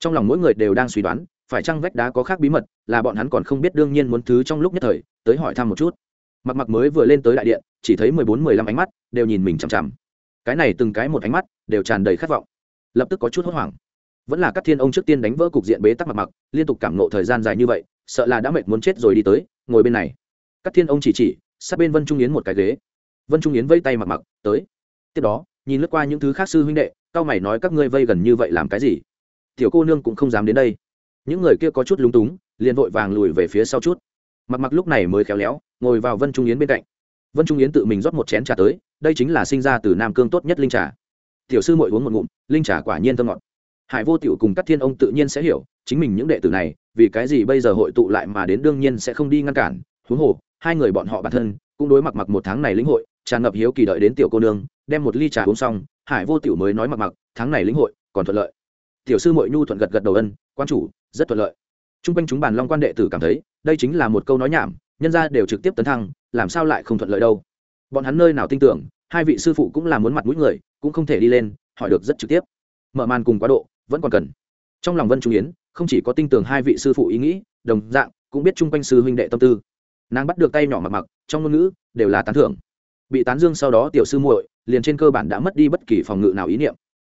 Trong lòng mỗi người đều đang suy đoán phải chăng vách đá có khác bí mật, là bọn hắn còn không biết đương nhiên muốn thứ trong lúc nhất thời, tới hỏi thăm một chút. Mặc mặc mới vừa lên tới đại điện, chỉ thấy mười bốn, mười lăm ánh mắt đều nhìn mình chằm chằm. Cái này từng cái một ánh mắt đều tràn đầy khát vọng. Lập tức có chút hốt hoảng. Vẫn là các thiên ông trước tiên đánh vỡ cục diện bế tắc mặc mặc, liên tục cảm nộ thời gian dài như vậy, sợ là đã mệt muốn chết rồi đi tới, ngồi bên này. Các thiên ông chỉ chỉ, sát bên vân trung yến một cái ghế. Vân trung yến vây tay mặc mặc, tới. Tiếp đó, nhìn lướt qua những thứ khác sư huynh đệ, cao mày nói, các ngươi vây gần như vậy làm cái gì? Tiểu cô nương cũng không dám đến đây những người kia có chút lúng túng, liền vội vàng lùi về phía sau chút. Mặc mặc lúc này mới khéo léo, ngồi vào vân trung yến bên cạnh. Vân trung yến tự mình rót một chén trà tới, đây chính là sinh ra từ nam cương tốt nhất linh trà. Tiểu sư mội uống một ngụm, linh trà quả nhiên thơm ngọt. Hải vô tiểu cùng các thiên ông tự nhiên sẽ hiểu, chính mình những đệ tử này, vì cái gì bây giờ hội tụ lại mà đến đương nhiên sẽ không đi ngăn cản. Huống hồ, hai người bọn họ bản thân, cũng đối mặt mặc một tháng này lĩnh hội, tràn ngập hiếu kỳ đợi đến tiểu cô nương, đem một ly trà uống xong, hải vô tiểu mới nói mặc mặc, tháng này lĩnh hội, còn thuận lợi tiểu sư mội nhu thuận gật gật đầu ân, quan chủ, rất thuận lợi. T r u n g quanh chúng bàn long quan đệ tử cảm thấy, đây chính là một câu nói nhảm, nhân ra đều trực tiếp tấn thăng, làm sao lại không thuận lợi đâu. Bọn hắn nơi nào tin tưởng, hai vị sư phụ cũng là muốn mặt mũi người, cũng không thể đi lên, hỏi được rất trực tiếp. Mở màn cùng quá độ, vẫn còn cần. Trong lòng vân trung yến, không chỉ có tin tưởng hai vị sư phụ ý nghĩ, đồng dạng, cũng biết chung quanh sư huynh đệ tâm tư. Nàng bắt được tay nhỏ mặc mặc, trong ngôn ngữ, đều là tán thưởng. Bị tán dương sau đó tiểu sư muội, liền trên cơ bản đã mất đi bất kỳ phòng ngự nào ý niệm.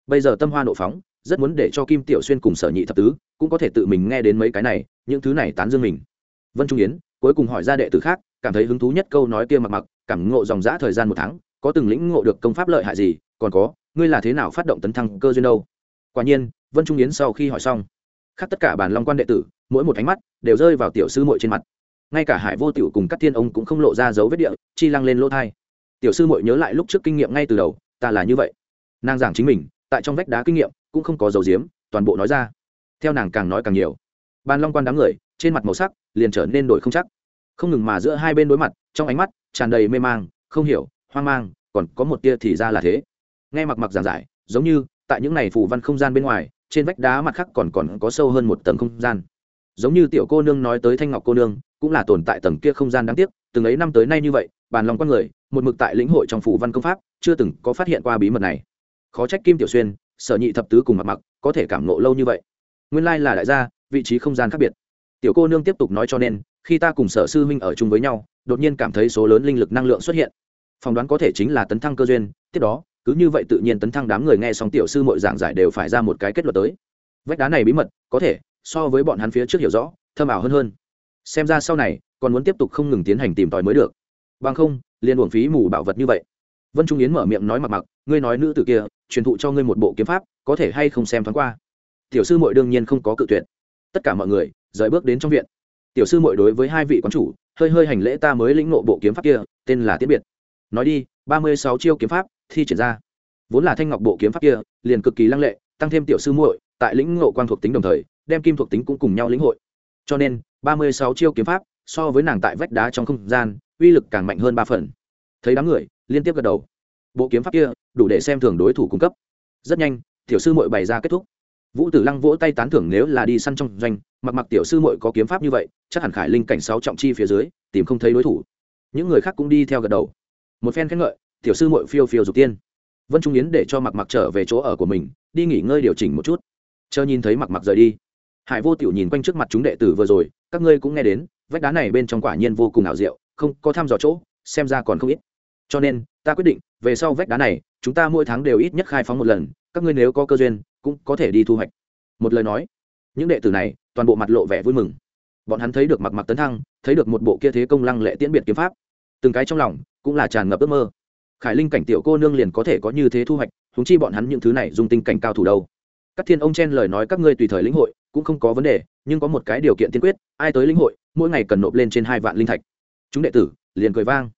Bây giờ tâm hoa nộ phóng rất muốn để cho kim tiểu xuyên cùng sở nhị thập tứ cũng có thể tự mình nghe đến mấy cái này, những thứ này tán dương mình. Vân trung yến cuối cùng hỏi ra đệ tử khác, cảm thấy hứng thú nhất câu nói kia mặc mặc, cảm ngộ dòng dã thời gian một tháng, có từng lĩnh ngộ được công pháp lợi hại gì, còn có, ngươi là thế nào phát động tấn thăng cơ duyên đâu? Quả nhiên, vân trung yến sau khi hỏi xong khắc tất cả bản long quan đệ tử, mỗi một ánh mắt đều rơi vào tiểu sư muội trên mặt. Ngay cả hải vô tiểu cùng các thiên ông cũng không lộ ra dấu vết địa, chi lăng lên lỗ thai. Tiểu sư muội nhớ lại lúc trước kinh nghiệm ngay từ đầu, ta là như vậy. Nàng giảng chính mình, tại trong vách đá kinh nghiệm cũng không có dấu diếm, toàn bộ nói ra. Theo nàng càng nói càng nhiều. Bàn long quan đám người, trên mặt màu sắc, liền trở nên đổi không chắc. Không ngừng mà giữa hai bên đối mặt, trong ánh mắt, tràn đầy mê mang, không hiểu, hoang mang, còn có một tia thì ra là thế. Nghe mặc mặc giảng giải, giống như, tại những này phù văn không gian bên ngoài, trên vách đá mặt khác còn còn có sâu hơn một tầng không gian. Giống như tiểu cô nương nói tới thanh ngọc cô nương, cũng là tồn tại tầng kia không gian đáng tiếc, từng ấy năm tới nay như vậy, bàn lòng con người, một mực tại lĩnh hội trong phủ văn công pháp, chưa từng có phát hiện qua bí mật này. Khó trách kim tiểu xuyên sở nhị thập tứ cùng mặc mặc, có thể cảm nộ lâu như vậy. Nguyên lai là đại gia, vị trí không gian khác biệt. Tiểu cô nương tiếp tục nói cho nên, khi ta cùng sở sư huynh ở chung với nhau, đột nhiên cảm thấy số lớn linh lực năng lượng xuất hiện. Phỏng đoán có thể chính là tấn thăng cơ duyên, tiếp đó, cứ như vậy tự nhiên tấn thăng đám người nghe xong tiểu sư mọi giảng giải đều phải ra một cái kết luận tới. Vách đá này bí mật, có thể, so với bọn hắn phía trước hiểu rõ thơm ảo hơn hơn. Xem ra sau này, còn muốn tiếp tục không ngừng tiến hành tìm tòi mới được. Bằng không, liền uổng phí mù bảo vật như vậy vân trung yến mở miệng nói mặc mặc, ngươi nói nữ tử kia, truyền thụ cho ngươi một bộ kiếm pháp, có thể hay không xem thoáng qua? Tiểu sư mội đương nhiên không có cự tuyệt. Tất cả mọi người rời bước đến trong viện. Tiểu sư mội đối với hai vị quán chủ, hơi hơi hành lễ ta mới lĩnh ngộ bộ kiếm pháp kia, tên là tiết biệt. Nói đi, ba mươi sáu chiêu kiếm pháp, thi triển ra. Vốn là thanh ngọc bộ kiếm pháp kia, liền cực kỳ lăng lệ, tăng thêm tiểu sư muội, tại lĩnh ngộ quang thuộc tính đồng thời, đem kim thuộc tính cũng cùng nhau lĩnh hội. Cho nên, ba mươi sáu chiêu kiếm pháp, so với nàng tại vách đá trong không gian, uy lực càng mạnh hơn ba phần. Thấy đám người liên tiếp gật đầu. Bộ kiếm pháp kia, đủ để xem thường đối thủ cung cấp. Rất nhanh, tiểu sư muội bày ra kết thúc. Vũ tử lăng vỗ tay tán thưởng nếu là đi săn trong doanh, mặc mặc tiểu sư muội có kiếm pháp như vậy, chắc hẳn khải linh cảnh sáu trọng chi phía dưới, tìm không thấy đối thủ. Những người khác cũng đi theo gật đầu. Một phen khen ngợi, tiểu sư muội phiêu phiêu dục tiên. Vân trung yến để cho mặc mặc trở về chỗ ở của mình, đi nghỉ ngơi điều chỉnh một chút. Chờ nhìn thấy mặc mặc rời đi. Hải vô tiểu nhìn quanh trước mặt chúng đệ tử vừa rồi, các ngươi cũng nghe đến, vách đá này bên trong quả nhiên vô cùng ảo diệu, không có thăm dò chỗ, xem ra còn không ít cho nên, ta quyết định, về sau vách đá này, chúng ta mỗi tháng đều ít nhất khai phóng một lần, các ngươi nếu có cơ duyên, cũng có thể đi thu hoạch. Một lời nói, những đệ tử này, toàn bộ mặt lộ vẻ vui mừng. Bọn hắn thấy được mặc mặc tấn thăng, thấy được một bộ kia thế công lăng lệ tiễn biệt kiếm pháp. Từng cái trong lòng, cũng là tràn ngập ước mơ. Khải linh cảnh tiểu cô nương liền có thể có như thế thu hoạch húng chi bọn hắn những thứ này dùng tinh cảnh cao thủ đâu. Các thiên ông chen lời nói các ngươi tùy thời lĩnh hội, cũng không có vấn đề, nhưng có một cái điều kiện tiên quyết, ai tới lĩnh hội, mỗi ngày cần nộp lên trên hai vạn linh thạch. Chúng đệ tử, liền cười vang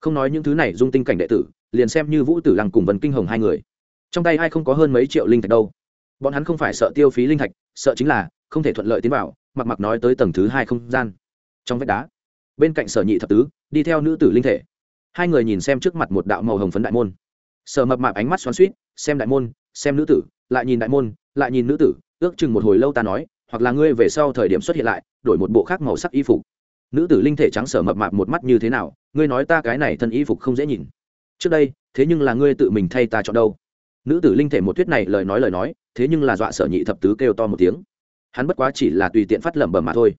không nói những thứ này, dung tinh cảnh đệ tử, liền xem như vũ tử lăng cùng vần kinh hồng hai người. Trong tay ai không có hơn mấy triệu linh thạch đâu. Bọn hắn không phải sợ tiêu phí linh thạch, sợ chính là không thể thuận lợi tiến vào, mặc mặc nói tới tầng thứ hai không gian. Trong vách đá, bên cạnh sở nhị thập tứ, đi theo nữ tử linh thể. Hai người nhìn xem trước mặt một đạo màu hồng phấn đại môn. Sở mập mạp ánh mắt xoắn suýt xem đại môn, xem nữ tử, lại nhìn đại môn, lại nhìn nữ tử, ước chừng một hồi lâu ta nói, hoặc là ngươi về sau thời điểm xuất hiện lại, đổi một bộ khác màu sắc y phục nữ tử linh thể trắng sở mập mạp một mắt như thế nào, ngươi nói ta cái này thân y phục không dễ nhìn. Trước đây, thế nhưng là ngươi tự mình thay ta chọn đâu. Nữ tử linh thể một thuyết này lời nói lời nói, thế nhưng là dọa sở nhị thập tứ kêu to một tiếng. Hắn bất quá chỉ là tùy tiện phát lẩm bẩm mà thôi.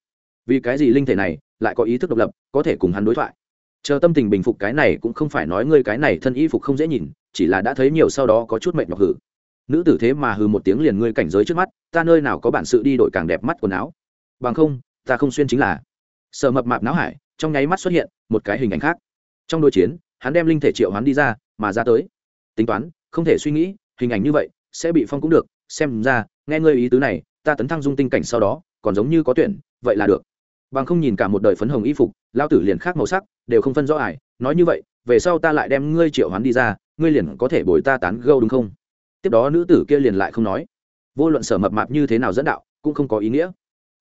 Vì cái gì linh thể này lại có ý thức độc lập, có thể cùng hắn đối thoại? Chờ tâm tình bình phục cái này cũng không phải nói ngươi cái này thân y phục không dễ nhìn, chỉ là đã thấy nhiều sau đó có chút mệt nhọc hử. Nữ tử thế mà hừ một tiếng liền ngươi cảnh giới trước mắt, ta nơi nào có bản sự đi đổi càng đẹp mắt quần áo? Bằng không, ta không xuyên chính là sợ mập mạp não hải, trong nháy mắt xuất hiện một cái hình ảnh khác. Trong đôi chiến, hắn đem linh thể triệu hắn đi ra, mà ra tới. Tính toán, không thể suy nghĩ, hình ảnh như vậy sẽ bị phong cũng được. Xem ra, nghe ngươi ý tứ này, ta tấn thăng dung tinh cảnh sau đó, còn giống như có tuyển, vậy là được. Bằng không nhìn cả một đời phấn hồng y phục lao tử liền khác màu sắc, đều không phân rõ ải nói như vậy, về sau ta lại đem ngươi triệu hoán đi ra, ngươi liền có thể bồi ta tán gâu đúng không? Tiếp đó nữ tử kia liền lại không nói. Vô luận sở mập mạp như thế nào dẫn đạo, cũng không có ý nghĩa.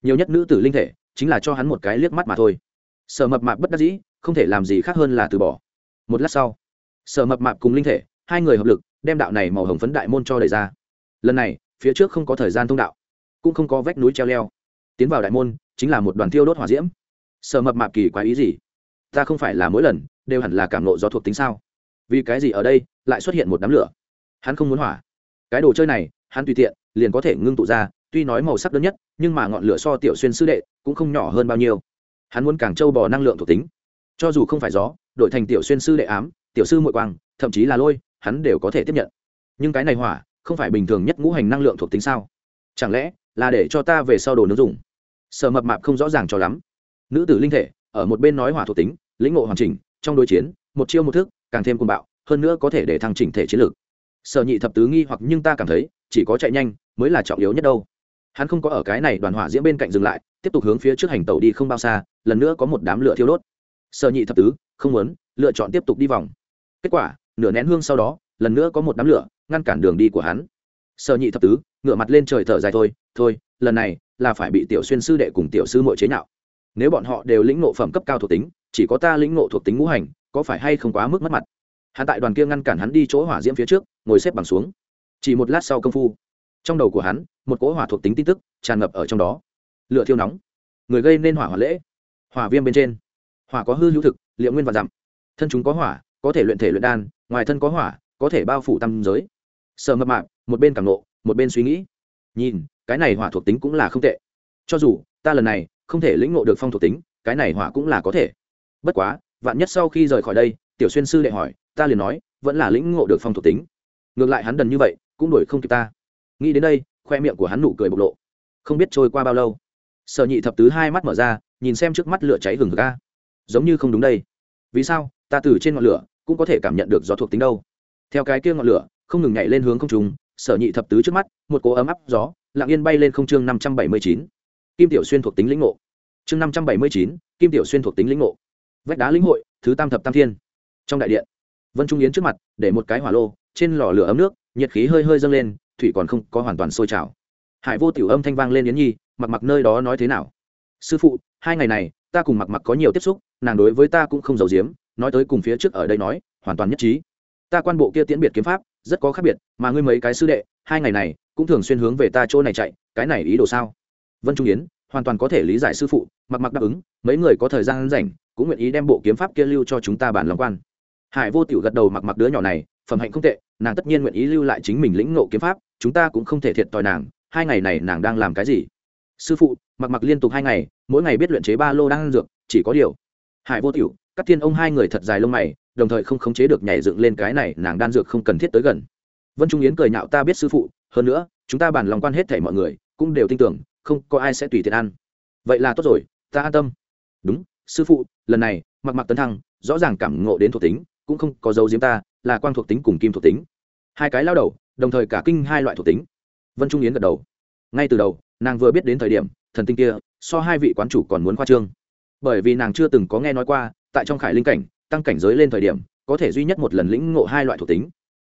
Nhiều nhất nữ tử linh thể chính là cho hắn một cái liếc mắt mà thôi. Sở mập mạp bất đắc dĩ, không thể làm gì khác hơn là từ bỏ. Một lát sau, sở mập mạp cùng linh thể, hai người hợp lực, đem đạo này màu hồng phấn đại môn cho đẩy ra. Lần này, phía trước không có thời gian thông đạo, cũng không có vách núi treo leo. Tiến vào đại môn, chính là một đoàn thiêu đốt hỏa diễm. Sở mập mạp kỳ quái ý gì? Ta không phải là mỗi lần, đều hẳn là cảm nộ do thuộc tính sao? Vì cái gì ở đây, lại xuất hiện một đám lửa? Hắn không muốn hỏa. Cái đồ chơi này, hắn tùy tiện, liền có thể ngưng tụ ra tuy nói màu sắc đơn nhất, nhưng mà ngọn lửa so tiểu xuyên sư đệ cũng không nhỏ hơn bao nhiêu. Hắn muốn càng trâu bò năng lượng thuộc tính. Cho dù không phải gió, đổi thành tiểu xuyên sư đệ ám, tiểu sư mội quang, thậm chí là lôi, hắn đều có thể tiếp nhận. Nhưng cái này hỏa, không phải bình thường nhất ngũ hành năng lượng thuộc tính sao? Chẳng lẽ là để cho ta về sau đồ nướng dùng? Sợ mập mạp không rõ ràng cho lắm. Nữ tử linh thể, ở một bên nói hỏa thuộc tính, lĩnh ngộ hoàn chỉnh, trong đối chiến, một chiêu một thức, càng thêm cuồng bạo, hơn nữa có thể để thăng chỉnh thể chiến lược sở nhị thập tứ nghi hoặc nhưng ta cảm thấy, chỉ có chạy nhanh mới là trọng yếu nhất đâu hắn không có ở cái này đoàn hỏa diễm bên cạnh dừng lại, tiếp tục hướng phía trước hành tàu đi không bao xa, lần nữa có một đám lửa thiêu đốt. Sở nhị thập tứ, không muốn, lựa chọn tiếp tục đi vòng. Kết quả, nửa nén hương sau đó, lần nữa có một đám lửa, ngăn cản đường đi của hắn. Sở nhị thập tứ, ngửa mặt lên trời thở dài thôi thôi, lần này là phải bị tiểu xuyên sư đệ cùng tiểu sư mội chế nhạo. Nếu bọn họ đều lĩnh nộ phẩm cấp cao thuộc tính, chỉ có ta lĩnh nộ thuộc tính ngũ hành, có phải hay không quá mức mất mặt? Hắn tại đoàn kia ngăn cản hắn đi chỗ hỏa diễm phía trước, ngồi xếp bằng xuống. Chỉ một lát sau công phu trong đầu của hắn, một cỗ hỏa thuộc tính tin tức tràn ngập ở trong đó. Lửa thiêu nóng. Người gây nên hỏa hỏa lễ. Hỏa viêm bên trên. Hỏa có hư hữu thực, liệu nguyên và dặm. Thân chúng có hỏa, có thể luyện thể luyện đan, ngoài thân có hỏa, có thể bao phủ tam giới. Sợ mập mạp, một bên cảm nộ, một bên suy nghĩ. Nhìn, cái này hỏa thuộc tính cũng là không tệ. Cho dù, ta lần này không thể lĩnh ngộ được phong thuộc tính, cái này hỏa cũng là có thể. Bất quá, vạn nhất sau khi rời khỏi đây, tiểu xuyên sư đệ hỏi, ta liền nói, vẫn là lĩnh ngộ được phong thuộc tính. Ngược lại hắn đần như vậy, cũng đuổi không kịp ta nghĩ đến đây, khoe miệng của hắn nụ cười bộc lộ. Không biết trôi qua bao lâu, sở nhị thập tứ hai mắt mở ra, nhìn xem trước mắt lửa cháy gừng ga giống như không đúng đây. Vì sao, ta từ trên ngọn lửa cũng có thể cảm nhận được gió thuộc tính đâu. Theo cái kia ngọn lửa, không ngừng nhảy lên hướng không trùng sở nhị thập tứ trước mắt, một cố ấm áp gió, lặng yên bay lên không chương năm trăm bảy mươi chín. Kim tiểu xuyên thuộc tính lĩnh ngộ. Chương năm trăm bảy mươi chín, kim tiểu xuyên thuộc tính lĩnh ngộ. Vách đá lĩnh hội, thứ tam thập tam thiên. Trong đại điện, vân trung yến trước mặt, để một cái hỏa lô, trên lò lửa ấm nước, nhiệt khí hơi hơi dâng lên thủy còn không có hoàn toàn sôi trào. Hải vô tiểu âm thanh vang lên yến nhi, mặc mặc nơi đó nói thế nào? Sư phụ, hai ngày này, ta cùng mặc mặc có nhiều tiếp xúc, nàng đối với ta cũng không giấu giếm, nói tới cùng phía trước ở đây nói, hoàn toàn nhất trí. Ta quan bộ kia tiễn biệt kiếm pháp, rất có khác biệt, mà ngươi mấy cái sư đệ, hai ngày này, cũng thường xuyên hướng về ta chỗ này chạy, cái này ý đồ sao? Vân trung yến, hoàn toàn có thể lý giải sư phụ, mặc mặc đáp ứng, mấy người có thời gian rảnh, cũng nguyện ý đem bộ kiếm pháp kia lưu cho chúng ta bản lòng quan. Hải vô tiểu gật đầu mặc mặc đứa nhỏ này, phẩm hạnh không tệ, nàng tất nhiên nguyện ý lưu lại chính mình lĩnh ngộ kiếm pháp chúng ta cũng không thể thiệt tòi nàng, hai ngày này nàng đang làm cái gì? Sư phụ mặc mặc liên tục hai ngày, mỗi ngày biết luyện chế ba lô đang ăn dược, chỉ có điều. Hải vô tiểu các thiên ông hai người thật dài lông mày, đồng thời không khống chế được nhảy dựng lên cái này, nàng đan dược không cần thiết tới gần. Vân trung yến cười nhạo ta biết sư phụ, hơn nữa, chúng ta bàn lòng quan hết thảy mọi người, cũng đều tin tưởng, không có ai sẽ tùy tiện ăn. Vậy là tốt rồi, ta an tâm. Đúng, sư phụ, lần này mặc mặc tấn thăng, rõ ràng cảm ngộ đến thuộc tính, cũng không có dấu diếm ta, là quang thuộc tính cùng kim thuộc tính. Hai cái lao đầu đồng thời cả kinh hai loại thuộc tính. Vân trung yến gật đầu. Ngay từ đầu, nàng vừa biết đến thời điểm, thần tinh kia, so hai vị quán chủ còn muốn khoa trương. Bởi vì nàng chưa từng có nghe nói qua, tại trong khải linh cảnh, tăng cảnh giới lên thời điểm, có thể duy nhất một lần lĩnh ngộ hai loại thuộc tính.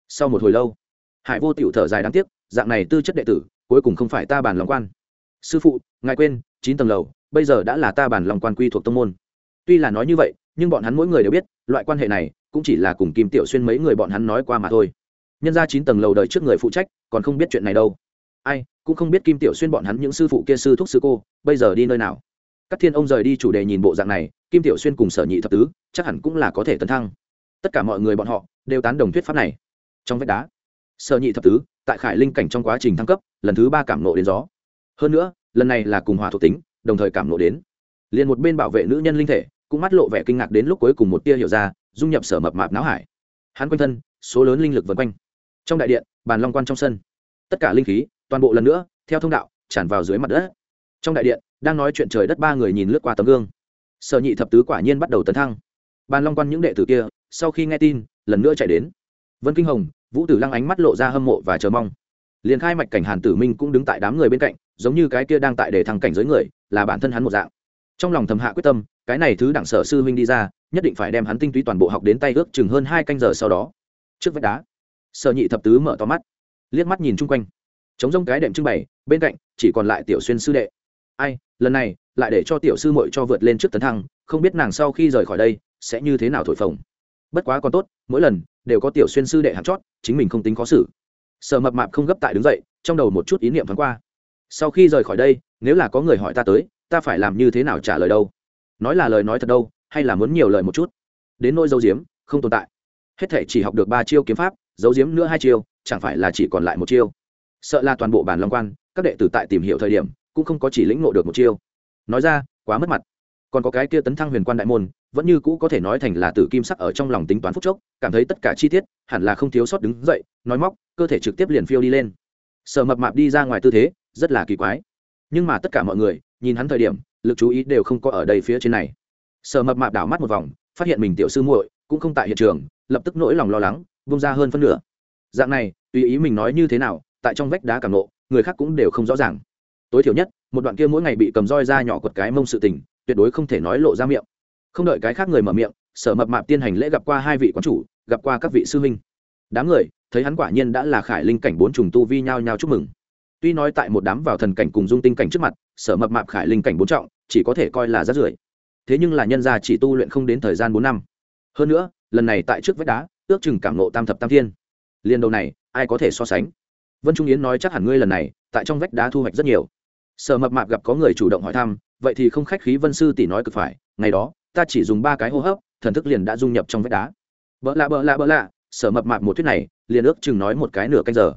Sau một hồi lâu, hải vô tiểu thở dài đáng tiếc, dạng này tư chất đệ tử, cuối cùng không phải ta bàn lòng quan. Sư phụ, ngài quên, chín tầng lầu, bây giờ đã là ta bàn lòng quan quy thuộc tông môn. Tuy là nói như vậy, nhưng bọn hắn mỗi người đều biết, loại quan hệ này, cũng chỉ là cùng kim tiểu xuyên mấy người bọn hắn nói qua mà thôi nhân ra chín tầng lầu đời trước người phụ trách, còn không biết chuyện này đâu. Ai, cũng không biết kim tiểu xuyên bọn hắn những sư phụ kia sư thúc sư cô, bây giờ đi nơi nào. Các thiên ông rời đi chủ đề nhìn bộ dạng này, kim tiểu xuyên cùng sở nhị thập tứ, chắc hẳn cũng là có thể tấn thăng. Tất cả mọi người bọn họ đều tán đồng thuyết pháp này. Trong vách đá, sở nhị thập tứ, tại khải linh cảnh trong quá trình thăng cấp, lần thứ ba cảm nộ đến gió. Hơn nữa, lần này là cùng hòa thuộc tính, đồng thời cảm nộ đến. Liền một bên bảo vệ nữ nhân linh thể, cũng mắt lộ vẻ kinh ngạc đến lúc cuối cùng một tia hiểu ra, dung nhập sở mập mạp não hải. Hắn quanh thân, số lớn linh lực vân quanh trong đại điện, bàn long quan trong sân. Tất cả linh khí, toàn bộ lần nữa, theo thông đạo, tràn vào dưới mặt đất. Trong đại điện, đang nói chuyện trời đất ba người nhìn lướt qua tấm gương. Sở nhị thập tứ quả nhiên bắt đầu tấn thăng. Bàn long quan những đệ tử kia, sau khi nghe tin, lần nữa chạy đến. Vân kinh hồng, vũ tử lăng ánh mắt lộ ra hâm mộ và chờ mong. Liền khai mạch cảnh hàn tử minh cũng đứng tại đám người bên cạnh, giống như cái kia đang tại để thăng cảnh giới người, là bản thân hắn một dạng. Trong lòng thầm hạ quyết tâm, cái này thứ đảng sở sư huynh đi ra, nhất định phải đem hắn tinh túy toàn bộ học đến tay ước chừng hơn hai canh giờ sau đó. Trước vách đá sở nhị thập tứ mở to mắt, liếc mắt nhìn chung quanh. Chống rông cái đệm trưng bày, bên cạnh chỉ còn lại tiểu xuyên sư đệ. Ai, lần này lại để cho tiểu sư muội cho vượt lên trước tấn thăng, không biết nàng sau khi rời khỏi đây sẽ như thế nào thổi phồng. Bất quá còn tốt, mỗi lần đều có tiểu xuyên sư đệ hạt chót, chính mình không tính khó xử. Sợ mập mạp không gấp tại đứng dậy, trong đầu một chút ý niệm thoáng qua. Sau khi rời khỏi đây, nếu là có người hỏi ta tới, ta phải làm như thế nào trả lời đâu? Nói là lời nói thật đâu, hay là muốn nhiều lời một chút? Đến nỗi dâu diếm, không tồn tại. Hết thể chỉ học được ba chiêu kiếm pháp dấu diếm nữa hai chiêu, chẳng phải là chỉ còn lại một chiêu. Sợ là toàn bộ bản long quan, các đệ tử tại tìm hiểu thời điểm, cũng không có chỉ lĩnh ngộ được một chiêu. Nói ra, quá mất mặt. Còn có cái kia tấn thăng huyền quan đại môn, vẫn như cũ có thể nói thành là tử kim sắc ở trong lòng tính toán phúc chốc, cảm thấy tất cả chi tiết, hẳn là không thiếu sót đứng dậy, nói móc, cơ thể trực tiếp liền phiêu đi lên. Sợ mập mạp đi ra ngoài tư thế, rất là kỳ quái. Nhưng mà tất cả mọi người, nhìn hắn thời điểm, lực chú ý đều không có ở đây phía trên này. Sợ mập mạp đảo mắt một vòng, phát hiện mình tiểu sư muội cũng không tại hiện trường, lập tức nỗi lòng lo lắng bung ra hơn phân nửa. Dạng này, tùy ý mình nói như thế nào, tại trong vách đá cảm nộ, người khác cũng đều không rõ ràng. Tối thiểu nhất, một đoạn kia mỗi ngày bị cầm roi ra nhỏ quật cái mông sự tình, tuyệt đối không thể nói lộ ra miệng. Không đợi cái khác người mở miệng, sở mập mạp tiên hành lễ gặp qua hai vị quán chủ, gặp qua các vị sư huynh. Đám người, thấy hắn quả nhiên đã là khải linh cảnh bốn trùng tu vi nhao nhao chúc mừng. Tuy nói tại một đám vào thần cảnh cùng dung tinh cảnh trước mặt, sở mập mạp khải linh cảnh bốn trọng, chỉ có thể coi là rát rưởi. Thế nhưng là nhân gia chỉ tu luyện không đến thời gian bốn năm. Hơn nữa, lần này tại trước vách đá ước chừng cảm nộ tam thập tam thiên. Liên đầu này, ai có thể so sánh? Vân trung yến nói chắc hẳn ngươi lần này, tại trong vách đá thu hoạch rất nhiều. Sở mập mạp gặp có người chủ động hỏi thăm, vậy thì không khách khí vân sư tỷ nói cực phải, ngày đó, ta chỉ dùng ba cái hô hấp, thần thức liền đã dung nhập trong vách đá. Bỡ lạ bỡ lạ bỡ lạ, sở mập mạp một thuyết này, liền ước chừng nói một cái nửa canh giờ.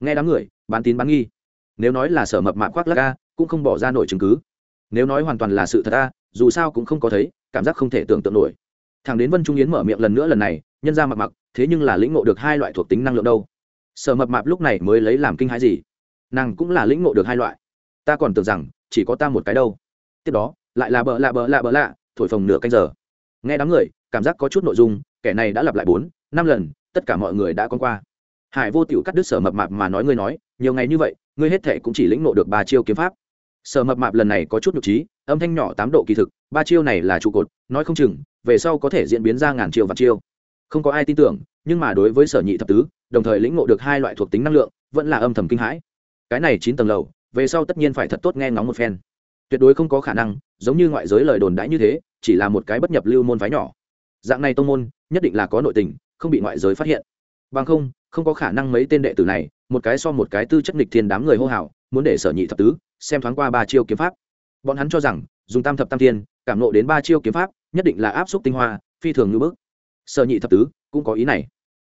Nghe đám người, bán tín bán nghi. Nếu nói là sở mập mạp khoác lắc a, cũng không bỏ ra nổi chứng cứ. Nếu nói hoàn toàn là sự thật a, dù sao cũng không có thấy, cảm giác không thể tưởng tượng nổi. Thằng đến vân trung yến mở miệng lần nữa lần này nhân ra mặc mặc, thế nhưng là lĩnh ngộ được hai loại thuộc tính năng lượng đâu. Sở mập mạp lúc này mới lấy làm kinh hãi gì? Nàng cũng là lĩnh ngộ được hai loại. Ta còn tưởng rằng, chỉ có ta một cái đâu. Tiếp đó, lại là bợ lạ bợ lạ bợ lạ, thổi phồng nửa canh giờ. Nghe đám người, cảm giác có chút nội dung, kẻ này đã lặp lại bốn, năm lần, tất cả mọi người đã con qua. Hải vô tiểu cắt đứt sở mập mạp mà nói ngươi nói, nhiều ngày như vậy, ngươi hết thệ cũng chỉ lĩnh nộ được ba chiêu kiếm pháp. Sở mập mạp lần này có chút nhục trí, âm thanh nhỏ tám độ kỳ thực, ba chiêu này là trụ cột, nói không chừng, về sau có thể diễn biến ra ngàn chiêu và chiêu không có ai tin tưởng, nhưng mà đối với sở nhị thập tứ, đồng thời lĩnh ngộ được hai loại thuộc tính năng lượng, vẫn là âm thầm kinh hãi. Cái này chín tầng lầu, về sau tất nhiên phải thật tốt nghe ngóng một phen. Tuyệt đối không có khả năng, giống như ngoại giới lời đồn đãi như thế, chỉ là một cái bất nhập lưu môn phái nhỏ. Dạng này tông môn, nhất định là có nội tình, không bị ngoại giới phát hiện. Bằng không không có khả năng mấy tên đệ tử này, một cái so một cái tư chất nghịch thiên đám người hô hào, muốn để sở nhị thập tứ xem thoáng qua ba chiêu kiếm pháp. Bọn hắn cho rằng, dùng tam thập tam thiên, cảm nộ đến ba chiêu kiếm pháp, nhất định là áp xúc tinh hoa, phi thường như bước sở nhị thập tứ cũng có ý này.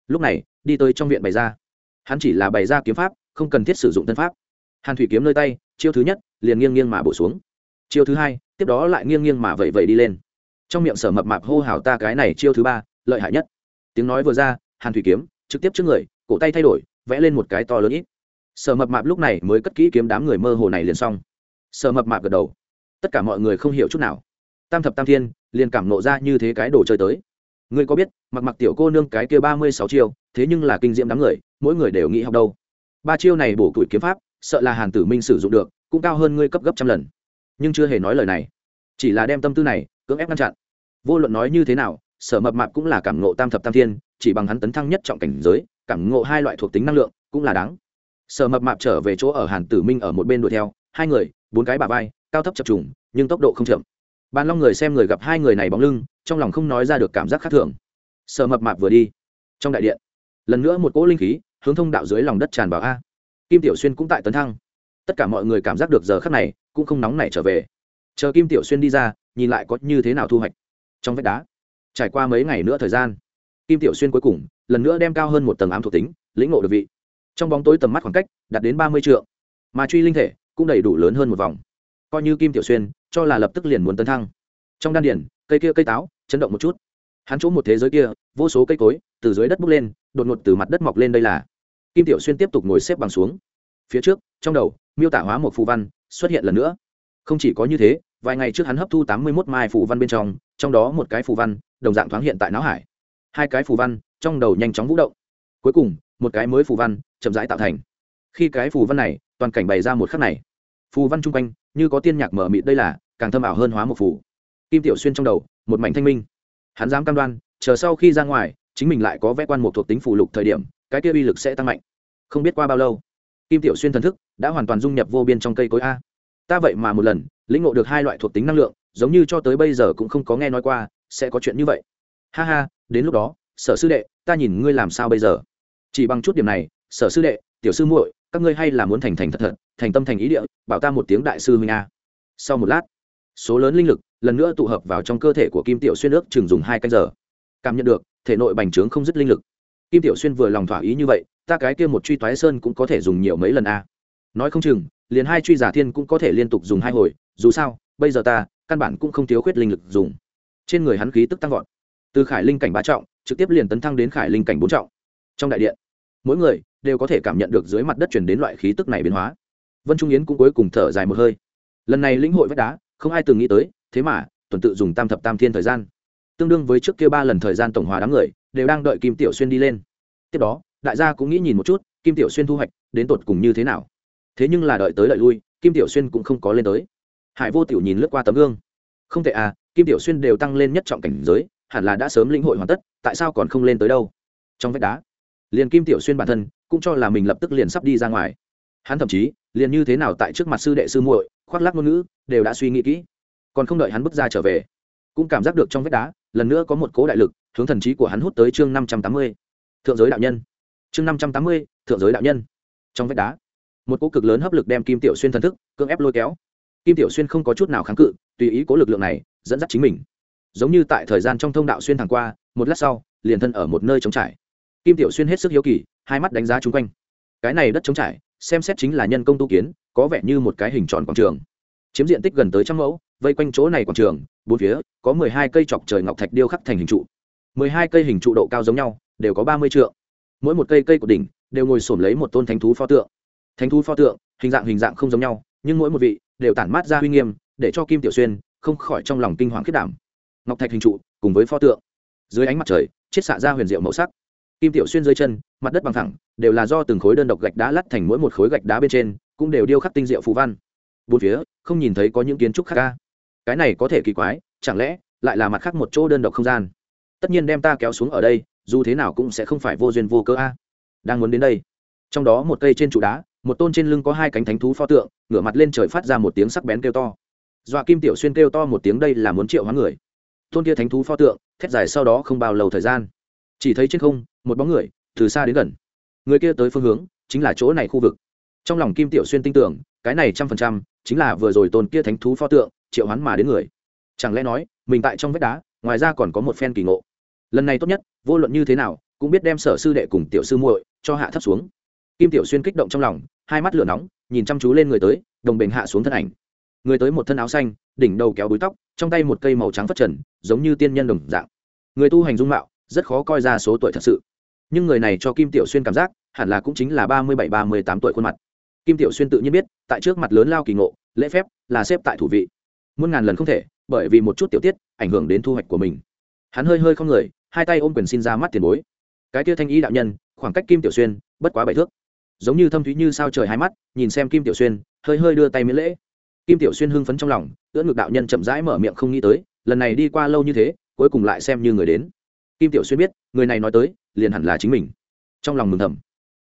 Lúc này, đi tới trong viện bày ra. Hắn chỉ là bày ra kiếm pháp, không cần thiết sử dụng thân pháp. Hàn thủy kiếm nơi tay, chiêu thứ nhất, liền nghiêng nghiêng mà bổ xuống. Chiêu thứ hai, tiếp đó lại nghiêng nghiêng mà vẩy vẩy đi lên. Trong miệng sở mập mạp hô hào ta cái này chiêu thứ ba, lợi hại nhất. Tiếng nói vừa ra, hàn thủy kiếm, trực tiếp trước người, cổ tay thay đổi, vẽ lên một cái to lớn ít. Sở mập mạp lúc này mới cất kỹ kiếm đám người mơ hồ này liền xong. Sở mập mạp gật đầu. Tất cả mọi người không hiểu chút nào. Tam thập tam thiên, liền cảm nộ ra như thế cái đồ chơi tới ngươi có biết, mặc mặc tiểu cô nương cái kia ba mươi sáu chiêu, thế nhưng là kinh diễm đám người, mỗi người đều nghĩ học đâu. Ba chiêu này bổ tuổi kiếm pháp, sợ là hàn tử minh sử dụng được, cũng cao hơn ngươi cấp gấp trăm lần. Nhưng chưa hề nói lời này. Chỉ là đem tâm tư này, cưỡng ép ngăn chặn. Vô luận nói như thế nào, sở mập mạp cũng là cảm ngộ tam thập tam thiên, chỉ bằng hắn tấn thăng nhất trọng cảnh giới, cảm ngộ hai loại thuộc tính năng lượng, cũng là đáng. Sở mập mạp trở về chỗ ở hàn tử minh ở một bên đuổi theo, hai người, bốn cái bà vai, cao thấp chập trùng, nhưng tốc độ không chậm bàn long người xem người gặp hai người này bóng lưng, trong lòng không nói ra được cảm giác khác thường. Sợ mập mạp vừa đi. Trong đại điện, lần nữa một cỗ linh khí, hướng thông đạo dưới lòng đất tràn vào a. Kim tiểu xuyên cũng tại tấn thăng. Tất cả mọi người cảm giác được giờ khắc này, cũng không nóng nảy trở về. Chờ kim tiểu xuyên đi ra, nhìn lại có như thế nào thu hoạch. Trong vách đá, trải qua mấy ngày nữa thời gian, kim tiểu xuyên cuối cùng, lần nữa đem cao hơn một tầng ám thuộc tính, lĩnh ngộ được vị. Trong bóng tối tầm mắt khoảng cách, đạt đến ba mươi triệu mà truy linh thể cũng đầy đủ lớn hơn một vòng. Coi như kim tiểu xuyên cho là lập tức liền muốn tấn thăng. Trong đan điển cây kia cây táo, chấn động một chút. Hắn chỗ một thế giới kia, vô số cây cối, từ dưới đất bốc lên, đột ngột từ mặt đất mọc lên đây là. Kim tiểu xuyên tiếp tục ngồi xếp bằng xuống. Phía trước, trong đầu, miêu tả hóa một phù văn, xuất hiện lần nữa. Không chỉ có như thế, vài ngày trước hắn hấp thu tám mươi một mai phù văn bên trong trong đó một cái phù văn, đồng dạng thoáng hiện tại não hải. Hai cái phù văn, trong đầu nhanh chóng vũ động. Cuối cùng, một cái mới phù văn, chậm rãi tạo thành. Khi cái phù văn này, toàn cảnh bày ra một khắc này phù văn chung quanh, như có tiên nhạc mở mịt đây là, càng thâm ảo hơn hóa một phù. Kim tiểu xuyên trong đầu, một mảnh thanh minh. Hắn dám cam đoan, chờ sau khi ra ngoài, chính mình lại có vẽ quan một thuộc tính phù lục thời điểm, cái kia uy lực sẽ tăng mạnh. Không biết qua bao lâu, kim tiểu xuyên thần thức đã hoàn toàn dung nhập vô biên trong cây cối a. Ta vậy mà một lần, lĩnh ngộ được hai loại thuộc tính năng lượng, giống như cho tới bây giờ cũng không có nghe nói qua, sẽ có chuyện như vậy. Ha ha, đến lúc đó, sở sư đệ, ta nhìn ngươi làm sao bây giờ? Chỉ bằng chút điểm này, sở sư đệ, tiểu sư muội các ngươi hay là muốn thành thành thật thật, thành tâm thành ý địa, bảo ta một tiếng đại sư huynh a. Sau một lát, số lớn linh lực lần nữa tụ hợp vào trong cơ thể của kim tiểu xuyên ước chừng dùng hai canh giờ. Cảm nhận được, thể nội bành trướng không dứt linh lực. Kim tiểu xuyên vừa lòng thỏa ý như vậy, ta cái kia một truy toái sơn cũng có thể dùng nhiều mấy lần a. Nói không chừng, liền hai truy giả thiên cũng có thể liên tục dùng hai hồi, dù sao, bây giờ ta, căn bản cũng không thiếu khuyết linh lực dùng. Trên người hắn khí tức tăng vọt. Từ khải linh cảnh ba trọng, trực tiếp liền tấn thăng đến khải linh cảnh bốn trọng. Trong đại điện, mỗi người đều có thể cảm nhận được dưới mặt đất chuyển đến loại khí tức này biến hóa. Vân trung yến cũng cuối cùng thở dài một hơi. Lần này lĩnh hội vách đá, không ai từng nghĩ tới, thế mà, tuần tự dùng tam thập tam thiên thời gian. Tương đương với trước kia ba lần thời gian tổng hòa đám người, đều đang đợi kim tiểu xuyên đi lên. Tiếp đó, đại gia cũng nghĩ nhìn một chút, kim tiểu xuyên thu hoạch, đến tột cùng như thế nào. Thế nhưng là đợi tới đợi lui, kim tiểu xuyên cũng không có lên tới. Hải vô tiểu nhìn lướt qua tấm gương. Không thể à kim tiểu xuyên đều tăng lên nhất trọng cảnh giới, hẳn là đã sớm lĩnh hội hoàn tất, tại sao còn không lên tới đâu? Trong vách đá liền kim tiểu xuyên bản thân cũng cho là mình lập tức liền sắp đi ra ngoài. Hắn thậm chí, liền như thế nào tại trước mặt sư đệ sư muội, khoác lác ngôn ngữ, đều đã suy nghĩ kỹ. Còn không đợi hắn bước ra trở về, cũng cảm giác được trong vách đá, lần nữa có một cố đại lực, hướng thần trí của hắn hút tới chương năm trăm tám mươi. Thượng giới đạo nhân. Chương năm trăm tám mươi, thượng giới đạo nhân. Trong vách đá, một cố cực lớn hấp lực đem kim tiểu xuyên thần thức cưỡng ép lôi kéo. Kim tiểu xuyên không có chút nào kháng cự, tùy ý cố lực lượng này, dẫn dắt chính mình. Giống như tại thời gian trong thông đạo xuyên thẳng qua, một lát sau, liền thân ở một nơi trống trải kim tiểu xuyên hết sức hiếu kỳ, hai mắt đánh giá chung quanh. Cái này đất trống trải, xem xét chính là nhân công tu kiến, có vẻ như một cái hình tròn quảng trường. Chiếm diện tích gần tới trăm mẫu, vây quanh chỗ này quảng trường, bốn phía, có mười hai cây chọc trời ngọc thạch điêu khắc thành hình trụ. Mười hai cây hình trụ độ cao giống nhau, đều có ba mươi trượng. Mỗi một cây cây của đỉnh, đều ngồi xổm lấy một tôn thánh thú pho tượng. Thánh thú pho tượng, hình dạng hình dạng không giống nhau, nhưng mỗi một vị đều tản mát ra uy nghiêm, để cho kim tiểu xuyên không khỏi trong lòng kinh hoàng khiết đảm. Ngọc thạch hình trụ, cùng với pho tượng. Dưới ánh mặt trời, chiết xạ ra huyền diệu màu sắc kim tiểu xuyên dưới chân, mặt đất bằng thẳng đều là do từng khối đơn độc gạch đá lắt thành mỗi một khối gạch đá bên trên, cũng đều điêu khắc tinh diệu phù văn. Bốn phía, không nhìn thấy có những kiến trúc khác ca cái này có thể kỳ quái, chẳng lẽ lại là mặt khác một chỗ đơn độc không gian? Tất nhiên đem ta kéo xuống ở đây, dù thế nào cũng sẽ không phải vô duyên vô cơ a. Đang muốn đến đây, trong đó một cây trên trụ đá, một tôn trên lưng có hai cánh thánh thú pho tượng, ngửa mặt lên trời phát ra một tiếng sắc bén kêu to. Dọa kim tiểu xuyên kêu to một tiếng đây là muốn triệu hóa người. Tôn kia thánh thú pho tượng, thét dài sau đó không bao lâu thời gian chỉ thấy trên không, một bóng người, từ xa đến gần. Người kia tới phương hướng, chính là chỗ này khu vực. Trong lòng kim tiểu xuyên tin tưởng, cái này trăm phần trăm chính là vừa rồi tôn kia thánh thú pho tượng, triệu hoán mà đến người. Chẳng lẽ nói, mình tại trong vách đá, ngoài ra còn có một phen kỳ ngộ. Lần này tốt nhất, vô luận như thế nào, cũng biết đem sở sư đệ cùng tiểu sư muội cho hạ thấp xuống. Kim tiểu xuyên kích động trong lòng, hai mắt lửa nóng, nhìn chăm chú lên người tới, đồng bình hạ xuống thân ảnh. Người tới một thân áo xanh, đỉnh đầu kéo búi tóc, trong tay một cây màu trắng phất trần, giống như tiên nhân đồng dạng. Người tu hành dung mạo rất khó coi ra số tuổi thật sự. Nhưng người này cho kim tiểu xuyên cảm giác, hẳn là cũng chính là ba mươi bảy, ba mươi tám tuổi khuôn mặt. Kim tiểu xuyên tự nhiên biết, tại trước mặt lớn lao kỳ ngộ, lễ phép là xếp tại thủ vị. Muôn ngàn lần không thể, bởi vì một chút tiểu tiết, ảnh hưởng đến thu hoạch của mình. Hắn hơi hơi không người, hai tay ôm quyền xin ra mắt tiền bối. Cái kia thanh ý đạo nhân, khoảng cách kim tiểu xuyên, bất quá bảy thước. Giống như thâm thúy như sao trời hai mắt, nhìn xem kim tiểu xuyên, hơi hơi đưa tay miễn lễ. Kim tiểu xuyên hưng phấn trong lòng, ưỡn ngực đạo nhân chậm rãi mở miệng không nghĩ tới, lần này đi qua lâu như thế, cuối cùng lại xem như người đến kim tiểu xuyên biết, người này nói tới, liền hẳn là chính mình. Trong lòng mừng thầm.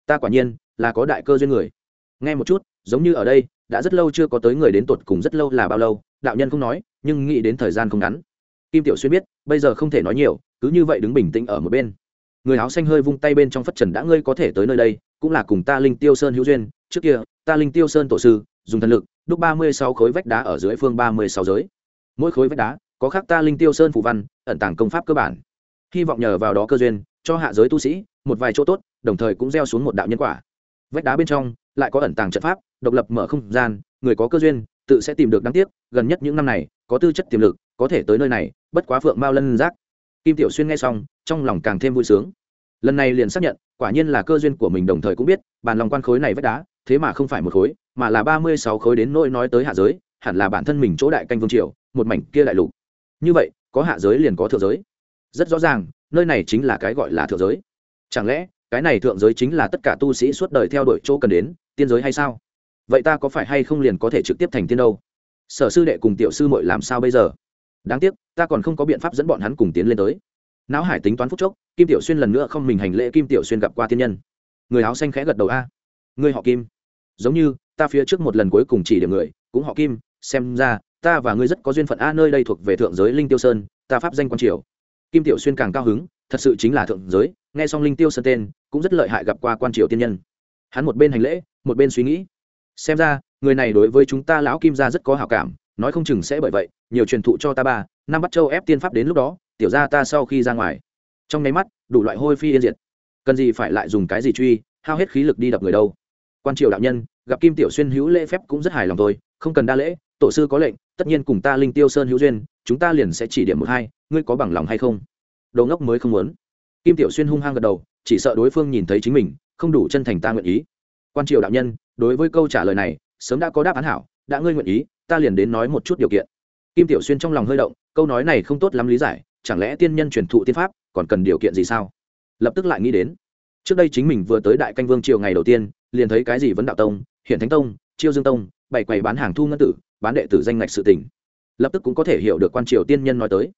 Ta quả nhiên là có đại cơ duyên người. Nghe một chút, giống như ở đây, đã rất lâu chưa có tới người đến tột cùng rất lâu là bao lâu, đạo nhân không nói, nhưng nghĩ đến thời gian không ngắn. Kim tiểu xuyên biết, bây giờ không thể nói nhiều, cứ như vậy đứng bình tĩnh ở một bên. Người áo xanh hơi vung tay bên trong phất trần đã ngươi có thể tới nơi đây, cũng là cùng ta linh tiêu sơn hữu duyên. Trước kia, ta linh tiêu sơn tổ sư, dùng thần lực, đúc ba mươi sáu khối vách đá ở dưới phương ba mươi sáu giới. Mỗi khối vách đá, có khác ta linh tiêu sơn phù văn, ẩn tàng công pháp cơ bản hy vọng nhờ vào đó cơ duyên, cho hạ giới tu sĩ một vài chỗ tốt, đồng thời cũng gieo xuống một đạo nhân quả. Vách đá bên trong lại có ẩn tàng trận pháp, độc lập mở không gian, người có cơ duyên tự sẽ tìm được đáng tiếc, gần nhất những năm này, có tư chất tiềm lực, có thể tới nơi này, bất quá phượng mao lân giác. Kim tiểu xuyên nghe xong, trong lòng càng thêm vui sướng. Lần này liền xác nhận, quả nhiên là cơ duyên của mình đồng thời cũng biết, bàn lòng quan khối này vách đá, thế mà không phải một khối, mà là ba mươi sáu khối đến nỗi nói tới hạ giới, hẳn là bản thân mình chỗ đại canh vương triều, một mảnh kia đại lục. Như vậy, có hạ giới liền có thượng giới rất rõ ràng, nơi này chính là cái gọi là thượng giới. Chẳng lẽ, cái này thượng giới chính là tất cả tu sĩ suốt đời theo đuổi chỗ cần đến, tiên giới hay sao? Vậy ta có phải hay không liền có thể trực tiếp thành tiên đâu? Sở sư đệ cùng tiểu sư mội làm sao bây giờ? Đáng tiếc, ta còn không có biện pháp dẫn bọn hắn cùng tiến lên tới. Não hải tính toán phúc chốc, kim tiểu xuyên lần nữa không mình hành lễ kim tiểu xuyên gặp qua tiên nhân. Người áo xanh khẽ gật đầu a. Người họ kim. Giống như, ta phía trước một lần cuối cùng chỉ điểm người, cũng họ kim, xem ra, ta và ngươi rất có duyên phận a, nơi đây thuộc về thượng giới linh tiêu sơn, ta pháp danh quan triều kim tiểu xuyên càng cao hứng, thật sự chính là thượng giới, nghe xong linh tiêu sơn tên, cũng rất lợi hại gặp qua quan triều tiên nhân. Hắn một bên hành lễ, một bên suy nghĩ. Xem ra, người này đối với chúng ta lão kim gia rất có hảo cảm, nói không chừng sẽ bởi vậy, nhiều truyền thụ cho ta ba, năm bắt châu ép tiên pháp đến lúc đó, tiểu ra ta sau khi ra ngoài. Trong nháy mắt, đủ loại hôi phi yên diệt. Cần gì phải lại dùng cái gì truy, hao hết khí lực đi đập người đâu. Quan triều đạo nhân, gặp kim tiểu xuyên hữu lễ phép cũng rất hài lòng thôi, không cần đa lễ, tổ sư có lệnh tất nhiên cùng ta linh tiêu sơn hữu duyên, chúng ta liền sẽ chỉ điểm một hai, ngươi có bằng lòng hay không? Đồ ngốc mới không muốn. Kim tiểu xuyên hung hăng gật đầu, chỉ sợ đối phương nhìn thấy chính mình, không đủ chân thành ta nguyện ý. Quan triều đạo nhân, đối với câu trả lời này, sớm đã có đáp án hảo, đã ngươi nguyện ý, ta liền đến nói một chút điều kiện. Kim tiểu xuyên trong lòng hơi động, câu nói này không tốt lắm lý giải, chẳng lẽ tiên nhân truyền thụ tiên pháp, còn cần điều kiện gì sao? Lập tức lại nghĩ đến, trước đây chính mình vừa tới đại canh vương triều ngày đầu tiên, liền thấy cái gì vấn đạo tông, hiện thánh tông, chiêu dương tông bảy quầy bán hàng thu ngân tử bán đệ tử danh ngạch sự tình, lập tức cũng có thể hiểu được quan triều tiên nhân nói tới.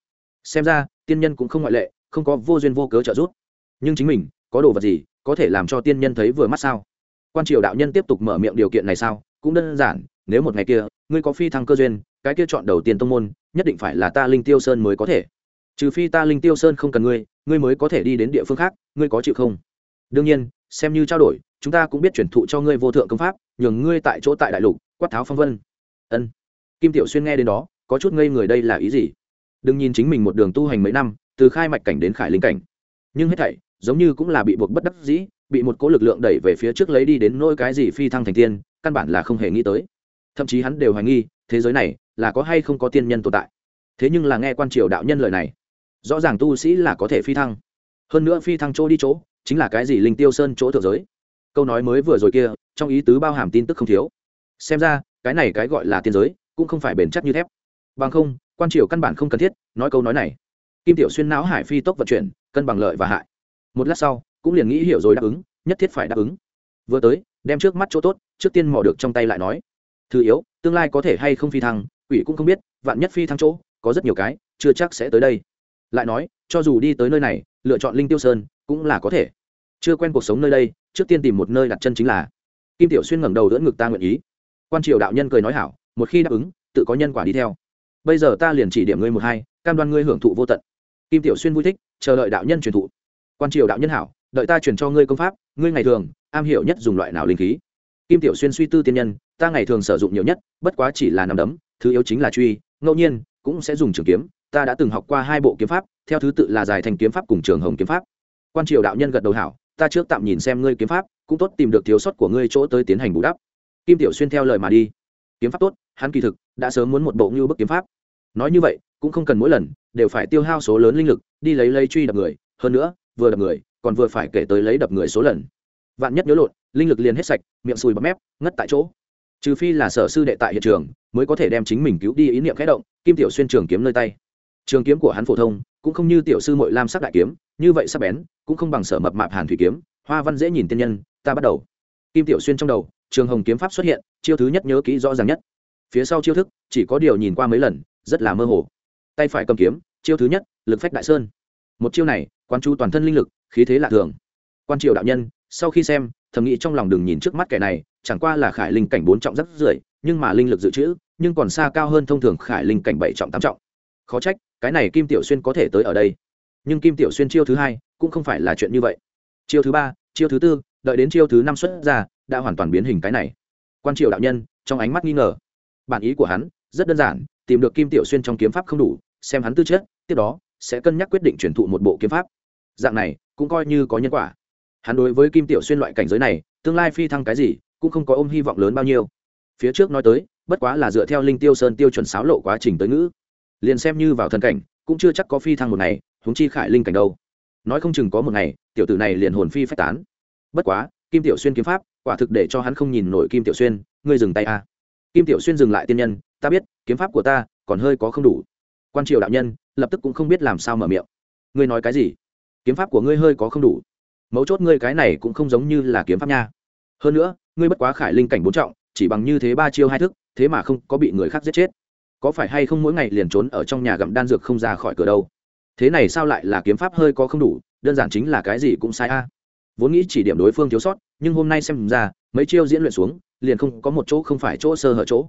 Xem ra tiên nhân cũng không ngoại lệ không có vô duyên vô cớ trợ giúp. Nhưng chính mình có đồ vật gì có thể làm cho tiên nhân thấy vừa mắt sao? Quan triều đạo nhân tiếp tục mở miệng điều kiện này sao? Cũng đơn giản nếu một ngày kia ngươi có phi thăng cơ duyên cái kia chọn đầu tiên tông môn nhất định phải là ta linh tiêu sơn mới có thể. Trừ phi ta linh tiêu sơn không cần ngươi ngươi mới có thể đi đến địa phương khác ngươi có chịu không? Đương nhiên xem như trao đổi chúng ta cũng biết chuyển thụ cho ngươi vô thượng công pháp nhường ngươi tại chỗ tại đại lục quát tháo phong vân ân. Kim tiểu xuyên nghe đến đó, có chút ngây người đây là ý gì? Đừng nhìn chính mình một đường tu hành mấy năm, từ khai mạch cảnh đến khải linh cảnh. Nhưng hết thảy, giống như cũng là bị buộc bất đắc dĩ, bị một cỗ lực lượng đẩy về phía trước lấy đi đến nỗi cái gì phi thăng thành tiên, căn bản là không hề nghĩ tới. Thậm chí hắn đều hoài nghi, thế giới này là có hay không có tiên nhân tồn tại. Thế nhưng là nghe quan triều đạo nhân lời này, rõ ràng tu sĩ là có thể phi thăng. Hơn nữa phi thăng chỗ đi chỗ, chính là cái gì linh tiêu sơn chỗ thượng giới. Câu nói mới vừa rồi kia, trong ý tứ bao hàm tin tức không thiếu. Xem ra cái này cái gọi là tiên giới, cũng không phải bền chắc như thép. Bằng không, quan triều căn bản không cần thiết nói câu nói này. Kim tiểu xuyên não hải phi tốc vận chuyển, cân bằng lợi và hại. Một lát sau, cũng liền nghĩ hiểu rồi đáp ứng, nhất thiết phải đáp ứng. Vừa tới, đem trước mắt chỗ tốt, trước tiên mò được trong tay lại nói. Thứ yếu, tương lai có thể hay không phi thăng, quỷ cũng không biết, vạn nhất phi thăng chỗ, có rất nhiều cái, chưa chắc sẽ tới đây. Lại nói, cho dù đi tới nơi này, lựa chọn linh tiêu sơn, cũng là có thể. Chưa quen cuộc sống nơi đây, trước tiên tìm một nơi đặt chân chính là. Kim tiểu xuyên ngẩng đầu đỡ ngực ta nguyện ý quan triều đạo nhân cười nói hảo, một khi đáp ứng, tự có nhân quả đi theo. Bây giờ ta liền chỉ điểm ngươi một hai, cam đoan ngươi hưởng thụ vô tận. Kim tiểu xuyên vui thích, chờ đợi đạo nhân truyền thụ. Quan triều đạo nhân hảo, đợi ta truyền cho ngươi công pháp, ngươi ngày thường, am hiểu nhất dùng loại nào linh khí. Kim tiểu xuyên suy tư tiên nhân, ta ngày thường sử dụng nhiều nhất, bất quá chỉ là nằm đấm, thứ yếu chính là truy, ngẫu nhiên, cũng sẽ dùng trường kiếm. Ta đã từng học qua hai bộ kiếm pháp, theo thứ tự là dài thành kiếm pháp cùng trường hồng kiếm pháp. Quan triều đạo nhân gật đầu hảo, ta trước tạm nhìn xem ngươi kiếm pháp, cũng tốt tìm được thiếu sót của ngươi chỗ tới tiến hành bù đắp kim tiểu xuyên theo lời mà đi. Kiếm pháp tốt, hắn kỳ thực đã sớm muốn một bộ như bức kiếm pháp. Nói như vậy, cũng không cần mỗi lần đều phải tiêu hao số lớn linh lực, đi lấy lấy truy đập người, hơn nữa, vừa đập người, còn vừa phải kể tới lấy đập người số lần. Vạn nhất nhớ lộn, linh lực liền hết sạch, miệng sùi bắp mép, ngất tại chỗ. Trừ phi là sở sư đệ tại hiện trường, mới có thể đem chính mình cứu đi ý niệm khẽ động, kim tiểu xuyên trường kiếm nơi tay. Trường kiếm của hắn phổ thông, cũng không như tiểu sư mội lam sắc đại kiếm, như vậy sắc bén, cũng không bằng sở mập mạp hàn thủy kiếm, hoa văn dễ nhìn tiên nhân, ta bắt đầu. Kim tiểu xuyên trong đầu trường hồng kiếm pháp xuất hiện, chiêu thứ nhất nhớ kỹ rõ ràng nhất. Phía sau chiêu thức, chỉ có điều nhìn qua mấy lần, rất là mơ hồ. Tay phải cầm kiếm, chiêu thứ nhất, lực phách đại sơn. Một chiêu này quan chú toàn thân linh lực, khí thế lạ thường. Quan triều đạo nhân, sau khi xem, thầm nghĩ trong lòng đừng nhìn trước mắt kẻ này, chẳng qua là khải linh cảnh bốn trọng rất rưỡi, nhưng mà linh lực dự trữ, nhưng còn xa cao hơn thông thường khải linh cảnh bảy trọng, tám trọng. Khó trách, cái này kim tiểu xuyên có thể tới ở đây. Nhưng kim tiểu xuyên chiêu thứ hai, cũng không phải là chuyện như vậy. Chiêu thứ ba, chiêu thứ tư, đợi đến chiêu thứ năm xuất ra đã hoàn toàn biến hình cái này. Quan triều đạo nhân, trong ánh mắt nghi ngờ. Bản ý của hắn, rất đơn giản, tìm được kim tiểu xuyên trong kiếm pháp không đủ, xem hắn tư chất, tiếp đó, sẽ cân nhắc quyết định chuyển thụ một bộ kiếm pháp. Dạng này, cũng coi như có nhân quả. Hắn đối với kim tiểu xuyên loại cảnh giới này, tương lai phi thăng cái gì, cũng không có ôm hy vọng lớn bao nhiêu. Phía trước nói tới, bất quá là dựa theo linh tiêu sơn tiêu chuẩn sáo lộ quá trình tới ngữ. Liền xem như vào thần cảnh, cũng chưa chắc có phi thăng một ngày, huống chi khải linh cảnh đâu. Nói không chừng có một ngày, tiểu tử này liền hồn phi phách tán. Bất quá, kim tiểu xuyên kiếm pháp quả thực để cho hắn không nhìn nổi kim tiểu xuyên, ngươi dừng tay a. Kim tiểu xuyên dừng lại tiên nhân, ta biết, kiếm pháp của ta còn hơi có không đủ. Quan triều đạo nhân, lập tức cũng không biết làm sao mở miệng. Ngươi nói cái gì? Kiếm pháp của ngươi hơi có không đủ. Mấu chốt ngươi cái này cũng không giống như là kiếm pháp nha. Hơn nữa, ngươi bất quá khải linh cảnh bốn trọng, chỉ bằng như thế ba chiêu hai thức, thế mà không có bị người khác giết chết. Có phải hay không mỗi ngày liền trốn ở trong nhà gặm đan dược không ra khỏi cửa đâu? Thế này sao lại là kiếm pháp hơi có không đủ, đơn giản chính là cái gì cũng sai a. Vốn nghĩ chỉ điểm đối phương thiếu sót nhưng hôm nay xem ra, mấy chiêu diễn luyện xuống, liền không có một chỗ không phải chỗ sơ hở chỗ.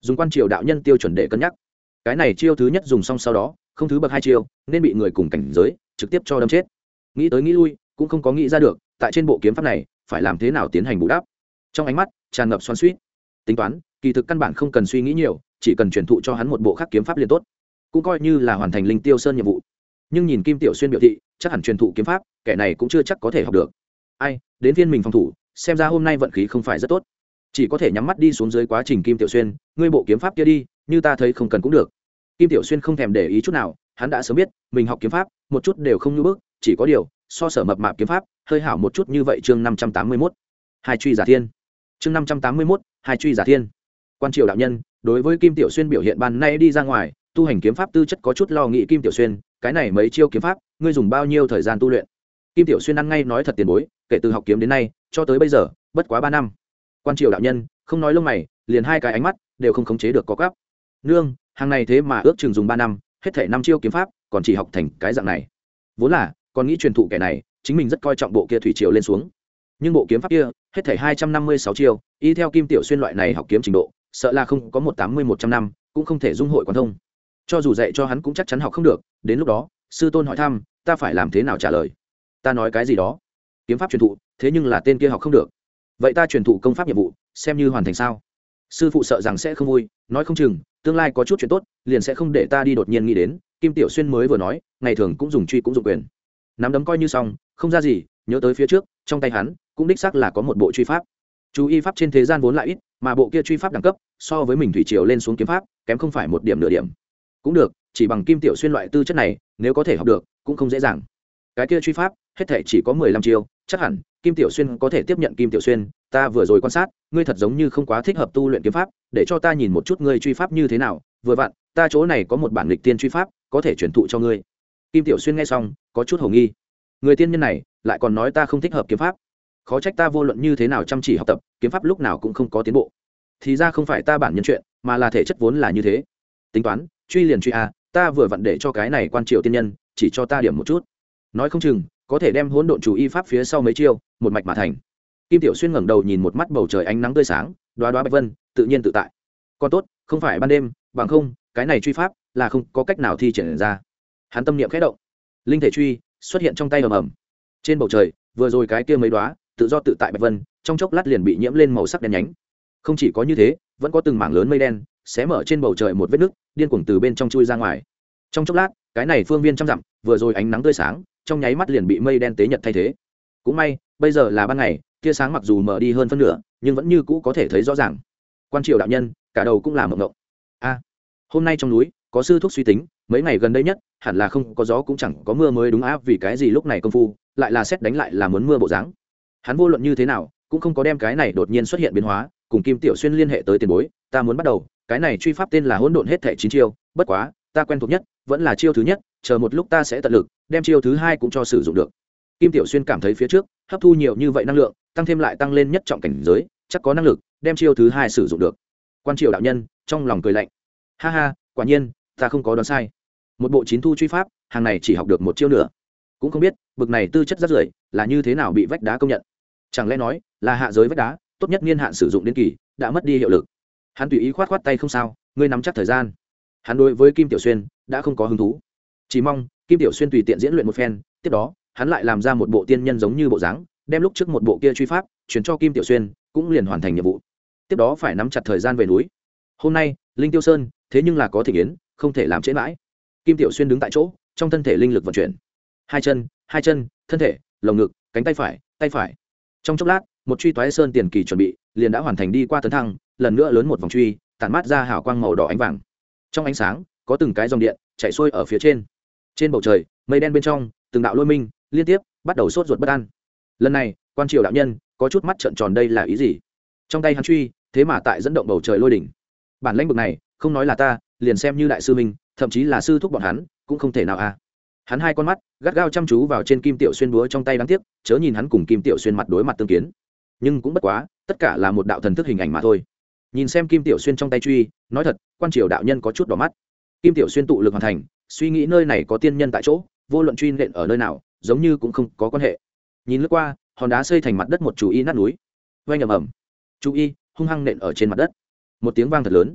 Dùng quan triều đạo nhân tiêu chuẩn để cân nhắc. Cái này chiêu thứ nhất dùng xong sau đó, không thứ bậc hai chiêu, nên bị người cùng cảnh giới, trực tiếp cho đâm chết. Nghĩ tới nghĩ lui, cũng không có nghĩ ra được, tại trên bộ kiếm pháp này, phải làm thế nào tiến hành bù đắp. Trong ánh mắt, tràn ngập xoan suýt tính toán, kỳ thực căn bản không cần suy nghĩ nhiều, chỉ cần truyền thụ cho hắn một bộ khác kiếm pháp liền tốt. Cũng coi như là hoàn thành linh tiêu sơn nhiệm vụ. Nhưng nhìn kim tiểu xuyên biểu thị, chắc hẳn truyền thụ kiếm pháp, kẻ này cũng chưa chắc có thể học được ai, đến phiên mình phòng thủ, xem ra hôm nay vận khí không phải rất tốt. Chỉ có thể nhắm mắt đi xuống dưới quá trình kim tiểu xuyên, ngươi bộ kiếm pháp kia đi, như ta thấy không cần cũng được. Kim tiểu xuyên không thèm để ý chút nào, hắn đã sớm biết, mình học kiếm pháp, một chút đều không như bước chỉ có điều, so sở mập mạp kiếm pháp, hơi hảo một chút như vậy chương năm trăm tám mươi mốt. Hai truy giả thiên. Chương năm trăm tám mươi mốt, hai truy giả thiên. Quan triều đạo nhân, đối với kim tiểu xuyên biểu hiện ban nay đi ra ngoài, tu hành kiếm pháp tư chất có chút lo nghĩ kim tiểu xuyên, cái này mấy chiêu kiếm pháp, ngươi dùng bao nhiêu thời gian tu luyện? Kim tiểu xuyên ăn ngay nói thật tiền bối kể từ học kiếm đến nay, cho tới bây giờ, bất quá ba năm. Quan triều đạo nhân, không nói lông mày, liền hai cái ánh mắt đều không khống chế được có cắp nương, hàng này thế mà ước chừng dùng ba năm, hết thể năm chiêu kiếm pháp, còn chỉ học thành cái dạng này. Vốn là, còn nghĩ truyền thụ kẻ này, chính mình rất coi trọng bộ kia thủy triều lên xuống. Nhưng bộ kiếm pháp kia, hết thể hai trăm năm mươi sáu chiêu, y theo kim tiểu xuyên loại này học kiếm trình độ, sợ là không có một tám mươi một trăm năm, cũng không thể dung hội quan thông. Cho dù dạy cho hắn cũng chắc chắn học không được, đến lúc đó, sư tôn hỏi thăm, ta phải làm thế nào trả lời? Ta nói cái gì đó? Kiếm pháp truyền thụ, thế nhưng là tên kia học không được. Vậy ta truyền thụ công pháp nhiệm vụ, xem như hoàn thành sao? Sư phụ sợ rằng sẽ không vui, nói không chừng, tương lai có chút chuyện tốt, liền sẽ không để ta đi đột nhiên nghĩ đến, kim tiểu xuyên mới vừa nói, ngày thường cũng dùng truy cũng dùng quyền. Nắm đấm coi như xong, không ra gì, nhớ tới phía trước, trong tay hắn, cũng đích xác là có một bộ truy pháp. Chú y pháp trên thế gian vốn lại ít, mà bộ kia truy pháp đẳng cấp, so với mình thủy triều lên xuống kiếm pháp, kém không phải một điểm nửa điểm. Cũng được, chỉ bằng kim tiểu xuyên loại tư chất này, nếu có thể học được, cũng không dễ dàng cái kia truy pháp, hết thể chỉ có mười lăm chiêu, chắc hẳn, kim tiểu xuyên có thể tiếp nhận kim tiểu xuyên, ta vừa rồi quan sát, ngươi thật giống như không quá thích hợp tu luyện kiếm pháp, để cho ta nhìn một chút ngươi truy pháp như thế nào, vừa vặn, ta chỗ này có một bản lịch tiên truy pháp, có thể truyền thụ cho ngươi. Kim tiểu xuyên nghe xong, có chút h ầ nghi. Người tiên nhân này, lại còn nói ta không thích hợp kiếm pháp. Khó trách ta vô luận như thế nào chăm chỉ học tập, kiếm pháp lúc nào cũng không có tiến bộ. Thì ra không phải ta bản nhân chuyện, mà là thể chất vốn là như thế. Tính toán, truy liền truy a ta vừa vặn để cho cái này quan triều tiên nhân, chỉ cho ta điểm một chút nói không chừng, có thể đem hỗn độn chủ y pháp phía sau mấy chiêu, một mạch mà thành. Kim tiểu xuyên ngẩng đầu nhìn một mắt bầu trời ánh nắng tươi sáng, đoá đoá bạch vân, tự nhiên tự tại. Còn tốt, không phải ban đêm, bằng không, cái này truy pháp là không có cách nào thi triển ra. Hắn tâm niệm khẽ động. Linh thể truy xuất hiện trong tay ầm ầm. Trên bầu trời, vừa rồi cái kia mấy đoá, tự do tự tại bạch vân, trong chốc lát liền bị nhiễm lên màu sắc đen nhánh. Không chỉ có như thế, vẫn có từng mảng lớn mây đen, xé mở trên bầu trời một vết nứt, điên cuồng từ bên trong chui ra ngoài. Trong chốc lát, cái này phương viên trăm dặm, vừa rồi ánh nắng tươi sáng trong nháy mắt liền bị mây đen tế nhật thay thế. Cũng may, bây giờ là ban ngày, tia sáng mặc dù mở đi hơn phân nửa, nhưng vẫn như cũ có thể thấy rõ ràng. Quan triều đạo nhân, cả đầu cũng là mộng ngộng a, hôm nay trong núi, có sư thúc suy tính, mấy ngày gần đây nhất, hẳn là không có gió cũng chẳng có mưa mới đúng áp vì cái gì lúc này công phu, lại là xét đánh lại là muốn mưa bộ dáng. Hắn vô luận như thế nào, cũng không có đem cái này đột nhiên xuất hiện biến hóa, cùng kim tiểu xuyên liên hệ tới tiền bối, ta muốn bắt đầu, cái này truy pháp tên là hỗn độn hết thẻ chín chiêu, bất quá ta quen thuộc nhất, vẫn là chiêu thứ nhất, chờ một lúc ta sẽ tận lực, đem chiêu thứ hai cũng cho sử dụng được. Kim tiểu xuyên cảm thấy phía trước, hấp thu nhiều như vậy năng lượng, tăng thêm lại tăng lên nhất trọng cảnh giới, chắc có năng lực, đem chiêu thứ hai sử dụng được. Quan triều đạo nhân, trong lòng cười lạnh. Ha ha, quả nhiên, ta không có đoán sai. Một bộ chín thu truy pháp, hàng này chỉ học được một chiêu nữa. Cũng không biết, bực này tư chất rất rưởi, là như thế nào bị vách đá công nhận? Chẳng lẽ nói, là hạ giới vách đá, tốt nhất niên hạn sử dụng đến kỳ, đã mất đi hiệu lực. Hắn tùy ý khoát khoát tay không sao, ngươi nắm chắc thời gian hắn đối với kim tiểu xuyên đã không có hứng thú. Chỉ mong kim tiểu xuyên tùy tiện diễn luyện một phen, tiếp đó, hắn lại làm ra một bộ tiên nhân giống như bộ dáng, đem lúc trước một bộ kia truy pháp chuyển cho kim tiểu xuyên, cũng liền hoàn thành nhiệm vụ. Tiếp đó phải nắm chặt thời gian về núi. Hôm nay, linh tiêu sơn, thế nhưng là có thể yến không thể làm trễ mãi. Kim tiểu xuyên đứng tại chỗ, trong thân thể linh lực vận chuyển. Hai chân hai chân, thân thể, lồng ngực, cánh tay phải tay phải. Trong chốc lát, một truy toái sơn tiền kỳ chuẩn bị, liền đã hoàn thành đi qua tấn thăng, lần nữa lớn một vòng truy, tản mát ra hào quang màu đỏ ánh vàng trong ánh sáng, có từng cái dòng điện chạy xuôi ở phía trên. Trên bầu trời, mây đen bên trong, từng đạo lôi minh liên tiếp bắt đầu sốt ruột bất an. Lần này, quan triều đạo nhân có chút mắt trợn tròn đây là ý gì? Trong tay hắn truy, thế mà tại dẫn động bầu trời lôi đỉnh. Bản lãnh vực này, không nói là ta, liền xem như đại sư minh, thậm chí là sư thúc bọn hắn, cũng không thể nào a à. hắn hai con mắt, gắt gao chăm chú vào trên kim tiểu xuyên búa trong tay đáng tiếc, chớ nhìn hắn cùng kim tiểu xuyên mặt đối mặt tương kiến. Nhưng cũng bất quá, tất cả là một đạo thần thức hình ảnh mà thôi nhìn xem kim tiểu xuyên trong tay truy, nói thật, quan triều đạo nhân có chút đỏ mắt. Kim tiểu xuyên tụ lực hoàn thành, suy nghĩ nơi này có tiên nhân tại chỗ, vô luận truy nện ở nơi nào, giống như cũng không có quan hệ. Nhìn lướt qua, hòn đá xây thành mặt đất một chú y nát núi. Vay ầm ẩm chú y hung hăng nện ở trên mặt đất. Một tiếng vang thật lớn.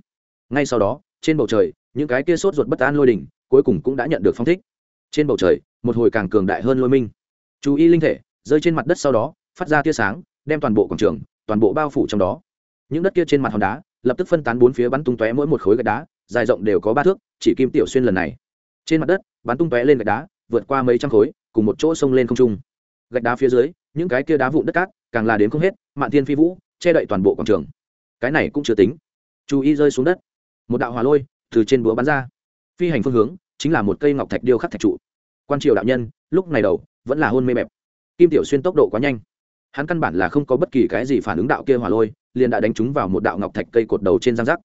Ngay sau đó, trên bầu trời, những cái kia sốt ruột bất an lôi đỉnh, cuối cùng cũng đã nhận được phong thích. Trên bầu trời, một hồi càng cường đại hơn lôi minh. Chú y linh thể, rơi trên mặt đất sau đó, phát ra tia sáng, đem toàn bộ quảng trường, toàn bộ bao phủ trong đó những đất kia trên mặt hòn đá, lập tức phân tán bốn phía bắn tung tóe mỗi một khối gạch đá, dài rộng đều có ba thước, chỉ kim tiểu xuyên lần này. Trên mặt đất, bắn tung tóe lên gạch đá, vượt qua mấy trăm khối, cùng một chỗ sông lên không trung. Gạch đá phía dưới, những cái kia đá vụn đất cát, càng là đến không hết, mạn thiên phi vũ, che đậy toàn bộ quảng trường. Cái này cũng chưa tính. Chú ý rơi xuống đất. Một đạo hỏa lôi từ trên búa bắn ra. Phi hành phương hướng chính là một cây ngọc thạch điêu khắc thạch trụ. Quan triều đạo nhân, lúc này đầu, vẫn là hôn mê bẹp. Kim tiểu xuyên tốc độ quá nhanh hắn căn bản là không có bất kỳ cái gì phản ứng đạo kia hỏa lôi, liền đã đánh trúng vào một đạo ngọc thạch cây cột đầu trên giang rắc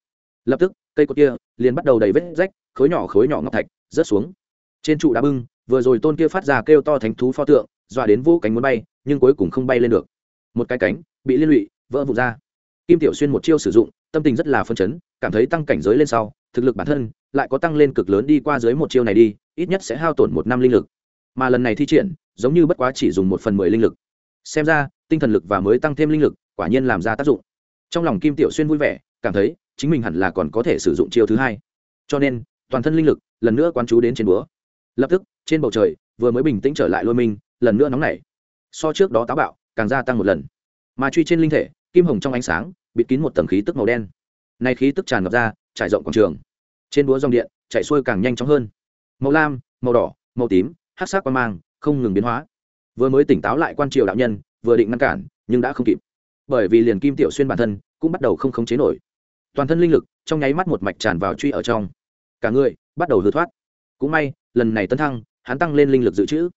lập tức, cây cột kia liền bắt đầu đầy vết rách, khối nhỏ khối nhỏ ngọc thạch rớt xuống. Trên trụ đá bưng, vừa rồi tôn kia phát ra kêu to thánh thú pho tượng, dọa đến vô cánh muốn bay, nhưng cuối cùng không bay lên được. Một cái cánh bị liên lụy, vỡ vụn ra. Kim tiểu xuyên một chiêu sử dụng, tâm tình rất là phân chấn, cảm thấy tăng cảnh giới lên sau, thực lực bản thân lại có tăng lên cực lớn đi qua dưới một chiêu này đi, ít nhất sẽ hao tổn một năm linh lực. Mà lần này thi triển, giống như bất quá chỉ dùng một phần mười linh lực. Xem ra tinh thần lực và mới tăng thêm linh lực, quả nhiên làm ra tác dụng. Trong lòng kim tiểu xuyên vui vẻ, cảm thấy chính mình hẳn là còn có thể sử dụng chiêu thứ hai. Cho nên, toàn thân linh lực lần nữa quán chú đến trên búa. Lập tức, trên bầu trời, vừa mới bình tĩnh trở lại lôi minh lần nữa nóng nảy. So trước đó táo bạo, càng gia tăng một lần. Mà truy trên linh thể, kim hồng trong ánh sáng, bịt kín một tầng khí tức màu đen. Nay khí tức tràn ngập ra, trải rộng quảng trường. Trên búa dòng điện, chạy xuôi càng nhanh chóng hơn. Màu lam, màu đỏ, màu tím hát sắc quan mang, không ngừng biến hóa. Vừa mới tỉnh táo lại quan triều đạo nhân vừa định ngăn cản, nhưng đã không kịp. Bởi vì liền kim tiểu xuyên bản thân cũng bắt đầu không khống chế nổi. Toàn thân linh lực trong nháy mắt một mạch tràn vào truy ở trong. Cả người bắt đầu hư thoát. Cũng may, lần này tấn thăng, hắn tăng lên linh lực dự trữ.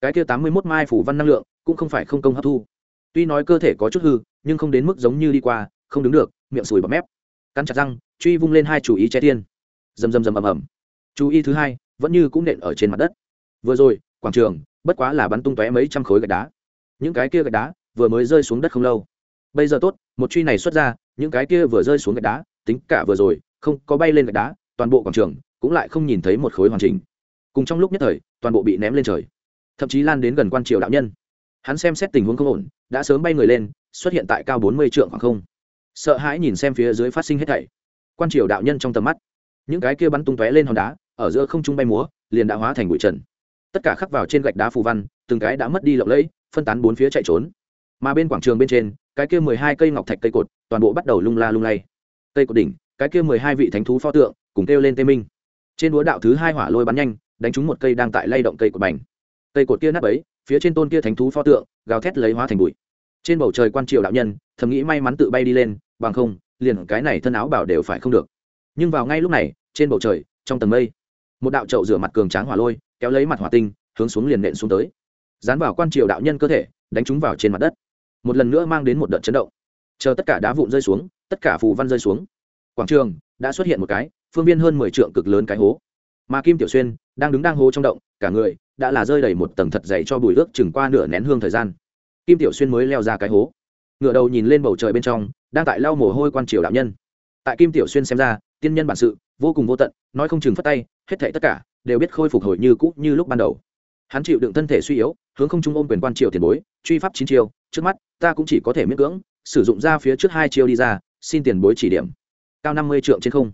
Cái kia tám mươi mốt mai phủ văn năng lượng cũng không phải không công hấp thu. Tuy nói cơ thể có chút hư, nhưng không đến mức giống như đi qua, không đứng được, miệng sùi bọt mép. Cắn chặt răng, truy vung lên hai chủ ý che tiên rầm rầm rầm ầm ầm. Chú ý thứ hai, vẫn như cũng nện ở trên mặt đất. Vừa rồi, quảng trường, bất quá là bắn tung tóe mấy trăm khối gạch đá những cái kia gạch đá vừa mới rơi xuống đất không lâu. Bây giờ tốt, một truy này xuất ra, những cái kia vừa rơi xuống gạch đá, tính cả vừa rồi, không có bay lên gạch đá, toàn bộ quảng trường cũng lại không nhìn thấy một khối hoàn chỉnh. Cùng trong lúc nhất thời, toàn bộ bị ném lên trời. Thậm chí lan đến gần quan triều đạo nhân. Hắn xem xét tình huống không ổn, đã sớm bay người lên, xuất hiện tại cao bốn mươi trượng khoảng không. Sợ hãi nhìn xem phía dưới phát sinh hết thảy. Quan triều đạo nhân trong tầm mắt, những cái kia bắn tung tóe lên hòn đá, ở giữa không trung bay múa, liền đã hóa thành bụi trần. Tất cả khắc vào trên gạch đá phù văn, từng cái đã mất đi lộng lẫy phân tán bốn phía chạy trốn. Mà bên quảng trường bên trên, cái kia mười hai cây ngọc thạch cây cột toàn bộ bắt đầu lung la lung lay. Cây cột đỉnh, cái kia mười hai vị thánh thú pho tượng cùng kêu lên tê minh. Trên búa đạo thứ hai hỏa lôi bắn nhanh, đánh trúng một cây đang tại lay động cây cột bành. Cây cột kia nắp ấy phía trên tôn kia thánh thú pho tượng gào thét lấy hóa thành bụi. Trên bầu trời quan triều đạo nhân, thầm nghĩ may mắn tự bay đi lên, bằng không, liền cái này thân áo bảo đều phải không được. Nhưng vào ngay lúc này, trên bầu trời, trong tầng mây, một đạo trậu rửa mặt cường tráng hỏa lôi, kéo lấy mặt hỏa tinh, hướng xuống liền nện xuống tới dán vào quan triều đạo nhân cơ thể, đánh chúng vào trên mặt đất. Một lần nữa mang đến một đợt chấn động. Chờ tất cả đá vụn rơi xuống, tất cả phù văn rơi xuống. Quảng trường đã xuất hiện một cái, phương viên hơn mười trượng cực lớn cái hố. Mà kim tiểu xuyên đang đứng đang hố trong động, cả người đã là rơi đầy một tầng thật dày cho bùi ước chừng qua nửa nén hương thời gian. Kim tiểu xuyên mới leo ra cái hố. Ngựa đầu nhìn lên bầu trời bên trong, đang tại lau mồ hôi quan triều đạo nhân. Tại kim tiểu xuyên xem ra, tiên nhân bản sự vô cùng vô tận, nói không chừng phất tay, hết thảy tất cả đều biết khôi phục hồi như cũ như lúc ban đầu hắn chịu đựng thân thể suy yếu, hướng không trung ôm quyền quan triều tiền bối, truy pháp chín chiêu, trước mắt, ta cũng chỉ có thể miễn cưỡng, sử dụng ra phía trước hai chiêu đi ra, xin tiền bối chỉ điểm. Cao năm mươi trượng trên không.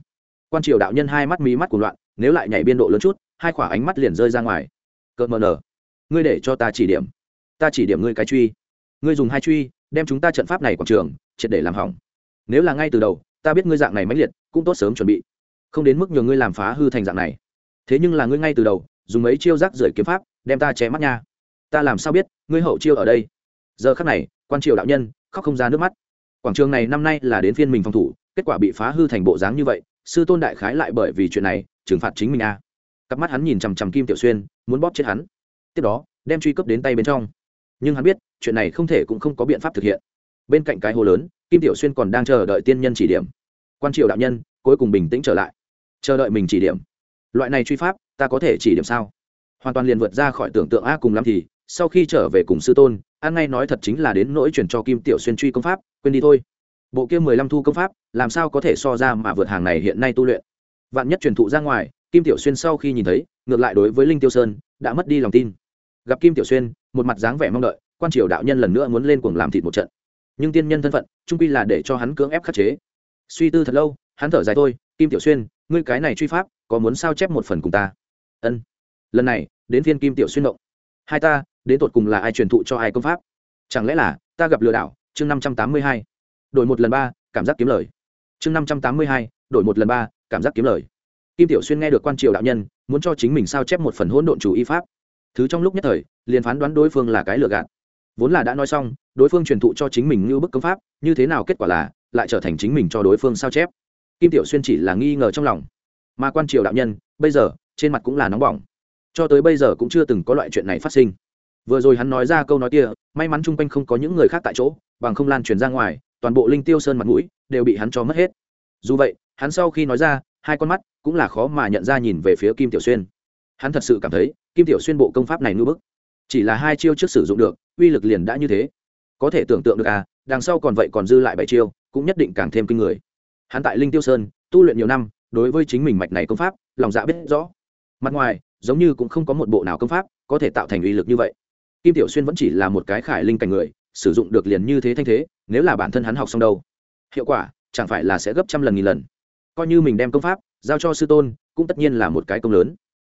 Quan triều đạo nhân hai mắt mí mắt của loạn, nếu lại nhảy biên độ lớn chút, hai khỏa ánh mắt liền rơi ra ngoài. Cợt mờ nở. Ngươi để cho ta chỉ điểm. Ta chỉ điểm ngươi cái truy. Ngươi dùng hai truy, đem chúng ta trận pháp này quảng trường, triệt để làm hỏng. Nếu là ngay từ đầu, ta biết ngươi dạng này mãnh liệt, cũng tốt sớm chuẩn bị. Không đến mức nhờ ngươi làm phá hư thành dạng này. Thế nhưng là ngươi ngay từ đầu, dùng mấy chiêu rác rưởi kiếm pháp đem ta che mắt nha. Ta làm sao biết, ngươi hậu chiêu ở đây? Giờ khắc này, quan triều đạo nhân, khóc không ra nước mắt. Quảng trường này năm nay là đến phiên mình phòng thủ, kết quả bị phá hư thành bộ dáng như vậy, sư tôn đại khái lại bởi vì chuyện này, trừng phạt chính mình a cặp mắt hắn nhìn chằm chằm kim tiểu xuyên, muốn bóp chết hắn. Tiếp đó, đem truy cấp đến tay bên trong. Nhưng hắn biết, chuyện này không thể cũng không có biện pháp thực hiện. Bên cạnh cái hồ lớn, kim tiểu xuyên còn đang chờ đợi tiên nhân chỉ điểm. Quan triều đạo nhân, cuối cùng bình tĩnh trở lại. Chờ đợi mình chỉ điểm. Loại này truy pháp, ta có thể chỉ điểm sao? Hoàn toàn liền vượt ra khỏi tưởng tượng a cùng lắm thì, sau khi trở về cùng sư tôn an ngay nói thật chính là đến nỗi chuyển cho kim tiểu xuyên truy công pháp, quên đi thôi. Bộ kia mười lăm thu công pháp, làm sao có thể so ra mà vượt hàng này hiện nay tu luyện? Vạn nhất truyền thụ ra ngoài, kim tiểu xuyên sau khi nhìn thấy, ngược lại đối với linh tiêu sơn, đã mất đi lòng tin. Gặp kim tiểu xuyên, một mặt dáng vẻ mong đợi, quan triều đạo nhân lần nữa muốn lên cuồng làm thịt một trận. Nhưng tiên nhân thân phận trung quy là để cho hắn cưỡng ép khắc chế. Suy tư thật lâu, hắn thở dài thôi, kim tiểu xuyên, ngươi cái này truy pháp, có muốn sao chép một phần cùng ta? Ân lần này, đến phiên kim tiểu xuyên động hai ta, đến tột cùng là ai truyền thụ cho ai công pháp? Chẳng lẽ là ta gặp lừa đảo? Chương năm trăm tám mươi hai. Đổi một lần ba, cảm giác kiếm lời. Chương năm trăm tám mươi hai, đổi một lần ba, cảm giác kiếm lời. Kim tiểu xuyên nghe được quan triều đạo nhân, muốn cho chính mình sao chép một phần hỗn độn chủ y pháp. Thứ trong lúc nhất thời, liền phán đoán đối phương là cái lừa gạt. Vốn là đã nói xong, đối phương truyền thụ cho chính mình như bức công pháp, như thế nào kết quả là, lại trở thành chính mình cho đối phương sao chép. Kim tiểu xuyên chỉ là nghi ngờ trong lòng. Mà quan triều đạo nhân, bây giờ, trên mặt cũng là nóng bỏng cho tới bây giờ cũng chưa từng có loại chuyện này phát sinh. Vừa rồi hắn nói ra câu nói kia, may mắn chung quanh không có những người khác tại chỗ, bằng không lan truyền ra ngoài, toàn bộ linh tiêu sơn mặt mũi đều bị hắn cho mất hết. Dù vậy, hắn sau khi nói ra, hai con mắt cũng là khó mà nhận ra nhìn về phía kim tiểu xuyên. Hắn thật sự cảm thấy, kim tiểu xuyên bộ công pháp này ngư bức. Chỉ là hai chiêu trước sử dụng được, uy lực liền đã như thế. Có thể tưởng tượng được à đằng sau còn vậy còn dư lại bảy chiêu, cũng nhất định càng thêm kinh người. Hắn tại linh tiêu sơn, tu luyện nhiều năm, đối với chính mình mạch này công pháp, lòng dạ biết rõ. Mặt ngoài giống như cũng không có một bộ nào công pháp có thể tạo thành uy lực như vậy. Kim tiểu xuyên vẫn chỉ là một cái khải linh cảnh người, sử dụng được liền như thế thanh thế, nếu là bản thân hắn học xong đâu, hiệu quả chẳng phải là sẽ gấp trăm lần nghìn lần. Coi như mình đem công pháp giao cho sư tôn, cũng tất nhiên là một cái công lớn.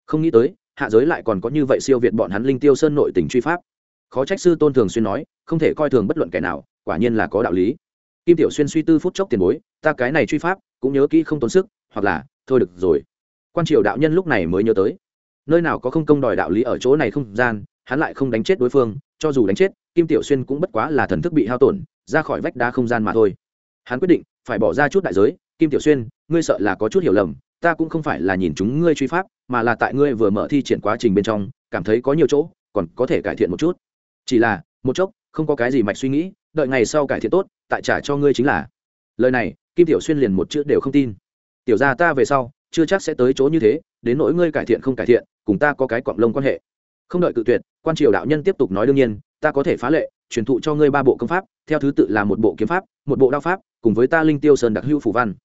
Không nghĩ tới, hạ giới lại còn có như vậy siêu việt bọn hắn linh tiêu sơn nội tình truy pháp. Khó trách sư tôn thường xuyên nói, không thể coi thường bất luận kẻ nào, quả nhiên là có đạo lý. Kim tiểu xuyên suy tư phút chốc tiền bối, ta cái này truy pháp cũng nhớ kỹ không tốn sức, hoặc là, thôi được rồi. Quan triều đạo nhân lúc này mới nhớ tới nơi nào có không công đòi đạo lý ở chỗ này không gian, hắn lại không đánh chết đối phương, cho dù đánh chết, kim tiểu xuyên cũng bất quá là thần thức bị hao tổn, ra khỏi vách đá không gian mà thôi. Hắn quyết định phải bỏ ra chút đại giới, kim tiểu xuyên, ngươi sợ là có chút hiểu lầm, ta cũng không phải là nhìn chúng ngươi truy pháp, mà là tại ngươi vừa mở thi triển quá trình bên trong, cảm thấy có nhiều chỗ, còn có thể cải thiện một chút. Chỉ là, một chốc, không có cái gì mạch suy nghĩ, đợi ngày sau cải thiện tốt, tại trả cho ngươi chính là. Lời này, kim tiểu xuyên liền một chữ đều không tin. Tiểu ra ta về sau chưa chắc sẽ tới chỗ như thế, đến nỗi ngươi cải thiện không cải thiện, cùng ta có cái cọng lông quan hệ. Không đợi cự tuyệt, quan triều đạo nhân tiếp tục nói đương nhiên, ta có thể phá lệ, truyền thụ cho ngươi ba bộ công pháp, theo thứ tự là một bộ kiếm pháp, một bộ đao pháp, cùng với ta linh tiêu sơn đặc hữu phủ văn.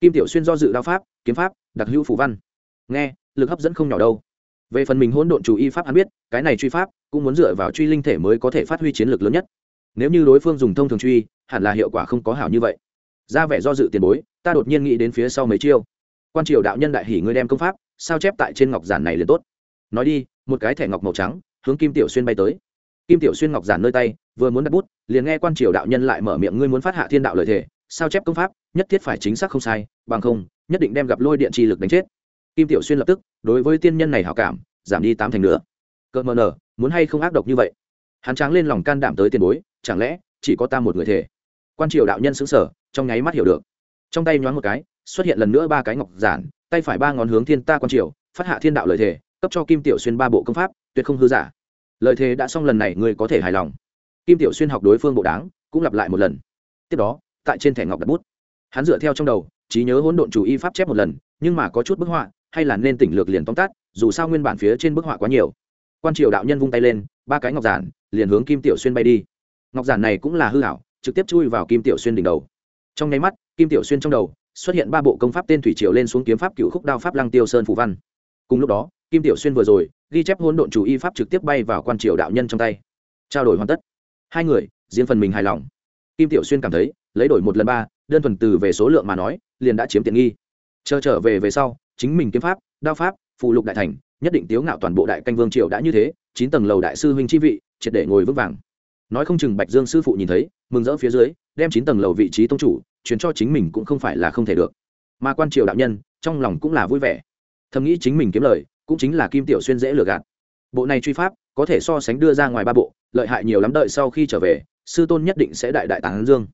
Kim tiểu xuyên do dự đao pháp, kiếm pháp, đặc hữu phủ văn. Nghe, lực hấp dẫn không nhỏ đâu. Về phần mình hỗn độn chủ y pháp hắn biết, cái này truy pháp cũng muốn dựa vào truy linh thể mới có thể phát huy chiến lược lớn nhất. Nếu như đối phương dùng thông thường truy, hẳn là hiệu quả không có hảo như vậy. Ra vẻ do dự tiền bối, ta đột nhiên nghĩ đến phía sau mấy chiêu quan triều đạo nhân đại hỉ ngươi đem công pháp, sao chép tại trên ngọc giản này liền tốt. Nói đi, một cái thẻ ngọc màu trắng, hướng kim tiểu xuyên bay tới. Kim tiểu xuyên ngọc giản nơi tay, vừa muốn đặt bút, liền nghe quan triều đạo nhân lại mở miệng ngươi muốn phát hạ thiên đạo lời thề, sao chép công pháp, nhất thiết phải chính xác không sai, bằng không, nhất định đem gặp lôi điện trì lực đánh chết. Kim tiểu xuyên lập tức, đối với tiên nhân này hảo cảm, giảm đi tám thành nữa. Cợt mờ nở, muốn hay không ác độc như vậy? Hắn tráng lên lòng can đảm tới tiền bối, chẳng lẽ chỉ có ta một người thể quan triều đạo nhân xứng sở trong nháy mắt hiểu được. Trong tay nhoáng một cái xuất hiện lần nữa ba cái ngọc giản, tay phải ba ngón hướng thiên ta quan triều, phát hạ thiên đạo lời thề, cấp cho kim tiểu xuyên ba bộ công pháp, tuyệt không hư giả. Lời thề đã xong lần này ngươi có thể hài lòng. Kim tiểu xuyên học đối phương bộ đáng, cũng lặp lại một lần. Tiếp đó, tại trên thẻ ngọc đặt bút. Hắn dựa theo trong đầu, trí nhớ hỗn độn chủ y pháp chép một lần, nhưng mà có chút bức họa, hay là nên tỉnh lược liền tóm tắt, dù sao nguyên bản phía trên bức họa quá nhiều. Quan triều đạo nhân vung tay lên, ba cái ngọc giản, liền hướng kim tiểu xuyên bay đi. Ngọc giản này cũng là hư hảo trực tiếp chui vào kim tiểu xuyên đỉnh đầu. Trong nháy mắt, kim tiểu xuyên trong đầu xuất hiện ba bộ công pháp tên thủy triều lên xuống kiếm pháp cựu khúc đao pháp lăng tiêu sơn phủ văn. Cùng lúc đó, kim tiểu xuyên vừa rồi, ghi chép hỗn độn chủ y pháp trực tiếp bay vào quan triều đạo nhân trong tay. Trao đổi hoàn tất. Hai người, riêng phần mình hài lòng. Kim tiểu xuyên cảm thấy, lấy đổi một lần ba, đơn thuần từ về số lượng mà nói, liền đã chiếm tiện nghi. Chờ trở về về sau, chính mình kiếm pháp, đao pháp phụ lục đại thành, nhất định tiếu ngạo toàn bộ đại canh vương triều đã như thế, chín tầng lầu đại sư huynh chi vị, triệt để ngồi vững vàng. Nói không chừng bạch dương sư phụ nhìn thấy, mừng rỡ phía dưới, đem chín tầng lầu vị trí tông chủ chuyển cho chính mình cũng không phải là không thể được. Mà quan triều đạo nhân, trong lòng cũng là vui vẻ. Thầm nghĩ chính mình kiếm lời, cũng chính là kim tiểu xuyên dễ lừa gạt. Bộ này truy pháp, có thể so sánh đưa ra ngoài ba bộ, lợi hại nhiều lắm đợi sau khi trở về, sư tôn nhất định sẽ đại đại tán dương.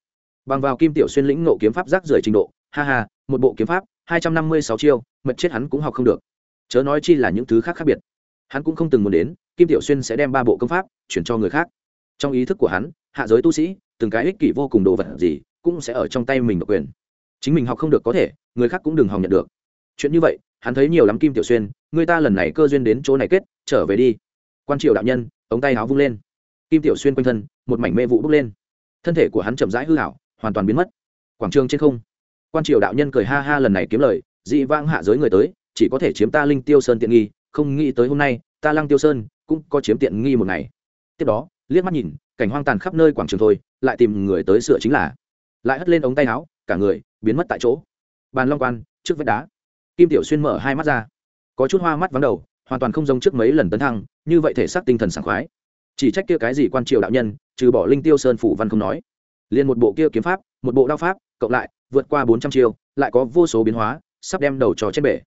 Bằng vào kim tiểu xuyên lĩnh nộ kiếm pháp rác rưởi trình độ, ha ha, một bộ kiếm pháp, hai trăm năm mươi sáu chiêu, mật chết hắn cũng học không được. Chớ nói chi là những thứ khác khác biệt. Hắn cũng không từng muốn đến, kim tiểu xuyên sẽ đem ba bộ công pháp chuyển cho người khác. Trong ý thức của hắn, hạ giới tu sĩ, từng cái ích kỷ vô cùng đồ vật gì cũng sẽ ở trong tay mình độc quyền. Chính mình học không được có thể, người khác cũng đừng hòng nhận được. Chuyện như vậy, hắn thấy nhiều lắm kim tiểu xuyên, người ta lần này cơ duyên đến chỗ này kết, trở về đi. Quan triều đạo nhân, ống tay áo vung lên. Kim tiểu xuyên quanh thân, một mảnh mê vụ bốc lên. Thân thể của hắn chậm rãi hư hảo, hoàn toàn biến mất. Quảng trường trên không. Quan triều đạo nhân cười ha ha lần này kiếm lời, dị vãng hạ giới người tới, chỉ có thể chiếm ta linh tiêu sơn tiện nghi, không nghĩ tới hôm nay, ta lăng tiêu sơn cũng có chiếm tiện nghi một ngày. Tiếp đó, liếc mắt nhìn, cảnh hoang tàn khắp nơi quảng trường thôi, lại tìm người tới sửa chính là lại hất lên ống tay áo, cả người biến mất tại chỗ. Bàn long quan, trước vách đá. Kim tiểu xuyên mở hai mắt ra. Có chút hoa mắt vắng đầu, hoàn toàn không giống trước mấy lần tấn thăng, như vậy thể xác tinh thần sảng khoái. Chỉ trách kia cái gì quan triều đạo nhân, trừ bỏ linh tiêu sơn phủ văn không nói. Liền một bộ kia kiếm pháp, một bộ đao pháp, cộng lại, vượt qua bốn trăm chiêu, lại có vô số biến hóa, sắp đem đầu trò trên bể.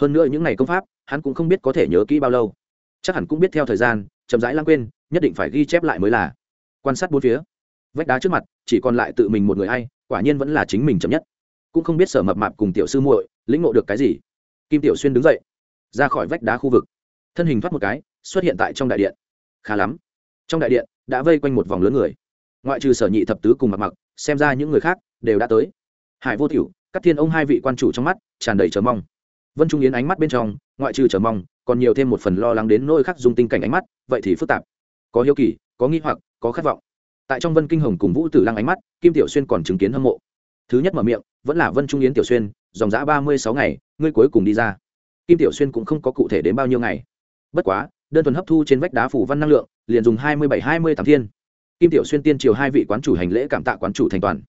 Hơn nữa những ngày công pháp, hắn cũng không biết có thể nhớ kỹ bao lâu. Chắc hẳn cũng biết theo thời gian, chậm rãi lãng quên, nhất định phải ghi chép lại mới là. Quan sát bốn phía vách đá trước mặt, chỉ còn lại tự mình một người hay quả nhiên vẫn là chính mình chậm nhất. Cũng không biết sở mập mạp cùng tiểu sư muội lĩnh ngộ được cái gì. Kim tiểu xuyên đứng dậy, ra khỏi vách đá khu vực. Thân hình thoát một cái, xuất hiện tại trong đại điện. Khá lắm. Trong đại điện, đã vây quanh một vòng lớn người. Ngoại trừ sở nhị thập tứ cùng mặc mặc, xem ra những người khác đều đã tới. Hải vô tiểu các thiên ông hai vị quan chủ trong mắt, tràn đầy chờ mong. Vân trung yến ánh mắt bên trong, ngoại trừ chờ mong, còn nhiều thêm một phần lo lắng đến nỗi khắc dung tinh cảnh ánh mắt, vậy thì phức tạp. Có hiếu kỳ, có nghi hoặc, có khát vọng tại trong vân kinh hồng cùng vũ tử lăng ánh mắt, kim tiểu xuyên còn chứng kiến hâm mộ. Thứ nhất mở miệng, vẫn là vân trung yến tiểu xuyên, dòng giã ba mươi sáu ngày, ngươi cuối cùng đi ra. Kim tiểu xuyên cũng không có cụ thể đến bao nhiêu ngày. Bất quá, đơn thuần hấp thu trên vách đá phủ văn năng lượng, liền dùng hai mươi bảy, hai mươi tám thiên. Kim tiểu xuyên tiên triều hai vị quán chủ hành lễ cảm tạ quán chủ thành toàn.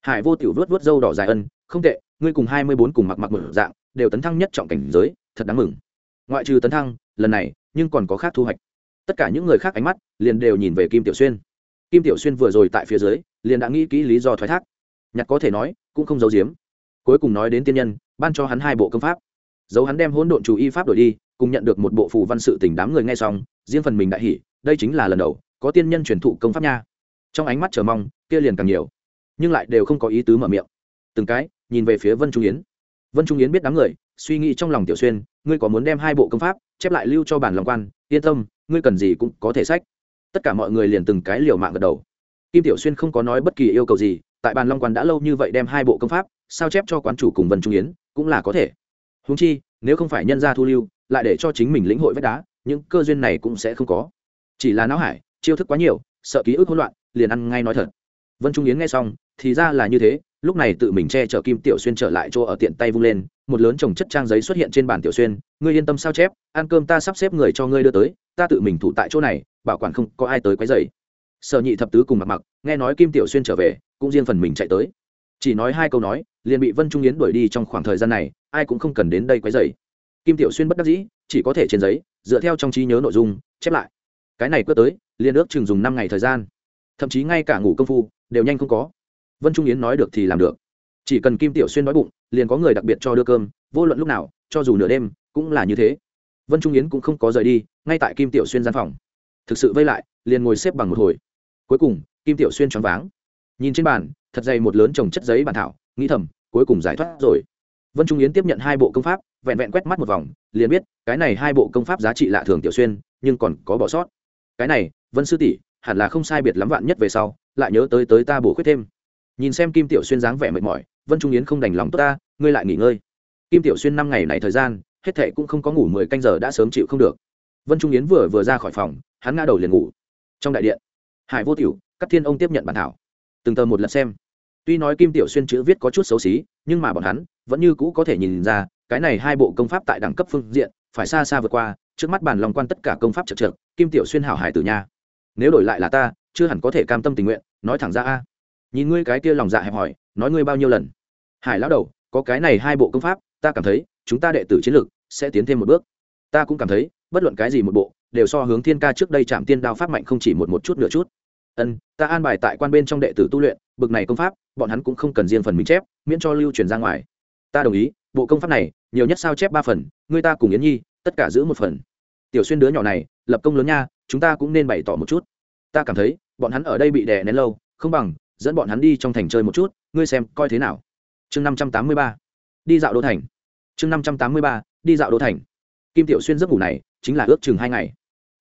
Hải vô tiểu vớt vớt dâu đỏ dài ân, không tệ, ngươi cùng hai mươi bốn cùng mặc mặc mở dạng, đều tấn thăng nhất trọng cảnh giới, thật đáng mừng. Ngoại trừ tấn thăng, lần này, nhưng còn có khác thu hoạch. Tất cả những người khác ánh mắt, liền đều nhìn về kim tiểu xuyên kim tiểu xuyên vừa rồi tại phía dưới, liền đã nghĩ kỹ lý do thoái thác. Nhặt có thể nói, cũng không giấu giếm. Cuối cùng nói đến tiên nhân, ban cho hắn hai bộ công pháp. Dấu hắn đem hỗn độn chủ y pháp đổi đi, cùng nhận được một bộ phù văn sự tình đám người nghe xong, riêng phần mình đại hỉ, đây chính là lần đầu, có tiên nhân truyền thụ công pháp nha. Trong ánh mắt chờ mong, kia liền càng nhiều. Nhưng lại đều không có ý tứ mở miệng. Từng cái, nhìn về phía vân trung yến. Vân trung yến biết đám người, suy nghĩ trong lòng tiểu xuyên, ngươi có muốn đem hai bộ công pháp chép lại lưu cho bản lòng quan, yên tâm, ngươi cần gì cũng có thể sách tất cả mọi người liền từng cái liều mạng gật đầu. Kim tiểu xuyên không có nói bất kỳ yêu cầu gì, tại bàn long quan đã lâu như vậy đem hai bộ công pháp, sao chép cho quán chủ cùng vân trung yến, cũng là có thể. Húng chi, nếu không phải nhân gia thu lưu, lại để cho chính mình lĩnh hội vách đá, những cơ duyên này cũng sẽ không có. Chỉ là não hải, chiêu thức quá nhiều, sợ ký ức hỗn loạn, liền ăn ngay nói thật. Vân trung yến nghe xong, thì ra là như thế, lúc này tự mình che chở kim tiểu xuyên trở lại chỗ ở tiện tay vung lên, một lớn chồng chất trang giấy xuất hiện trên bàn tiểu xuyên, ngươi yên tâm sao chép, ăn cơm ta sắp xếp người cho ngươi đưa tới, ta tự mình thủ tại chỗ này bảo quản không có ai tới quấy rầy. Sở nhị thập tứ cùng mặc mặc, nghe nói kim tiểu xuyên trở về, cũng riêng phần mình chạy tới. Chỉ nói hai câu nói, liền bị vân trung yến đuổi đi trong khoảng thời gian này, ai cũng không cần đến đây quấy rầy. Kim tiểu xuyên bất đắc dĩ, chỉ có thể trên giấy, dựa theo trong trí nhớ nội dung, chép lại. Cái này cứ tới liên ước chừng dùng năm ngày thời gian. Thậm chí ngay cả ngủ công phu, đều nhanh không có. Vân trung yến nói được thì làm được. Chỉ cần kim tiểu xuyên nói bụng, liền có người đặc biệt cho đưa cơm, vô luận lúc nào, cho dù nửa đêm, cũng là như thế. Vân trung yến cũng không có rời đi, ngay tại kim tiểu xuyên gian phòng thực sự vây lại, liền ngồi xếp bằng một hồi. Cuối cùng, kim tiểu xuyên choáng váng. Nhìn trên bàn, thật dày một lớn trồng chất giấy bàn thảo, nghĩ thầm, cuối cùng giải thoát rồi. Vân trung yến tiếp nhận hai bộ công pháp, vẹn vẹn quét mắt một vòng, liền biết, cái này hai bộ công pháp giá trị lạ thường tiểu xuyên, nhưng còn có bỏ sót. Cái này, vân sư tỷ, hẳn là không sai biệt lắm vạn nhất về sau, lại nhớ tới tới ta bổ khuyết thêm. Nhìn xem kim tiểu xuyên dáng vẻ mệt mỏi, vân trung yến không đành lòng tốt ta, ngươi lại nghỉ ngơi. Kim tiểu xuyên năm ngày này thời gian, hết thệ cũng không có ngủ mười canh giờ đã sớm chịu không được. Vân trung yến vừa vừa ra khỏi phòng hắn ngã đầu liền ngủ. Trong đại điện, hải vô tiểu các thiên ông tiếp nhận bản thảo. Từng tờ một lần xem. Tuy nói kim tiểu xuyên chữ viết có chút xấu xí, nhưng mà bọn hắn vẫn như cũ có thể nhìn ra, cái này hai bộ công pháp tại đẳng cấp phương diện phải xa xa vượt qua, trước mắt bản lòng quan tất cả công pháp chật trượt kim tiểu xuyên hảo hải tử nha. Nếu đổi lại là ta, chưa hẳn có thể cam tâm tình nguyện, nói thẳng ra a. Nhìn ngươi cái kia lòng dạ hẹp hỏi nói ngươi bao nhiêu lần. Hải lão đầu, có cái này hai bộ công pháp, ta cảm thấy, chúng ta đệ tử chiến lược sẽ tiến thêm một bước. Ta cũng cảm thấy, bất luận cái gì một bộ đều so hướng thiên ca trước đây chạm tiên đao pháp mạnh không chỉ một một chút nửa chút. Ân, ta an bài tại quan bên trong đệ tử tu luyện, bực này công pháp, bọn hắn cũng không cần riêng phần mình chép, miễn cho lưu truyền ra ngoài. Ta đồng ý, bộ công pháp này, nhiều nhất sao chép ba phần người ta cùng yến nhi, tất cả giữ một phần. Tiểu xuyên đứa nhỏ này, lập công lớn nha, chúng ta cũng nên bày tỏ một chút. Ta cảm thấy, bọn hắn ở đây bị đè nén lâu, không bằng, dẫn bọn hắn đi trong thành chơi một chút, ngươi xem, coi thế nào. Chương năm trăm tám mươi ba, đi dạo đô thành. Chương năm trăm tám mươi ba, đi dạo đô thành. Kim tiểu xuyên giấc ngủ này, chính là ước chừng hai ngày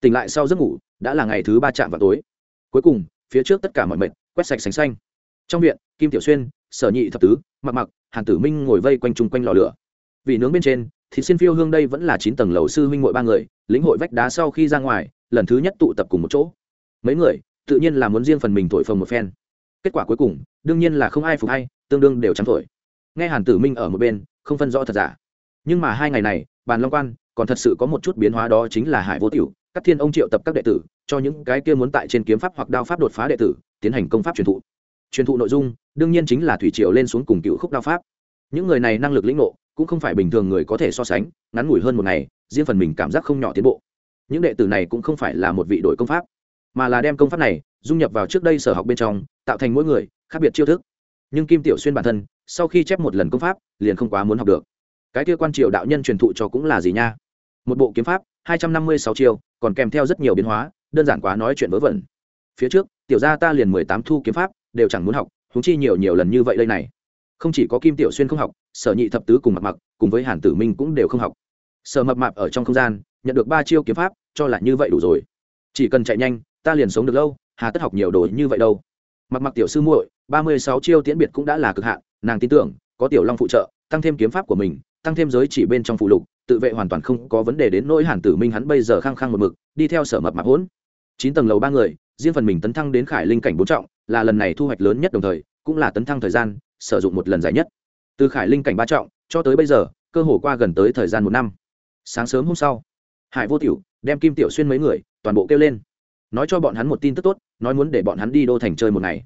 tỉnh lại sau giấc ngủ, đã là ngày thứ ba chạm vào tối. Cuối cùng, phía trước tất cả mọi mệt, quét sạch sành xanh. Trong viện, kim tiểu xuyên, sở nhị thập tứ mặc mặc hàn tử minh ngồi vây quanh chung quanh lò lửa. Vì nướng bên trên thì xin phiêu hương đây vẫn là chín tầng lầu sư huynh ngội ba người, lĩnh hội vách đá sau khi ra ngoài, lần thứ nhất tụ tập cùng một chỗ. Mấy người, tự nhiên là muốn riêng phần mình thổi phồng một phen. Kết quả cuối cùng, đương nhiên là không ai phục hay, tương đương đều trắng thổi. Nghe hàn tử minh ở một bên, không phân rõ thật giả. Nhưng mà hai ngày này, bàn long quan, còn thật sự có một chút biến hóa đó chính là hải vô tiểu các thiên ông triệu tập các đệ tử, cho những cái kia muốn tại trên kiếm pháp hoặc đao pháp đột phá đệ tử, tiến hành công pháp truyền thụ. Truyền thụ nội dung, đương nhiên chính là thủy triều lên xuống cùng cựu khúc đao pháp. Những người này năng lực lĩnh ngộ, cũng không phải bình thường người có thể so sánh, ngắn ngủi hơn một ngày, riêng phần mình cảm giác không nhỏ tiến bộ. Những đệ tử này cũng không phải là một vị đội công pháp, mà là đem công pháp này dung nhập vào trước đây sở học bên trong, tạo thành mỗi người khác biệt chiêu thức. Nhưng kim tiểu xuyên bản thân, sau khi chép một lần công pháp, liền không quá muốn học được. Cái kia quan triều đạo nhân truyền thụ cho cũng là gì nha? Một bộ kiếm pháp hai trăm năm mươi sáu chiêu, còn kèm theo rất nhiều biến hóa, đơn giản quá nói chuyện vớ vẩn. Phía trước, tiểu gia ta liền mười tám thu kiếm pháp, đều chẳng muốn học húng chi nhiều nhiều lần như vậy đây này. Không chỉ có kim tiểu xuyên không học, sở nhị thập tứ cùng mặc mặc cùng với hàn tử minh cũng đều không học. Sở mập mạp ở trong không gian, nhận được ba chiêu kiếm pháp, cho là như vậy đủ rồi. Chỉ cần chạy nhanh, ta liền sống được lâu, hà tất học nhiều đồ như vậy đâu. Mặc mặc tiểu sư muội, ba mươi sáu chiêu tiễn biệt cũng đã là cực hạn, nàng tin tưởng, có tiểu long phụ trợ, tăng thêm kiếm pháp của mình, tăng thêm giới chỉ bên trong phụ lục tự vệ hoàn toàn không có vấn đề đến nỗi hàn tử minh hắn bây giờ khăng khăng một mực, đi theo sở mập mạp hỗn. Chín tầng lầu ba người, riêng phần mình tấn thăng đến khải linh cảnh bốn trọng, là lần này thu hoạch lớn nhất đồng thời, cũng là tấn thăng thời gian, sử dụng một lần dài nhất. Từ khải linh cảnh ba trọng, cho tới bây giờ, cơ hồ qua gần tới thời gian một năm. Sáng sớm hôm sau, hải vô tiểu đem kim tiểu xuyên mấy người, toàn bộ kêu lên. Nói cho bọn hắn một tin tức tốt, nói muốn để bọn hắn đi đô thành chơi một ngày.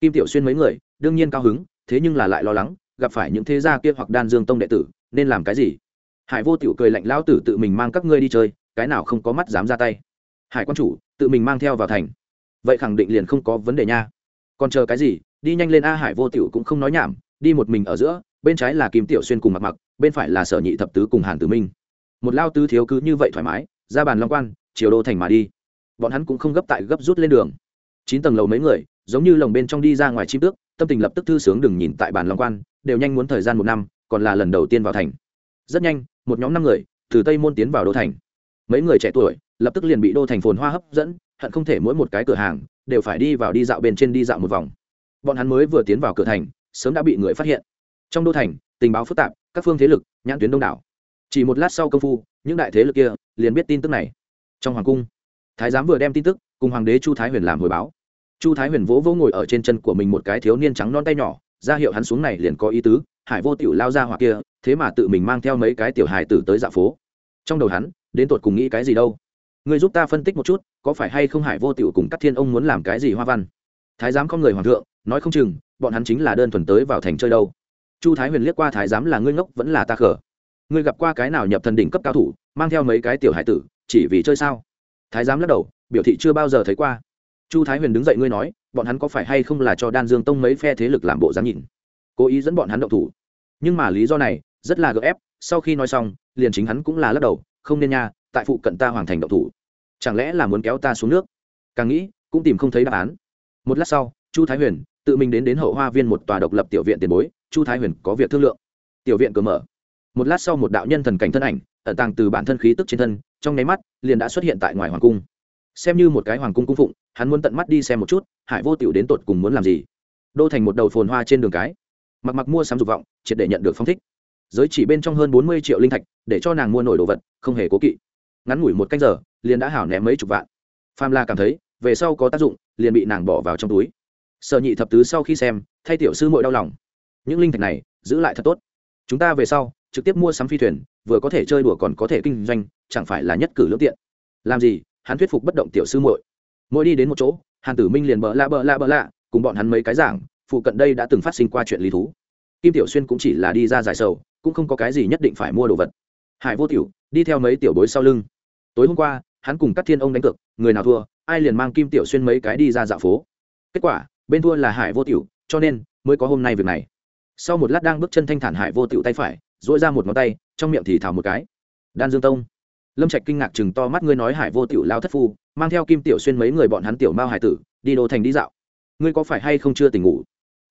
Kim tiểu xuyên mấy người, đương nhiên cao hứng, thế nhưng là lại lo lắng, gặp phải những thế gia kia hoặc đan dương tông đệ tử, nên làm cái gì? Hải vô tiểu cười lạnh lão tử tự mình mang các ngươi đi chơi, cái nào không có mắt dám ra tay. Hải quan chủ, tự mình mang theo vào thành. Vậy khẳng định liền không có vấn đề nha. Còn chờ cái gì, đi nhanh lên a, hải vô tiểu cũng không nói nhảm, đi một mình ở giữa, bên trái là kim tiểu xuyên cùng mặc mặc bên phải là sở nhị thập tứ cùng hàn tử minh. Một lao tứ thiếu cứ như vậy thoải mái, ra bàn long quan, chiều đô thành mà đi. Bọn hắn cũng không gấp tại gấp rút lên đường. Chín tầng lầu mấy người, giống như lồng bên trong đi ra ngoài chim tước, tâm tình lập tức thư sướng đừng nhìn tại bàn long quan, đều nhanh muốn thời gian một năm, còn là lần đầu tiên vào thành rất nhanh, một nhóm năm người từ tây môn tiến vào đô thành. Mấy người trẻ tuổi lập tức liền bị đô thành phồn hoa hấp dẫn, hận không thể mỗi một cái cửa hàng đều phải đi vào đi dạo bên trên đi dạo một vòng. Bọn hắn mới vừa tiến vào cửa thành, sớm đã bị người phát hiện. Trong đô thành, tình báo phức tạp, các phương thế lực, nhãn tuyến đông đảo. Chỉ một lát sau công phu, những đại thế lực kia liền biết tin tức này. Trong hoàng cung, thái giám vừa đem tin tức cùng hoàng đế chu thái huyền làm hồi báo. Chu thái huyền vỗ vỗ ngồi ở trên chân của mình một cái thiếu niên trắng non tay nhỏ, ra hiệu hắn xuống này liền có ý tứ hải vô tiểu lao ra hoặc kia, thế mà tự mình mang theo mấy cái tiểu hài tử tới dạ phố. Trong đầu hắn, đến tột cùng nghĩ cái gì đâu? Người giúp ta phân tích một chút, có phải hay không hải vô tiểu cùng các thiên ông muốn làm cái gì hoa văn? Thái giám không người hoàng thượng, nói không chừng, bọn hắn chính là đơn thuần tới vào thành chơi đâu. Chu thái huyền liếc qua thái giám là ngươi ngốc vẫn là ta khở ngươi gặp qua cái nào nhập thần đỉnh cấp cao thủ, mang theo mấy cái tiểu hải tử, chỉ vì chơi sao? Thái giám lắc đầu, biểu thị chưa bao giờ thấy qua. Chu thái huyền đứng dậy ngươi nói, bọn hắn có phải hay không là cho đan dương tông mấy phe thế lực làm bộ dáng nhìn? Cố ý dẫn bọn hắn động thủ. Nhưng mà lý do này rất là gợ ép, sau khi nói xong, liền chính hắn cũng là lắc đầu, không nên nha, tại phụ cận ta hoàn thành động thủ. Chẳng lẽ là muốn kéo ta xuống nước? Càng nghĩ, cũng tìm không thấy đáp án. Một lát sau, chu thái huyền tự mình đến đến hậu hoa viên một tòa độc lập tiểu viện tiền bối. Chu thái huyền có việc thương lượng. Tiểu viện cửa mở. Một lát sau một đạo nhân thần cảnh thân ảnh, ẩn tàng từ bản thân khí tức trên thân, trong nháy mắt liền đã xuất hiện tại ngoài hoàng cung. Xem như một cái hoàng cung cung phụng, hắn muốn tận mắt đi xem một chút, hải vô tiểu đến tột cùng muốn làm gì. Đô thành một đầu phồn hoa trên đường cái mặc mặc mua sắm dục vọng, triệt để nhận được phong thích. Giới chỉ bên trong hơn bốn mươi triệu linh thạch, để cho nàng mua nổi đồ vật, không hề cố kỵ. Ngắn ngủi một canh giờ, liền đã hảo ném mấy chục vạn. Pham la cảm thấy, về sau có tác dụng, liền bị nàng bỏ vào trong túi. Sợ nhị thập tứ sau khi xem, thay tiểu sư mội đau lòng. Những linh thạch này, giữ lại thật tốt. Chúng ta về sau, trực tiếp mua sắm phi thuyền, vừa có thể chơi đùa còn có thể kinh doanh, chẳng phải là nhất cử lương tiện. Làm gì, hắn thuyết phục bất động tiểu sư muội. Mỗi đi đến một chỗ, hàn tử minh liền bỡ lạ bỡ lạ bỡ lạ, cùng bọn hắn mấy cái giảng phụ cận đây đã từng phát sinh qua chuyện lý thú. Kim tiểu xuyên cũng chỉ là đi ra giải sầu, cũng không có cái gì nhất định phải mua đồ vật. Hải vô tiểu, đi theo mấy tiểu bối sau lưng. Tối hôm qua, hắn cùng các thiên ông đánh cược, người nào thua, ai liền mang kim tiểu xuyên mấy cái đi ra dạo phố. Kết quả, bên thua là hải vô tiểu, cho nên mới có hôm nay việc này. Sau một lát đang bước chân thanh thản hải vô tiểu tay phải dỗi ra một ngón tay, trong miệng thì thào một cái. Đan dương tông. Lâm trạch kinh ngạc chừng to mắt ngươi nói hải vô tiểu lao thất phu, mang theo kim tiểu xuyên mấy người bọn hắn tiểu mao hải tử, đi đô thành đi dạo. Ngươi có phải hay không chưa tỉnh ngủ?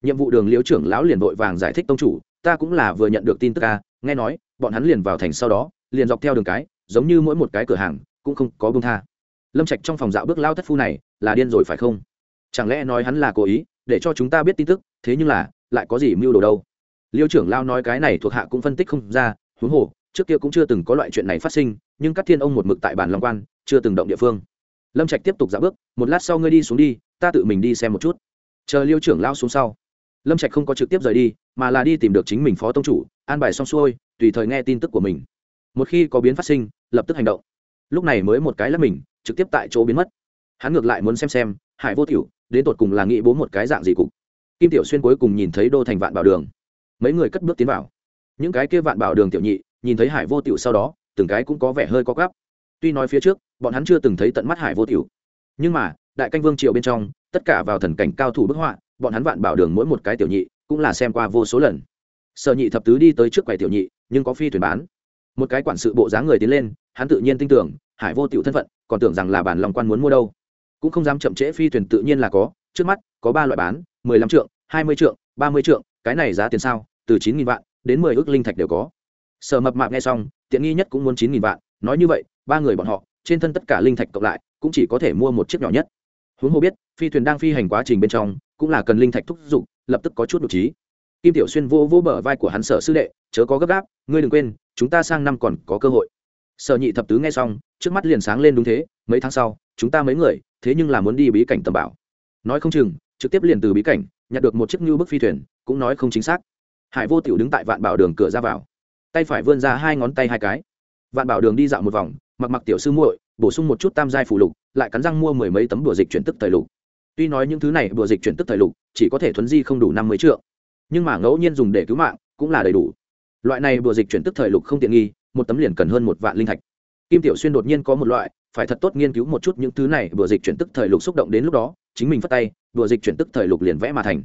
Nhiệm vụ đường liễu trưởng lão liền vội vàng giải thích tông chủ, ta cũng là vừa nhận được tin tức ca nghe nói, bọn hắn liền vào thành sau đó, liền dọc theo đường cái, giống như mỗi một cái cửa hàng, cũng không có bông tha. Lâm trạch trong phòng dạo bước lao thất phu này, là điên rồi phải không? Chẳng lẽ nói hắn là cố ý, để cho chúng ta biết tin tức, thế nhưng là, lại có gì mưu đồ đâu? Liêu trưởng lao nói cái này thuộc hạ cũng phân tích không ra, huống hồ, trước kia cũng chưa từng có loại chuyện này phát sinh, nhưng các thiên ông một mực tại bản long quan, chưa từng động địa phương. Lâm trạch tiếp tục dạo bước, một lát sau ngươi đi xuống đi, ta tự mình đi xem một chút. Chờ liêu trưởng lao xuống sau lâm trạch không có trực tiếp rời đi, mà là đi tìm được chính mình phó tông chủ, an bài xong xuôi, tùy thời nghe tin tức của mình. Một khi có biến phát sinh, lập tức hành động. Lúc này mới một cái là mình, trực tiếp tại chỗ biến mất. Hắn ngược lại muốn xem xem, hải vô tiểu, đến tột cùng là nghĩ bố một cái dạng gì cục. Kim tiểu xuyên cuối cùng nhìn thấy đô thành vạn bảo đường. Mấy người cất bước tiến vào. Những cái kia vạn bảo đường tiểu nhị, nhìn thấy hải vô tiểu sau đó, từng cái cũng có vẻ hơi có gắp tuy nói phía trước, bọn hắn chưa từng thấy tận mắt hải vô tiểu. Nhưng mà, đại canh vương triều bên trong, tất cả vào thần cảnh cao thủ bức họa bọn hắn vạn bảo đường mỗi một cái tiểu nhị cũng là xem qua vô số lần. Sở nhị thập tứ đi tới trước quầy tiểu nhị, nhưng có phi thuyền bán. Một cái quản sự bộ dáng người tiến lên, hắn tự nhiên tin tưởng, hải vô tiểu thân phận, còn tưởng rằng là bản lòng quan muốn mua đâu. Cũng không dám chậm trễ phi thuyền tự nhiên là có, trước mắt có ba loại bán, mười lăm trượng, hai mươi trượng, ba mươi trượng, cái này giá tiền sao? Từ chín nghìn vạn đến mười ước linh thạch đều có. Sở mập mạp nghe xong, tiện nghi nhất cũng muốn chín nghìn vạn, nói như vậy, ba người bọn họ, trên thân tất cả linh thạch cộng lại, cũng chỉ có thể mua một chiếc nhỏ nhất. Huống hồ biết, phi thuyền đang phi hành quá trình bên trong cũng là cần linh thạch thúc giục, lập tức có chút đột trí. Kim tiểu xuyên vô vô bờ vai của hắn sở sư đệ, chớ có gấp gáp, ngươi đừng quên, chúng ta sang năm còn có cơ hội. Sở nhị thập tứ nghe xong, trước mắt liền sáng lên đúng thế, mấy tháng sau, chúng ta mấy người, thế nhưng là muốn đi bí cảnh tầm bảo. Nói không chừng, trực tiếp liền từ bí cảnh, nhặt được một chiếc như bức phi thuyền, cũng nói không chính xác. Hải vô tiểu đứng tại vạn bảo đường cửa ra vào, tay phải vươn ra hai ngón tay hai cái. Vạn bảo đường đi dạo một vòng, mặc mặc tiểu sư muội, bổ sung một chút tam giai phụ lục, lại cắn răng mua mười mấy tấm đùa dịch chuyển tức thời lục tuy nói những thứ này bừa dịch chuyển tức thời lục, chỉ có thể thuấn di không đủ năm mươi triệu nhưng mà ngẫu nhiên dùng để cứu mạng cũng là đầy đủ. Loại này bừa dịch chuyển tức thời lục không tiện nghi, một tấm liền cần hơn một vạn linh thạch. Kim tiểu xuyên đột nhiên có một loại, phải thật tốt nghiên cứu một chút những thứ này bừa dịch chuyển tức thời lục xúc động đến lúc đó, chính mình phát tay bừa dịch chuyển tức thời lục liền vẽ mà thành.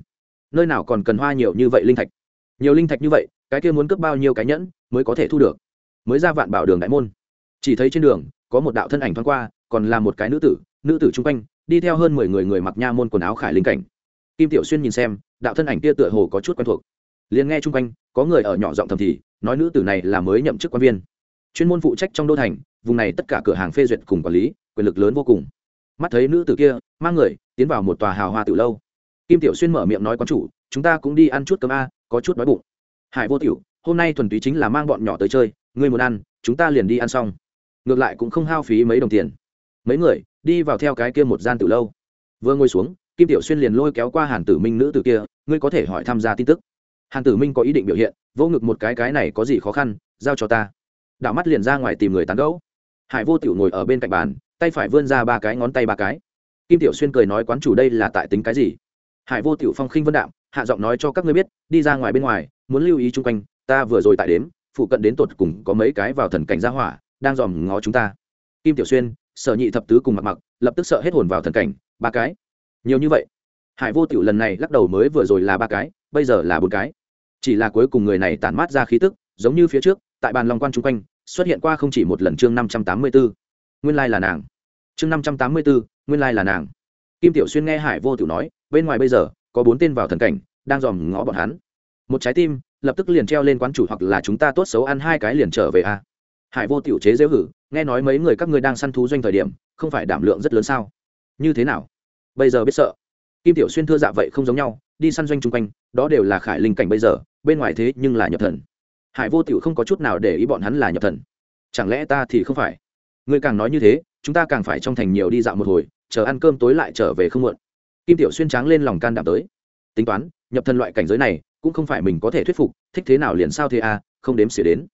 Nơi nào còn cần hoa nhiều như vậy linh thạch? Nhiều linh thạch như vậy, cái kia muốn cướp bao nhiêu cái nhẫn mới có thể thu được? Mới ra vạn bảo đường đại môn. Chỉ thấy trên đường, có một đạo thân ảnh thoáng qua, còn là một cái nữ tử nữ tử chung quanh đi theo hơn mười người người mặc nha môn quần áo khải linh cảnh. Kim tiểu xuyên nhìn xem, đạo thân ảnh kia tựa hồ có chút quen thuộc. Liền nghe chung quanh, có người ở nhỏ giọng thầm thì, nói nữ tử này là mới nhậm chức quan viên. Chuyên môn phụ trách trong đô thành, vùng này tất cả cửa hàng phê duyệt cùng quản lý, quyền lực lớn vô cùng. Mắt thấy nữ tử kia, mang người, tiến vào một tòa hào hoa từ lâu. Kim tiểu xuyên mở miệng nói quán chủ, chúng ta cũng đi ăn chút cơm a, có chút đói bụng. Hải vô tiểu, hôm nay thuần túy chính là mang bọn nhỏ tới chơi, ngươi muốn ăn, chúng ta liền đi ăn xong. Ngược lại cũng không hao phí mấy đồng tiền. Mấy người đi vào theo cái kia một gian từ lâu. Vừa ngồi xuống, kim tiểu xuyên liền lôi kéo qua hàn tử minh nữ tử kia, ngươi có thể hỏi tham gia tin tức. Hàn tử minh có ý định biểu hiện vô ngực một cái cái này có gì khó khăn, giao cho ta. Đạo mắt liền ra ngoài tìm người tán gẫu. Hải vô tiểu ngồi ở bên cạnh bàn, tay phải vươn ra ba cái ngón tay ba cái. Kim tiểu xuyên cười nói, quán chủ đây là tại tính cái gì? Hải vô tiểu phong khinh vân đạm, hạ giọng nói cho các ngươi biết, đi ra ngoài bên ngoài, muốn lưu ý chung quanh, ta vừa rồi tại đếm, phụ cận đến tột cùng có mấy cái vào thần cảnh gia hỏa, đang dòm ngó chúng ta. Kim tiểu xuyên sở nhị thập tứ cùng mặc mặc, lập tức sợ hết hồn vào thần cảnh, ba cái. Nhiều như vậy. Hải vô tiểu lần này lắc đầu mới vừa rồi là ba cái, bây giờ là bốn cái. Chỉ là cuối cùng người này tản mát ra khí tức, giống như phía trước, tại bàn long quan chung quanh, xuất hiện qua không chỉ một lần chương năm trăm tám mươi b nguyên lai là nàng. Chương năm trăm tám mươi b nguyên lai là nàng. Kim tiểu xuyên nghe hải vô tiểu nói, bên ngoài bây giờ, có bốn tên vào thần cảnh, đang dòm ngó bọn hắn. Một trái tim, lập tức liền treo lên quán chủ hoặc là chúng ta tốt xấu ăn hai cái liền trở về a hải vô tiểu chế dễ hử, nghe nói mấy người các ngươi đang săn thú doanh thời điểm, không phải đảm lượng rất lớn sao? Như thế nào? Bây giờ biết sợ. Kim tiểu xuyên thưa dạ vậy không giống nhau, đi săn doanh chung quanh, đó đều là khải linh cảnh bây giờ, bên ngoài thế nhưng là nhập thần. Hải vô tiểu không có chút nào để ý bọn hắn là nhập thần. Chẳng lẽ ta thì không phải? Ngươi càng nói như thế, chúng ta càng phải trong thành nhiều đi dạo một hồi, chờ ăn cơm tối lại trở về không muộn. Kim tiểu xuyên tráng lên lòng can đảm tới. Tính toán, nhập thần loại cảnh giới này, cũng không phải mình có thể thuyết phục, thích thế nào liền sao thế à không đếm xỉa đến.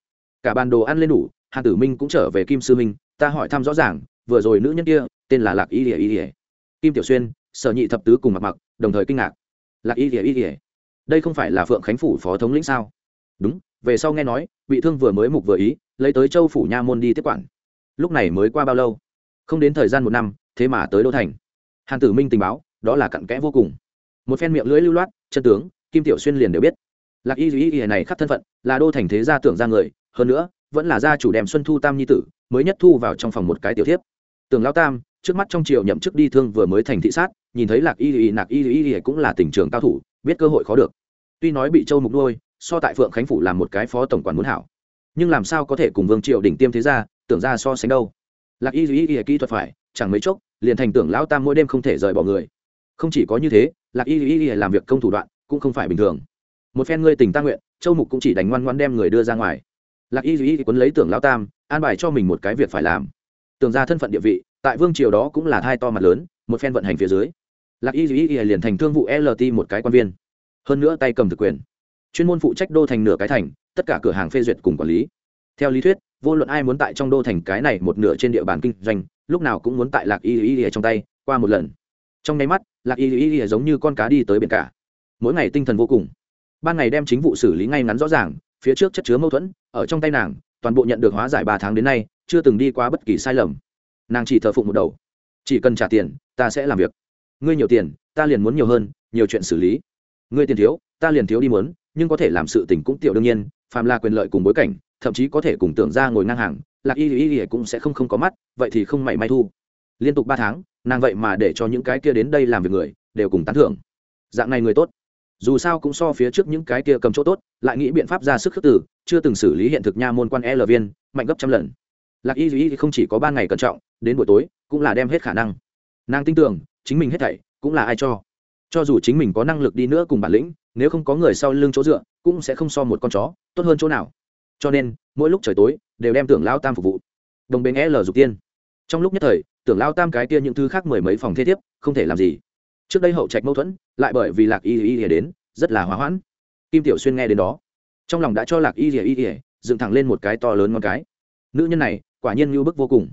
Cả bàn đồ ăn lên đủ hàn tử minh cũng trở về kim sư minh, ta hỏi thăm rõ ràng, vừa rồi nữ nhân kia, tên là lạc y ỉa y ỉa kim tiểu xuyên, sở nhị thập tứ cùng mặc mặc, đồng thời kinh ngạc. Lạc y ỉa y ỉa đây không phải là phượng khánh phủ phó thống lĩnh sao? Đúng, về sau nghe nói, bị thương vừa mới mục vừa ý, lấy tới châu phủ nha môn đi tiếp quản. Lúc này mới qua bao lâu? Không đến thời gian một năm, thế mà tới đô thành. Hàn tử minh tình báo, đó là cặn kẽ vô cùng. Một phen miệng lưỡi lưu loát, chân tướng, kim tiểu xuyên liền đều biết. Lạc y y y này khắc thân phận, là đô thành thế gia tưởng ra người, hơn nữa vẫn là gia chủ đem xuân thu tam nhi tử, mới nhất thu vào trong phòng một cái tiểu thiếp. Tưởng lao tam, trước mắt trong triều nhậm chức đi thương vừa mới thành thị sát, nhìn thấy lạc y y, nạc y y y cũng là tình trường cao thủ, biết cơ hội khó được. Tuy nói bị châu mục nuôi, so tại phượng khánh phủ làm một cái phó tổng quản muốn hảo. Nhưng làm sao có thể cùng vương triều đỉnh tiêm thế gia, tưởng ra so sánh đâu? Lạc y y y kỹ thuật phải, chẳng mấy chốc, liền thành tưởng lão tam mỗi đêm không thể rời bỏ người. Không chỉ có như thế, lạc y y y làm việc công thủ đoạn, cũng không phải bình thường. Một phen ngươi tình ta nguyện, châu mục cũng chỉ đánh ngoan ngoan đem người đưa ra ngoài lạc y duy quấn lấy tưởng lão tam, an bài cho mình một cái việc phải làm. Tưởng ra thân phận địa vị, tại vương triều đó cũng là thai to mặt lớn, một phen vận hành phía dưới. Lạc y duy liền thành thương vụ lt một cái quan viên. Hơn nữa tay cầm thực quyền. Chuyên môn phụ trách đô thành nửa cái thành, tất cả cửa hàng phê duyệt cùng quản lý. Theo lý thuyết, vô luận ai muốn tại trong đô thành cái này một nửa trên địa bàn kinh doanh, lúc nào cũng muốn tại lạc y y y trong tay, qua một lần. Trong nháy mắt, lạc y y y giống như con cá đi tới biển cả. Mỗi ngày tinh thần vô cùng. Ban ngày đem chính vụ xử lý ngay ngắn rõ ràng phía trước chất chứa mâu thuẫn, ở trong tay nàng, toàn bộ nhận được hóa giải ba tháng đến nay, chưa từng đi qua bất kỳ sai lầm. Nàng chỉ thờ phụng một đầu. Chỉ cần trả tiền, ta sẽ làm việc. Ngươi nhiều tiền, ta liền muốn nhiều hơn, nhiều chuyện xử lý. Ngươi tiền thiếu, ta liền thiếu đi muốn, nhưng có thể làm sự tình cũng tiểu đương nhiên, phàm là quyền lợi cùng bối cảnh, thậm chí có thể cùng tưởng ra ngồi ngang hàng, lạc y y y cũng sẽ không không có mắt, vậy thì không mảy may thu. Liên tục ba tháng, nàng vậy mà để cho những cái kia đến đây làm việc người, đều cùng tán thưởng. Dạng này người tốt dù sao cũng so phía trước những cái kia cầm chỗ tốt, lại nghĩ biện pháp ra sức khước tử chưa từng xử lý hiện thực nha môn quan l viên, mạnh gấp trăm lần. Lạc y duy không chỉ có ban ngày cẩn trọng, đến buổi tối, cũng là đem hết khả năng. Nàng tin tưởng, chính mình hết thảy, cũng là ai cho. Cho dù chính mình có năng lực đi nữa cùng bản lĩnh, nếu không có người sau lưng chỗ dựa, cũng sẽ không so một con chó, tốt hơn chỗ nào. Cho nên, mỗi lúc trời tối, đều đem tưởng lao tam phục vụ. Đồng bên l dục tiên. Trong lúc nhất thời, tưởng lao tam cái kia những thứ khác mười mấy phòng thế thiếp, không thể làm gì trước đây hậu trạch mâu thuẫn, lại bởi vì lạc y y y đến, rất là hóa hoãn. Kim tiểu xuyên nghe đến đó, trong lòng đã cho lạc y y y dựng thẳng lên một cái to lớn ngon cái. Nữ nhân này, quả nhiên như bức vô cùng.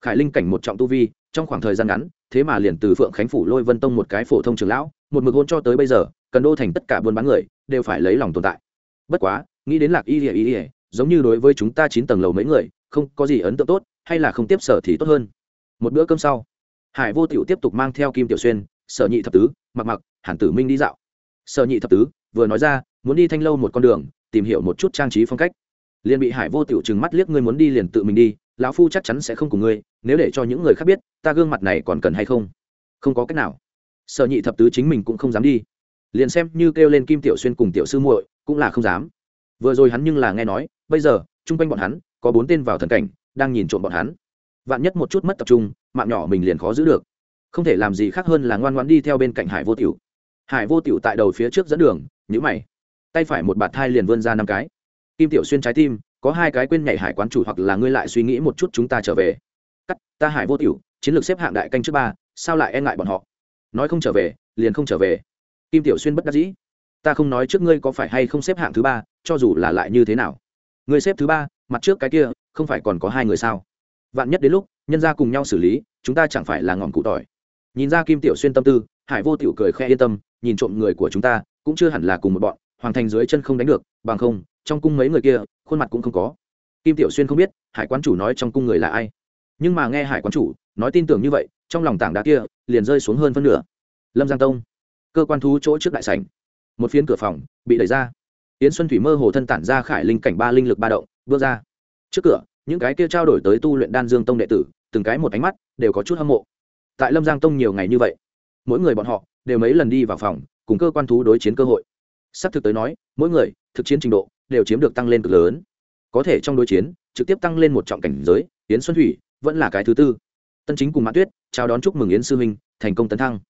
Khải linh cảnh một trọng tu vi, trong khoảng thời gian ngắn, thế mà liền từ phượng khánh phủ lôi vân tông một cái phổ thông trường lão, một mực hôn cho tới bây giờ, cần đô thành tất cả buôn bán người, đều phải lấy lòng tồn tại. Bất quá, nghĩ đến lạc y y y, giống như đối với chúng ta chín tầng lầu mấy người, không có gì ấn tượng tốt, hay là không tiếp sở thì tốt hơn. Một bữa cơm sau, hải vô tiểu tiếp tục mang theo kim tiểu xuyên sở nhị thập tứ, mặc mặc, hàn tử minh đi dạo. Sở nhị thập tứ vừa nói ra, muốn đi thanh lâu một con đường, tìm hiểu một chút trang trí phong cách. Liền bị hải vô tiểu trừng mắt liếc ngươi muốn đi liền tự mình đi, lão phu chắc chắn sẽ không cùng ngươi, nếu để cho những người khác biết, ta gương mặt này còn cần hay không? Không có cách nào. Sở nhị thập tứ chính mình cũng không dám đi. Liền xem như kêu lên kim tiểu xuyên cùng tiểu sư muội, cũng là không dám. Vừa rồi hắn nhưng là nghe nói, bây giờ, chung quanh bọn hắn, có bốn tên vào thần cảnh, đang nhìn trộm bọn hắn. Vạn nhất một chút mất tập trung, mạng nhỏ mình liền khó giữ được không thể làm gì khác hơn là ngoan ngoan đi theo bên cạnh hải vô tiểu. Hải vô tiểu tại đầu phía trước dẫn đường nhữ mày. Tay phải một bạt thai liền vươn ra năm cái. Kim tiểu xuyên trái tim, có hai cái quên nhảy hải quán chủ hoặc là ngươi lại suy nghĩ một chút chúng ta trở về. Cắt, ta hải vô tiểu, chiến lược xếp hạng đại canh trước ba, sao lại e ngại bọn họ? Nói không trở về, liền không trở về. Kim tiểu xuyên bất đắc dĩ. Ta không nói trước ngươi có phải hay không xếp hạng thứ ba, cho dù là lại như thế nào. Ngươi xếp thứ ba, mặt trước cái kia, không phải còn có hai người sao? Vạn nhất đến lúc, nhân ra cùng nhau xử lý, chúng ta chẳng phải là ngọn cụ tỏi nhìn ra kim tiểu xuyên tâm tư, hải vô tiểu cười khe yên tâm, nhìn trộm người của chúng ta, cũng chưa hẳn là cùng một bọn, hoàng thành dưới chân không đánh được, bằng không, trong cung mấy người kia, khuôn mặt cũng không có. Kim tiểu xuyên không biết, hải quán chủ nói trong cung người là ai. Nhưng mà nghe hải quán chủ nói tin tưởng như vậy, trong lòng tảng đá kia, liền rơi xuống hơn phân nửa. Lâm giang tông, cơ quan thú chỗ trước đại sảnh. Một phiến cửa phòng bị đẩy ra. Yến xuân thủy mơ hồ thân tản ra khải linh cảnh ba linh lực ba động, bước ra. Trước cửa, những cái kia trao đổi tới tu luyện đan dương tông đệ tử, từng cái một ánh mắt, đều có chút hâm mộ tại lâm giang tông nhiều ngày như vậy, mỗi người bọn họ đều mấy lần đi vào phòng, cùng cơ quan thú đối chiến cơ hội. S ắ c thực tới nói, mỗi người, thực chiến trình độ đều chiếm được tăng lên cực lớn. Có thể trong đối chiến, trực tiếp tăng lên một trọng cảnh giới, yến xuân thủy vẫn là cái thứ tư. Tân chính cùng mã tuyết chào đón chúc mừng yến sư Minh, thành công tấn thăng.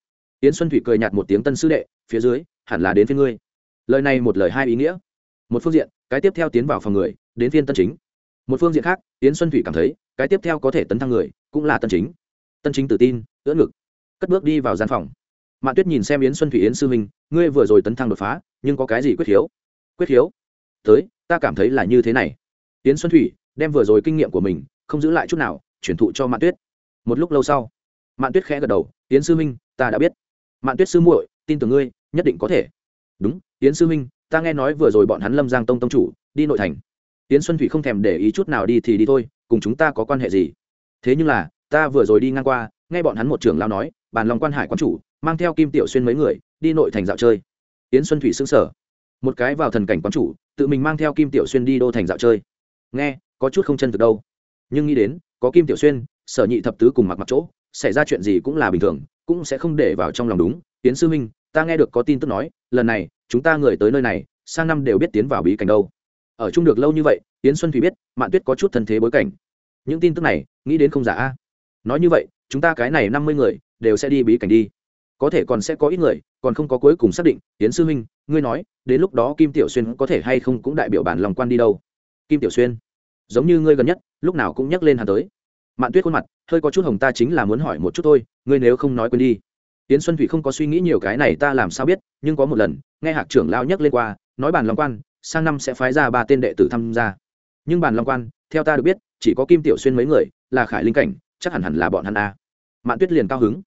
Yến xuân thủy cười nhạt một tiếng tân sư đệ, phía dưới, hẳn là đến phía ngươi. Lời này một lời hai ý nghĩa. Một phương diện, cái tiếp theo tiến vào phòng người, đến phiên tân chính. Một phương diện khác, yến xuân thủy cảm thấy, cái tiếp theo có thể tấn thăng người, cũng là tân chính tân chính tự tin, ưỡn ngực, cất bước đi vào gian phòng. Mạn tuyết nhìn xem yến xuân thủy yến sư huynh, ngươi vừa rồi tấn thăng đột phá, nhưng có cái gì quyết hiếu? quyết hiếu? tới, ta cảm thấy là như thế này. Yến xuân thủy đem vừa rồi kinh nghiệm của mình, không giữ lại chút nào, chuyển thụ cho mạn tuyết. Một lúc lâu sau, mạn tuyết khẽ gật đầu, yến sư minh ta đã biết. Mạn tuyết sư muội, tin tưởng ngươi, nhất định có thể. Đúng, yến sư minh ta nghe nói vừa rồi bọn hắn lâm giang tông tông chủ, đi nội thành. Yến xuân thủy không thèm để ý chút nào đi thì đi thôi, cùng chúng ta có quan hệ gì? Thế nhưng là ta vừa rồi đi ngang qua, nghe bọn hắn một trưởng lao nói, bàn lòng quan hải quan chủ, mang theo kim tiểu xuyên mấy người, đi nội thành dạo chơi. Yến xuân thủy xứng sở một cái vào thần cảnh quán chủ, tự mình mang theo kim tiểu xuyên đi đô thành dạo chơi. Nghe, có chút không chân thực đâu. Nhưng nghĩ đến, có kim tiểu xuyên, sở nhị thập tứ cùng mặc mặc chỗ, xảy ra chuyện gì cũng là bình thường, cũng sẽ không để vào trong lòng đúng. Tiến sư minh ta nghe được có tin tức nói, lần này, chúng ta người tới nơi này, sang năm đều biết tiến vào bí cảnh đâu. Ở chung được lâu như vậy tiến xuân thủy biết, mạn tuyết có chút thân thế bối cảnh. Những tin tức này, nghĩ đến không giả a nói như vậy, chúng ta cái này năm mươi người, đều sẽ đi bí cảnh đi. Có thể còn sẽ có ít người, còn không có cuối cùng xác định tiến sư huynh, ngươi nói, đến lúc đó kim tiểu xuyên có thể hay không cũng đại biểu bản lòng quan đi đâu? Kim tiểu xuyên, giống như ngươi gần nhất, lúc nào cũng nhắc lên hắn tới. Mạn tuyết khuôn mặt, hơi có chút hồng, ta chính là muốn hỏi một chút thôi, ngươi nếu không nói quên đi. Tiến xuân thủy không có suy nghĩ nhiều cái này, ta làm sao biết, nhưng có một lần, nghe hạc trưởng lao nhắc lên qua, nói bản long quan, sang năm sẽ phái ra ba tên đệ tử tham gia. Nhưng bản long quan, theo ta được biết, chỉ có kim tiểu xuyên mấy người, là khải linh cảnh chắc hẳn hẳn là bọn hắn a. Mạn tuyết liền cao hứng.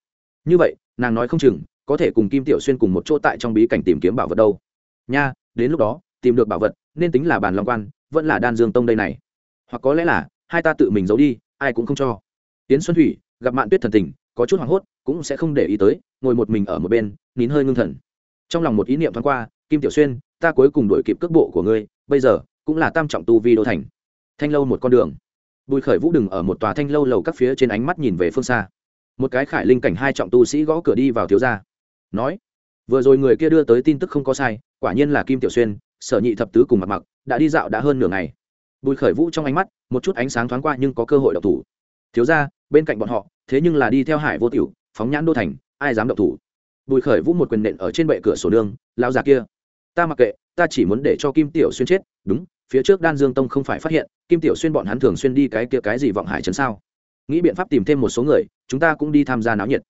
Như vậy, nàng nói không chừng, có thể cùng kim tiểu xuyên cùng một chỗ tại trong bí cảnh tìm kiếm bảo vật đâu. Nha, đến lúc đó, tìm được bảo vật, nên tính là bàn long quan, vẫn là đan dương tông đây này. Hoặc có lẽ là, hai ta tự mình giấu đi, ai cũng không cho. Tiến xuân thủy, gặp mạn tuyết thần tình, có chút hoảng hốt, cũng sẽ không để ý tới, ngồi một mình ở một bên, nín hơi ngưng thần. Trong lòng một ý niệm thoáng qua, kim tiểu xuyên, ta cuối cùng đuổi kịp cước bộ của ngươi, bây giờ, cũng là tam trọng tu vi đô thành. Thanh lâu một con đường bùi khởi vũ đừng ở một tòa thanh lâu lầu các phía trên ánh mắt nhìn về phương xa. Một cái khải linh cảnh hai trọng tu sĩ gõ cửa đi vào thiếu gia. Nói vừa rồi người kia đưa tới tin tức không có sai quả nhiên là kim tiểu xuyên sở nhị thập tứ cùng mặt mặc đã đi dạo đã hơn nửa ngày. Bùi khởi vũ trong ánh mắt một chút ánh sáng thoáng qua nhưng có cơ hội độc thủ. Thiếu ra bên cạnh bọn họ thế nhưng là đi theo hải vô tiểu phóng nhãn đô thành ai dám độc thủ? Bùi khởi vũ một quyền nện ở trên bệ cửa sổ đường, lao già kia ta mặc kệ ta chỉ muốn để cho kim tiểu xuyên chết đúng phía trước đan dương tông không phải phát hiện, kim tiểu xuyên bọn hắn thường xuyên đi cái kia cái gì vọng hải trấn sao? Nghĩ biện pháp tìm thêm một số người, chúng ta cũng đi tham gia náo nhiệt.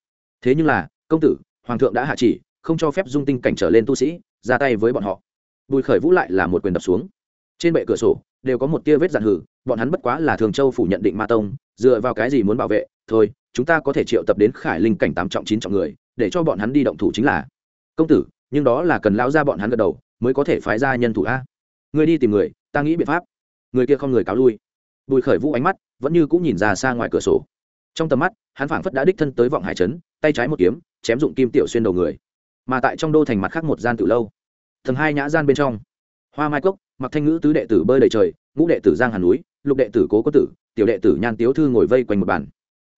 Thế nhưng là, công tử, hoàng thượng đã hạ chỉ, không cho phép dung tinh cảnh trở lên tu sĩ, ra tay với bọn họ. Bùi khởi vũ lại là một quyền đập xuống. Trên bệ cửa sổ, đều có một tia vết dạn hử, bọn hắn bất quá là thường châu phủ nhận định ma tông, dựa vào cái gì muốn bảo vệ, thôi, chúng ta có thể triệu tập đến khải linh cảnh tám trọng chín trọng người, để cho bọn hắn đi động thủ chính là. Công tử, nhưng đó là cần lao ra bọn hắn gật đầu, mới có thể phái ra nhân thủ a. Người đi tìm người ta nghĩ biện pháp. Người kia không người cáo lui. Bùi khởi vũ ánh mắt vẫn như cũng nhìn ra xa ngoài cửa sổ. Trong tầm mắt, hắn phảng phất đã đích thân tới vọng hải trấn, tay trái một kiếm, chém dụng kim tiểu xuyên đầu người. Mà tại trong đô thành mặt khác một gian tự lâu. Tầng hai nhã gian bên trong. Hoa mai cốc, mặc thanh ngữ tứ đệ tử bơi đầy trời, ngũ đệ tử giang hàn núi, lục đệ tử cố có tử, tiểu đệ tử nhan tiếu thư ngồi vây quanh một bàn.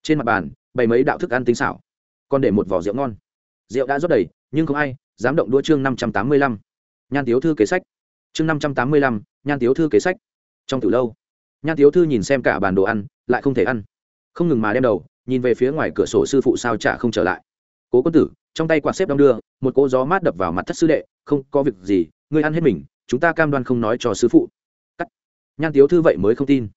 Trên mặt bàn, bày mấy đạo thức ăn tinh xảo. Còn để một vỏ rượu ngon. Rượu đã rót đầy, nhưng không ai dám động đua chương năm trăm tám mươi lăm. Nhan tiếu thư kế sách. Chương năm trăm tám mươi lăm nhan tiếu thư kế sách. Trong từ lâu, nhan tiếu thư nhìn xem cả bàn đồ ăn, lại không thể ăn. Không ngừng mà đem đầu, nhìn về phía ngoài cửa sổ sư phụ sao trả không trở lại. Cố quân tử, trong tay quạt xếp đong đưa, một cỗ gió mát đập vào mặt thất sư đệ, không có việc gì, ngươi ăn hết mình, chúng ta cam đoan không nói cho sư phụ. Cắt. Nhan tiếu thư vậy mới không tin.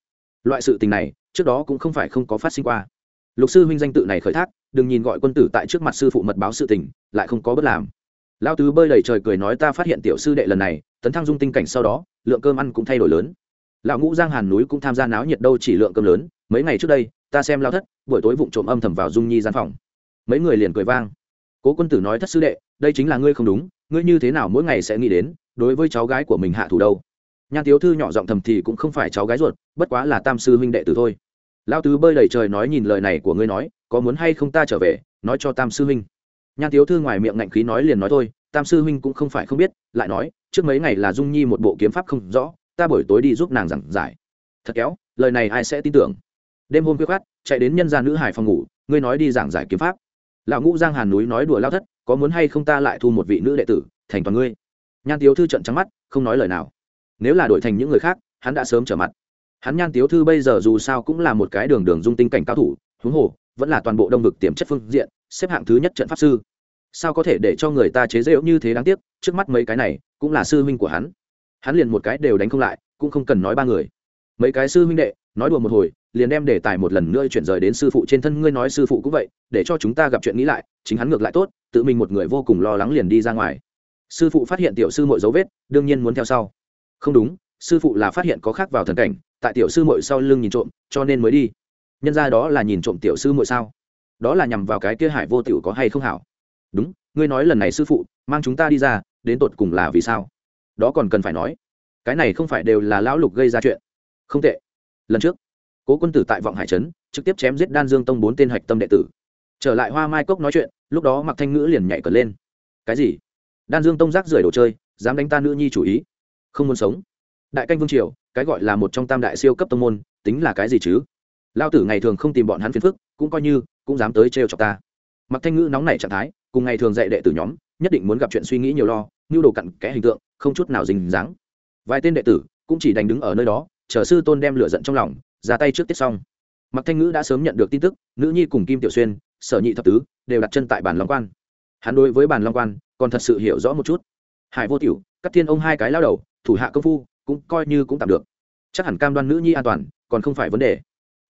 Loại sự tình này, trước đó cũng không phải không có phát sinh qua. Lục sư huynh danh tự này khởi thác, đừng nhìn gọi quân tử tại trước mặt sư phụ mật báo sự tình, lại không có bất làm. Lao tứ bơi đầy trời cười nói ta phát hiện tiểu sư đệ lần này, tấn thăng dung tinh cảnh sau đó lượng cơm ăn cũng thay đổi lớn. Lão ngũ giang hàn núi cũng tham gia náo nhiệt đâu chỉ lượng cơm lớn, mấy ngày trước đây, ta xem lao thất, buổi tối vụng trộm âm thầm vào dung nhi gian phòng. Mấy người liền cười vang. Cố quân tử nói thất sư đệ, đây chính là ngươi không đúng, ngươi như thế nào mỗi ngày sẽ nghĩ đến, đối với cháu gái của mình hạ thủ đâu. Nhan tiếu thư nhỏ giọng thầm thì cũng không phải cháu gái ruột, bất quá là tam sư huynh đệ tử thôi. Lao tứ bơi đầy trời nói nhìn lời này của ngươi nói, có muốn hay không ta trở về, nói cho tam sư huynh. Nhan tiếu thư ngoài miệng ngạnh khí nói liền nói thôi, tam sư huynh cũng không phải không biết, lại nói trước mấy ngày là dung nhi một bộ kiếm pháp không rõ, ta buổi tối đi giúp nàng giảng giải. Thật kéo, lời này ai sẽ tin tưởng? Đêm hôm khuya khát chạy đến nhân gia nữ hải phòng ngủ, ngươi nói đi giảng giải kiếm pháp. Lão ngũ giang hàn núi nói đùa lao thất, có muốn hay không ta lại thu một vị nữ đệ tử, thành toàn ngươi. Nhan tiếu thư trận trắng mắt, không nói lời nào. Nếu là đổi thành những người khác, hắn đã sớm trở mặt. Hắn nhan tiếu thư bây giờ dù sao cũng là một cái đường đường dung tinh cảnh cao thủ, huống hồ, vẫn là toàn bộ đông vực tiềm chất phương diện, xếp hạng thứ nhất trận pháp sư sao có thể để cho người ta chế giễu như thế đáng tiếc? Trước mắt mấy cái này, cũng là sư huynh của hắn. Hắn liền một cái đều đánh không lại, cũng không cần nói ba người. Mấy cái sư huynh đệ, nói đùa một hồi, liền đem đề tài một lần nữa chuyển rời đến sư phụ trên thân. Ngươi nói sư phụ cũng vậy, để cho chúng ta gặp chuyện nghĩ lại, chính hắn ngược lại tốt, tự mình một người vô cùng lo lắng liền đi ra ngoài. Sư phụ phát hiện tiểu sư mội dấu vết, đương nhiên muốn theo sau. Không đúng, sư phụ là phát hiện có khác vào thần cảnh, tại tiểu sư mội sau lưng nhìn trộm, cho nên mới đi. Nhân ra đó là nhìn trộm tiểu sư mội sao? Đó là nhằm vào cái kia hải vô tiểu có hay không hảo? Đúng, ngươi nói lần này sư phụ, mang chúng ta đi ra, đến tột cùng là vì sao? Đó còn cần phải nói. Cái này không phải đều là lão lục gây ra chuyện. Không tệ. Lần trước, cố quân tử tại vọng hải trấn, trực tiếp chém giết đan dương tông bốn tên hạch tâm đệ tử. Trở lại hoa mai cốc nói chuyện, lúc đó mặc thanh ngữ liền nhảy cờ lên. Cái gì? Đan dương tông rác rưởi đồ chơi, dám đánh ta nữ nhi chủ ý? Không muốn sống. Đại canh vương triều, cái gọi là một trong tam đại siêu cấp tông môn, tính là cái gì chứ? Lao tử ngày thường không tìm bọn hắn phiền phức, cũng coi như, cũng dám tới trêu chọc ta. Mặc thanh ngữ nóng nảy trạng thái cùng ngày thường dạy đệ tử nhóm, nhất định muốn gặp chuyện suy nghĩ nhiều lo nhu đồ cặn kẽ hình tượng, không chút nào dình dáng. Vài tên đệ tử cũng chỉ đành đứng ở nơi đó, chờ sư tôn đem lửa giận trong lòng, ra tay trước tiết xong. Mặc thanh ngữ đã sớm nhận được tin tức, nữ nhi cùng kim tiểu xuyên, sở nhị thập tứ, đều đặt chân tại bàn long quan. Hắn đối với bàn long quan, còn thật sự hiểu rõ một chút. Hải vô tiểu cắt thiên ông hai cái lao đầu, thủ hạ công phu, cũng coi như cũng tạm được. Chắc hẳn cam đoan nữ nhi an toàn, còn không phải vấn đề.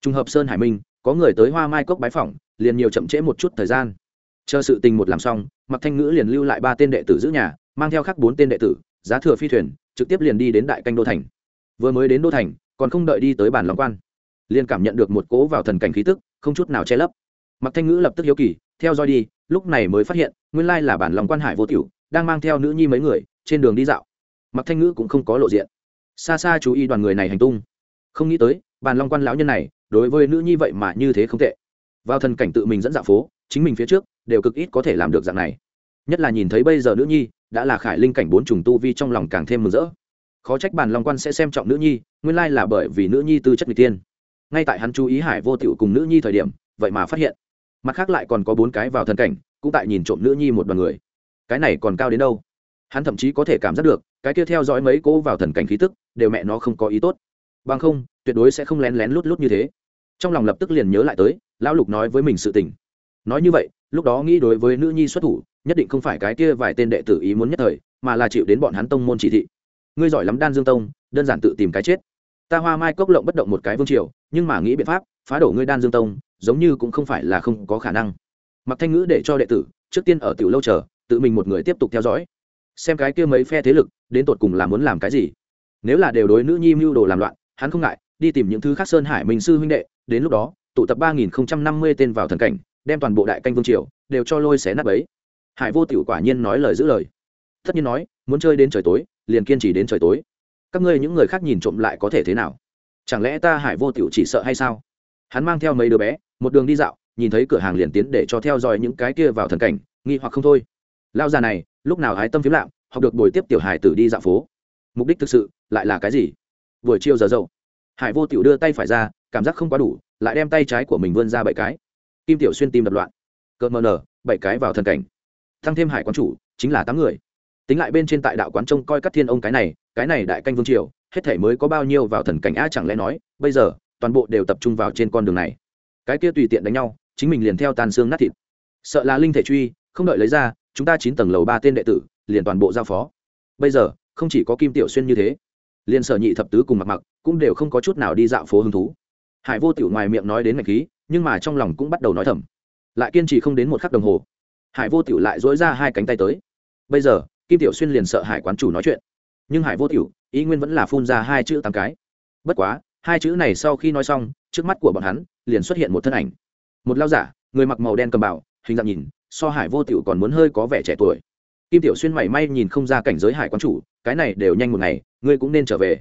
Trùng hợp sơn hải minh, có người tới hoa mai cốc bái phỏng, liền nhiều chậm trễ một chút thời gian chờ sự tình một làm xong mặc thanh ngữ liền lưu lại ba tên đệ tử giữ nhà, mang theo khắc bốn tên đệ tử, giá thừa phi thuyền, trực tiếp liền đi đến đại canh đô thành. Vừa mới đến đô thành, còn không đợi đi tới bản lòng quan, liền cảm nhận được một cỗ vào thần cảnh khí tức, không chút nào che lấp. Mặc thanh ngữ lập tức hiếu kỳ, theo dõi đi, lúc này mới phát hiện, nguyên lai là bản lòng quan hải vô tiểu, đang mang theo nữ nhi mấy người, trên đường đi dạo. Mặc thanh ngữ cũng không có lộ diện. Xa xa chú ý đoàn người này hành tung. Không nghĩ tới, bàn long quan lão nhân này, đối với nữ nhi vậy mà như thế không tệ. Vào thần cảnh tự mình dẫn dạo phố, chính mình phía trước đều cực ít có thể làm được dạng này. Nhất là nhìn thấy bây giờ nữ nhi, đã là khải linh cảnh bốn trùng tu vi trong lòng càng thêm mừng rỡ. Khó trách bàn long quan sẽ xem trọng nữ nhi, nguyên lai là bởi vì nữ nhi tư chất người tiên ngay tại hắn chú ý hải vô tịu cùng nữ nhi thời điểm, vậy mà phát hiện. Mặt khác lại còn có bốn cái vào thần cảnh, cũng tại nhìn trộm nữ nhi một đoàn người. Cái này còn cao đến đâu? Hắn thậm chí có thể cảm giác được, cái kia theo dõi mấy cô vào thần cảnh khí tức, đều mẹ nó không có ý tốt. Bằng không, tuyệt đối sẽ không lén lén lút lút như thế. Trong lòng lập tức liền nhớ lại tới, lão lục nói với mình sự tình nói như vậy, lúc đó nghĩ đối với nữ nhi xuất thủ, nhất định không phải cái kia vài tên đệ tử ý muốn nhất thời, mà là chịu đến bọn hắn tông môn chỉ thị. Ngươi giỏi lắm đan dương tông, đơn giản tự tìm cái chết. Ta hoa mai cốc lộng bất động một cái vương triều, nhưng mà nghĩ biện pháp, phá đổ ngươi đan dương tông, giống như cũng không phải là không có khả năng. Mặc thanh ngữ để cho đệ tử, trước tiên ở tiểu lâu chờ, tự mình một người tiếp tục theo dõi. Xem cái kia mấy phe thế lực, đến tột cùng là muốn làm cái gì. Nếu là đều đối nữ nhi mưu đồ làm loạn, hắn không ngại, đi tìm những thứ khác sơn hải minh sư huynh đệ, đến lúc đó, tụ tập ba nghìn năm mươi tên vào thần cảnh đem toàn bộ đại canh vương triều đều cho lôi xé nát ấy hải vô tiểu quả nhiên nói lời giữ lời. Tất nhiên nói, muốn chơi đến trời tối, liền kiên trì đến trời tối. Các ngươi những người khác nhìn trộm lại có thể thế nào? Chẳng lẽ ta hải vô tiểu chỉ sợ hay sao? Hắn mang theo mấy đứa bé, một đường đi dạo, nhìn thấy cửa hàng liền tiến để cho theo dõi những cái kia vào thần cảnh, nghi hoặc không thôi. Lao già này, lúc nào hái tâm phiếm lạm học được buổi tiếp tiểu hải tử đi dạo phố. Mục đích thực sự, lại là cái gì? Buổi chiều giờ dậu, hải vô tiểu đưa tay phải ra, cảm giác không quá đủ, lại đem tay trái của mình vươn ra bảy cái kim tiểu xuyên tim đập loạn. Cợt mờ nở, bảy cái vào thần cảnh. Thăng thêm hải quán chủ, chính là tám người. Tính lại bên trên tại đạo quán trông coi các thiên ông cái này cái này đại canh vương triều, hết thể mới có bao nhiêu vào thần cảnh a chẳng lẽ nói, bây giờ, toàn bộ đều tập trung vào trên con đường này. Cái kia tùy tiện đánh nhau, chính mình liền theo tàn xương nát thịt. Sợ là linh thể truy, không đợi lấy ra, chúng ta chín tầng lầu ba tên đệ tử, liền toàn bộ giao phó. Bây giờ, không chỉ có kim tiểu xuyên như thế, liền sở nhị thập tứ cùng mặc mặc, cũng đều không có chút nào đi dạo phố hứng thú. Hải vô tiểu ngoài miệng nói đến ngạch khí nhưng mà trong lòng cũng bắt đầu nói thầm, lại kiên trì không đến một khắc đồng hồ, hải vô tiểu lại dối ra hai cánh tay tới. Bây giờ, kim tiểu xuyên liền sợ hải quán chủ nói chuyện, nhưng hải vô tiểu, ý nguyên vẫn là phun ra hai chữ tám cái. Bất quá, hai chữ này sau khi nói xong, trước mắt của bọn hắn liền xuất hiện một thân ảnh. Một lao giả, người mặc màu đen cầm bảo hình dạng nhìn, so hải vô tiểu còn muốn hơi có vẻ trẻ tuổi. Kim tiểu xuyên mảy may nhìn không ra cảnh giới hải quán chủ, cái này đều nhanh một ngày, ngươi cũng nên trở về.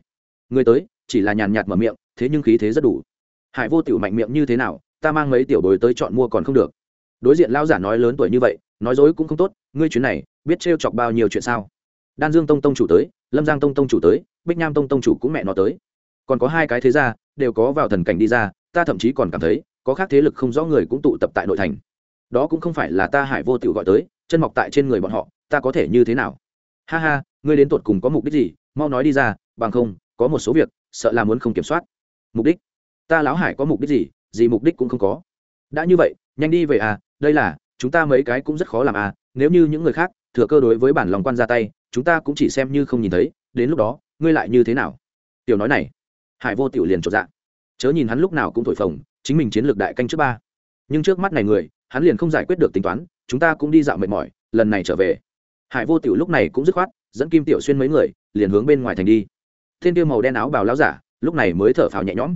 Ngươi tới, chỉ là nhàn nhạt mở miệng, thế nhưng khí thế rất đủ. Hải vô tiểu mạnh miệng như thế nào ta mang mấy tiểu bối tới chọn mua còn không được. Đối diện lao giả nói lớn tuổi như vậy, nói dối cũng không tốt, ngươi chuyến này, biết trêu chọc bao nhiêu chuyện sao? Đan dương tông tông chủ tới, lâm giang tông tông chủ tới, bích nham tông tông chủ cũng mẹ nó tới. Còn có hai cái thế gia, đều có vào thần cảnh đi ra, ta thậm chí còn cảm thấy, có khác thế lực không rõ người cũng tụ tập tại nội thành. Đó cũng không phải là ta hải vô tiểu gọi tới, chân mọc tại trên người bọn họ, ta có thể như thế nào? Ha ha, ngươi đến tột cùng có mục đích gì? Mau nói đi ra, bằng không, có một số việc, sợ là muốn không kiểm soát. Mục đích? Ta lão hải có mục đích gì? Gì mục đích cũng không có. Đã như vậy, nhanh đi về à đây là, chúng ta mấy cái cũng rất khó làm à nếu như những người khác, thừa cơ đối với bản lòng quan ra tay, chúng ta cũng chỉ xem như không nhìn thấy, đến lúc đó, ngươi lại như thế nào? Tiểu nói này, hải vô tiểu liền trột dạ. Chớ nhìn hắn lúc nào cũng thổi phồng, chính mình chiến lược đại canh trước ba. Nhưng trước mắt này người, hắn liền không giải quyết được tính toán, chúng ta cũng đi dạo mệt mỏi, lần này trở về. Hải vô tiểu lúc này cũng dứt khoát, dẫn kim tiểu xuyên mấy người, liền hướng bên ngoài thành đi. Thiên tiêu màu đen áo bào láo giả, lúc này mới thở phào nhẹ nhõm.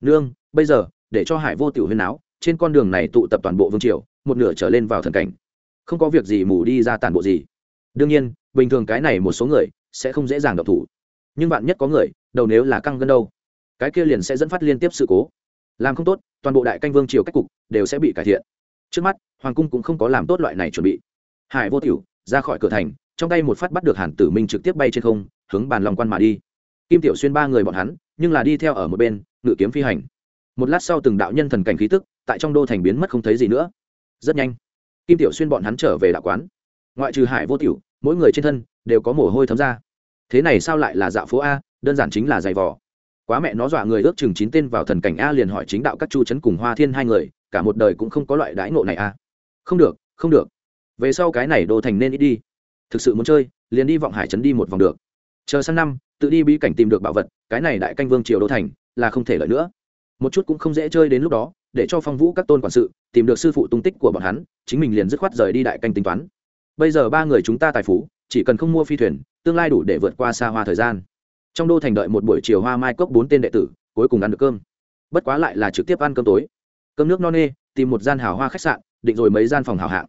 Nương, bây giờ để cho hải vô tiểu huyên áo, trên con đường này tụ tập toàn bộ vương triều, một nửa trở lên vào thần cảnh. Không có việc gì mù đi ra tàn bộ gì. Đương nhiên, bình thường cái này một số người sẽ không dễ dàng độc thủ. Nhưng bạn nhất có người, đầu nếu là căng gân đâu, cái kia liền sẽ dẫn phát liên tiếp sự cố. Làm không tốt, toàn bộ đại canh vương triều cách cục đều sẽ bị cải thiện. Trước mắt, hoàng cung cũng không có làm tốt loại này chuẩn bị. Hải vô tiểu, ra khỏi cửa thành, trong tay một phát bắt được hàn tử minh trực tiếp bay trên không, hướng bàn lòng quan mà đi. Kim tiểu xuyên ba người bọn hắn, nhưng là đi theo ở một bên, ngự kiếm phi hành một lát sau từng đạo nhân thần cảnh khí tức tại trong đô thành biến mất không thấy gì nữa. Rất nhanh, kim tiểu xuyên bọn hắn trở về đạo quán. Ngoại trừ hải vô tiểu, mỗi người trên thân đều có mồ hôi thấm ra. Thế này sao lại là dạo phố a, đơn giản chính là giày vò. Quá mẹ nó dọa người ước chừng chín tên vào thần cảnh a liền hỏi chính đạo các chu chấn cùng hoa thiên hai người, cả một đời cũng không có loại đãi ngộ này a. Không được không được. Về sau cái này đô thành nên ít đi. Thực sự muốn chơi, liền đi vọng hải trấn đi một vòng được. Chờ sang năm, tự đi bí cảnh tìm được bảo vật, cái này đại canh vương triều đô thành là không thể lợi nữa một chút cũng không dễ chơi đến lúc đó, để cho phong vũ các tôn quản sự tìm được sư phụ tung tích của bọn hắn, chính mình liền dứt khoát rời đi đại canh tính toán. Bây giờ ba người chúng ta tài phú, chỉ cần không mua phi thuyền, tương lai đủ để vượt qua xa hoa thời gian. Trong đô thành đợi một buổi chiều hoa mai cốc bốn tên đệ tử, cuối cùng ăn được cơm. Bất quá lại là trực tiếp ăn cơm tối. Cơm nước no nê, tìm một gian hào hoa khách sạn, định rồi mấy gian phòng hào hạng.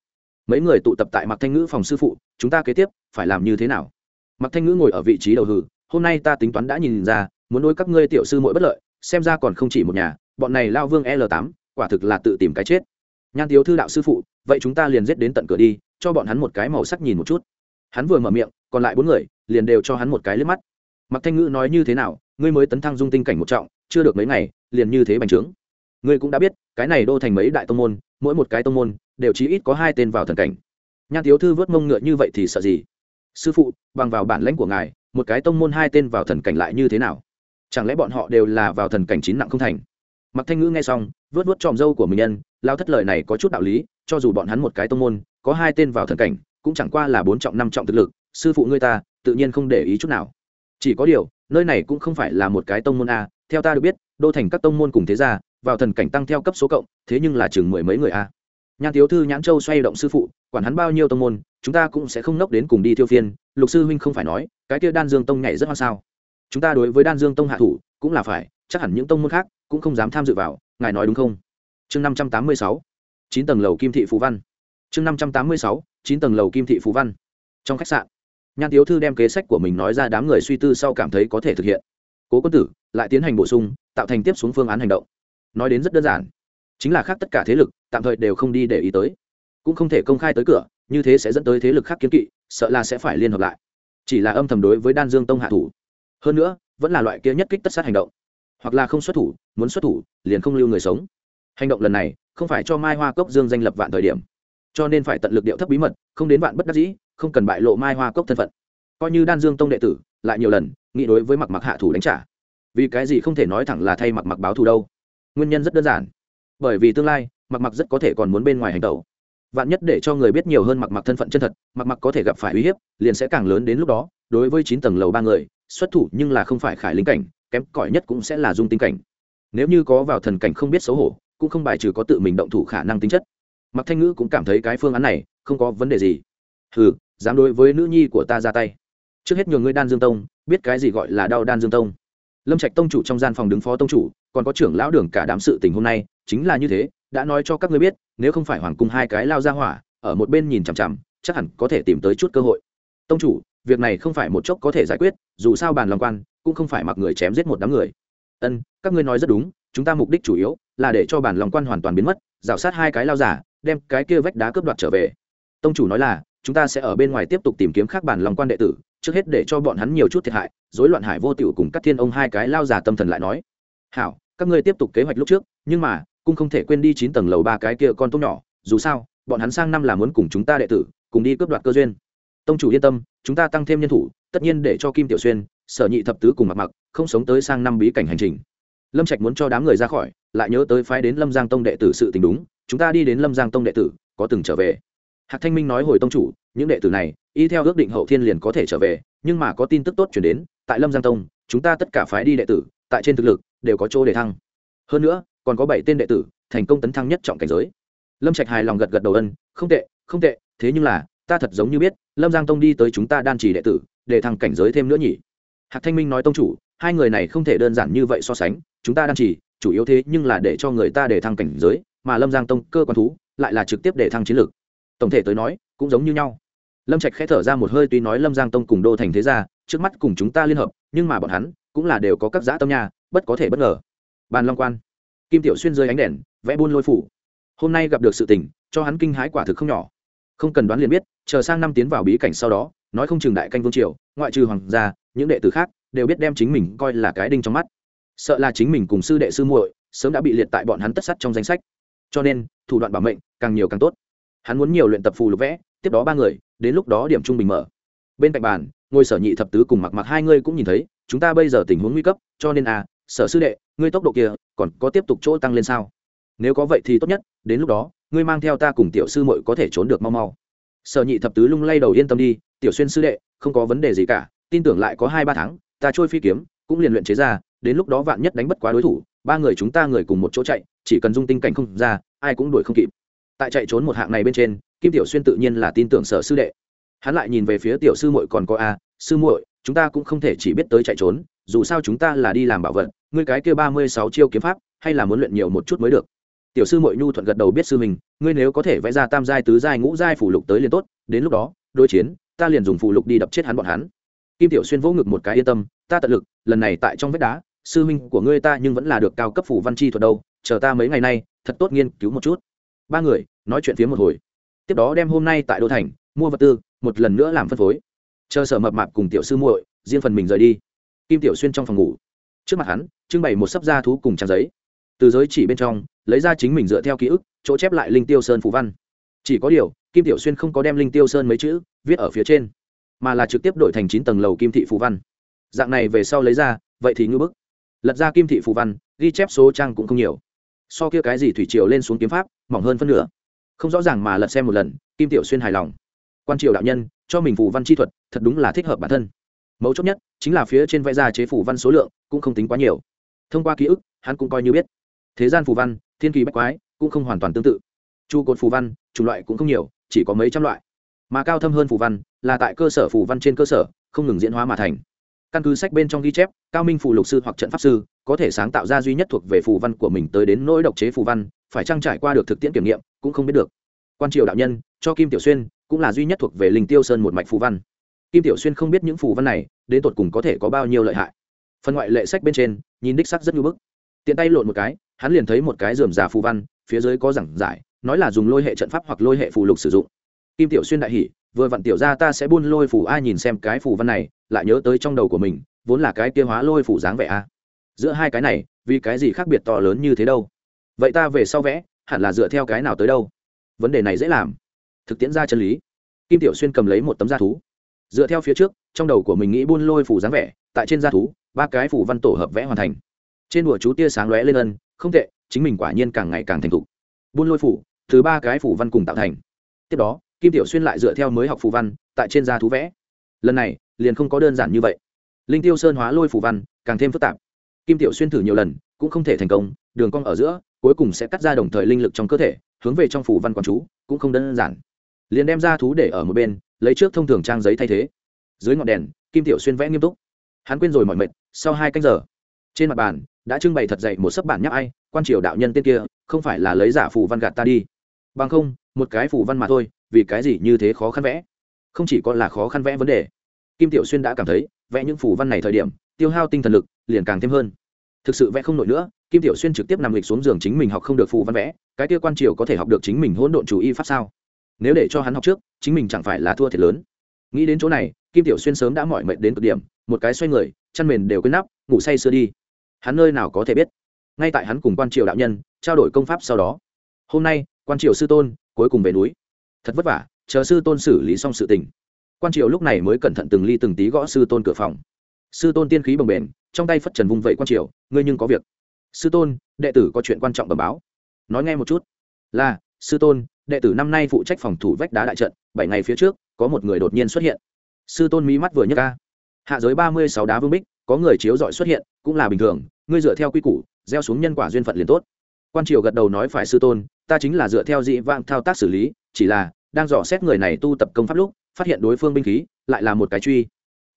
Mấy người tụ tập tại mặc thanh ngữ phòng sư phụ, chúng ta kế tiếp phải làm như thế nào? Mặc thanh ngữ ngồi ở vị trí đầu hử, hôm nay ta tính toán đã nhìn ra, muốn nuôi các ngươi tiểu sư mỗi bất lợi xem ra còn không chỉ một nhà, bọn này lao vương l 8 quả thực là tự tìm cái chết. Nhan tiếu thư đạo sư phụ, vậy chúng ta liền giết đến tận cửa đi, cho bọn hắn một cái màu sắc nhìn một chút. Hắn vừa mở miệng, còn lại bốn người, liền đều cho hắn một cái liếc mắt. Mặc thanh ngữ nói như thế nào, ngươi mới tấn thăng dung tinh cảnh một trọng, chưa được mấy ngày, liền như thế bành trướng. Ngươi cũng đã biết, cái này đô thành mấy đại tông môn, mỗi một cái tông môn, đều chỉ ít có hai tên vào thần cảnh. Nhan thiếu thư vớt mông ngựa như vậy thì sợ gì? Sư phụ, bằng vào bản lãnh của ngài, một cái tông môn hai tên vào thần cảnh lại như thế nào? Chẳng lẽ bọn họ đều là vào thần cảnh chín nặng không thành? Mặc thanh ngữ nghe xong, vớt vớt tròm dâu của mình nhân, lao thất lời này có chút đạo lý, cho dù bọn hắn một cái tông môn, có hai tên vào thần cảnh, cũng chẳng qua là bốn trọng, năm trọng thực lực, sư phụ ngươi ta, tự nhiên không để ý chút nào. Chỉ có điều, nơi này cũng không phải là một cái tông môn a, theo ta được biết, đô thành các tông môn cùng thế gia, vào thần cảnh tăng theo cấp số cộng, thế nhưng là chừng mười mấy người a. Nhan thiếu thư, nhãn châu xoay động sư phụ, quản hắn bao nhiêu tông môn, chúng ta cũng sẽ không nốc đến cùng đi tiêu phiên, lục sư huynh không phải nói, cái kia đan dương tông nhảy rất hoang sao chúng ta đối với đan dương tông hạ thủ cũng là phải, chắc hẳn những tông môn khác cũng không dám tham dự vào, ngài nói đúng không? Chương năm trăm tám mươi sáu, chín tầng lầu kim thị phú văn. Chương năm trăm tám mươi sáu, chín tầng lầu kim thị phú văn. Trong khách sạn, nhan tiếu thư đem kế sách của mình nói ra đám người suy tư sau cảm thấy có thể thực hiện. Cố quân tử lại tiến hành bổ sung, tạo thành tiếp xuống phương án hành động. Nói đến rất đơn giản, chính là khác tất cả thế lực tạm thời đều không đi để ý tới. Cũng không thể công khai tới cửa, như thế sẽ dẫn tới thế lực khác kiến kỵ, sợ là sẽ phải liên hợp lại. Chỉ là âm thầm đối với đan dương tông hạ thủ hơn nữa, vẫn là loại kia nhất kích tất sát hành động. Hoặc là không xuất thủ, muốn xuất thủ, liền không lưu người sống. Hành động lần này, không phải cho mai hoa cốc dương danh lập vạn thời điểm. Cho nên phải tận lực điệu thấp bí mật, không đến vạn bất đắc dĩ, không cần bại lộ mai hoa cốc thân phận. Coi như đan dương tông đệ tử, lại nhiều lần, nghĩ đối với mặc mặc hạ thủ đánh trả. Vì cái gì không thể nói thẳng là thay mặc mặc báo thù đâu? Nguyên nhân rất đơn giản. Bởi vì tương lai, mặc mặc rất có thể còn muốn bên ngoài hành tẩu. Vạn nhất để cho người biết nhiều hơn mặc mặc thân phận chân thật, mặc mặc có thể gặp phải uy hiếp, liền sẽ càng lớn đến lúc đó, đối với chín tầng lầu ba người xuất thủ nhưng là không phải khải linh cảnh, kém cỏi nhất cũng sẽ là dung tinh cảnh. Nếu như có vào thần cảnh không biết xấu hổ, cũng không bài trừ có tự mình động thủ khả năng tính chất. Mặc thanh ngữ cũng cảm thấy cái phương án này không có vấn đề gì. Ừ dám đối với nữ nhi của ta ra tay. Trước hết nhường ngươi đan dương tông, biết cái gì gọi là đau đan dương tông. Lâm trạch tông chủ trong gian phòng đứng phó tông chủ, còn có trưởng lão đường cả đám sự tình hôm nay, chính là như thế, đã nói cho các ngươi biết, nếu không phải hoàng cung hai cái lao ra hỏa, ở một bên nhìn chằm chằm, chắc hẳn có thể tìm tới chút cơ hội. Tông chủ việc này không phải một chốc có thể giải quyết, dù sao bàn lòng quan cũng không phải mặc người chém giết một đám người. Ân, các ngươi nói rất đúng, chúng ta mục đích chủ yếu là để cho bản lòng quan hoàn toàn biến mất, rào sát hai cái lao giả, đem cái kia vách đá cướp đoạt trở về. Tông chủ nói là, chúng ta sẽ ở bên ngoài tiếp tục tìm kiếm khác bản lòng quan đệ tử, trước hết để cho bọn hắn nhiều chút thiệt hại dối loạn hải vô tiểu cùng các thiên ông hai cái lao giả tâm thần lại nói. Hảo, các ngươi tiếp tục kế hoạch lúc trước, nhưng mà, cũng không thể quên đi chín tầng lầu ba cái kia con tốt nhỏ, dù sao, bọn hắn sang năm là muốn cùng chúng ta đệ tử, cùng đi cướp đoạt cơ duyên tông chủ yên tâm, chúng ta tăng thêm nhân thủ, tất nhiên để cho kim tiểu xuyên, sở nhị thập tứ cùng mặc mặc không sống tới sang năm bí cảnh hành trình. Lâm trạch muốn cho đám người ra khỏi, lại nhớ tới phái đến lâm giang tông đệ tử sự tình đúng, chúng ta đi đến lâm giang tông đệ tử, có từng trở về. Hạc thanh minh nói hồi tông chủ, những đệ tử này, y theo ước định hậu thiên liền có thể trở về, nhưng mà có tin tức tốt chuyển đến, tại lâm giang tông, chúng ta tất cả phái đi đệ tử, tại trên thực lực, đều có chỗ để thăng. Hơn nữa, còn có bảy tên đệ tử, thành công tấn thăng nhất trọng cảnh giới. Lâm trạch hài lòng gật gật đầu ân, không tệ không tệ, thế nhưng là ta thật giống như biết, lâm giang tông đi tới chúng ta đan chỉ đệ tử, để thăng cảnh giới thêm nữa nhỉ. Hạc thanh minh nói tông chủ, hai người này không thể đơn giản như vậy so sánh, chúng ta đan chỉ chủ yếu thế nhưng là để cho người ta để thăng cảnh giới, mà lâm giang tông cơ quan thú, lại là trực tiếp để thăng chiến lược tổng thể tới nói, cũng giống như nhau. Lâm trạch khẽ thở ra một hơi tuy nói lâm giang tông cùng đô thành thế gia, trước mắt cùng chúng ta liên hợp, nhưng mà bọn hắn cũng là đều có các giã tâm nhà bất có thể bất ngờ. Bàn long quan, kim tiểu xuyên rơi ánh đèn, vẽ buôn lôi phủ. Hôm nay gặp được sự tình, cho hắn kinh hãi quả thực không nhỏ không cần đoán liền biết, chờ sang năm tiến vào bí cảnh sau đó, nói không chừng đại canh vương triều, ngoại trừ hoàng gia, những đệ tử khác đều biết đem chính mình coi là cái đinh trong mắt. Sợ là chính mình cùng sư đệ sư muội sớm đã bị liệt tại bọn hắn tất sắt trong danh sách. Cho nên, thủ đoạn bảo mệnh càng nhiều càng tốt. Hắn muốn nhiều luyện tập phù lục vẽ, tiếp đó ba người, đến lúc đó điểm trung bình mở. Bên cạnh bàn, ngôi sở nhị thập tứ cùng mặc mặc hai ngươi cũng nhìn thấy, chúng ta bây giờ tình huống nguy cấp, cho nên à sở sư đệ, ngươi tốc độ kia còn có tiếp tục chỗ tăng lên sao? Nếu có vậy thì tốt nhất, đến lúc đó, ngươi mang theo ta cùng tiểu sư muội có thể trốn được mau mau. Sở nhị thập tứ lung lay đầu yên tâm đi, tiểu xuyên sư đệ, không có vấn đề gì cả, tin tưởng lại có hai ba tháng, ta trôi phi kiếm, cũng liền luyện chế ra, đến lúc đó vạn nhất đánh bất quá đối thủ, ba người chúng ta người cùng một chỗ chạy, chỉ cần dung tinh cảnh không ra, ai cũng đuổi không kịp. Tại chạy trốn một hạng này bên trên, kim tiểu xuyên tự nhiên là tin tưởng sở sư đệ. Hắn lại nhìn về phía tiểu sư muội còn có a, sư muội, chúng ta cũng không thể chỉ biết tới chạy trốn, dù sao chúng ta là đi làm bảo vật, ngươi cái kia ba mươi sáu chiêu kiếm pháp, hay là muốn luyện nhiều một chút mới được tiểu sư muội nhu thuận gật đầu biết sư mình ngươi nếu có thể vẽ ra tam giai, tứ giai, ngũ giai phủ lục tới liền tốt, đến lúc đó, đối chiến, ta liền dùng phủ lục đi đập chết hắn bọn hắn. Kim tiểu xuyên vỗ ngực một cái yên tâm, ta tận lực, lần này tại trong vách đá, sư minh của ngươi ta nhưng vẫn là được cao cấp phủ văn chi thuật đâu, chờ ta mấy ngày nay, thật tốt nghiên cứu một chút. Ba người, nói chuyện phía một hồi. Tiếp đó đem hôm nay tại đô thành, mua vật tư, một lần nữa làm phân phối. Chờ sở mập mạp cùng tiểu sư muội, riêng phần mình rời đi. Kim tiểu xuyên trong phòng ngủ. Trước mặt hắn, trưng bày một sấp da thú cùng trang giấy từ giới chỉ bên trong, lấy ra chính mình dựa theo ký ức, chỗ chép lại linh tiêu sơn phù văn. Chỉ có điều, kim tiểu xuyên không có đem linh tiêu sơn mấy chữ viết ở phía trên, mà là trực tiếp đổi thành chín tầng lầu kim thị phù văn. Dạng này về sau lấy ra, vậy thì ngư bức. Lật ra kim thị phù văn, ghi chép số trang cũng không nhiều. So kia cái gì thủy triều lên xuống kiếm pháp, mỏng hơn phân nửa. Không rõ ràng mà lật xem một lần, kim tiểu xuyên hài lòng. Quan triều đạo nhân, cho mình phù văn chi thuật, thật đúng là thích hợp bản thân. Mấu chốt nhất, chính là phía trên vẽ ra chế phủ văn số lượng, cũng không tính quá nhiều. Thông qua ký ức, hắn cũng coi như biết thế gian phù văn, thiên kỳ bách quái cũng không hoàn toàn tương tự. Trụ cột phù văn, chủng loại cũng không nhiều, chỉ có mấy trăm loại. Mà cao thâm hơn phù văn là tại cơ sở phù văn trên cơ sở, không ngừng diễn hóa mà thành. Căn cứ sách bên trong ghi chép, cao minh phù lục sư hoặc trận pháp sư có thể sáng tạo ra duy nhất thuộc về phù văn của mình tới đến nỗi độc chế phù văn, phải trang trải qua được thực tiễn kiểm nghiệm cũng không biết được. Quan triều đạo nhân cho kim tiểu xuyên cũng là duy nhất thuộc về linh tiêu sơn một mạch phù văn. Kim tiểu xuyên không biết những phù văn này đến tột cùng có thể có bao nhiêu lợi hại. Phần ngoại lệ sách bên trên, nhìn đích sắc rất nhu bức. Tiện tay lộn một cái hắn liền thấy một cái dườm già phù văn, phía dưới có giảng giải, nói là dùng lôi hệ trận pháp hoặc lôi hệ phù lục sử dụng. Kim tiểu xuyên đại hỉ, vừa vặn tiểu ra ta sẽ buôn lôi phù ai nhìn xem cái phù văn này, lại nhớ tới trong đầu của mình, vốn là cái kia hóa lôi phù dáng vẻ a. Giữa hai cái này, vì cái gì khác biệt to lớn như thế đâu? Vậy ta về sau vẽ, hẳn là dựa theo cái nào tới đâu? Vấn đề này dễ làm. Thực tiễn ra chân lý. Kim tiểu xuyên cầm lấy một tấm da thú. Dựa theo phía trước, trong đầu của mình nghĩ buôn lôi phủ dáng vẻ, tại trên da thú, ba cái phủ văn tổ hợp vẽ hoàn thành. Trên đùa chú tia sáng lóe lên ân không tệ, chính mình quả nhiên càng ngày càng thành thục. Buôn lôi phủ, thứ ba cái phủ văn cùng tạo thành. Tiếp đó, kim tiểu xuyên lại dựa theo mới học phù văn, tại trên da thú vẽ. Lần này, liền không có đơn giản như vậy. Linh tiêu sơn hóa lôi phù văn, càng thêm phức tạp. Kim tiểu xuyên thử nhiều lần, cũng không thể thành công, đường cong ở giữa, cuối cùng sẽ cắt ra đồng thời linh lực trong cơ thể, hướng về trong phủ văn quán chú, cũng không đơn giản. Liền đem ra thú để ở một bên, lấy trước thông thường trang giấy thay thế. Dưới ngọn đèn, kim tiểu xuyên vẽ nghiêm túc. Hắn quên rồi mọi mệt, sau hai canh giờ, trên mặt bàn đã trưng bày thật dậy một sấp bản nháp ai, quan triều đạo nhân tên kia, không phải là lấy giả phù văn gạt ta đi. Bằng không, một cái phù văn mà thôi, vì cái gì như thế khó khăn vẽ? Không chỉ có là khó khăn vẽ vấn đề. Kim tiểu xuyên đã cảm thấy, vẽ những phù văn này thời điểm, tiêu hao tinh thần lực, liền càng thêm hơn. Thực sự vẽ không nổi nữa, kim tiểu xuyên trực tiếp nằm lịch xuống giường chính mình học không được phù văn vẽ, cái kia quan triều có thể học được chính mình hỗn độn chủ y pháp sao? Nếu để cho hắn học trước, chính mình chẳng phải là thua thiệt lớn. Nghĩ đến chỗ này, kim tiểu xuyên sớm đã mỏi mệt đến cực điểm, một cái xoay người, chăn mền đều quên nắp, ngủ say sưa đi hắn nơi nào có thể biết? Ngay tại hắn cùng quan triều đạo nhân trao đổi công pháp sau đó, hôm nay, quan triều sư tôn cuối cùng về núi. Thật vất vả, chờ sư tôn xử lý xong sự tình. Quan triều lúc này mới cẩn thận từng ly từng tí gõ sư tôn cửa phòng. Sư tôn tiên khí bồng bềnh, trong tay phất trần vung vẩy quan triều, ngươi nhưng có việc. Sư tôn, đệ tử có chuyện quan trọng bẩm báo. Nói nghe một chút. Là, sư tôn, đệ tử năm nay phụ trách phòng thủ vách đá đại trận, bảy ngày phía trước, có một người đột nhiên xuất hiện. Sư tôn mỹ mắt vừa nhấc ca hạ giới ba mươi sáu đá vương bích có người chiếu dọi xuất hiện, cũng là bình thường, ngươi dựa theo quy củ, gieo xuống nhân quả duyên phận liền tốt. Quan triều gật đầu nói phải sư tôn, ta chính là dựa theo dị vang thao tác xử lý, chỉ là, đang dò xét người này tu tập công pháp lúc, phát hiện đối phương binh khí, lại là một cái truy.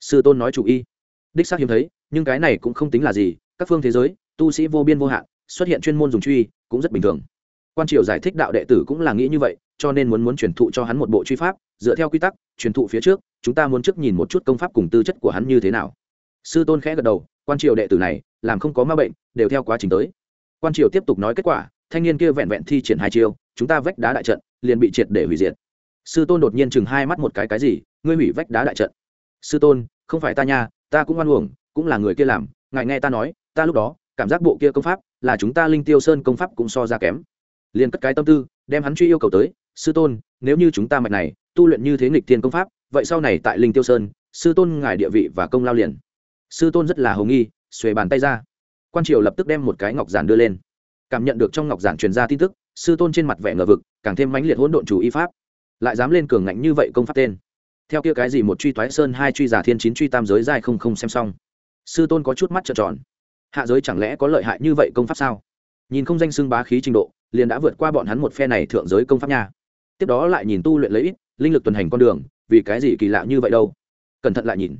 Sư tôn nói chủ y. Đích xác hiếm thấy, nhưng cái này cũng không tính là gì, các phương thế giới, tu sĩ vô biên vô hạn, xuất hiện chuyên môn dùng truy, cũng rất bình thường. Quan triều giải thích đạo đệ tử cũng là nghĩ như vậy, cho nên muốn muốn truyền thụ cho hắn một bộ truy pháp, dựa theo quy tắc, truyền thụ phía trước, chúng ta muốn trước nhìn một chút công pháp cùng tư chất của hắn như thế nào sư tôn khẽ gật đầu, quan triều đệ tử này, làm không có ma bệnh, đều theo quá trình tới. Quan triều tiếp tục nói kết quả, thanh niên kia vẹn vẹn thi triển hai chiêu, chúng ta vách đá đại trận, liền bị triệt để hủy diệt. Sư tôn đột nhiên chừng hai mắt một cái cái gì? Ngươi hủy vách đá đại trận? Sư tôn, không phải ta nha, ta cũng oan uổng, cũng là người kia làm, ngài nghe ta nói, ta lúc đó, cảm giác bộ kia công pháp, là chúng ta linh tiêu sơn công pháp cũng so ra kém. Liền cất cái tâm tư, đem hắn truy yêu cầu tới, sư tôn, nếu như chúng ta mạch này, tu luyện như thế nghịch thiên công pháp, vậy sau này tại linh tiêu sơn, sư tôn ngài địa vị và công lao liền sư tôn rất là hồng nghi, xuề bàn tay ra. Quan triều lập tức đem một cái ngọc giản đưa lên. Cảm nhận được trong ngọc giản truyền ra tin tức, sư tôn trên mặt vẻ ngờ vực, càng thêm mãnh liệt hỗn độn chủ y pháp. Lại dám lên cường ngạnh như vậy công pháp tên. Theo kia cái gì một truy toái sơn, hai truy giả thiên, chín truy tam giới dài không không xem xong. Sư tôn có chút mắt trợn tròn. Hạ giới chẳng lẽ có lợi hại như vậy công pháp sao? Nhìn không danh xưng bá khí trình độ, liền đã vượt qua bọn hắn một phe này thượng giới công pháp nha. Tiếp đó lại nhìn tu luyện lấy ít, linh lực tuần hành con đường, vì cái gì kỳ lạ như vậy đâu? Cẩn thận lại nhìn.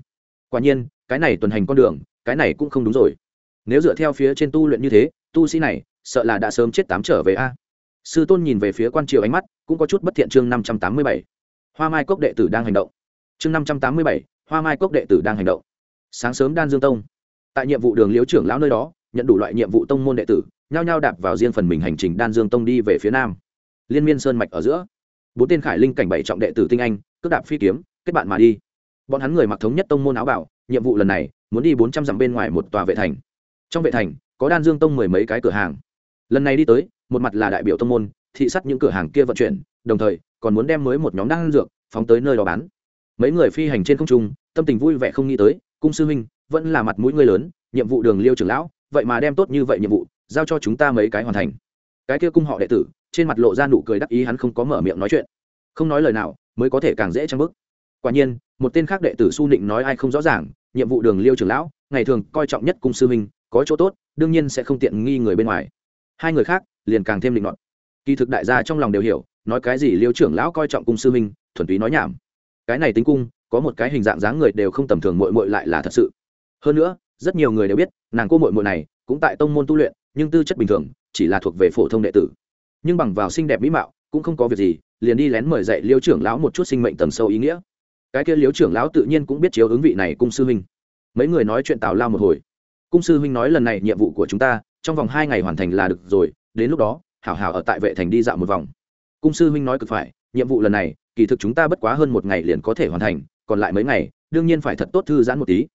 Quả nhiên cái này tuần hành con đường, cái này cũng không đúng rồi. Nếu dựa theo phía trên tu luyện như thế, tu sĩ này, sợ là đã sớm chết tám trở về a. Sư tôn nhìn về phía quan triều ánh mắt, cũng có chút bất thiện chương năm trăm tám mươi bảy. Hoa mai cốc đệ tử đang hành động. Chương năm trăm tám mươi bảy, hoa mai cốc đệ tử đang hành động. Sáng sớm đan dương tông. Tại nhiệm vụ đường liếu trưởng lão nơi đó, nhận đủ loại nhiệm vụ tông môn đệ tử, nhao nhao đạp vào riêng phần mình hành trình đan dương tông đi về phía nam. Liên miên sơn mạch ở giữa. Bốn tên khải linh cảnh bảy trọng đệ tử tinh anh cướp đạp phi kiếm, kết bạn mà đi. Bọn hắn người mặc thống nhất tông môn áo bảo nhiệm vụ lần này, muốn đi bốn trăm dặm bên ngoài một tòa vệ thành. Trong vệ thành, có đan dương tông mười mấy cái cửa hàng. Lần này đi tới, một mặt là đại biểu tông môn, thị sát những cửa hàng kia vận chuyển, đồng thời, còn muốn đem mới một nhóm đan dược phóng tới nơi đó bán. Mấy người phi hành trên không trung, tâm tình vui vẻ không nghĩ tới, cung sư huynh, vẫn là mặt mũi người lớn, nhiệm vụ đường liêu trưởng lão, vậy mà đem tốt như vậy nhiệm vụ, giao cho chúng ta mấy cái hoàn thành. Cái kia cung họ đệ tử, trên mặt lộ ra nụ cười đắc ý hắn không có mở miệng nói chuyện. Không nói lời nào, mới có thể càng dễ trang bức quả nhiên, một tên khác đệ tử su nịnh nói ai không rõ ràng nhiệm vụ đường liêu trưởng lão, ngày thường coi trọng nhất cung sư minh có chỗ tốt, đương nhiên sẽ không tiện nghi người bên ngoài. Hai người khác liền càng thêm định luận kỳ thực đại gia trong lòng đều hiểu, nói cái gì liêu trưởng lão coi trọng cung sư minh thuần túy nói nhảm. Cái này tính cung, có một cái hình dạng dáng người đều không tầm thường mội mội lại là thật sự. Hơn nữa, rất nhiều người đều biết, nàng cô mội mội này cũng tại tông môn tu luyện, nhưng tư chất bình thường, chỉ là thuộc về phổ thông đệ tử. Nhưng bằng vào xinh đẹp mỹ mạo, cũng không có việc gì, liền đi lén mời dạy liêu trưởng lão một chút sinh mệnh tầm sâu ý nghĩa cái kia liếu trưởng lão tự nhiên cũng biết chiếu ứng vị này cung sư huynh. Mấy người nói chuyện tào lao một hồi. Cung sư huynh nói lần này nhiệm vụ của chúng ta, trong vòng hai ngày hoàn thành là được rồi, đến lúc đó, hảo hảo ở tại vệ thành đi dạo một vòng. Cung sư huynh nói cực phải, nhiệm vụ lần này, kỳ thực chúng ta bất quá hơn một ngày liền có thể hoàn thành, còn lại mấy ngày, đương nhiên phải thật tốt thư giãn một tí.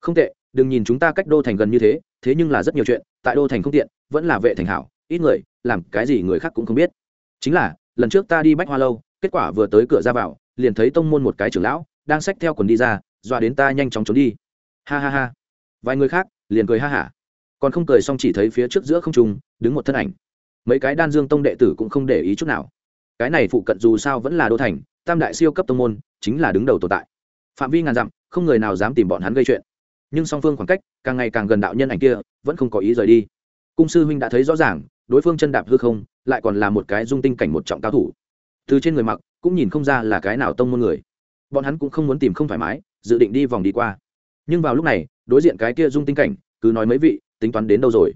Không tệ, đừng nhìn chúng ta cách đô thành gần như thế thế nhưng là rất nhiều chuyện, tại đô thành không tiện, vẫn là vệ thành hảo, ít người, làm cái gì người khác cũng không biết. Chính là, lần trước ta đi bách hoa lâu, kết quả vừa tới cửa ra vào liền thấy tông môn một cái trưởng lão, đang xách theo quần đi ra, dọa đến ta nhanh chóng trốn đi. Ha ha ha. Vài người khác liền cười ha hả. Còn không cười xong chỉ thấy phía trước giữa không trung, đứng một thân ảnh. Mấy cái đan dương tông đệ tử cũng không để ý chút nào. Cái này phụ cận dù sao vẫn là đô thành, tam đại siêu cấp tông môn, chính là đứng đầu tồn tại. Phạm vi ngàn dặm, không người nào dám tìm bọn hắn gây chuyện. Nhưng song phương khoảng cách, càng ngày càng gần đạo nhân ảnh kia, vẫn không có ý rời đi. Cung sư huynh đã thấy rõ ràng, đối phương chân đạp hư không, lại còn là một cái dung tinh cảnh một trọng cao thủ. Từ trên người mặc cũng nhìn không ra là cái nào tông môn người. Bọn hắn cũng không muốn tìm không thoải mái, dự định đi vòng đi qua. Nhưng vào lúc này, đối diện cái kia dung tinh cảnh, cứ nói mấy vị, tính toán đến đâu rồi?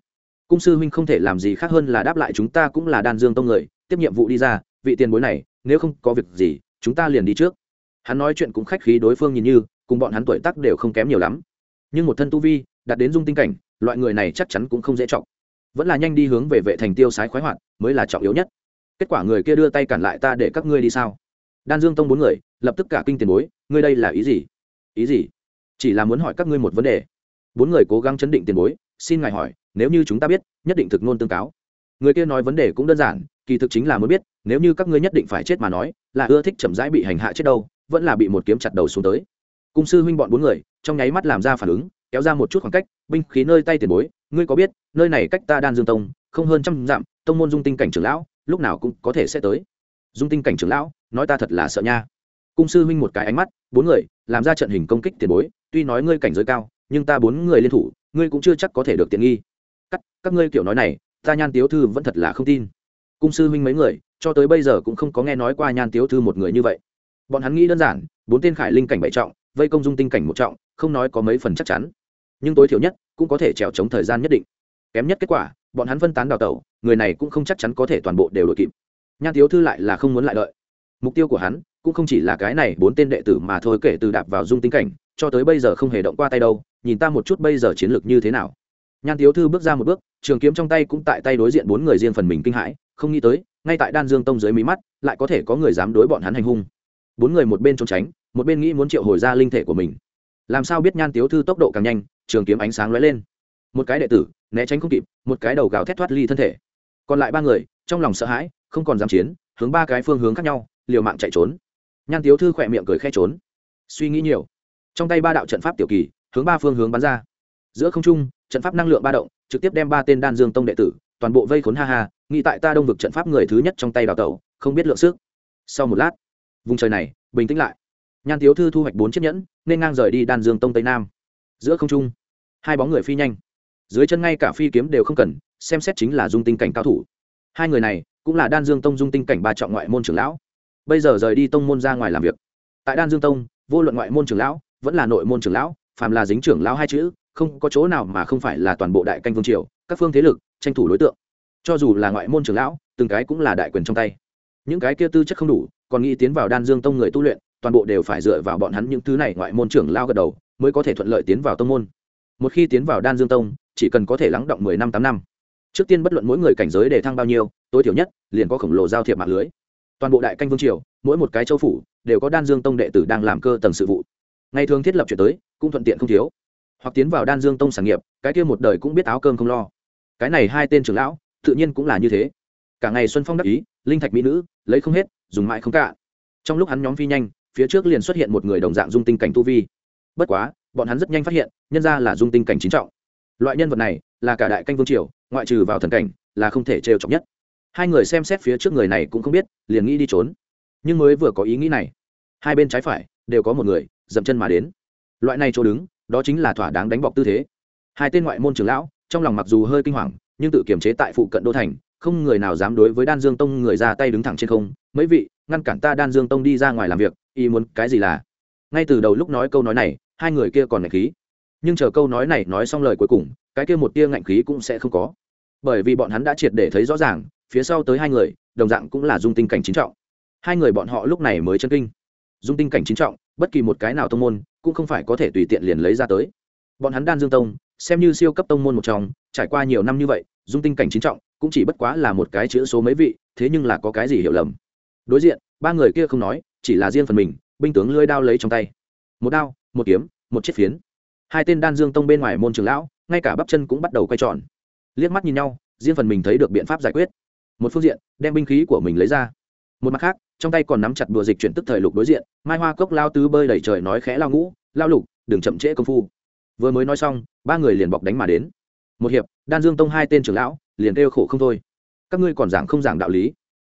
Cung sư huynh không thể làm gì khác hơn là đáp lại chúng ta cũng là đan dương tông người, tiếp nhiệm vụ đi ra, vị tiền bối này, nếu không có việc gì, chúng ta liền đi trước. Hắn nói chuyện cũng khách khí đối phương nhìn như, cùng bọn hắn tuổi tác đều không kém nhiều lắm. Nhưng một thân tu vi, đạt đến dung tinh cảnh, loại người này chắc chắn cũng không dễ trọng vẫn là nhanh đi hướng về vệ thành tiêu sái khoái hoạt, mới là trọng yếu nhất kết quả người kia đưa tay cản lại ta để các ngươi đi sao? Đan dương tông bốn người, lập tức cả kinh tiền bối, ngươi đây là ý gì? Ý gì? Chỉ là muốn hỏi các ngươi một vấn đề. Bốn người cố gắng chấn định tiền bối, xin ngài hỏi, nếu như chúng ta biết, nhất định thực nôn tương cáo. Người kia nói vấn đề cũng đơn giản, kỳ thực chính là muốn biết, nếu như các ngươi nhất định phải chết mà nói, là ưa thích chậm rãi bị hành hạ chết đâu, vẫn là bị một kiếm chặt đầu xuống tới. Cung sư huynh bọn bốn người, trong nháy mắt làm ra phản ứng, kéo ra một chút khoảng cách, binh khí nơi tay tiền bối, ngươi có biết, nơi này cách ta đan dương tông, không hơn trăm dặm, tông môn dung tinh cảnh trưởng lão lúc nào cũng có thể sẽ tới. Dung tinh cảnh trưởng lão, nói ta thật là sợ nha. Cung sư huynh một cái ánh mắt, bốn người, làm ra trận hình công kích tiền bối, tuy nói ngươi cảnh giới cao, nhưng ta bốn người liên thủ, ngươi cũng chưa chắc có thể được tiện nghi. Các các ngươi kiểu nói này, ta nhan tiếu thư vẫn thật là không tin. Cung sư huynh mấy người, cho tới bây giờ cũng không có nghe nói qua nhan tiếu thư một người như vậy. Bọn hắn nghĩ đơn giản, bốn tên khải linh cảnh bảy trọng, vây công dung tinh cảnh một trọng, không nói có mấy phần chắc chắn. Nhưng tối thiểu nhất, cũng có thể trèo chống thời gian nhất định. Kém nhất kết quả bọn hắn phân tán đào tẩu, người này cũng không chắc chắn có thể toàn bộ đều đội kịp. Nhan thiếu thư lại là không muốn lại lợi mục tiêu của hắn cũng không chỉ là cái này bốn tên đệ tử mà thôi, kể từ đạp vào dung tinh cảnh, cho tới bây giờ không hề động qua tay đâu, nhìn ta một chút bây giờ chiến lược như thế nào. Nhan thiếu thư bước ra một bước, trường kiếm trong tay cũng tại tay đối diện bốn người riêng phần mình kinh hãi, không nghĩ tới, ngay tại đan dương tông dưới mí mắt, lại có thể có người dám đối bọn hắn hành hung. Bốn người một bên trốn tránh, một bên nghĩ muốn triệu hồi ra linh thể của mình. Làm sao biết nhan tiếu thư tốc độ càng nhanh, trường kiếm ánh sáng lóe lên một cái đệ tử, né tránh không kịp, một cái đầu gào thét thoát ly thân thể. Còn lại ba người, trong lòng sợ hãi, không còn dám chiến, hướng ba cái phương hướng khác nhau, liều mạng chạy trốn. Nhan tiếu thư khỏe miệng cười khe trốn. Suy nghĩ nhiều. Trong tay ba đạo trận pháp tiểu kỳ, hướng ba phương hướng bắn ra. Giữa không trung, trận pháp năng lượng ba động, trực tiếp đem ba tên đan dương tông đệ tử, toàn bộ vây khốn ha ha, nghĩ tại ta đông vực trận pháp người thứ nhất trong tay đào tẩu, không biết lượng sức. Sau một lát, vùng trời này, bình tĩnh lại. Nhan tiếu thư thu hoạch bốn chiếc nhẫn, nên ngang rời đi đan dương tông tây nam. Giữa không trung, hai bóng người phi nhanh dưới chân ngay cả phi kiếm đều không cần, xem xét chính là dung tinh cảnh cao thủ. Hai người này, cũng là đan dương tông dung tinh cảnh ba trọng ngoại môn trưởng lão. Bây giờ rời đi tông môn ra ngoài làm việc. Tại đan dương tông, vô luận ngoại môn trưởng lão, vẫn là nội môn trưởng lão, phàm là dính trưởng lão hai chữ, không có chỗ nào mà không phải là toàn bộ đại canh vương triều, các phương thế lực, tranh thủ đối tượng. Cho dù là ngoại môn trưởng lão, từng cái cũng là đại quyền trong tay. Những cái kia tư chất không đủ, còn nghĩ tiến vào đan dương tông người tu luyện, toàn bộ đều phải dựa vào bọn hắn những thứ này ngoại môn trưởng lao gật đầu, mới có thể thuận lợi tiến vào tông môn. Một khi tiến vào đan dương tông chỉ cần có thể lắng động mười năm tám năm. Trước tiên bất luận mỗi người cảnh giới để thăng bao nhiêu, tối thiểu nhất, liền có khổng lồ giao thiệp mạng lưới. Toàn bộ đại canh vương triều, mỗi một cái châu phủ, đều có đan dương tông đệ tử đang làm cơ tầng sự vụ. Ngày thường thiết lập chuyện tới, cũng thuận tiện không thiếu. Hoặc tiến vào đan dương tông sản nghiệp, cái kia một đời cũng biết áo cơm không lo. Cái này hai tên trưởng lão, tự nhiên cũng là như thế. Cả ngày xuân phong đắc ý, linh thạch mỹ nữ, lấy không hết, dùng mãi không cả. Trong lúc hắn nhóm phi nhanh, phía trước liền xuất hiện một người đồng dạng dung tinh cảnh tu vi. Bất quá, bọn hắn rất nhanh phát hiện, nhân ra là dung tinh cảnh chính trọng loại nhân vật này là cả đại canh vương triều, ngoại trừ vào thần cảnh là không thể trêu chọc nhất. Hai người xem xét phía trước người này cũng không biết, liền nghĩ đi trốn. Nhưng mới vừa có ý nghĩ này, hai bên trái phải đều có một người dậm chân mà đến. Loại này chỗ đứng, đó chính là thỏa đáng đánh bọc tư thế. Hai tên ngoại môn trưởng lão, trong lòng mặc dù hơi kinh hoàng, nhưng tự kiềm chế tại phụ cận đô thành, không người nào dám đối với đan dương tông người ra tay đứng thẳng trên không. Mấy vị, ngăn cản ta đan dương tông đi ra ngoài làm việc y muốn cái gì là? Ngay từ đầu lúc nói câu nói này, hai người kia còn nảy khí nhưng chờ câu nói này nói xong lời cuối cùng, cái kia một tia ngạnh khí cũng sẽ không có. Bởi vì bọn hắn đã triệt để thấy rõ ràng, phía sau tới hai người, đồng dạng cũng là dung tinh cảnh chính trọng. Hai người bọn họ lúc này mới chân kinh. Dung tinh cảnh chính trọng, bất kỳ một cái nào tông môn, cũng không phải có thể tùy tiện liền lấy ra tới. Bọn hắn đan dương tông, xem như siêu cấp tông môn một trong, trải qua nhiều năm như vậy, dung tinh cảnh chính trọng cũng chỉ bất quá là một cái chữ số mấy vị, thế nhưng là có cái gì hiểu lầm. Đối diện, ba người kia không nói, chỉ là riêng phần mình, binh tướng lưỡi đao lấy trong tay. Một đao, một kiếm, một chiếc phiến hai tên đan dương tông bên ngoài môn trường lão, ngay cả bắp chân cũng bắt đầu quay tròn. Liếc mắt nhìn nhau, riêng phần mình thấy được biện pháp giải quyết. Một phương diện, đem binh khí của mình lấy ra. Một mặt khác, trong tay còn nắm chặt đùa dịch chuyển tức thời lục đối diện, mai hoa cốc lao tứ bơi đẩy trời nói khẽ lao ngũ, lao lục, đừng chậm trễ công phu. Vừa mới nói xong, ba người liền bọc đánh mà đến. Một hiệp, đan dương tông hai tên trưởng lão, liền kêu khổ không thôi. Các ngươi còn giảng không giảng đạo lý?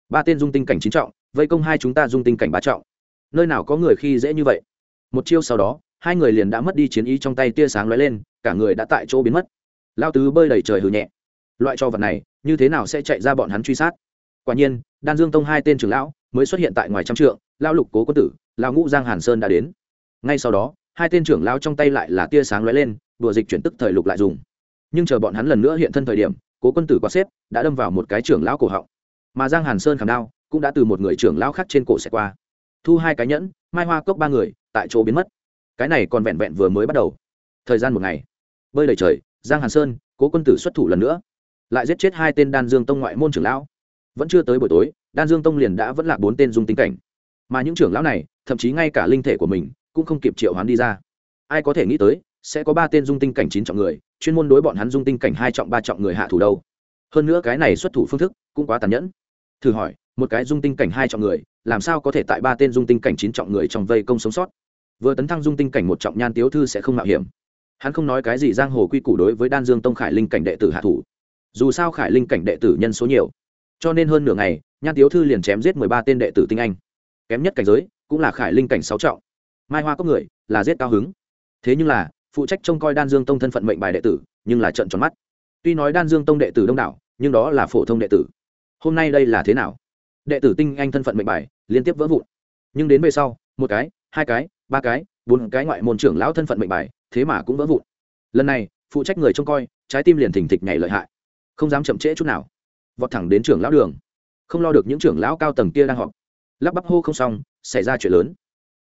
Ba tên dung tinh cảnh chín trọng, vây công hai chúng ta dung tinh cảnh ba trọng. Nơi nào có người khi dễ như vậy? Một chiêu sau đó hai người liền đã mất đi chiến ý trong tay tia sáng lóe lên, cả người đã tại chỗ biến mất. Lao tứ bơi đầy trời hừ nhẹ. Loại cho vật này, như thế nào sẽ chạy ra bọn hắn truy sát? Quả nhiên, đan dương tông hai tên trưởng lão mới xuất hiện tại ngoài trăm trượng, lao lục cố quân tử, lao ngũ giang hàn sơn đã đến. Ngay sau đó, hai tên trưởng lão trong tay lại là tia sáng lóe lên, đùa dịch chuyển tức thời lục lại dùng. Nhưng chờ bọn hắn lần nữa hiện thân thời điểm, cố quân tử quá xếp đã đâm vào một cái trưởng lão cổ họng. Mà giang hàn sơn khảm đao cũng đã từ một người trưởng lão khác trên cổ xẻ qua. Thu hai cái nhẫn, mai hoa cốc ba người, tại chỗ biến mất cái này còn vẹn vẹn vừa mới bắt đầu. Thời gian một ngày. Bơi đầy trời, giang hàn sơn, cố quân tử xuất thủ lần nữa. Lại giết chết hai tên đan dương tông ngoại môn trưởng lão. Vẫn chưa tới buổi tối, đan dương tông liền đã vẫn là bốn tên dung tính cảnh. Mà những trưởng lão này, thậm chí ngay cả linh thể của mình, cũng không kịp triệu hoán đi ra. Ai có thể nghĩ tới, sẽ có ba tên dung tinh cảnh chín trọng người, chuyên môn đối bọn hắn dung tinh cảnh hai trọng, ba trọng người hạ thủ đâu. Hơn nữa cái này xuất thủ phương thức cũng quá tàn nhẫn. Thử hỏi, một cái dung tinh cảnh hai trọng người, làm sao có thể tại ba tên dung tinh cảnh chín trọng người trong vây công sống sót? Vừa tấn thăng dung tinh cảnh một trọng nhan tiếu thư sẽ không mạo hiểm. Hắn không nói cái gì giang hồ quy củ đối với đan dương tông khải linh cảnh đệ tử hạ thủ. Dù sao khải linh cảnh đệ tử nhân số nhiều, cho nên hơn nửa ngày, nhan tiếu thư liền chém giết mười ba tên đệ tử tinh anh. Kém nhất cảnh giới, cũng là khải linh cảnh sáu trọng. Mai hoa có người, là giết cao hứng. Thế nhưng là, phụ trách trông coi đan dương tông thân phận mệnh bài đệ tử, nhưng là trận tròn mắt. Tuy nói đan dương tông đệ tử đông đảo, nhưng đó là phổ thông đệ tử. Hôm nay đây là thế nào? Đệ tử tinh anh thân phận mệnh bài, liên tiếp vỡ vụn. Nhưng đến về sau, một cái, hai cái ba cái, bốn cái ngoại môn trưởng lão thân phận mệnh bài, thế mà cũng vỡ vụn. Lần này, phụ trách người trông coi, trái tim liền thình thịch nhảy lợi hại. Không dám chậm trễ chút nào. Vọt thẳng đến trưởng lão đường. Không lo được những trưởng lão cao tầng kia đang họp. Lắp bắp hô không xong, xảy ra chuyện lớn.